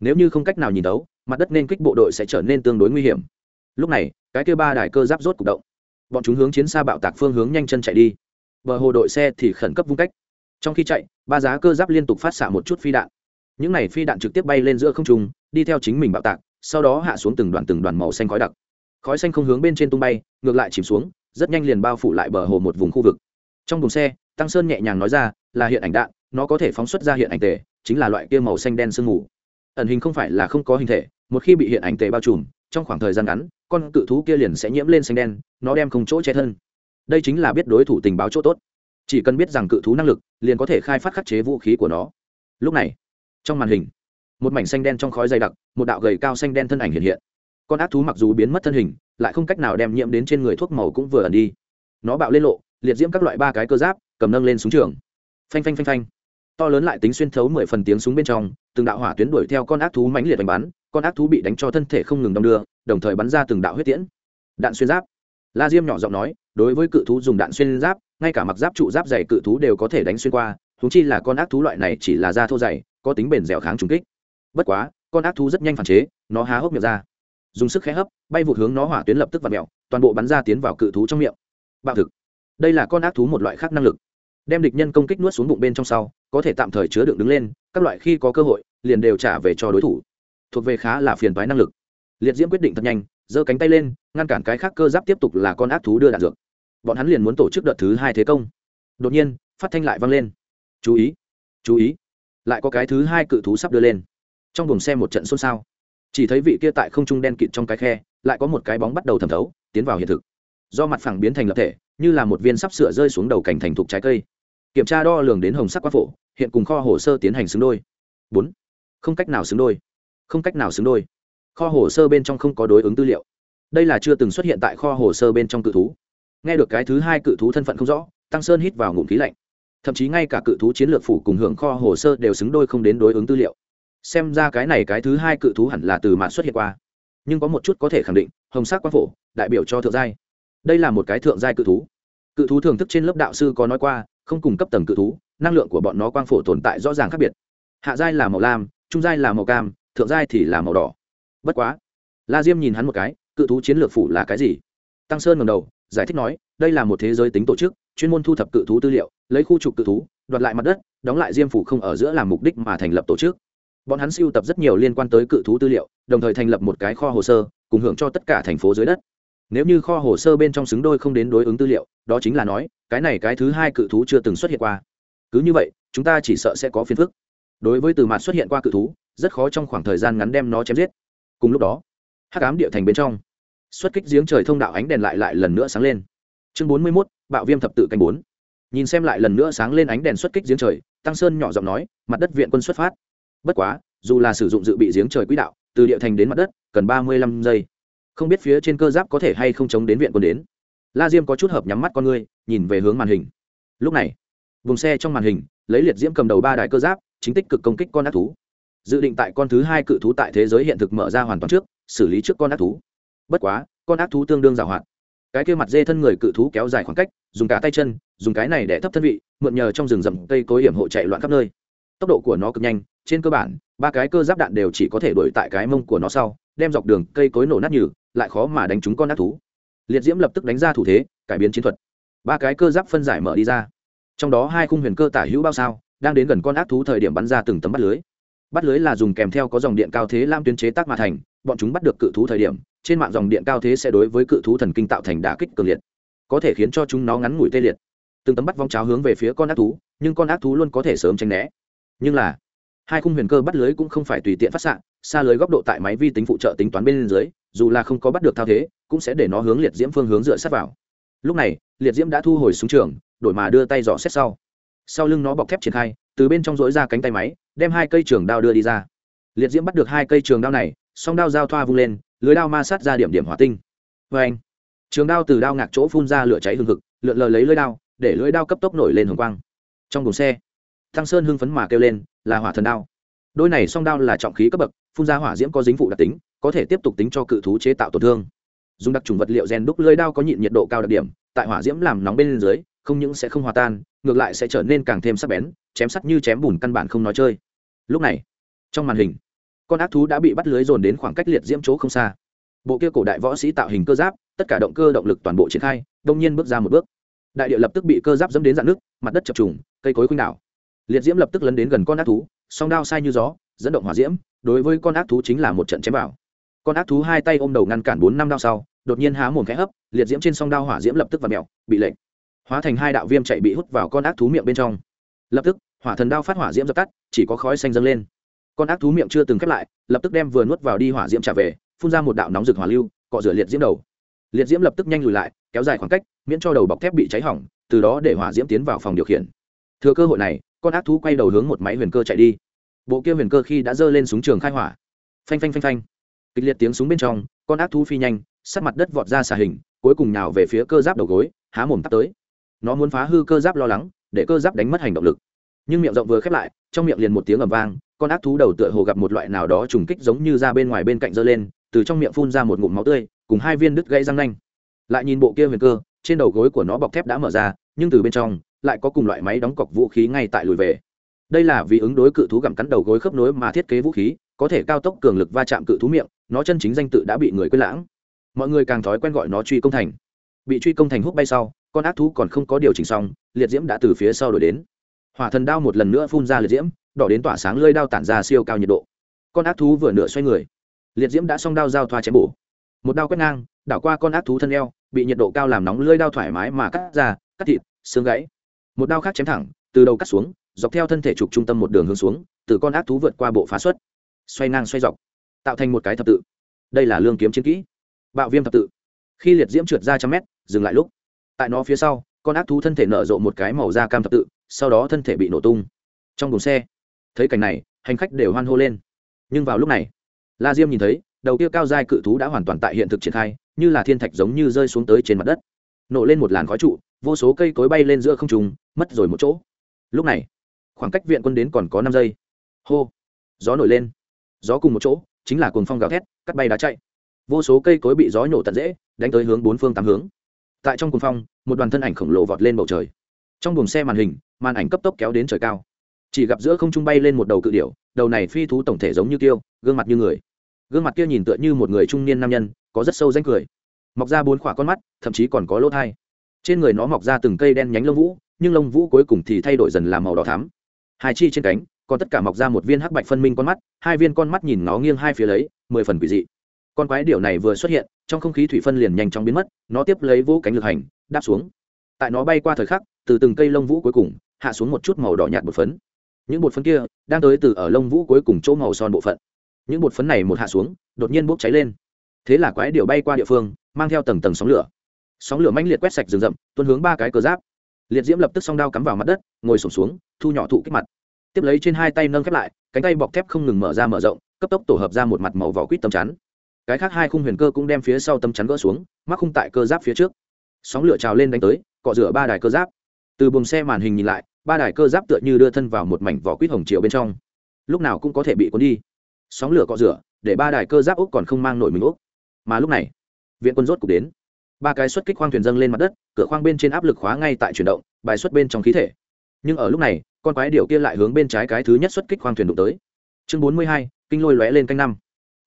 Nếu như không cách nào nhìn đấu mặt đất nên kích bộ đội sẽ trở nên tương đối nguy hiểm. Lúc này, cái kia ba đài cơ giáp rốt cục động. Bọn chúng hướng chiến xa bạo tạc phương hướng nhanh chân chạy đi. Bờ hồ đội xe thì khẩn cấp vung cách. Trong khi chạy, ba giá cơ giáp liên tục phát xạ một chút phi đạn. Những này phi đạn trực tiếp bay lên giữa không trung, đi theo chính mình bạo tạc, sau đó hạ xuống từng đoàn từng đoàn màu xanh khói đặc. Khói xanh không hướng bên trên tung bay, ngược lại chìm xuống, rất nhanh liền bao phủ lại bờ hồ một vùng khu vực trong thùng xe, tăng sơn nhẹ nhàng nói ra, là hiện ảnh đạn, nó có thể phóng xuất ra hiện ảnh tề, chính là loại kia màu xanh đen sương mù. Ẩn hình không phải là không có hình thể, một khi bị hiện ảnh tề bao trùm, trong khoảng thời gian ngắn, con cự thú kia liền sẽ nhiễm lên xanh đen, nó đem không chỗ che thân. Đây chính là biết đối thủ tình báo chỗ tốt. Chỉ cần biết rằng cự thú năng lực, liền có thể khai phát khắc chế vũ khí của nó. Lúc này, trong màn hình, một mảnh xanh đen trong khói dày đặc, một đạo gầy cao xanh đen thân ảnh hiện hiện. Con ác thú mặc dù biến mất thân hình, lại không cách nào đem nhiễm đến trên người thuốc màu cũng vừa ẩn đi. Nó bạo lên lộ liệt diễm các loại ba cái cơ giáp, cầm nâng lên súng trường. Phanh phanh phanh phanh. To lớn lại tính xuyên thấu mười phần tiếng súng bên trong, từng đạo hỏa tuyến đuổi theo con ác thú mãnh liệt đánh bắn, con ác thú bị đánh cho thân thể không ngừng đong đưa, đồng thời bắn ra từng đạo huyết tiễn. Đạn xuyên giáp. La diêm nhỏ giọng nói, đối với cự thú dùng đạn xuyên giáp, ngay cả mặc giáp trụ giáp dày cự thú đều có thể đánh xuyên qua thú chi là con ác thú loại này chỉ là da thô dày, có tính bền dẻo kháng trùng kích. Bất quá, con ác thú rất nhanh phản chế, nó há hốc miệng ra. Dùng sức khẽ hấp, bay vụt hướng nó hỏa tuyến lập tức vặt mẹo, toàn bộ bắn ra tiến vào cự thú trong miệng. Bạo thực đây là con ác thú một loại khác năng lực. Đem địch nhân công kích nuốt xuống bụng bên trong sau, có thể tạm thời chứa đựng đứng lên, các loại khi có cơ hội, liền đều trả về cho đối thủ. Thuộc về khá là phiền toái năng lực. Liệt diễm quyết định thật nhanh, giơ cánh tay lên, ngăn cản cái khác cơ giáp tiếp tục là con ác thú đưa đạn dược. Bọn hắn liền muốn tổ chức đợt thứ hai thế công. Đột nhiên, phát thanh lại vang lên. Chú ý chú ý, lại có cái thứ hai cự thú sắp đưa lên. Trong buồng xe một trận xôn xao. Chỉ thấy vị kia tại không trung đen kịt trong cái khe, lại có một cái bóng bắt đầu thẩm thấu, tiến vào hiện thực do mặt phẳng biến thành lập thể, như là một viên sắp sửa rơi xuống đầu cảnh thành thục trái cây. Kiểm tra đo lường đến hồng sắc quá phổ, hiện cùng kho hồ sơ tiến hành xứng đôi. Bốn. Không cách nào xứng đôi. Không cách nào xứng đôi. Kho hồ sơ bên trong không có đối ứng tư liệu. Đây là chưa từng xuất hiện tại kho hồ sơ bên trong cự thú. Nghe được cái thứ hai cự thú thân phận không rõ, tăng sơn hít vào ngụm khí lạnh. Thậm chí ngay cả cự thú chiến lược phủ cùng hưởng kho hồ sơ đều xứng đôi không đến đối ứng tư liệu. Xem ra cái này cái thứ hai cự thú hẳn là từ mạng xuất hiện qua. Nhưng có một chút có thể khẳng định, hồng sắc quang phổ, đại biểu cho thượng giai đây là một cái thượng giai cự thú. Cự thú thưởng thức trên lớp đạo sư có nói qua, không cung cấp tầng cự thú, năng lượng của bọn nó quang phổ tồn tại rõ ràng khác biệt. Hạ giai là màu lam, trung giai là màu cam, thượng giai thì là màu đỏ. Bất quá, la diêm nhìn hắn một cái, cự thú chiến lược phủ là cái gì? Tăng sơn ngầm đầu, giải thích nói, đây là một thế giới tính tổ chức, chuyên môn thu thập cự thú tư liệu, lấy khu trục cự thú, đoạt lại mặt đất, đóng lại diêm phủ không ở giữa làm mục đích mà thành lập tổ chức. Bọn hắn siêu tập rất nhiều liên quan tới cự thú tư liệu, đồng thời thành lập một cái kho hồ sơ, cùng hưởng cho tất cả thành phố dưới đất nếu như kho hồ sơ bên trong xứng đôi không đến đối ứng tư liệu, đó chính là nói, cái này cái thứ hai cự thú chưa từng xuất hiện qua. Cứ như vậy, chúng ta chỉ sợ sẽ có phiền phức. Đối với từ mặt xuất hiện qua cự thú, rất khó trong khoảng thời gian ngắn đem nó chém giết. Cùng lúc đó, hắc ám địa thành bên trong, xuất kích giếng trời thông đạo ánh đèn lại lại lần nữa sáng lên. Chương bốn mươi mốt, bạo viêm thập tự canh bốn. Nhìn xem lại lần nữa sáng lên ánh đèn xuất kích giếng trời, tăng sơn nhỏ giọng nói, mặt đất viện quân xuất phát. Bất quá, dù là sử dụng dự bị giếng trời quỹ đạo, từ địa thành đến mặt đất, cần ba mươi lăm giây không biết phía trên cơ giáp có thể hay không chống đến viện quân đến. La diêm có chút hợp nhắm mắt con ngươi, nhìn về hướng màn hình. Lúc này, vùng xe trong màn hình, lấy liệt diễm cầm đầu ba đại cơ giáp, chính tích cực công kích con ác thú. Dự định tại con thứ hai cự thú tại thế giới hiện thực mở ra hoàn toàn trước, xử lý trước con ác thú. Bất quá, con ác thú tương đương giảo hoạt cái kia mặt dê thân người cự thú kéo dài khoảng cách, dùng cả tay chân, dùng cái này để thấp thân vị, mượn nhờ trong rừng rậm cây cối hiểm hộ chạy loạn khắp nơi. Tốc độ của nó cực nhanh, trên cơ bản, ba cái cơ giáp đạn đều chỉ có thể đuổi tại cái mông của nó sau đem dọc đường cây cối nổ nát nhừ, lại khó mà đánh trúng con ác thú. Liệt diễm lập tức đánh ra thủ thế, cải biến chiến thuật. Ba cái cơ giáp phân giải mở đi ra. Trong đó hai khung huyền cơ tả hữu bao sao, đang đến gần con ác thú thời điểm bắn ra từng tấm bắt lưới. Bắt lưới là dùng kèm theo có dòng điện cao thế lam tuyến chế tác mà thành, bọn chúng bắt được cự thú thời điểm, trên mạng dòng điện cao thế sẽ đối với cự thú thần kinh tạo thành đả kích cường liệt, có thể khiến cho chúng nó ngắn ngủi tê liệt. Từng tấm bắt vong cháo hướng về phía con ác thú, nhưng con ác thú luôn có thể sớm tránh né. Nhưng là, hai khung huyền cơ bắt lưới cũng không phải tùy tiện phát xạ xa lưới góc độ tại máy vi tính phụ trợ tính toán bên dưới, dù là không có bắt được thao thế, cũng sẽ để nó hướng liệt diễm phương hướng dựa sát vào. Lúc này, liệt diễm đã thu hồi súng trường, đổi mà đưa tay dò xét sau. Sau lưng nó bọc thép triển khai, từ bên trong dối ra cánh tay máy, đem hai cây trường đao đưa đi ra. Liệt diễm bắt được hai cây trường đao này, song đao giao thoa vung lên, lưới đao ma sát ra điểm điểm hỏa tinh. Vê anh, trường đao từ đao ngạc chỗ phun ra lửa cháy hừng hực, lượn lờ lấy lưới đao, để lưới đao cấp tốc nổi lên hồng quang. Trong đồn xe, thăng sơn hưng phấn mà kêu lên, là hỏa thần đao đôi này song đao là trọng khí cấp bậc, phun ra hỏa diễm có dính phụ đặc tính, có thể tiếp tục tính cho cự thú chế tạo tổn thương. Dùng đặc trùng vật liệu rèn đúc lưới đao có nhịn nhiệt độ cao đặc điểm, tại hỏa diễm làm nóng bên dưới, không những sẽ không hòa tan, ngược lại sẽ trở nên càng thêm sắc bén, chém sắt như chém bùn căn bản không nói chơi. Lúc này, trong màn hình, con ác thú đã bị bắt lưới dồn đến khoảng cách liệt diễm chỗ không xa. Bộ kia cổ đại võ sĩ tạo hình cơ giáp, tất cả động cơ động lực toàn bộ triển khai, đông nhiên bước ra một bước. Đại địa lập tức bị cơ giáp dẫm đến dạn nước mặt đất chập trùng, cây cối khuynh đảo. Liệt diễm lập tức lấn đến gần con ác thú song đao sai như gió, dẫn động hỏa diễm, đối với con ác thú chính là một trận chém vào. Con ác thú hai tay ôm đầu ngăn cản bốn năm đao sau, đột nhiên há mồm khẽ hấp, liệt diễm trên song đao hỏa diễm lập tức và mẹo bị lệnh. Hóa thành hai đạo viêm chạy bị hút vào con ác thú miệng bên trong. Lập tức, hỏa thần đao phát hỏa diễm dập tắt, chỉ có khói xanh dâng lên. Con ác thú miệng chưa từng khép lại, lập tức đem vừa nuốt vào đi hỏa diễm trả về, phun ra một đạo nóng rực hỏa lưu, cọ rửa liệt diễm đầu. Liệt diễm lập tức nhanh lùi lại, kéo dài khoảng cách, miễn cho đầu bọc thép bị cháy hỏng, từ đó để hỏa diễm tiến vào phòng điều khiển thừa cơ hội này, con ác thú quay đầu hướng một máy huyền cơ chạy đi. Bộ kia huyền cơ khi đã giơ lên súng trường khai hỏa. Phanh phanh phanh phanh. Kịch liệt tiếng súng bên trong, con ác thú phi nhanh sát mặt đất vọt ra xà hình, cuối cùng nào về phía cơ giáp đầu gối, há mồm tắt tới. Nó muốn phá hư cơ giáp lo lắng, để cơ giáp đánh mất hành động lực. Nhưng miệng rộng vừa khép lại, trong miệng liền một tiếng ầm vang, con ác thú đầu tựa hồ gặp một loại nào đó trùng kích giống như ra bên ngoài bên cạnh giơ lên, từ trong miệng phun ra một ngụm máu tươi, cùng hai viên đứt gãy răng nanh. Lại nhìn bộ kia huyền cơ, trên đầu gối của nó bọc thép đã mở ra nhưng từ bên trong, lại có cùng loại máy đóng cọc vũ khí ngay tại lùi về. Đây là vì ứng đối cự thú gặm cắn đầu gối khớp nối mà thiết kế vũ khí, có thể cao tốc cường lực va chạm cự thú miệng, nó chân chính danh tự đã bị người quên lãng. Mọi người càng thói quen gọi nó truy công thành. Bị truy công thành hút bay sau, con ác thú còn không có điều chỉnh xong, liệt diễm đã từ phía sau đổi đến. Hỏa thần đao một lần nữa phun ra liệt diễm, đỏ đến tỏa sáng lơi đao tản ra siêu cao nhiệt độ. Con ác thú vừa nửa xoay người, liệt diễm đã xong đao giao thoa chém bổ. Một đao quét ngang, đảo qua con ác thú thân eo, bị nhiệt độ cao làm nóng lơi đao thoải mái mà cắt ra cắt thịt, xương gãy. Một đao khác chém thẳng, từ đầu cắt xuống, dọc theo thân thể trục trung tâm một đường hướng xuống, từ con ác thú vượt qua bộ phá xuất. Xoay ngang xoay dọc, tạo thành một cái thập tự. Đây là lương kiếm chiến kỹ. Bạo viêm thập tự. Khi liệt diễm trượt ra trăm mét, dừng lại lúc. Tại nó phía sau, con ác thú thân thể nở rộ một cái màu da cam thập tự, sau đó thân thể bị nổ tung. Trong đồn xe, thấy cảnh này, hành khách đều hoan hô lên. Nhưng vào lúc này, la diêm nhìn thấy, đầu kia cao dai cự thú đã hoàn toàn tại hiện thực triển khai, như là thiên thạch giống như rơi xuống tới trên mặt đất. Nổ lên một làn khói trụ vô số cây cối bay lên giữa không trùng mất rồi một chỗ. Lúc này, khoảng cách viện quân đến còn có năm giây. Hô, gió nổi lên. Gió cùng một chỗ, chính là cuồng phong gào thét, cắt bay đá chạy. Vô số cây cối bị gió nhổ tận dễ, đánh tới hướng bốn phương tám hướng. Tại trong cuồng phong, một đoàn thân ảnh khổng lồ vọt lên bầu trời. Trong buồng xe màn hình, màn ảnh cấp tốc kéo đến trời cao. Chỉ gặp giữa không trung bay lên một đầu cự điểu, đầu này phi thú tổng thể giống như tiêu gương mặt như người. Gương mặt kia nhìn tựa như một người trung niên nam nhân, có rất sâu danh cười. Mọc ra bốn khỏa con mắt, thậm chí còn có lỗ thai trên người nó mọc ra từng cây đen nhánh lông vũ, nhưng lông vũ cuối cùng thì thay đổi dần làm màu đỏ thắm. Hai chi trên cánh, còn tất cả mọc ra một viên hắc bạch phân minh con mắt, hai viên con mắt nhìn nó nghiêng hai phía lấy, mười phần quỷ dị. Con quái điểu này vừa xuất hiện, trong không khí thủy phân liền nhanh chóng biến mất, nó tiếp lấy vũ cánh lực hành, đáp xuống. Tại nó bay qua thời khắc, từ từng cây lông vũ cuối cùng, hạ xuống một chút màu đỏ nhạt bột phấn. Những bột phấn kia đang tới từ ở lông vũ cuối cùng chỗ màu son bộ phận. Những bột phấn này một hạ xuống, đột nhiên bốc cháy lên. Thế là quái điểu bay qua địa phương, mang theo tầng tầng sóng lửa sóng lửa mãnh liệt quét sạch rừng rậm, tuôn hướng ba cái cờ giáp. Liệt diễm lập tức song đao cắm vào mặt đất, ngồi sổm xuống, thu nhỏ thụ kích mặt. Tiếp lấy trên hai tay nâng khép lại, cánh tay bọc thép không ngừng mở ra mở rộng, cấp tốc tổ hợp ra một mặt màu vỏ quýt tầm chắn. Cái khác hai khung huyền cơ cũng đem phía sau tầm chắn gỡ xuống, mắc khung tại cơ giáp phía trước. Sóng lửa trào lên đánh tới, cọ rửa ba đài cơ giáp. Từ buồng xe màn hình nhìn lại, ba đài cơ giáp tựa như đưa thân vào một mảnh vỏ quýt hồng chiều bên trong. Lúc nào cũng có thể bị cuốn đi. Sóng lửa cọ rửa, để ba đài cơ giáp úc còn không mang nổi mình úc mà lúc này, viện quân rốt cục đến ba cái xuất kích khoang thuyền dâng lên mặt đất, cửa khoang bên trên áp lực khóa ngay tại chuyển động, bài xuất bên trong khí thể. Nhưng ở lúc này, con quái điệu kia lại hướng bên trái cái thứ nhất xuất kích khoang thuyền đụng tới. Chương bốn mươi hai, kinh lôi lóe lên canh năm.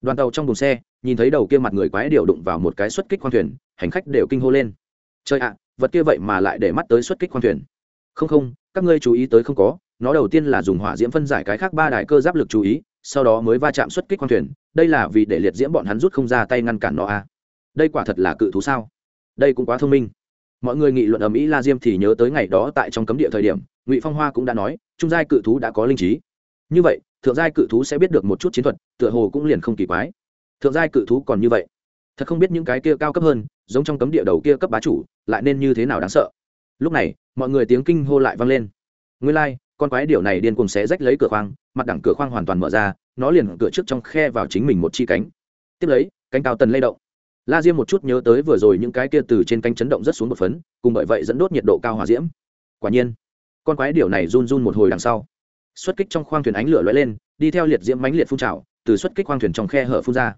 Đoàn tàu trong đồn xe, nhìn thấy đầu kia mặt người quái điệu đụng vào một cái xuất kích khoang thuyền, hành khách đều kinh hô lên. Chơi ạ, vật kia vậy mà lại để mắt tới xuất kích khoang thuyền. Không không, các ngươi chú ý tới không có, nó đầu tiên là dùng hỏa diễm phân giải cái khác ba đại cơ giáp lực chú ý, sau đó mới va chạm xuất kích khoang thuyền, đây là vì để liệt diễm bọn hắn rút không ra tay ngăn cản nó à. đây quả thật là cự thú sao? Đây cũng quá thông minh. Mọi người nghị luận ầm ĩ la diêm thì nhớ tới ngày đó tại trong cấm địa thời điểm ngụy phong hoa cũng đã nói trung giai cự thú đã có linh trí. Như vậy thượng giai cự thú sẽ biết được một chút chiến thuật tựa hồ cũng liền không kỳ quái. Thượng giai cự thú còn như vậy. Thật không biết những cái kia cao cấp hơn giống trong cấm địa đầu kia cấp bá chủ lại nên như thế nào đáng sợ. Lúc này mọi người tiếng kinh hô lại vang lên. Nguyên lai、like, con quái điểu này điên cùng xé rách lấy cửa khoang mặt đẳng cửa khoang hoàn toàn mở ra nó liền cửa trước trong khe vào chính mình một chi cánh. Tiếp lấy cánh cao tần lay động la diêm một chút nhớ tới vừa rồi những cái kia từ trên cánh chấn động rất xuống một phấn, cùng bởi vậy dẫn đốt nhiệt độ cao hòa diễm. Quả nhiên, con quái điểu này run run một hồi đằng sau. Xuất kích trong khoang thuyền ánh lửa lóe lên, đi theo liệt diễm mánh liệt phun trào, từ xuất kích khoang thuyền trong khe hở phun ra.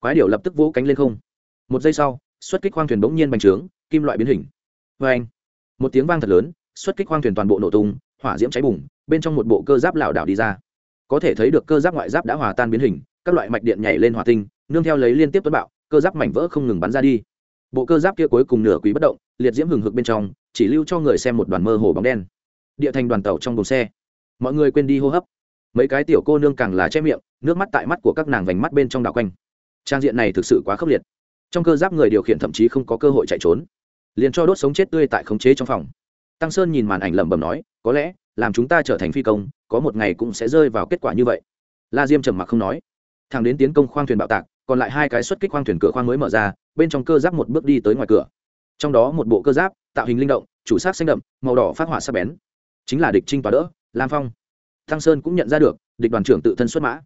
Quái điểu lập tức vỗ cánh lên không. Một giây sau, xuất kích khoang thuyền bỗng nhiên bành trướng, kim loại biến hình. Vê anh, một tiếng vang thật lớn, xuất kích khoang thuyền toàn bộ nổ tung, hỏa diễm cháy bùng, bên trong một bộ cơ giáp lảo đảo đi ra. Có thể thấy được cơ giáp ngoại giáp đã hòa tan biến hình, các loại mạch điện nhảy lên hỏa tinh, nương theo lấy liên tiếp tuấn bạo cơ giáp mảnh vỡ không ngừng bắn ra đi. Bộ cơ giáp kia cuối cùng nửa quý bất động, liệt diễm hừng hực bên trong, chỉ lưu cho người xem một đoàn mơ hồ bóng đen. Địa thành đoàn tàu trong đồn xe. Mọi người quên đi hô hấp. Mấy cái tiểu cô nương càng là che miệng, nước mắt tại mắt của các nàng vành mắt bên trong đảo quanh. Trang diện này thực sự quá khốc liệt. Trong cơ giáp người điều khiển thậm chí không có cơ hội chạy trốn. Liền cho đốt sống chết tươi tại khống chế trong phòng. Tăng sơn nhìn màn ảnh lẩm bẩm nói, có lẽ, làm chúng ta trở thành phi công, có một ngày cũng sẽ rơi vào kết quả như vậy. La diêm trầm mặc không nói. Thằng đến tiến công khoang thuyền bạo tạc còn lại hai cái xuất kích khoang thuyền cửa khoang mới mở ra, bên trong cơ giáp một bước đi tới ngoài cửa. Trong đó một bộ cơ giáp, tạo hình linh động, chủ sát xanh đậm, màu đỏ phát hỏa sắc bén. Chính là địch trinh tòa đỡ, lam phong. Thăng sơn cũng nhận ra được, địch đoàn trưởng tự thân xuất mã.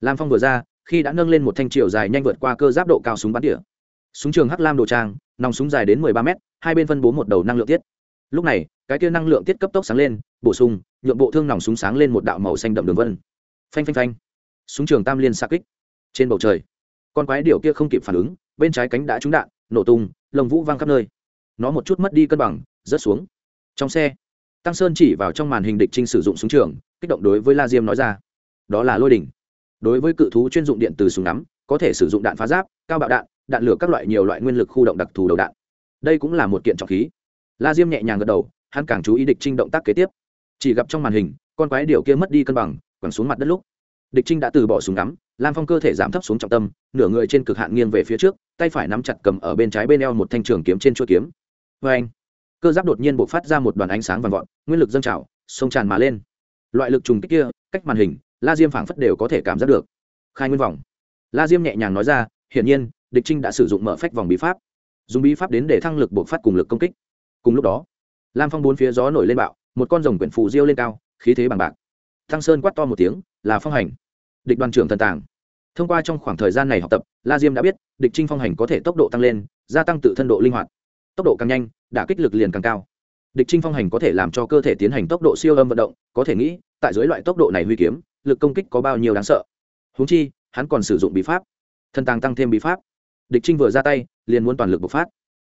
Lam phong vừa ra, khi đã nâng lên một thanh triều dài nhanh vượt qua cơ giáp độ cao súng bắn đĩa súng trường hắc lam đồ trang, nòng súng dài đến mười ba mét, hai bên phân bố một đầu năng lượng tiết. Lúc này, cái kia năng lượng tiết cấp tốc sáng lên, bổ sung nhuộm bộ thương nòng súng sáng lên một đạo màu xanh đậm đường vân. Phanh phanh phanh. Súng trường tam liên xa kích. Trên bầu trời con quái điểu kia không kịp phản ứng, bên trái cánh đã trúng đạn, nổ tung lồng vũ văng khắp nơi. Nó một chút mất đi cân bằng, rớt xuống. Trong xe, tăng sơn chỉ vào trong màn hình địch trinh sử dụng súng trường, kích động đối với la diêm nói ra, đó là lôi đỉnh. Đối với cự thú chuyên dụng điện từ súng nắm có thể sử dụng đạn phá giáp, cao bạo đạn đạn lửa các loại nhiều loại nguyên lực khu động đặc thù đầu đạn. Đây cũng là một kiện trọng khí. La diêm nhẹ nhàng gật đầu, hắn càng chú ý địch trinh động tác kế tiếp. Chỉ gặp trong màn hình, con quái điểu kia mất đi cân bằng, quẳng xuống mặt đất lúc, địch trinh đã từ bỏ súng ngắm lam phong cơ thể giảm thấp xuống trọng tâm, nửa người trên cực hạn nghiêng về phía trước, tay phải nắm chặt cầm ở bên trái bên eo một thanh trường kiếm trên chuôi kiếm. Vê anh, cơ giáp đột nhiên buộc phát ra một đoàn ánh sáng vàng vọt, nguyên lực dâng trào, sông tràn mà lên. Loại lực trùng kích kia, cách màn hình, la diêm phảng phất đều có thể cảm giác được. Khai nguyên vòng. La diêm nhẹ nhàng nói ra, hiển nhiên, địch trinh đã sử dụng mở phách vòng bí pháp. Dùng bí pháp đến để thăng lực buộc phát cùng lực công kích. Cùng lúc đó, lam phong bốn phía gió nổi lên bạo, một con rồng quyển phù diêu lên cao, khí thế bằng bạc. Thăng sơn quát to một tiếng, là phong hành địch đoàn trưởng thần tàng. Thông qua trong khoảng thời gian này học tập, la diêm đã biết, địch trinh phong hành có thể tốc độ tăng lên, gia tăng tự thân độ linh hoạt. Tốc độ càng nhanh, đả kích lực liền càng cao. Địch trinh phong hành có thể làm cho cơ thể tiến hành tốc độ siêu âm vận động, có thể nghĩ, tại dưới loại tốc độ này huy kiếm, lực công kích có bao nhiêu đáng sợ. Húng chi, hắn còn sử dụng bí pháp. Thần tàng tăng thêm bí pháp. Địch trinh vừa ra tay, liền muốn toàn lực bộc phát.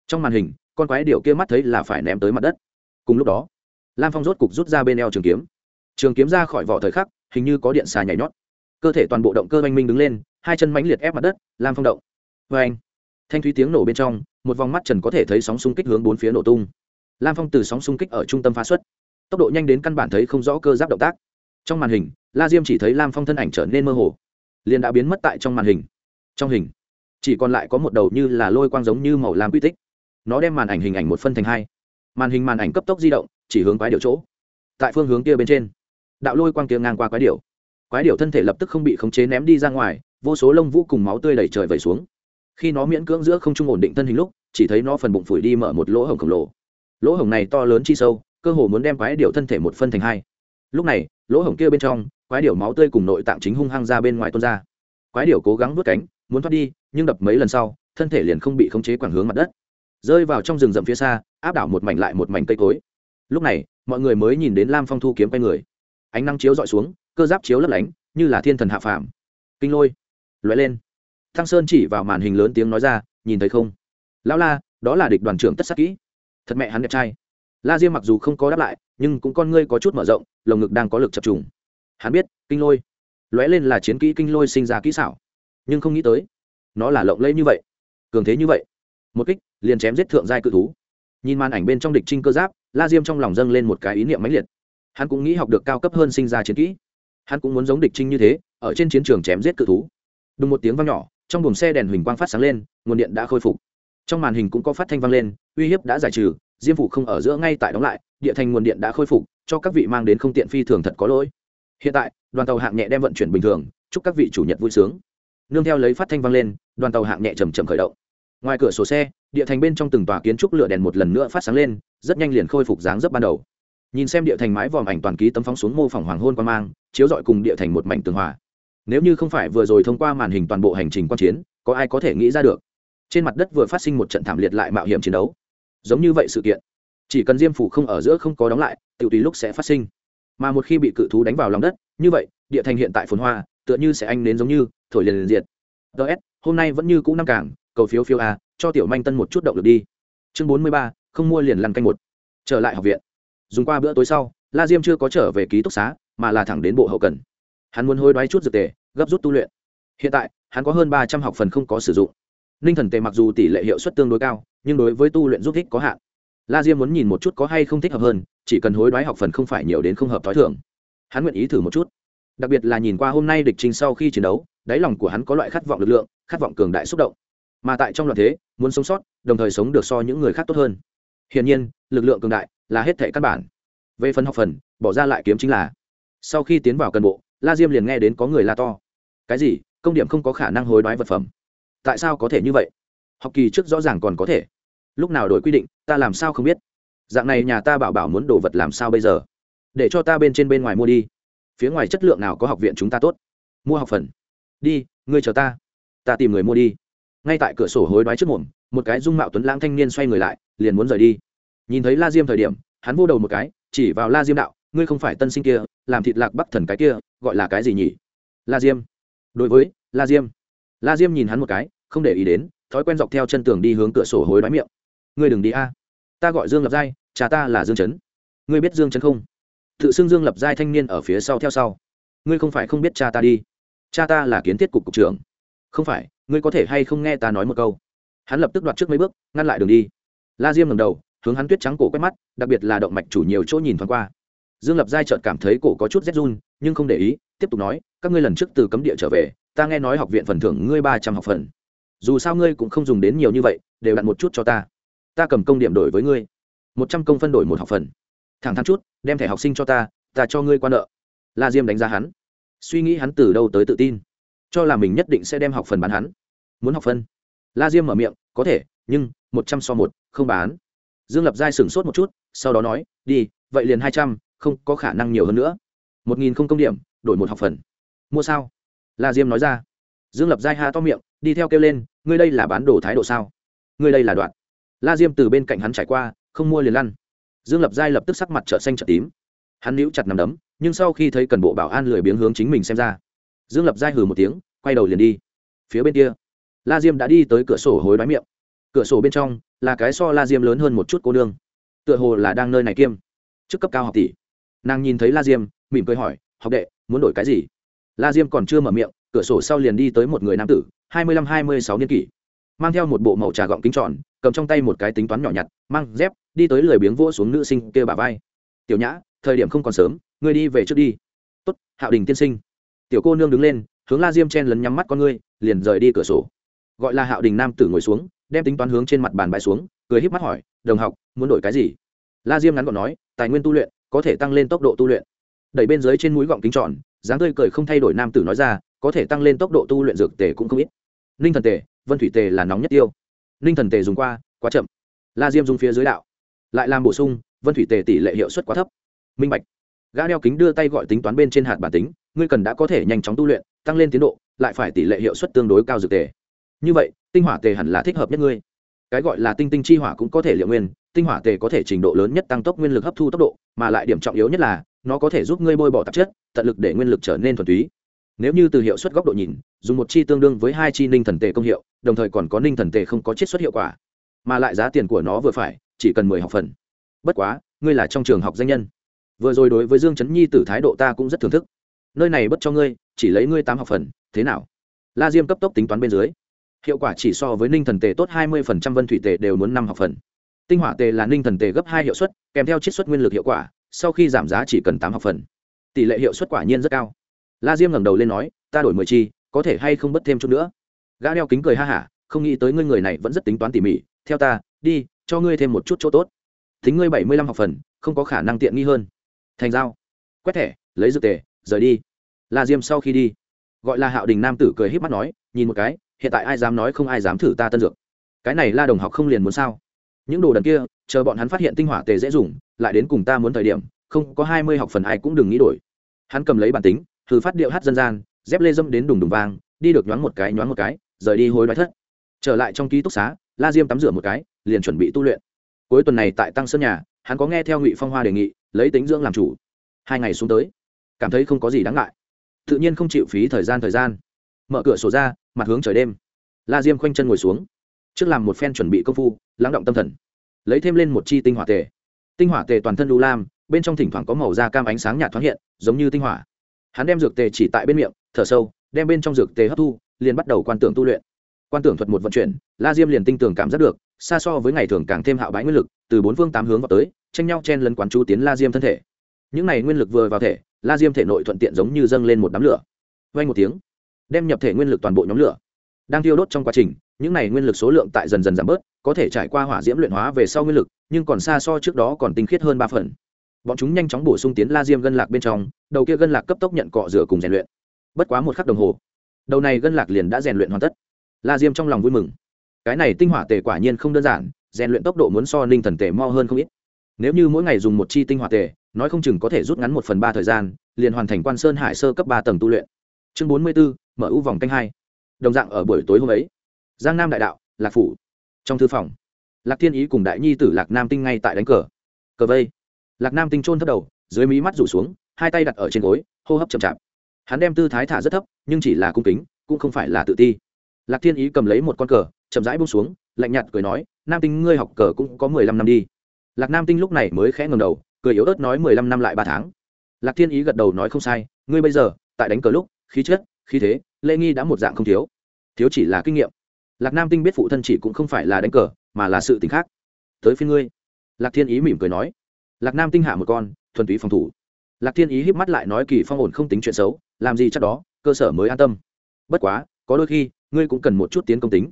Trong màn hình, con quái điệu kia mắt thấy là phải ném tới mặt đất. Cùng lúc đó, lam phong rốt cục rút ra bên eo trường kiếm. Trường kiếm ra khỏi vỏ thời khắc, hình như có điện xà nhảy nhót cơ thể toàn bộ động cơ oanh minh đứng lên, hai chân mãnh liệt ép mặt đất lam phong động. Vê anh, thanh thúy tiếng nổ bên trong, một vòng mắt trần có thể thấy sóng xung kích hướng bốn phía nổ tung. Lam phong từ sóng xung kích ở trung tâm phá xuất. Tốc độ nhanh đến căn bản thấy không rõ cơ giáp động tác. Trong màn hình, la diêm chỉ thấy lam phong thân ảnh trở nên mơ hồ. Liền đã biến mất tại trong màn hình. Trong hình, chỉ còn lại có một đầu như là lôi quang giống như màu lam quy tích. Nó đem màn ảnh hình ảnh một phân thành hai. Màn hình màn ảnh cấp tốc di động, chỉ hướng quái điệu chỗ. Tại phương hướng kia bên trên, đạo lôi quang kia ngang qua quái điệu quái điểu thân thể lập tức không bị khống chế ném đi ra ngoài, vô số lông vũ cùng máu tươi đẩy trời vẩy xuống. Khi nó miễn cưỡng giữa không trung ổn định thân hình lúc, chỉ thấy nó phần bụng phủi đi mở một lỗ hổng khổng lồ. Lỗ hổng này to lớn chi sâu, cơ hồ muốn đem quái điểu thân thể một phân thành hai. Lúc này, lỗ hổng kia bên trong, quái điểu máu tươi cùng nội tạng chính hung hăng ra bên ngoài tuôn ra. Quái điểu cố gắng vớt cánh, muốn thoát đi, nhưng đập mấy lần sau, thân thể liền không bị khống chế quẳng hướng mặt đất. Rơi vào trong rừng rậm phía xa, áp đảo một mảnh lại một mảnh cây cối. Lúc này, mọi người mới nhìn đến lam phong thu kiếm quay người ánh nắng chiếu dọi xuống, cơ giáp chiếu lấp lánh, như là thiên thần hạ phàm. Kinh lôi loại lên. Thăng sơn chỉ vào màn hình lớn tiếng nói ra, nhìn thấy không? Lão la, đó là địch đoàn trưởng tất sắc kỹ. Thật mẹ hắn đẹp trai. La diêm mặc dù không có đáp lại, nhưng cũng con ngươi có chút mở rộng, lồng ngực đang có lực chập trùng. Hắn biết, kinh lôi, lóe lên là chiến kỹ kinh lôi sinh ra kỹ xảo. Nhưng không nghĩ tới, nó là lộng lẫy như vậy, cường thế như vậy. Một kích, liền chém giết thượng giai cự thú. Nhìn màn ảnh bên trong địch trinh cơ giáp, la diêm trong lòng dâng lên một cái ý niệm mãnh liệt hắn cũng nghĩ học được cao cấp hơn sinh ra chiến kỹ. Hắn cũng muốn giống địch trinh như thế, ở trên chiến trường chém giết cự thú. Đúng một tiếng vang nhỏ, trong buồng xe đèn huỳnh quang phát sáng lên, nguồn điện đã khôi phục. Trong màn hình cũng có phát thanh vang lên, uy hiếp đã giải trừ, diêm phủ không ở giữa ngay tại đóng lại, địa thành nguồn điện đã khôi phục, cho các vị mang đến không tiện phi thường thật có lỗi. Hiện tại, đoàn tàu hạng nhẹ đem vận chuyển bình thường, chúc các vị chủ nhật vui sướng. Nương theo lấy phát thanh vang lên, đoàn tàu hạng nhẹ chầm chậm khởi động. Ngoài cửa sổ xe, địa thành bên trong từng tòa kiến trúc lửa đèn một lần nữa phát sáng lên, rất nhanh liền khôi phục dáng dấp ban đầu nhìn xem địa thành mái vòm ảnh toàn ký tấm phóng xuống mô phỏng hoàng hôn quan mang, chiếu dọi cùng địa thành một mảnh tường hòa. Nếu như không phải vừa rồi thông qua màn hình toàn bộ hành trình quan chiến, có ai có thể nghĩ ra được? Trên mặt đất vừa phát sinh một trận thảm liệt lại mạo hiểm chiến đấu. Giống như vậy sự kiện, chỉ cần diêm phủ không ở giữa không có đóng lại tự tùy lúc sẽ phát sinh. Mà một khi bị cự thú đánh vào lòng đất, như vậy, địa thành hiện tại phồn hoa, tựa như sẽ anh đến giống như, thổi liền liền diệt. Ts hôm nay vẫn như cũ năm cảng cầu phiếu phiếu a, cho tiểu manh tân một chút động lực đi. Chương bốn mươi ba, không mua liền lăn canh một. Trở lại học viện dùng qua bữa tối sau, la diêm chưa có trở về ký túc xá, mà là thẳng đến bộ hậu cần. Hắn muốn hối đoái chút dược tề, gấp rút tu luyện. Hiện tại, hắn có hơn ba trăm học phần không có sử dụng. Ninh thần tề mặc dù tỷ lệ hiệu suất tương đối cao, nhưng đối với tu luyện giúp thích có hạn. La diêm muốn nhìn một chút có hay không thích hợp hơn, chỉ cần hối đoái học phần không phải nhiều đến không hợp t h ó i thưởng hắn nguyện ý thử một chút. Đặc biệt là nhìn qua hôm nay địch trình sau khi chiến đấu, đáy lòng của hắn có loại khát vọng lực lượng, khát vọng cường đại xúc động. Mà tại trong loạn thế, muốn sống sót, đồng thời sống được so những người khác tốt hơn. Hiển nhiên, lực lượng cường đại là hết thệ căn bản. Về phần học phần, bỏ ra lại kiếm chính là. Sau khi tiến vào cân bộ, la diêm liền nghe đến có người la to. Cái gì? Công điểm không có khả năng hối đoái vật phẩm. Tại sao có thể như vậy? Học kỳ trước rõ ràng còn có thể. Lúc nào đổi quy định, ta làm sao không biết? Dạng này nhà ta bảo bảo muốn đồ vật làm sao bây giờ? Để cho ta bên trên bên ngoài mua đi. Phía ngoài chất lượng nào có học viện chúng ta tốt? Mua học phần. Đi, ngươi chờ ta. Ta tìm người mua đi. Ngay tại cửa sổ hối đoái trước mồm, một cái dung mạo tuấn lãng thanh niên xoay người lại, liền muốn rời đi nhìn thấy la diêm thời điểm hắn vô đầu một cái chỉ vào la diêm đạo ngươi không phải tân sinh kia làm thịt lạc bắc thần cái kia gọi là cái gì nhỉ? La diêm. Đối với la diêm la diêm nhìn hắn một cái không để ý đến thói quen dọc theo chân tường đi hướng cửa sổ hối đoái miệng. Ngươi đừng đi a. Ta gọi dương lập giai cha ta là dương Trấn, ngươi biết dương Trấn không? Tự xưng dương lập giai thanh niên ở phía sau theo sau. Ngươi không phải không biết cha ta đi. Cha ta là kiến thiết cục cục trưởng. Không phải ngươi có thể hay không nghe ta nói một câu? Hắn lập tức đoạt trước mấy bước ngăn lại đường đi. La diêm ngầm đầu hướng hắn tuyết trắng cổ quét mắt, đặc biệt là động mạch chủ nhiều chỗ nhìn thoáng qua. Dương lập giai chợt cảm thấy cổ có chút rét run, nhưng không để ý, tiếp tục nói, các ngươi lần trước từ cấm địa trở về, ta nghe nói học viện phần thưởng ngươi ba trăm học phần. Dù sao ngươi cũng không dùng đến nhiều như vậy, đều đặn một chút cho ta. Ta cầm công điểm đổi với ngươi. Một trăm công phân đổi một học phần. Thẳng thắn chút, đem thẻ học sinh cho ta ta cho ngươi qua nợ. La diêm đánh giá hắn. Suy nghĩ hắn từ đâu tới tự tin. Cho là mình nhất định sẽ đem học phần bán hắn. Muốn học phân. La diêm mở miệng, có thể, nhưng một trăm so một, không bán dương lập giai sửng sốt một chút, sau đó nói, đi, vậy liền hai trăm, không có khả năng nhiều hơn nữa. Một nghìn không công điểm, đổi một học phần. Mua sao? La diêm nói ra. Dương lập giai ha to miệng, đi theo kêu lên, ngươi đây là bán đồ thái độ sao? Ngươi đây là đoạn. La diêm từ bên cạnh hắn trải qua, không mua liền lăn. Dương lập giai lập tức sắc mặt trợ xanh trợ tím. Hắn níu chặt nằm đấm, nhưng sau khi thấy cần bộ bảo an lười biếng hướng chính mình xem ra, dương lập giai hừ một tiếng, quay đầu liền đi. Phía bên kia, la diêm đã đi tới cửa sổ hối đoái miệng cửa sổ bên trong là cái so la diêm lớn hơn một chút cô nương. Tựa hồ là đang nơi này kiêm. Chức cấp cao học tỷ. Nàng nhìn thấy la diêm, mỉm cười hỏi, học đệ, muốn đổi cái gì? La diêm còn chưa mở miệng, cửa sổ sau liền đi tới một người nam tử, hai mươi lăm, hai mươi sáu niên kỷ. Mang theo một bộ màu trà gọng kính tròn, cầm trong tay một cái tính toán nhỏ nhặt, mang dép, đi tới lười biếng vỗ xuống nữ sinh kêu bà vai. Tiểu nhã, thời điểm không còn sớm, ngươi đi về trước đi. Tốt, hạo đình tiên sinh. Tiểu cô nương đứng lên, hướng la diêm chen lấn nhắm mắt con ngươi, liền rời đi cửa sổ. Gọi là hạo đình nam tử ngồi xuống đem tính toán hướng trên mặt bàn bãi xuống, cười híp mắt hỏi, đồng học, muốn đổi cái gì? La diêm ngắn gọn nói, tài nguyên tu luyện, có thể tăng lên tốc độ tu luyện. Đẩy bên dưới trên mũi gọng kính tròn, dáng tươi cười không thay đổi nam tử nói ra, có thể tăng lên tốc độ tu luyện dược tề cũng không ít. Ninh thần tề, vân thủy tề là nóng nhất tiêu. Ninh thần tề dùng qua, quá chậm. La diêm dùng phía dưới đạo. Lại làm bổ sung, vân thủy tề tỷ lệ hiệu suất quá thấp. Minh bạch. Gã đeo kính đưa tay gọi tính toán bên trên hạt bản tính, ngươi cần đã có thể nhanh chóng tu luyện, tăng lên tiến độ, lại phải tỷ lệ hiệu suất tương đối cao dược tề như vậy, tinh hỏa tề hẳn là thích hợp nhất ngươi. Cái gọi là tinh tinh chi hỏa cũng có thể liệu nguyên, tinh hỏa tề có thể trình độ lớn nhất tăng tốc nguyên lực hấp thu tốc độ, mà lại điểm trọng yếu nhất là, nó có thể giúp ngươi bôi bỏ tạp chất, tận lực để nguyên lực trở nên thuần túy. Nếu như từ hiệu suất góc độ nhìn, dùng một chi tương đương với hai chi ninh thần tề công hiệu, đồng thời còn có ninh thần tề không có chiết xuất hiệu quả, mà lại giá tiền của nó vừa phải, chỉ cần mười học phần. Bất quá, ngươi là trong trường học danh nhân. Vừa rồi đối với dương trấn nhi từ thái độ ta cũng rất thưởng thức. Nơi này bất cho ngươi, chỉ lấy ngươi tám học phần, thế nào? La diêm cấp tốc tính toán bên dưới hiệu quả chỉ so với ninh thần tề tốt hai mươi vân thủy tề đều muốn năm học phần. Tinh hỏa tề là ninh thần tề gấp hai hiệu suất, kèm theo chiết xuất nguyên lực hiệu quả, sau khi giảm giá chỉ cần tám học phần. Tỷ lệ hiệu suất quả nhiên rất cao. La diêm ngẩng đầu lên nói, ta đổi mười chi, có thể hay không bất thêm chút nữa? Gã đeo kính cười ha hả, không nghĩ tới ngươi người này vẫn rất tính toán tỉ mỉ. Theo ta, đi, cho ngươi thêm một chút chỗ tốt. Thính ngươi bảy mươi lăm học phần, không có khả năng tiện nghi hơn. Thành giao, quét thẻ, lấy dược tề, rời đi. La diêm sau khi đi, gọi là hạo đình nam tử cười h í p mắt nói, nhìn một cái hiện tại ai dám nói không ai dám thử ta tân dược. Cái này la đồng học không liền muốn sao? Những đồ đần kia, chờ bọn hắn phát hiện tinh hỏa tề dễ dùng, lại đến cùng ta muốn thời điểm, không, có hai mươi học phần ai cũng đừng nghĩ đổi. Hắn cầm lấy bản tính thử phát điệu hát dân gian, dép lê dâm đến đùng đùng vang, đi được nhoáng một cái, nhoáng một cái, rời đi hối đoái thất. Trở lại trong ký túc xá, la diêm tắm rửa một cái, liền chuẩn bị tu luyện. Cuối tuần này tại tăng sơn nhà, hắn có nghe theo ngụy phong hoa đề nghị, lấy tính dưỡng làm chủ. Hai ngày xuống tới, cảm thấy không có gì đáng ngại. Tự nhiên không chịu phí thời gian thời gian. Mở cửa sổ ra mặt hướng trời đêm. La diêm khoanh chân ngồi xuống, trước làm một phen chuẩn bị công phu, lắng động tâm thần, lấy thêm lên một chi tinh hỏa tề. Tinh hỏa tề toàn thân đu lam, bên trong thỉnh thoảng có màu da cam ánh sáng nhạt thoáng hiện, giống như tinh hỏa. Hắn đem dược tề chỉ tại bên miệng, thở sâu, đem bên trong dược tề hấp thu, liền bắt đầu quan tưởng tu luyện. Quan tưởng thuật một vận chuyển, la diêm liền tinh tường cảm giác được, xa so với ngày thường càng thêm hạo bãi nguyên lực, từ bốn phương tám hướng vào tới, tranh nhau chen lấn quán chú tiến la diêm thân thể. Những này nguyên lực vừa vào thể, la diêm thể nội thuận tiện giống như dâng lên một đám lửa. Vay một tiếng đem nhập thể nguyên lực toàn bộ nhóm lửa. Đang thiêu đốt trong quá trình, những này nguyên lực số lượng tại dần dần giảm bớt, có thể trải qua hỏa diễm luyện hóa về sau nguyên lực, nhưng còn xa so trước đó còn tinh khiết hơn ba phần. Bọn chúng nhanh chóng bổ sung tiến la diêm gân lạc bên trong, đầu kia gân lạc cấp tốc nhận cọ rửa cùng rèn luyện. Bất quá một khắc đồng hồ, đầu này gân lạc liền đã rèn luyện hoàn tất. La diêm trong lòng vui mừng. Cái này tinh hỏa tề quả nhiên không đơn giản, rèn luyện tốc độ muốn so ninh thần tề mo hơn không ít. Nếu như mỗi ngày dùng một chi tinh hỏa tề, nói không chừng có thể rút ngắn một phần ba thời gian, liền hoàn thành quan sơn hải sơ cấp ba tầng tu luyện. Chương bốn mươi bốn mở ưu vòng canh hai. Đồng dạng ở buổi tối hôm ấy, giang nam đại đạo, lạc phủ. Trong thư phòng, lạc thiên ý cùng đại nhi tử lạc nam tinh ngay tại đánh cờ. Cờ vây. Lạc nam tinh trôn thấp đầu, dưới mí mắt rủ xuống, hai tay đặt ở trên gối, hô hấp chậm chạp. Hắn đem tư thái thả rất thấp, nhưng chỉ là cung kính, cũng không phải là tự ti. Lạc thiên ý cầm lấy một con cờ, chậm rãi bông xuống, lạnh nhạt cười nói, nam tinh, ngươi học cờ cũng có mười lăm năm đi. Lạc nam tinh lúc này mới khẽ ngầm đầu, cười yếu ớt nói, mười lăm năm lại ba tháng. Lạc thiên ý gật đầu nói, không sai, ngươi bây giờ, tại đánh cờ lúc, khí chất, khí thế lễ nghi đã một dạng không thiếu. Thiếu chỉ là kinh nghiệm. Lạc nam tinh biết phụ thân chỉ cũng không phải là đánh cờ, mà là sự t ì n h khác. Tới phía ngươi. Lạc thiên ý mỉm cười nói. Lạc nam tinh hạ một con, thuần túy phòng thủ. Lạc thiên ý híp mắt lại nói kỳ phong ổn không tính chuyện xấu, làm gì chắc đó, cơ sở mới an tâm. Bất quá, có đôi khi, ngươi cũng cần một chút tiến công tính.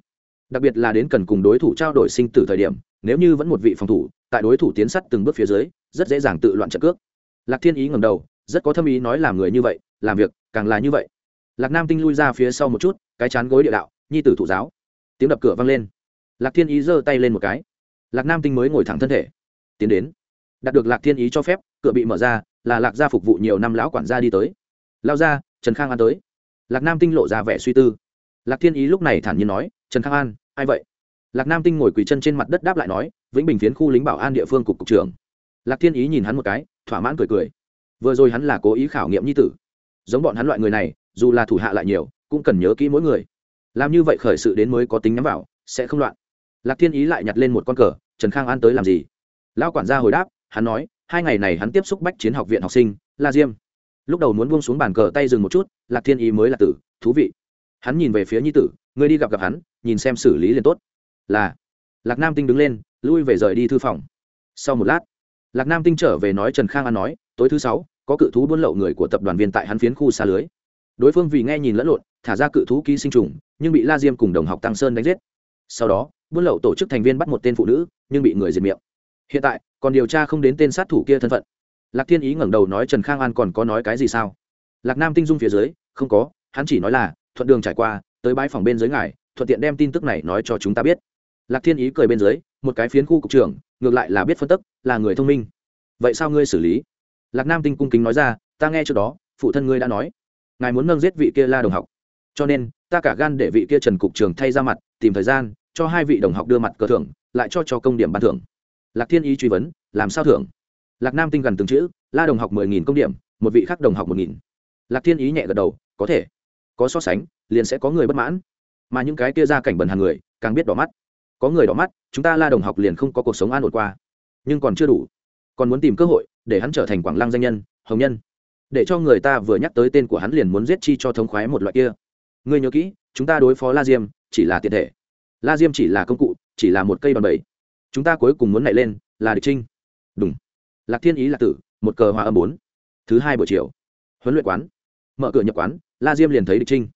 Đặc biệt là đến cần cùng đối thủ trao đổi sinh tử thời điểm, nếu như vẫn một vị phòng thủ, tại đối thủ tiến sắt từng bước phía dưới, rất dễ dàng tự loạn trận cước. Lạc thiên ý ngầm đầu, rất có thâm ý nói làm người như vậy, làm việc càng là như vậy lạc nam tinh lui ra phía sau một chút, cái chán gối địa đạo, nhi tử thụ giáo. Tiếng đập cửa vang lên. Lạc thiên ý giơ tay lên một cái. Lạc nam tinh mới ngồi thẳng thân thể. Tiến đến. Đạt được lạc thiên ý cho phép, cửa bị mở ra, là lạc gia phục vụ nhiều năm lão quản gia đi tới. Lao ra trần khang an tới. Lạc nam tinh lộ ra vẻ suy tư. Lạc thiên ý lúc này thản nhiên nói, trần khang an, ai vậy? Lạc nam tinh ngồi quỳ chân trên mặt đất đáp lại nói, vĩnh bình phiến khu lính bảo an địa phương cục cục trưởng. Lạc thiên ý nhìn hắn một cái, thỏa mãn cười cười. Vừa rồi hắn là cố ý khảo nghiệm nhi tử. Giống bọn hắn loại người này dù là thủ hạ lại nhiều, cũng cần nhớ kỹ mỗi người. Làm như vậy khởi sự đến mới có tính nhắm vào, sẽ không loạn. Lạc thiên ý lại nhặt lên một con cờ, trần khang an tới làm gì? Lão quản gia hồi đáp, hắn nói, hai ngày này hắn tiếp xúc bách chiến học viện học sinh, la diêm. Lúc đầu muốn buông xuống bàn cờ tay dừng một chút, lạc thiên ý mới là tử, thú vị. Hắn nhìn về phía nhi tử, người đi gặp gặp hắn, nhìn xem xử lý liền tốt. Là. Lạc nam tinh đứng lên, lui về rời đi thư phòng. Sau một lát, lạc nam tinh trở về nói trần khang an nói, tối thứ sáu, có cự thú buôn lậu người của tập đoàn viên tại hắn phiến khu xa lưới đối phương vì nghe nhìn lẫn lộn, thả ra cự thú ký sinh trùng, nhưng bị la diêm cùng đồng học tăng sơn đánh giết. Sau đó, buôn lậu tổ chức thành viên bắt một tên phụ nữ, nhưng bị người diệt miệng. Hiện tại, còn điều tra không đến tên sát thủ kia thân phận. Lạc thiên ý ngẩng đầu nói trần khang an còn có nói cái gì sao? Lạc nam tinh dung phía dưới, không có, hắn chỉ nói là, thuận đường trải qua, tới bãi phòng bên dưới ngài, thuận tiện đem tin tức này nói cho chúng ta biết. Lạc thiên ý cười bên dưới, một cái phiến khu cục trưởng, ngược lại là biết phân tức, là người thông minh. Vậy sao ngươi xử lý? Lạc nam tinh cung kính nói ra, ta nghe trước đó, phụ thân ngươi đã nói ngài muốn nâng giết vị kia la đồng học. Cho nên, ta cả gan để vị kia trần cục trường thay ra mặt, tìm thời gian, cho hai vị đồng học đưa mặt cờ thưởng, lại cho cho công điểm ban thưởng. Lạc thiên ý truy vấn, làm sao thưởng? Lạc nam tinh gần từng chữ, la đồng học mười nghìn công điểm, một vị khác đồng học một nghìn. Lạc thiên ý nhẹ gật đầu, có thể. Có so sánh, liền sẽ có người bất mãn. Mà những cái kia ra cảnh bẩn hàng người, càng biết đỏ mắt. Có người đỏ mắt, chúng ta la đồng học liền không có cuộc sống an ổn qua. Nhưng còn chưa đủ. Còn muốn tìm cơ hội, để hắn trở thành quảng lăng danh nhân, hồng nhân để cho người ta vừa nhắc tới tên của hắn liền muốn giết chi cho thống khoái một loại kia. Ngươi nhớ kỹ, chúng ta đối phó la diêm, chỉ là tiện thể. La diêm chỉ là công cụ, chỉ là một cây đòn bẩy. Chúng ta cuối cùng muốn nảy lên là địch trinh. Đúng lạc thiên ý là tử, một cờ hòa âm bốn. Thứ hai buổi chiều. Huấn luyện quán. Mở cửa nhập quán, la diêm liền thấy địch trinh.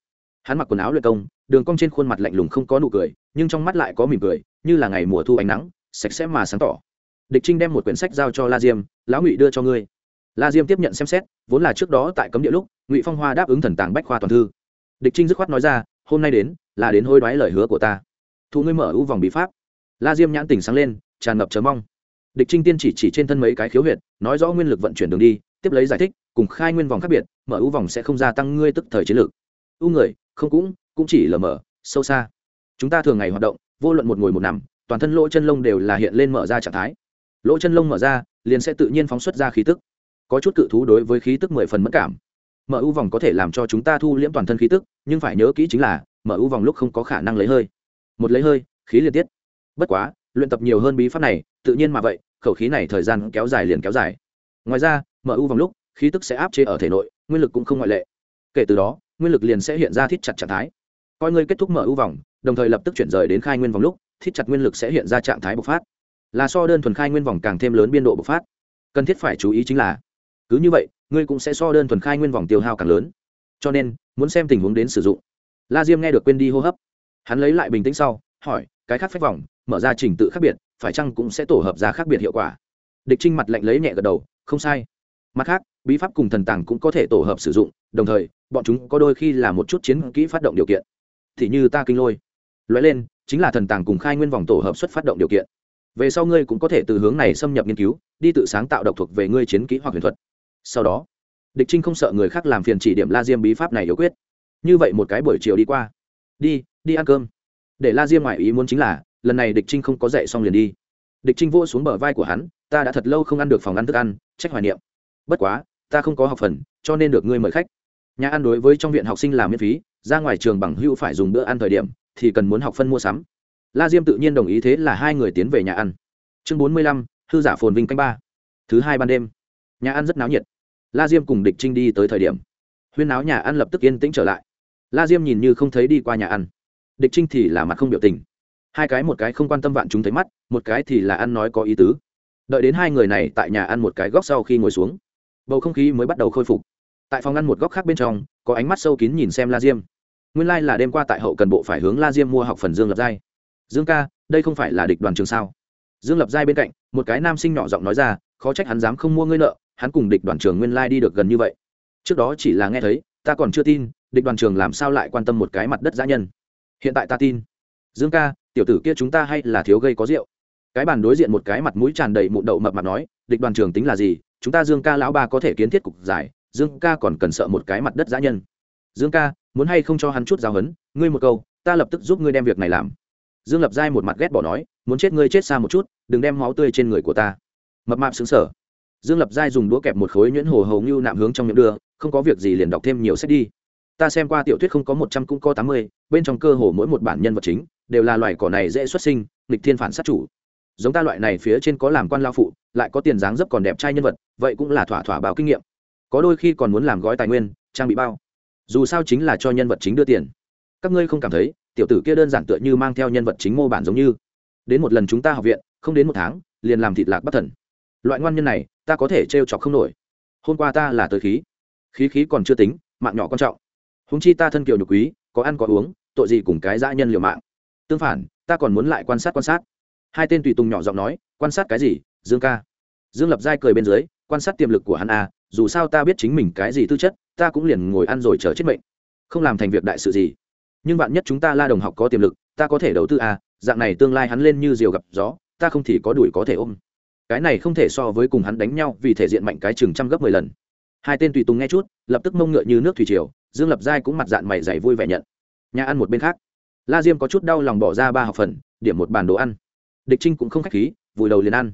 Hắn mặc quần áo luyện công, đường cong trên khuôn mặt lạnh lùng không có nụ cười, nhưng trong mắt lại có mỉm cười, như là ngày mùa thu ánh nắng, sạch sẽ mà sáng tỏ. Địch trinh đem một quyển sách giao cho la diêm, lão ngụy đưa cho ngươi la diêm tiếp nhận xem xét, vốn là trước đó tại cấm địa lúc, ngụy phong hoa đáp ứng thần tàng bách khoa toàn thư. Địch trinh dứt khoát nói ra, hôm nay đến, là đến hôi đoái lời hứa của ta. Thu ngươi mở ưu vòng bí pháp. La diêm nhãn tỉnh sáng lên, tràn ngập chờ mong. Địch trinh tiên chỉ chỉ trên thân mấy cái khiếu huyệt, nói rõ nguyên lực vận chuyển đường đi, tiếp lấy giải thích, cùng khai nguyên vòng khác biệt, mở ưu vòng sẽ không gia tăng ngươi tức thời chiến lược. Ưu người, không cũng cũng chỉ lờ mở, sâu xa. Chúng ta thường ngày hoạt động, vô luận một ngồi một nằm, toàn thân lỗ chân lông đều là hiện lên mở ra trạng thái. Lỗ chân lông mở ra, liền sẽ tự nhiên phóng xuất ra khí tức có chút cự thú đối với khí tức mười phần mất cảm. Mở ưu vòng có thể làm cho chúng ta thu liễm toàn thân khí tức, nhưng phải nhớ kỹ chính là, mở ưu vòng lúc không có khả năng lấy hơi. Một lấy hơi, khí liên tiết bất quá, luyện tập nhiều hơn bí pháp này, tự nhiên mà vậy, khẩu khí này thời gian kéo dài liền kéo dài. Ngoài ra, mở ưu vòng lúc, khí tức sẽ áp chế ở thể nội, nguyên lực cũng không ngoại lệ. Kể từ đó, nguyên lực liền sẽ hiện ra thít chặt trạng thái. Coi ngươi kết thúc mở ưu vòng, đồng thời lập tức chuyển rời đến khai nguyên vòng lúc, thít chặt nguyên lực sẽ hiện ra trạng thái bộc phát. Là so đơn thuần khai nguyên vòng càng thêm lớn biên độ bộc phát. Cần thiết phải chú ý chính là cứ như vậy, ngươi cũng sẽ so đơn thuần khai nguyên vòng tiêu hao càng lớn. Cho nên, muốn xem tình huống đến sử dụng. La diêm nghe được quên đi hô hấp. Hắn lấy lại bình tĩnh sau, hỏi, cái khác phép vòng, mở ra trình tự khác biệt, phải chăng cũng sẽ tổ hợp ra khác biệt hiệu quả? Địch trinh mặt lạnh lấy nhẹ gật đầu, không sai. Mặt khác, bí pháp cùng thần tàng cũng có thể tổ hợp sử dụng, đồng thời, bọn chúng có đôi khi là một chút chiến kỹ phát động điều kiện. Thì như ta kinh lôi. Lóe lên, chính là thần tàng cùng khai nguyên vòng tổ hợp xuất phát động điều kiện. Về sau ngươi cũng có thể từ hướng này xâm nhập nghiên cứu, đi tự sáng tạo độc thuộc về ngươi chiến kỹ hoặc huyền thuật sau đó, địch trinh không sợ người khác làm phiền chỉ điểm la diêm bí pháp này yếu quyết. Như vậy một cái buổi chiều đi qua, đi đi ăn cơm. Để la diêm ngoại ý muốn chính là, lần này địch trinh không có dậy xong liền đi. Địch trinh vô xuống bờ vai của hắn, ta đã thật lâu không ăn được phòng ăn thức ăn, trách hoài niệm. Bất quá, ta không có học phần, cho nên được ngươi mời khách. Nhà ăn đối với trong viện học sinh làm miễn phí, ra ngoài trường bằng hữu phải dùng bữa ăn thời điểm, thì cần muốn học phân mua sắm. La diêm tự nhiên đồng ý thế là hai người tiến về nhà ăn. Chương bốn mươi lăm thư giả phồn vinh canh ba. Thứ hai ban đêm. Nhà ăn rất náo nhiệt la diêm cùng địch trinh đi tới thời điểm, huyên náo nhà ăn lập tức yên tĩnh trở lại. La diêm nhìn như không thấy đi qua nhà ăn. Địch trinh thì là mặt không biểu tình. Hai cái một cái không quan tâm vạn chúng thấy mắt, một cái thì là ăn nói có ý tứ. Đợi đến hai người này tại nhà ăn một cái góc sau khi ngồi xuống, bầu không khí mới bắt đầu khôi phục. Tại phòng ăn một góc khác bên trong, có ánh mắt sâu kín nhìn xem la diêm. Nguyên lai、like、là đêm qua tại hậu cần bộ phải hướng la diêm mua học phần dương lập giai. Dương ca, đây không phải là địch đoàn trường sao? Dương lập giai bên cạnh, một cái nam sinh nhỏ giọng nói ra, khó trách hắn dám không mua ngươi nợ, hắn cùng địch đoàn trường nguyên lai đi được gần như vậy. Trước đó chỉ là nghe thấy, ta còn chưa tin, địch đoàn trường làm sao lại quan tâm một cái mặt đất giã nhân. Hiện tại ta tin. Dương ca, tiểu tử kia chúng ta hay là thiếu gây có rượu. Cái bàn đối diện một cái mặt mũi tràn đầy mụn đậu mập mặt nói, địch đoàn trường tính là gì, chúng ta dương ca lão ba có thể kiến thiết cục giải, dương ca còn cần sợ một cái mặt đất giã nhân. Dương ca, muốn hay không cho hắn chút giáo hấn ngươi một câu, ta lập tức giúp ngươi đem việc này làm dương lập giai một mặt ghét bỏ nói, muốn chết ngươi chết xa một chút, đừng đem máu tươi trên người của ta. Mập mạp xứng sở dương lập giai dùng đũa kẹp một khối nhuyễn hồ hầu như nạm hướng trong miệng đưa, không có việc gì liền đọc thêm nhiều sách đi. Ta xem qua tiểu thuyết không có một trăm cũng có tám mươi, bên trong cơ hồ mỗi một bản nhân vật chính đều là loài cỏ này dễ xuất sinh, nghịch thiên phản sát chủ. Giống ta loại này phía trên có làm quan lao phụ, lại có tiền dáng dấp còn đẹp trai nhân vật, vậy cũng là thỏa thỏa báo kinh nghiệm. Có đôi khi còn muốn làm gói tài nguyên, trang bị bao. Dù sao chính là cho nhân vật chính đưa tiền. Các ngươi không cảm thấy tiểu tử kia đơn giản tựa như mang theo nhân vật chính mô bản giống như. Đến một lần chúng ta học viện, không đến một tháng, liền làm thịt lạc bất thần. Loại ngoan nhân này, ta có thể trêu chọc không nổi. Hôm qua ta là tới khí. Khí khí còn chưa tính, mạng nhỏ quan trọng. Húng chi ta thân kiều nhục quý, có ăn có uống, tội gì cùng cái dã nhân liều mạng. Tương phản, ta còn muốn lại quan sát quan sát. Hai tên tùy tùng nhỏ giọng nói, quan sát cái gì, dương ca? Dương lập giai cười bên dưới, quan sát tiềm lực của hắn à dù sao ta biết chính mình cái gì tư chất, ta cũng liền ngồi ăn rồi chờ chết mệnh. Không làm thành việc đại sự gì nhưng bạn nhất chúng ta la đồng học có tiềm lực, ta có thể đầu tư à dạng này tương lai hắn lên như diều gặp gió, ta không thì có đuổi có thể ôm. Cái này không thể so với cùng hắn đánh nhau vì thể diện mạnh cái chừng trăm gấp mười lần. Hai tên tùy tùng nghe chút, lập tức mông ngựa như nước thủy triều, dương lập giai cũng mặt dạng mày dày vui vẻ nhận. Nhà ăn một bên khác. La diêm có chút đau lòng bỏ ra ba học phần, điểm một bàn đồ ăn. Địch trinh cũng không k h á c h khí, vùi đầu liền ăn.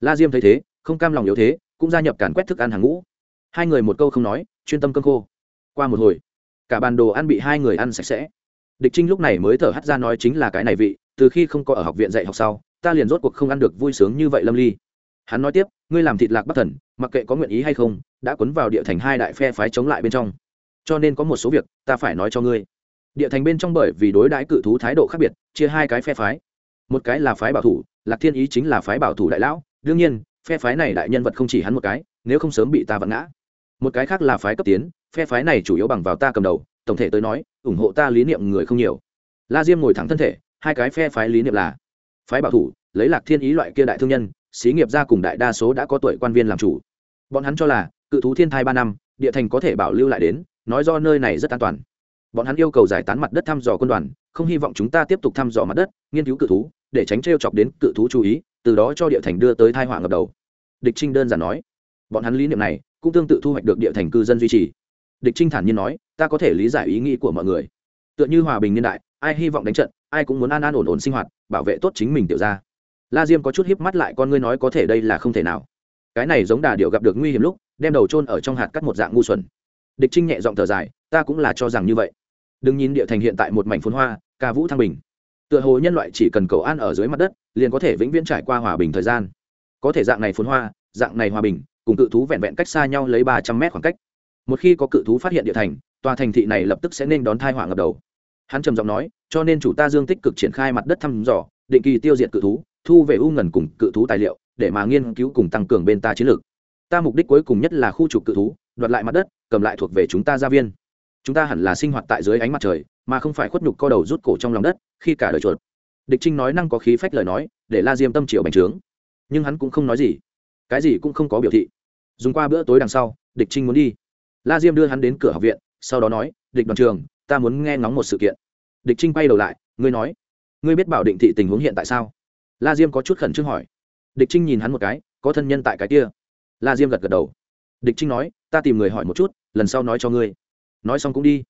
La diêm thấy thế, không cam lòng yếu thế, cũng gia nhập càn quét thức ăn hàng ngũ. Hai người một câu không nói, chuyên tâm cơm khô. Qua một hồi, cả bàn đồ ăn bị hai người ăn sạch sẽ địch trinh lúc này mới thở hắt ra nói chính là cái này vị, từ khi không có ở học viện dạy học sau, ta liền rốt cuộc không ăn được vui sướng như vậy lâm ly. Hắn nói tiếp, ngươi làm thịt lạc bất thần, mặc kệ có nguyện ý hay không, đã cuốn vào địa thành hai đại phe phái chống lại bên trong. Cho nên có một số việc, ta phải nói cho ngươi. Địa thành bên trong bởi vì đối đãi cự thú thái độ khác biệt, chia hai cái phe phái. Một cái là phái bảo thủ, lạc thiên ý chính là phái bảo thủ đại lão. Đương nhiên, phe phái này đại nhân vật không chỉ hắn một cái, nếu không sớm bị ta vặn ngã. Một cái khác là phái cấp tiến, phe phái này chủ yếu bằng vào ta cầm đầu tổng thể tới nói, ủng hộ ta lý niệm người không nhiều. La diêm ngồi thẳng thân thể, hai cái phe phái lý niệm là phái bảo thủ, lấy lạc thiên ý loại kia đại thương nhân, xí nghiệp ra cùng đại đa số đã có tuổi quan viên làm chủ. Bọn hắn cho là, cự thú thiên thai ba năm, địa thành có thể bảo lưu lại đến, nói do nơi này rất an toàn. Bọn hắn yêu cầu giải tán mặt đất thăm dò quân đoàn, không hy vọng chúng ta tiếp tục thăm dò mặt đất, nghiên cứu cự thú, để tránh t chọc đến cự thú chú ý, từ đó cho địa thành đưa tới thai họa ngập đầu. Địch trinh đơn giản nói, bọn hắn lý niệm này cũng tương tự thu hoạch được địa thành cư dân duy trì địch trinh thản nhiên nói, ta có thể lý giải ý nghĩ của mọi người. Tựa như hòa bình niên đại, ai hy vọng đánh trận, ai cũng muốn an an ổn ổn sinh hoạt, bảo vệ tốt chính mình tiểu ra la diêm có chút hiếp mắt lại, con ngươi nói có thể đây là không thể nào. Cái này giống đà điệu gặp được nguy hiểm lúc, đem đầu trôn ở trong hạt cắt một dạng ngu xuẩn. Địch trinh nhẹ giọng thở dài, ta cũng là cho rằng như vậy. Đừng nhìn địa thành hiện tại một mảnh phun hoa, ca vũ thăng bình. Tựa hồ nhân loại chỉ cần cầu an ở dưới mặt đất, liền có thể vĩnh viễn trải qua hòa bình thời gian. Có thể dạng này phun hoa, dạng này hòa bình, cùng cự thú vẹn vẹn cách xa nhau lấy ba trăm mét khoảng cách một khi có cự thú phát hiện địa thành, tòa thành thị này lập tức sẽ nên đón thai họa ngập đầu. Hắn trầm giọng nói, cho nên chủ ta dương tích cực triển khai mặt đất thăm dò, định kỳ tiêu diệt cự thú, thu về u ngần cùng cự thú tài liệu, để mà nghiên cứu cùng tăng cường bên ta chiến lược. Ta mục đích cuối cùng nhất là khu trục cự thú, đoạt lại mặt đất, cầm lại thuộc về chúng ta gia viên. Chúng ta hẳn là sinh hoạt tại dưới ánh mặt trời, mà không phải khuất nhục co đầu rút cổ trong lòng đất, khi cả đời chuột. Địch trinh nói năng có khí phách lời nói, để la diêm tâm triệu bành trướng. Nhưng hắn cũng không nói gì. Cái gì cũng không có biểu thị. Dùng qua bữa tối đằng sau, địch trinh muốn đi la diêm đưa hắn đến cửa học viện, sau đó nói, địch đoàn trường, ta muốn nghe ngóng một sự kiện. Địch trinh bay đầu lại, ngươi nói, ngươi biết bảo định thị tình huống hiện tại sao? La diêm có chút khẩn trương hỏi. Địch trinh nhìn hắn một cái, có thân nhân tại cái kia. La diêm gật gật đầu. Địch trinh nói, ta tìm người hỏi một chút, lần sau nói cho ngươi. Nói xong cũng đi.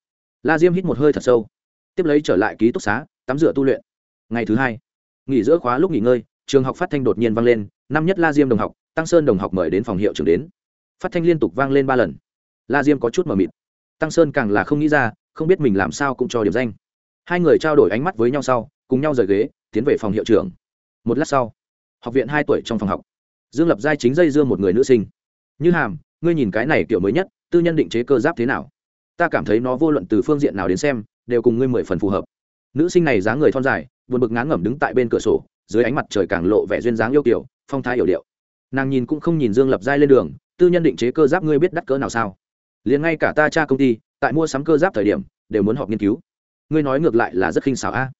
La diêm hít một hơi thật sâu. Tiếp lấy trở lại ký túc xá, tắm rửa tu luyện. Ngày thứ hai, nghỉ giữa khóa lúc nghỉ ngơi, trường học phát thanh đột nhiên vang lên, năm nhất la diêm đồng học, tăng sơn đồng học mời đến phòng hiệu trưởng đến. Phát thanh liên tục vang lên ba lần la diêm có chút mờ mịt. Tăng sơn càng là không nghĩ ra, không biết mình làm sao cũng cho điểm danh. Hai người trao đổi ánh mắt với nhau sau, cùng nhau rời ghế, tiến về phòng hiệu trưởng. Một lát sau, học viện hai tuổi trong phòng học. Dương lập giai chính dây dương một người nữ sinh. Như hàm, ngươi nhìn cái này kiểu mới nhất, tư nhân định chế cơ giáp thế nào? Ta cảm thấy nó vô luận từ phương diện nào đến xem, đều cùng ngươi mười phần phù hợp. Nữ sinh này dáng người thon dài, buồn bực ngán ngẩm đứng tại bên cửa sổ, dưới ánh mặt trời càng lộ vẻ duyên dáng yêu kiểu phong thái hiểu điệu. Nàng nhìn cũng không nhìn dương lập giai lên đường, tư nhân định chế cơ giáp ngươi biết đắt cỡ nào sao? Liền ngay cả ta cha công ty, tại mua sắm cơ giáp thời điểm, đều muốn họp nghiên cứu. Ngươi nói ngược lại là rất khinh xảo a.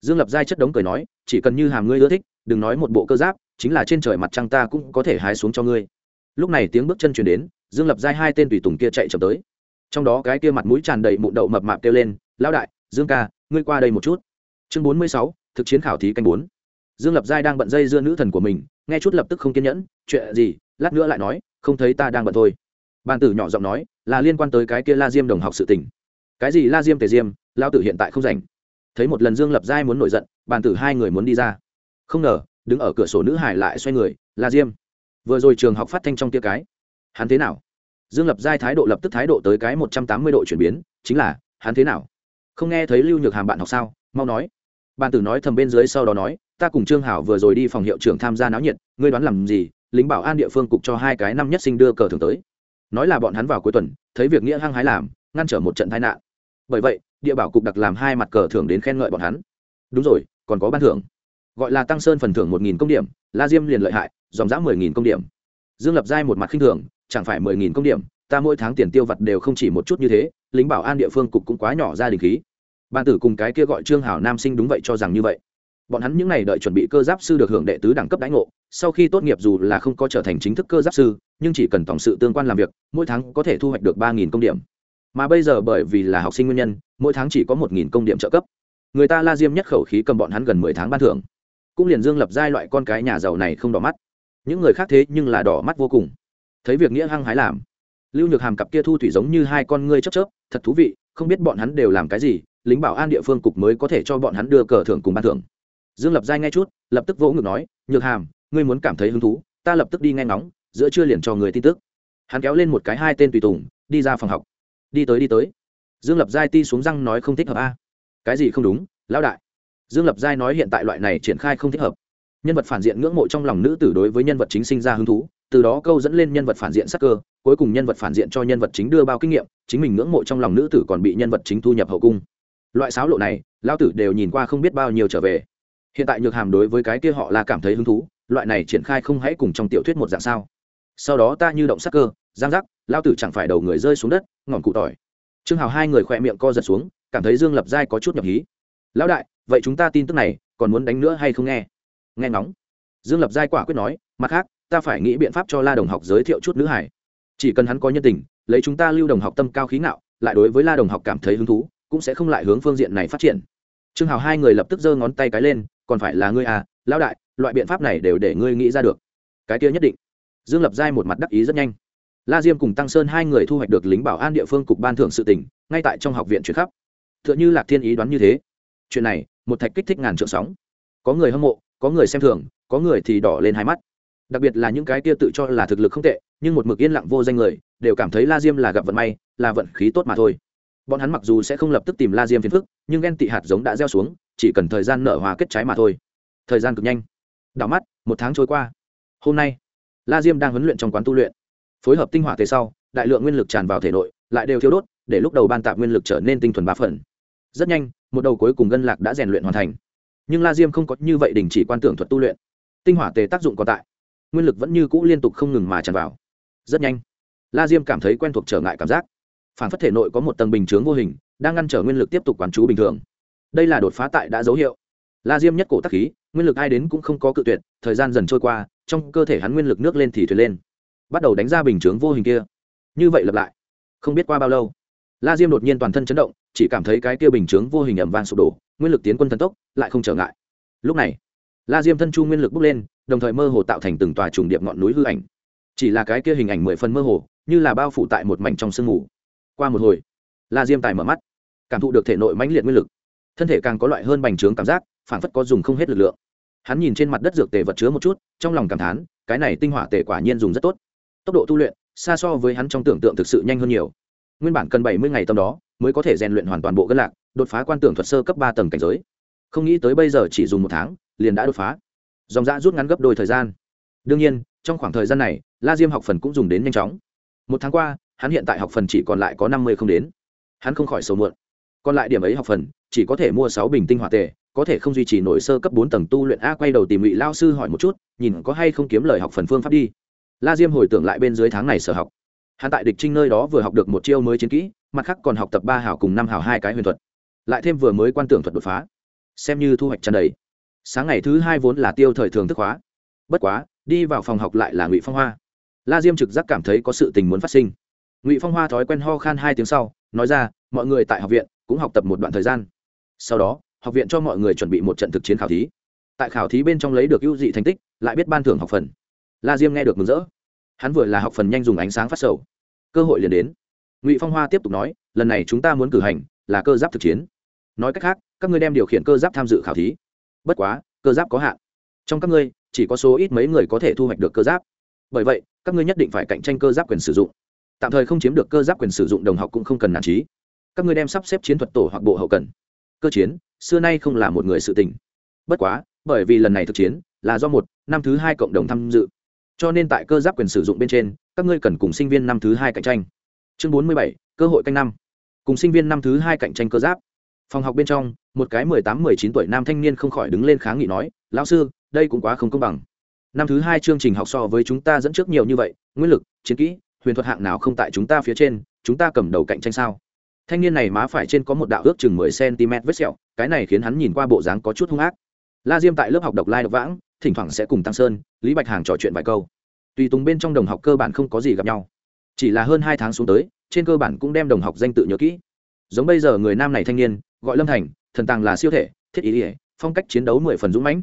Dương lập giai chất đống cười nói, chỉ cần như hàm ngươi ưa thích, đừng nói một bộ cơ giáp, chính là trên trời mặt trăng ta cũng có thể hái xuống cho ngươi. Lúc này tiếng bước chân chuyển đến, dương lập giai hai tên tùy tùng kia chạy chậm tới. Trong đó cái kia mặt mũi tràn đầy mụn đậu mập mạp kêu lên, lão đại, dương ca, ngươi qua đây một chút. Chương bốn mươi sáu, thực chiến khảo thí canh bốn. Dương lập giai đang bận dây dưa nữ thần của mình, nghe chút lập tức không kiên nhẫn, chuyện gì? Lát nữa lại nói, không thấy ta đang bận thôi. Bàn tử nhỏ giọng nói là liên quan tới cái kia la diêm đồng học sự tình. Cái gì la diêm tề diêm lao tử hiện tại không rảnh. Thấy một lần dương lập giai muốn nổi giận, bàn tử hai người muốn đi ra. Không ngờ, đứng ở cửa sổ nữ hải lại xoay người, la diêm. Vừa rồi trường học phát thanh trong tia cái. Hắn thế nào? Dương lập giai thái độ lập tức thái độ tới cái một trăm tám mươi độ chuyển biến, chính là, hắn thế nào? Không nghe thấy lưu nhược hàm bạn học sao? Mau nói. Bàn tử nói thầm bên dưới sau đó nói, ta cùng trương hảo vừa rồi đi phòng hiệu trưởng tham gia náo nhiệt, ngươi đoán làm gì? Lính bảo an địa phương cục cho hai cái năm nhất sinh đưa cờ thường tới nói là bọn hắn vào cuối tuần, thấy việc nghĩa hăng hái làm, ngăn trở một trận tai nạn. Bởi vậy, địa bảo cục đặc làm hai mặt cờ thưởng đến khen ngợi bọn hắn. Đúng rồi, còn có ban thưởng. Gọi là tăng sơn phần thưởng một nghìn công điểm, la diêm liền lợi hại, dòng giã mười nghìn công điểm. Dương lập giai một mặt khinh thường, chẳng phải mười nghìn công điểm, ta mỗi tháng tiền tiêu vặt đều không chỉ một chút như thế, lính bảo an địa phương cục cũng quá nhỏ ra đình khí. Ban tử cùng cái kia gọi trương hảo nam sinh đúng vậy cho rằng như vậy bọn hắn những n à y đợi chuẩn bị cơ giáp sư được hưởng đệ tứ đẳng cấp đãi ngộ, sau khi tốt nghiệp dù là không có trở thành chính thức cơ giáp sư, nhưng chỉ cần tổng sự tương quan làm việc, mỗi tháng có thể thu hoạch được ba nghìn công điểm. Mà bây giờ bởi vì là học sinh nguyên nhân, mỗi tháng chỉ có một nghìn công điểm trợ cấp. Người ta la diêm nhất khẩu khí cầm bọn hắn gần mười tháng ban thưởng. Cũng liền dương lập giai loại con cái nhà giàu này không đỏ mắt. Những người khác thế nhưng là đỏ mắt vô cùng. Thấy việc nghĩa hăng hái làm. Lưu nhược hàm cặp kia thu thủy giống như hai con ngươi chấp chớp, thật thú vị, không biết bọn hắn đều làm cái gì, lính bảo an địa phương cục mới có thể cho bọn hắn đưa cờ thưởng cùng ban thưởng dương lập giai ngay chút, lập tức vỗ ngực nói, nhược hàm, ngươi muốn cảm thấy hứng thú, ta lập tức đi nghe ngóng, giữa trưa liền cho người tin tức. Hắn kéo lên một cái hai tên tùy tùng, đi ra phòng học. Đi tới đi tới. Dương lập giai ti xuống răng nói không thích hợp a. Cái gì không đúng, lão đại? Dương lập giai nói hiện tại loại này triển khai không thích hợp. Nhân vật phản diện ngưỡng mộ trong lòng nữ tử đối với nhân vật chính sinh ra hứng thú, từ đó câu dẫn lên nhân vật phản diện sắc cơ, cuối cùng nhân vật phản diện cho nhân vật chính đưa bao kinh nghiệm, chính mình ngưỡng mộ trong lòng nữ tử còn bị nhân vật chính thu nhập hậu cung. Loại sáo lộ này lao tử đều nhìn qua không biết bao nhiêu trở về hiện tại nhược hàm đối với cái kia họ là cảm thấy hứng thú, loại này triển khai không hãy cùng trong tiểu thuyết một dạng sao? Sau đó ta như động sắc cơ, giang giác, lao tử chẳng phải đầu người rơi xuống đất, ngọn cụ tỏi. Trương hào hai người khỏe miệng co giật xuống, cảm thấy dương lập giai có chút nhập hí. Lão đại, vậy chúng ta tin tức này, còn muốn đánh nữa hay không nghe? Nghe ngóng. Dương lập giai quả quyết nói, mặt khác, ta phải nghĩ biện pháp cho la đồng học giới thiệu chút nữ hải chỉ cần hắn có nhân tình, lấy chúng ta lưu đồng học tâm cao khí ngạo, lại đối với la đồng học cảm thấy hứng thú, cũng sẽ không lại hướng phương diện này phát triển trương hào hai người lập tức giơ ngón tay cái lên, còn phải là ngươi à lão đại, loại biện pháp này đều để ngươi nghĩ ra được. Cái kia nhất định. Dương lập giai một mặt đắc ý rất nhanh. La diêm cùng tăng sơn hai người thu hoạch được lính bảo an địa phương cục ban thưởng sự tỉnh ngay tại trong học viện chuyển khắp. T h ư ợ n h ư lạc thiên ý đoán như thế. Chuyện này, một thạch kích thích ngàn trượng sóng. Có người hâm mộ, có người xem thường, có người thì đỏ lên hai mắt. Đặc biệt là những cái kia tự cho là thực lực không tệ, nhưng một mực yên lặng vô danh người, đều cảm thấy la diêm là gặp vận may, là vận khí tốt mà thôi bọn hắn mặc dù sẽ không lập tức tìm la diêm phiền phức, nhưng ghen tị hạt giống đã gieo xuống, chỉ cần thời gian nở hòa kết trái mà thôi. Thời gian cực nhanh. Đảo mắt, một tháng trôi qua. Hôm nay, la diêm đang huấn luyện trong quán tu luyện. Phối hợp tinh hỏa thế sau, đại lượng nguyên lực tràn vào thể nội, lại đều thiếu đốt, để lúc đầu ban tạp nguyên lực trở nên tinh thuần ba phần. Rất nhanh, một đầu cuối cùng ngân lạc đã rèn luyện hoàn thành. Nhưng la diêm không có như vậy đình chỉ quan tưởng thuật tu luyện. Tinh hỏa tề tác dụng còn tại. Nguyên lực vẫn như cũ liên tục không ngừng mà tràn vào. Rất nhanh, la diêm cảm thấy quen thuộc trở ngại cảm giác phản phất thể nội có một tầng bình chướng vô hình, đang ngăn trở nguyên lực tiếp tục quán chú bình thường. Đây là đột phá tại đã dấu hiệu. La diêm nhất cổ tắc khí, nguyên lực ai đến cũng không có cự tuyệt, thời gian dần trôi qua, trong cơ thể hắn nguyên lực nước lên thì thuyền lên. Bắt đầu đánh ra bình chướng vô hình kia. Như vậy lặp lại. Không biết qua bao lâu, la diêm đột nhiên toàn thân chấn động, chỉ cảm thấy cái kia bình chướng vô hình ẩm vang sụp đổ, nguyên lực tiến quân thần tốc, lại không trở ngại. Lúc này, la diêm thân chu nguyên lực bốc lên, đồng thời mơ hồ tạo thành từng tòa trùng điệp ngọn núi hư ảnh. Chỉ là cái kia hình ảnh mười phần mơ hồ, như là bao phủ tại một mảnh trong sương mù qua một hồi. La diêm tài mở mắt, cảm thụ được thể nội mãnh liệt nguyên lực. Thân thể càng có loại hơn bành trướng cảm giác phản phất có dùng không hết lực lượng. Hắn nhìn trên mặt đất dược tề vật chứa một chút, trong lòng cảm thán, cái này tinh hỏa tề quả nhiên dùng rất tốt. Tốc độ tu luyện, xa so với hắn trong tưởng tượng thực sự nhanh hơn nhiều. Nguyên bản cần bảy mươi ngày tâm đó, mới có thể rèn luyện hoàn toàn bộ gân lạc, đột phá quan tưởng thuật sơ cấp ba tầng cảnh giới. Không nghĩ tới bây giờ chỉ dùng một tháng, liền đã đột phá. Dòng dã rút ngắn gấp đôi thời gian. Đương nhiên, trong khoảng thời gian này, la diêm học phần cũng dùng đến nhanh chóng. Một tháng qua hắn hiện tại học phần chỉ còn lại có năm mươi không đến. Hắn không khỏi sầu muộn. Còn lại điểm ấy học phần, chỉ có thể mua sáu bình tinh hỏa tề, có thể không duy trì nổi sơ cấp bốn tầng tu luyện. A, quay đầu tìm ngụy lao sư hỏi một chút, nhìn có hay không kiếm lời học phần phương pháp đi. La diêm hồi tưởng lại bên dưới tháng này sở học. Hắn tại địch trinh nơi đó vừa học được một chiêu mới chiến kỹ, mặt khác còn học tập ba hảo cùng năm hảo hai cái huyền thuật. Lại thêm vừa mới quan tưởng thuật đột phá. Xem như thu hoạch tràn đầy. Sáng ngày thứ hai vốn là tiêu thời thường thức hóa. Bất quá, đi vào phòng học lại là ngụy phong hoa. La diêm trực giác cảm thấy có sự tình muốn phát sinh ngụy phong hoa thói quen ho khan hai tiếng sau nói ra mọi người tại học viện cũng học tập một đoạn thời gian sau đó học viện cho mọi người chuẩn bị một trận thực chiến khảo thí tại khảo thí bên trong lấy được ưu dị thành tích lại biết ban thưởng học phần la diêm nghe được mừng rỡ hắn vừa là học phần nhanh dùng ánh sáng phát sầu cơ hội liền đến ngụy phong hoa tiếp tục nói lần này chúng ta muốn cử hành là cơ giáp thực chiến nói cách khác các ngươi đem điều khiển cơ giáp tham dự khảo thí bất quá cơ giáp có hạn trong các ngươi chỉ có số ít mấy người có thể thu hoạch được cơ giáp bởi vậy các ngươi nhất định phải cạnh tranh cơ giáp quyền sử dụng tạm thời không chiếm được cơ giáp quyền sử dụng đồng học cũng không cần nản trí. Các ngươi đem sắp xếp chiến thuật tổ hoặc bộ hậu cần. Cơ chiến, xưa nay không là một người sự tình. Bất quá, bởi vì lần này thực chiến, là do một, năm thứ hai cộng đồng tham dự. Cho nên tại cơ giáp quyền sử dụng bên trên, các ngươi cần cùng sinh viên năm thứ hai cạnh tranh. Chương bốn mươi bảy, cơ hội canh năm. Cùng sinh viên năm thứ hai cạnh tranh cơ giáp. Phòng học bên trong, một cái mười tám, mười chín tuổi nam thanh niên không khỏi đứng lên kháng nghị nói, lão sư, đây cũng quá không công bằng. Năm thứ hai chương trình học so với chúng ta dẫn trước nhiều như vậy, nguyên lực, chiến kỹ huyền thuật hạng nào không tại chúng ta phía trên, chúng ta cầm đầu cạnh tranh sao? Thanh niên này má phải trên có một đạo ước chừng mười cm vết sẹo, cái này khiến hắn nhìn qua bộ dáng có chút hung ác. La diêm tại lớp học độc lai độc vãng, thỉnh thoảng sẽ cùng tăng sơn, lý bạch hàng trò chuyện vài câu. Tùy tùng bên trong đồng học cơ bản không có gì gặp nhau. Chỉ là hơn hai tháng xuống tới, trên cơ bản cũng đem đồng học danh tự nhớ kỹ. Giống bây giờ người nam này thanh niên, gọi lâm thành, thần tàng là siêu thể, thiết ý ỉa phong cách chiến đấu mười phần dũng mãnh.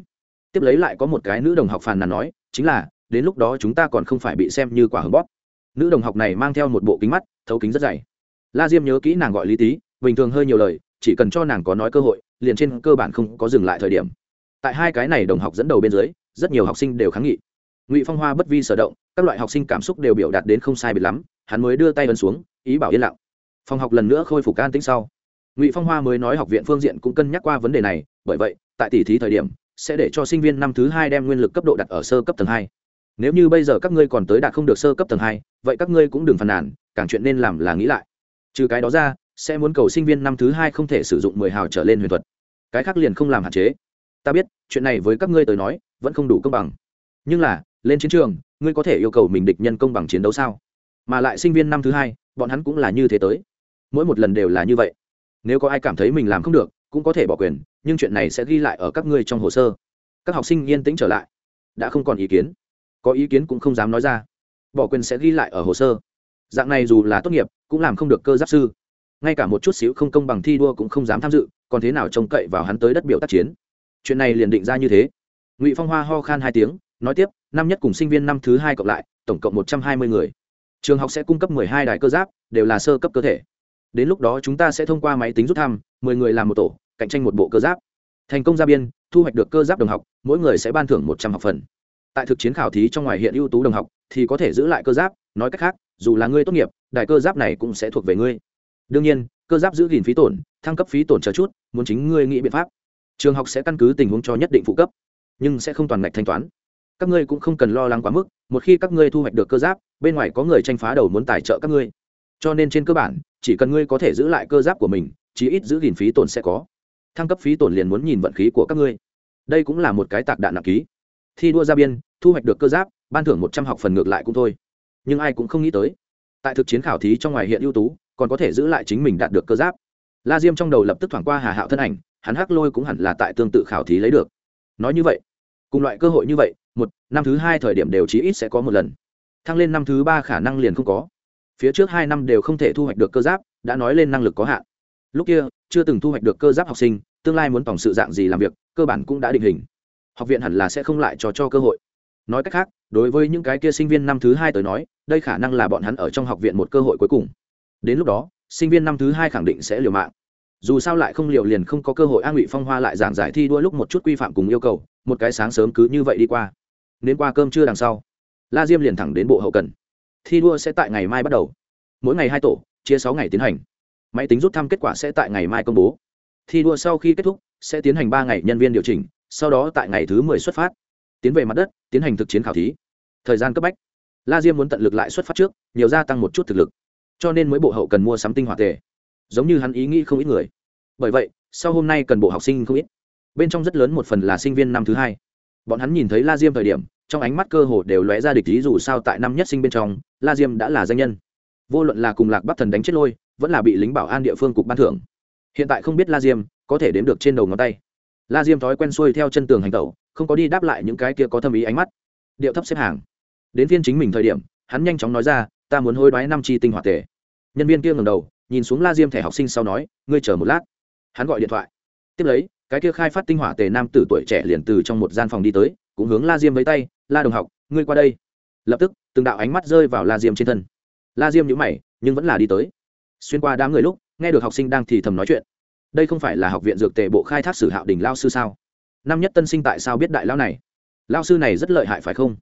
Tiếp lấy lại có một cái nữ đồng học phàn nàn nói, chính là, đến lúc đó chúng ta còn không phải bị xem như quả hứng bóp nữ đồng học này mang theo một bộ kính mắt, thấu kính rất dày. La diêm nhớ kỹ nàng gọi lý tý, bình thường hơi nhiều lời, chỉ cần cho nàng có nói cơ hội, liền trên cơ bản không có dừng lại thời điểm. Tại hai cái này đồng học dẫn đầu bên dưới, rất nhiều học sinh đều kháng nghị. Ngụy phong hoa bất vi sở động, các loại học sinh cảm xúc đều biểu đạt đến không sai biệt lắm, hắn mới đưa tay ấn xuống, ý bảo yên lặng. Phòng học lần nữa khôi phục an tĩnh sau. Ngụy phong hoa mới nói học viện phương diện cũng cân nhắc qua vấn đề này, bởi vậy, tại tỷ thí thời điểm, sẽ để cho sinh viên năm thứ hai đem nguyên lực cấp độ đặt ở sơ cấp tầng hai nếu như bây giờ các ngươi còn tới đạt không được sơ cấp tầng hai, vậy các ngươi cũng đừng phàn nàn, càng chuyện nên làm là nghĩ lại. Trừ cái đó ra, sẽ muốn cầu sinh viên năm thứ hai không thể sử dụng mười hào trở lên huyền thuật. Cái khác liền không làm hạn chế. Ta biết, chuyện này với các ngươi tới nói, vẫn không đủ công bằng. Nhưng là, lên chiến trường, ngươi có thể yêu cầu mình địch nhân công bằng chiến đấu sao? Mà lại sinh viên năm thứ hai, bọn hắn cũng là như thế tới. Mỗi một lần đều là như vậy. Nếu có ai cảm thấy mình làm không được, cũng có thể bỏ quyền, nhưng chuyện này sẽ ghi lại ở các ngươi trong hồ sơ. Các học sinh yên tĩnh trở lại. Đã không còn ý kiến có ý kiến cũng không dám nói ra. Bỏ quyền sẽ ghi lại ở hồ sơ. Dạng này dù là tốt nghiệp, cũng làm không được cơ giáp sư. Ngay cả một chút xíu không công bằng thi đua cũng không dám tham dự, còn thế nào trông cậy vào hắn tới đất biểu tác chiến? Chuyện này liền định ra như thế. Ngụy phong hoa ho khan hai tiếng, nói tiếp, năm nhất cùng sinh viên năm thứ hai cộng lại, tổng cộng một trăm hai mươi người. Trường học sẽ cung cấp mười hai đài cơ giáp, đều là sơ cấp cơ thể. Đến lúc đó chúng ta sẽ thông qua máy tính rút thăm, mười người làm một tổ, cạnh tranh một bộ cơ giáp. Thành công ra biên, thu hoạch được cơ giáp đồng học, mỗi người sẽ ban thưởng một trăm học phần tại thực chiến khảo thí trong ngoài hiện ưu tú đồng học, thì có thể giữ lại cơ giáp, nói cách khác, dù là ngươi tốt nghiệp, đài cơ giáp này cũng sẽ thuộc về ngươi. Đương nhiên, cơ giáp giữ gìn phí tổn, thăng cấp phí tổn chờ chút, muốn chính ngươi nghĩ biện pháp. Trường học sẽ căn cứ tình huống cho nhất định phụ cấp, nhưng sẽ không toàn ngạch thanh toán. Các ngươi cũng không cần lo lắng quá mức, một khi các ngươi thu hoạch được cơ giáp, bên ngoài có người tranh phá đầu muốn tài trợ các ngươi. Cho nên trên cơ bản, chỉ cần ngươi có thể giữ lại cơ giáp của mình, chí ít giữ gìn phí tổn sẽ có. Thăng cấp phí tổn liền muốn nhìn vận khí của các ngươi. Đây cũng là một cái tạc đạn nặng ký thi đua ra biên, thu hoạch được cơ giáp, ban thưởng một trăm học phần ngược lại cũng thôi. Nhưng ai cũng không nghĩ tới, tại thực chiến khảo thí trong ngoài hiện ưu tú, còn có thể giữ lại chính mình đạt được cơ giáp. La diêm trong đầu lập tức thoảng qua hà hạo thân ảnh, hắn hắc lôi cũng hẳn là tại tương tự khảo thí lấy được. Nói như vậy, cùng loại cơ hội như vậy, một, năm thứ hai thời điểm đều chí ít sẽ có một lần. Thăng lên năm thứ ba khả năng liền không có. Phía trước hai năm đều không thể thu hoạch được cơ giáp, đã nói lên năng lực có hạn. Lúc kia, chưa từng thu hoạch được cơ giáp học sinh, tương lai muốn tổng sự dạng gì làm việc, cơ bản cũng đã định hình học viện hẳn là sẽ không lại cho cho cơ hội. Nói cách khác, đối với những cái kia sinh viên năm thứ hai tới nói, đây khả năng là bọn hắn ở trong học viện một cơ hội cuối cùng. Đến lúc đó, sinh viên năm thứ hai khẳng định sẽ liều mạng. Dù sao lại không liều liền không có cơ hội an ngụy phong hoa lại giảng giải thi đua lúc một chút quy phạm cùng yêu cầu, một cái sáng sớm cứ như vậy đi qua. Nên qua cơm trưa đằng sau, la diêm liền thẳng đến bộ hậu cần. Thi đua sẽ tại ngày mai bắt đầu. Mỗi ngày hai tổ, chia sáu ngày tiến hành. Máy tính rút thăm kết quả sẽ tại ngày mai công bố. Thi đua sau khi kết thúc, sẽ tiến hành ba ngày nhân viên điều chỉnh sau đó tại ngày thứ mười xuất phát, tiến về mặt đất, tiến hành thực chiến khảo thí. Thời gian cấp bách. La diêm muốn tận lực lại xuất phát trước, nhiều gia tăng một chút thực lực. Cho nên mới bộ hậu cần mua sắm tinh hoạt tề. Giống như hắn ý nghĩ không ít người. Bởi vậy, sau hôm nay cần bộ học sinh không ít. Bên trong rất lớn một phần là sinh viên năm thứ hai. Bọn hắn nhìn thấy la diêm thời điểm, trong ánh mắt cơ hồ đều lóe ra địch ý dù sao tại năm nhất sinh bên trong, la diêm đã là danh nhân. Vô luận là cùng lạc bắc thần đánh chết lôi, vẫn là bị lính bảo an địa phương cục ban thưởng. Hiện tại không biết la diêm có thể đếm được trên đầu ngón tay la diêm thói quen xuôi theo chân tường hành tẩu, không có đi đáp lại những cái kia có thâm ý ánh mắt. Điệu thấp xếp hàng. Đến phiên chính mình thời điểm, hắn nhanh chóng nói ra, ta muốn hối đoái năm chi tinh hoạt tề. Nhân viên kia ngầm đầu, nhìn xuống la diêm thẻ học sinh sau nói, ngươi chờ một lát. Hắn gọi điện thoại. Tiếp lấy, cái kia khai phát tinh hỏa tề nam tử tuổi trẻ liền từ trong một gian phòng đi tới, cũng hướng la diêm với tay, la đồng học, ngươi qua đây. Lập tức, từng đạo ánh mắt rơi vào la diêm trên thân. La diêm nhữ mày, nhưng vẫn là đi tới. Xuyên qua đám người lúc, nghe được học sinh đang thì thầm nói chuyện đây không phải là học viện dược tề bộ khai thác sử hạo đình lao sư sao? Năm nhất tân sinh tại sao biết đại lao này? Lao sư này rất lợi hại phải không?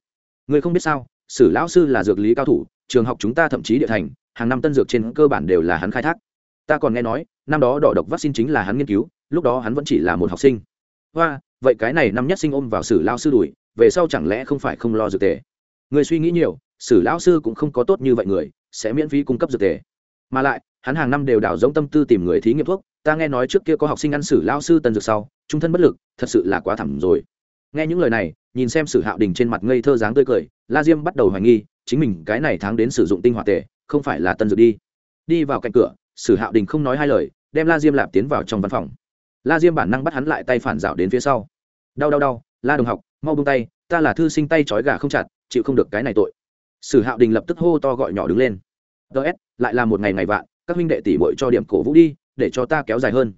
Người không biết sao, sử lão sư là dược lý cao thủ, trường học chúng ta thậm chí địa thành, hàng năm tân dược trên cơ bản đều là hắn khai thác. Ta còn nghe nói, năm đó đỏ độc vaccine chính là hắn nghiên cứu, lúc đó hắn vẫn chỉ là một học sinh. Hoa, vậy cái này năm nhất sinh ôm vào sử lao sư đuổi về sau chẳng lẽ không phải không lo dược tề? Người suy nghĩ nhiều, sử lão sư cũng không có tốt như vậy người, sẽ miễn phí cung cấp dược tề. Mà lại, hắn hàng năm đều đảo giống tâm tư tìm người thí nghiệm thuốc ta nghe nói trước kia có học sinh ăn sử lao sư tần dược sau, trung thân bất lực, thật sự là quá thẳm rồi. Nghe những lời này, nhìn xem sử hạo đình trên mặt ngây thơ dáng tươi cười, la diêm bắt đầu hoài nghi, chính mình cái này tháng đến sử dụng tinh hoạt tề, không phải là tân dược đi. Đi vào cạnh cửa, sử hạo đình không nói hai lời, đem la diêm lạp tiến vào trong văn phòng. La diêm bản năng bắt hắn lại tay phản dạo đến phía sau. Đau đau đau, la đồng học, mau bông tay, ta là thư sinh tay trói gà không chặt, chịu không được cái này tội. Sử hạo đình lập tức hô to gọi nhỏ đứng lên. Ts lại là một ngày ngày vạn, các huynh đệ tỷ bội cho điểm cổ vũ đi để cho ta kéo dài hơn.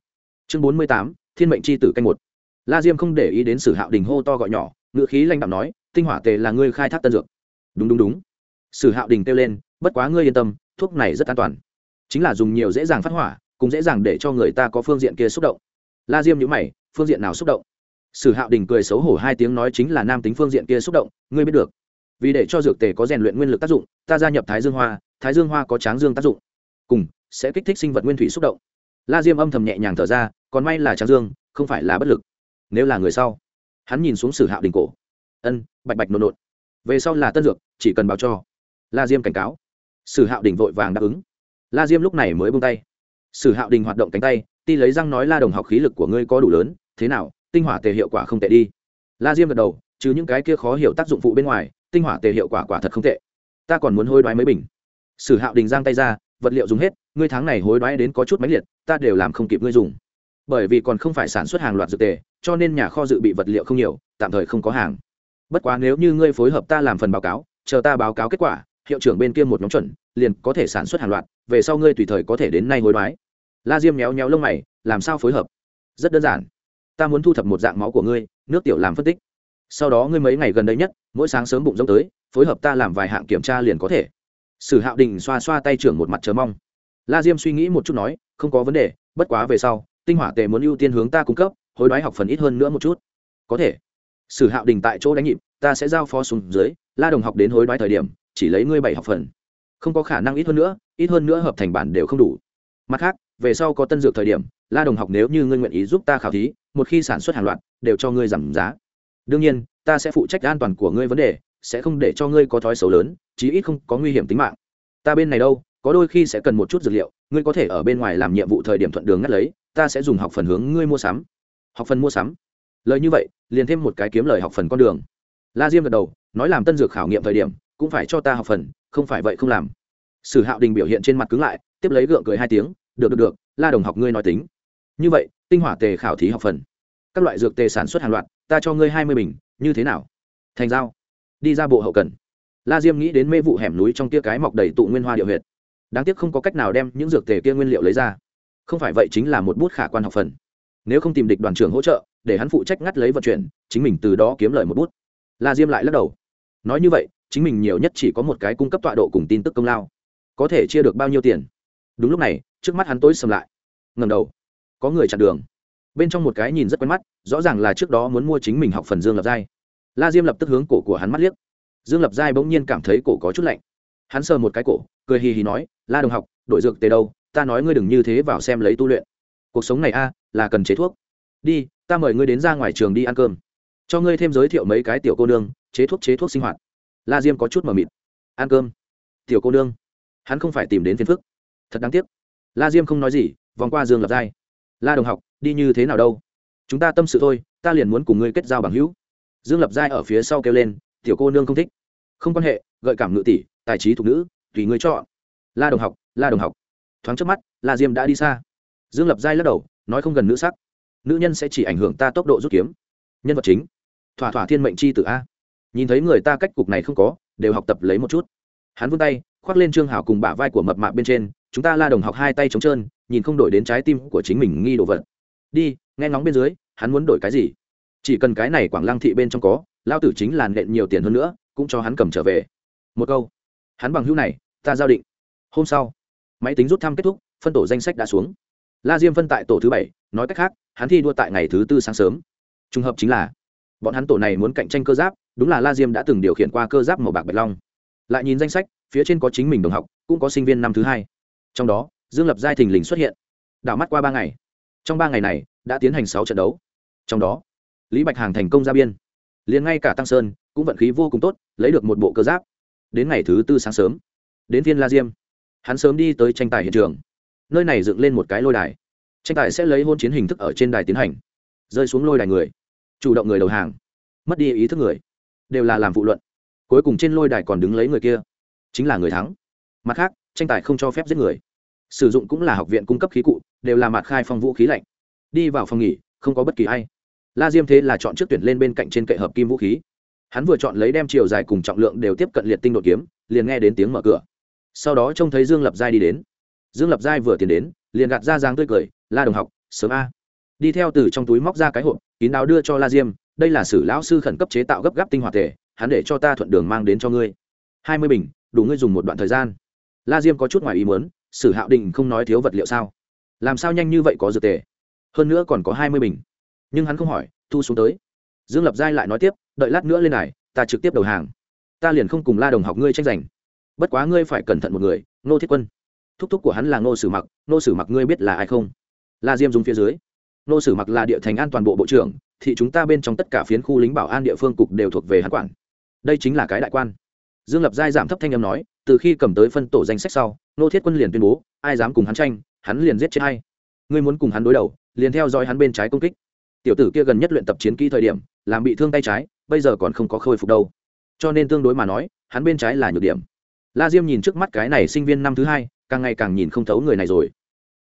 Chương bốn mươi tám, thiên mệnh c h i tử canh một. La diêm không để ý đến sử hạo đình hô to gọi nhỏ ngựa khí lanh đạo nói, tinh hỏa tề là ngươi khai thác tân dược. Đúng đúng đúng. Sử hạo đình kêu lên, bất quá ngươi yên tâm, thuốc này rất an toàn. Chính là dùng nhiều dễ dàng phát hỏa cũng dễ dàng để cho người ta có phương diện kia xúc động. La diêm nhữ mày, phương diện nào xúc động? Sử hạo đình cười xấu hổ hai tiếng nói, chính là nam tính phương diện kia xúc động, ngươi biết được. Vì để cho dược tề có rèn luyện nguyên lực tác dụng, ta gia nhập thái dương hoa, thái dương hoa có tráng dương tác dụng. Cùng, sẽ kích thích sinh vật nguyên thủy xúc động la diêm âm thầm nhẹ nhàng thở ra, còn may là tráng dương, không phải là bất lực. Nếu là người sau, hắn nhìn xuống sử hạo đình cổ. Ân, bạch bạch nộn nộn. Về sau là tân dược, chỉ cần báo cho. La diêm cảnh cáo. Sử hạo đình vội vàng đáp ứng. La diêm lúc này mới bung tay. Sử hạo đình hoạt động cánh tay, ti lấy răng nói la đồng học khí lực của ngươi có đủ lớn, thế nào, tinh hỏa tề hiệu quả không tệ đi. La diêm gật đầu, chứ những cái kia khó hiểu tác dụng phụ bên ngoài, tinh hỏa tề hiệu quả quả thật không tệ. Ta còn muốn hôi đoái mấy bình. Sử hạo đình giang tay ra vật liệu dùng hết, ngươi tháng này hối đoái đến có chút máy liệt, ta đều làm không kịp ngươi dùng. Bởi vì còn không phải sản xuất hàng loạt dược tề, cho nên nhà kho dự bị vật liệu không nhiều, tạm thời không có hàng. Bất quá nếu như ngươi phối hợp ta làm phần báo cáo, chờ ta báo cáo kết quả, hiệu trưởng bên kia một nhóm chuẩn, liền có thể sản xuất hàng loạt, về sau ngươi tùy thời có thể đến nay hối đoái. La diêm méo méo lông mày, làm sao phối hợp? Rất đơn giản. Ta muốn thu thập một dạng máu của ngươi, nước tiểu làm phân tích. Sau đó ngươi mấy ngày gần đây nhất, mỗi sáng sớm bụng rông tới, phối hợp ta làm vài hạng kiểm tra liền có thể sử hạo đình xoa xoa tay trưởng một mặt chờ mong. La diêm suy nghĩ một chút nói, không có vấn đề, bất quá về sau, tinh hỏa tề muốn ưu tiên hướng ta cung cấp, hối đoái học phần ít hơn nữa một chút. Có thể. Sử hạo đình tại chỗ đánh nhịp, ta sẽ giao phó xuống dưới, la đồng học đến hối đoái thời điểm, chỉ lấy ngươi bảy học phần. Không có khả năng ít hơn nữa, ít hơn nữa hợp thành bản đều không đủ. Mặt khác, về sau có tân dược thời điểm, la đồng học nếu như ngươi nguyện ý giúp ta khảo thí, một khi sản xuất hàng loạt, đều cho ngươi giảm giá. Đương nhiên, ta sẽ phụ trách an toàn của ngươi vấn đề sẽ không để cho ngươi có thói xấu lớn, chí ít không có nguy hiểm tính mạng. Ta bên này đâu, có đôi khi sẽ cần một chút dược liệu, ngươi có thể ở bên ngoài làm nhiệm vụ thời điểm thuận đường ngắt lấy, ta sẽ dùng học phần hướng ngươi mua sắm. Học phần mua sắm? Lời như vậy, liền thêm một cái kiếm lời học phần con đường. La diêm gật đầu, nói làm tân dược khảo nghiệm thời điểm, cũng phải cho ta học phần, không phải vậy không làm. Sử hạo đình biểu hiện trên mặt cứng lại, tiếp lấy gượng cười hai tiếng, được được được, la đồng học ngươi nói tính. Như vậy, tinh hỏa tề khảo thí học phần. Các loại dược tề sản xuất hàng loạt, ta cho ngươi hai mươi bình, như thế nào? Thành giao đi ra bộ hậu cần. La diêm nghĩ đến mê vụ hẻm núi trong tia cái mọc đầy tụ nguyên hoa địa huyệt. Đáng tiếc không có cách nào đem những dược tề kia nguyên liệu lấy ra. Không phải vậy chính là một bút khả quan học phần. Nếu không tìm địch đoàn trưởng hỗ trợ, để hắn phụ trách ngắt lấy vận chuyển, chính mình từ đó kiếm lời một bút. La diêm lại lắc đầu. Nói như vậy, chính mình nhiều nhất chỉ có một cái cung cấp tọa độ cùng tin tức công lao. Có thể chia được bao nhiêu tiền? Đúng lúc này, trước mắt hắn tối sầm lại. Ngầm đầu. Có người chặn đường. Bên trong một cái nhìn rất quen mắt, rõ ràng là trước đó muốn mua chính mình học phần dương lập giai la diêm lập tức hướng cổ của hắn mắt liếc. Dương lập giai bỗng nhiên cảm thấy cổ có chút lạnh. Hắn sờ một cái cổ, cười hì hì nói, la đồng học, đổi dược tề đâu? Ta nói ngươi đừng như thế vào xem lấy tu luyện. Cuộc sống này a, là cần chế thuốc. Đi, ta mời ngươi đến ra ngoài trường đi ăn cơm. Cho ngươi thêm giới thiệu mấy cái tiểu cô nương, chế thuốc chế thuốc sinh hoạt. La diêm có chút mờ mịt. Ăn cơm? Tiểu cô nương? Hắn không phải tìm đến phiền phức. Thật đáng tiếc. La diêm không nói gì, vòng qua dương lập giai. La đồng học, đi như thế nào đâu? Chúng ta tâm sự thôi, ta liền muốn cùng ngươi kết giao bằng hữu dương lập giai ở phía sau kêu lên, tiểu cô nương không thích. Không quan hệ, gợi cảm ngự tỷ, tài trí thục nữ, tùy ngươi chọn. La đồng học, la đồng học. Thoáng trước mắt, la diêm đã đi xa. Dương lập giai lắc đầu, nói không gần nữ sắc. Nữ nhân sẽ chỉ ảnh hưởng ta tốc độ rút kiếm. Nhân vật chính. Thỏa thỏa thiên mệnh c h i tử a. Nhìn thấy người ta cách cục này không có, đều học tập lấy một chút. Hắn vươn tay, khoác lên trương hảo cùng bả vai của mập mạp bên trên, chúng ta la đồng học hai tay trống trơn, nhìn không đổi đến trái tim của chính mình nghi đồ vật. Đi, nghe ngóng bên dưới, hắn muốn đổi cái gì? Chỉ cần cái này quảng lăng thị bên trong có lao tử chính là nện nhiều tiền hơn nữa, cũng cho hắn cầm trở về. Một câu. Hắn bằng hữu này, ta giao định. Hôm sau, máy tính rút thăm kết thúc, phân tổ danh sách đã xuống. La diêm phân tại tổ thứ bảy, nói cách khác, hắn thi đua tại ngày thứ tư sáng sớm. Trùng hợp chính là, bọn hắn tổ này muốn cạnh tranh cơ giáp, đúng là la diêm đã từng điều khiển qua cơ giáp màu bạc bạch long. Lại nhìn danh sách, phía trên có chính mình đồng học, cũng có sinh viên năm thứ hai. Trong đó, dương lập giai thình lình xuất hiện. Đảo mắt qua ba ngày. Trong ba ngày này, đã tiến hành sáu trận đấu. Trong đó lý bạch hàng thành công ra biên. Liền ngay cả tăng sơn cũng vận khí vô cùng tốt, lấy được một bộ cơ giáp. Đến ngày thứ tư sáng sớm, đến phiên la diêm, hắn sớm đi tới tranh tài hiện trường. Nơi này dựng lên một cái lôi đài. Tranh tài sẽ lấy hôn chiến hình thức ở trên đài tiến hành. Rơi xuống lôi đài người, chủ động người đầu hàng, mất đi ý thức người, đều là làm vụ luận. Cuối cùng trên lôi đài còn đứng lấy người kia, chính là người thắng. Mặt khác, tranh tài không cho phép giết người. Sử dụng cũng là học viện cung cấp khí cụ, đều là mặt khai phong vũ khí lạnh. Đi vào phòng nghỉ, không có bất kỳ ai la diêm thế là chọn trước tuyển lên bên cạnh trên kệ hợp kim vũ khí. Hắn vừa chọn lấy đem chiều dài cùng trọng lượng đều tiếp cận liệt tinh đột kiếm, liền nghe đến tiếng mở cửa. Sau đó trông thấy dương lập giai đi đến. Dương lập giai vừa tiến đến, liền gạt ra dáng tươi cười, la đồng học, sớm a. Đi theo từ trong túi móc ra cái hộp, kín đáo đưa cho la diêm, đây là sử lão sư khẩn cấp chế tạo gấp gáp tinh hoạt thể, hắn để cho ta thuận đường mang đến cho ngươi. Hai mươi bình, đủ ngươi dùng một đoạn thời gian. La diêm có chút ngoài ý muốn, sử hạo định không nói thiếu vật liệu sao? Làm sao nhanh như vậy có dược tề? Hơn nữa còn có hai mươi bình nhưng hắn không hỏi, thu xuống tới. Dương lập giai lại nói tiếp, đợi lát nữa lên này, ta trực tiếp đầu hàng. Ta liền không cùng la đồng học ngươi tranh giành. Bất quá ngươi phải cẩn thận một người nô thiết quân. Thúc thúc của hắn là nô sử mặc nô sử mặc ngươi biết là ai không? La diêm dùng phía dưới. Nô sử mặc là địa thành an toàn bộ bộ trưởng thì chúng ta bên trong tất cả phiến khu lính bảo an địa phương cục đều thuộc về hắn quản. Đây chính là cái đại quan. Dương lập giai giảm thấp thanh âm nói, từ khi cầm tới phân tổ danh sách sau nô thiết quân liền tuyên bố, ai dám cùng hắn tranh, hắn liền giết chết hay ngươi muốn cùng hắn đối đầu, liền theo dõi hắn bên trái công kích tiểu tử kia gần nhất luyện tập chiến kỹ thời điểm, làm bị thương tay trái, bây giờ còn không có khôi phục đâu. Cho nên tương đối mà nói, hắn bên trái là nhược điểm. La diêm nhìn trước mắt cái này sinh viên năm thứ hai, càng ngày càng nhìn không thấu người này rồi.